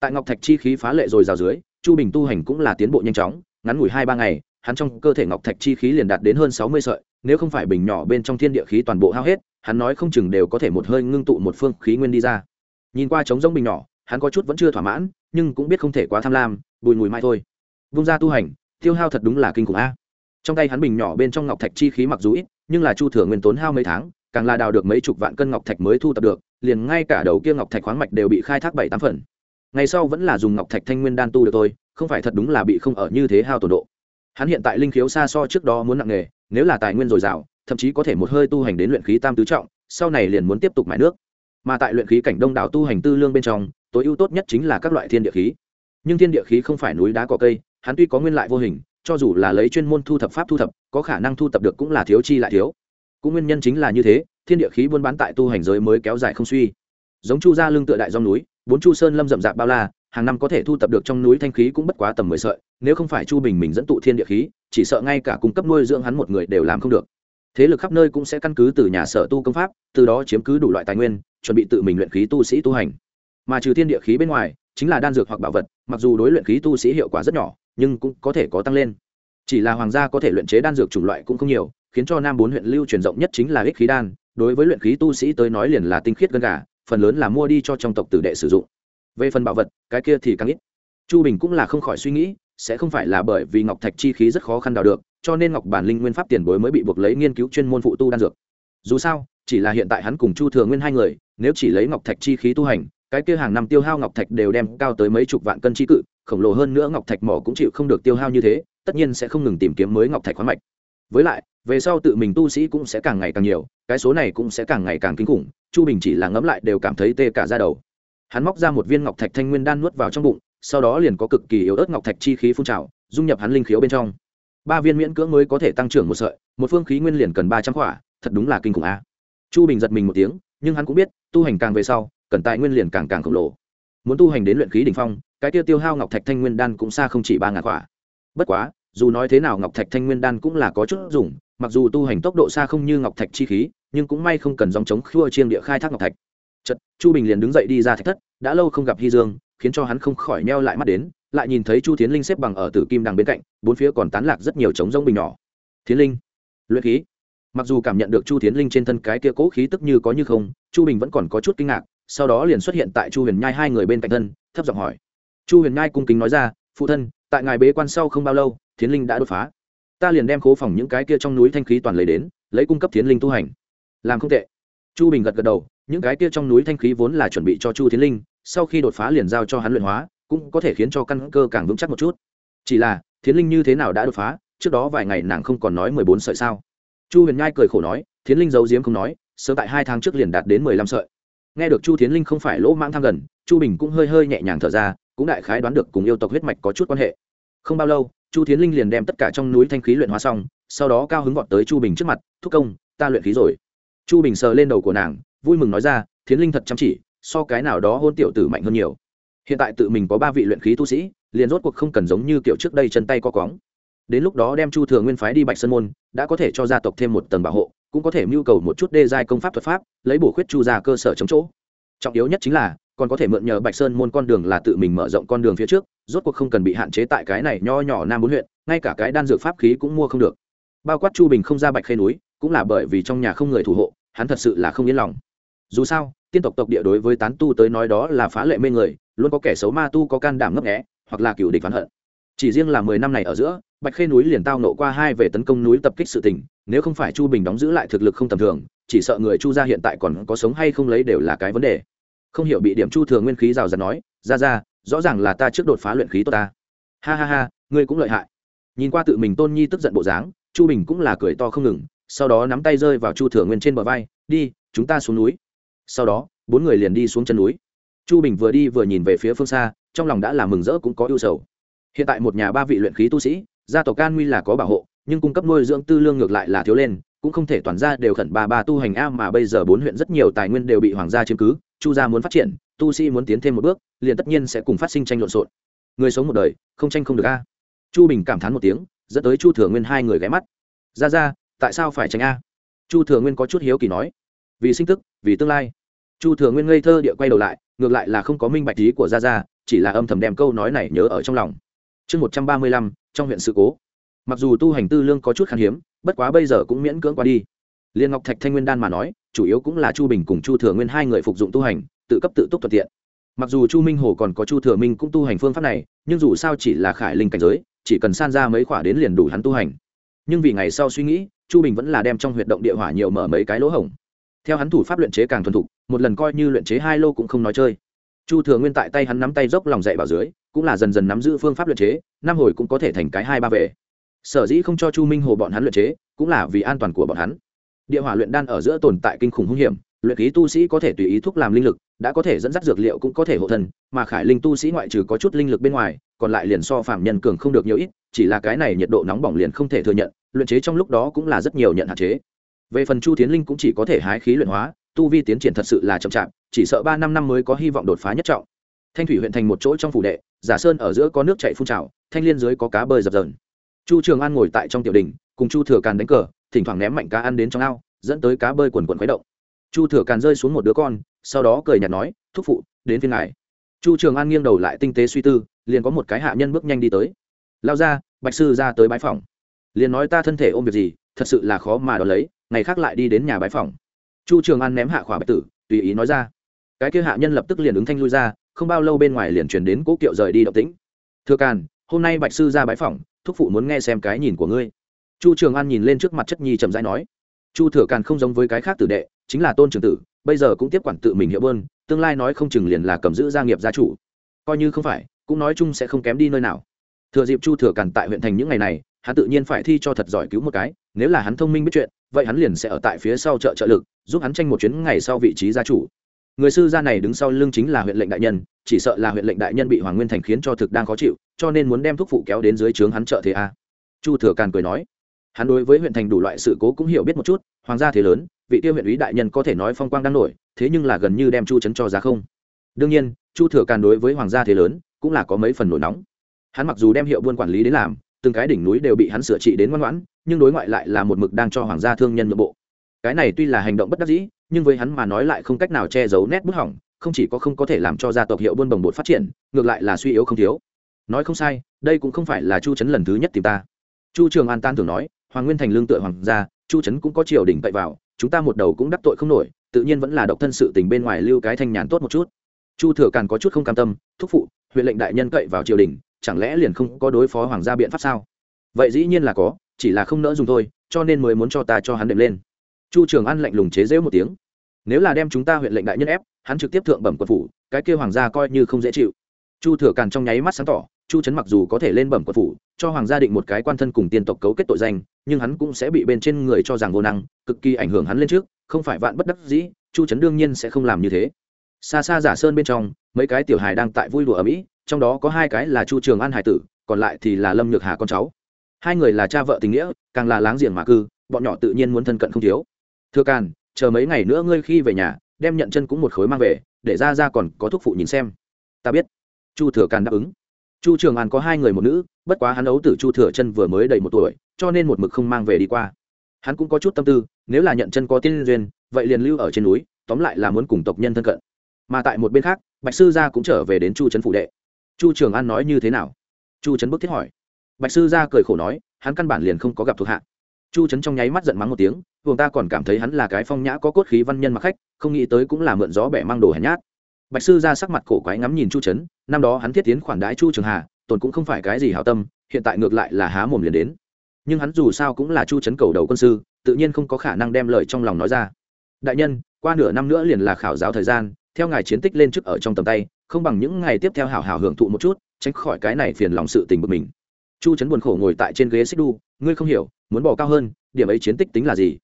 tại ngọc thạch chi khí phá lệ rồi rào dưới, chu bình tu hành cũng là tiến bộ nhanh chóng, ngắn ngủi hai ba ngày, hắn trong cơ thể ngọc thạch chi khí liền đạt đến hơn sáu mươi sợi, nếu không phải bình nhỏ bên trong thiên địa khí toàn bộ hao hết, hắn nói không chừng đều có thể một hơi ngưng tụ một phương khí nguyên đi ra. Nhìn qua trống rỗng bình nhỏ, hắn có chút vẫn chưa thỏa mãn, nhưng cũng biết không thể quá tham lam, bùi mùi mai thôi. Vung ra tu hành, tiêu hao thật đúng là kinh khủng a. Trong tay hắn bình nhỏ bên trong ngọc thạch chi khí mặc dù ít, nhưng là chu thừa nguyên tốn hao mấy tháng, càng là đào được mấy chục vạn cân ngọc thạch mới thu tập được, liền ngay cả đầu kia ngọc thạch khoáng mạch đều bị khai thác bảy tám phần ngày sau vẫn là dùng ngọc thạch thanh nguyên đan tu được thôi, không phải thật đúng là bị không ở như thế hao tổn độ. Hắn hiện tại linh khiếu xa so trước đó muốn nặng nghề nếu là tài nguyên dồi dào, thậm chí có thể một hơi tu hành đến luyện khí tam tứ trọng, sau này liền muốn tiếp tục mãi nước. Mà tại luyện khí cảnh đông đảo tu hành tư lương bên trong, tối ưu tốt nhất chính là các loại thiên địa khí. Nhưng thiên địa khí không phải núi đá cỏ cây, hắn tuy có nguyên lại vô hình, cho dù là lấy chuyên môn thu thập pháp thu thập, có khả năng thu thập được cũng là thiếu chi lại thiếu. Cũng nguyên nhân chính là như thế, thiên địa khí buôn bán tại tu hành giới mới kéo dài không suy. Giống chu gia lương tựa đại dòng núi bốn chu sơn lâm rậm rạp bao la, hàng năm có thể thu tập được trong núi thanh khí cũng bất quá tầm mười sợi, nếu không phải chu bình mình dẫn tụ thiên địa khí, chỉ sợ ngay cả cung cấp nuôi dưỡng hắn một người đều làm không được. Thế lực khắp nơi cũng sẽ căn cứ từ nhà sở tu công pháp, từ đó chiếm cứ đủ loại tài nguyên, chuẩn bị tự mình luyện khí tu sĩ tu hành. Mà trừ thiên địa khí bên ngoài, chính là đan dược hoặc bảo vật, mặc dù đối luyện khí tu sĩ hiệu quả rất nhỏ, nhưng cũng có thể có tăng lên. Chỉ là hoàng gia có thể luyện chế đan dược chủng loại cũng không nhiều, khiến cho nam bốn huyện lưu truyền rộng nhất chính là ích khí đan, đối với luyện khí tu sĩ tới nói liền là tinh khiết gân gà phần lớn là mua đi cho trong tộc tử đệ sử dụng. Về phần bảo vật, cái kia thì càng ít. Chu bình cũng là không khỏi suy nghĩ, sẽ không phải là bởi vì ngọc thạch chi khí rất khó khăn đào được, cho nên ngọc bản linh nguyên pháp tiền bối mới bị buộc lấy nghiên cứu chuyên môn phụ tu đan dược. Dù sao, chỉ là hiện tại hắn cùng chu thừa nguyên hai người, nếu chỉ lấy ngọc thạch chi khí tu hành, cái kia hàng năm tiêu hao ngọc thạch đều đem cao tới mấy chục vạn cân chi cự, khổng lồ hơn nữa ngọc thạch mỏ cũng chịu không được tiêu hao như thế, tất nhiên sẽ không ngừng tìm kiếm mới ngọc thạch khoáng mạch. Với lại về sau tự mình tu sĩ cũng sẽ càng ngày càng nhiều, cái số này cũng sẽ càng ngày càng kinh khủng, chu bình chỉ là ngẫm lại đều cảm thấy tê cả ra đầu. Hắn móc ra một viên ngọc thạch thanh nguyên đan nuốt vào trong bụng, sau đó liền có cực kỳ yếu ớt ngọc thạch chi khí phun trào, dung nhập hắn linh khiếu bên trong. Ba viên miễn cưỡng mới có thể tăng trưởng một sợi, một phương khí nguyên liền cần ba trăm khỏa, thật đúng là kinh khủng a. Chu bình giật mình một tiếng, nhưng hắn cũng biết, tu hành càng về sau, cần tài nguyên liền càng càng khổng lồ. Muốn tu hành đến luyện khí đ ỉ n h phong, cái tiêu tiêu hao ngọc thạch thanh nguyên đan cũng xa không chỉ ba ngàn khỏa. Bất quá, dù nói thế nào ngọc thạch thanh nguyên đan cũng là có chút dùng mặc dù tu hành tốc độ xa không như ngọc thạch chi khí, nhưng cũng may không cần dòng chống khua chiêng địa khai thác ngọc thạch. Chật chu bình liền đứng dậy đi ra thạch thất, đã lâu không gặp hy dương, khiến cho hắn không khỏi neo lại mắt đến, lại nhìn thấy chu tiến linh xếp bằng ở tử kim đằng bên cạnh, bốn phía còn tán lạc rất nhiều trống rông bình nhỏ. Tiến linh, luyện khí. Mặc dù cảm nhận được chu tiến linh trên thân cái kia cố khí tức như có như không, chu bình vẫn còn có chút kinh ngạc, sau đó liền xuất hiện tại chu huyền nhai hai người bên cạnh thân, thấp giọng hỏi. Chu huyền nhai cung kính nói ra, phụ thân, tại ngài bế quan sau không bao lâu, thiến linh đã đột phá ta liền đem khố phòng những cái kia trong núi thanh khí toàn lấy đến, lấy cung cấp thiến linh tu hành. Làm không tệ. Chu bình gật gật đầu, những cái kia trong núi thanh khí vốn là chuẩn bị cho chu thiến linh, sau khi đột phá liền giao cho hắn luyện hóa, cũng có thể khiến cho căn cơ càng vững chắc một chút. Chỉ là, thiến linh như thế nào đã đột phá, trước đó vài ngày nàng không còn nói mười bốn sợi sao? Chu huyền nhai cười khổ nói, thiến linh giấu diếm không nói, sớm tại hai tháng trước liền đạt đến mười lăm sợi. Nghe được chu thiến linh không phải lỗ mãng tham gần, chu bình cũng hơi hơi nhẹ nhàng thở ra, cũng đại khái đoán được cùng yêu tộc huyết mạch có chút quan hệ. Không bao lâu chu thiến linh liền đem tất cả trong núi thanh khí luyện hóa xong, sau đó cao hứng vọt tới chu bình trước mặt, thúc công, ta luyện khí rồi. Chu bình sờ lên đầu của nàng, vui mừng nói ra, thiến linh thật chăm chỉ, so cái nào đó hôn tiểu tử mạnh hơn nhiều. Hiện tại tự mình có ba vị luyện khí tu sĩ, liền rốt cuộc không cần giống như kiểu trước đây chân tay co cóng đến lúc đó đem chu thừa nguyên phái đi bạch sơn môn, đã có thể cho gia tộc thêm một tầng bảo hộ, cũng có thể mưu cầu một chút đê giai công pháp thuật pháp, lấy bổ khuyết chu ra cơ sở chống chỗ. Trọng yếu nhất chính là còn có thể mượn nhờ bạch sơn môn con đường là tự mình mở rộng con đường phía trước, rốt cuộc không cần bị hạn chế tại cái này nho nhỏ nam bốn huyện, ngay cả cái đan dược pháp khí cũng mua không được. Bao quát chu bình không ra bạch khê núi, cũng là bởi vì trong nhà không người thủ hộ, hắn thật sự là không yên lòng. Dù sao, tiên tộc tộc địa đối với tán tu tới nói đó là phá lệ mê người, luôn có kẻ xấu ma tu có can đảm ngấp nghẽ hoặc là cựu địch phán hận. Chỉ riêng là mười năm này ở giữa, bạch khê núi liền tao nộ qua hai về tấn công núi tập kích sự tình, nếu không phải chu bình đóng giữ lại thực lực không tầm thường, chỉ sợ người chu gia hiện tại còn có sống hay không lấy đều là cái vấn đề không hiểu bị điểm chu thừa nguyên khí rào rạt nói, ra ra, rõ ràng là ta trước đột phá luyện khí tốt ta. Ha ha ha, ngươi cũng lợi hại. Nhìn qua tự mình tôn nhi tức giận bộ dáng, chu bình cũng là cười to không ngừng, sau đó nắm tay rơi vào chu thừa nguyên trên bờ vai, đi, chúng ta xuống núi. Sau đó, bốn người liền đi xuống chân núi. Chu bình vừa đi vừa nhìn về phía phương xa, trong lòng đã là mừng rỡ cũng có ưu sầu. Hiện tại một nhà ba vị luyện khí tu sĩ, gia tộc can nguy là có bảo hộ, nhưng cung cấp nuôi dưỡng tư lương ngược lại là thiếu lên, cũng không thể toàn ra đều khẩn ba ba tu hành a mà bây giờ bốn huyện rất nhiều tài nguyên đều bị hoàng gia chiếm cứ chu gia muốn phát triển, tu sĩ muốn tiến thêm một bước, liền tất nhiên sẽ cùng phát sinh tranh lộn xộn. Người sống một đời, không tranh không được a. Chu bình cảm thán một tiếng, dẫn tới chu thừa nguyên hai người ghé mắt. Ra ra, tại sao phải tranh a? Chu thừa nguyên có chút hiếu kỳ nói. Vì sinh tức, vì tương lai. Chu thừa nguyên ngây thơ địa quay đầu lại, ngược lại là không có minh bạch ý của gia gia chỉ là âm thầm đem câu nói này nhớ ở trong lòng. Chương một trăm ba mươi lăm, trong huyện sự cố. Mặc dù tu hành tư lương có chút khan hiếm, bất quá bây giờ cũng miễn cưỡng qua đi. Liên ngọc thạch thanh nguyên đan mà nói chủ yếu cũng là chu bình cùng chu thừa nguyên hai người phục dụng tu hành, tự cấp tự túc thuận tiện. Mặc dù chu minh hồ còn có chu thừa minh cũng tu hành phương pháp này, nhưng dù sao chỉ là khải linh cảnh giới, chỉ cần san ra mấy khỏa đến liền đủ hắn tu hành. Nhưng vì ngày sau suy nghĩ, chu bình vẫn là đem trong huyệt động địa hỏa nhiều mở mấy cái lỗ hổng. Theo hắn thủ pháp luyện chế càng thuần thục, một lần coi như luyện chế hai lô cũng không nói chơi. Chu thừa nguyên tại tay hắn nắm tay dốc lòng dậy bảo dưới, cũng là dần dần nắm giữ phương pháp luyện chế, năm hồi cũng có thể thành cái hai ba về sở dĩ không cho chu minh hồ bọn hắn luyện chế, cũng là vì an toàn của bọn hắn địa hỏa luyện đan ở giữa tồn tại kinh khủng hung hiểm, luyện khí tu sĩ có thể tùy ý thuốc làm linh lực, đã có thể dẫn dắt dược liệu cũng có thể hộ thân, mà khải linh tu sĩ ngoại trừ có chút linh lực bên ngoài, còn lại liền so phạm nhân cường không được nhiều ít, chỉ là cái này nhiệt độ nóng bỏng liền không thể thừa nhận, luyện chế trong lúc đó cũng là rất nhiều nhận hạn chế. Về phần chu tiến linh cũng chỉ có thể hái khí luyện hóa, tu vi tiến triển thật sự là chậm chạp, chỉ sợ ba năm năm mới có hy vọng đột phá nhất trọng. Thanh thủy huyện thành một chỗ trong phủ đệ, giả sơn ở giữa có nước chạy phun trào, thanh liên dưới có cá bơi dập dờn. Chu trường an ngồi tại trong tiểu đình cùng chu thừa càn đánh cờ, thỉnh thoảng ném mạnh cá ăn đến trong ao, dẫn tới cá bơi quần quần khuấy động. Chu thừa càn rơi xuống một đứa con, sau đó cười nhạt nói, thúc phụ, đến phiên ngài. Chu trường an nghiêng đầu lại tinh tế suy tư, liền có một cái hạ nhân bước nhanh đi tới. Lao ra, bạch sư ra tới bãi phòng liền nói, ta thân thể ôm việc gì, thật sự là khó mà đón lấy, ngày khác lại đi đến nhà bãi phòng chu trường an ném hạ khỏa bạch tử, tùy ý nói ra. Cái kia hạ nhân lập tức liền ứng thanh lui ra, không bao lâu bên ngoài liền chuyển đến cố kiệu rời đi động tĩnh. Thừa càn, hôm nay bạch sư ra bãi phòng thúc phụ muốn nghe xem cái nhìn của ngươi chu trường an nhìn lên trước mặt chất nhi trầm rãi nói, chu thừa càn không giống với cái khác tử đệ, chính là tôn trường tử, bây giờ cũng tiếp quản tự mình hiệu bơn, tương lai nói không chừng liền là cầm giữ gia nghiệp gia chủ. Coi như không phải, cũng nói chung sẽ không kém đi nơi nào. Thừa dịp chu thừa càn tại huyện thành những ngày này, hắn tự nhiên phải thi cho thật giỏi cứu một cái, nếu là hắn thông minh biết chuyện, vậy hắn liền sẽ ở tại phía sau chợ trợ lực, giúp hắn tranh một chuyến ngày sau vị trí gia chủ. Người sư gia này đứng sau lưng chính là huyện lệnh đại nhân, chỉ sợ là huyện lệnh đại nhân bị hoàng nguyên thành khiến cho thực đang khó chịu, cho nên muốn đem thúc phụ kéo đến dưới trướng hắn trợ thế a. Chu thừa càn cười nói hắn đối với huyện thành đủ loại sự cố cũng hiểu biết một chút, hoàng gia thế lớn, vị tiêu huyện ủy đại nhân có thể nói phong quang đang nổi, thế nhưng là gần như đem chu chấn cho giá không. Đương nhiên, chu thừa càn đối với hoàng gia thế lớn, cũng là có mấy phần nổi nóng. Hắn mặc dù đem hiệu buôn quản lý đến làm, từng cái đỉnh núi đều bị hắn sửa trị đến ngoan ngoãn, nhưng đối ngoại lại là một mực đang cho hoàng gia thương nhân nội bộ. Cái này tuy là hành động bất đắc dĩ, nhưng với hắn mà nói lại không cách nào che giấu nét bức hỏng, không chỉ có không có thể làm cho gia tộc hiệu buôn bồng bột phát triển, ngược lại là suy yếu không thiếu. Nói không sai, đây cũng không phải là chu trấn lần thứ nhất tìm ta. Chu trường an tan thường nói hoàng nguyên thành lương tựa hoàng gia, chu trấn cũng có triều đình cậy vào, chúng ta một đầu cũng đắc tội không nổi, tự nhiên vẫn là độc thân sự tình bên ngoài lưu cái thanh nhàn tốt một chút. Chu thừa càn có chút không cam tâm, thúc phụ, huyện lệnh đại nhân cậy vào triều đình, chẳng lẽ liền không có đối phó hoàng gia biện pháp sao? Vậy dĩ nhiên là có, chỉ là không nỡ dùng thôi, cho nên mới muốn cho ta cho hắn đệm lên. Chu trường an lạnh lùng chế rễu một tiếng. Nếu là đem chúng ta huyện lệnh đại nhân ép, hắn trực tiếp thượng bẩm quận phủ, cái kêu hoàng gia coi như không dễ chịu. Chu thừa càn trong nháy mắt sáng tỏ chu trấn mặc dù có thể lên bẩm quận phủ, cho hoàng gia định một cái quan thân cùng tiên tộc cấu kết tội danh, nhưng hắn cũng sẽ bị bên trên người cho rằng vô năng, cực kỳ ảnh hưởng hắn lên trước, không phải vạn bất đắc dĩ, chu trấn đương nhiên sẽ không làm như thế. Xa xa giả sơn bên trong, mấy cái tiểu hài đang tại vui đùa ở mỹ, trong đó có hai cái là chu trường an hải tử, còn lại thì là lâm nhược hà con cháu. Hai người là cha vợ tình nghĩa, càng là láng giềng mà cư, bọn nhỏ tự nhiên muốn thân cận không thiếu. Thưa càn, chờ mấy ngày nữa ngươi khi về nhà, đem nhận chân cũng một khối mang về, để ra ra còn có thuốc phụ nhìn xem. Ta biết. Chu thừa càn đáp ứng chu trường an có hai người một nữ, bất quá hắn ấu tử chu thừa chân vừa mới đầy một tuổi, cho nên một mực không mang về đi qua. Hắn cũng có chút tâm tư, nếu là nhận chân có tiên duyên, vậy liền lưu ở trên núi, tóm lại là muốn cùng tộc nhân thân cận. Mà tại một bên khác, bạch sư gia cũng trở về đến chu trấn phủ đệ. Chu trường an nói như thế nào? Chu trấn bức thiết hỏi. Bạch sư gia cười khổ nói, hắn căn bản liền không có gặp thuộc hạ. Chu trấn trong nháy mắt giận mắng một tiếng vùng ta còn cảm thấy hắn là cái phong nhã có cốt khí văn nhân mặc khách, không nghĩ tới cũng là mượn gió bẻ mang đồ hèn nhát bạch sư ra sắc mặt cổ quái ngắm nhìn chu trấn năm đó hắn thiết tiến khoản đãi chu trường hà tồn cũng không phải cái gì hào tâm, hiện tại ngược lại là há mồm liền đến. Nhưng hắn dù sao cũng là chu trấn cầu đầu quân sư, tự nhiên không có khả năng đem lời trong lòng nói ra. Đại nhân, qua nửa năm nữa liền là khảo giáo thời gian, theo ngài chiến tích lên chức ở trong tầm tay, không bằng những ngày tiếp theo hào hào hưởng thụ một chút, tránh khỏi cái này phiền lòng sự tình bực mình. Chu trấn buồn khổ ngồi tại trên ghế xích đu, ngươi không hiểu, muốn bỏ cao hơn, điểm ấy chiến tích tính là gì?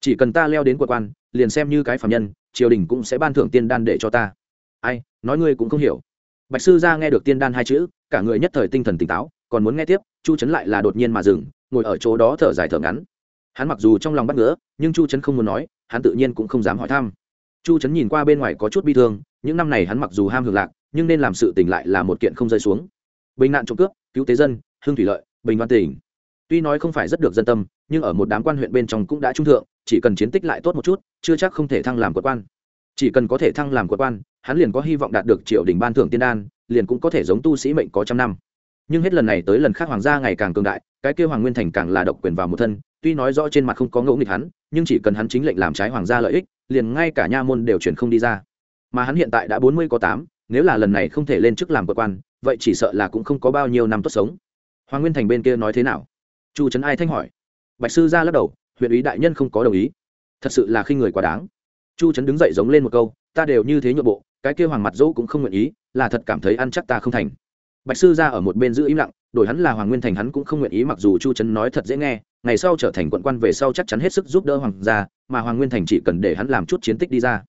Chỉ cần ta leo đến quan quan, liền xem như cái phạm nhân, triều đình cũng sẽ ban thưởng tiên đan để cho ta ai, nói ngươi cũng không hiểu. Bạch sư ra nghe được tiên đan hai chữ, cả người nhất thời tinh thần tỉnh táo, còn muốn nghe tiếp, chu trấn lại là đột nhiên mà dừng, ngồi ở chỗ đó thở dài thở ngắn. Hắn mặc dù trong lòng bắt ngứa, nhưng chu trấn không muốn nói, hắn tự nhiên cũng không dám hỏi thăm. Chu trấn nhìn qua bên ngoài có chút bi thương, những năm này hắn mặc dù ham hưởng lạc, nhưng nên làm sự tỉnh lại là một kiện không rơi xuống. Bình nạn trộm cướp, cứu tế dân, hương thủy lợi, bình văn tỉnh. Tuy nói không phải rất được dân tâm, nhưng ở một đám quan huyện bên trong cũng đã trung thượng, chỉ cần chiến tích lại tốt một chút, chưa chắc không thể thăng làm quật quan chỉ cần có thể thăng làm quận quan, hắn liền có hy vọng đạt được triều đình ban thưởng tiên đan, liền cũng có thể giống tu sĩ mệnh có trăm năm. Nhưng hết lần này tới lần khác hoàng gia ngày càng cường đại, cái kêu hoàng nguyên thành càng là độc quyền vào một thân, tuy nói rõ trên mặt không có ngẫu nghịch hắn, nhưng chỉ cần hắn chính lệnh làm trái hoàng gia lợi ích, liền ngay cả nha môn đều chuyển không đi ra. Mà hắn hiện tại đã bốn mươi có tám, nếu là lần này không thể lên chức làm cơ quan, vậy chỉ sợ là cũng không có bao nhiêu năm tốt sống. Hoàng nguyên thành bên kia nói thế nào? Chu trấn ai thanh hỏi. Bạch sư ra lắc đầu, huyện ủy đại nhân không có đồng ý. Thật sự là khi người quá đáng chu trấn đứng dậy giống lên một câu, ta đều như thế nhượng bộ, cái kia hoàng mặt dỗ cũng không nguyện ý, là thật cảm thấy ăn chắc ta không thành. Bạch sư ra ở một bên giữ im lặng, đổi hắn là hoàng nguyên thành hắn cũng không nguyện ý mặc dù chu trấn nói thật dễ nghe, ngày sau trở thành quận quan về sau chắc chắn hết sức giúp đỡ hoàng gia, mà hoàng nguyên thành chỉ cần để hắn làm chút chiến tích đi ra.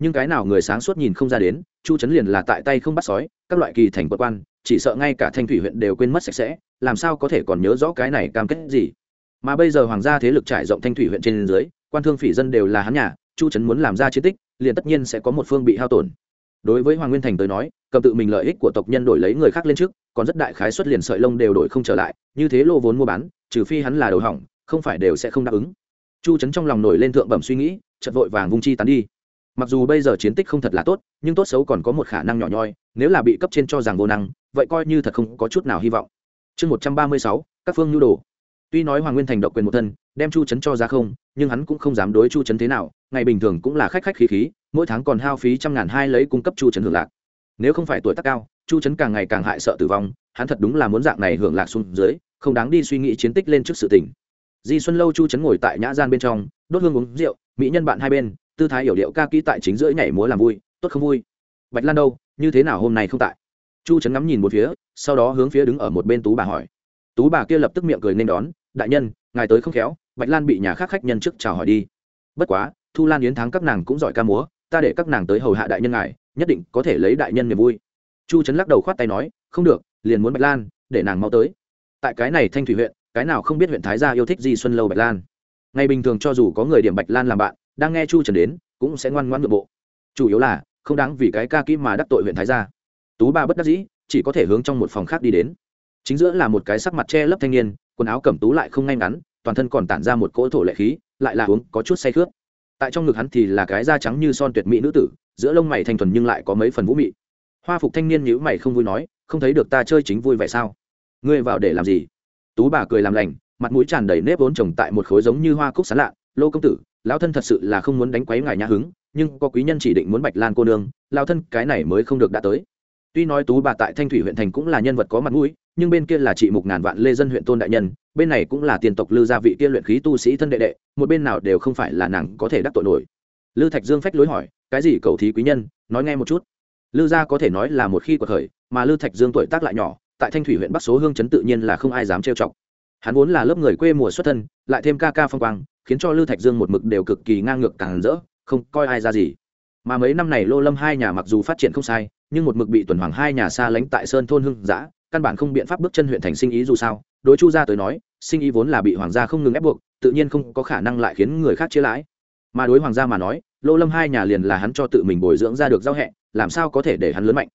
Nhưng cái nào người sáng suốt nhìn không ra đến, chu trấn liền là tại tay không bắt sói, các loại kỳ thành quận quan, chỉ sợ ngay cả thanh thủy huyện đều quên mất sạch sẽ, làm sao có thể còn nhớ rõ cái này cam kết gì? Mà bây giờ hoàng gia thế lực trải rộng thanh thủy huyện trên dưới, quan thương phỉ dân đều là hắn nhà chu trấn muốn làm ra chiến tích, liền tất nhiên sẽ có một phương bị hao tổn. Đối với hoàng nguyên thành tới nói, cầm tự mình lợi ích của tộc nhân đổi lấy người khác lên trước, còn rất đại khái xuất liền sợi lông đều đổi không trở lại, như thế lô vốn mua bán, trừ phi hắn là đầu hỏng, không phải đều sẽ không đáp ứng. Chu trấn trong lòng nổi lên thượng bẩm suy nghĩ chật vội vàng vung chi tán đi. Mặc dù bây giờ chiến tích không thật là tốt, nhưng tốt xấu còn có một khả năng nhỏ nhoi, nếu là bị cấp trên cho rằng vô năng, vậy coi như thật không có chút nào hy vọng. Chương một trăm ba mươi sáu, các phương nhu đồ tuy nói hoàng nguyên thành độc quyền một thân, đem chu trấn cho ra không, nhưng hắn cũng không dám đối chu trấn thế nào, ngày bình thường cũng là khách khách khí khí, mỗi tháng còn hao phí trăm ngàn hai lấy cung cấp chu trấn hưởng lạc. Nếu không phải tuổi tác cao, chu trấn càng ngày càng hại sợ tử vong, hắn thật đúng là muốn dạng này hưởng lạc xuống dưới, không đáng đi suy nghĩ chiến tích lên trước sự tình. Di xuân lâu chu trấn ngồi tại nhã gian bên trong, đốt hương uống rượu, mỹ nhân bạn hai bên, tư thái hiểu điệu ca kỹ tại chính giữa nhảy múa làm vui, tốt không vui. Bạch lan đâu, như thế nào hôm nay không tại? Chu trấn ngắm nhìn một phía, sau đó hướng phía đứng ở một bên tú bà hỏi. Tú bà kia lập tức miệng cười nên đón đại nhân, ngài tới không khéo, bạch lan bị nhà khác khách nhân trước chào hỏi đi. Bất quá, thu lan yến thắng các nàng cũng giỏi ca múa, ta để các nàng tới hầu hạ đại nhân ngài, nhất định có thể lấy đại nhân niềm vui. Chu trấn lắc đầu khoát tay nói, không được, liền muốn bạch lan, để nàng mau tới. Tại cái này thanh thủy huyện, cái nào không biết huyện thái gia yêu thích di xuân lâu bạch lan. Ngày bình thường cho dù có người điểm bạch lan làm bạn, đang nghe chu trần đến, cũng sẽ ngoan ngoãn nội bộ. Chủ yếu là, không đáng vì cái ca kỹ mà đắc tội huyện thái gia. Tú ba bất đắc dĩ, chỉ có thể hướng trong một phòng khác đi đến chính giữa là một cái sắc mặt che lấp thanh niên, quần áo cẩm tú lại không ngay ngắn, toàn thân còn tản ra một cỗ thổ lệ khí, lại là uống, có chút say khướt. Tại trong ngực hắn thì là cái da trắng như son tuyệt mỹ nữ tử, giữa lông mày thanh thuần nhưng lại có mấy phần vũ mị. Hoa phục thanh niên nhữ mày không vui nói, không thấy được ta chơi chính vui vậy sao? Ngươi vào để làm gì? Tú bà cười làm lành, mặt mũi tràn đầy nếp vốn trồng tại một khối giống như hoa cúc sán lạ. Lô công tử, lão thân thật sự là không muốn đánh quấy ngài nhã hứng, nhưng có quý nhân chỉ định muốn bạch lan cô nương, lão thân cái này mới không được đã tới. Tuy nói tú bà tại thanh thủy huyện thành cũng là nhân vật có mặt mũi nhưng bên kia là chị mục ngàn vạn lê dân huyện tôn đại nhân, bên này cũng là tiền tộc lư gia vị kia luyện khí tu sĩ thân đệ đệ, một bên nào đều không phải là nàng có thể đắc tội nổi. Lư thạch dương phách lối hỏi, cái gì cầu thí quý nhân? Nói nghe một chút. Lư gia có thể nói là một khi cuộc khởi, mà lư thạch dương tuổi tác lại nhỏ, tại thanh thủy huyện bắc số hương chấn tự nhiên là không ai dám trêu chọc. Hắn vốn là lớp người quê mùa xuất thân, lại thêm ca ca phong quang, khiến cho lư thạch dương một mực đều cực kỳ ngang ngược càng rỡ, không coi ai ra gì. Mà mấy năm này lô lâm hai nhà mặc dù phát triển không sai, nhưng một mực bị tuần hoàng hai nhà xa lánh tại sơn thôn hưng giã căn bản không biện pháp bước chân huyện thành sinh ý dù sao. Đối chu gia tới nói, sinh ý vốn là bị hoàng gia không ngừng ép buộc, tự nhiên không có khả năng lại khiến người khác chia lãi. Mà đối hoàng gia mà nói, lô lâm hai nhà liền là hắn cho tự mình bồi dưỡng ra được giao hẹ, làm sao có thể để hắn lớn mạnh.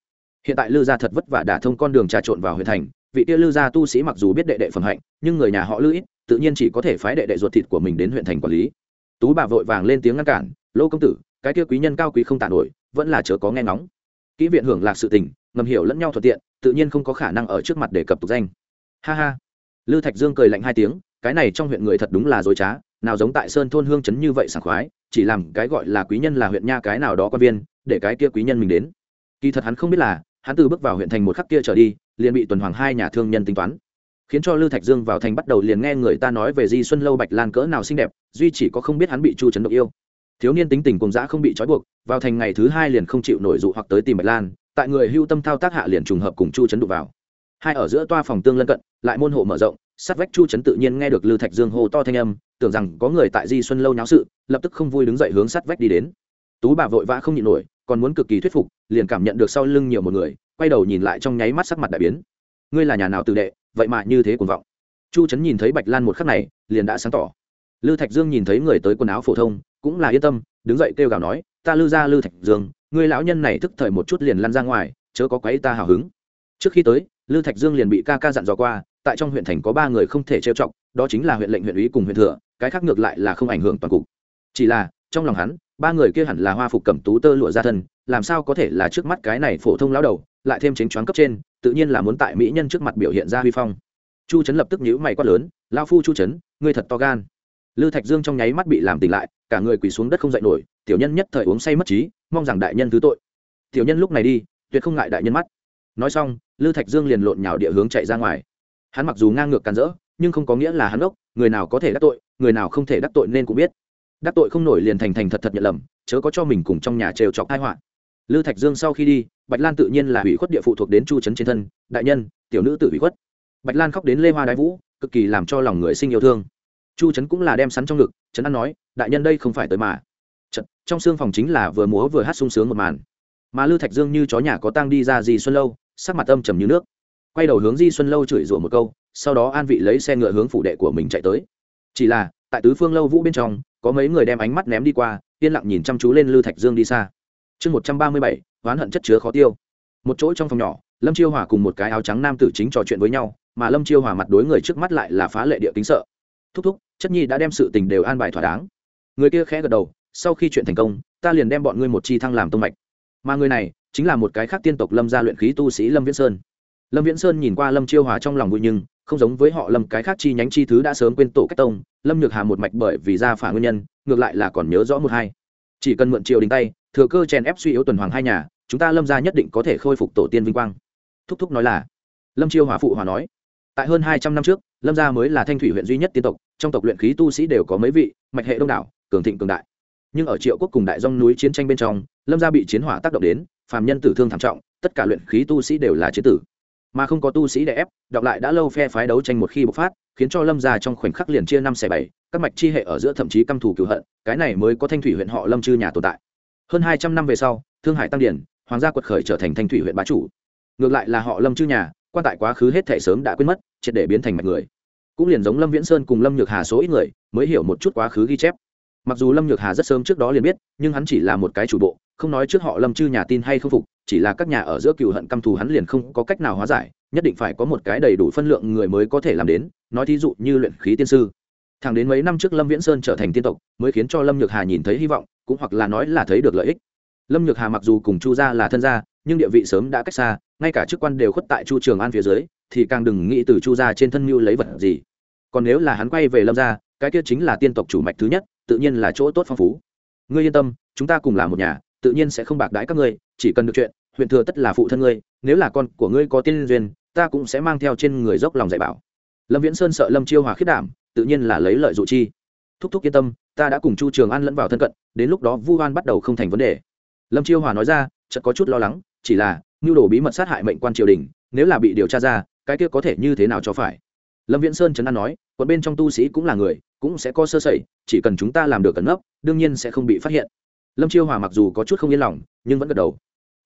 Hiện tại lư gia thật vất vả đả thông con đường trà trộn vào huyện thành, vị kia lư gia tu sĩ mặc dù biết đệ đệ phẩm hạnh, nhưng người nhà họ lư ít, tự nhiên chỉ có thể phái đệ đệ ruột thịt của mình đến huyện thành quản lý. Tú bà vội vàng lên tiếng ngăn cản, lô công tử, cái kia quý nhân cao quý không tàn nổi, vẫn là chớ có nghe ngóng kỹ viện hưởng lạc sự tình, ngầm hiểu lẫn nhau thuận tiện, tự nhiên không có khả năng ở trước mặt để cập tục danh. Ha ha. Lư thạch dương cười lạnh hai tiếng, cái này trong huyện người thật đúng là dối trá, nào giống tại sơn thôn hương chấn như vậy sảng khoái, chỉ làm cái gọi là quý nhân là huyện nha cái nào đó quan viên, để cái kia quý nhân mình đến. Kỳ thật hắn không biết là, hắn từ bước vào huyện thành một khắc kia trở đi, liền bị tuần hoàng hai nhà thương nhân tính toán. Khiến cho lư thạch dương vào thành bắt đầu liền nghe người ta nói về di xuân lâu bạch lan cỡ nào xinh đẹp, duy chỉ có không biết hắn bị chu trấn độc yêu thiếu niên tính tình cùng dã không bị trói buộc, vào thành ngày thứ hai liền không chịu nổi dụ hoặc tới tìm bạch lan, tại người hưu tâm thao tác hạ liền trùng hợp cùng chu Chấn đụng vào. Hai ở giữa toa phòng tương lân cận, lại môn hộ mở rộng, sát vách chu Chấn tự nhiên nghe được lư thạch dương hô to thanh âm, tưởng rằng có người tại di xuân lâu nháo sự, lập tức không vui đứng dậy hướng sát vách đi đến. Tú bà vội vã không nhịn nổi, còn muốn cực kỳ thuyết phục, liền cảm nhận được sau lưng nhiều một người, quay đầu nhìn lại trong nháy mắt sắc mặt đại biến. Ngươi là nhà nào tự đệ, vậy mà như thế cuồng vọng. Chu trấn nhìn thấy bạch lan một khắc này, liền đã sáng tỏ. Lư thạch dương nhìn thấy người tới quần áo phổ thông cũng là yên tâm, đứng dậy kêu gào nói, ta lư ra lư thạch dương, ngươi lão nhân này thức thời một chút liền lăn ra ngoài, chớ có quấy ta hào hứng. Trước khi tới, lư thạch dương liền bị ca ca dặn dò qua, tại trong huyện thành có ba người không thể trêu chọc, đó chính là huyện lệnh, huyện ủy cùng huyện thừa, cái khác ngược lại là không ảnh hưởng toàn cục. Chỉ là, trong lòng hắn, ba người kia hẳn là hoa phục cẩm tú tơ lụa ra thân, làm sao có thể là trước mắt cái này phổ thông lão đầu, lại thêm chính choáng cấp trên, tự nhiên là muốn tại mỹ nhân trước mặt biểu hiện ra huy phong. Chu trấn lập tức nhíu mày quát lớn lao phu chu trấn ngươi thật to gan lư thạch dương trong nháy mắt bị làm tỉnh lại, cả người quỳ xuống đất không dậy nổi, tiểu nhân nhất thời uống say mất trí, mong rằng đại nhân thứ tội. Tiểu nhân lúc này đi, tuyệt không ngại đại nhân mắt. Nói xong, lư thạch dương liền lộn nhào địa hướng chạy ra ngoài. Hắn mặc dù ngang ngược càn rỡ, nhưng không có nghĩa là hắn ốc, người nào có thể đắc tội, người nào không thể đắc tội nên cũng biết. Đắc tội không nổi liền thành thành thật thật nhận lầm, chớ có cho mình cùng trong nhà trêu chọc tai họa. Lư thạch dương sau khi đi, bạch lan tự nhiên là hủy khuất địa phụ thuộc đến chu trấn trên thân, đại nhân, tiểu nữ tự hủy khuất. Bạch lan khóc đến lê hoa đái vũ, cực kỳ làm cho lòng người sinh yêu thương chu trấn cũng là đem sắn trong ngực trấn an nói đại nhân đây không phải tới mà. Chật, trong xương phòng chính là vừa múa vừa hát sung sướng một màn. Mà lư thạch dương như chó nhà có tang đi ra di xuân lâu sắc mặt âm trầm như nước. Quay đầu hướng di xuân lâu chửi rủa một câu sau đó an vị lấy xe ngựa hướng phủ đệ của mình chạy tới. Chỉ là tại tứ phương lâu vũ bên trong có mấy người đem ánh mắt ném đi qua yên lặng nhìn chăm chú lên lư thạch dương đi xa. Chương một trăm ba mươi bảy oán hận chất chứa khó tiêu. Một chỗ trong phòng nhỏ lâm chiêu hòa cùng một cái áo trắng nam tử chính trò chuyện với nhau mà lâm chiêu hòa mặt đối người trước mắt lại là phá lệ địa tính sợ. Thúc thúc chất nhi đã đem sự tình đều an bài thỏa đáng. Người kia khẽ gật đầu, sau khi chuyện thành công, ta liền đem bọn ngươi một chi thăng làm tông mạch. Mà người này, chính là một cái khác tiên tộc lâm gia luyện khí tu sĩ lâm viễn sơn. Lâm viễn sơn nhìn qua lâm chiêu hòa trong lòng vui nhưng, không giống với họ lâm cái khác chi nhánh chi thứ đã sớm quên tổ cách tông, lâm nhược hà một mạch bởi vì ra phả nguyên nhân, ngược lại là còn nhớ rõ một hai. Chỉ cần mượn triều đình tay, thừa cơ chèn ép suy yếu tuần hoàng hai nhà, chúng ta lâm gia nhất định có thể khôi phục tổ tiên vinh quang. Thúc thúc nói là, lâm chiêu hòa phụ hòa nói tại hơn hai trăm năm trước, lâm gia mới là thanh thủy huyện duy nhất tiên tộc, trong tộc luyện khí tu sĩ đều có mấy vị, mạch hệ đông đảo, cường thịnh cường đại. Nhưng ở triệu quốc cùng đại dông núi chiến tranh bên trong, lâm gia bị chiến hỏa tác động đến, phàm nhân tử thương thảm trọng, tất cả luyện khí tu sĩ đều là chế tử. Mà không có tu sĩ để ép, đọc lại đã lâu phe phái đấu tranh một khi bộc phát, khiến cho lâm gia trong khoảnh khắc liền chia năm xẻ bảy, các mạch chi hệ ở giữa thậm chí căm thù cựu hận, cái này mới có thanh thủy huyện họ lâm chư nhà tồn tại. Hơn hai trăm năm về sau, thương hải tăng điển, hoàng gia quật khởi trở thành thanh thủy huyện bá chủ. Ngược lại là họ lâm chư nhà, quan tại quá khứ hết thể sớm đã quên mất triệt để biến thành mạch người. Cũng liền giống lâm viễn sơn cùng lâm nhược hà số ít người, mới hiểu một chút quá khứ ghi chép. Mặc dù lâm nhược hà rất sớm trước đó liền biết, nhưng hắn chỉ là một cái chủ bộ, không nói trước họ lâm chư nhà tin hay không phục, chỉ là các nhà ở giữa cựu hận căm thù hắn liền không có cách nào hóa giải, nhất định phải có một cái đầy đủ phân lượng người mới có thể làm đến, nói thí dụ như luyện khí tiên sư. Thẳng đến mấy năm trước lâm viễn sơn trở thành tiên tộc, mới khiến cho lâm nhược hà nhìn thấy hy vọng, cũng hoặc là nói là thấy được lợi ích. Lâm nhược hà mặc dù cùng chu gia là thân gia nhưng địa vị sớm đã cách xa, ngay cả chức quan đều khuất tại chu trường an phía dưới, thì càng đừng nghĩ từ chu ra trên thân mưu lấy vật gì. Còn nếu là hắn quay về lâm gia, cái kia chính là tiên tộc chủ mạch thứ nhất, tự nhiên là chỗ tốt phong phú. Ngươi yên tâm, chúng ta cùng là một nhà, tự nhiên sẽ không bạc đãi các ngươi, chỉ cần được chuyện, huyện thừa tất là phụ thân ngươi, nếu là con của ngươi có tiên duyên, ta cũng sẽ mang theo trên người dốc lòng dạy bảo. Lâm viễn sơn sợ lâm chiêu hòa khiết đảm, tự nhiên là lấy lợi dụ chi. Thúc thúc yên tâm, ta đã cùng chu trường an lẫn vào thân cận, đến lúc đó vu hoan bắt đầu không thành vấn đề. Lâm chiêu hòa nói ra, chợt có chút lo lắng chỉ là, nhu đồ bí mật sát hại mệnh quan triều đình, nếu là bị điều tra ra, cái kia có thể như thế nào cho phải? Lâm viễn sơn trấn an nói, quận bên trong tu sĩ cũng là người, cũng sẽ có sơ sẩy, chỉ cần chúng ta làm được cẩn nấp, đương nhiên sẽ không bị phát hiện. Lâm chiêu hòa mặc dù có chút không yên lòng, nhưng vẫn gật đầu.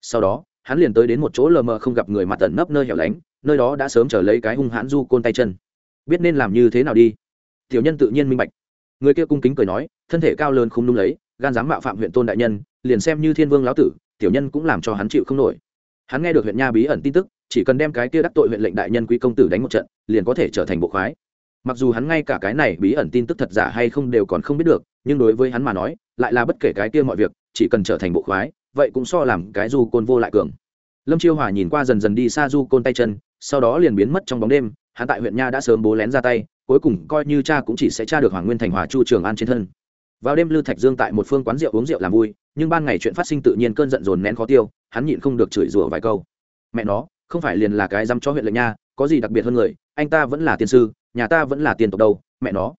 Sau đó, hắn liền tới đến một chỗ lờ mờ không gặp người mặt tận nấp nơi hẻo lánh, nơi đó đã sớm trở lấy cái hung hãn du côn tay chân. Biết nên làm như thế nào đi? Tiểu nhân tự nhiên minh bạch. Người kia cung kính cười nói, thân thể cao lớn không đúng lấy, gan dám mạo phạm huyện tôn đại nhân, liền xem như thiên vương lão tử tiểu nhân cũng làm cho hắn chịu không nổi. Hắn nghe được huyện nha bí ẩn tin tức, chỉ cần đem cái kia đắc tội huyện lệnh đại nhân quý công tử đánh một trận, liền có thể trở thành bộ khoái. Mặc dù hắn ngay cả cái này bí ẩn tin tức thật giả hay không đều còn không biết được, nhưng đối với hắn mà nói, lại là bất kể cái kia mọi việc, chỉ cần trở thành bộ khoái, vậy cũng so làm cái du côn vô lại cường. Lâm chiêu hòa nhìn qua dần dần đi xa du côn tay chân, sau đó liền biến mất trong bóng đêm, hắn tại huyện nha đã sớm bố lén ra tay, cuối cùng coi như cha cũng chỉ sẽ tra được hoàng nguyên thành hòa chu trường an trên thân. Vào đêm lư thạch dương tại một phương quán rượu uống rượu làm vui nhưng ban ngày chuyện phát sinh tự nhiên cơn giận dồn nén khó tiêu, hắn nhịn không được chửi rủa vài câu. Mẹ nó, không phải liền là cái dăm cho huyện lệnh nha, có gì đặc biệt hơn người, anh ta vẫn là tiên sư, nhà ta vẫn là tiền tộc đâu, mẹ nó.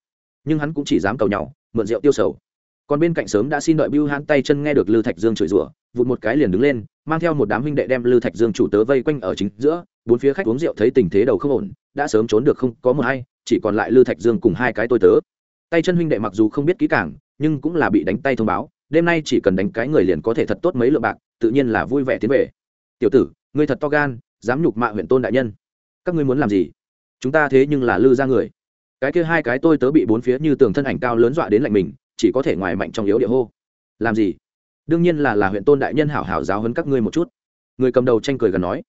Nhưng hắn cũng chỉ dám cầu nhau mượn rượu tiêu sầu. Còn bên cạnh sớm đã xin đợi bưu hắn tay chân nghe được lư thạch dương chửi rủa, vụt một cái liền đứng lên, mang theo một đám huynh đệ đem lư thạch dương chủ tớ vây quanh ở chính giữa, bốn phía khách uống rượu thấy tình thế đầu không ổn, đã sớm trốn được không có một hay chỉ còn lại lư thạch dương cùng hai cái tôi tớ. Tay chân huynh đệ mặc dù không biết kỹ càng, nhưng cũng là bị đánh tay thông báo đêm nay chỉ cần đánh cái người liền có thể thật tốt mấy lượng bạc, tự nhiên là vui vẻ tiến về. Tiểu tử, ngươi thật to gan, dám nhục mạ huyện tôn đại nhân. Các ngươi muốn làm gì? Chúng ta thế nhưng là lư ra người. Cái kia hai cái tôi tớ bị bốn phía như tường thân ảnh cao lớn dọa đến lạnh mình, chỉ có thể ngoài mạnh trong yếu địa hô. Làm gì? Đương nhiên là là huyện tôn đại nhân hảo hảo giáo hấn các ngươi một chút. Người cầm đầu tranh cười gần nói.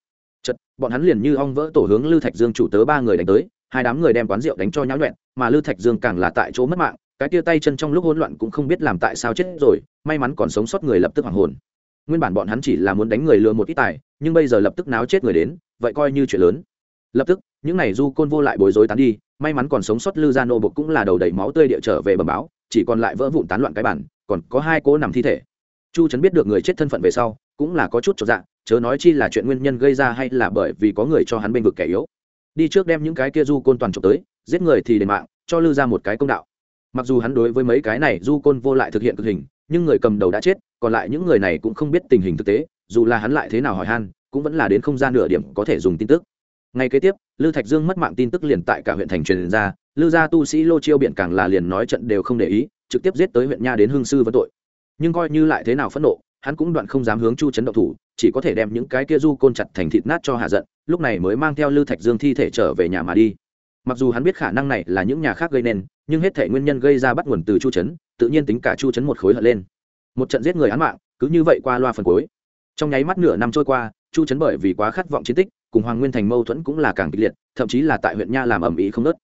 Chật, bọn hắn liền như ong vỡ tổ hướng lư thạch dương chủ tớ ba người đánh tới, hai đám người đem quán rượu đánh cho nháo nhuẹn mà lư thạch dương càng là tại chỗ mất mạng cái tia tay chân trong lúc hỗn loạn cũng không biết làm tại sao chết rồi, may mắn còn sống sót người lập tức hoàng hồn. Nguyên bản bọn hắn chỉ là muốn đánh người lừa một ít tài, nhưng bây giờ lập tức náo chết người đến, vậy coi như chuyện lớn. Lập tức, những này du côn vô lại bối rối tán đi, may mắn còn sống sót lư gia nô bục cũng là đầu đầy máu tươi địa trở về bầm báo, chỉ còn lại vỡ vụn tán loạn cái bản, còn có hai cô nằm thi thể. Chu trấn biết được người chết thân phận về sau, cũng là có chút trọn dạng chớ nói chi là chuyện nguyên nhân gây ra hay là bởi vì có người cho hắn bên vực kẻ yếu. Đi trước đem những cái kia du côn toàn trộm tới, giết người thì đền mạng, cho lư ra một cái công đạo mặc dù hắn đối với mấy cái này du côn vô lại thực hiện cực hình, nhưng người cầm đầu đã chết, còn lại những người này cũng không biết tình hình thực tế, dù là hắn lại thế nào hỏi han, cũng vẫn là đến không gian nửa điểm có thể dùng tin tức. Ngay kế tiếp, lư thạch dương mất mạng tin tức liền tại cả huyện thành truyền ra, lư gia tu sĩ lô chiêu biện càng là liền nói trận đều không để ý, trực tiếp giết tới huyện nha đến hương sư vấn tội. Nhưng coi như lại thế nào phẫn nộ, hắn cũng đoạn không dám hướng chu chấn động thủ, chỉ có thể đem những cái kia du côn chặt thành thịt nát cho hạ giận, lúc này mới mang theo lư thạch dương thi thể trở về nhà mà đi. Mặc dù hắn biết khả năng này là những nhà khác gây nên nhưng hết thể nguyên nhân gây ra bắt nguồn từ chu chấn tự nhiên tính cả chu chấn một khối hận lên. Một trận giết người án mạng cứ như vậy qua loa phần cuối. Trong nháy mắt nửa năm trôi qua chu chấn bởi vì quá khát vọng chiến tích cùng hoàng nguyên thành mâu thuẫn cũng là càng kịch liệt thậm chí là tại huyện nha làm ẩm ý không nớt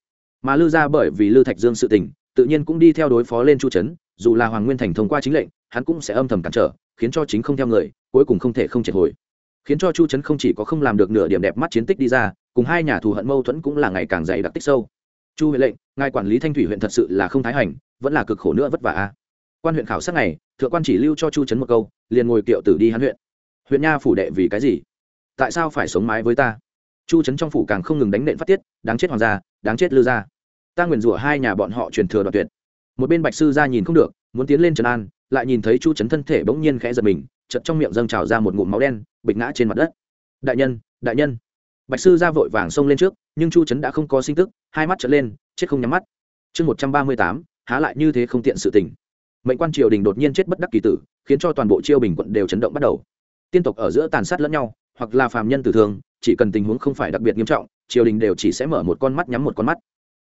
mà lư ra bởi vì lư thạch dương sự tình tự nhiên cũng đi theo đối phó lên chu Chấn, dù là hoàng nguyên thành thông qua chính lệnh hắn cũng sẽ âm thầm cản trở khiến cho chính không theo người cuối cùng không thể không triệt hồi. Khiến cho chu trấn không chỉ có không làm được nửa điểm đẹp mắt chiến tích đi ra cùng hai nhà thù hận mâu thuẫn cũng là ngày càng dày đặc tích sâu chu huệ lệnh, ngài quản lý thanh thủy huyện thật sự là không thái hành, vẫn là cực khổ nữa vất vả a. Quan huyện khảo sát này, thượng quan chỉ lưu cho chu trấn một câu, liền ngồi kiệu tử đi hắn huyện. Huyện nha phủ đệ vì cái gì? Tại sao phải sống mái với ta? Chu trấn trong phủ càng không ngừng đánh nện phát tiết, đáng chết hoàng gia, đáng chết lư gia. Ta nguyền rủa hai nhà bọn họ truyền thừa đoạt tuyệt. Một bên bạch sư ra nhìn không được, muốn tiến lên trần an, lại nhìn thấy chu trấn thân thể bỗng nhiên khẽ giật mình chật trong miệng dâng trào ra một ngụm máu đen, bịch ngã trên mặt đất. Đại nhân đại nhân bạch sư ra vội vàng xông lên trước nhưng chu trấn đã không có sinh tức hai mắt trở lên chết không nhắm mắt. Chương một trăm ba mươi tám há lại như thế không tiện sự tình. Mệnh quan triều đình đột nhiên chết bất đắc kỳ tử khiến cho toàn bộ chiêu bình quận đều chấn động bắt đầu. Tiên tộc ở giữa tàn sát lẫn nhau hoặc là phàm nhân tử thương, chỉ cần tình huống không phải đặc biệt nghiêm trọng triều đình đều chỉ sẽ mở một con mắt nhắm một con mắt.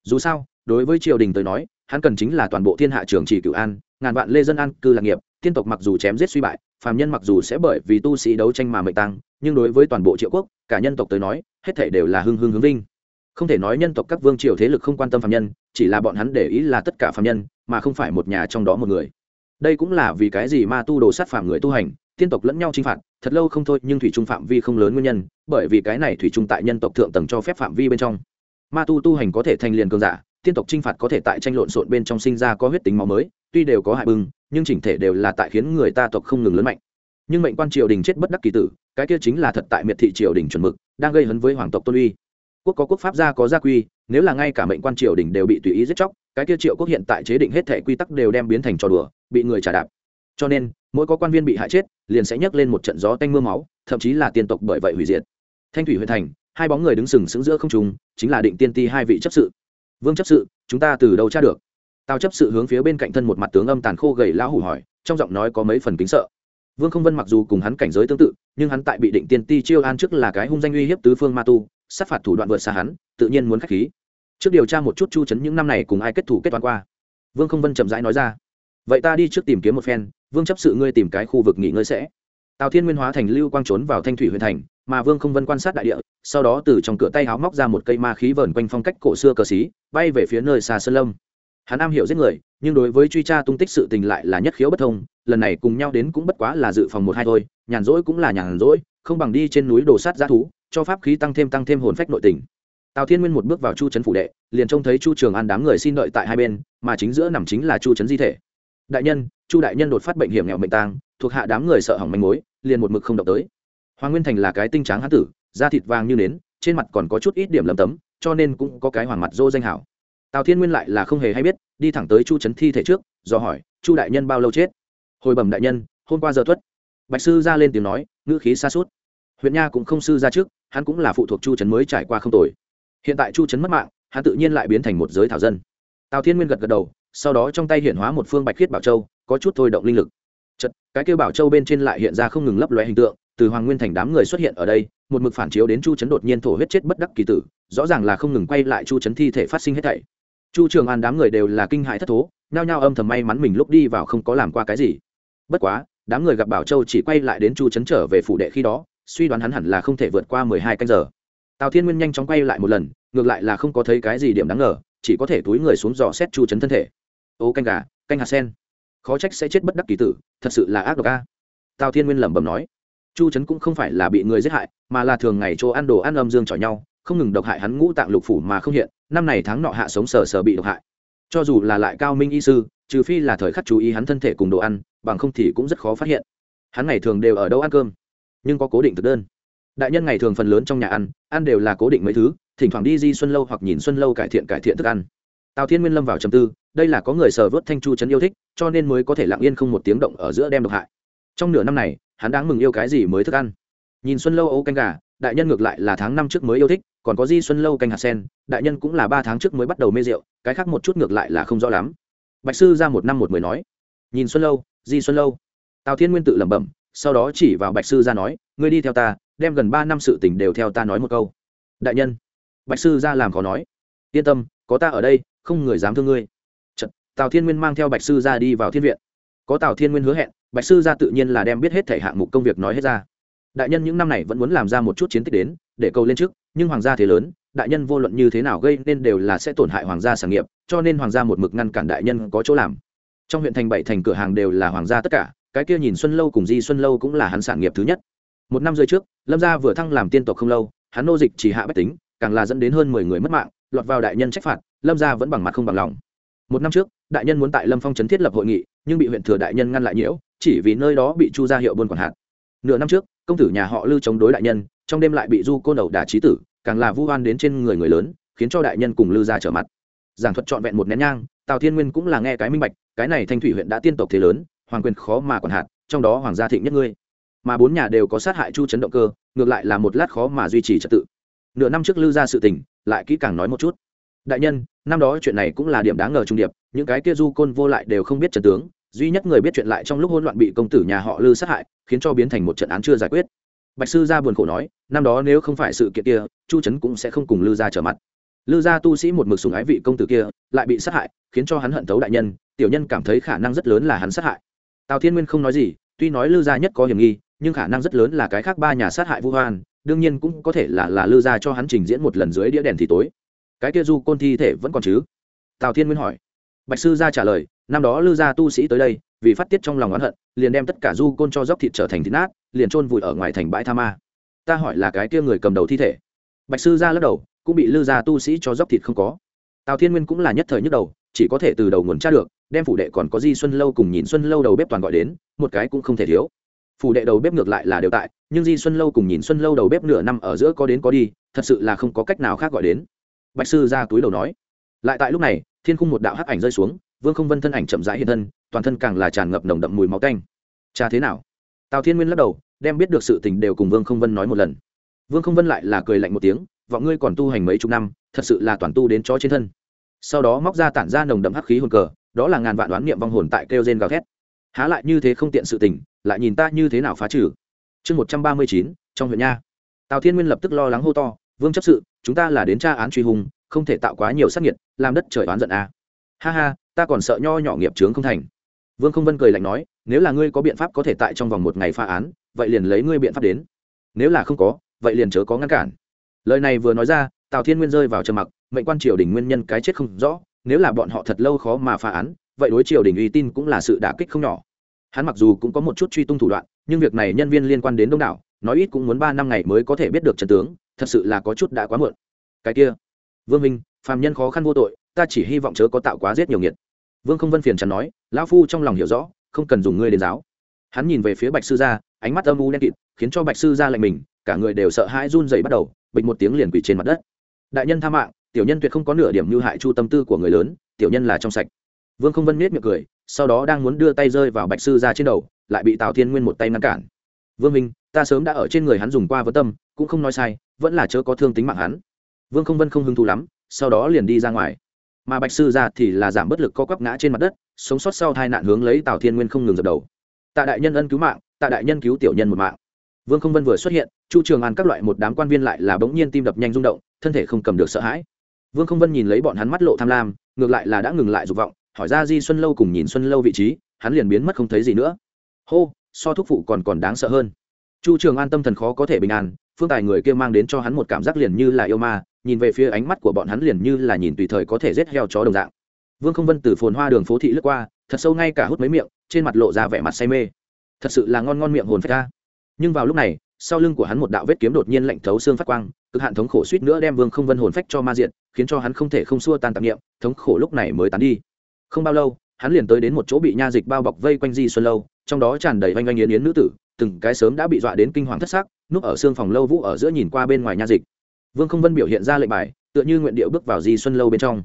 Dù sao đối với triều đình tới nói hắn cần chính là toàn bộ thiên hạ trường chỉ cửu an ngàn vạn lê dân an cư lạc nghiệp tiên tộc mặc dù chém giết suy bại phàm nhân mặc dù sẽ bởi vì tu sĩ đấu tranh mà mệnh tăng nhưng đối với toàn bộ triệu quốc cả nhân tộc tới nói hết thảy đều là hưng hưng hướng vinh. Không thể nói nhân tộc các vương triều thế lực không quan tâm phàm nhân, chỉ là bọn hắn để ý là tất cả phàm nhân, mà không phải một nhà trong đó một người. Đây cũng là vì cái gì ma tu đồ sát phàm người tu hành, tiên tộc lẫn nhau chinh phạt, thật lâu không thôi, nhưng thủy trung phạm vi không lớn nguyên nhân, bởi vì cái này thủy trung tại nhân tộc thượng tầng cho phép phạm vi bên trong. Ma tu tu hành có thể thành liền cường giả, tiên tộc chinh phạt có thể tại tranh lộn xộn bên trong sinh ra có huyết tính máu mới, tuy đều có hại bưng nhưng chỉnh thể đều là tại khiến người ta tộc không ngừng lớn mạnh nhưng mệnh quan triều đình chết bất đắc kỳ tử, cái kia chính là thật tại miệt thị triều đình chuẩn mực, đang gây hấn với hoàng tộc tôn uy. Quốc có quốc pháp gia có gia quy, nếu là ngay cả mệnh quan triều đình đều bị tùy ý giết chóc, cái kia triệu quốc hiện tại chế định hết thể quy tắc đều đem biến thành trò đùa, bị người trả đạp. Cho nên, mỗi có quan viên bị hại chết, liền sẽ nhấc lên một trận gió tanh mưa máu, thậm chí là tiên tộc bởi vậy hủy diệt. Thanh thủy huyện thành, hai bóng người đứng sừng sững giữa không trung, chính là định tiên ti hai vị chấp sự. Vương chấp sự, chúng ta từ đâu tra được? Tao chấp sự hướng phía bên cạnh thân một mặt tướng âm tàn khô gầy lão hủ hỏi, trong giọng nói có mấy phần kính sợ vương không vân mặc dù cùng hắn cảnh giới tương tự, nhưng hắn tại bị định tiên ti chiêu an trước là cái hung danh uy hiếp tứ phương ma tu, sát phạt thủ đoạn vượt xa hắn, tự nhiên muốn k h á c h khí. Trước điều tra một chút chu chấn những năm này cùng ai kết thủ kết toán qua. Vương không vân chậm rãi nói ra, vậy ta đi trước tìm kiếm một phen, vương chấp sự ngươi tìm cái khu vực nghỉ ngơi sẽ. Tào thiên nguyên hóa thành lưu quang trốn vào thanh thủy huyện thành, mà vương không vân quan sát đại địa, sau đó từ trong cửa tay háo móc ra một cây ma khí vờn quanh phong cách cổ xưa cờ xí, bay về phía nơi xa sơn lâm hắn am hiểu giết người, nhưng đối với truy tra tung tích sự tình lại là nhất khiếu bất thông, lần này cùng nhau đến cũng bất quá là dự phòng một hai thôi, nhàn rỗi cũng là nhàn rỗi, không bằng đi trên núi đồ sát giá thú, cho pháp khí tăng thêm tăng thêm hồn phách nội tình. Tào thiên nguyên một bước vào chu trấn phủ đệ, liền trông thấy chu trường an đám người xin đợi tại hai bên, mà chính giữa nằm chính là chu trấn di thể. Đại nhân, chu đại nhân đột phát bệnh hiểm nghèo mệnh tang, thuộc hạ đám người sợ hỏng manh mối, liền một mực không động tới. Hoàng nguyên thành là cái tinh tráng hán tử, da thịt vàng như nến, trên mặt còn có chút ít điểm lầm tấm, cho nên cũng có cái hoàng mặt dô danh hảo tào thiên nguyên lại là không hề hay biết, đi thẳng tới chu trấn thi thể trước, do hỏi, chu đại nhân bao lâu chết? Hồi bẩm đại nhân, hôm qua giờ tuất. Bạch sư ra lên tiếng nói, ngữ khí xa suốt huyện nha cũng không sư ra trước, hắn cũng là phụ thuộc chu trấn mới trải qua không tồi. Hiện tại chu trấn mất mạng, hắn tự nhiên lại biến thành một giới thảo dân. Tào thiên nguyên gật gật đầu, sau đó trong tay hiện hóa một phương bạch khiết bảo châu, có chút thôi động linh lực. Chật cái kêu bảo châu bên trên lại hiện ra không ngừng lấp lóe hình tượng, từ hoàng nguyên thành đám người xuất hiện ở đây, một mực phản chiếu đến chu trấn đột nhiên thổ huyết chết bất đắc kỳ tử, rõ ràng là không ngừng quay lại chu trấn thi thể phát sinh hết thảy chu trường an đám người đều là kinh hại thất thố, nhao nhao âm thầm may mắn mình lúc đi vào không có làm qua cái gì. Bất quá, đám người gặp bảo châu chỉ quay lại đến chu trấn trở về phủ đệ khi đó, suy đoán hắn hẳn là không thể vượt qua mười hai canh giờ. Tào thiên nguyên nhanh chóng quay lại một lần, ngược lại là không có thấy cái gì điểm đáng ngờ, chỉ có thể túi người xuống dò xét chu trấn thân thể. Ô, canh gà, canh hạt sen. Khó trách sẽ chết bất đắc kỳ tử, thật sự là ác độc a. Tào thiên nguyên lẩm bẩm nói. Chu trấn cũng không phải là bị người giết hại, mà là thường ngày chỗ ăn đồ ăn âm dương chỏi nhau không ngừng độc hại hắn ngũ tạng lục phủ mà không hiện, năm này tháng nọ hạ sống sờ sờ bị độc hại. Cho dù là lại cao minh y sư, trừ phi là thời khắc chú ý hắn thân thể cùng đồ ăn, bằng không thì cũng rất khó phát hiện. Hắn ngày thường đều ở đâu ăn cơm? Nhưng có cố định thực đơn. Đại nhân ngày thường phần lớn trong nhà ăn ăn đều là cố định mấy thứ, thỉnh thoảng đi di xuân lâu hoặc nhìn xuân lâu cải thiện cải thiện thức ăn. Tào thiên nguyên lâm vào trầm tư, đây là có người sờ vớt thanh chu trấn yêu thích, cho nên mới có thể lặng yên không một tiếng động ở giữa đem độc hại. Trong nửa năm này, hắn đáng mừng yêu cái gì mới thức ăn. Nhìn xuân lâu ấu canh gà đại nhân ngược lại là tháng năm trước mới yêu thích còn có di xuân lâu canh hạt sen đại nhân cũng là ba tháng trước mới bắt đầu mê rượu cái khác một chút ngược lại là không rõ lắm. Bạch sư ra một năm một mười nói nhìn xuân lâu di xuân lâu. Tào thiên nguyên tự lẩm bẩm sau đó chỉ vào bạch sư ra nói ngươi đi theo ta đem gần ba năm sự tình đều theo ta nói một câu. Đại nhân bạch sư ra làm khó nói. Yên tâm có ta ở đây không người dám thương ngươi. Chật, tào thiên nguyên mang theo bạch sư ra đi vào thiên viện. Có tào thiên nguyên hứa hẹn bạch sư ra tự nhiên là đem biết hết thể hạng mục công việc nói hết ra đại nhân những năm này vẫn muốn làm ra một chút chiến tích đến, để cầu lên trước, nhưng hoàng gia thế lớn, đại nhân vô luận như thế nào gây nên đều là sẽ tổn hại hoàng gia sản nghiệp, cho nên hoàng gia một mực ngăn cản đại nhân có chỗ làm. Trong huyện thành bảy thành cửa hàng đều là hoàng gia tất cả, cái kia nhìn xuân lâu cùng di xuân lâu cũng là hắn sản nghiệp thứ nhất. Một năm rưỡi trước, lâm gia vừa thăng làm tiên tộc không lâu, hắn nô dịch chỉ hạ bách tính, càng là dẫn đến hơn mười người mất mạng, lọt vào đại nhân trách phạt, lâm gia vẫn bằng mặt không bằng lòng. Một năm trước, đại nhân muốn tại lâm phong trấn thiết lập hội nghị, nhưng bị huyện thừa đại nhân ngăn lại nhiễu, chỉ vì nơi đó bị chu gia hiệu buôn quản hạt. Nửa năm trước công tử nhà họ lưu chống đối đại nhân, trong đêm lại bị du côn đầu đả trí tử, càng là vu oan đến trên người người lớn, khiến cho đại nhân cùng lưu gia trở mặt. Giảng thuật trọn vẹn một nén nhang, tào thiên nguyên cũng là nghe cái minh bạch, cái này thanh thủy huyện đã tiên tộc thế lớn, hoàng quyền khó mà quản hạt trong đó hoàng gia thịnh nhất ngươi. Mà bốn nhà đều có sát hại chu chấn động cơ, ngược lại là một lát khó mà duy trì trật tự. Nửa năm trước lưu ra sự tình, lại kỹ càng nói một chút. Đại nhân, năm đó chuyện này cũng là điểm đáng ngờ trung điệp, những cái kia du côn vô lại đều không biết trần tướng duy nhất người biết chuyện lại trong lúc hỗn loạn bị công tử nhà họ lư sát hại, khiến cho biến thành một trận án chưa giải quyết. Bạch sư gia buồn khổ nói, năm đó nếu không phải sự kiện kia, chu trấn cũng sẽ không cùng lư gia trở mặt. Lư gia tu sĩ một mực sùng ái vị công tử kia, lại bị sát hại, khiến cho hắn hận thấu đại nhân, tiểu nhân cảm thấy khả năng rất lớn là hắn sát hại. Tào thiên nguyên không nói gì, tuy nói lư gia nhất có hiểm nghi, nhưng khả năng rất lớn là cái khác ba nhà sát hại vu hoan, đương nhiên cũng có thể là là lư gia cho hắn trình diễn một lần dưới đĩa đèn thì tối. Cái kia du côn thi thể vẫn còn chứ? Tào thiên nguyên hỏi bạch sư gia trả lời, năm đó lư gia tu sĩ tới đây, vì phát tiết trong lòng oán hận, liền đem tất cả du côn cho dốc thịt trở thành thịt nát, liền chôn vùi ở ngoài thành bãi tha ma. Ta hỏi là cái kia người cầm đầu thi thể. Bạch sư gia lắc đầu, cũng bị lư gia tu sĩ cho dốc thịt không có. Tào thiên nguyên cũng là nhất thời nhức đầu, chỉ có thể từ đầu nguồn tra được, đem phủ đệ còn có di xuân lâu cùng nhìn xuân lâu đầu bếp toàn gọi đến, một cái cũng không thể thiếu. Phủ đệ đầu bếp ngược lại là đều tại, nhưng di xuân lâu cùng nhìn xuân lâu đầu bếp nửa năm ở giữa có đến có đi, thật sự là không có cách nào khác gọi đến. Bạch sư ra túi đầu nói lại tại lúc này, thiên khung một đạo hắc ảnh rơi xuống, vương không vân thân ảnh chậm rãi hiện thân, toàn thân càng là tràn ngập nồng đậm mùi máu canh cha thế nào? Tào thiên nguyên lắc đầu, đem biết được sự tình đều cùng vương không vân nói một lần. Vương không vân lại là cười lạnh một tiếng, vọng ngươi còn tu hành mấy chục năm, thật sự là toàn tu đến chó trên thân. Sau đó móc ra tản ra nồng đậm hắc khí hồn cờ, đó là ngàn vạn đoán niệm vong hồn tại kêu gen gào thét. Há lại như thế không tiện sự tình, lại nhìn ta như thế nào phá trừ? Chương một trăm ba mươi chín, trong huyện nha. Tào thiên nguyên lập tức lo lắng hô to, vương chấp sự, chúng ta là đến tra án truy hùng không thể tạo quá nhiều sát nhiệt làm đất trời oán giận à. ha ha, ta còn sợ nho nhỏ nghiệp trướng không thành. Vương không vân cười lạnh nói, nếu là ngươi có biện pháp có thể tại trong vòng một ngày phá án, vậy liền lấy ngươi biện pháp đến. Nếu là không có, vậy liền chớ có ngăn cản. Lời này vừa nói ra, tào thiên nguyên rơi vào trầm mặc, mệnh quan triều đình nguyên nhân cái chết không rõ, nếu là bọn họ thật lâu khó mà phá án, vậy đối triều đình uy tin cũng là sự đả kích không nhỏ. Hắn mặc dù cũng có một chút truy tung thủ đoạn, nhưng việc này nhân viên liên quan đến đông đảo, nói ít cũng muốn ba năm ngày mới có thể biết được trận tướng, thật sự là có chút đã quá muộn. Cái kia vương minh phàm nhân khó khăn vô tội, ta chỉ hy vọng chớ có tạo quá giết nhiều nghiệt. Vương không vân phiền chắn nói, lão phu trong lòng hiểu rõ, không cần dùng ngươi đến giáo. Hắn nhìn về phía bạch sư gia, ánh mắt âm u đen kịt, khiến cho bạch sư gia lạnh mình, cả người đều sợ hãi run dậy bắt đầu, bịch một tiếng liền quỳ trên mặt đất. Đại nhân tha mạng, tiểu nhân tuyệt không có nửa điểm như hại chu tâm tư của người lớn, tiểu nhân là trong sạch. Vương không vân miết miệng cười, sau đó đang muốn đưa tay rơi vào bạch sư gia trên đầu, lại bị tào thiên nguyên một tay ngăn cản. Vương minh ta sớm đã ở trên người hắn dùng qua vấn tâm, cũng không nói sai, vẫn là chớ có thương tính mạng hắn vương không vân không hứng thú lắm, sau đó liền đi ra ngoài. Mà bạch sư ra thì là giảm bất lực co quắp ngã trên mặt đất, sống sót sau tai nạn hướng lấy tào thiên nguyên không ngừng dập đầu. Tạ đại nhân ân cứu mạng, tạ đại nhân cứu tiểu nhân một mạng. Vương không vân vừa xuất hiện, chu trường an các loại một đám quan viên lại là bỗng nhiên tim đập nhanh rung động, thân thể không cầm được sợ hãi. Vương không vân nhìn lấy bọn hắn mắt lộ tham lam, ngược lại là đã ngừng lại dục vọng, hỏi ra di xuân lâu cùng nhìn xuân lâu vị trí, hắn liền biến mất không thấy gì nữa. Hô, so thúc phụ còn còn đáng sợ hơn. Chu trường an tâm thần khó có thể bình an, phương tài người kia mang đến cho hắn một cảm giác liền như là yêu ma nhìn về phía ánh mắt của bọn hắn liền như là nhìn tùy thời có thể giết heo chó đồng dạng. Vương không vân từ phồn hoa đường phố thị lướt qua, thật sâu ngay cả hút mấy miệng, trên mặt lộ ra vẻ mặt say mê. Thật sự là ngon ngon miệng hồn phách a. nhưng vào lúc này, sau lưng của hắn một đạo vết kiếm đột nhiên lạnh thấu xương phát quang, cực hạn thống khổ suýt nữa đem vương không vân hồn phách cho ma diện khiến cho hắn không thể không xua tan tạp nghiệm thống khổ lúc này mới tán đi. Không bao lâu, hắn liền tới đến một chỗ bị nha dịch bao bọc vây quanh di xuân lâu, trong đó tràn đầy oanh oanh yến yến nữ tử, từng cái sớm đã bị dọa đến kinh hoàng thất xác núp ở xương phòng lâu vũ ở giữa nhìn qua bên ngoài nha dịch vương không vân biểu hiện ra lệnh bài tựa như nguyện điệu bước vào di xuân lâu bên trong.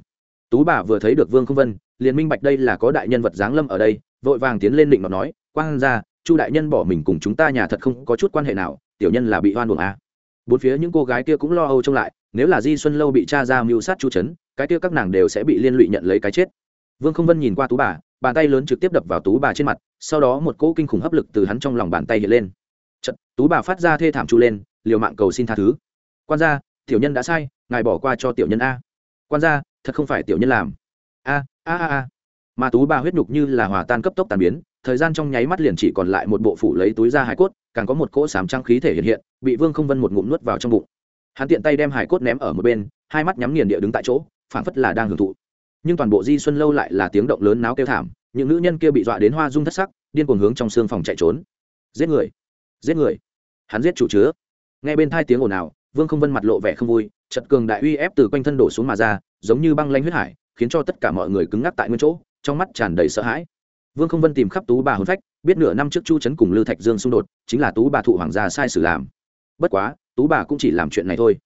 Tú bà vừa thấy được vương không vân liền minh bạch đây là có đại nhân vật giáng lâm ở đây vội vàng tiến lên định mà nói quang ra chu đại nhân bỏ mình cùng chúng ta nhà thật không có chút quan hệ nào tiểu nhân là bị hoan buồng à. bốn phía những cô gái kia cũng lo âu trông lại nếu là di xuân lâu bị cha ra mưu sát chu trấn cái kia các nàng đều sẽ bị liên lụy nhận lấy cái chết. Vương không vân nhìn qua tú bà bàn tay lớn trực tiếp đập vào tú bà trên mặt sau đó một cỗ kinh khủng hấp lực từ hắn trong lòng bàn tay hiện lên. Chật, tú bà phát ra thê thảm chu lên liều mạng cầu xin tha thứ. Quan gia tiểu nhân đã sai, ngài bỏ qua cho tiểu nhân a. Quan gia, thật không phải tiểu nhân làm. A a a a. Mà tú bà huyết nhục như là hòa tan cấp tốc tàn biến, thời gian trong nháy mắt liền chỉ còn lại một bộ phủ lấy túi ra hải cốt, càng có một cỗ sám trăng khí thể hiện hiện, bị vương không vân một ngụm nuốt vào trong bụng. Hắn tiện tay đem hải cốt ném ở một bên, hai mắt nhắm nghiền địa đứng tại chỗ, phảng phất là đang hưởng thụ. Nhưng toàn bộ di xuân lâu lại là tiếng động lớn náo kêu thảm, những nữ nhân kia bị dọa đến hoa rung thất sắc, điên cuồng hướng trong xương phòng chạy trốn. Giết người! Giết người! Hắn giết chủ chứa. Nghe bên thai tiếng ồn ào vương không vân mặt lộ vẻ không vui, chật cường đại uy ép từ quanh thân đổ xuống mà ra, giống như băng lanh huyết hải, khiến cho tất cả mọi người cứng ngắc tại nguyên chỗ, trong mắt tràn đầy sợ hãi. Vương không vân tìm khắp tú bà hồn phách, biết nửa năm trước chu trấn cùng lư thạch dương xung đột, chính là tú bà thụ hoàng gia sai sử làm. Bất quá, tú bà cũng chỉ làm chuyện này thôi.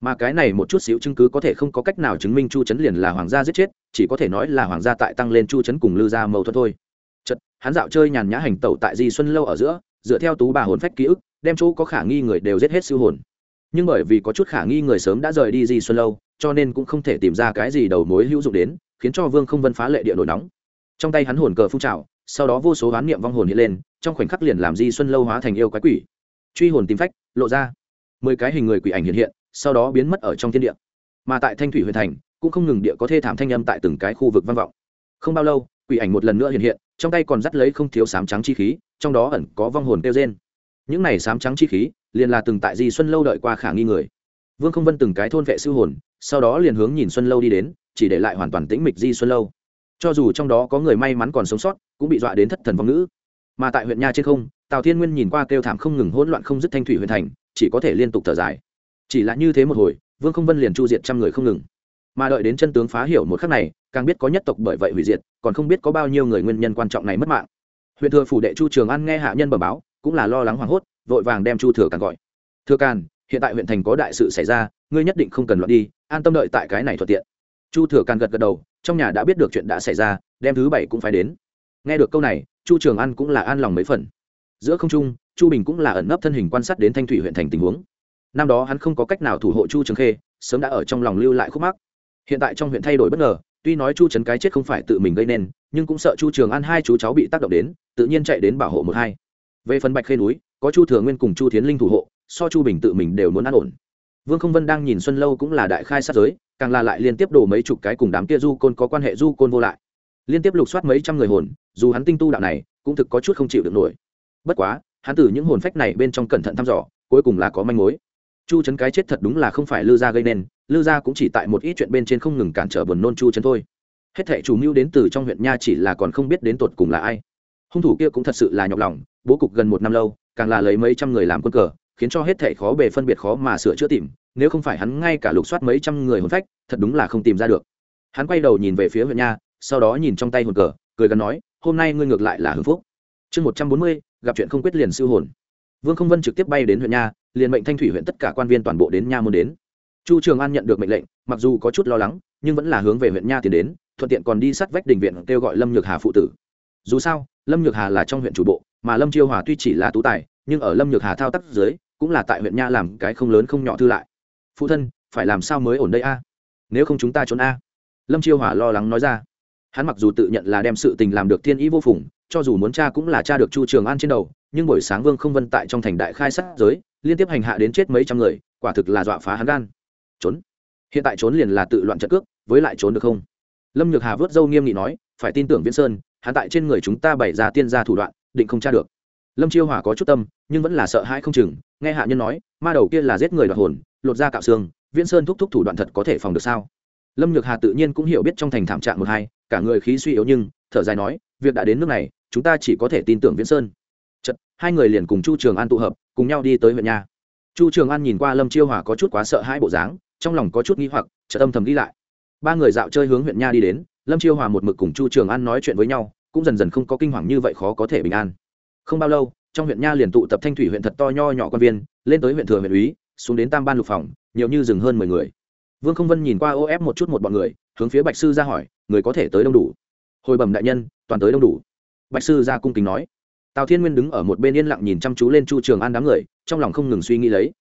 Mà cái này một chút xíu chứng cứ có thể không có cách nào chứng minh chu trấn liền là hoàng gia giết chết, chỉ có thể nói là hoàng gia tại tăng lên chu trấn cùng lư gia mâu thuẫn thôi. Chật, hắn dạo chơi nhàn nhã hành tẩu tại di xuân lâu ở giữa, dựa theo tú bà hồn phách ký ức, đem chỗ có khả nghi người đều giết hết siêu hồn nhưng bởi vì có chút khả nghi người sớm đã rời đi di xuân lâu, cho nên cũng không thể tìm ra cái gì đầu mối hữu dụng đến, khiến cho vương không vân phá lệ địa nổi nóng. Trong tay hắn hồn cờ phun trào, sau đó vô số hoán niệm vong hồn hiện lên, trong khoảnh khắc liền làm di xuân lâu hóa thành yêu quái quỷ. Truy hồn tìm phách, lộ ra mười cái hình người quỷ ảnh hiện hiện, sau đó biến mất ở trong thiên địa. Mà tại thanh thủy huyền thành, cũng không ngừng địa có thê thảm thanh âm tại từng cái khu vực vang vọng. Không bao lâu, quỷ ảnh một lần nữa hiện hiện, trong tay còn dắt lấy không thiếu sám trắng chi khí, trong đó ẩn có vong hồn tiêu trên những này sám trắng chi khí liền là từng tại di xuân lâu đợi qua khả nghi người. Vương không vân từng cái thôn vệ sư hồn, sau đó liền hướng nhìn xuân lâu đi đến, chỉ để lại hoàn toàn tĩnh mịch di xuân lâu. Cho dù trong đó có người may mắn còn sống sót, cũng bị dọa đến thất thần vong ngữ. Mà tại huyện nha trên không, tào thiên nguyên nhìn qua kêu thảm không ngừng hỗn loạn không dứt thanh thủy huyện thành, chỉ có thể liên tục thở dài. Chỉ là như thế một hồi, vương không vân liền chu diệt trăm người không ngừng. Mà đợi đến chân tướng phá hiểu một khắc này, càng biết có nhất tộc bởi vậy hủy diệt, còn không biết có bao nhiêu người nguyên nhân quan trọng này mất mạng. Huyện thừa phủ đệ chu trường an nghe hạ nhân bẩm báo, cũng là lo lắng hoảng hốt vội vàng đem chu thừa càn gọi. Thừa càn, hiện tại huyện thành có đại sự xảy ra, ngươi nhất định không cần loạn đi, an tâm đợi tại cái này thuận tiện. Chu thừa càn gật gật đầu, trong nhà đã biết được chuyện đã xảy ra, đem thứ bảy cũng phải đến. Nghe được câu này, chu trường an cũng là an lòng mấy phần. Giữa không trung, chu bình cũng là ẩn nấp thân hình quan sát đến thanh thủy huyện thành tình huống. Năm đó hắn không có cách nào thủ hộ chu trường khê, sớm đã ở trong lòng lưu lại khúc mắc. Hiện tại trong huyện thay đổi bất ngờ, tuy nói chu trấn cái chết không phải tự mình gây nên, nhưng cũng sợ chu trường an hai chú cháu bị tác động đến, tự nhiên chạy đến bảo hộ một hai. Về phần bạch khê núi có chu thừa nguyên cùng chu thiến linh thủ hộ, so chu bình tự mình đều muốn an ổn. Vương không vân đang nhìn xuân lâu cũng là đại khai sát giới, càng là lại liên tiếp đổ mấy chục cái cùng đám kia du côn có quan hệ du côn vô lại. Liên tiếp lục soát mấy trăm người hồn, dù hắn tinh tu đạo này, cũng thực có chút không chịu được nổi. Bất quá, hắn từ những hồn phách này bên trong cẩn thận thăm dò, cuối cùng là có manh mối. Chu trấn cái chết thật đúng là không phải lư gia gây nên, lư gia cũng chỉ tại một ít chuyện bên trên không ngừng cản trở buồn nôn chu trấn thôi. Hết thệ chủ mưu đến từ trong huyện nha chỉ là còn không biết đến tột cùng là ai. Hung thủ kia cũng thật sự là nhọc lòng, bố cục gần một năm lâu càng là lấy mấy trăm người làm quân cờ, khiến cho hết thảy khó bề phân biệt khó mà sửa chữa tìm, nếu không phải hắn ngay cả lục soát mấy trăm người hồn phách, thật đúng là không tìm ra được. Hắn quay đầu nhìn về phía huyện nha, sau đó nhìn trong tay hồn cờ, cười gắn nói, hôm nay ngươi ngược lại là hưng phúc. Chương một trăm bốn mươi, gặp chuyện không quyết liền siêu hồn. Vương không vân trực tiếp bay đến huyện nha, liền mệnh thanh thủy huyện tất cả quan viên toàn bộ đến nha môn đến. Chu trường an nhận được mệnh lệnh, mặc dù có chút lo lắng, nhưng vẫn là hướng về huyện nha tiến đến, thuận tiện còn đi sát vách đình viện kêu gọi lâm nhược hà phụ tử. Dù sao, lâm nhược hà là trong huyện chủ bộ mà lâm chiêu hòa tuy chỉ là tú tài, nhưng ở lâm nhược hà thao tác dưới, cũng là tại huyện nha làm cái không lớn không nhỏ thư lại. Phụ thân, phải làm sao mới ổn đây a? Nếu không chúng ta trốn a? Lâm chiêu hòa lo lắng nói ra. Hắn mặc dù tự nhận là đem sự tình làm được thiên ý vô phùng, cho dù muốn cha cũng là cha được chu trường an trên đầu, nhưng buổi sáng vương không vân tại trong thành đại khai sát giới, liên tiếp hành hạ đến chết mấy trăm người, quả thực là dọa phá hắn gan. Trốn? Hiện tại trốn liền là tự loạn trận cước, với lại trốn được không? Lâm nhược hà vớt dâu nghiêm nghị nói, phải tin tưởng viễn sơn, hắn tại trên người chúng ta bày ra tiên gia thủ đoạn định không tra được. Lâm chiêu hòa có chút tâm nhưng vẫn là sợ hãi không chừng nghe hạ nhân nói ma đầu kia là giết người đoạt hồn lột da cạo xương viễn sơn thúc thúc thủ đoạn thật có thể phòng được sao? Lâm nhược hà tự nhiên cũng hiểu biết trong thành thảm trạng một hai cả người khí suy yếu nhưng thở dài nói việc đã đến nước này chúng ta chỉ có thể tin tưởng viễn sơn. Chật, hai người liền cùng chu trường an tụ hợp cùng nhau đi tới huyện nhà. Chu trường an nhìn qua lâm chiêu hòa có chút quá sợ hai bộ dáng trong lòng có chút nghi hoặc chợt âm thầm đi lại. Ba người dạo chơi hướng huyện nha đi đến lâm chiêu hòa một mực cùng chu trường an nói chuyện với nhau cũng dần dần không có kinh hoàng như vậy khó có thể bình an. Không bao lâu, trong huyện nha liền tụ tập thanh thủy huyện thật to nho nhỏ quan viên, lên tới huyện thừa huyện úy, xuống đến tam ban lục phòng, nhiều như dừng hơn mười người. Vương không vân nhìn qua ô ép một chút một bọn người, hướng phía bạch sư ra hỏi, người có thể tới đông đủ? Hồi bẩm đại nhân, toàn tới đông đủ. Bạch sư ra cung kính nói. Tào thiên nguyên đứng ở một bên yên lặng nhìn chăm chú lên chu trường an đám người, trong lòng không ngừng suy nghĩ lấy.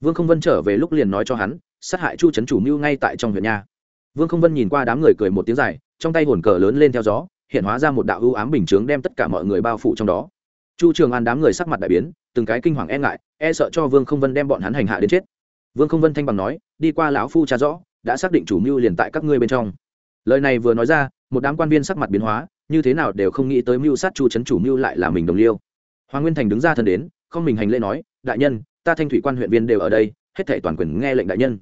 Vương không vân trở về lúc liền nói cho hắn, sát hại chu trấn chủ mưu ngay tại trong huyện nha. Vương không vân nhìn qua đám người cười một tiếng dài, trong tay hồn cờ lớn lên theo gió hiện hóa ra một đạo ưu ám bình chướng đem tất cả mọi người bao phủ trong đó. Chu trường an đám người sắc mặt đại biến, từng cái kinh hoàng e ngại e sợ cho vương không vân đem bọn hắn hành hạ đến chết. Vương không vân thanh bằng nói, đi qua lão phu cha rõ, đã xác định chủ mưu liền tại các ngươi bên trong. Lời này vừa nói ra, một đám quan viên sắc mặt biến hóa, như thế nào đều không nghĩ tới mưu sát chu trấn chủ mưu lại là mình đồng liêu. Hoàng nguyên thành đứng ra thân đến, không mình hành lễ nói, đại nhân, ta thanh thủy quan huyện viên đều ở đây, hết thể toàn quyền nghe lệnh đại nhân.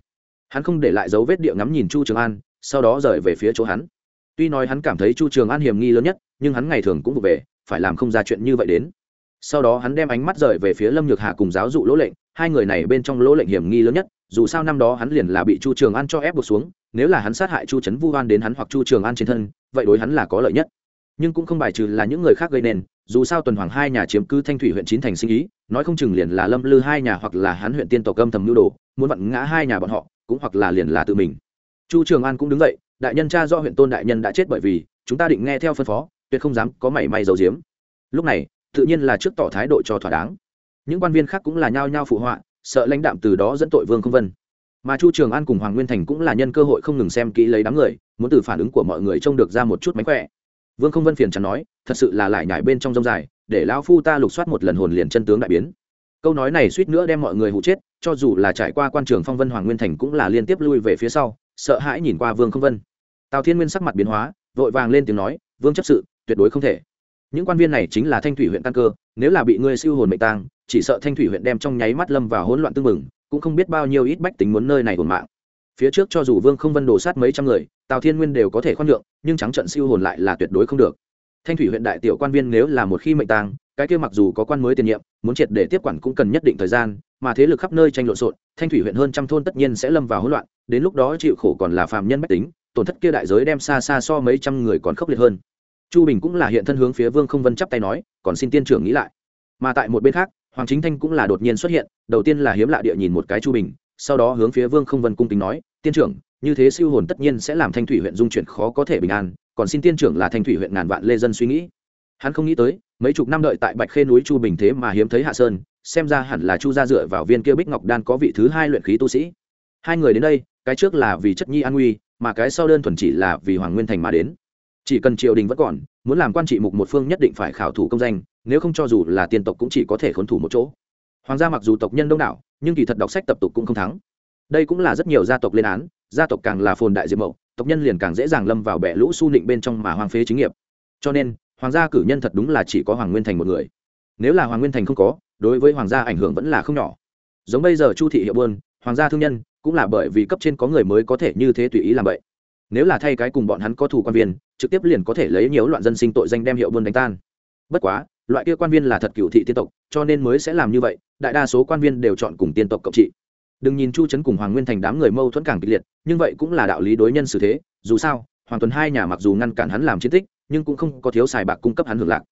Hắn không để lại dấu vết địa ngắm nhìn chu trường an, sau đó rời về phía chỗ hắn tuy nói hắn cảm thấy chu trường an hiểm nghi lớn nhất, nhưng hắn ngày thường cũng vụ về, phải làm không ra chuyện như vậy đến. Sau đó hắn đem ánh mắt rời về phía lâm nhược hà cùng giáo dụ lỗ lệnh, hai người này bên trong lỗ lệnh hiểm nghi lớn nhất, dù sao năm đó hắn liền là bị chu trường an cho ép buộc xuống, nếu là hắn sát hại chu trấn vu oan đến hắn hoặc chu trường an trên thân, vậy đối hắn là có lợi nhất. Nhưng cũng không bài trừ là những người khác gây nên, dù sao tuần hoàng hai nhà chiếm cứ thanh thủy huyện chín thành sinh ý, nói không chừng liền là lâm lư hai nhà hoặc là hắn huyện tiên tổ âm thầm mưu đồ, muốn vặn ngã hai nhà bọn họ, cũng hoặc là liền là tự mình. Chu trường an cũng đứng dậy đại nhân cha do huyện tôn đại nhân đã chết bởi vì, chúng ta định nghe theo phân phó, tuyệt không dám có mảy may dầu diếm lúc này, tự nhiên là trước tỏ thái độ cho thỏa đáng. Những quan viên khác cũng là nhao nhao phụ họa, sợ lãnh đạm từ đó dẫn tội vương không vân. Mà chu trường an cùng hoàng nguyên thành cũng là nhân cơ hội không ngừng xem kỹ lấy đám người, muốn từ phản ứng của mọi người trông được ra một chút mánh khỏe. Vương không vân phiền chẳng nói, thật sự là lại nhải bên trong rông dài, để lão phu ta lục soát một lần hồn liền chân tướng đại biến. Câu nói này suýt nữa đem mọi người hụ chết, cho dù là trải qua quan trường phong vân hoàng nguyên thành cũng là liên tiếp lui về phía sau, sợ hãi nhìn qua vương không vân tào thiên nguyên sắc mặt biến hóa, vội vàng lên tiếng nói, vương chấp sự, tuyệt đối không thể. Những quan viên này chính là thanh thủy huyện căn cơ, nếu là bị ngươi siêu hồn mệnh tang, chỉ sợ thanh thủy huyện đem trong nháy mắt lâm vào hỗn loạn tương mừng, cũng không biết bao nhiêu ít bách tính muốn nơi này hồn mạng. Phía trước cho dù vương không vân đổ sát mấy trăm người, tào thiên nguyên đều có thể khoan nhượng, nhưng trắng trận siêu hồn lại là tuyệt đối không được. Thanh thủy huyện đại tiểu quan viên nếu là một khi mệnh tang, cái kia mặc dù có quan mới tiền nhiệm, muốn triệt để tiếp quản cũng cần nhất định thời gian, mà thế lực khắp nơi tranh lộn xộn, thanh thủy huyện hơn trăm thôn tất nhiên sẽ lâm vào hỗn loạn, đến lúc đó chịu khổ còn là phạm nhân bách tính tổn thất kia đại giới đem xa xa so mấy trăm người còn khốc liệt hơn. Chu bình cũng là hiện thân hướng phía vương không vân chắp tay nói, còn xin tiên trưởng nghĩ lại. Mà tại một bên khác, hoàng chính thanh cũng là đột nhiên xuất hiện, đầu tiên là hiếm lạ địa nhìn một cái chu bình, sau đó hướng phía vương không vân cung kính nói, tiên trưởng, như thế siêu hồn tất nhiên sẽ làm thanh thủy huyện dung chuyển khó có thể bình an, còn xin tiên trưởng là thanh thủy huyện ngàn vạn lê dân suy nghĩ. Hắn không nghĩ tới, mấy chục năm đợi tại bạch khê núi chu bình thế mà hiếm thấy hạ sơn, xem ra hẳn là chu gia dựa vào viên kia bích ngọc đan có vị thứ hai luyện khí tu sĩ. Hai người đến đây, cái trước là vì chất nhi an nguy mà cái sau đơn thuần chỉ là vì hoàng nguyên thành mà đến. Chỉ cần triều đình vẫn còn, muốn làm quan trị mục một phương nhất định phải khảo thủ công danh, nếu không cho dù là tiên tộc cũng chỉ có thể khốn thủ một chỗ. Hoàng gia mặc dù tộc nhân đông đảo, nhưng kỳ thật đọc sách tập tục cũng không thắng. Đây cũng là rất nhiều gia tộc lên án, gia tộc càng là phồn đại diệp mậu, tộc nhân liền càng dễ dàng lâm vào bẻ lũ su nịnh bên trong mà hoàng phế chính nghiệp. Cho nên, hoàng gia cử nhân thật đúng là chỉ có hoàng nguyên thành một người. Nếu là hoàng nguyên thành không có, đối với hoàng gia ảnh hưởng vẫn là không nhỏ. Giống bây giờ chu thị hiệu buôn, hoàng gia thương nhân cũng là bởi vì cấp trên có người mới có thể như thế tùy ý làm vậy. Nếu là thay cái cùng bọn hắn có thủ quan viên, trực tiếp liền có thể lấy nhiều loạn dân sinh tội danh đem hiệu buôn đánh tan. Bất quá, loại kia quan viên là thật cựu thị tiên tộc, cho nên mới sẽ làm như vậy, đại đa số quan viên đều chọn cùng tiên tộc cộng trị. Đừng nhìn chu trấn cùng hoàng nguyên thành đám người mâu thuẫn càng kịch liệt, nhưng vậy cũng là đạo lý đối nhân xử thế, dù sao, hoàng tuấn hai nhà mặc dù ngăn cản hắn làm chiến tích, nhưng cũng không có thiếu xài bạc cung cấp hắn hưởng lạc.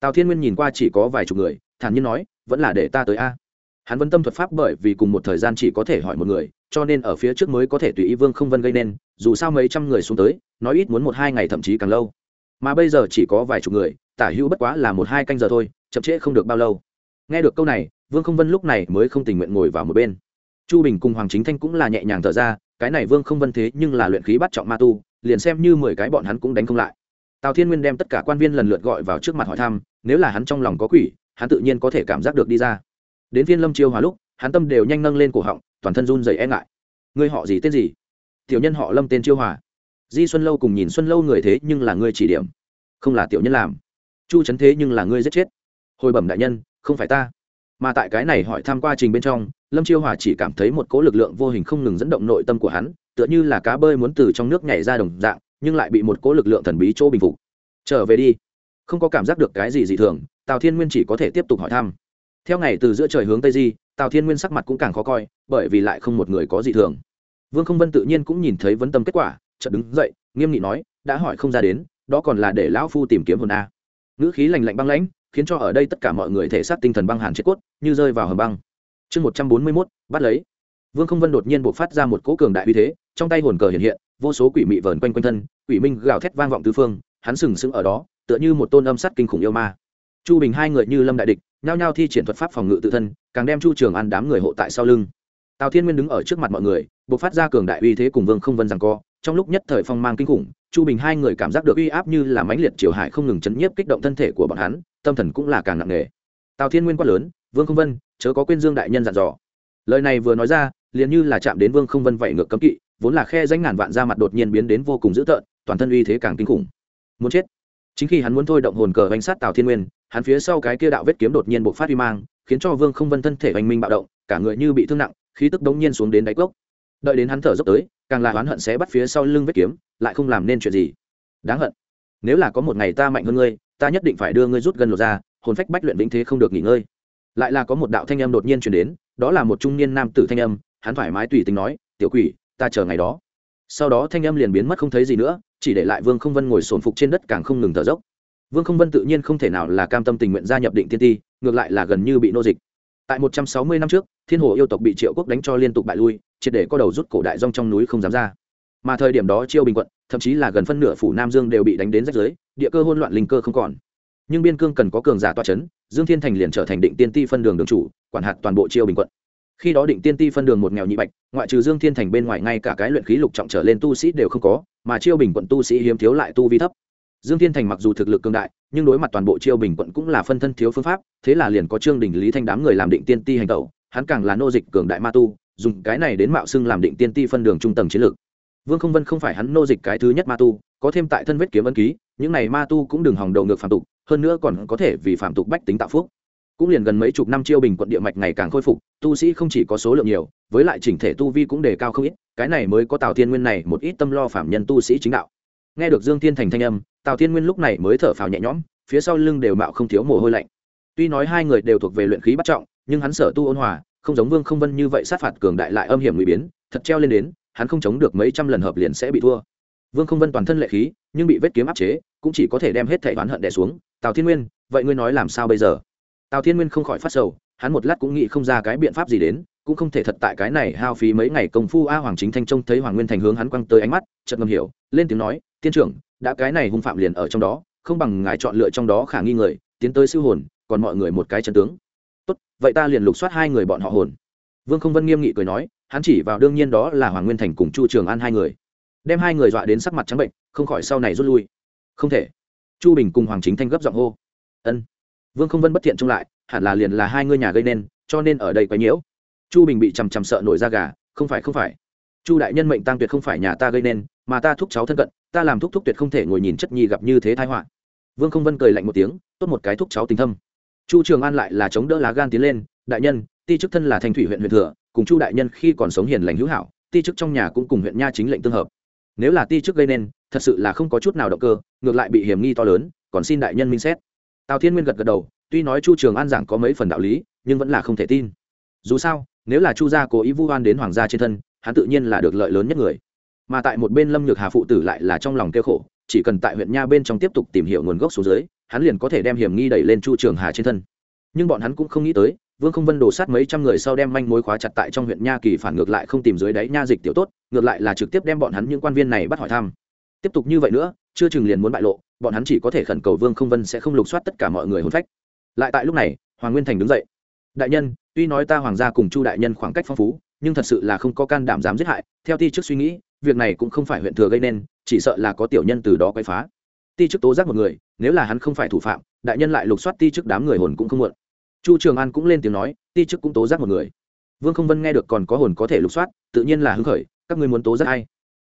Tào thiên nguyên nhìn qua chỉ có vài chục người, thản nhiên nói, vẫn là để ta tới a. Hắn vẫn tâm thuật pháp bởi vì cùng một thời gian chỉ có thể hỏi một người cho nên ở phía trước mới có thể tùy ý vương không vân gây nên, dù sao mấy trăm người xuống tới, nói ít muốn một hai ngày thậm chí càng lâu. Mà bây giờ chỉ có vài chục người, tả hữu bất quá là một hai canh giờ thôi, chậm trễ không được bao lâu. Nghe được câu này, vương không vân lúc này mới không tình nguyện ngồi vào một bên. Chu bình cùng hoàng chính thanh cũng là nhẹ nhàng thở ra, cái này vương không vân thế nhưng là luyện khí bắt trọng ma tu, liền xem như mười cái bọn hắn cũng đánh không lại. Tào thiên nguyên đem tất cả quan viên lần lượt gọi vào trước mặt hỏi thăm, nếu là hắn trong lòng có quỷ, hắn tự nhiên có thể cảm giác được đi ra. Đến viên lâm chiêu hòa lúc, hắn tâm đều nhanh nâng lên cổ họng toàn thân run dày e ngại. Ngươi họ gì tên gì? Tiểu nhân họ lâm tên chiêu hòa. Di xuân lâu cùng nhìn xuân lâu người thế nhưng là ngươi chỉ điểm. Không là tiểu nhân làm. Chu trấn thế nhưng là ngươi giết chết. Hồi bẩm đại nhân, không phải ta. Mà tại cái này hỏi thăm quá trình bên trong, lâm chiêu hòa chỉ cảm thấy một cỗ lực lượng vô hình không ngừng dẫn động nội tâm của hắn, tựa như là cá bơi muốn từ trong nước nhảy ra đồng dạng, nhưng lại bị một cỗ lực lượng thần bí chỗ bình phục. Trở về đi. Không có cảm giác được cái gì dị thường, tào thiên nguyên chỉ có thể tiếp tục hỏi thăm theo ngày từ giữa trời hướng tây di, tào thiên nguyên sắc mặt cũng càng khó coi, bởi vì lại không một người có gì thường. Vương không vân tự nhiên cũng nhìn thấy vấn tâm kết quả, chợt đứng dậy, nghiêm nghị nói, đã hỏi không ra đến, đó còn là để lão phu tìm kiếm hồn a. Ngữ khí lành lạnh băng lãnh, khiến cho ở đây tất cả mọi người thể xác tinh thần băng hàn chết cốt, như rơi vào hầm băng. Chương một trăm bốn mươi mốt, bắt lấy. Vương không vân đột nhiên buộc phát ra một cỗ cường đại uy thế, trong tay hồn cờ hiện hiện, vô số quỷ mị vờn quanh quanh thân, quỷ minh gào thét vang vọng tứ phương, hắn sừng sững ở đó, tựa như một tôn âm sắt kinh khủng yêu ma chu bình hai người như lâm đại địch, nhao nhao thi triển thuật pháp phòng ngự tự thân, càng đem chu trường an đám người hộ tại sau lưng. Tào thiên nguyên đứng ở trước mặt mọi người buộc phát ra cường đại uy thế cùng vương không vân rằng co. Trong lúc nhất thời phong mang kinh khủng, chu bình hai người cảm giác được uy áp như là mãnh liệt triều hải không ngừng chấn nhiếp kích động thân thể của bọn hắn, tâm thần cũng là càng nặng nề. Tào thiên nguyên quát lớn, vương không vân, chớ có quên dương đại nhân dặn dò. Lời này vừa nói ra, liền như là chạm đến vương không vân vậy ngược cấm kỵ, vốn là khe danh ngàn vạn ra mặt đột nhiên biến đến vô cùng dữ tợn, toàn thân uy thế càng kinh khủng. Muốn chết. Chính khi hắn muốn thôi động hồn cờ bánh sát tào thiên nguyên hắn phía sau cái kia đạo vết kiếm đột nhiên bộc phát uy mang, khiến cho vương không vân thân thể oanh minh bạo động, cả người như bị thương nặng, khí tức đống nhiên xuống đến đáy cốc. Đợi đến hắn thở dốc tới, càng là oán hận sẽ bắt phía sau lưng vết kiếm, lại không làm nên chuyện gì. Đáng hận. Nếu là có một ngày ta mạnh hơn ngươi, ta nhất định phải đưa ngươi rút gần lột ra hồn phách bách luyện vĩnh thế không được nghỉ ngơi. Lại là có một đạo thanh âm đột nhiên truyền đến, đó là một trung niên nam tử thanh âm, hắn thoải mái tùy tính nói, tiểu quỷ, ta chờ ngày đó. Sau đó thanh âm liền biến mất không thấy gì nữa, chỉ để lại vương không vân ngồi sồn phục trên đất càng không ngừng thở dốc vương không vân tự nhiên không thể nào là cam tâm tình nguyện gia nhập định tiên ti, ngược lại là gần như bị nô dịch. Tại một trăm sáu mươi năm trước, thiên hồ yêu tộc bị triệu quốc đánh cho liên tục bại lui, triệt để có đầu rút cổ đại rong trong núi không dám ra. Mà thời điểm đó chiêu bình quận, thậm chí là gần phân nửa phủ nam dương đều bị đánh đến rách giới địa cơ hôn loạn linh cơ không còn. Nhưng biên cương cần có cường giả toa c h ấ n dương thiên thành liền trở thành định tiên ti phân đường đường chủ, quản hạt toàn bộ chiêu bình quận. Khi đó định tiên ti phân đường một nghèo nhị bạch, ngoại trừ dương thiên thành bên ngoài ngay cả cái luyện khí lục trọng trở lên tu sĩ đều không có, mà chiêu bình quận tu sĩ hiếm thiếu lại tu vi thấp dương thiên thành mặc dù thực lực cường đại, nhưng đối mặt toàn bộ chiêu bình quận cũng là phân thân thiếu phương pháp, thế là liền có trương đình, lý thanh đám người làm định tiên ti hành tẩu, hắn càng là nô dịch cường đại ma tu, dùng cái này đến mạo xưng làm định tiên ti phân đường trung tầng chiến lược. Vương không vân không phải hắn nô dịch cái thứ nhất ma tu, có thêm tại thân vết kiếm ân ký, những này ma tu cũng đừng hòng đầu ngược phạm tục, hơn nữa còn có thể vì phạm tục bách tính tạo phúc. Cũng liền gần mấy chục năm chiêu bình quận địa mạch ngày càng khôi phục, tu sĩ không chỉ có số lượng nhiều, với lại chỉnh thể tu vi cũng đề cao không ít, cái này mới có tào thiên nguyên này một ít tâm lo phạm nhân tu sĩ chính đạo nghe được dương thiên thành thanh âm, tào thiên nguyên lúc này mới thở phào nhẹ nhõm, phía sau lưng đều mạo không thiếu mồ hôi lạnh. Tuy nói hai người đều thuộc về luyện khí bắt trọng, nhưng hắn sở tu ôn hòa, không giống vương không vân như vậy sát phạt cường đại lại âm hiểm nguy biến, thật treo lên đến, hắn không chống được mấy trăm lần hợp liền sẽ bị thua. Vương không vân toàn thân lệ khí, nhưng bị vết kiếm áp chế, cũng chỉ có thể đem hết thẻ oán hận đẻ xuống. Tào thiên nguyên, vậy ngươi nói làm sao bây giờ? Tào thiên nguyên không khỏi phát sầu, hắn một lát cũng nghĩ không ra cái biện pháp gì đến, cũng không thể thật tại cái này hao phí mấy ngày công phu a hoàng chính thanh trông thấy hoàng nguyên thành hướng hắn quăng tới ánh mắt, chợt ngầm hiểu, lên tiếng nói tiên trưởng, đã cái này hung phạm liền ở trong đó, không bằng ngài chọn lựa trong đó khả nghi người, tiến tới siêu hồn, còn mọi người một cái chân tướng. Tốt, vậy ta liền lục soát hai người bọn họ hồn. Vương không vân nghiêm nghị cười nói, hắn chỉ vào đương nhiên đó là hoàng nguyên thành cùng chu trường an hai người. Đem hai người dọa đến sắc mặt trắng bệnh, không khỏi sau này rút lui. Không thể. Chu bình cùng hoàng chính thanh gấp giọng hô. Ân. Vương không vân bất thiện trông lại, hẳn là liền là hai ngươi nhà gây nên, cho nên ở đây quấy nhiễu. Chu bình bị chằm chằm sợ nổi da gà, không phải không phải. Chu đại nhân mệnh tăng tuyệt không phải nhà ta gây nên, mà ta thúc cháu thân cận ta làm thúc thúc tuyệt không thể ngồi nhìn chất nhi gặp như thế thái họa. Vương không vân cười lạnh một tiếng, tốt một cái thúc cháu tình thâm. Chu trường an lại là chống đỡ lá gan tiến lên, đại nhân, ti chức thân là thanh thủy huyện huyện thừa, cùng chu đại nhân khi còn sống hiền lành hữu hảo, ti chức trong nhà cũng cùng huyện nha chính lệnh tương hợp. Nếu là ti chức gây nên, thật sự là không có chút nào động cơ, ngược lại bị hiểm nghi to lớn, còn xin đại nhân minh xét. Tào thiên nguyên gật gật đầu, tuy nói chu trường an giảng có mấy phần đạo lý, nhưng vẫn là không thể tin. Dù sao, nếu là chu gia cố ý vu oan đến hoàng gia trên thân, hắn tự nhiên là được lợi lớn nhất người mà tại một bên lâm nhược hà phụ tử lại là trong lòng kêu khổ, chỉ cần tại huyện nha bên trong tiếp tục tìm hiểu nguồn gốc số dưới, hắn liền có thể đem hiểm nghi đẩy lên chu trường hà trên thân. Nhưng bọn hắn cũng không nghĩ tới, vương không vân đổ sát mấy trăm người sau đem manh mối khóa chặt tại trong huyện nha kỳ phản ngược lại không tìm dưới đáy nha dịch tiểu tốt, ngược lại là trực tiếp đem bọn hắn những quan viên này bắt hỏi thăm. Tiếp tục như vậy nữa, chưa chừng liền muốn bại lộ, bọn hắn chỉ có thể khẩn cầu vương không vân sẽ không lục soát tất cả mọi người hôn phách. Lại tại lúc này, hoàng nguyên thành đứng dậy. Đại nhân, tuy nói ta hoàng gia cùng chu đại nhân khoảng cách phong phú, nhưng thật sự là không có can đảm dám giết hại, theo ti trước suy nghĩ việc này cũng không phải huyện thừa gây nên, chỉ sợ là có tiểu nhân từ đó quay phá. Ti chức tố giác một người, nếu là hắn không phải thủ phạm, đại nhân lại lục soát ti chức đám người hồn cũng không muộn. Chu trường an cũng lên tiếng nói, ti chức cũng tố giác một người. Vương không vân nghe được còn có hồn có thể lục soát, tự nhiên là hứng khởi, các ngươi muốn tố giác hay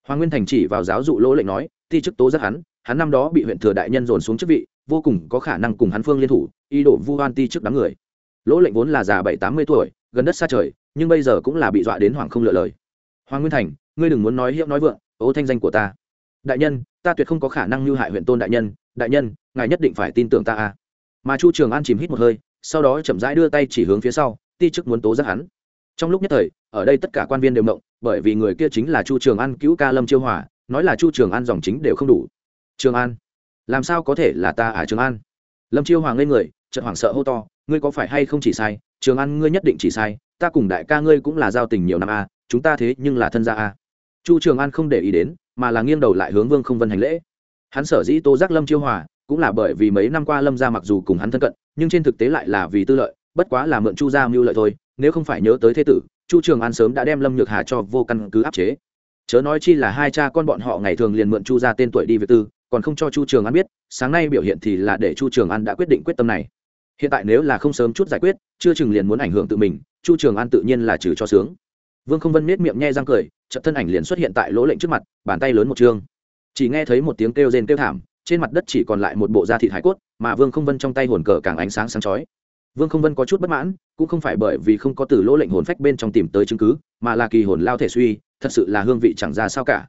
hoàng nguyên thành chỉ vào giáo dụ lỗ lệnh nói, ti chức tố giác hắn hắn năm đó bị huyện thừa đại nhân dồn xuống chức vị, vô cùng có khả năng cùng hắn phương liên thủ, ý đồ vu oan ti chức đám người. Lỗ lệnh vốn là già bảy tám mươi tuổi, gần đất xa trời, nhưng bây giờ cũng là bị dọa đến hoàng không lựa lời. Hoàng nguyên thành ngươi đừng muốn nói hiệu nói vượng ố thanh danh của ta. Đại nhân, ta tuyệt không có khả năng mưu hại huyện tôn đại nhân đại nhân, ngài nhất định phải tin tưởng ta à? mà chu trường an chìm hít một hơi, sau đó chậm rãi đưa tay chỉ hướng phía sau, ti chức muốn tố giác hắn. Trong lúc nhất thời, ở đây tất cả quan viên đều mộng bởi vì người kia chính là chu trường an cứu ca lâm chiêu hòa, nói là chu trường an dòng chính đều không đủ. Trường an, làm sao có thể là ta à trường an? Lâm chiêu hoàng lên người, chợt hoảng sợ hô to, ngươi có phải hay không chỉ sai? Trường an, ngươi nhất định chỉ sai, ta cùng đại ca ngươi cũng là giao tình nhiều năm a chúng ta thế nhưng là thân gia a chu trường an không để ý đến, mà là nghiêng đầu lại hướng vương không vân hành lễ. Hắn sở dĩ tô giác lâm chiêu hòa, cũng là bởi vì mấy năm qua lâm gia mặc dù cùng hắn thân cận, nhưng trên thực tế lại là vì tư lợi, bất quá là mượn chu gia mưu lợi thôi, nếu không phải nhớ tới thế tử, chu trường an sớm đã đem lâm nhược hà cho vô căn cứ áp chế. Chớ nói chi là hai cha con bọn họ ngày thường liền mượn chu gia tên tuổi đi việc tư, còn không cho chu trường an biết, sáng nay biểu hiện thì là để chu trường an đã quyết định quyết tâm này. Hiện tại nếu là không sớm chút giải quyết, chưa chừng liền muốn ảnh hưởng tự mình, chu trường an tự nhiên là trừ cho sướng. Vương không vân miết miệng nhe răng cười chợt thân ảnh liền xuất hiện tại lỗ lệnh trước mặt, bàn tay lớn một chương chỉ nghe thấy một tiếng kêu rên kêu thảm, trên mặt đất chỉ còn lại một bộ da thịt hải cốt, mà vương không vân trong tay hồn cờ càng ánh sáng sáng chói. Vương không vân có chút bất mãn, cũng không phải bởi vì không có từ lỗ lệnh hồn phách bên trong tìm tới chứng cứ, mà là kỳ hồn lao thể suy, thật sự là hương vị chẳng ra sao cả.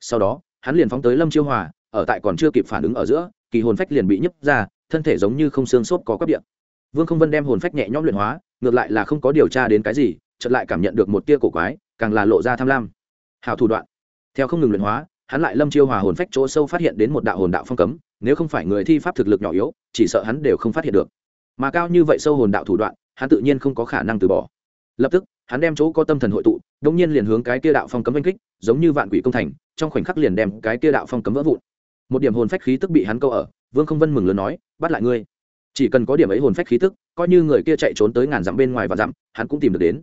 Sau đó, hắn liền phóng tới lâm chiêu hòa, ở tại còn chưa kịp phản ứng ở giữa, kỳ hồn phách liền bị nhấp ra, thân thể giống như không xương xốp có cấp điện. Vương không vân đem hồn phách nhẹ nhõm luyện hóa, ngược lại là không có điều tra đến cái gì, chợt lại cảm nhận được một tia cổ quái, càng là lộ ra tham lam hào thủ đoạn. Theo không ngừng luyện hóa, hắn lại lâm chiêu hòa hồn phách chỗ sâu phát hiện đến một đạo hồn đạo phong cấm, nếu không phải người thi pháp thực lực nhỏ yếu, chỉ sợ hắn đều không phát hiện được. Mà cao như vậy sâu hồn đạo thủ đoạn, hắn tự nhiên không có khả năng từ bỏ. Lập tức, hắn đem chỗ có tâm thần hội tụ đông nhiên liền hướng cái kia đạo phong cấm oanh kích, giống như vạn quỷ công thành, trong khoảnh khắc liền đem cái kia đạo phong cấm vỡ vụn. Một điểm hồn phách khí tức bị hắn câu ở, vương không vân mừng lớn nói, bắt lại ngươi. Chỉ cần có điểm ấy hồn phách khí tức, coi như người kia chạy trốn tới ngàn dặm bên ngoài và dặm, hắn cũng tìm được đến.